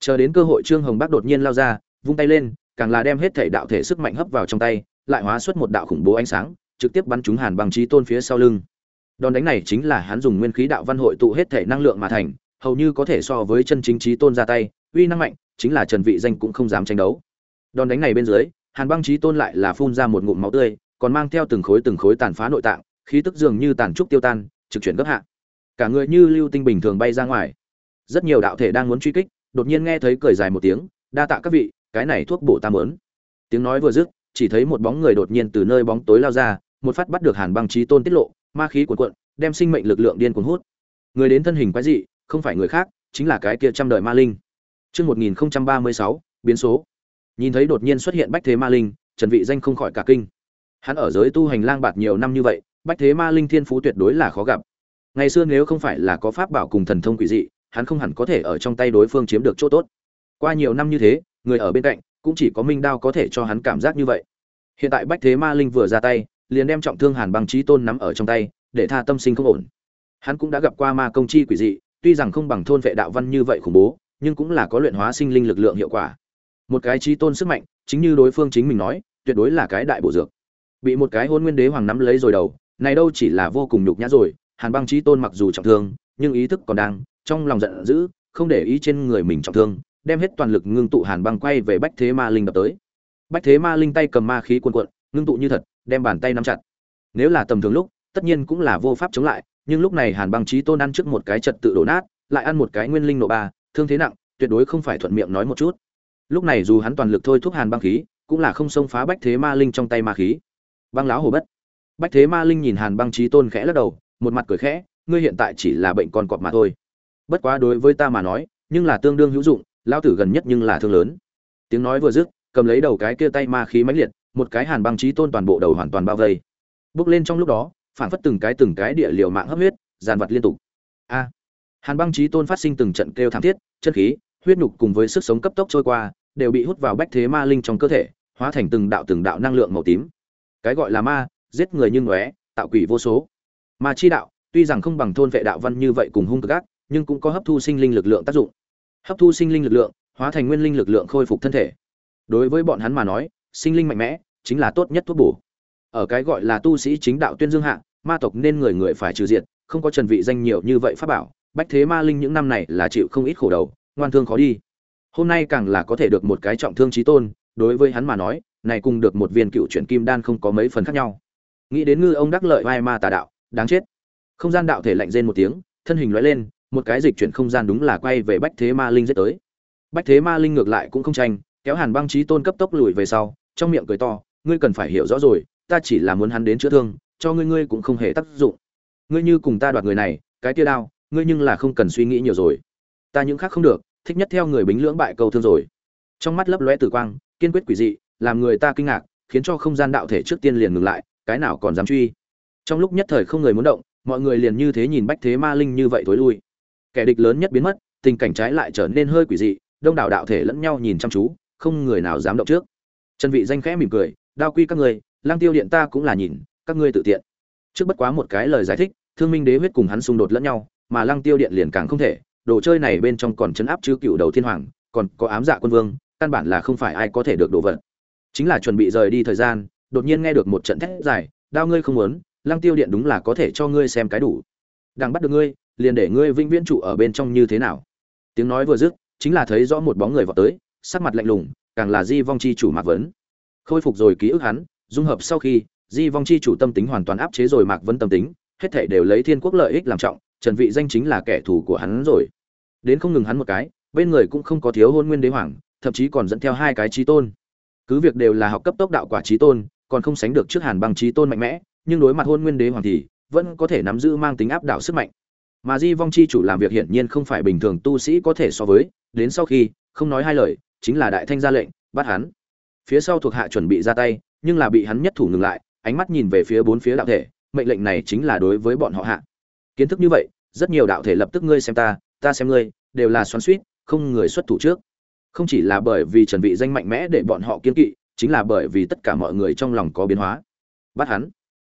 Chờ đến cơ hội trương hồng bắc đột nhiên lao ra, vung tay lên, càng là đem hết thể đạo thể sức mạnh hấp vào trong tay, lại hóa xuất một đạo khủng bố ánh sáng, trực tiếp bắn trúng hàn băng trí tôn phía sau lưng. Đòn đánh này chính là hắn dùng nguyên khí đạo văn hội tụ hết thể năng lượng mà thành hầu như có thể so với chân chính trí tôn ra tay, uy năng mạnh, chính là trần vị danh cũng không dám tranh đấu. Đòn đánh này bên dưới, hàn băng trí tôn lại là phun ra một ngụm máu tươi, còn mang theo từng khối từng khối tàn phá nội tạng, khí tức dường như tàn trúc tiêu tan, trực chuyển gấp hạ. Cả người như lưu tinh bình thường bay ra ngoài. Rất nhiều đạo thể đang muốn truy kích, đột nhiên nghe thấy cười dài một tiếng, đa tạ các vị, cái này thuốc bổ ta mớn. Tiếng nói vừa dứt, chỉ thấy một bóng người đột nhiên từ nơi bóng tối lao ra, một phát bắt được hàn băng trí tôn tiết lộ, ma khí cuồn cuộn, đem sinh mệnh lực lượng điên cuồng hút. Người đến thân hình quái dị không phải người khác chính là cái kia trăm đời ma linh Chương 1036, biến số. Nhìn thấy đột nhiên xuất hiện Bách Thế Ma Linh, Trần Vị Danh không khỏi cả kinh. Hắn ở giới tu hành lang bạt nhiều năm như vậy, Bách Thế Ma Linh thiên phú tuyệt đối là khó gặp. Ngày xưa nếu không phải là có pháp bảo cùng thần thông quỷ dị, hắn không hẳn có thể ở trong tay đối phương chiếm được chỗ tốt. Qua nhiều năm như thế, người ở bên cạnh cũng chỉ có Minh Đao có thể cho hắn cảm giác như vậy. Hiện tại Bách Thế Ma Linh vừa ra tay, liền đem trọng thương Hàn bằng trí Tôn nắm ở trong tay, để tha tâm sinh không ổn. Hắn cũng đã gặp qua ma công chi quỷ dị, tuy rằng không bằng thôn vệ đạo văn như vậy khủng bố, nhưng cũng là có luyện hóa sinh linh lực lượng hiệu quả. Một cái trí tôn sức mạnh chính như đối phương chính mình nói tuyệt đối là cái đại bộ dược. Bị một cái hôn nguyên đế hoàng nắm lấy rồi đầu này đâu chỉ là vô cùng nhục nhã rồi hàn băng trí tôn mặc dù trọng thương nhưng ý thức còn đang trong lòng giận dữ không để ý trên người mình trọng thương đem hết toàn lực ngưng tụ hàn băng quay về bách thế ma linh đập tới. Bách thế ma linh tay cầm ma khí cuồn cuộn ngưng tụ như thật đem bàn tay nắm chặt. Nếu là tầm thường lúc tất nhiên cũng là vô pháp chống lại nhưng lúc này hàn băng trí tôn ăn trước một cái trật tự đổ nát, lại ăn một cái nguyên linh nộ ba, thương thế nặng, tuyệt đối không phải thuận miệng nói một chút. Lúc này dù hắn toàn lực thôi thúc hàn băng khí cũng là không xông phá bách thế ma linh trong tay ma khí. Băng láo hồ bất. Bách thế ma linh nhìn hàn băng trí tôn khẽ lắc đầu, một mặt cười khẽ, ngươi hiện tại chỉ là bệnh con cọp mà thôi. Bất quá đối với ta mà nói, nhưng là tương đương hữu dụng lao tử gần nhất nhưng là thương lớn. Tiếng nói vừa dứt, cầm lấy đầu cái kia tay ma khí mãnh liệt, một cái hàn băng trí tôn toàn bộ đầu hoàn toàn bao vây. Bước lên trong lúc đó phản phất từng cái từng cái địa liều mạng hấp huyết, giàn vật liên tục. A. Hàn băng trí tôn phát sinh từng trận kêu thảm thiết, chân khí, huyết nhục cùng với sức sống cấp tốc trôi qua, đều bị hút vào bách thế ma linh trong cơ thể, hóa thành từng đạo từng đạo năng lượng màu tím. Cái gọi là ma, giết người như ngóe, tạo quỷ vô số. Ma chi đạo, tuy rằng không bằng thôn vệ đạo văn như vậy cùng hung cực ác, nhưng cũng có hấp thu sinh linh lực lượng tác dụng. Hấp thu sinh linh lực lượng, hóa thành nguyên linh lực lượng khôi phục thân thể. Đối với bọn hắn mà nói, sinh linh mạnh mẽ, chính là tốt nhất thuốc bổ ở cái gọi là tu sĩ chính đạo tuyên dương hạ, ma tộc nên người người phải trừ diệt, không có trần vị danh nhiều như vậy pháp bảo. Bách thế ma linh những năm này là chịu không ít khổ đầu, ngoan thương khó đi. Hôm nay càng là có thể được một cái trọng thương trí tôn, đối với hắn mà nói, này cùng được một viên cựu chuyển kim đan không có mấy phần khác nhau. Nghĩ đến ngư ông đắc lợi vai ma tà đạo, đáng chết. Không gian đạo thể lạnh rên một tiếng, thân hình lóe lên, một cái dịch chuyển không gian đúng là quay về bách thế ma linh giết tới. Bách thế ma linh ngược lại cũng không tranh, kéo hàn băng trí tôn cấp tốc lùi về sau, trong miệng cười to, ngươi cần phải hiểu rõ rồi ta chỉ là muốn hắn đến chữa thương, cho ngươi ngươi cũng không hề tác dụng. Ngươi như cùng ta đoạt người này, cái kia đao, ngươi nhưng là không cần suy nghĩ nhiều rồi. Ta những khác không được, thích nhất theo người bính lưỡng bại câu thương rồi. Trong mắt lấp lóe tử quang, kiên quyết quỷ dị, làm người ta kinh ngạc, khiến cho không gian đạo thể trước tiên liền ngừng lại, cái nào còn dám truy. Trong lúc nhất thời không người muốn động, mọi người liền như thế nhìn bách thế ma linh như vậy tối lui. Kẻ địch lớn nhất biến mất, tình cảnh trái lại trở nên hơi quỷ dị, đông đảo đạo thể lẫn nhau nhìn chăm chú, không người nào dám động trước. Chân vị danh khẽ mỉm cười, đao quy các người lang tiêu điện ta cũng là nhìn, các ngươi tự tiện. Trước bất quá một cái lời giải thích, thương minh đế huyết cùng hắn xung đột lẫn nhau, mà lăng tiêu điện liền càng không thể, đồ chơi này bên trong còn chấn áp chứ cựu đầu thiên hoàng, còn có ám dạ quân vương, căn bản là không phải ai có thể được đồ vật. Chính là chuẩn bị rời đi thời gian, đột nhiên nghe được một trận thét dài, đao ngươi không muốn, lăng tiêu điện đúng là có thể cho ngươi xem cái đủ. Đang bắt được ngươi, liền để ngươi vĩnh viễn trụ ở bên trong như thế nào. Tiếng nói vừa dứt, chính là thấy rõ một bóng người vọt tới, sắc mặt lạnh lùng, càng là di vong chi chủ mạc vấn. Khôi phục rồi ký ức hắn dung hợp sau khi, di vong chi chủ tâm tính hoàn toàn áp chế rồi mạc vấn tâm tính, hết thể đều lấy thiên quốc lợi ích làm trọng, trần vị danh chính là kẻ thù của hắn rồi. Đến không ngừng hắn một cái, bên người cũng không có thiếu hôn nguyên đế hoàng, thậm chí còn dẫn theo hai cái trí tôn. Cứ việc đều là học cấp tốc đạo quả trí tôn, còn không sánh được trước hàn bằng trí tôn mạnh mẽ, nhưng đối mặt hôn nguyên đế hoàng thì vẫn có thể nắm giữ mang tính áp đảo sức mạnh. Mà di vong chi chủ làm việc hiển nhiên không phải bình thường tu sĩ có thể so với, đến sau khi, không nói hai lời, chính là đại thanh ra lệnh, bắt hắn. Phía sau thuộc hạ chuẩn bị ra tay nhưng là bị hắn nhất thủ ngừng lại, ánh mắt nhìn về phía bốn phía đạo thể, mệnh lệnh này chính là đối với bọn họ hạ. Kiến thức như vậy, rất nhiều đạo thể lập tức ngươi xem ta ta xem ngươi, đều là xoắn suýt không người xuất thủ trước. Không chỉ là bởi vì trần vị danh mạnh mẽ để bọn họ kiên kỵ, chính là bởi vì tất cả mọi người trong lòng có biến hóa. Bắt hắn.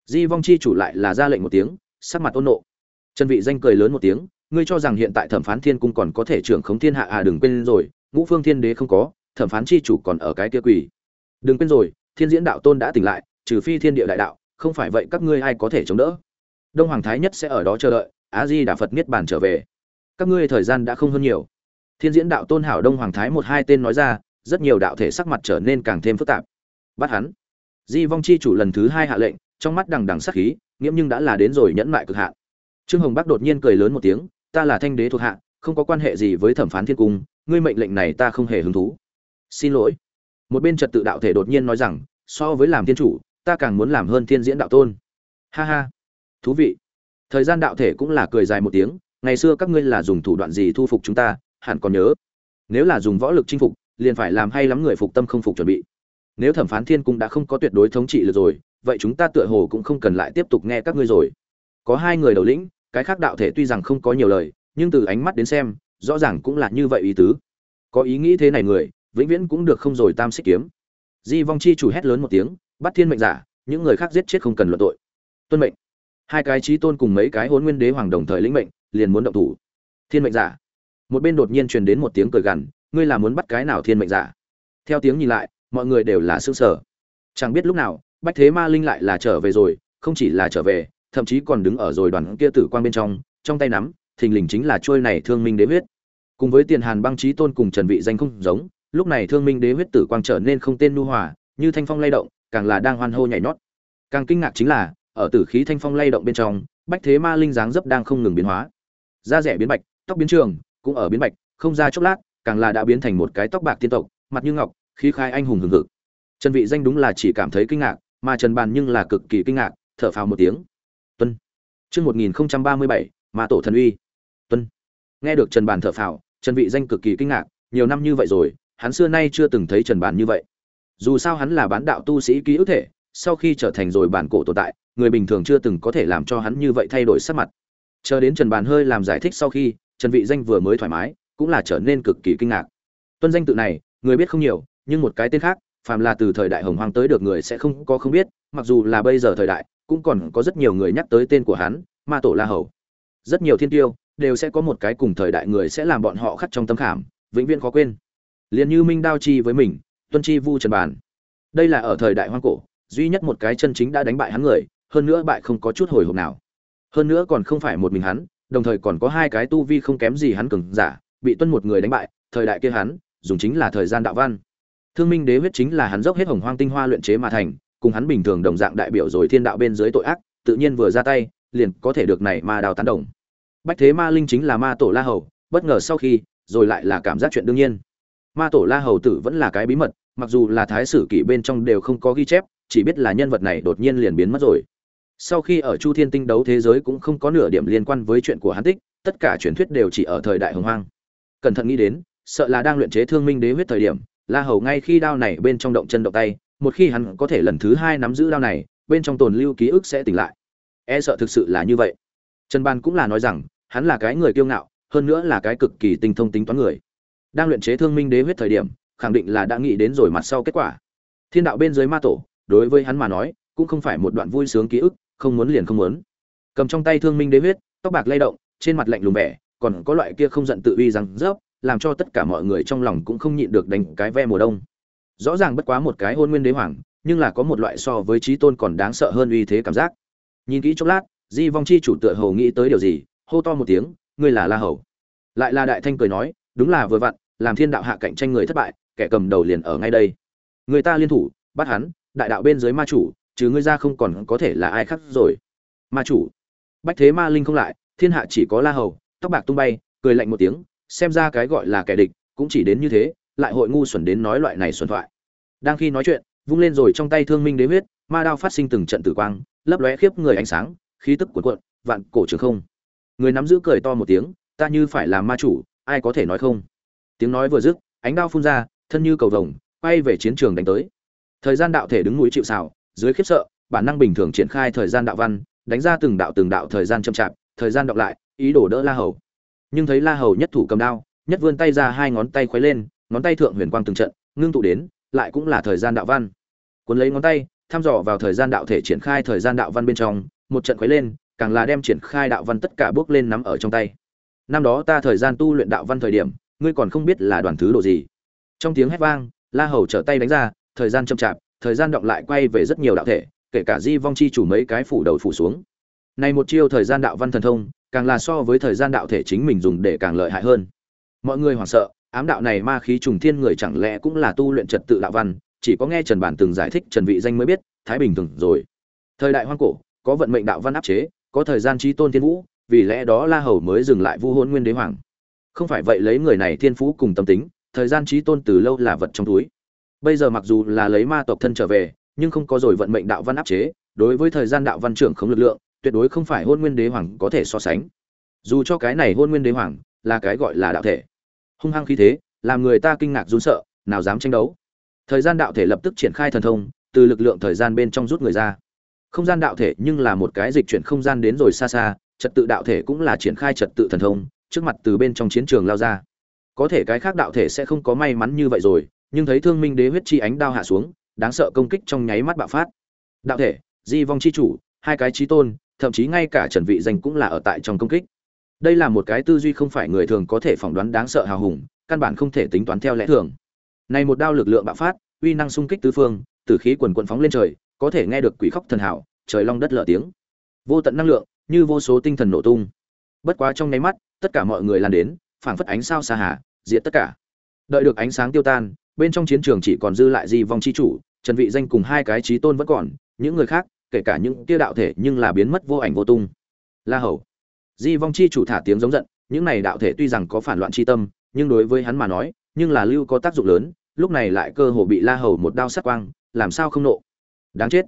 Di vong chi chủ lại là ra lệnh một tiếng, sắc mặt ôn nộ. Trần vị danh cười lớn một tiếng, ngươi cho rằng hiện tại thẩm phán thiên cung còn có thể trưởng khống thiên hạ à đừng quên rồi, ngũ phương thiên đế không có, thẩm phán chi chủ còn ở cái kia quỷ. Đừng quên rồi thiên diễn đạo tôn đã tỉnh lại, trừ phi thiên địa đại đạo, không phải vậy các ngươi ai có thể chống đỡ? Đông hoàng thái nhất sẽ ở đó chờ đợi á di đà phật niết bàn trở về. Các ngươi thời gian đã không hơn nhiều. Thiên diễn đạo tôn hảo đông hoàng thái một hai tên nói ra, rất nhiều đạo thể sắc mặt trở nên càng thêm phức tạp. Bắt hắn. Di vong chi chủ lần thứ hai hạ lệnh, trong mắt đằng đằng sắc khí, nghiễm nhưng đã là đến rồi nhẫn mại cực hạn. Trương hồng bắc đột nhiên cười lớn một tiếng, ta là thanh đế thuộc hạ, không có quan hệ gì với thẩm phán thiên cung, ngươi mệnh lệnh này ta không hề hứng thú. Xin lỗi một bên trật tự đạo thể đột nhiên nói rằng, so với làm thiên chủ, ta càng muốn làm hơn thiên diễn đạo tôn. Ha ha. Thú vị. Thời gian đạo thể cũng là cười dài một tiếng, ngày xưa các ngươi là dùng thủ đoạn gì thu phục chúng ta, hẳn còn nhớ. Nếu là dùng võ lực chinh phục, liền phải làm hay lắm người phục tâm không phục chuẩn bị. Nếu thẩm phán thiên cũng đã không có tuyệt đối thống trị được rồi, vậy chúng ta tựa hồ cũng không cần lại tiếp tục nghe các ngươi rồi. Có hai người đầu lĩnh, cái khác đạo thể tuy rằng không có nhiều lời, nhưng từ ánh mắt đến xem, rõ ràng cũng là như vậy ý tứ. Có ý nghĩ thế này người vĩnh viễn cũng được không rồi tam xích kiếm. Di vong chi chủ hét lớn một tiếng, bắt thiên mệnh giả, những người khác giết chết không cần luận tội. Tuân mệnh. Hai cái trí tôn cùng mấy cái hôn nguyên đế hoàng đồng thời lĩnh mệnh, liền muốn động thủ. Thiên mệnh giả. Một bên đột nhiên truyền đến một tiếng cười gằn, ngươi là muốn bắt cái nào thiên mệnh giả? Theo tiếng nhìn lại, mọi người đều là xương sở chẳng biết lúc nào, bách thế ma linh lại là trở về rồi, không chỉ là trở về, thậm chí còn đứng ở rồi đoàn kia tử quang bên trong trong tay nắm, thình lình chính là trôi này thương minh đế huyết. Cùng với tiền hàn băng trí tôn cùng trần vị danh không giống lúc này thương minh đế huyết tử quang trở nên không tên nu hòa, như thanh phong lay động, càng là đang hoan hô nhảy nhót. Càng kinh ngạc chính là, ở tử khí thanh phong lay động bên trong, bách thế ma linh dáng dấp đang không ngừng biến hóa. Da rẻ biến bạch, tóc biến trường, cũng ở biến bạch, không ra chốc lát, càng là đã biến thành một cái tóc bạc tiên tộc, mặt như ngọc, khí khai anh hùng hừng hực. Trần vị danh đúng là chỉ cảm thấy kinh ngạc, mà trần bàn nhưng là cực kỳ kinh ngạc, thở phào một tiếng. Tuân. Chương 1037 ma tổ thần uy. Tuân. Nghe được trần bàn thở phào, trần vị danh cực kỳ kinh ngạc, nhiều năm như vậy rồi hắn xưa nay chưa từng thấy trần bàn như vậy. Dù sao hắn là bán đạo tu sĩ ký ức thể, sau khi trở thành rồi bản cổ tồn tại, người bình thường chưa từng có thể làm cho hắn như vậy thay đổi sắc mặt. Chờ đến trần bàn hơi làm giải thích sau khi, trần vị danh vừa mới thoải mái, cũng là trở nên cực kỳ kinh ngạc. Tuân danh tự này, người biết không nhiều, nhưng một cái tên khác, phàm là từ thời đại hồng hoang tới được người sẽ không có không biết, mặc dù là bây giờ thời đại, cũng còn có rất nhiều người nhắc tới tên của hắn, ma tổ la hầu. Rất nhiều thiên tiêu đều sẽ có một cái cùng thời đại người sẽ làm bọn họ khắc trong tâm khảm, vĩnh viễn khó quên liền như minh đao chi với mình, tuân chi vu trần bàn đây là ở thời đại hoang cổ, duy nhất một cái chân chính đã đánh bại hắn người, hơn nữa bại không có chút hồi hộp nào. Hơn nữa còn không phải một mình hắn, đồng thời còn có hai cái tu vi không kém gì hắn cường giả, bị tuân một người đánh bại, thời đại kia hắn, dùng chính là thời gian đạo văn. Thương minh đế huyết chính là hắn dốc hết hồng hoang tinh hoa luyện chế mà thành, cùng hắn bình thường đồng dạng đại biểu rồi thiên đạo bên dưới tội ác, tự nhiên vừa ra tay, liền có thể được này ma đào tán đồng. Bách thế ma linh chính là ma tổ la hầu, bất ngờ sau khi, rồi lại là cảm giác chuyện đương nhiên ma tổ la hầu tử vẫn là cái bí mật, mặc dù là thái sử kỷ bên trong đều không có ghi chép, chỉ biết là nhân vật này đột nhiên liền biến mất rồi. Sau khi ở chu thiên tinh đấu thế giới cũng không có nửa điểm liên quan với chuyện của hắn tích, tất cả truyền thuyết đều chỉ ở thời đại hồng hoang. Cẩn thận nghĩ đến, sợ là đang luyện chế thương minh đế huyết thời điểm, la hầu ngay khi đao này bên trong động chân động tay, một khi hắn có thể lần thứ hai nắm giữ đao này, bên trong tồn lưu ký ức sẽ tỉnh lại. E sợ thực sự là như vậy. Trần ban cũng là nói rằng, hắn là cái người kiêu ngạo, hơn nữa là cái cực kỳ tinh thông tính toán người đang luyện chế thương minh đế huyết thời điểm, khẳng định là đã nghĩ đến rồi mặt sau kết quả. Thiên đạo bên dưới ma tổ, đối với hắn mà nói, cũng không phải một đoạn vui sướng ký ức, không muốn liền không muốn. Cầm trong tay thương minh đế huyết, tóc bạc lay động, trên mặt lạnh lùng vẻ, còn có loại kia không giận tự uy rằng rớp, làm cho tất cả mọi người trong lòng cũng không nhịn được đánh cái ve mùa đông. Rõ ràng bất quá một cái hôn nguyên đế hoàng, nhưng là có một loại so với trí tôn còn đáng sợ hơn uy thế cảm giác. Nhìn kỹ chốc lát, di vong chi chủ tựa hầu nghĩ tới điều gì, hô to một tiếng, ngươi là la hầu. Lại là đại thanh cười nói đúng là vừa vặn, làm thiên đạo hạ cạnh tranh người thất bại, kẻ cầm đầu liền ở ngay đây. Người ta liên thủ, bắt hắn, đại đạo bên dưới ma chủ chứ ngươi ra không còn có thể là ai khác rồi. Ma chủ. Bách thế ma linh không lại, thiên hạ chỉ có la hầu, tóc bạc tung bay, cười lạnh một tiếng, xem ra cái gọi là kẻ địch, cũng chỉ đến như thế, lại hội ngu xuẩn đến nói loại này xuẩn thoại. Đang khi nói chuyện, vung lên rồi trong tay thương minh đế huyết, ma đao phát sinh từng trận tử quang, lấp lóe khiếp người ánh sáng, khí tức cuộn cuộn, vạn cổ trường không. Người nắm giữ cười to một tiếng, ta như phải là ma chủ ai có thể nói không? Tiếng nói vừa dứt, ánh đao phun ra, thân như cầu vồng, quay về chiến trường đánh tới. Thời gian đạo thể đứng núi chịu xào dưới khiếp sợ, bản năng bình thường triển khai thời gian đạo văn, đánh ra từng đạo từng đạo thời gian chậm chạp, thời gian đọc lại, ý đồ đỡ la hầu. Nhưng thấy la hầu nhất thủ cầm đao, nhất vươn tay ra hai ngón tay khuấy lên, ngón tay thượng huyền quang từng trận, ngưng tụ đến, lại cũng là thời gian đạo văn. Cuốn lấy ngón tay thăm dò vào thời gian đạo thể triển khai thời gian đạo văn bên trong, một trận khuấy lên, càng là đem triển khai đạo văn tất cả bước lên nắm ở trong tay năm đó ta thời gian tu luyện đạo văn thời điểm, ngươi còn không biết là đoàn thứ độ gì. Trong tiếng hét vang, la hầu trở tay đánh ra, thời gian chậm chạp, thời gian động lại quay về rất nhiều đạo thể, kể cả di vong chi chủ mấy cái phủ đầu phủ xuống. Này một chiêu thời gian đạo văn thần thông, càng là so với thời gian đạo thể chính mình dùng để càng lợi hại hơn. Mọi người hoảng sợ, ám đạo này ma khí trùng thiên người chẳng lẽ cũng là tu luyện trật tự đạo văn, chỉ có nghe trần bản từng giải thích trần vị danh mới biết, thái bình thường rồi. Thời đại hoang cổ, có vận mệnh đạo văn áp chế, có thời gian trí tôn thiên vũ vì lẽ đó la hầu mới dừng lại vu hôn nguyên đế hoàng. Không phải vậy lấy người này thiên phú cùng tâm tính, thời gian trí tôn từ lâu là vật trong túi. Bây giờ mặc dù là lấy ma tộc thân trở về, nhưng không có rồi vận mệnh đạo văn áp chế, đối với thời gian đạo văn trưởng không lực lượng, tuyệt đối không phải hôn nguyên đế hoàng có thể so sánh. Dù cho cái này hôn nguyên đế hoàng là cái gọi là đạo thể. Hung hăng khí thế, làm người ta kinh ngạc run sợ, nào dám tranh đấu. Thời gian đạo thể lập tức triển khai thần thông, từ lực lượng thời gian bên trong rút người ra. Không gian đạo thể nhưng là một cái dịch chuyển không gian đến rồi xa xa trật tự đạo thể cũng là triển khai trật tự thần thông trước mặt từ bên trong chiến trường lao ra. Có thể cái khác đạo thể sẽ không có may mắn như vậy rồi nhưng thấy thương minh đế huyết chi ánh đao hạ xuống đáng sợ công kích trong nháy mắt bạo phát. Đạo thể di vong chi chủ hai cái chí tôn thậm chí ngay cả trần vị danh cũng là ở tại trong công kích. Đây là một cái tư duy không phải người thường có thể phỏng đoán đáng sợ hào hùng căn bản không thể tính toán theo lẽ thường. Này một đao lực lượng bạo phát uy năng xung kích tứ phương tử khí quần quần phóng lên trời có thể nghe được quỷ khóc thần hào, trời long đất lở tiếng. Vô tận năng lượng như vô số tinh thần nổ tung. Bất quá trong nháy mắt, tất cả mọi người lan đến, phảng phất ánh sao xa hà, diệt tất cả. Đợi được ánh sáng tiêu tan, bên trong chiến trường chỉ còn dư lại di vong chi chủ, trần vị danh cùng hai cái trí tôn vẫn còn, những người khác, kể cả những kia đạo thể nhưng là biến mất vô ảnh vô tung. La hầu. Di vong chi chủ thả tiếng giống giận, những này đạo thể tuy rằng có phản loạn chi tâm, nhưng đối với hắn mà nói, nhưng là lưu có tác dụng lớn, lúc này lại cơ hồ bị la hầu một đao sát quang, làm sao không nộ. Đáng chết.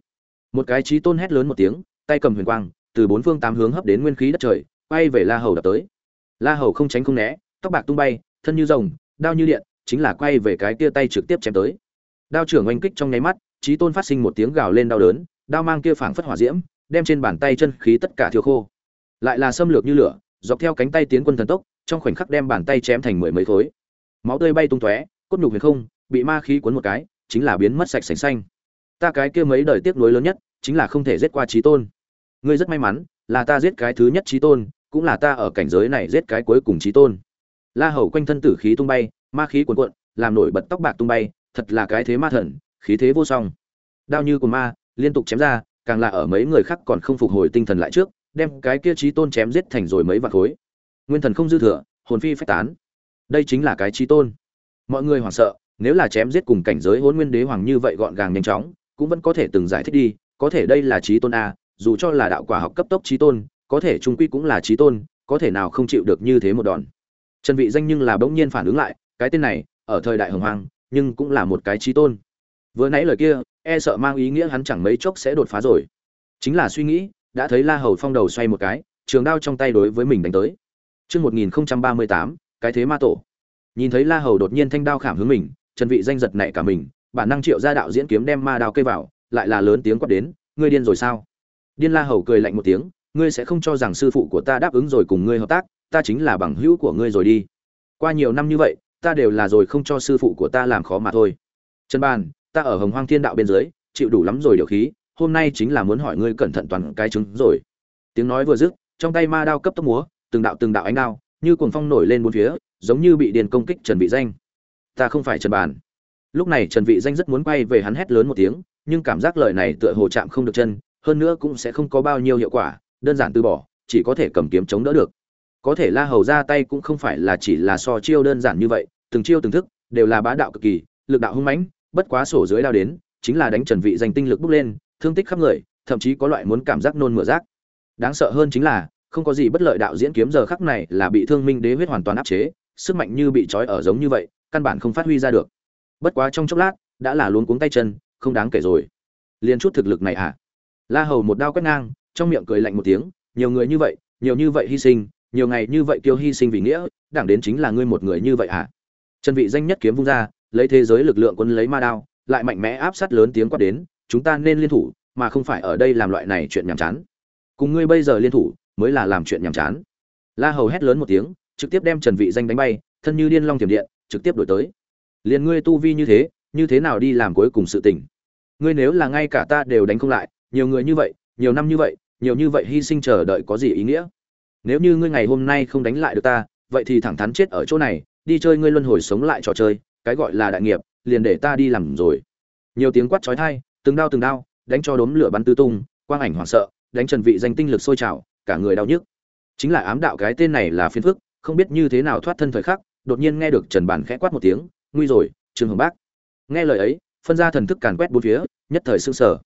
Một cái trí tôn hét lớn một tiếng, tay cầm huyền quang từ bốn phương tám hướng hấp đến nguyên khí đất trời, quay về la hầu đập tới. La hầu không tránh không né, tóc bạc tung bay, thân như rồng, đao như điện, chính là quay về cái kia tay trực tiếp chém tới. Đao trưởng oanh kích trong nháy mắt trí tôn phát sinh một tiếng gào lên đau đớn, đao mang kia phảng phất hỏa diễm, đem trên bàn tay chân khí tất cả thiêu khô. Lại là xâm lược như lửa, dọc theo cánh tay tiến quân thần tốc, trong khoảnh khắc đem bàn tay chém thành mười mấy khối. Máu tươi bay tung tóe, cốt nhục huyền không, bị ma khí cuốn một cái, chính là biến mất sạch sành xanh. Ta cái kia mấy đời tiếc nuối lớn nhất, chính là không thể giết qua trí tôn ngươi rất may mắn, là ta giết cái thứ nhất trí tôn, cũng là ta ở cảnh giới này giết cái cuối cùng trí tôn. La hầu quanh thân tử khí tung bay, ma khí cuồn cuộn, làm nổi bật tóc bạc tung bay, thật là cái thế ma thần, khí thế vô song. Đao như của ma, liên tục chém ra, càng là ở mấy người khác còn không phục hồi tinh thần lại trước, đem cái kia trí tôn chém giết thành rồi mấy vạn khối. Nguyên thần không dư thừa, hồn phi phách tán. Đây chính là cái trí tôn. Mọi người hoảng sợ, nếu là chém giết cùng cảnh giới hôn nguyên đế hoàng như vậy gọn gàng nhanh chóng, cũng vẫn có thể từng giải thích đi, có thể đây là trí tôn a dù cho là đạo quả học cấp tốc trí tôn có thể trung quy cũng là trí tôn có thể nào không chịu được như thế một đòn trần vị danh nhưng là bỗng nhiên phản ứng lại cái tên này ở thời đại hồng hoàng nhưng cũng là một cái trí tôn vừa nãy lời kia e sợ mang ý nghĩa hắn chẳng mấy chốc sẽ đột phá rồi chính là suy nghĩ đã thấy la hầu phong đầu xoay một cái trường đao trong tay đối với mình đánh tới Trước 1038, cái thế ma tổ. Nhìn thấy La Hầu đột nhiên thanh đao khảm hướng mình, Trần Vị danh giật nảy cả mình, bản năng triệu ra đạo diễn kiếm đem ma đao cây vào, lại là lớn tiếng quát đến, ngươi điên rồi sao? Điên La Hầu cười lạnh một tiếng, ngươi sẽ không cho rằng sư phụ của ta đáp ứng rồi cùng ngươi hợp tác, ta chính là bằng hữu của ngươi rồi đi. Qua nhiều năm như vậy, ta đều là rồi không cho sư phụ của ta làm khó mà thôi. Trần Bàn, ta ở Hồng Hoang Thiên Đạo bên dưới, chịu đủ lắm rồi điều khí, hôm nay chính là muốn hỏi ngươi cẩn thận toàn cái chứng rồi. Tiếng nói vừa dứt, trong tay ma đao cấp tốc múa, từng đạo từng đạo ánh đao, như cuồng phong nổi lên bốn phía, giống như bị điền công kích Trần Vị Danh. Ta không phải Trần Bàn. Lúc này Trần Vị Danh rất muốn quay về hắn hét lớn một tiếng, nhưng cảm giác lời này tựa hồ chạm không được chân, hơn nữa cũng sẽ không có bao nhiêu hiệu quả, đơn giản từ bỏ, chỉ có thể cầm kiếm chống đỡ được. Có thể La Hầu ra tay cũng không phải là chỉ là so chiêu đơn giản như vậy, từng chiêu từng thức đều là bá đạo cực kỳ, lực đạo hung mãnh, bất quá sổ dưới đao đến, chính là đánh Trần Vị dành tinh lực bốc lên, thương tích khắp người, thậm chí có loại muốn cảm giác nôn mửa rác. Đáng sợ hơn chính là, không có gì bất lợi đạo diễn kiếm giờ khắc này là bị Thương Minh Đế huyết hoàn toàn áp chế, sức mạnh như bị trói ở giống như vậy, căn bản không phát huy ra được. Bất quá trong chốc lát, đã là luống cuống tay chân, không đáng kể rồi. Liên chút thực lực này à? La Hầu một đao quét ngang, trong miệng cười lạnh một tiếng, nhiều người như vậy, nhiều như vậy hy sinh, nhiều ngày như vậy tiêu hy sinh vì nghĩa, đảng đến chính là ngươi một người như vậy à? Trần Vị danh nhất kiếm vung ra, lấy thế giới lực lượng quân lấy ma đao, lại mạnh mẽ áp sát lớn tiếng quát đến, chúng ta nên liên thủ, mà không phải ở đây làm loại này chuyện nhảm chán. Cùng ngươi bây giờ liên thủ, mới là làm chuyện nhảm chán. La Hầu hét lớn một tiếng, trực tiếp đem Trần Vị danh đánh bay, thân như điên long tiềm điện, trực tiếp đuổi tới. Liên ngươi tu vi như thế, như thế nào đi làm cuối cùng sự tình? Ngươi nếu là ngay cả ta đều đánh không lại, nhiều người như vậy, nhiều năm như vậy, nhiều như vậy hy sinh chờ đợi có gì ý nghĩa? Nếu như ngươi ngày hôm nay không đánh lại được ta, vậy thì thẳng thắn chết ở chỗ này, đi chơi ngươi luân hồi sống lại trò chơi, cái gọi là đại nghiệp, liền để ta đi làm rồi. Nhiều tiếng quát chói tai, từng đao từng đao, đánh cho đốm lửa bắn tứ tung, quang ảnh hoảng sợ, đánh Trần Vị danh tinh lực sôi trào, cả người đau nhức. Chính là ám đạo cái tên này là phiền phức, không biết như thế nào thoát thân thời khắc, đột nhiên nghe được Trần Bản khẽ quát một tiếng, nguy rồi, Trương Hồng Bác. Nghe lời ấy, phân ra thần thức càn quét bốn phía, nhất thời sững sờ.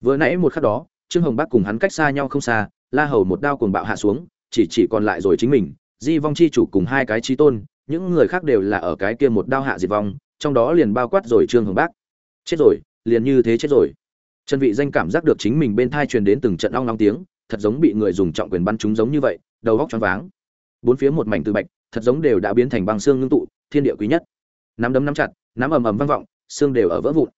Vừa nãy một khắc đó, Trương Hồng Bác cùng hắn cách xa nhau không xa, La Hầu một đao cuồng bạo hạ xuống, chỉ chỉ còn lại rồi chính mình, Di Vong chi chủ cùng hai cái Chi tôn, những người khác đều là ở cái kia một đao hạ diệt vong, trong đó liền bao quát rồi Trương Hồng Bác. Chết rồi, liền như thế chết rồi. trần vị danh cảm giác được chính mình bên thai truyền đến từng trận ong long tiếng thật giống bị người dùng trọng quyền bắn trúng giống như vậy đầu góc choáng váng bốn phía một mảnh từ bạch thật giống đều đã biến thành băng xương ngưng tụ thiên địa quý nhất nắm đấm nắm chặt nắm ầm ầm vang vọng xương đều ở vỡ vụn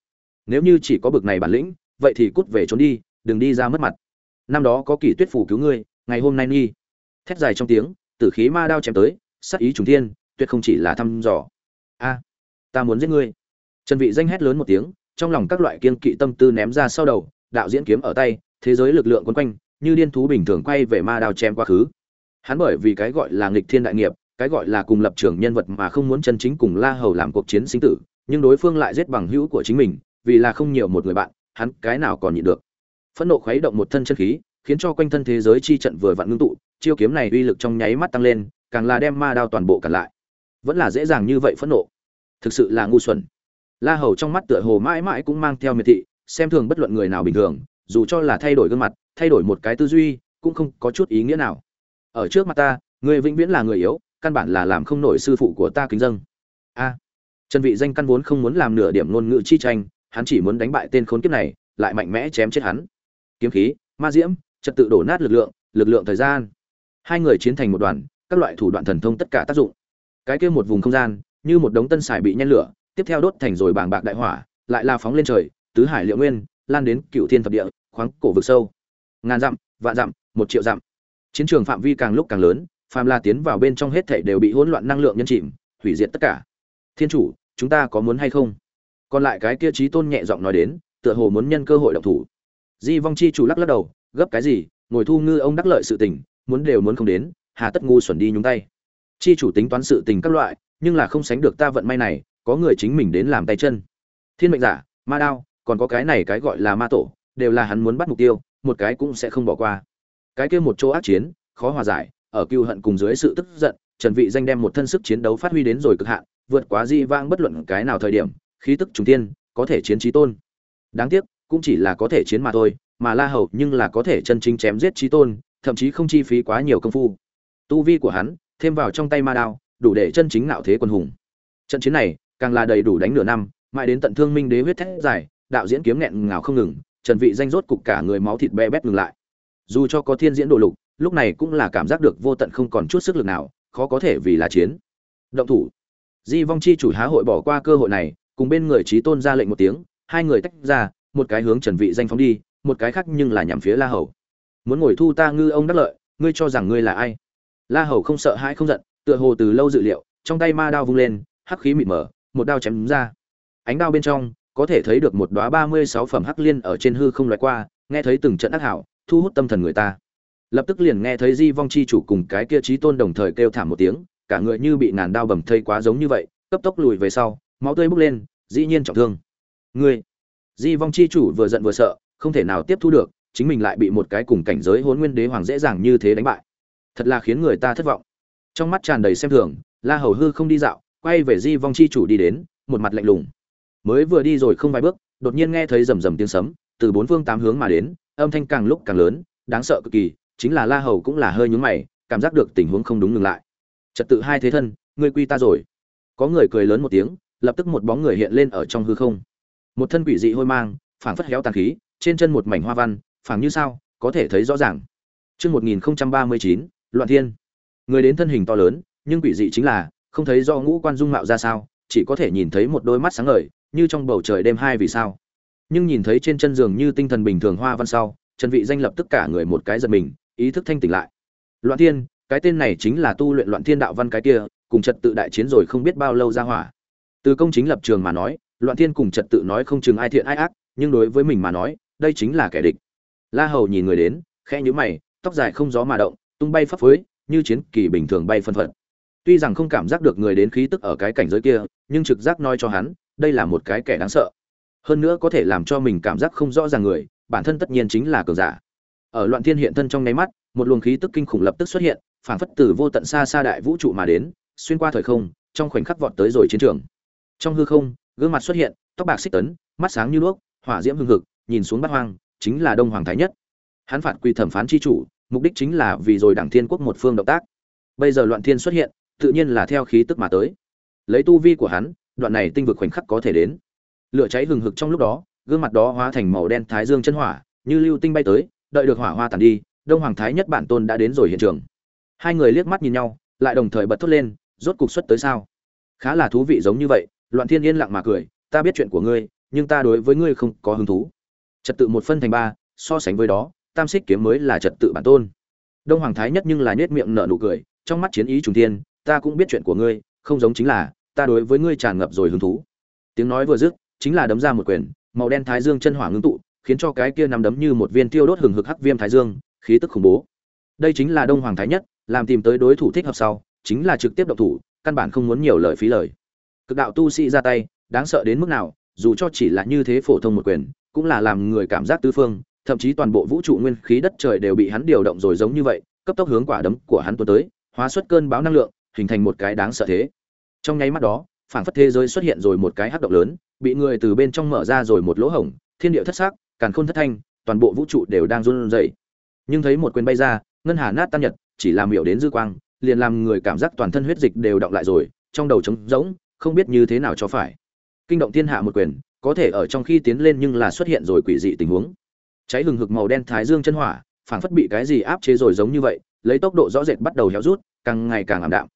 nếu như chỉ có bực này bản lĩnh vậy thì cút về trốn đi, đừng đi ra mất mặt. Năm đó có kỷ tuyết phủ cứu ngươi, ngày hôm nay nghi. Thét dài trong tiếng, tử khí ma đao chém tới, sát ý trùng thiên, tuyệt không chỉ là thăm dò. A, ta muốn giết ngươi. Trần vị danh hét lớn một tiếng, trong lòng các loại kiên kỵ tâm tư ném ra sau đầu, đạo diễn kiếm ở tay, thế giới lực lượng quấn quanh, như điên thú bình thường quay về ma đao chém quá khứ. Hắn bởi vì cái gọi là nghịch thiên đại nghiệp, cái gọi là cùng lập trường nhân vật mà không muốn chân chính cùng la hầu làm cuộc chiến sinh tử, nhưng đối phương lại giết bằng hữu của chính mình, vì là không nhiều một người bạn hắn cái nào còn nhịn được. Phẫn nộ khuấy động một thân chân khí, khiến cho quanh thân thế giới chi trận vừa vặn ngưng tụ, chiêu kiếm này uy lực trong nháy mắt tăng lên, càng là đem ma đao toàn bộ cản lại. Vẫn là dễ dàng như vậy phẫn nộ. Thực sự là ngu xuẩn. La hầu trong mắt tựa hồ mãi mãi cũng mang theo miệt thị, xem thường bất luận người nào bình thường, dù cho là thay đổi gương mặt, thay đổi một cái tư duy, cũng không có chút ý nghĩa nào. Ở trước mặt ta người vĩnh viễn là người yếu, căn bản là làm không nổi sư phụ của ta kính dâng. A. Trần vị danh căn vốn không muốn làm nửa điểm ngôn ngữ chi tranh hắn chỉ muốn đánh bại tên khốn kiếp này, lại mạnh mẽ chém chết hắn. Kiếm khí, ma diễm, trật tự đổ nát lực lượng lực lượng thời gian. Hai người chiến thành một đoàn, các loại thủ đoạn thần thông tất cả tác dụng. Cái kia một vùng không gian, như một đống tân xài bị nhen lửa, tiếp theo đốt thành rồi bảng bạc đại hỏa, lại là phóng lên trời, tứ hải liệu nguyên, lan đến cựu thiên thập địa, khoáng cổ vực sâu. Ngàn dặm, vạn dặm, một triệu dặm. Chiến trường phạm vi càng lúc càng lớn, phàm la tiến vào bên trong hết thảy đều bị hỗn loạn năng lượng nhân chìm, hủy diệt tất cả. Thiên chủ, chúng ta có muốn hay không? Còn lại cái kia trí tôn nhẹ giọng nói đến, tựa hồ muốn nhân cơ hội động thủ. Di vong chi chủ lắc lắc đầu, gấp cái gì, ngồi thu ngư ông đắc lợi sự tình, muốn đều muốn không đến, hà tất ngu xuẩn đi nhúng tay. Chi chủ tính toán sự tình các loại, nhưng là không sánh được ta vận may này, có người chính mình đến làm tay chân. Thiên mệnh giả, ma đao, còn có cái này cái gọi là ma tổ, đều là hắn muốn bắt mục tiêu, một cái cũng sẽ không bỏ qua. Cái kia một chỗ ác chiến, khó hòa giải, ở cựu hận cùng dưới sự tức giận, trần vị danh đem một thân sức chiến đấu phát huy đến rồi cực hạn, vượt quá di vang bất luận cái nào thời điểm khí tức trùng tiên có thể chiến trí tôn. Đáng tiếc, cũng chỉ là có thể chiến mà thôi, mà la hầu nhưng là có thể chân chính chém giết trí tôn, thậm chí không chi phí quá nhiều công phu. Tu vi của hắn, thêm vào trong tay ma đao, đủ để chân chính nạo thế quân hùng. Trận chiến này, càng là đầy đủ đánh nửa năm, mãi đến tận thương minh đế huyết thét dài, đạo diễn kiếm nghẹn ngào không ngừng, trần vị danh rốt cục cả người máu thịt be bét ngừng lại. Dù cho có thiên diễn đồ lục, lúc này cũng là cảm giác được vô tận không còn chút sức lực nào, khó có thể vì là chiến. Động thủ. Di vong chi chủ há hội bỏ qua cơ hội này cùng bên người trí tôn ra lệnh một tiếng, hai người tách ra, một cái hướng trần vị danh phóng đi, một cái khác nhưng là nhằm phía la hầu. Muốn ngồi thu ta ngư ông đắc lợi, ngươi cho rằng ngươi là ai? La hầu không sợ hãi không giận, tựa hồ từ lâu dự liệu, trong tay ma đao vung lên, hắc khí mịt mờ, một đao chém đúng ra. Ánh đao bên trong, có thể thấy được một đóa ba mươi sáu phẩm hắc liên ở trên hư không loại qua, nghe thấy từng trận ác hảo, thu hút tâm thần người ta. Lập tức liền nghe thấy di vong chi chủ cùng cái kia trí tôn đồng thời kêu thảm một tiếng, cả người như bị ngàn đao bầm thây quá giống như vậy, cấp tốc lùi về sau máu tươi bốc lên, dĩ nhiên trọng thương. Ngươi, di vong chi chủ vừa giận vừa sợ, không thể nào tiếp thu được, chính mình lại bị một cái cùng cảnh giới hôn nguyên đế hoàng dễ dàng như thế đánh bại. Thật là khiến người ta thất vọng. Trong mắt tràn đầy xem thường, la hầu hư không đi dạo, quay về di vong chi chủ đi đến, một mặt lạnh lùng. Mới vừa đi rồi không vài bước, đột nhiên nghe thấy rầm rầm tiếng sấm, từ bốn phương tám hướng mà đến, âm thanh càng lúc càng lớn, đáng sợ cực kỳ, chính là la hầu cũng là hơi nhướng mày, cảm giác được tình huống không đúng ngừng lại. Trật tự hai thế thân, ngươi quy ta rồi. Có người cười lớn một tiếng lập tức một bóng người hiện lên ở trong hư không một thân quỷ dị hôi mang phảng phất héo tàn khí trên chân một mảnh hoa văn phảng như sao có thể thấy rõ ràng Trước 1039, Loạn Thiên. Người đến thân hình to lớn, nhưng quỷ dị chính là, không thấy do ngũ quan dung mạo ra sao, chỉ có thể nhìn thấy một đôi mắt sáng ngời, như trong bầu trời đêm hai vì sao. Nhưng nhìn thấy trên chân giường như tinh thần bình thường hoa văn sau, Trần Vị danh lập tức cả người một cái giật mình, ý thức thanh tỉnh lại. Loạn Thiên, cái tên này chính là tu luyện Loạn Thiên đạo văn cái kia, cùng trật tự đại chiến rồi không biết bao lâu ra hỏa. Từ công chính lập trường mà nói, Loạn Thiên cùng trật tự nói không chừng ai thiện ai ác, nhưng đối với mình mà nói, đây chính là kẻ địch. La Hầu nhìn người đến, khe nhữ mày, tóc dài không gió mà động, tung bay phấp phới, như chiến kỳ bình thường bay phân phật. Tuy rằng không cảm giác được người đến khí tức ở cái cảnh giới kia, nhưng trực giác nói cho hắn, đây là một cái kẻ đáng sợ. Hơn nữa có thể làm cho mình cảm giác không rõ ràng người, bản thân tất nhiên chính là cường giả. Ở loạn thiên hiện thân trong nháy mắt, một luồng khí tức kinh khủng lập tức xuất hiện, phản phất từ vô tận xa xa đại vũ trụ mà đến, xuyên qua thời không, trong khoảnh khắc vọt tới rồi chiến trường. Trong hư không, gương mặt xuất hiện, tóc bạc xích tấn, mắt sáng như đuốc, hỏa diễm hương hực, nhìn xuống bát hoang, chính là Đông Hoàng Thái Nhất. Hắn phạt quy thẩm phán chi chủ, mục đích chính là vì rồi đảng thiên quốc một phương động tác. Bây giờ loạn thiên xuất hiện tự nhiên là theo khí tức mà tới. Lấy tu vi của hắn đoạn này tinh vực khoảnh khắc có thể đến. Lửa cháy hừng hực trong lúc đó gương mặt đó hóa thành màu đen thái dương chân hỏa như lưu tinh bay tới đợi được hỏa hoa tàn đi đông hoàng thái nhất bản tôn đã đến rồi hiện trường. Hai người liếc mắt nhìn nhau lại đồng thời bật thốt lên rốt cục xuất tới sao? Khá là thú vị giống như vậy loạn thiên yên lặng mà cười, ta biết chuyện của ngươi, nhưng ta đối với ngươi không có hứng thú. Trật tự một phân thành ba, so sánh với đó, tam xích kiếm mới là trật tự bản tôn. Đông hoàng thái nhất nhưng là nhếch miệng nở nụ cười, trong mắt chiến ý trùng thiên, ta cũng biết chuyện của ngươi, không giống chính là, ta đối với ngươi tràn ngập rồi hứng thú. Tiếng nói vừa dứt, chính là đấm ra một quyền, màu đen thái dương chân hỏa ngưng tụ, khiến cho cái kia nằm đấm như một viên tiêu đốt hừng hực hắc viêm thái dương, khí tức khủng bố. Đây chính là đông hoàng thái nhất, làm tìm tới đối thủ thích hợp sau, chính là trực tiếp động thủ, căn bản không muốn nhiều lời phí lời cực đạo tu sĩ ra tay, đáng sợ đến mức nào, dù cho chỉ là như thế phổ thông một quyền, cũng là làm người cảm giác tư phương, thậm chí toàn bộ vũ trụ nguyên khí đất trời đều bị hắn điều động rồi giống như vậy, cấp tốc hướng quả đấm của hắn tuôn tới, hóa xuất cơn bão năng lượng, hình thành một cái đáng sợ thế. Trong nháy mắt đó, phảng phất thế giới xuất hiện rồi một cái hắc động lớn, bị người từ bên trong mở ra rồi một lỗ hổng, thiên địa thất sắc, càn khôn thất thanh, toàn bộ vũ trụ đều đang run rẩy. Nhưng thấy một quyền bay ra, ngân hà nát tan nhật, chỉ làm miểu đến dư quang, liền làm người cảm giác toàn thân huyết dịch đều động lại rồi, trong đầu trống rỗng không biết như thế nào cho phải. Kinh động thiên hạ một quyền, có thể ở trong khi tiến lên nhưng là xuất hiện rồi quỷ dị tình huống. Cháy hừng hực màu đen thái dương chân hỏa, phảng phất bị cái gì áp chế rồi giống như vậy, lấy tốc độ rõ rệt bắt đầu héo rút, càng ngày càng ảm đạm.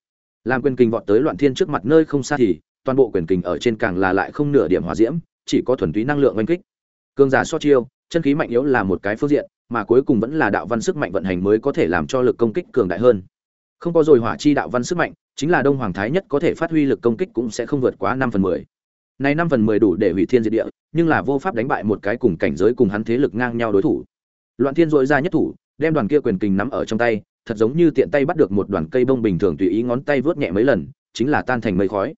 Làm quyền kình vọt tới loạn thiên trước mặt nơi không xa thì, toàn bộ quyền kình ở trên càng là lại không nửa điểm hỏa diễm, chỉ có thuần túy năng lượng oanh kích. Cương giả so chiêu, chân khí mạnh yếu là một cái phương diện, mà cuối cùng vẫn là đạo văn sức mạnh vận hành mới có thể làm cho lực công kích cường đại hơn không có rồi hỏa chi đạo văn sức mạnh, chính là đông hoàng thái nhất có thể phát huy lực công kích cũng sẽ không vượt quá năm phần mười. Này năm phần mười đủ để hủy thiên diệt địa, nhưng là vô pháp đánh bại một cái cùng cảnh giới cùng hắn thế lực ngang nhau đối thủ. Loạn thiên dội ra nhất thủ, đem đoàn kia quyền kình nắm ở trong tay, thật giống như tiện tay bắt được một đoàn cây bông bình thường tùy ý ngón tay vớt nhẹ mấy lần, chính là tan thành mây khói.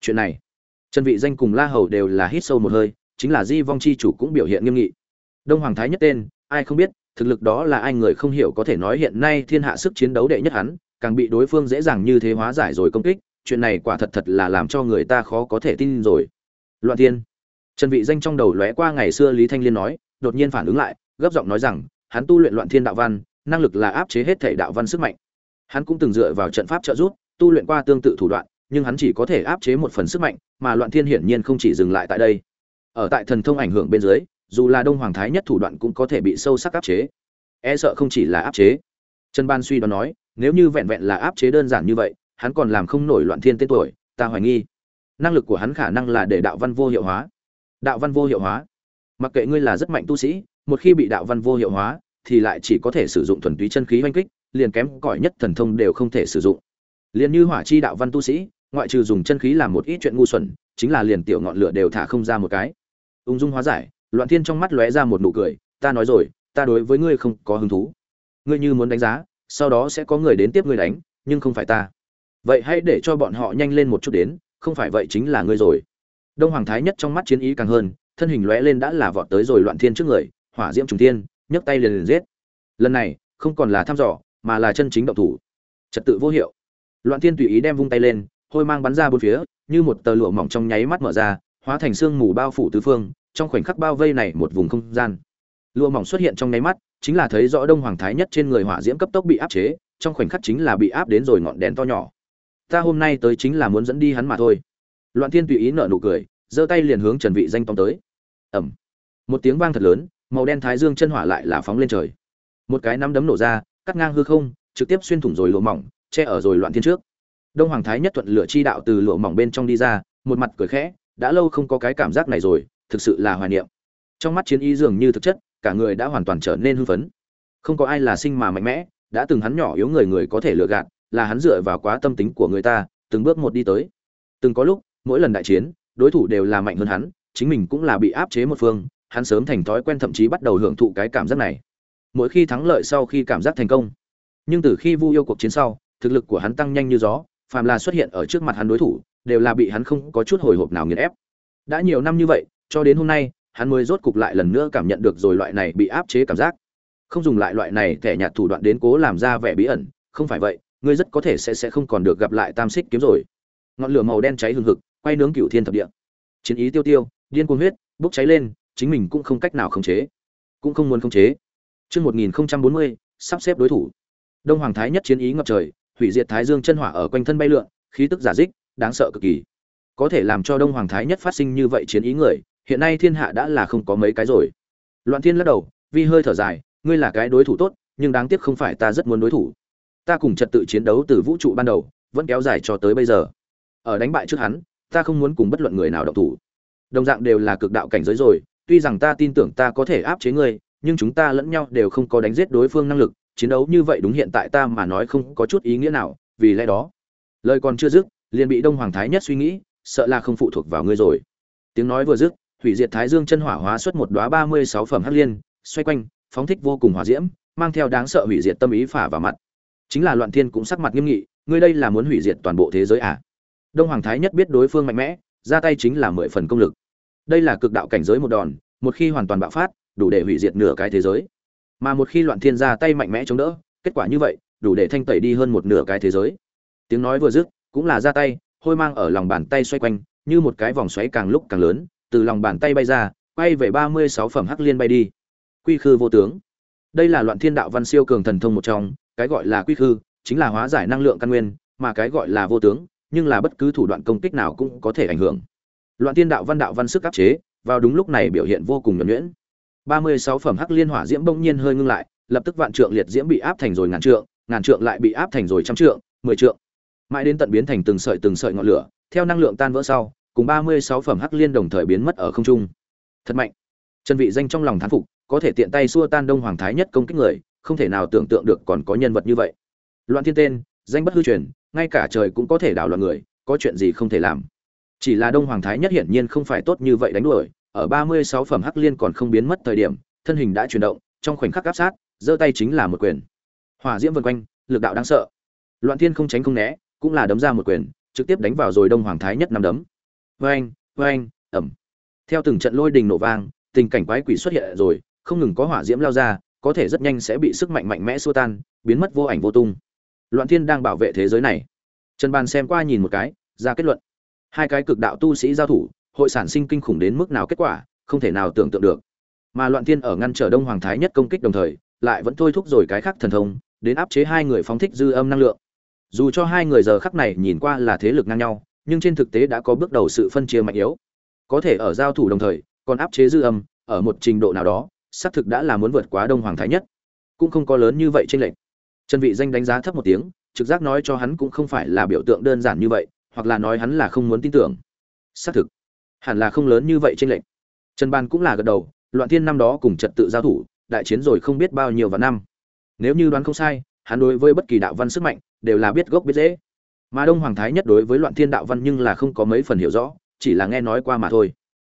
Chuyện này, trần vị danh cùng la hầu đều là hít sâu một hơi, chính là di vong chi chủ cũng biểu hiện nghiêm nghị. Đông hoàng thái nhất tên, ai không biết, thực lực đó là ai người không hiểu có thể nói hiện nay thiên hạ sức chiến đấu đệ nhất hắn càng bị đối phương dễ dàng như thế hóa giải rồi công kích, chuyện này quả thật thật là làm cho người ta khó có thể tin rồi. Loạn thiên. Trần vị danh trong đầu lóe qua ngày xưa lý thanh liên nói, đột nhiên phản ứng lại, gấp giọng nói rằng, hắn tu luyện loạn thiên đạo văn, năng lực là áp chế hết thể đạo văn sức mạnh. Hắn cũng từng dựa vào trận pháp trợ giúp, tu luyện qua tương tự thủ đoạn, nhưng hắn chỉ có thể áp chế một phần sức mạnh, mà loạn thiên hiển nhiên không chỉ dừng lại tại đây. Ở tại thần thông ảnh hưởng bên dưới, dù là đông hoàng thái nhất thủ đoạn cũng có thể bị sâu sắc áp chế. E sợ không chỉ là áp chế. Trần ban suy đoán nói nếu như vẹn vẹn là áp chế đơn giản như vậy, hắn còn làm không nổi loạn thiên tên tuổi, ta hoài nghi. Năng lực của hắn khả năng là để đạo văn vô hiệu hóa. Đạo văn vô hiệu hóa. Mặc kệ ngươi là rất mạnh tu sĩ, một khi bị đạo văn vô hiệu hóa, thì lại chỉ có thể sử dụng thuần túy chân khí oanh kích, liền kém cỏi nhất thần thông đều không thể sử dụng. Liền như hỏa chi đạo văn tu sĩ, ngoại trừ dùng chân khí làm một ít chuyện ngu xuẩn, chính là liền tiểu ngọn lửa đều thả không ra một cái. Ung dung hóa giải, loạn thiên trong mắt lóe ra một nụ cười, ta nói rồi, ta đối với ngươi không có hứng thú. Ngươi như muốn đánh giá sau đó sẽ có người đến tiếp ngươi đánh, nhưng không phải ta. Vậy hãy để cho bọn họ nhanh lên một chút đến, không phải vậy chính là ngươi rồi. Đông hoàng thái nhất trong mắt chiến ý càng hơn, thân hình lóe lên đã là vọt tới rồi loạn thiên trước người, hỏa diễm trùng thiên, nhấc tay liền liền giết. Lần này, không còn là thăm dò, mà là chân chính động thủ. Trật tự vô hiệu. Loạn thiên tùy ý đem vung tay lên, hôi mang bắn ra bốn phía, như một tờ lụa mỏng trong nháy mắt mở ra, hóa thành xương mù bao phủ tứ phương, trong khoảnh khắc bao vây này một vùng không gian. Lụa mỏng xuất hiện trong nháy mắt chính là thấy rõ đông hoàng thái nhất trên người hỏa diễm cấp tốc bị áp chế, trong khoảnh khắc chính là bị áp đến rồi ngọn đèn to nhỏ. Ta hôm nay tới chính là muốn dẫn đi hắn mà thôi. Loạn thiên tùy ý nở nụ cười, giơ tay liền hướng trần vị danh tông tới. Ầm. Một tiếng vang thật lớn, màu đen thái dương chân hỏa lại là phóng lên trời. Một cái nắm đấm nổ ra, cắt ngang hư không, trực tiếp xuyên thủng rồi lỗ mỏng, che ở rồi loạn thiên trước. Đông hoàng thái nhất thuận lửa chi đạo từ lỗ mỏng bên trong đi ra, một mặt cười khẽ, đã lâu không có cái cảm giác này rồi, thực sự là hoài niệm. Trong mắt chiến y dường như thực chất cả người đã hoàn toàn trở nên hưng phấn. Không có ai là sinh mà mạnh mẽ, đã từng hắn nhỏ yếu người người có thể lừa gạt, là hắn dựa vào quá tâm tính của người ta, từng bước một đi tới. Từng có lúc, mỗi lần đại chiến, đối thủ đều là mạnh hơn hắn, chính mình cũng là bị áp chế một phương, hắn sớm thành thói quen thậm chí bắt đầu hưởng thụ cái cảm giác này. Mỗi khi thắng lợi sau khi cảm giác thành công, nhưng từ khi vu yêu cuộc chiến sau, thực lực của hắn tăng nhanh như gió, phàm là xuất hiện ở trước mặt hắn đối thủ, đều là bị hắn không có chút hồi hộp nào nghiền ép. Đã nhiều năm như vậy, cho đến hôm nay hắn mới rốt cục lại lần nữa cảm nhận được rồi loại này bị áp chế cảm giác. Không dùng lại loại này thẻ nhạt thủ đoạn đến cố làm ra vẻ bí ẩn, không phải vậy, ngươi rất có thể sẽ sẽ không còn được gặp lại tam xích kiếm rồi. Ngọn lửa màu đen cháy hừng hực, quay nướng cửu thiên thập địa. Chiến ý tiêu tiêu, điên cuồng huyết, bốc cháy lên, chính mình cũng không cách nào khống chế, cũng không muốn khống chế. Chương một nghìn bốn mươi, sắp xếp đối thủ. Đông hoàng thái nhất chiến ý ngập trời, hủy diệt thái dương chân hỏa ở quanh thân bay lượn, khí tức giả dích, đáng sợ cực kỳ. Có thể làm cho đông hoàng thái nhất phát sinh như vậy chiến ý người hiện nay thiên hạ đã là không có mấy cái rồi. Loạn thiên lắc đầu, vi hơi thở dài, ngươi là cái đối thủ tốt, nhưng đáng tiếc không phải ta rất muốn đối thủ. Ta cùng trật tự chiến đấu từ vũ trụ ban đầu, vẫn kéo dài cho tới bây giờ. Ở đánh bại trước hắn, ta không muốn cùng bất luận người nào động thủ. Đồng dạng đều là cực đạo cảnh giới rồi, tuy rằng ta tin tưởng ta có thể áp chế ngươi, nhưng chúng ta lẫn nhau đều không có đánh giết đối phương năng lực, chiến đấu như vậy đúng hiện tại ta mà nói không có chút ý nghĩa nào, vì lẽ đó. Lời còn chưa dứt, liền bị đông hoàng thái nhất suy nghĩ, sợ là không phụ thuộc vào ngươi rồi. Tiếng nói vừa dứt hủy diệt thái dương chân hỏa hóa xuất một đóa ba mươi sáu phẩm hắc liên, xoay quanh, phóng thích vô cùng hỏa diễm, mang theo đáng sợ hủy diệt tâm ý phả vào mặt. Chính là loạn thiên cũng sắc mặt nghiêm nghị, ngươi đây là muốn hủy diệt toàn bộ thế giới à? Đông hoàng thái nhất biết đối phương mạnh mẽ, ra tay chính là mười phần công lực. Đây là cực đạo cảnh giới một đòn, một khi hoàn toàn bạo phát, đủ để hủy diệt nửa cái thế giới. Mà một khi loạn thiên ra tay mạnh mẽ chống đỡ, kết quả như vậy, đủ để thanh tẩy đi hơn một nửa cái thế giới. Tiếng nói vừa dứt, cũng là ra tay, hôi mang ở lòng bàn tay xoay quanh, như một cái vòng xoáy càng lúc càng lớn từ lòng bàn tay bay ra, quay về ba mươi sáu phẩm hắc liên bay đi. Quy khư vô tướng. Đây là loạn thiên đạo văn siêu cường thần thông một trong, cái gọi là quy khư, chính là hóa giải năng lượng căn nguyên, mà cái gọi là vô tướng, nhưng là bất cứ thủ đoạn công kích nào cũng có thể ảnh hưởng. Loạn thiên đạo văn đạo văn sức áp chế, vào đúng lúc này biểu hiện vô cùng nhuyễn nhuyễn. ba mươi sáu phẩm hắc liên hỏa diễm bỗng nhiên hơi ngưng lại, lập tức vạn trượng liệt diễm bị áp thành rồi ngàn trượng ngàn trượng lại bị áp thành rồi trăm trượng, mười trượng. Mãi đến tận biến thành từng sợi từng sợi ngọn lửa, theo năng lượng tan vỡ sau cùng ba mươi sáu phẩm hắc liên đồng thời biến mất ở không trung. Thật mạnh. Chân vị danh trong lòng thán phục, có thể tiện tay xua tan đông hoàng thái nhất công kích người, không thể nào tưởng tượng được còn có nhân vật như vậy. Loạn thiên tên, danh bất hư truyền, ngay cả trời cũng có thể đảo loạn người, có chuyện gì không thể làm. Chỉ là đông hoàng thái nhất hiển nhiên không phải tốt như vậy đánh đuổi, ở ba mươi sáu phẩm hắc liên còn không biến mất thời điểm, thân hình đã chuyển động, trong khoảnh khắc áp sát, giơ tay chính là một quyền. Hỏa diễm vần quanh, lực đạo đáng sợ. Loạn thiên không tránh không né, cũng là đấm ra một quyền, trực tiếp đánh vào rồi đông hoàng thái nhất năm đấm vang vang ẩm. Theo từng trận lôi đình nổ vang, tình cảnh quái quỷ xuất hiện rồi, không ngừng có hỏa diễm lao ra, có thể rất nhanh sẽ bị sức mạnh mạnh mẽ xua tan, biến mất vô ảnh vô tung. Loạn thiên đang bảo vệ thế giới này. Trần bàn xem qua nhìn một cái, ra kết luận. Hai cái cực đạo tu sĩ giao thủ, hội sản sinh kinh khủng đến mức nào kết quả, không thể nào tưởng tượng được. Mà loạn thiên ở ngăn trở đông hoàng thái nhất công kích đồng thời, lại vẫn thôi thúc rồi cái khác thần thông, đến áp chế hai người phóng thích dư âm năng lượng. Dù cho hai người giờ khắc này nhìn qua là thế lực ngang nhau nhưng trên thực tế đã có bước đầu sự phân chia mạnh yếu. Có thể ở giao thủ đồng thời, còn áp chế dư âm, ở một trình độ nào đó, xác thực đã là muốn vượt quá đông hoàng thái nhất. Cũng không có lớn như vậy trên lệnh trần vị danh đánh giá thấp một tiếng, trực giác nói cho hắn cũng không phải là biểu tượng đơn giản như vậy, hoặc là nói hắn là không muốn tin tưởng. Xác thực, hẳn là không lớn như vậy trên lệnh trần ban cũng là gật đầu, loạn thiên năm đó cùng trật tự giao thủ, đại chiến rồi không biết bao nhiêu và năm. Nếu như đoán không sai, hắn đối với bất kỳ đạo văn sức mạnh, đều là biết gốc biết dễ mà đông hoàng thái nhất đối với loạn thiên đạo văn nhưng là không có mấy phần hiểu rõ, chỉ là nghe nói qua mà thôi.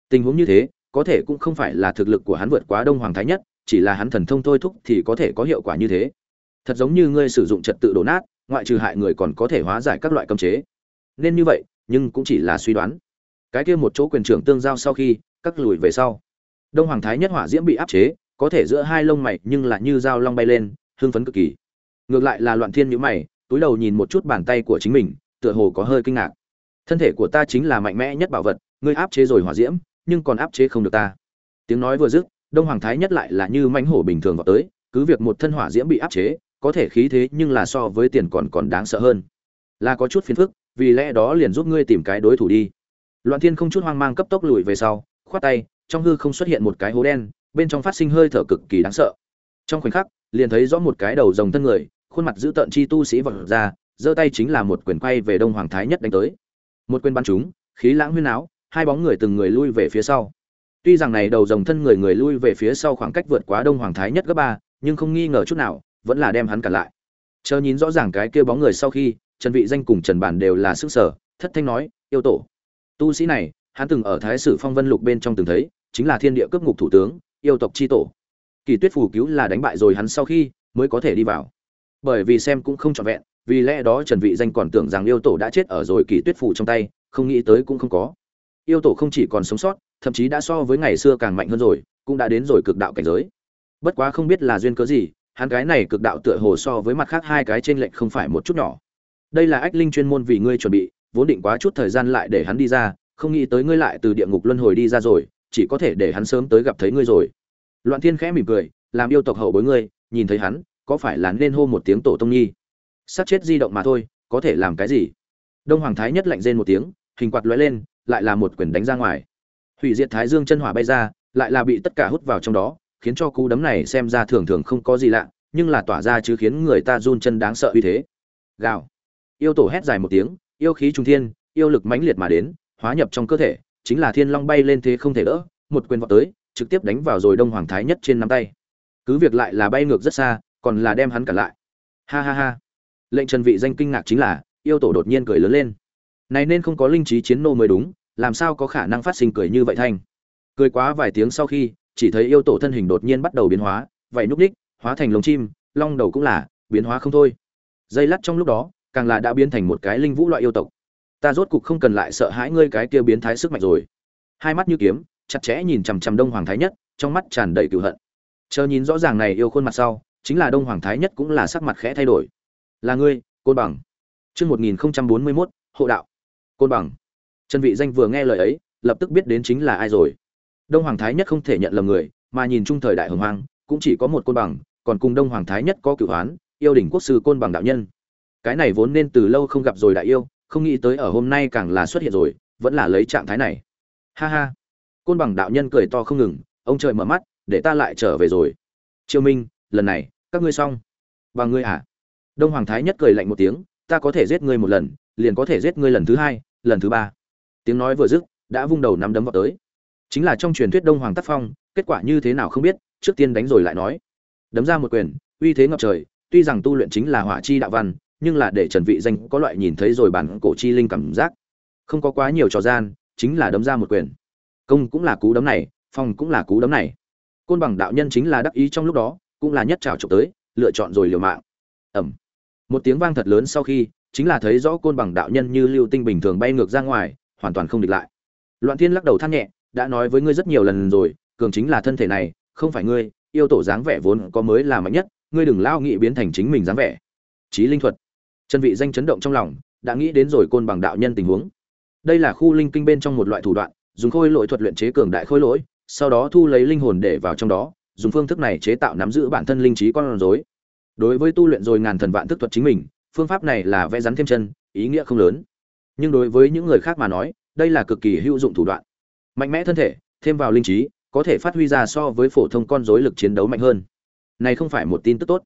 Tình huống như thế, có thể cũng không phải là thực lực của hắn vượt quá đông hoàng thái nhất, chỉ là hắn thần thông thôi thúc thì có thể có hiệu quả như thế. Thật giống như ngươi sử dụng trật tự đổ nát, ngoại trừ hại người còn có thể hóa giải các loại cấm chế. Nên như vậy, nhưng cũng chỉ là suy đoán. Cái kia một chỗ quyền trưởng tương giao sau khi cắt lùi về sau. Đông hoàng thái nhất hỏa diễm bị áp chế, có thể giữa hai lông mày nhưng là như dao long bay lên, hưng phấn cực kỳ. Ngược lại là loạn thiên nhữ mày túi đầu nhìn một chút bàn tay của chính mình, tựa hồ có hơi kinh ngạc. Thân thể của ta chính là mạnh mẽ nhất bảo vật, ngươi áp chế rồi hỏa diễm, nhưng còn áp chế không được ta. Tiếng nói vừa dứt, đông hoàng thái nhất lại là như mãnh hổ bình thường vào tới, cứ việc một thân hỏa diễm bị áp chế, có thể khí thế nhưng là so với tiền còn còn đáng sợ hơn. Là có chút phiền phức, vì lẽ đó liền giúp ngươi tìm cái đối thủ đi. Loạn thiên không chút hoang mang cấp tốc lùi về sau, khoát tay, trong hư không xuất hiện một cái hố đen, bên trong phát sinh hơi thở cực kỳ đáng sợ. Trong khoảnh khắc, liền thấy rõ một cái đầu rồng thân người khuôn mặt giữ tợn chi tu sĩ vật ra, giơ tay chính là một quyền quay về đông hoàng thái nhất đánh tới. Một quyền bắn chúng khí lãng huyên áo, hai bóng người từng người lui về phía sau. Tuy rằng này đầu rồng thân người người lui về phía sau khoảng cách vượt quá đông hoàng thái nhất gấp ba, nhưng không nghi ngờ chút nào, vẫn là đem hắn cản lại. Chờ nhìn rõ ràng cái kia bóng người sau khi, trần vị danh cùng trần bản đều là sức sở, thất thanh nói, yêu tổ. Tu sĩ này, hắn từng ở thái sử phong vân lục bên trong từng thấy, chính là thiên địa cấp ngục thủ tướng, yêu tộc chi tổ. Kỳ tuyết phù cứu là đánh bại rồi hắn sau khi, mới có thể đi vào bởi vì xem cũng không trọn vẹn, vì lẽ đó trần vị danh còn tưởng rằng yêu tổ đã chết ở rồi kỳ tuyết phủ trong tay, không nghĩ tới cũng không có. Yêu tổ không chỉ còn sống sót, thậm chí đã so với ngày xưa càng mạnh hơn rồi, cũng đã đến rồi cực đạo cảnh giới. Bất quá không biết là duyên cớ gì, hắn cái này cực đạo tựa hồ so với mặt khác hai cái trên lệnh không phải một chút nhỏ. Đây là ách linh chuyên môn vì ngươi chuẩn bị, vốn định quá chút thời gian lại để hắn đi ra, không nghĩ tới ngươi lại từ địa ngục luân hồi đi ra rồi, chỉ có thể để hắn sớm tới gặp thấy ngươi rồi. Loạn thiên khẽ mỉm cười, làm yêu tộc hậu bối ngươi, nhìn thấy hắn có phải là nên hô một tiếng tổ tông nhi? Sát chết di động mà thôi, có thể làm cái gì? Đông hoàng thái nhất lạnh rên một tiếng, hình quạt lóe lên, lại là một quyền đánh ra ngoài. Hủy diệt thái dương chân hỏa bay ra, lại là bị tất cả hút vào trong đó, khiến cho cú đấm này xem ra thường thường không có gì lạ, nhưng là tỏa ra chứ khiến người ta run chân đáng sợ uy thế. Gào. Yêu tổ hét dài một tiếng, yêu khí trung thiên, yêu lực mãnh liệt mà đến, hóa nhập trong cơ thể, chính là thiên long bay lên thế không thể đỡ, một quyền vọt tới, trực tiếp đánh vào rồi đông hoàng thái nhất trên nắm tay. Cứ việc lại là bay ngược rất xa còn là đem hắn cản lại. Ha ha ha. Lệnh trần vị danh kinh ngạc chính là, yêu tổ đột nhiên cười lớn lên. Này nên không có linh trí chiến nô mới đúng, làm sao có khả năng phát sinh cười như vậy thanh? Cười quá vài tiếng sau khi, chỉ thấy yêu tổ thân hình đột nhiên bắt đầu biến hóa, vậy núp đích, hóa thành lồng chim, long đầu cũng là, biến hóa không thôi. Dây lắt trong lúc đó, càng là đã biến thành một cái linh vũ loại yêu tộc. Ta rốt cục không cần lại sợ hãi ngươi cái kia biến thái sức mạnh rồi. Hai mắt như kiếm, chặt chẽ nhìn chằm chằm đông hoàng thái nhất, trong mắt tràn đầy cựu hận. Chờ nhìn rõ ràng này yêu khuôn mặt sau chính là đông hoàng thái nhất cũng là sắc mặt khẽ thay đổi. Là ngươi, côn bằng. Chương một nghìn bốn mươi mốt, hộ đạo. Côn bằng. Trần vị danh vừa nghe lời ấy, lập tức biết đến chính là ai rồi. Đông hoàng thái nhất không thể nhận lầm người, mà nhìn chung thời đại hồng hoang, cũng chỉ có một côn bằng, còn cùng đông hoàng thái nhất có cửu hoán yêu đỉnh quốc sư côn bằng đạo nhân. Cái này vốn nên từ lâu không gặp rồi đại yêu, không nghĩ tới ở hôm nay càng là xuất hiện rồi, vẫn là lấy trạng thái này. Ha ha. Côn bằng đạo nhân cười to không ngừng, ông trời mở mắt, để ta lại trở về rồi. Triều minh lần này, các ngươi xong. Và ngươi à? Đông hoàng thái nhất cười lạnh một tiếng, ta có thể giết ngươi một lần, liền có thể giết ngươi lần thứ hai, lần thứ ba. Tiếng nói vừa dứt, đã vung đầu nắm đấm vào tới. Chính là trong truyền thuyết đông hoàng tác phong, kết quả như thế nào không biết, trước tiên đánh rồi lại nói. Đấm ra một quyền, uy thế ngập trời, tuy rằng tu luyện chính là hỏa chi đạo văn, nhưng là để trần vị danh có loại nhìn thấy rồi bản cổ chi linh cảm giác. Không có quá nhiều trò gian, chính là đấm ra một quyền. Công cũng là cú đấm này phong cũng là cú đấm này. Côn bằng đạo nhân chính là đắc ý trong lúc đó cũng là nhất trào trục tới, lựa chọn rồi liều mạng. Ẩm một tiếng vang thật lớn sau khi, chính là thấy rõ côn bằng đạo nhân như lưu tinh bình thường bay ngược ra ngoài, hoàn toàn không địch lại. Loạn thiên lắc đầu than nhẹ, đã nói với ngươi rất nhiều lần rồi, cường chính là thân thể này, không phải ngươi, yêu tổ dáng vẻ vốn có mới là mạnh nhất, ngươi đừng lao nghị biến thành chính mình dáng vẻ. Trí linh thuật. Chân vị danh chấn động trong lòng, đã nghĩ đến rồi côn bằng đạo nhân tình huống. Đây là khu linh kinh bên trong một loại thủ đoạn, dùng khôi lỗi thuật luyện chế cường đại khôi lỗi, sau đó thu lấy linh hồn để vào trong đó dùng phương thức này chế tạo nắm giữ bản thân linh trí con rối. Đối với tu luyện rồi ngàn thần vạn thức thuật chính mình, phương pháp này là vẽ rắn thêm chân, ý nghĩa không lớn. Nhưng đối với những người khác mà nói, đây là cực kỳ hữu dụng thủ đoạn. Mạnh mẽ thân thể, thêm vào linh trí, có thể phát huy ra so với phổ thông con rối lực chiến đấu mạnh hơn. Này không phải một tin tức tốt.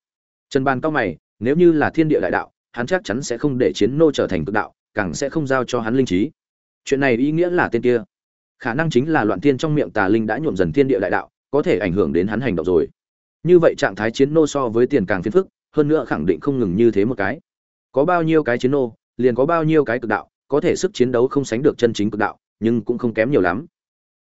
Trần bàn cao mày, nếu như là thiên địa đại đạo, hắn chắc chắn sẽ không để chiến nô trở thành cực đạo, càng sẽ không giao cho hắn linh trí. Chuyện này ý nghĩa là tên kia. Khả năng chính là loạn thiên trong miệng tà linh đã nhuộm dần thiên địa đại đạo có thể ảnh hưởng đến hắn hành động rồi. Như vậy trạng thái chiến nô so với tiền càng phiền phức, hơn nữa khẳng định không ngừng như thế một cái. Có bao nhiêu cái chiến nô, liền có bao nhiêu cái cực đạo, có thể sức chiến đấu không sánh được chân chính cực đạo, nhưng cũng không kém nhiều lắm.